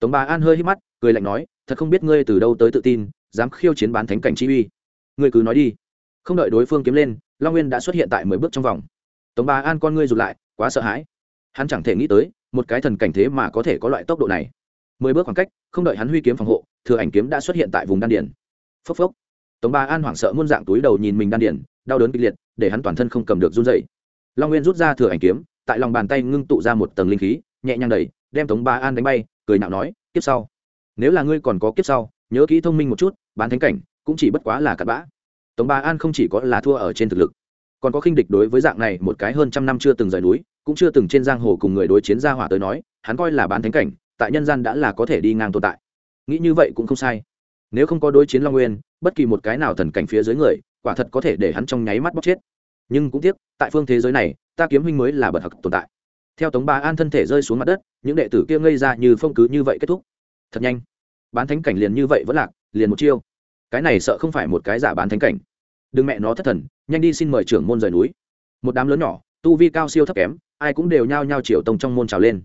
Tống bà an hơi hít mắt, cười lạnh nói, thật không biết ngươi từ đâu tới tự tin, dám khiêu chiến bán thánh cảnh chi uy. Ngươi cứ nói đi. Không đợi đối phương kiếm lên, long nguyên đã xuất hiện tại mười bước trong vòng. Tống bà an con ngươi rụt lại, quá sợ hãi. Hắn chẳng thể nghĩ tới, một cái thần cảnh thế mà có thể có loại tốc độ này. Mười bước khoảng cách, không đợi hắn huy kiếm phòng hộ thừa ảnh kiếm đã xuất hiện tại vùng đan điển phốc phốc. Tống ba an hoảng sợ muôn dạng túi đầu nhìn mình đan điển đau đớn kịch liệt, để hắn toàn thân không cầm được run dậy long nguyên rút ra thừa ảnh kiếm, tại lòng bàn tay ngưng tụ ra một tầng linh khí, nhẹ nhàng đẩy, đem tống ba an đánh bay, cười nạo nói, kiếp sau, nếu là ngươi còn có kiếp sau, nhớ kỹ thông minh một chút, bán thánh cảnh, cũng chỉ bất quá là cặn bã. Tống ba an không chỉ có là thua ở trên thực lực, còn có khinh địch đối với dạng này một cái hơn trăm năm chưa từng rời núi, cũng chưa từng trên giang hồ cùng người đối chiến gia hỏa tới nói, hắn coi là bán thánh cảnh, tại nhân gian đã là có thể đi ngang tồn tại nghĩ như vậy cũng không sai. Nếu không có đối chiến long nguyên, bất kỳ một cái nào thần cảnh phía dưới người, quả thật có thể để hắn trong nháy mắt bóc chết. Nhưng cũng tiếc, tại phương thế giới này, ta kiếm huynh mới là bậc hặc tồn tại. Theo tống ba an thân thể rơi xuống mặt đất, những đệ tử kia ngây ra như phong cứ như vậy kết thúc. Thật nhanh. Bán thánh cảnh liền như vậy vẫn lạc, liền một chiêu. Cái này sợ không phải một cái giả bán thánh cảnh. Đừng mẹ nó thất thần, nhanh đi xin mời trưởng môn rời núi. Một đám lớn nhỏ, tu vi cao siêu thấp kém, ai cũng đều nhao nhao triệu tông trong môn trào lên.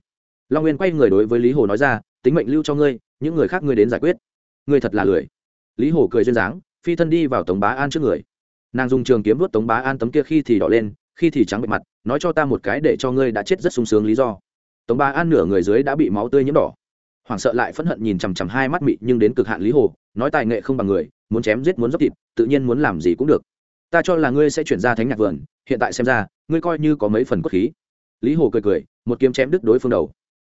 Long nguyên quay người đối với lý hồ nói ra, tính mệnh lưu cho ngươi những người khác ngươi đến giải quyết. Ngươi thật là lười. Lý Hổ cười duyên dáng, phi thân đi vào tống bá an trước người. Nàng dùng trường kiếm vớt tống bá an tấm kia khi thì đỏ lên, khi thì trắng bệ mặt, nói cho ta một cái để cho ngươi đã chết rất sung sướng lý do. Tống bá an nửa người dưới đã bị máu tươi nhiễm đỏ. Hoảng sợ lại phẫn hận nhìn chằm chằm hai mắt mị nhưng đến cực hạn lý hồ, nói tài nghệ không bằng người, muốn chém giết muốn dốc thịt, tự nhiên muốn làm gì cũng được. Ta cho là ngươi sẽ chuyển ra thánh nhạc vườn, hiện tại xem ra, ngươi coi như có mấy phần cốt khí. Lý hồ cười cười, một kiếm chém đứt đối phương đầu.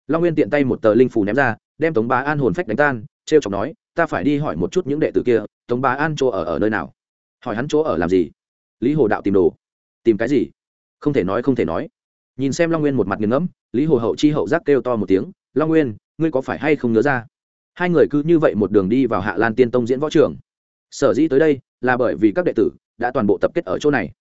Long nguyên tiện tay một tờ linh phù ném ra đem tống bá an hồn phách đánh tan t r e o chọc nói, ta phải đi hỏi một chút những đệ tử kia, tống bá an chỗ ở ở nơi nào? Hỏi hắn chỗ ở làm gì? Lý hồ đạo tìm đồ. Tìm cái gì? Không thể nói, không thể nói. Nhìn xem long nguyên một mặt nghiền ngẫm, lý hồ hậu chi hậu giác kêu to một tiếng, long nguyên, ngươi có phải hay không nhớ ra? Hai người cứ như vậy một đường đi vào hạ lan tiên tông diễn võ trường. Sở dĩ tới đây là bởi vì các đệ tử đã toàn bộ tập kết ở chỗ này.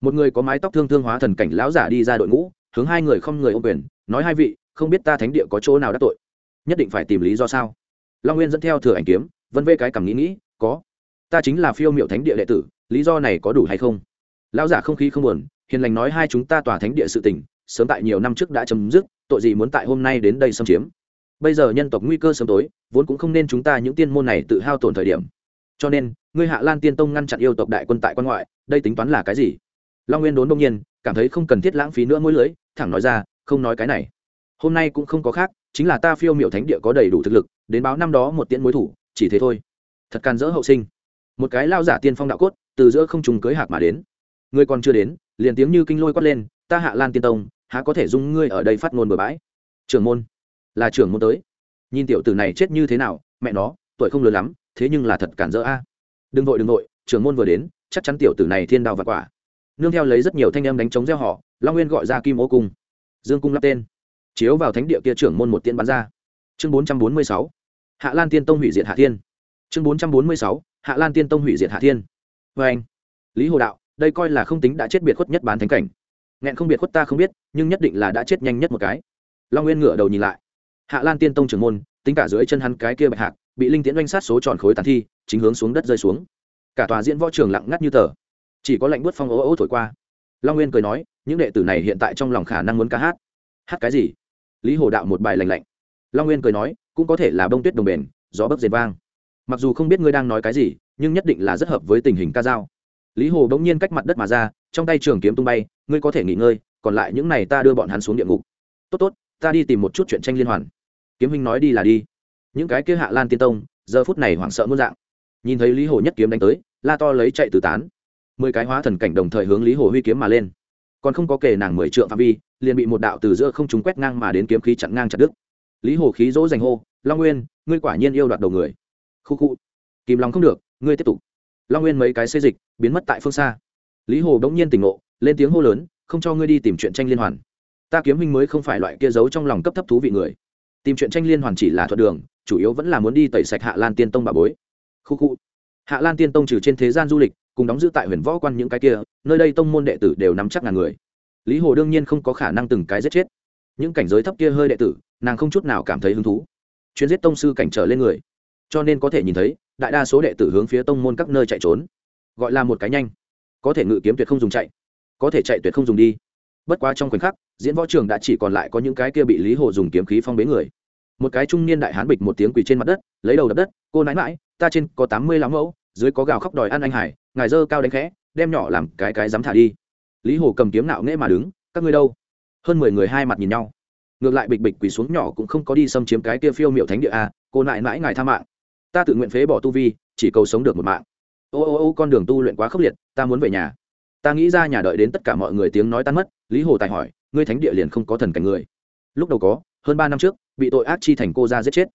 Một người có mái tóc thương thương hóa thần cảnh lão giả đi ra đội ngũ, hướng hai người không người ô quyền, nói, hai vị, không biết ta thánh địa có chỗ nào đắc tội nhất định phải tìm lý do sao? Long nguyên dẫn theo thừa ảnh kiếm, vân vê cái cảm nghĩ nghĩ, có. Ta chính là phiêu m i ệ u thánh địa đệ tử, lý do này có đủ hay không? Lão giả không khí không buồn, hiền lành nói hai chúng ta tòa thánh địa sự tỉnh sớm tại nhiều năm trước đã chấm dứt, tội gì muốn tại hôm nay đến đây xâm chiếm? Bây giờ nhân tộc nguy cơ sớm tối, vốn cũng không nên chúng ta những tiên môn này tự hao tổn thời điểm. Cho nên, ngươi hạ lan tiên tông ngăn chặn yêu tộc đại quân tại quan ngoại, đây tính toán là cái gì? Long nguyên đốn đông nhiên, cảm thấy không cần thiết lãng phí nữa mỗi lưới, thẳng nói ra, không nói cái này. Hôm nay cũng không có khác chính là ta phiêu miểu thánh địa có đầy đủ thực lực, đến báo năm đó một tiễn mối thủ, chỉ thế thôi. Thật can dỡ hậu sinh. Một cái lao giả tiên phong đạo cốt, từ giữa không trùng cưới hạc mà đến. Ngươi còn chưa đến, liền tiếng như kinh lôi quát lên, ta hạ lan tiên tông, há có thể dung ngươi ở đây phát ngôn bừa bãi? Trưởng môn. Là trưởng môn tới. Nhìn tiểu tử này chết như thế nào, mẹ nó, tuổi không lớn lắm, thế nhưng là thật cản rỡ a. Đừng vội đừng vội, trưởng môn vừa đến, chắc chắn tiểu tử này thiên đào và quả. Nương theo lấy rất nhiều thanh em đánh chống gieo họ, long nguyên gọi ra kim ô cung. Dương cung lắp tên chiếu vào thánh địa kia trưởng môn một tiên bắn ra. Chương bốn trăm bốn mươi sáu, hạ lan tiên tông hủy diệt hạ thiên. Chương bốn trăm bốn mươi sáu, hạ lan tiên tông hủy diệt hạ thiên. Vê anh, lý hồ đạo, đây coi là không tính đã chết biệt khuất nhất bán thánh cảnh. Nghẹn không biệt khuất ta không biết, nhưng nhất định là đã chết nhanh nhất một cái. Long nguyên ngửa đầu nhìn lại. Hạ lan tiên tông trưởng môn, tính cả dưới chân hắn cái kia bạch hạc, bị linh tiễn oanh sát số tròn khối tàn thi, chính hướng xuống đất rơi xuống. Cả tòa diễn võ trường lặng ngắt như tờ. Chỉ có lạnh buốt phong ố ố thổi qua. Long nguyên cười nói, những đệ tử này hiện tại trong lòng khả năng muốn ca hát. Hát cái gì? Lý hồ đạo một bài lành lạnh. Long nguyên cười nói, cũng có thể là bông tuyết đồng bền, gió bấc dệt vang. Mặc dù không biết ngươi đang nói cái gì, nhưng nhất định là rất hợp với tình hình ca dao. Lý hồ bỗng nhiên cách mặt đất mà ra, trong tay trường kiếm tung bay, ngươi có thể nghỉ ngơi, còn lại những này ta đưa bọn hắn xuống địa ngục. Tốt tốt, ta đi tìm một chút chuyện tranh liên hoàn. Kiếm huynh nói đi là đi. Những cái kia hạ lan tiên tông, giờ phút này hoảng sợ muôn dạng. Nhìn thấy lý hồ nhất kiếm đánh tới, la to lấy chạy từ tán. Mười cái hóa thần cảnh đồng thời hướng lý hồ huy kiếm mà lên còn không có kể nàng mười trượng phạm vi, liền bị một đạo từ giữa không trúng quét ngang mà đến kiếm khí chặn ngang chặt đứt. Lý hồ khí dỗ dành hô, long nguyên, ngươi quả nhiên yêu đoạt đầu người. Khu khu. Kìm lòng không được, ngươi tiếp tục. Long nguyên mấy cái xây dịch, biến mất tại phương xa. Lý hồ đ ỗ n g nhiên tỉnh ngộ, lên tiếng hô lớn, không cho ngươi đi tìm chuyện tranh liên hoàn. Ta kiếm huynh mới không phải loại kia giấu trong lòng cấp thấp thú vị người. Tìm chuyện tranh liên hoàn chỉ là thuận đường, chủ yếu vẫn là muốn đi tẩy sạch hạ lan tiên tông bà bối. Khu khu. Hạ lan tiên tông trừ trên thế gian du lịch cùng đóng giữ tại huyền võ quan những cái kia, nơi đây tông môn đệ tử đều nắm chắc ngàn người. Lý hồ đương nhiên không có khả năng từng cái giết chết. Những cảnh giới thấp kia hơi đệ tử, nàng không chút nào cảm thấy hứng thú. Chuyến giết tông sư cảnh trở lên người. Cho nên có thể nhìn thấy, đại đa số đệ tử hướng phía tông môn các nơi chạy trốn. Gọi là một cái nhanh. Có thể ngự kiếm tuyệt không dùng chạy. Có thể chạy tuyệt không dùng đi. Bất quá trong khoảnh khắc, diễn võ trường đã chỉ còn lại có những cái kia bị lý hồ dùng kiếm khí phong bế người. Một cái trung niên đại hán bịch một tiếng quỳ trên mặt đất, lấy đầu đập đất, cô nãi mãi ta trên có tám mươi lắm mẫu, dưới có gào khóc đòi ăn anh hải ngài dơ cao đánh khẽ, đem nhỏ làm cái cái dám thả đi. Lý hồ cầm kiếm nạo nghễ mà đứng, các ngươi đâu? Hơn mười người hai mặt nhìn nhau. Ngược lại bịch bịch quỳ xuống nhỏ cũng không có đi xâm chiếm cái kia phiêu miệu thánh địa a cô nại mãi ngài tha mạng. Ta tự nguyện phế bỏ tu vi, chỉ cầu sống được một mạng. Ô ô ô, con đường tu luyện quá khốc liệt, ta muốn về nhà. Ta nghĩ ra nhà đợi đến tất cả mọi người tiếng nói tan mất, lý hồ tài hỏi, ngươi thánh địa liền không có thần cảnh người. Lúc đầu có, hơn ba năm trước, bị tội ác chi thành cô ra giết chết.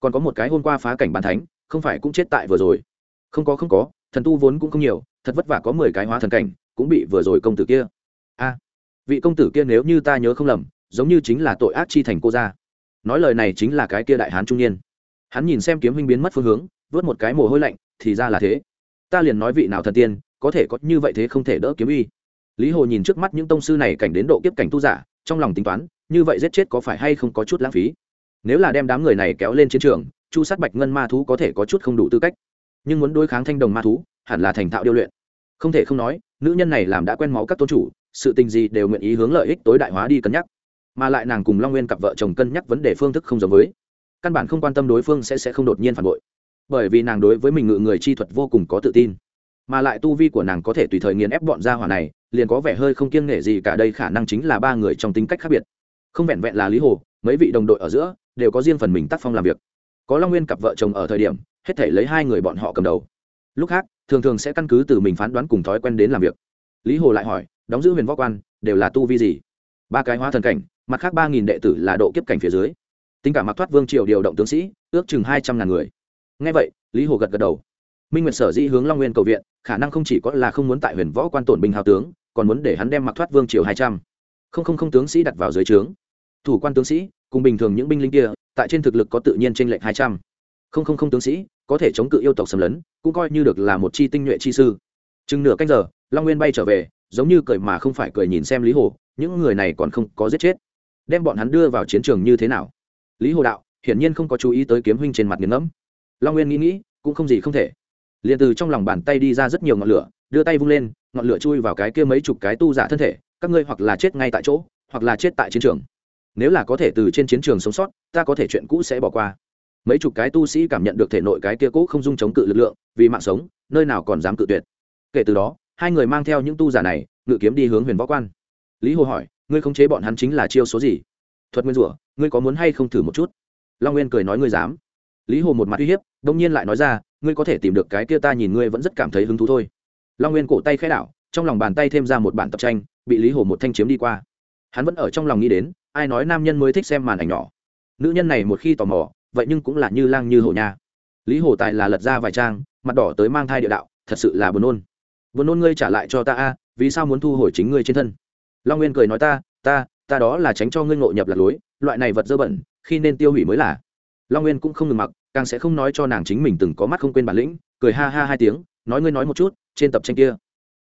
Còn có một cái hôm qua phá cảnh bàn thánh, không phải cũng chết tại vừa rồi. Không có không có thần tu vốn cũng không nhiều, thật vất vả có mười cái hóa thần cảnh, cũng bị vừa rồi công tử kia. A, vị công tử kia nếu như ta nhớ không lầm, giống như chính là tội ác chi thành cô ra nói lời này chính là cái kia đại hán trung niên. Hắn nhìn xem kiếm huynh biến mất phương hướng, vớt một cái mồ hôi lạnh, thì ra là thế. Ta liền nói vị nào thần tiên, có thể có như vậy thế không thể đỡ kiếm uy. Lý hồ nhìn trước mắt những tông sư này cảnh đến độ kiếp cảnh tu giả, trong lòng tính toán, như vậy giết chết có phải hay không có chút lãng phí. Nếu là đem đám người này kéo lên chiến trường, chu sát bạch ngân ma thú có thể có chút không đủ tư cách nhưng muốn đối kháng thanh đồng ma thú, hẳn là thành thạo điêu luyện. Không thể không nói, nữ nhân này làm đã quen máu các tôn chủ, sự tình gì đều nguyện ý hướng lợi ích tối đại hóa đi cân nhắc. Mà lại nàng cùng long nguyên cặp vợ chồng cân nhắc vấn đề phương thức không giống với. Căn bản không quan tâm đối phương sẽ sẽ không đột nhiên phản bội. Bởi vì nàng đối với mình ngự người chi thuật vô cùng có tự tin. Mà lại tu vi của nàng có thể tùy thời nghiền ép bọn gia hỏa này, liền có vẻ hơi không kiêng nể gì cả đây khả năng chính là ba người trong tính cách khác biệt. Không vẹn vẹn là lý hồ, mấy vị đồng đội ở giữa đều có riêng phần mình tác phong làm việc. Có long nguyên cặp vợ chồng ở thời điểm hết thể lấy hai người bọn họ cầm đầu. Lúc khác, thường thường sẽ căn cứ từ mình phán đoán cùng thói quen đến làm việc. Lý hồ lại hỏi, đóng giữ huyền võ quan, đều là tu vi gì? Ba cái hóa thần cảnh, mặt khác ba nghìn đệ tử là độ kiếp cảnh phía dưới. Tính cả mặc thoát vương triều điều động tướng sĩ, ước chừng hai trăm ngàn người. Ngay vậy, lý hồ gật gật đầu. Minh nguyệt sở dĩ hướng long nguyên cầu viện, khả năng không chỉ có là không muốn tại huyền võ quan tổn binh hào tướng, còn muốn để hắn đem mặc thoát vương triều hai trăm. Không không không tướng sĩ đặt vào dưới trướng. Thủ quan tướng sĩ, cùng bình thường những binh lính kia, tại trên thực lực có tự nhiên t r ê n lệch hai trăm không không không tướng sĩ, có thể chống cự yêu tộc xâm lấn, cũng coi như được là một chi tinh nhuệ chi sư. Chừng nửa canh giờ, long nguyên bay trở về, giống như cười mà không phải cười nhìn xem lý hồ, những người này còn không có giết chết. Đem bọn hắn đưa vào chiến trường như thế nào? Lý hồ đạo, hiển nhiên không có chú ý tới kiếm huynh trên mặt nghiền ngẫm. Long nguyên nghĩ nghĩ, cũng không gì không thể. Liền từ trong lòng bàn tay đi ra rất nhiều ngọn lửa, đưa tay vung lên, ngọn lửa chui vào cái kia mấy chục cái tu giả thân thể, các ngươi hoặc là chết ngay tại chỗ, hoặc là chết tại chiến trường. Nếu là có thể từ trên chiến trường sống sót, ta có thể chuyện cũ sẽ bỏ qua mấy chục cái tu sĩ cảm nhận được thể nội cái kia cũ không dung chống cự lực lượng, vì mạng sống, nơi nào còn dám cự tuyệt. Kể từ đó, hai người mang theo những tu giả này, ngự kiếm đi hướng huyền võ quan. Lý hồ hỏi, ngươi khống chế bọn hắn chính là chiêu số gì? Thuật nguyên rủa, ngươi có muốn hay không thử một chút? Long nguyên cười nói, ngươi dám. Lý hồ một mặt uy hiếp, đông nhiên lại nói ra, ngươi có thể tìm được cái kia ta nhìn ngươi vẫn rất cảm thấy hứng thú thôi. Long nguyên cổ tay khẽ đảo, trong lòng bàn tay thêm ra một bản tập tranh, bị lý hồ một thanh chiếm đi qua. Hắn vẫn ở trong lòng nghĩ đến, ai nói nam nhân mới thích xem màn ảnh nhỏ. Nữ nhân này một khi tò mò vậy nhưng cũng là như lang như hổ nha. Lý hồ tài là lật ra vài trang, mặt đỏ tới mang thai địa đạo, thật sự là buồn nôn. Buồn nôn ngươi trả lại cho ta a, vì sao muốn thu hồi chính ngươi trên thân? Long nguyên cười nói ta ta ta đó là tránh cho ngươi ngộ nhập lạc lối, loại này vật dơ bẩn, khi nên tiêu hủy mới là. Long nguyên cũng không ngừng mặc, càng sẽ không nói cho nàng chính mình từng có mắt không quên bản lĩnh, cười ha ha hai tiếng, nói ngươi nói một chút, trên tập tranh kia.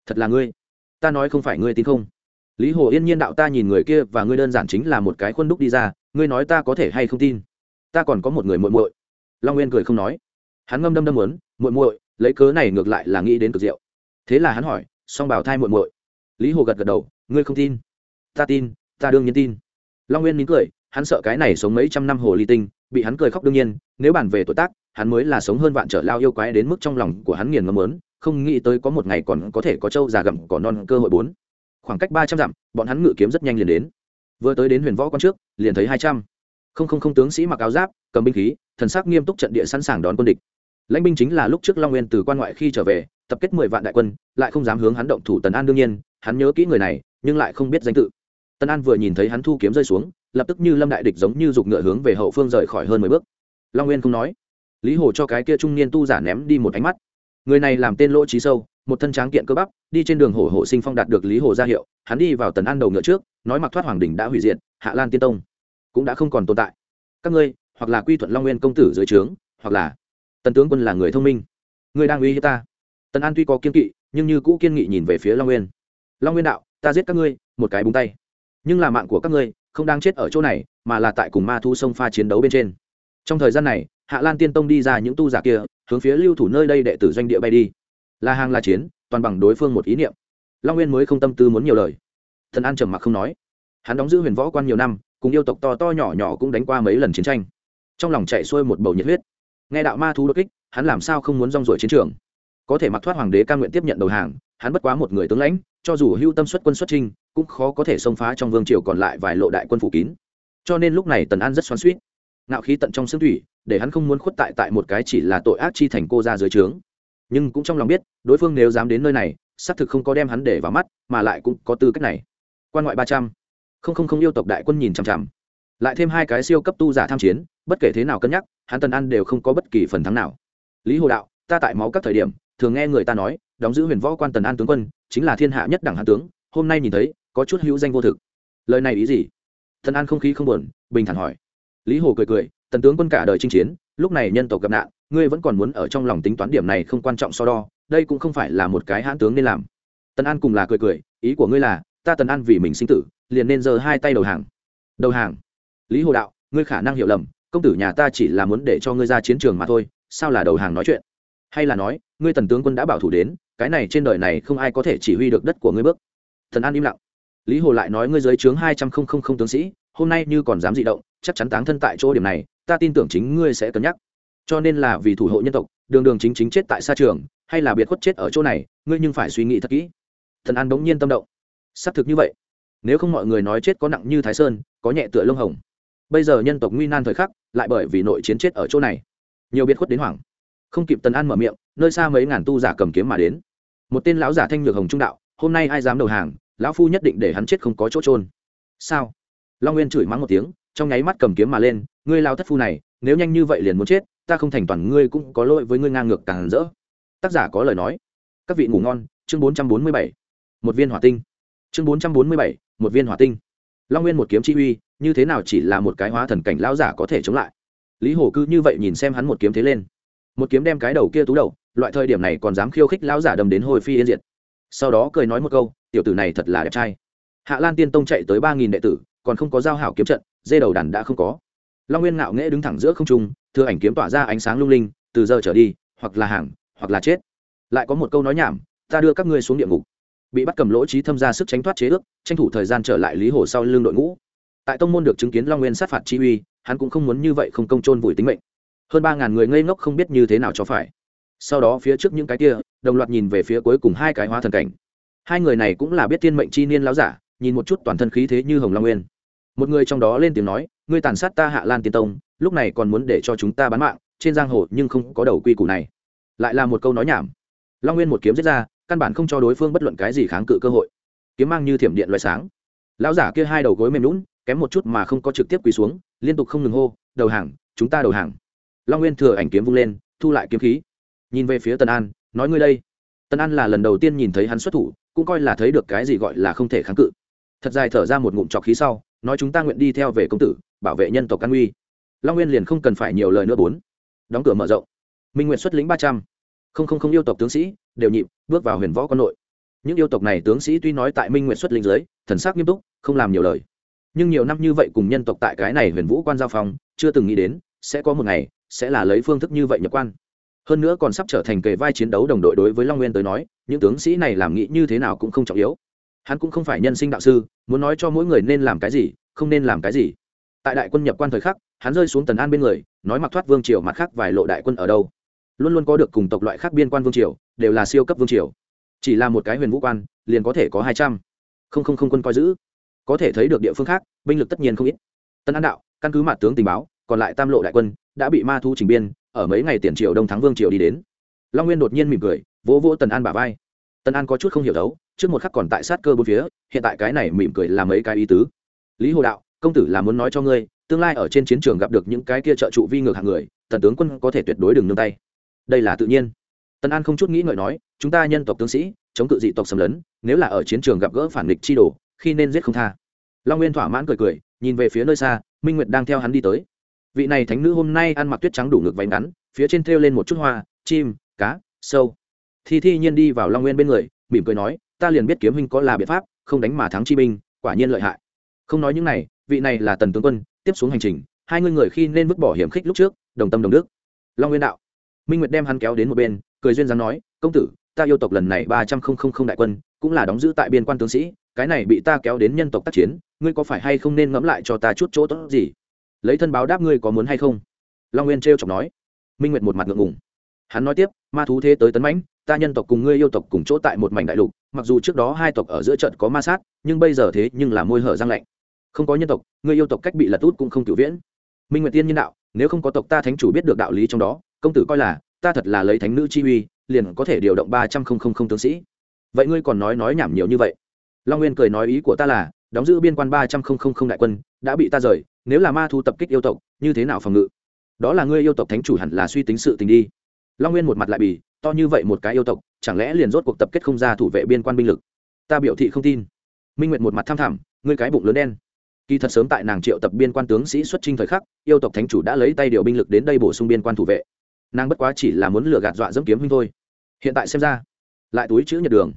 Thật là ngươi. Ta nói không phải ngươi tin không? Lý hồ yên nhiên đạo ta nhìn người kia và ngươi đơn giản chính là một cái khuôn đúc đi ra, ngươi nói ta có thể hay không tin? Ta còn có một người muội muội. Long nguyên cười không nói. Hắn ngâm đâm đâm muốn, muội muội, lấy cớ này ngược lại là nghĩ đến cực diệu. Thế là hắn hỏi, song bảo thai muội muội? Lý hồ gật gật đầu, ngươi không tin. Ta tin, ta đương nhiên tin. Long nguyên mỉm cười, hắn sợ cái này sống mấy trăm năm hồ ly tinh, bị hắn cười khóc đương nhiên, nếu bàn về tuổi tác, hắn mới là sống hơn vạn trở lao yêu quái đến mức trong lòng của hắn nghiền ngấm lớn không nghĩ tới có một ngày còn có thể có trâu già gặm cỏ non cơ hội bốn. Khoảng cách ba trăm dặm, bọn hắn ngự kiếm rất nhanh liền đến. Vừa tới đến huyền võ quan trước, liền thấy hai trăm không không không tướng sĩ mặc áo giáp, cầm binh khí, thần sắc nghiêm túc trận địa sẵn sàng đón quân địch. Lãnh binh chính là lúc trước long nguyên từ quan ngoại khi trở về, tập kết mười vạn đại quân, lại không dám hướng hắn động thủ tần an đương nhiên, hắn nhớ kỹ người này, nhưng lại không biết danh tự. Tần an vừa nhìn thấy hắn thu kiếm rơi xuống, lập tức như lâm đại địch giống như giục ngựa hướng về hậu phương rời khỏi hơn mười bước. Long nguyên không nói. Lý hồ cho cái kia trung niên tu giả ném đi một ánh mắt. Người này làm tên lỗ trí sâu, một thân tráng kiện cơ bắp, đi trên đường hổ hổ sinh phong đạt được lý hồ ra hiệu, hắn đi vào tần an đầu ngựa trước, nói mặc thoát hoàng đình đã hủy diệt, hạ lan tiên tông cũng đã không còn tồn tại. Các ngươi, hoặc là quy thuận long nguyên công tử dưới trướng, hoặc là tần tướng quân là người thông minh. Ngươi đang uy hiếp ta. Tần an tuy có kiên kỵ, nhưng như cũ kiên nghị nhìn về phía long nguyên. Long nguyên đạo, ta giết các ngươi, một cái búng tay. Nhưng là mạng của các ngươi, không đang chết ở chỗ này, mà là tại cùng ma thu sông pha chiến đấu bên trên. Trong thời gian này, hạ lan tiên tông đi ra những tu giả kia, hướng phía lưu thủ nơi đây đệ tử doanh địa bay đi. Là hàng là chiến, toàn bằng đối phương một ý niệm. Long nguyên mới không tâm tư muốn nhiều lời. Thần an trầm mặc không nói. Hắn đóng giữ huyền võ quan nhiều năm cùng yêu tộc to to nhỏ nhỏ cũng đánh qua mấy lần chiến tranh. Trong lòng chạy xuôi một bầu nhiệt huyết. Nghe đạo ma thú đột kích, hắn làm sao không muốn rong ruổi chiến trường? Có thể mặc thoát hoàng đế ca nguyện tiếp nhận đầu hàng, hắn bất quá một người tướng lãnh, cho dù hưu tâm xuất quân xuất trinh cũng khó có thể xông phá trong vương triều còn lại vài lộ đại quân phủ kín. Cho nên lúc này tần an rất xoắn suýt ngạo khí tận trong xương thủy, để hắn không muốn khuất tại tại một cái chỉ là tội ác chi thành cô ra dưới trướng. Nhưng cũng trong lòng biết, đối phương nếu dám đến nơi này, xác thực không có đem hắn để vào mắt, mà lại cũng có tư cách này. Quan ngoại ba trăm không không không yêu tộc đại quân nhìn chằm chằm. Lại thêm hai cái siêu cấp tu giả tham chiến, bất kể thế nào cân nhắc, hắn tần ăn đều không có bất kỳ phần thắng nào. Lý hồ đạo, ta tại máu các thời điểm, thường nghe người ta nói, đóng giữ huyền võ quan tần an tướng quân, chính là thiên hạ nhất đẳng hạ tướng, hôm nay nhìn thấy, có chút hữu danh vô thực. Lời này ý gì? Tần an không khí không buồn, bình thản hỏi. Lý hồ cười cười, tần tướng quân cả đời chinh chiến, lúc này nhân tộc gặp nạn, ngươi vẫn còn muốn ở trong lòng tính toán điểm này không quan trọng so đo, đây cũng không phải là một cái hãn tướng nên làm. Tần an cùng là cười cười, ý của ngươi là ta tần an vì mình sinh tử, liền nên giơ hai tay đầu hàng. Đầu hàng? Lý hồ đạo, ngươi khả năng hiểu lầm, công tử nhà ta chỉ là muốn để cho ngươi ra chiến trường mà thôi, sao là đầu hàng nói chuyện? Hay là nói, ngươi tần tướng quân đã bảo thủ đến, cái này trên đời này không ai có thể chỉ huy được đất của ngươi bước. Thần an im lặng. Lý hồ lại nói ngươi dưới trướng hai trăm không không không tướng sĩ, hôm nay như còn dám dị động, chắc chắn táng thân tại chỗ điểm này, ta tin tưởng chính ngươi sẽ cân nhắc. Cho nên là vì thủ hộ nhân tộc, đường đường chính chính chết tại xa trường, hay là biệt khuất chết ở chỗ này, ngươi nhưng phải suy nghĩ thật kỹ. Thần an bỗng nhiên tâm động xác thực như vậy. Nếu không mọi người nói chết có nặng như thái sơn, có nhẹ tựa lông hồng. Bây giờ nhân tộc nguy nan thời khắc, lại bởi vì nội chiến chết ở chỗ này. Nhiều biệt khuất đến hoảng. Không kịp tần an mở miệng, nơi xa mấy ngàn tu giả cầm kiếm mà đến. Một tên lão giả thanh nhược hồng trung đạo, hôm nay ai dám đầu hàng, lão phu nhất định để hắn chết không có chỗ trôn sao? Long nguyên chửi mắng một tiếng, trong nháy mắt cầm kiếm mà lên, ngươi lao thất phu này, nếu nhanh như vậy liền muốn chết, ta không thành toàn ngươi cũng có lỗi với ngươi ngang ngược càng rỡ. Tác giả có lời nói. Các vị ngủ ngon, chương bốn trăm bốn mươi bảy. Một viên hỏa tinh chương bốn trăm bốn mươi bảy, một viên hỏa tinh. Long nguyên một kiếm chi uy, như thế nào chỉ là một cái hóa thần cảnh lão giả có thể chống lại? Lý hổ cư như vậy nhìn xem hắn một kiếm thế lên. Một kiếm đem cái đầu kia tú đầu, loại thời điểm này còn dám khiêu khích lão giả đâm đến hồi phi yên diệt. Sau đó cười nói một câu, tiểu tử này thật là đẹp trai. Hạ lan tiên tông chạy tới ba nghìn đệ tử, còn không có giao hảo kiếm trận, dê đầu đàn đã không có. Long nguyên ngạo nghễ đứng thẳng giữa không trung, thừa ảnh kiếm tỏa ra ánh sáng lung linh, từ giờ trở đi, hoặc là hàng, hoặc là chết. Lại có một câu nói nhảm, ta đưa các ngươi xuống địa ngục bị bắt cầm lỗ trí thâm ra sức tránh thoát chế ước, tranh thủ thời gian trở lại lý hồ sau lưng đội ngũ. Tại tông môn được chứng kiến long nguyên sát phạt chi uy, hắn cũng không muốn như vậy không công trôn vùi tính mệnh. Hơn ba ngàn người ngây ngốc không biết như thế nào cho phải. Sau đó phía trước những cái kia, đồng loạt nhìn về phía cuối cùng hai cái hóa thần cảnh. Hai người này cũng là biết thiên mệnh chi niên láo giả, nhìn một chút toàn thân khí thế như hồng long nguyên. Một người trong đó lên tiếng nói, ngươi tàn sát ta hạ lan tiên tông, lúc này còn muốn để cho chúng ta bán mạng, trên giang hồ nhưng không có đầu quy củ này. Lại là một câu nói nhảm. Long nguyên một kiếm giết ra căn bản không cho đối phương bất luận cái gì kháng cự cơ hội. Kiếm mang như thiểm điện loại sáng. Lão giả kia hai đầu gối mềm lún kém một chút mà không có trực tiếp quỳ xuống, liên tục không ngừng hô, đầu hàng, chúng ta đầu hàng. Long nguyên thừa ảnh kiếm vung lên, thu lại kiếm khí. Nhìn về phía tân an, nói ngươi đây. Tân an là lần đầu tiên nhìn thấy hắn xuất thủ, cũng coi là thấy được cái gì gọi là không thể kháng cự. Thật dài thở ra một ngụm trọc khí sau, nói chúng ta nguyện đi theo về công tử, bảo vệ nhân tộc an uy. Long nguyên liền không cần phải nhiều lời nữa bốn. Đóng cửa mở rộng. Minh nguyện xuất lĩnh ba trăm không không không yêu tộc tướng sĩ đều nhịp bước vào huyền võ quân nội. Những yêu tộc này tướng sĩ tuy nói tại minh nguyện xuất linh giới, thần sắc nghiêm túc không làm nhiều lời. Nhưng nhiều năm như vậy cùng nhân tộc tại cái này huyền vũ quan giao phong chưa từng nghĩ đến sẽ có một ngày sẽ là lấy phương thức như vậy nhập quan. Hơn nữa còn sắp trở thành kề vai chiến đấu đồng đội đối với long nguyên tới nói những tướng sĩ này làm nghĩ như thế nào cũng không trọng yếu. Hắn cũng không phải nhân sinh đạo sư muốn nói cho mỗi người nên làm cái gì không nên làm cái gì. Tại đại quân nhập quan thời khắc hắn rơi xuống tần an bên người nói mặc thoát vương triều mặt khác vài lộ đại quân ở đâu luôn luôn có được cùng tộc loại khác biên quan vương triều, đều là siêu cấp vương triều. Chỉ là một cái huyền vũ quan, liền có thể có hai trăm. Không không không quân coi giữ. Có thể thấy được địa phương khác, binh lực tất nhiên không ít. Tân an đạo, căn cứ mặt tướng tình báo, còn lại tam lộ đại quân, đã bị ma thu trình biên, ở mấy ngày tiền triều đông thắng vương triều đi đến. Long nguyên đột nhiên mỉm cười, vỗ vỗ tần an bả vai. Tần an có chút không hiểu đấu, trước một khắc còn tại sát cơ bốn phía, hiện tại cái này mỉm cười là mấy cái ý tứ. Lý hồ đạo, công tử là muốn nói cho ngươi, tương lai ở trên chiến trường gặp được những cái kia trợ trụ vi ngược hạng người, tần tướng quân có thể tuyệt đối đừng nương tay đây là tự nhiên. Tần an không chút nghĩ ngợi nói, chúng ta nhân tộc tướng sĩ, chống cự dị tộc xâm lấn, nếu là ở chiến trường gặp gỡ phản địch chi đồ, khi nên giết không tha. Long nguyên thỏa mãn cười cười, nhìn về phía nơi xa, minh nguyệt đang theo hắn đi tới. Vị này thánh nữ hôm nay ăn mặc tuyết trắng đủ ngực váy ngắn, phía trên thêu lên một chút hoa, chim, cá, sâu. Thi thi nhiên đi vào long nguyên bên người, mỉm cười nói, ta liền biết kiếm huynh có là biện pháp, không đánh mà thắng chi binh, quả nhiên lợi hại. Không nói những này, vị này là tần tướng quân, tiếp xuống hành trình, hai ngươi người khi nên vứt bỏ hiểm khích lúc trước, đồng tâm đồng đức. Long nguyên đạo minh nguyệt đem hắn kéo đến một bên, cười duyên dáng nói, công tử, ta yêu tộc lần này ba trăm không không không đại quân, cũng là đóng giữ tại biên quan tướng sĩ, cái này bị ta kéo đến nhân tộc tác chiến, ngươi có phải hay không nên ngẫm lại cho ta chút chỗ tốt gì? Lấy thân báo đáp ngươi có muốn hay không? Long nguyên t chọc nói. Minh nguyệt một mặt ngượng ngùng. Hắn nói tiếp, ma thú thế tới tấn mãnh, ta nhân tộc cùng ngươi yêu tộc cùng chỗ tại một mảnh đại lục, mặc dù trước đó hai tộc ở giữa trận có ma sát, nhưng bây giờ thế nhưng là môi hở răng lạnh. Không có nhân tộc, ngươi yêu tộc cách bị lật út cũng không cửu viễn. Minh nguyệt tiên nhân đạo, nếu không có tộc ta thánh chủ biết được đạo lý trong đó công tử coi là, ta thật là lấy thánh nữ chi uy, liền có thể điều động ba trăm không không không tướng sĩ. Vậy ngươi còn nói nói nhảm nhiều như vậy. Long nguyên cười nói ý của ta là, đóng giữ biên quan ba trăm không không không đại quân, đã bị ta rời, nếu là ma thu tập kích yêu tộc, như thế nào phòng ngự? Đó là ngươi yêu tộc thánh chủ hẳn là suy tính sự tình đi. Long nguyên một mặt lại bì, to như vậy một cái yêu tộc, chẳng lẽ liền rốt cuộc tập kết không ra thủ vệ biên quan binh lực? Ta biểu thị không tin. Minh nguyệt một mặt tham thảm, ngươi cái bụng lớn đen. Kỳ thật sớm tại nàng triệu tập biên quan tướng sĩ xuất trinh thời khắc, yêu tộc thánh chủ đã lấy tay điều binh lực đến đây bổ sung biên quan thủ vệ nàng bất quá chỉ là muốn lừa gạt dọa dẫm kiếm huynh thôi. Hiện tại xem ra, lại túi chữ nhật đường.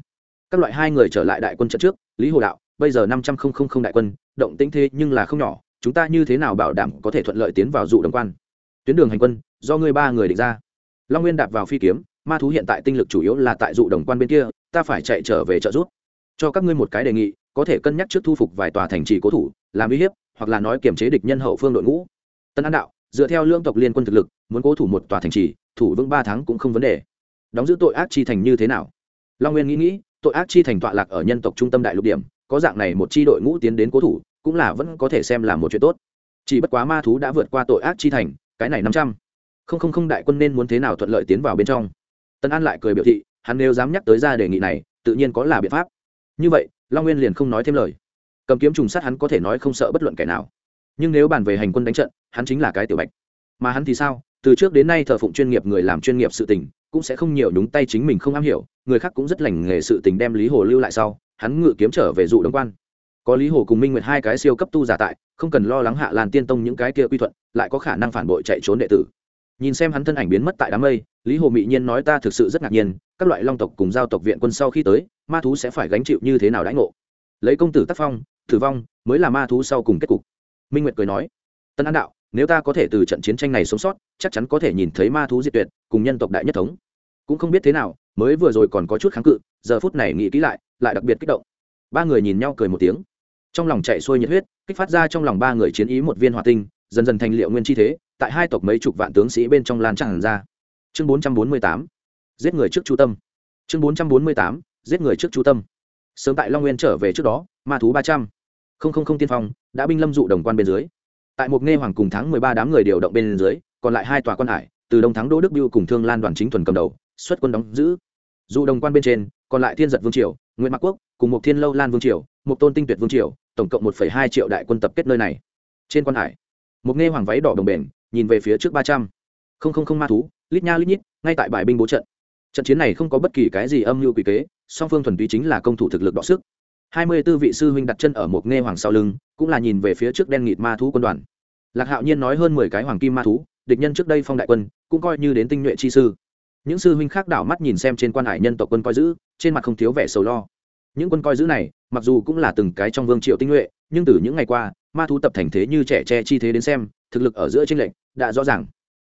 Các loại hai người trở lại đại quân trận trước, lý hồ đạo, bây giờ năm trăm không không đại quân, động tĩnh thế nhưng là không nhỏ, chúng ta như thế nào bảo đảm có thể thuận lợi tiến vào dụ đồng quan? Tuyến đường hành quân, do ngươi ba người định ra. Long nguyên đạp vào phi kiếm, ma thú hiện tại tinh lực chủ yếu là tại dụ đồng quan bên kia, ta phải chạy trở về trợ giúp. Cho các ngươi một cái đề nghị, có thể cân nhắc trước thu phục vài tòa thành trì cố thủ, làm uy hiếp, hoặc là nói kiềm chế địch nhân hậu phương đội ngũ. Tân an đạo dựa theo lương tộc liên quân thực lực, muốn cố thủ một tòa thành trì, thủ vững ba tháng cũng không vấn đề. Đóng giữ tội ác chi thành như thế nào? Long nguyên nghĩ nghĩ, tội ác chi thành tọa lạc ở nhân tộc trung tâm đại lục điểm, có dạng này một chi đội ngũ tiến đến cố thủ, cũng là vẫn có thể xem là một chuyện tốt. Chỉ bất quá ma thú đã vượt qua tội ác chi thành, cái này năm trăm. Không không không đại quân nên muốn thế nào thuận lợi tiến vào bên trong? Tân an lại cười biểu thị, hắn nếu dám nhắc tới ra đề nghị này, tự nhiên có là biện pháp. Như vậy, long nguyên liền không nói thêm lời. Cầm kiếm trùng sát hắn có thể nói không sợ bất luận kẻ nào. Nhưng nếu bàn về hành quân đánh trận hắn chính là cái tiểu bạch. Mà hắn thì sao? Từ trước đến nay thờ phụng chuyên nghiệp người làm chuyên nghiệp sự tình, cũng sẽ không nhiều đúng tay chính mình không am hiểu, người khác cũng rất lành nghề sự tình đem lý hồ lưu lại sau, hắn ngự kiếm trở về dụ đồng quan. Có lý hồ cùng minh nguyệt hai cái siêu cấp tu giả tại, không cần lo lắng hạ lan tiên tông những cái kia quy thuận, lại có khả năng phản bội chạy trốn đệ tử. Nhìn xem hắn thân ảnh biến mất tại đám mây, lý hồ mị nhiên nói ta thực sự rất ngạc nhiên, các loại long tộc cùng giao tộc viện quân sau khi tới, ma thú sẽ phải gánh chịu như thế nào đãi ngộ? Lấy công tử tác phong thử vong, mới là ma thú sau cùng kết cục. Minh nguyệt cười nói, tân an đạo nếu ta có thể từ trận chiến tranh này sống sót, chắc chắn có thể nhìn thấy ma thú diệt tuyệt, cùng nhân tộc đại nhất thống. Cũng không biết thế nào, mới vừa rồi còn có chút kháng cự, giờ phút này nghĩ kỹ lại lại đặc biệt kích động. Ba người nhìn nhau cười một tiếng. Trong lòng chạy xuôi nhiệt huyết, kích phát ra trong lòng ba người chiến ý một viên hòa tinh, dần dần thành liệu nguyên chi thế, tại hai tộc mấy chục vạn tướng sĩ bên trong lan tràn ra. Chương bốn trăm bốn mươi tám, giết người trước chu tâm. Chương bốn trăm bốn mươi tám, giết người trước chu tâm. Sớm tại long nguyên trở về trước đó, ma thú ba trăm. Không không không tiên phong, đã binh lâm dụ đồng quan bên dưới tại một nghe hoàng cùng tháng mười ba đám người điều động bên dưới, còn lại hai tòa quan hải, từ đông thắng đô đức biêu cùng thương lan đoàn chính thuần cầm đầu, xuất quân đóng giữ. Dụ đồng quan bên trên, còn lại thiên giật vương triều nguyễn mạc quốc, cùng một thiên lâu lan vương triều, một tôn tinh tuyệt vương triều, tổng cộng một hai triệu đại quân tập kết nơi này. Trên quan hải, một nghe hoàng váy đỏ đồng bền, nhìn về phía trước ba trăm. Không không không ma thú, lít nha lít nhít, ngay tại bài binh bố trận. Trận chiến này không có bất kỳ cái gì âm mưu quỷ kế, song phương thuần túy chính là công thủ thực lực đọ sức. Hai mươi tư vị sư huynh đặt chân ở một nghe hoàng sau lưng, cũng là nhìn về phía trước đen nghịt ma thú quân đoàn lạc hạo nhiên nói hơn mười cái hoàng kim ma thú, địch nhân trước đây phong đại quân, cũng coi như đến tinh nhuệ chi sư. Những sư huynh khác đảo mắt nhìn xem trên quan hải nhân tộc quân coi giữ, trên mặt không thiếu vẻ sầu lo. Những quân coi giữ này, mặc dù cũng là từng cái trong vương triệu tinh nhuệ, nhưng từ những ngày qua, ma thú tập thành thế như trẻ tre chi thế đến xem, thực lực ở giữa tranh lệnh đã rõ ràng.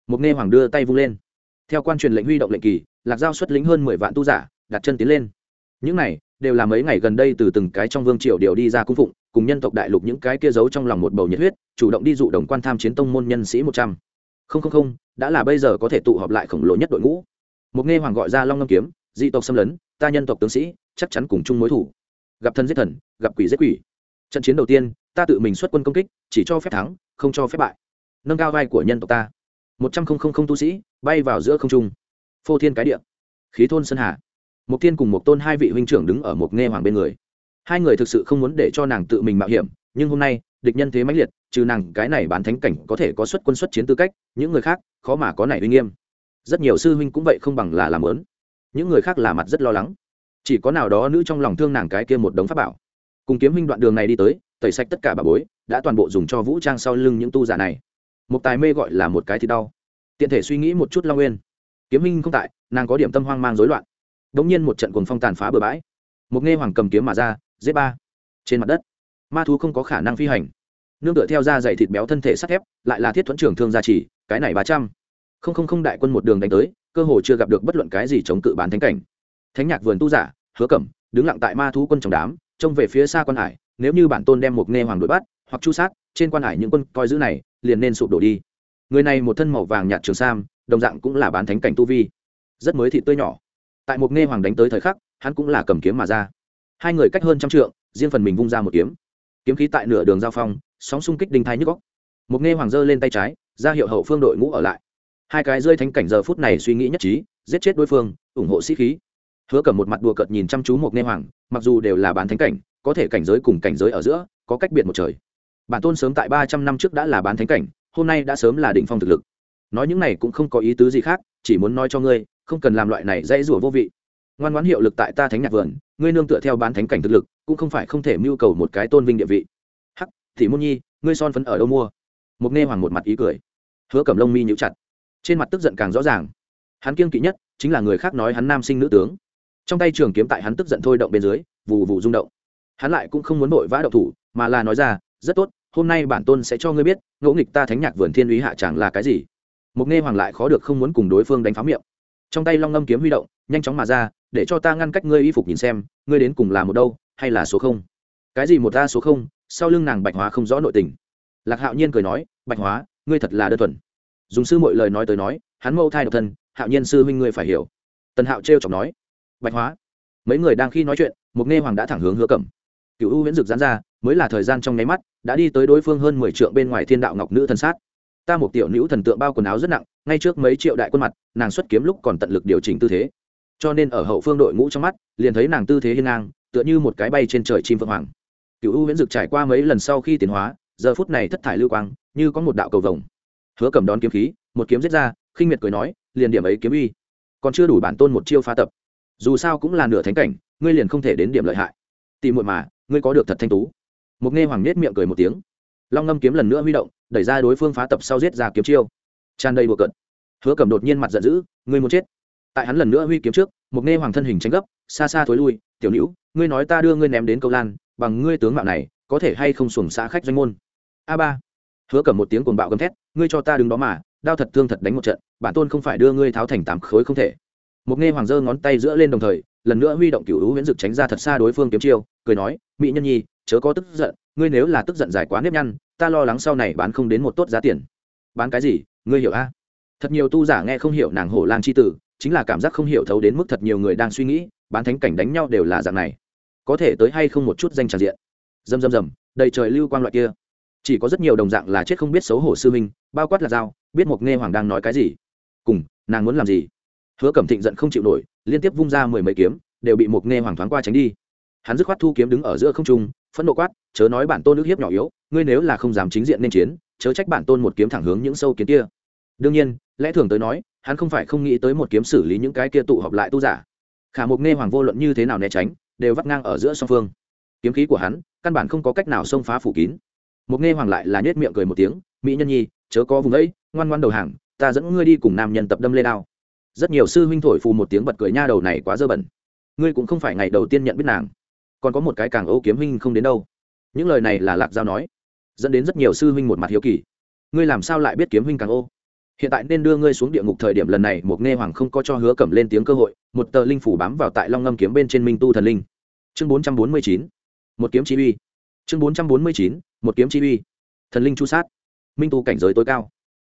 Mục nghe hoàng đưa tay vung lên. Theo quan truyền lệnh huy động lệnh kỳ, lạc giao xuất lĩnh hơn mười vạn tu giả, đặt chân tiến lên. Những này, đều là mấy ngày gần đây từ từng cái trong vương triều điều đi ra cung phụng cùng nhân tộc đại lục những cái kia giấu trong lòng một bầu nhiệt huyết, chủ động đi dụ đồng quan tham chiến tông môn nhân sĩ một trăm. Không không không, đã là bây giờ có thể tụ họp lại khổng lồ nhất đội ngũ. Một nghe hoàng gọi ra long ngâm kiếm, dị tộc xâm lấn, ta nhân tộc tướng sĩ, chắc chắn cùng chung mối thủ. Gặp thân giết thần, gặp quỷ giết quỷ. Trận chiến đầu tiên, ta tự mình xuất quân công kích, chỉ cho phép thắng, không cho phép bại. Nâng cao vai của nhân tộc ta. Một trăm không không không tu sĩ, bay vào giữa không trung. Phô thiên cái địa. Khí thôn sơn hà. Một thiên cùng một tôn hai vị huynh trưởng đứng ở một nghe hoàng bên người hai người thực sự không muốn để cho nàng tự mình mạo hiểm, nhưng hôm nay, địch nhân thế mãnh liệt, trừ nàng, cái này bán thánh cảnh có thể có xuất quân xuất chiến tư cách, những người khác, khó mà có này uy nghiêm. Rất nhiều sư huynh cũng vậy không bằng là làm lớn những người khác là mặt rất lo lắng. Chỉ có nào đó nữ trong lòng thương nàng cái kia một đống pháp bảo. Cùng kiếm huynh đoạn đường này đi tới, tẩy sạch tất cả bà bối, đã toàn bộ dùng cho vũ trang sau lưng những tu giả này. Một tài mê gọi là một cái thì đau. Tiện thể suy nghĩ một chút long nguyên. Kiếm huynh không tại, nàng có điểm tâm hoang mang rối loạn. Đ ỗ n g nhiên một trận cuồng phong tàn phá bừa bãi. Một nghe hoàng cầm kiếm mà ra dễ ba. Trên mặt đất, ma thú không có khả năng phi hành. Nương tựa theo da dày thịt béo thân thể sắt thép, lại là thiết thuẫn trưởng thương gia trì, cái này ba trăm. Không không không đại quân một đường đánh tới, cơ hồ chưa gặp được bất luận cái gì chống cự bán thánh cảnh. Thánh nhạc vườn tu giả, hứa cẩm, đứng lặng tại ma thú quân trong đám, trông về phía xa quan hải, nếu như bản tôn đem một nghe hoàng đội bắt, hoặc chu sát, trên quan hải những quân coi giữ này, liền nên sụp đổ đi. Người này một thân màu vàng nhạt trường sam, đồng dạng cũng là bán thánh cảnh tu vi. Rất mới thị tươi nhỏ. Tại một nghe hoàng đánh tới thời khắc, hắn cũng là cầm kiếm mà ra hai người cách hơn trăm trượng, riêng phần mình vung ra một kiếm. Kiếm khí tại nửa đường giao phong, sóng xung kích đinh thai nhức góc một nghe hoàng dơ lên tay trái, ra hiệu hậu phương đội ngũ ở lại. Hai cái rơi thánh cảnh giờ phút này suy nghĩ nhất trí, giết chết đối phương, ủng hộ sĩ khí. Hứa cầm một mặt đùa cợt nhìn chăm chú một nghe hoàng, mặc dù đều là bán thánh cảnh, có thể cảnh giới cùng cảnh giới ở giữa, có cách biệt một trời. Bản tôn sớm tại ba trăm năm trước đã là bán thánh cảnh, hôm nay đã sớm là đỉnh phong thực lực. Nói những này cũng không có ý tứ gì khác, chỉ muốn nói cho ngươi, không cần làm loại này dãy rủa vô vị ngoan ngoãn hiệu lực tại ta thánh nhạc vườn, ngươi nương tựa theo bán thánh cảnh thực lực, cũng không phải không thể mưu cầu một cái tôn vinh địa vị. Hắc, thị môn nhi, ngươi son phấn ở đâu mua? Mục nghe hoàng một mặt ý cười. Hứa cầm lông mi nhíu chặt. Trên mặt tức giận càng rõ ràng. Hắn kiêng kỵ nhất chính là người khác nói hắn nam sinh nữ tướng. Trong tay trường kiếm tại hắn tức giận thôi động bên dưới vụ vụ rung động. Hắn lại cũng không muốn vội vã động thủ, mà là nói ra, rất tốt, hôm nay bản tôn sẽ cho ngươi biết ngẫu nghịch ta thánh nhạc vườn thiên úy hạ chẳng là cái gì. Mục nghe hoàng lại khó được không muốn cùng đối phương đánh phá miệng. Trong tay long ngâm kiếm huy động, nhanh chóng mà ra để cho ta ngăn cách ngươi y phục nhìn xem, ngươi đến cùng là một đâu, hay là số không? Cái gì một ta số không? Sau lưng nàng bạch hóa không rõ nội tình. Lạc hạo nhiên cười nói, bạch hóa, ngươi thật là đơn thuần. Dùng sư mọi lời nói tới nói, hắn mâu thai độc thân, hạo nhiên sư huynh ngươi phải hiểu. Tần hạo t chọc nói, bạch hóa, mấy người đang khi nói chuyện, một nghe hoàng đã thẳng hướng hứa cẩm. Cựu u huyễn dực dán ra, mới là thời gian trong nháy mắt, đã đi tới đối phương hơn mười triệu bên ngoài thiên đạo ngọc nữ thần sát. Ta một tiểu nữ thần tượng bao quần áo rất nặng, ngay trước mấy triệu đại quân mặt, nàng xuất kiếm lúc còn tận lực điều chỉnh tư thế cho nên ở hậu phương đội ngũ trong mắt, liền thấy nàng tư thế hiên ngang, tựa như một cái bay trên trời chim phượng hoàng. Cựu u huyễn dực trải qua mấy lần sau khi tiến hóa, giờ phút này thất thải lưu quang, như có một đạo cầu vồng. Hứa cầm đón kiếm khí, một kiếm giết ra, khinh miệt cười nói, liền điểm ấy kiếm uy, còn chưa đủ bản tôn một chiêu phá tập. Dù sao cũng là nửa thánh cảnh, ngươi liền không thể đến điểm lợi hại. Tìm muội mà, ngươi có được thật thanh tú. Một nghe hoàng nết miệng cười một tiếng. Long ngâm kiếm lần nữa huy động, đẩy ra đối phương phá tập sau giết ra kiếm chiêu. Tràn đầy bừa cận hứa cầm đột nhiên mặt giận dữ, ngươi muốn chết? Tại hắn lần nữa huy kiếm trước, một nghe hoàng thân hình tranh gấp, xa xa thối lui, tiểu nữ ngươi nói ta đưa ngươi ném đến câu lan, bằng ngươi tướng mạo này, có thể hay không xuồng xã khách doanh môn? A ba, hứa cầm một tiếng cuồng bạo gầm thét, ngươi cho ta đứng đó mà, đao thật thương thật đánh một trận, bản tôn không phải đưa ngươi tháo thành tám khối không thể. Một nghe hoàng giơ ngón tay giữa lên đồng thời, lần nữa huy động cựu hữu huyễn dực tránh ra thật xa đối phương kiếm chiêu, cười nói, mỹ nhân nhi, chớ có tức giận, ngươi nếu là tức giận dài quá nếp nhăn, ta lo lắng sau này bán không đến một tốt giá tiền. Bán cái gì, ngươi hiểu a? Thật nhiều tu giả nghe không hiểu nàng hổ lang c h i tử chính là cảm giác không hiểu thấu đến mức thật nhiều người đang suy nghĩ, bán thánh cảnh đánh nhau đều là dạng này. Có thể tới hay không một chút danh tràn diện. Dầm dầm dầm đầy trời lưu quang loại kia. Chỉ có rất nhiều đồng dạng là chết không biết xấu hổ sư minh, bao quát là dao, biết một nghe hoàng đang nói cái gì. Cùng, nàng muốn làm gì? Hứa cẩm thịnh giận không chịu nổi, liên tiếp vung ra mười mấy kiếm, đều bị một nghe hoàng thoáng qua tránh đi. Hắn dứt khoát thu kiếm đứng ở giữa không trung, phẫn nộ quát, chớ nói bản tôn nước hiếp nhỏ yếu, ngươi nếu là không dám chính diện nên chiến, chớ trách bản tôn một kiếm thẳng hướng những sâu kiến kia. Đương nhiên, lẽ thường tới nói hắn không phải không nghĩ tới một kiếm xử lý những cái kia tụ họp lại tu giả. Khả mục nghe hoàng vô luận như thế nào né tránh, đều vắt ngang ở giữa song phương. Kiếm khí của hắn, căn bản không có cách nào xông phá phủ kín. Mục nghe hoàng lại là nhét miệng cười một tiếng, mỹ nhân nhi, chớ có vùng ấy, ngoan ngoan đầu hàng, ta dẫn ngươi đi cùng nam nhân tập đâm lê đao. Rất nhiều sư huynh thổi phù một tiếng bật cười nha đầu này quá dơ bẩn. Ngươi cũng không phải ngày đầu tiên nhận biết nàng. Còn có một cái càng ô kiếm huynh không đến đâu. Những lời này là lạc giao nói, dẫn đến rất nhiều sư huynh một mặt hiếu kỳ. Ngươi làm sao lại biết kiếm huynh càng ô? Hiện tại nên đưa ngươi xuống địa ngục thời điểm lần này một nghe hoàng không có cho hứa cẩm lên tiếng cơ hội, một tờ linh phủ bám vào tại long ngâm kiếm bên trên minh tu thần linh. Chương bốn trăm bốn mươi chín, một kiếm chi uy. Chương bốn trăm bốn mươi chín, một kiếm chi uy. Thần linh chu sát. Minh tu cảnh giới tối cao.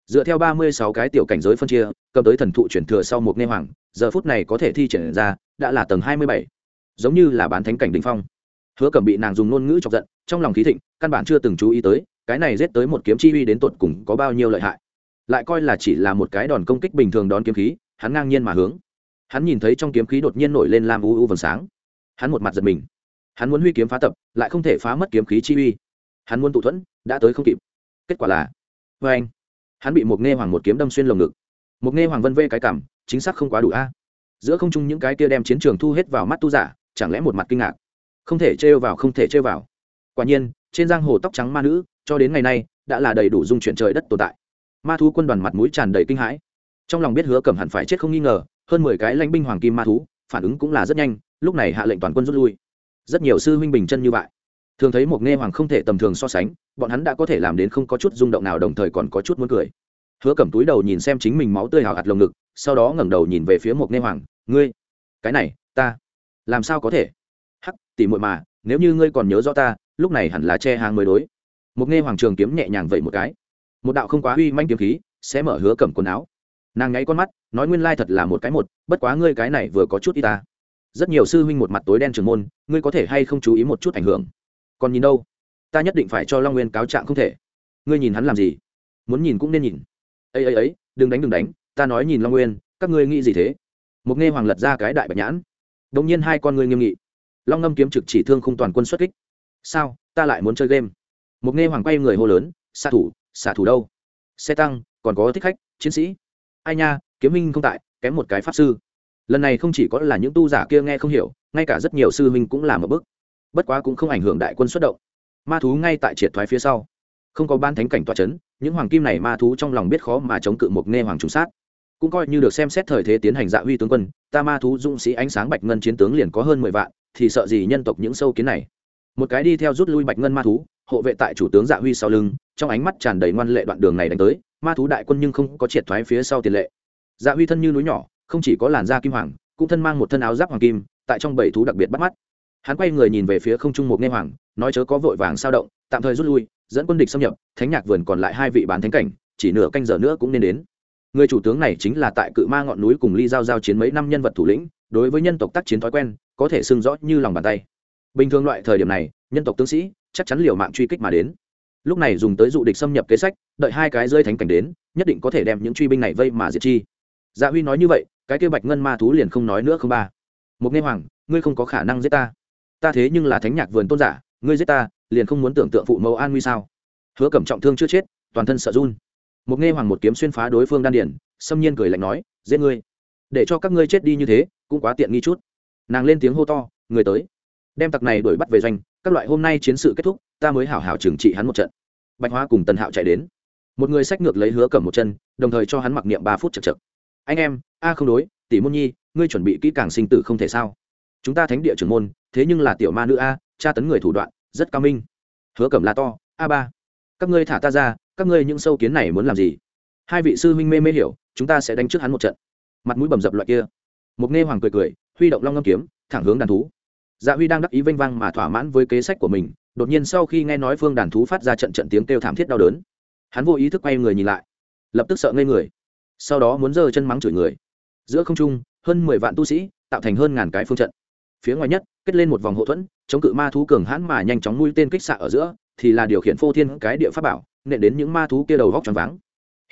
Dựa theo ba mươi sáu cái tiểu cảnh giới phân chia, cầm tới thần thụ chuyển thừa sau một nghe hoàng, giờ phút này có thể thi triển ra, đã là tầng hai mươi bảy. Giống như là bán thánh cảnh đ ỉ n h phong. Hứa cẩm bị nàng dùng ngôn ngữ chọc giận, trong lòng khí thịnh, căn bản chưa từng chú ý tới, cái này giết tới một kiếm chi uy đến tột cùng có bao nhiêu lợi hại lại coi là chỉ là một cái đòn công kích bình thường đón kiếm khí, hắn ngang nhiên mà hướng. Hắn nhìn thấy trong kiếm khí đột nhiên nổi lên làm u u vầng sáng. Hắn một mặt giật mình. Hắn muốn huy kiếm phá tập, lại không thể phá mất kiếm khí chi uy. Hắn muốn tụ thuẫn, đã tới không kịp. Kết quả là vê anh. Hắn bị một nghe hoàng một kiếm đâm xuyên lồng ngực. Một nghe hoàng vân vê cái cảm, chính xác không quá đủ a. Giữa không trung những cái kia đem chiến trường thu hết vào mắt tu giả, chẳng lẽ một mặt kinh ngạc? Không thể trêu vào, không thể trêu vào. Quả nhiên, trên giang hồ tóc trắng ma nữ, cho đến ngày nay, đã là đầy đủ dung chuyển trời đất tồn tại ma thú quân đoàn mặt mũi tràn đầy kinh hãi. Trong lòng biết hứa cẩm hẳn phải chết không nghi ngờ, hơn mười cái lãnh binh hoàng kim ma thú, phản ứng cũng là rất nhanh, lúc này hạ lệnh toàn quân rút lui. Rất nhiều sư huynh bình chân như vậy. Thường thấy một nghe hoàng không thể tầm thường so sánh, bọn hắn đã có thể làm đến không có chút rung động nào, đồng thời còn có chút muốn cười. Hứa cầm túi đầu nhìn xem chính mình máu tươi hào hạt lồng ngực, sau đó ngẩng đầu nhìn về phía một nghe hoàng, ngươi, cái này, ta, làm sao có thể? Hắc, tỉ muội mà, nếu như ngươi còn nhớ rõ ta, lúc này hẳn là che hàng mới đối. Một nghe hoàng trường kiếm nhẹ nhàng vậy một cái một đạo không quá uy manh kiếm khí sẽ mở hứa cầm quần áo. Nàng ngáy con mắt, nói nguyên lai thật là một cái một, bất quá ngươi cái này vừa có chút y ta. Rất nhiều sư huynh một mặt tối đen trường môn, ngươi có thể hay không chú ý một chút ảnh hưởng? Còn nhìn đâu? Ta nhất định phải cho long nguyên cáo trạng không thể. Ngươi nhìn hắn làm gì? Muốn nhìn cũng nên nhìn. Ấy ấy ấy, đừng đánh đừng đánh, ta nói nhìn long nguyên, các ngươi nghĩ gì thế? Một nghe hoàng lật ra cái đại bạch nhãn. Đ ỗ n g nhiên hai con ngươi nghiêm nghị. Long ngâm kiếm trực chỉ thương không toàn quân xuất kích. Sao? Ta lại muốn chơi game. Một nghe hoàng quay người hô lớn xạ thủ xạ thủ đâu? Xe tăng, còn có thích khách, chiến sĩ. Ai nha, kiếm minh không tại, kém một cái pháp sư. Lần này không chỉ có là những tu giả kia nghe không hiểu, ngay cả rất nhiều sư minh cũng làm một bức bất quá cũng không ảnh hưởng đại quân xuất động. Ma thú ngay tại triệt thoái phía sau. Không có ban thánh cảnh tòa c h ấ n những hoàng kim này ma thú trong lòng biết khó mà chống cự một nghe hoàng trùng sát. Cũng coi như được xem xét thời thế tiến hành dạ huy tướng quân, ta ma thú dũng sĩ ánh sáng bạch ngân chiến tướng liền có hơn mười vạn, thì sợ gì nhân tộc những sâu kiến này? Một cái đi theo rút lui bạch ngân ma thú hộ vệ tại chủ tướng dạ huy sau lưng, trong ánh mắt tràn đầy ngoan lệ đoạn đường này đánh tới, ma thú đại quân nhưng không có triệt thoái phía sau tiền lệ. Dạ huy thân như núi nhỏ, không chỉ có làn da kim hoàng, cũng thân mang một thân áo giáp hoàng kim, tại trong bảy thú đặc biệt bắt mắt. Hắn quay người nhìn về phía không trung một nghe hoàng, nói chớ có vội vàng sao động, tạm thời rút lui, dẫn quân địch xâm nhập, thánh nhạc vườn còn lại hai vị bán thánh cảnh, chỉ nửa canh giờ nữa cũng nên đến. Người chủ tướng này chính là tại cự ma ngọn núi cùng ly giao giao chiến mấy năm nhân vật thủ lĩnh, đối với nhân tộc tác chiến thói quen, có thể xưng rõ như lòng bàn tay. Bình thường loại thời điểm này, nhân tộc tướng sĩ chắc chắn liều mạng truy kích mà đến. Lúc này dùng tới dụ địch xâm nhập kế sách, đợi hai cái rơi thánh cảnh đến, nhất định có thể đem những truy binh này vây mà diệt chi. Dạ huy nói như vậy, cái kia bạch ngân ma thú liền không nói nữa không ba. Một nghe hoàng, ngươi không có khả năng giết ta. Ta thế nhưng là thánh nhạc vườn tôn giả, ngươi giết ta, liền không muốn tưởng tượng phụ mẫu an nguy sao? Hứa cẩm trọng thương chưa chết, toàn thân sợ run. Một nghe hoàng một kiếm xuyên phá đối phương đan điển xâm nhiên cười lạnh nói, giết ngươi. Để cho các ngươi chết đi như thế, cũng quá tiện nghi chút. Nàng lên tiếng hô to, người tới. Đem tặc này đuổi bắt về doanh các loại hôm nay chiến sự kết thúc, ta mới hảo hảo trừng trị hắn một trận. Bạch hoa cùng tần hạo chạy đến. Một người sách ngược lấy hứa cầm một chân, đồng thời cho hắn mặc niệm ba phút chật chật. Anh em, a không đối, tỷ môn nhi, ngươi chuẩn bị kỹ càng sinh tử không thể sao? Chúng ta thánh địa trưởng môn, thế nhưng là tiểu ma nữ a, tra tấn người thủ đoạn, rất cao minh. Hứa cầm la to, a ba, các ngươi thả ta ra, các ngươi những sâu kiến này muốn làm gì? Hai vị sư huynh mê mê hiểu, chúng ta sẽ đánh trước hắn một trận. Mặt mũi bầm dập loại kia. Một nghe hoàng cười cười, huy động long ngâm kiếm, thẳng hướng đàn thú dạ huy đang đắc ý vênh vang mà thỏa mãn với kế sách của mình, đột nhiên sau khi nghe nói phương đàn thú phát ra trận trận tiếng kêu thảm thiết đau đớn, hắn vô ý thức quay người nhìn lại, lập tức sợ ngây người, sau đó muốn giơ chân mắng chửi người. Giữa không trung, hơn mười vạn tu sĩ tạo thành hơn ngàn cái phương trận. Phía ngoài nhất, kết lên một vòng hậu thuẫn, chống cự ma thú cường hãn mà nhanh chóng nuôi tên kích xạ ở giữa, thì là điều khiển phô thiên cái địa pháp bảo, nện đến những ma thú kia đầu góc tròn váng.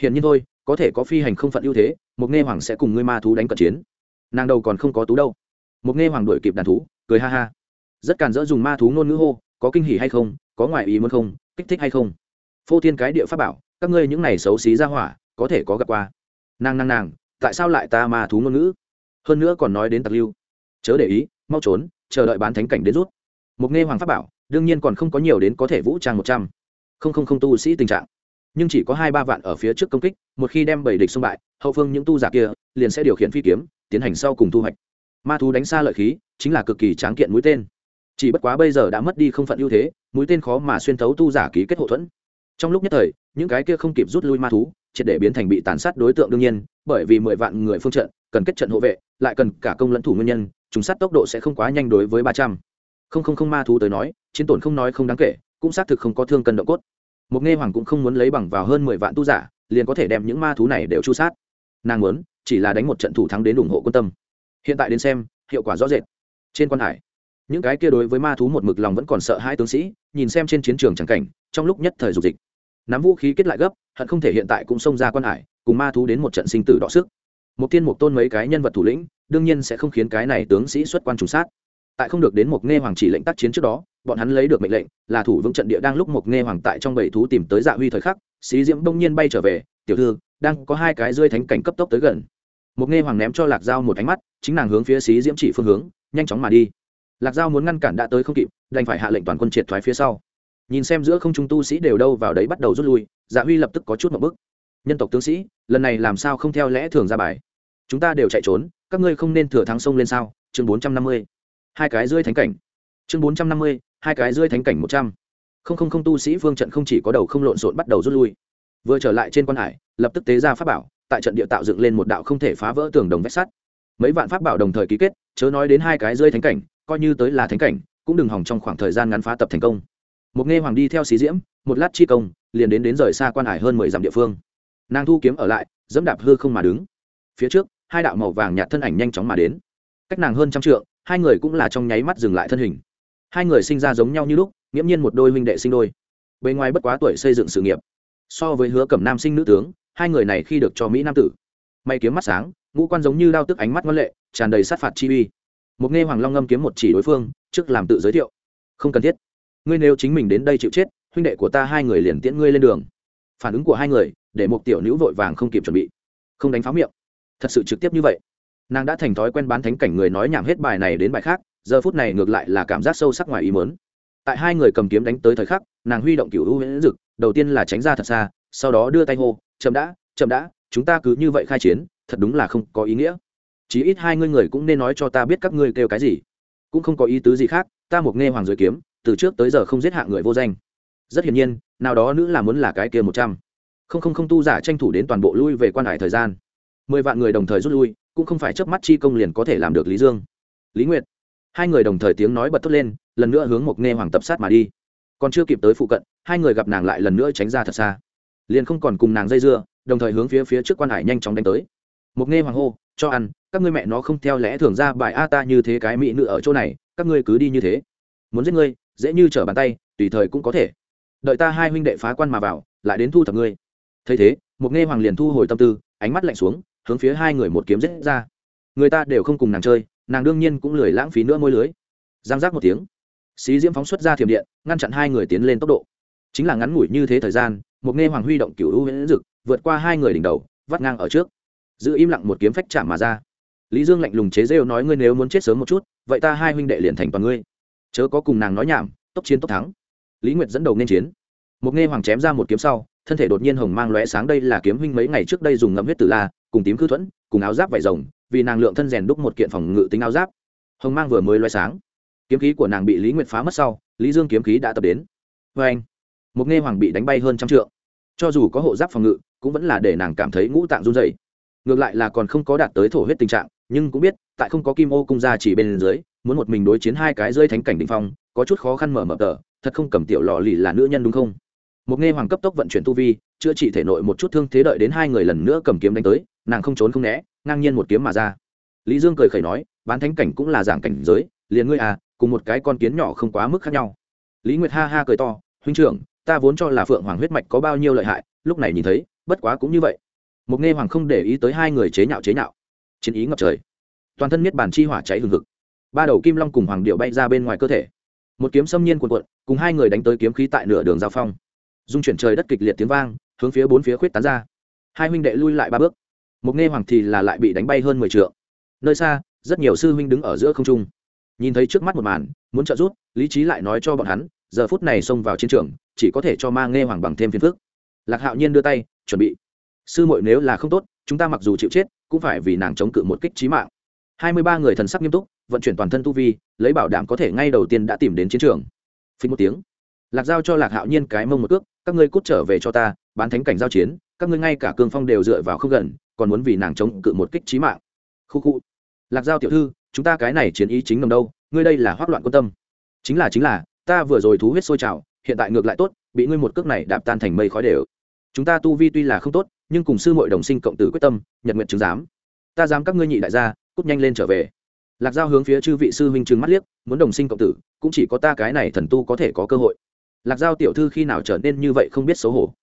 Hiện nhiên thôi, có thể có phi hành không phận ưu thế, một nghe hoàng sẽ cùng ngươi ma thú đánh cận chiến. Nàng đầu còn không có tú đâu. Một nghe hoàng đuổi kịp đàn thú cười ha ha. Rất càn dỡ dùng ma thú ngôn ngữ hô, có kinh hỉ hay không, có ngoại ý muốn không, kích thích hay không. Phô thiên cái địa pháp bảo, các ngươi những này xấu xí ra hỏa, có thể có gặp qua. Nàng nàng nàng, tại sao lại ta ma thú ngôn ngữ? Hơn nữa còn nói đến tặc lưu. Chớ để ý, mau trốn, chờ đợi bán thánh cảnh đến rút. Một nghe hoàng pháp bảo, đương nhiên còn không có nhiều đến có thể vũ trang một trăm. Không không không tu sĩ tình trạng. Nhưng chỉ có hai, ba vạn ở phía trước công kích, một khi đem bảy địch xung bại, hậu phương những tu giả kia liền sẽ điều khiển phi kiếm, tiến hành sau cùng thu hoạch. Ma thú đánh xa lợi khí chính là cực kỳ tráng kiện mũi tên. Chỉ bất quá bây giờ đã mất đi không phận ưu thế, mũi tên khó mà xuyên thấu tu giả ký kết hậu thuẫn. Trong lúc nhất thời, những cái kia không kịp rút lui ma thú, triệt để biến thành bị tàn sát đối tượng đương nhiên, bởi vì mười vạn người phương trận, cần kết trận hộ vệ, lại cần cả công lẫn thủ nguyên nhân chúng sát tốc độ sẽ không quá nhanh đối với ba trăm. Không không không ma thú tới nói, chiến tổn không nói không đáng kể, cũng xác thực không có thương cân động cốt. Một nghe hoàng cũng không muốn lấy bằng vào hơn mười vạn tu giả, liền có thể đem những ma thú này đều chu sát. Nàng muốn, chỉ là đánh một trận thủ thắng đến ủng hộ quân tâm. Hiện tại đến xem, hiệu quả rõ rệt trên quan hải, những cái kia đối với ma thú một mực lòng vẫn còn sợ hai tướng sĩ, nhìn xem trên chiến trường c cảnh, trong lúc nhất thời dục dịch. Nắm vũ khí kết lại gấp, hận không thể hiện tại cũng xông ra quan hải, cùng ma thú đến một trận sinh tử đọ sức. Một tiên một tôn mấy cái nhân vật thủ lĩnh, đương nhiên sẽ không khiến cái này tướng sĩ xuất quan trùng sát. Tại không được đến một nghe hoàng chỉ lệnh tác chiến trước đó, bọn hắn lấy được mệnh lệnh, là thủ vững trận địa đang lúc một nghe hoàng tại trong bảy thú tìm tới dạ huy thời khắc, xí diễm bỗng nhiên bay trở về, tiểu thư, đang có hai cái rơi thánh cảnh cấp tốc tới gần. Một nghe hoàng ném cho lạc dao một ánh mắt, chính nàng hướng phía xí diễm chỉ phương hướng nhanh chóng mà đi. Lạc giao muốn ngăn cản đã tới không kịp, đành phải hạ lệnh toàn quân triệt thoái phía sau. Nhìn xem giữa không trung tu sĩ đều đâu vào đấy bắt đầu rút lui dạ huy lập tức có chút một bức nhân tộc tướng sĩ, lần này làm sao không theo lẽ thường ra bài? Chúng ta đều chạy trốn, các ngươi không nên thừa thắng sông lên sao? Chương bốn trăm năm mươi. Hai cái rơi thánh cảnh. Chương bốn trăm năm mươi, hai cái rơi thánh cảnh một trăm. Không không không tu sĩ phương trận không chỉ có đầu không lộn xộn bắt đầu rút lui. Vừa trở lại trên quan hải, lập tức tế ra pháp bảo, tại trận địa tạo dựng lên một đạo không thể phá vỡ tường đồng vách sắt mấy vạn pháp bảo đồng thời ký kết, chớ nói đến hai cái rơi thánh cảnh, coi như tới là thánh cảnh, cũng đừng hỏng trong khoảng thời gian ngắn phá tập thành công. Một nghe hoàng đi theo xí diễm, một lát chi công, liền đến đến rời xa quan hải hơn mười dặm địa phương. Nàng thu kiếm ở lại, dẫm đạp hư không mà đứng. Phía trước, hai đạo màu vàng nhạt thân ảnh nhanh chóng mà đến. Cách nàng hơn trăm trượng, hai người cũng là trong nháy mắt dừng lại thân hình. Hai người sinh ra giống nhau như lúc, nghiễm nhiên một đôi huynh đệ sinh đôi. Bề ngoài bất quá tuổi xây dựng sự nghiệp. So với hứa cẩm nam sinh nữ tướng, hai người này khi được cho mỹ nam tử, may kiếm mắt sáng ngũ quan giống như đao tức ánh mắt ngân lệ, tràn đầy sát phạt chi uy. Một nghe hoàng long ngâm kiếm một chỉ đối phương, trước làm tự giới thiệu. Không cần thiết. Ngươi nếu chính mình đến đây chịu chết, huynh đệ của ta hai người liền tiễn ngươi lên đường. Phản ứng của hai người, để một tiểu nữ vội vàng không kịp chuẩn bị. Không đánh pháo miệng. Thật sự trực tiếp như vậy. Nàng đã thành thói quen bán thánh cảnh người nói nhảm hết bài này đến bài khác, giờ phút này ngược lại là cảm giác sâu sắc ngoài ý mớn tại hai người cầm kiếm đánh tới thời khắc, nàng huy động cựu hữu huyễn dực, đầu tiên là tránh ra thật xa, sau đó đưa tay hô, chậm đã chậm đã, chúng ta cứ như vậy khai chiến thật đúng là không có ý nghĩa. Chí ít hai ngươi người cũng nên nói cho ta biết các ngươi kêu cái gì. Cũng không có ý tứ gì khác, ta một nghe hoàng giới kiếm, từ trước tới giờ không giết hạ người vô danh. Rất hiển nhiên, nào đó nữ là muốn là cái kia một trăm. Không không không tu giả tranh thủ đến toàn bộ lui về quan hải thời gian. Mười vạn người đồng thời rút lui, cũng không phải chớp mắt chi công liền có thể làm được lý dương. Lý nguyệt. Hai người đồng thời tiếng nói bật thốt lên, lần nữa hướng một nghe hoàng tập sát mà đi. Còn chưa kịp tới phụ cận, hai người gặp nàng lại lần nữa tránh ra thật xa. Liền không còn cùng nàng dây dưa, đồng thời hướng phía phía trước quan hải nhanh chóng đánh tới một nghe hoàng hô, cho ăn, các ngươi mẹ nó không theo lẽ thường ra bài a ta như thế cái mỹ nữ ở chỗ này, các ngươi cứ đi như thế. Muốn giết ngươi, dễ như trở bàn tay, tùy thời cũng có thể. Đợi ta hai huynh đệ phá quan mà vào, lại đến thu thập ngươi. Thấy thế, một nghe hoàng liền thu hồi tâm tư, ánh mắt lạnh xuống, hướng phía hai người một kiếm giết ra. Người ta đều không cùng nàng chơi, nàng đương nhiên cũng lười lãng phí nữa môi lưới. Giang giác một tiếng, xí diễm phóng xuất ra thiểm điện, ngăn chặn hai người tiến lên tốc độ. Chính là ngắn ngủi như thế thời gian, một nghe hoàng huy động cửu hữu huyễn dực, vượt qua hai người đỉnh đầu, vắt ngang ở trước giữ im lặng một kiếm phách chạm mà ra. Lý dương lạnh lùng chế rêu nói, ngươi nếu muốn chết sớm một chút, vậy ta hai huynh đệ liền thành toàn ngươi. Chớ có cùng nàng nói nhảm, tốc chiến tốc thắng. Lý nguyệt dẫn đầu nên chiến. Một nghe hoàng chém ra một kiếm sau, thân thể đột nhiên hồng mang lóe sáng, đây là kiếm huynh mấy ngày trước đây dùng ngậm huyết tử la, cùng tím khư thuẫn, cùng áo giáp vải rồng, vì nàng lượng thân rèn đúc một kiện phòng ngự tính áo giáp. Hồng mang vừa mới lóe sáng. Kiếm khí của nàng bị lý nguyệt phá mất sau, lý dương kiếm khí đã tập đến. Vê anh, một nghe hoàng bị đánh bay hơn trăm trượng. Cho dù có hộ giáp phòng ngự, cũng vẫn là để nàng cảm thấy ngũ tạng run dày ngược lại là còn không có đạt tới thổ huyết tình trạng, nhưng cũng biết, tại không có kim ô cung ra chỉ bên dưới, muốn một mình đối chiến hai cái rơi thánh cảnh định phong, có chút khó khăn mở mở tờ, thật không cầm tiểu lò lì là nữ nhân đúng không? Một nghe hoàng cấp tốc vận chuyển tu vi, chữa trị thể nội một chút thương thế đợi đến hai người lần nữa cầm kiếm đánh tới, nàng không trốn không né, ngang nhiên một kiếm mà ra. Lý dương cười khẩy nói, bán thánh cảnh cũng là giảng cảnh giới, liền ngươi à cùng một cái con kiến nhỏ không quá mức khác nhau. Lý nguyệt ha ha cười to, huynh trưởng, ta vốn cho là phượng hoàng huyết mạch có bao nhiêu lợi hại, lúc này nhìn thấy, bất quá cũng như vậy. Mục nghe hoàng không để ý tới hai người chế nhạo chế nhạo. Chiến ý ngập trời. Toàn thân miết bản chi hỏa cháy hừng hực. Ba đầu kim long cùng hoàng điệu bay ra bên ngoài cơ thể. Một kiếm xâm nhiên cuộn cuộn, cùng hai người đánh tới kiếm khí tại nửa đường giao phong. Dung chuyển trời đất kịch liệt tiếng vang, hướng phía bốn phía khuyết tán ra. Hai huynh đệ lui lại ba bước. Mục nghe hoàng thì là lại bị đánh bay hơn mười t nơi xa, rất nhiều sư huynh đứng ở giữa không trung. Nhìn thấy trước mắt một màn, muốn trợ giúp, lý trí lại nói cho bọn hắn, giờ phút này xông vào chiến trường, chỉ có thể cho ma nghe hoàng bằng thêm phiền phức. Lạc hạo nhiên đưa tay, chuẩn bị sư muội nếu là không tốt, chúng ta mặc dù chịu chết, cũng phải vì nàng chống cự một kích trí mạng. Hai mươi ba người thần sắc nghiêm túc, vận chuyển toàn thân tu vi, lấy bảo đảm có thể ngay đầu tiên đã tìm đến chiến trường. Phí một tiếng. Lạc giao cho lạc hạo nhiên cái mông một cước, các ngươi cút trở về cho ta, bán thánh cảnh giao chiến, các ngươi ngay cả cương phong đều dựa vào không gần, còn muốn vì nàng chống cự một kích trí mạng. Khu khu. Lạc giao tiểu thư, chúng ta cái này chiến ý chính ngầm đâu, ngươi đây là hoác loạn quan tâm. Chính là chính là, ta vừa rồi thú huyết sôi trào, hiện tại ngược lại tốt, bị ngươi một cước này đạp tan thành mây khói đều. Chúng ta tu vi tuy là không tốt nhưng cùng sư muội đồng sinh cộng tử quyết tâm, nhật nguyện chứng giám. Ta dám các ngươi nhị đại gia, cút nhanh lên trở về. Lạc giao hướng phía chư vị sư huynh trừng mắt liếc, muốn đồng sinh cộng tử, cũng chỉ có ta cái này thần tu có thể có cơ hội. Lạc giao tiểu thư khi nào trở nên như vậy không biết xấu hổ.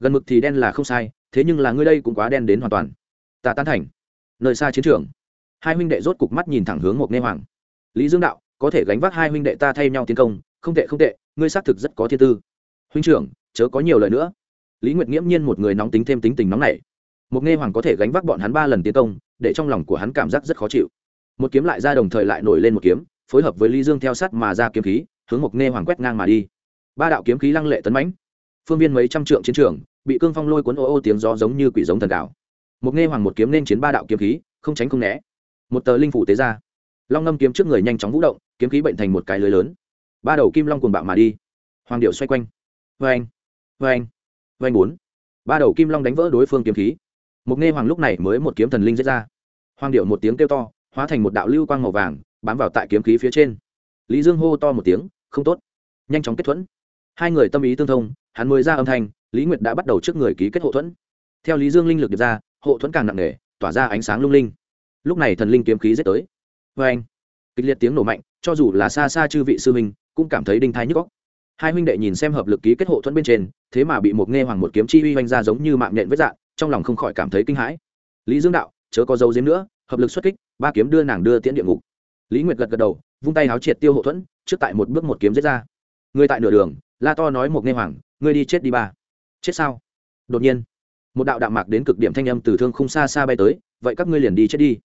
Gần mực thì đen là không sai, thế nhưng là ngươi đây cũng quá đen đến hoàn toàn. Ta tán thành. Nơi xa chiến trường, hai huynh đệ rốt cục mắt nhìn thẳng hướng một nê hoàng. Lý dương đạo, có thể gánh vác hai huynh đệ ta thay nhau tiến công, không tệ không tệ, ngươi xác thực rất có thiên tư. Huynh trưởng, chớ có nhiều lời nữa lý nguyệt nghiễm nhiên một người nóng tính thêm tính tình nóng này một nghe hoàng có thể gánh vác bọn hắn ba lần tiến công, để trong lòng của hắn cảm giác rất khó chịu. Một kiếm lại ra đồng thời lại nổi lên một kiếm, phối hợp với lý dương theo sát mà ra kiếm khí, hướng một nghe hoàng quét ngang mà đi. Ba đạo kiếm khí lăng lệ tấn mãnh. Phương viên mấy trăm trượng chiến trường, bị cương phong lôi cuốn ô ô tiếng gió giống như quỷ giống thần đạo một nghe hoàng một kiếm nên chiến ba đạo kiếm khí, không tránh không né. Một tờ linh phủ tế ra. Long ngâm kiếm trước người nhanh chóng vũ động, kiếm khí bệnh thành một cái lưới lớn. Ba đầu kim long cuồng bạo mà đi. Hoàng điệu xoay quanh. Vê anh vê anh vanh bốn. Ba đầu kim long đánh vỡ đối phương kiếm khí. Mục nghe hoàng lúc này mới một kiếm thần linh dễ ra. Hoàng điệu một tiếng kêu to, hóa thành một đạo lưu quang màu vàng, bám vào tại kiếm khí phía trên. Lý dương hô to một tiếng, không tốt. Nhanh chóng kết thuẫn. Hai người tâm ý tương thông, hắn mới ra âm thanh, lý nguyệt đã bắt đầu trước người ký kết hộ thuẫn. Theo lý dương linh lực được ra, hộ thuẫn càng nặng nề, tỏa ra ánh sáng lung linh. Lúc này thần linh kiếm khí giết tới. Vê anh kịch liệt tiếng nổ mạnh, cho dù là xa xa chư vị sư minh cũng cảm thấy đinh thái nhức góc hai huynh đệ nhìn xem hợp lực ký kết hộ thuẫn bên trên, thế mà bị một nghe hoàng một kiếm chi uy oanh ra giống như mạng nhện vết dạng trong lòng không khỏi cảm thấy kinh hãi. Lý dương đạo, chớ có dấu diếm nữa, hợp lực xuất kích, ba kiếm đưa nàng đưa tiễn địa ngục. Lý nguyệt gật gật đầu, vung tay háo triệt tiêu hộ thuẫn, trước tại một bước một kiếm giết ra. Người tại nửa đường, la to nói một nghe hoàng, ngươi đi chết đi ba. Chết sao? Đột nhiên, một đạo đạm mạc đến cực điểm thanh âm từ thương không xa xa bay tới, vậy các ngươi liền đi chết đi.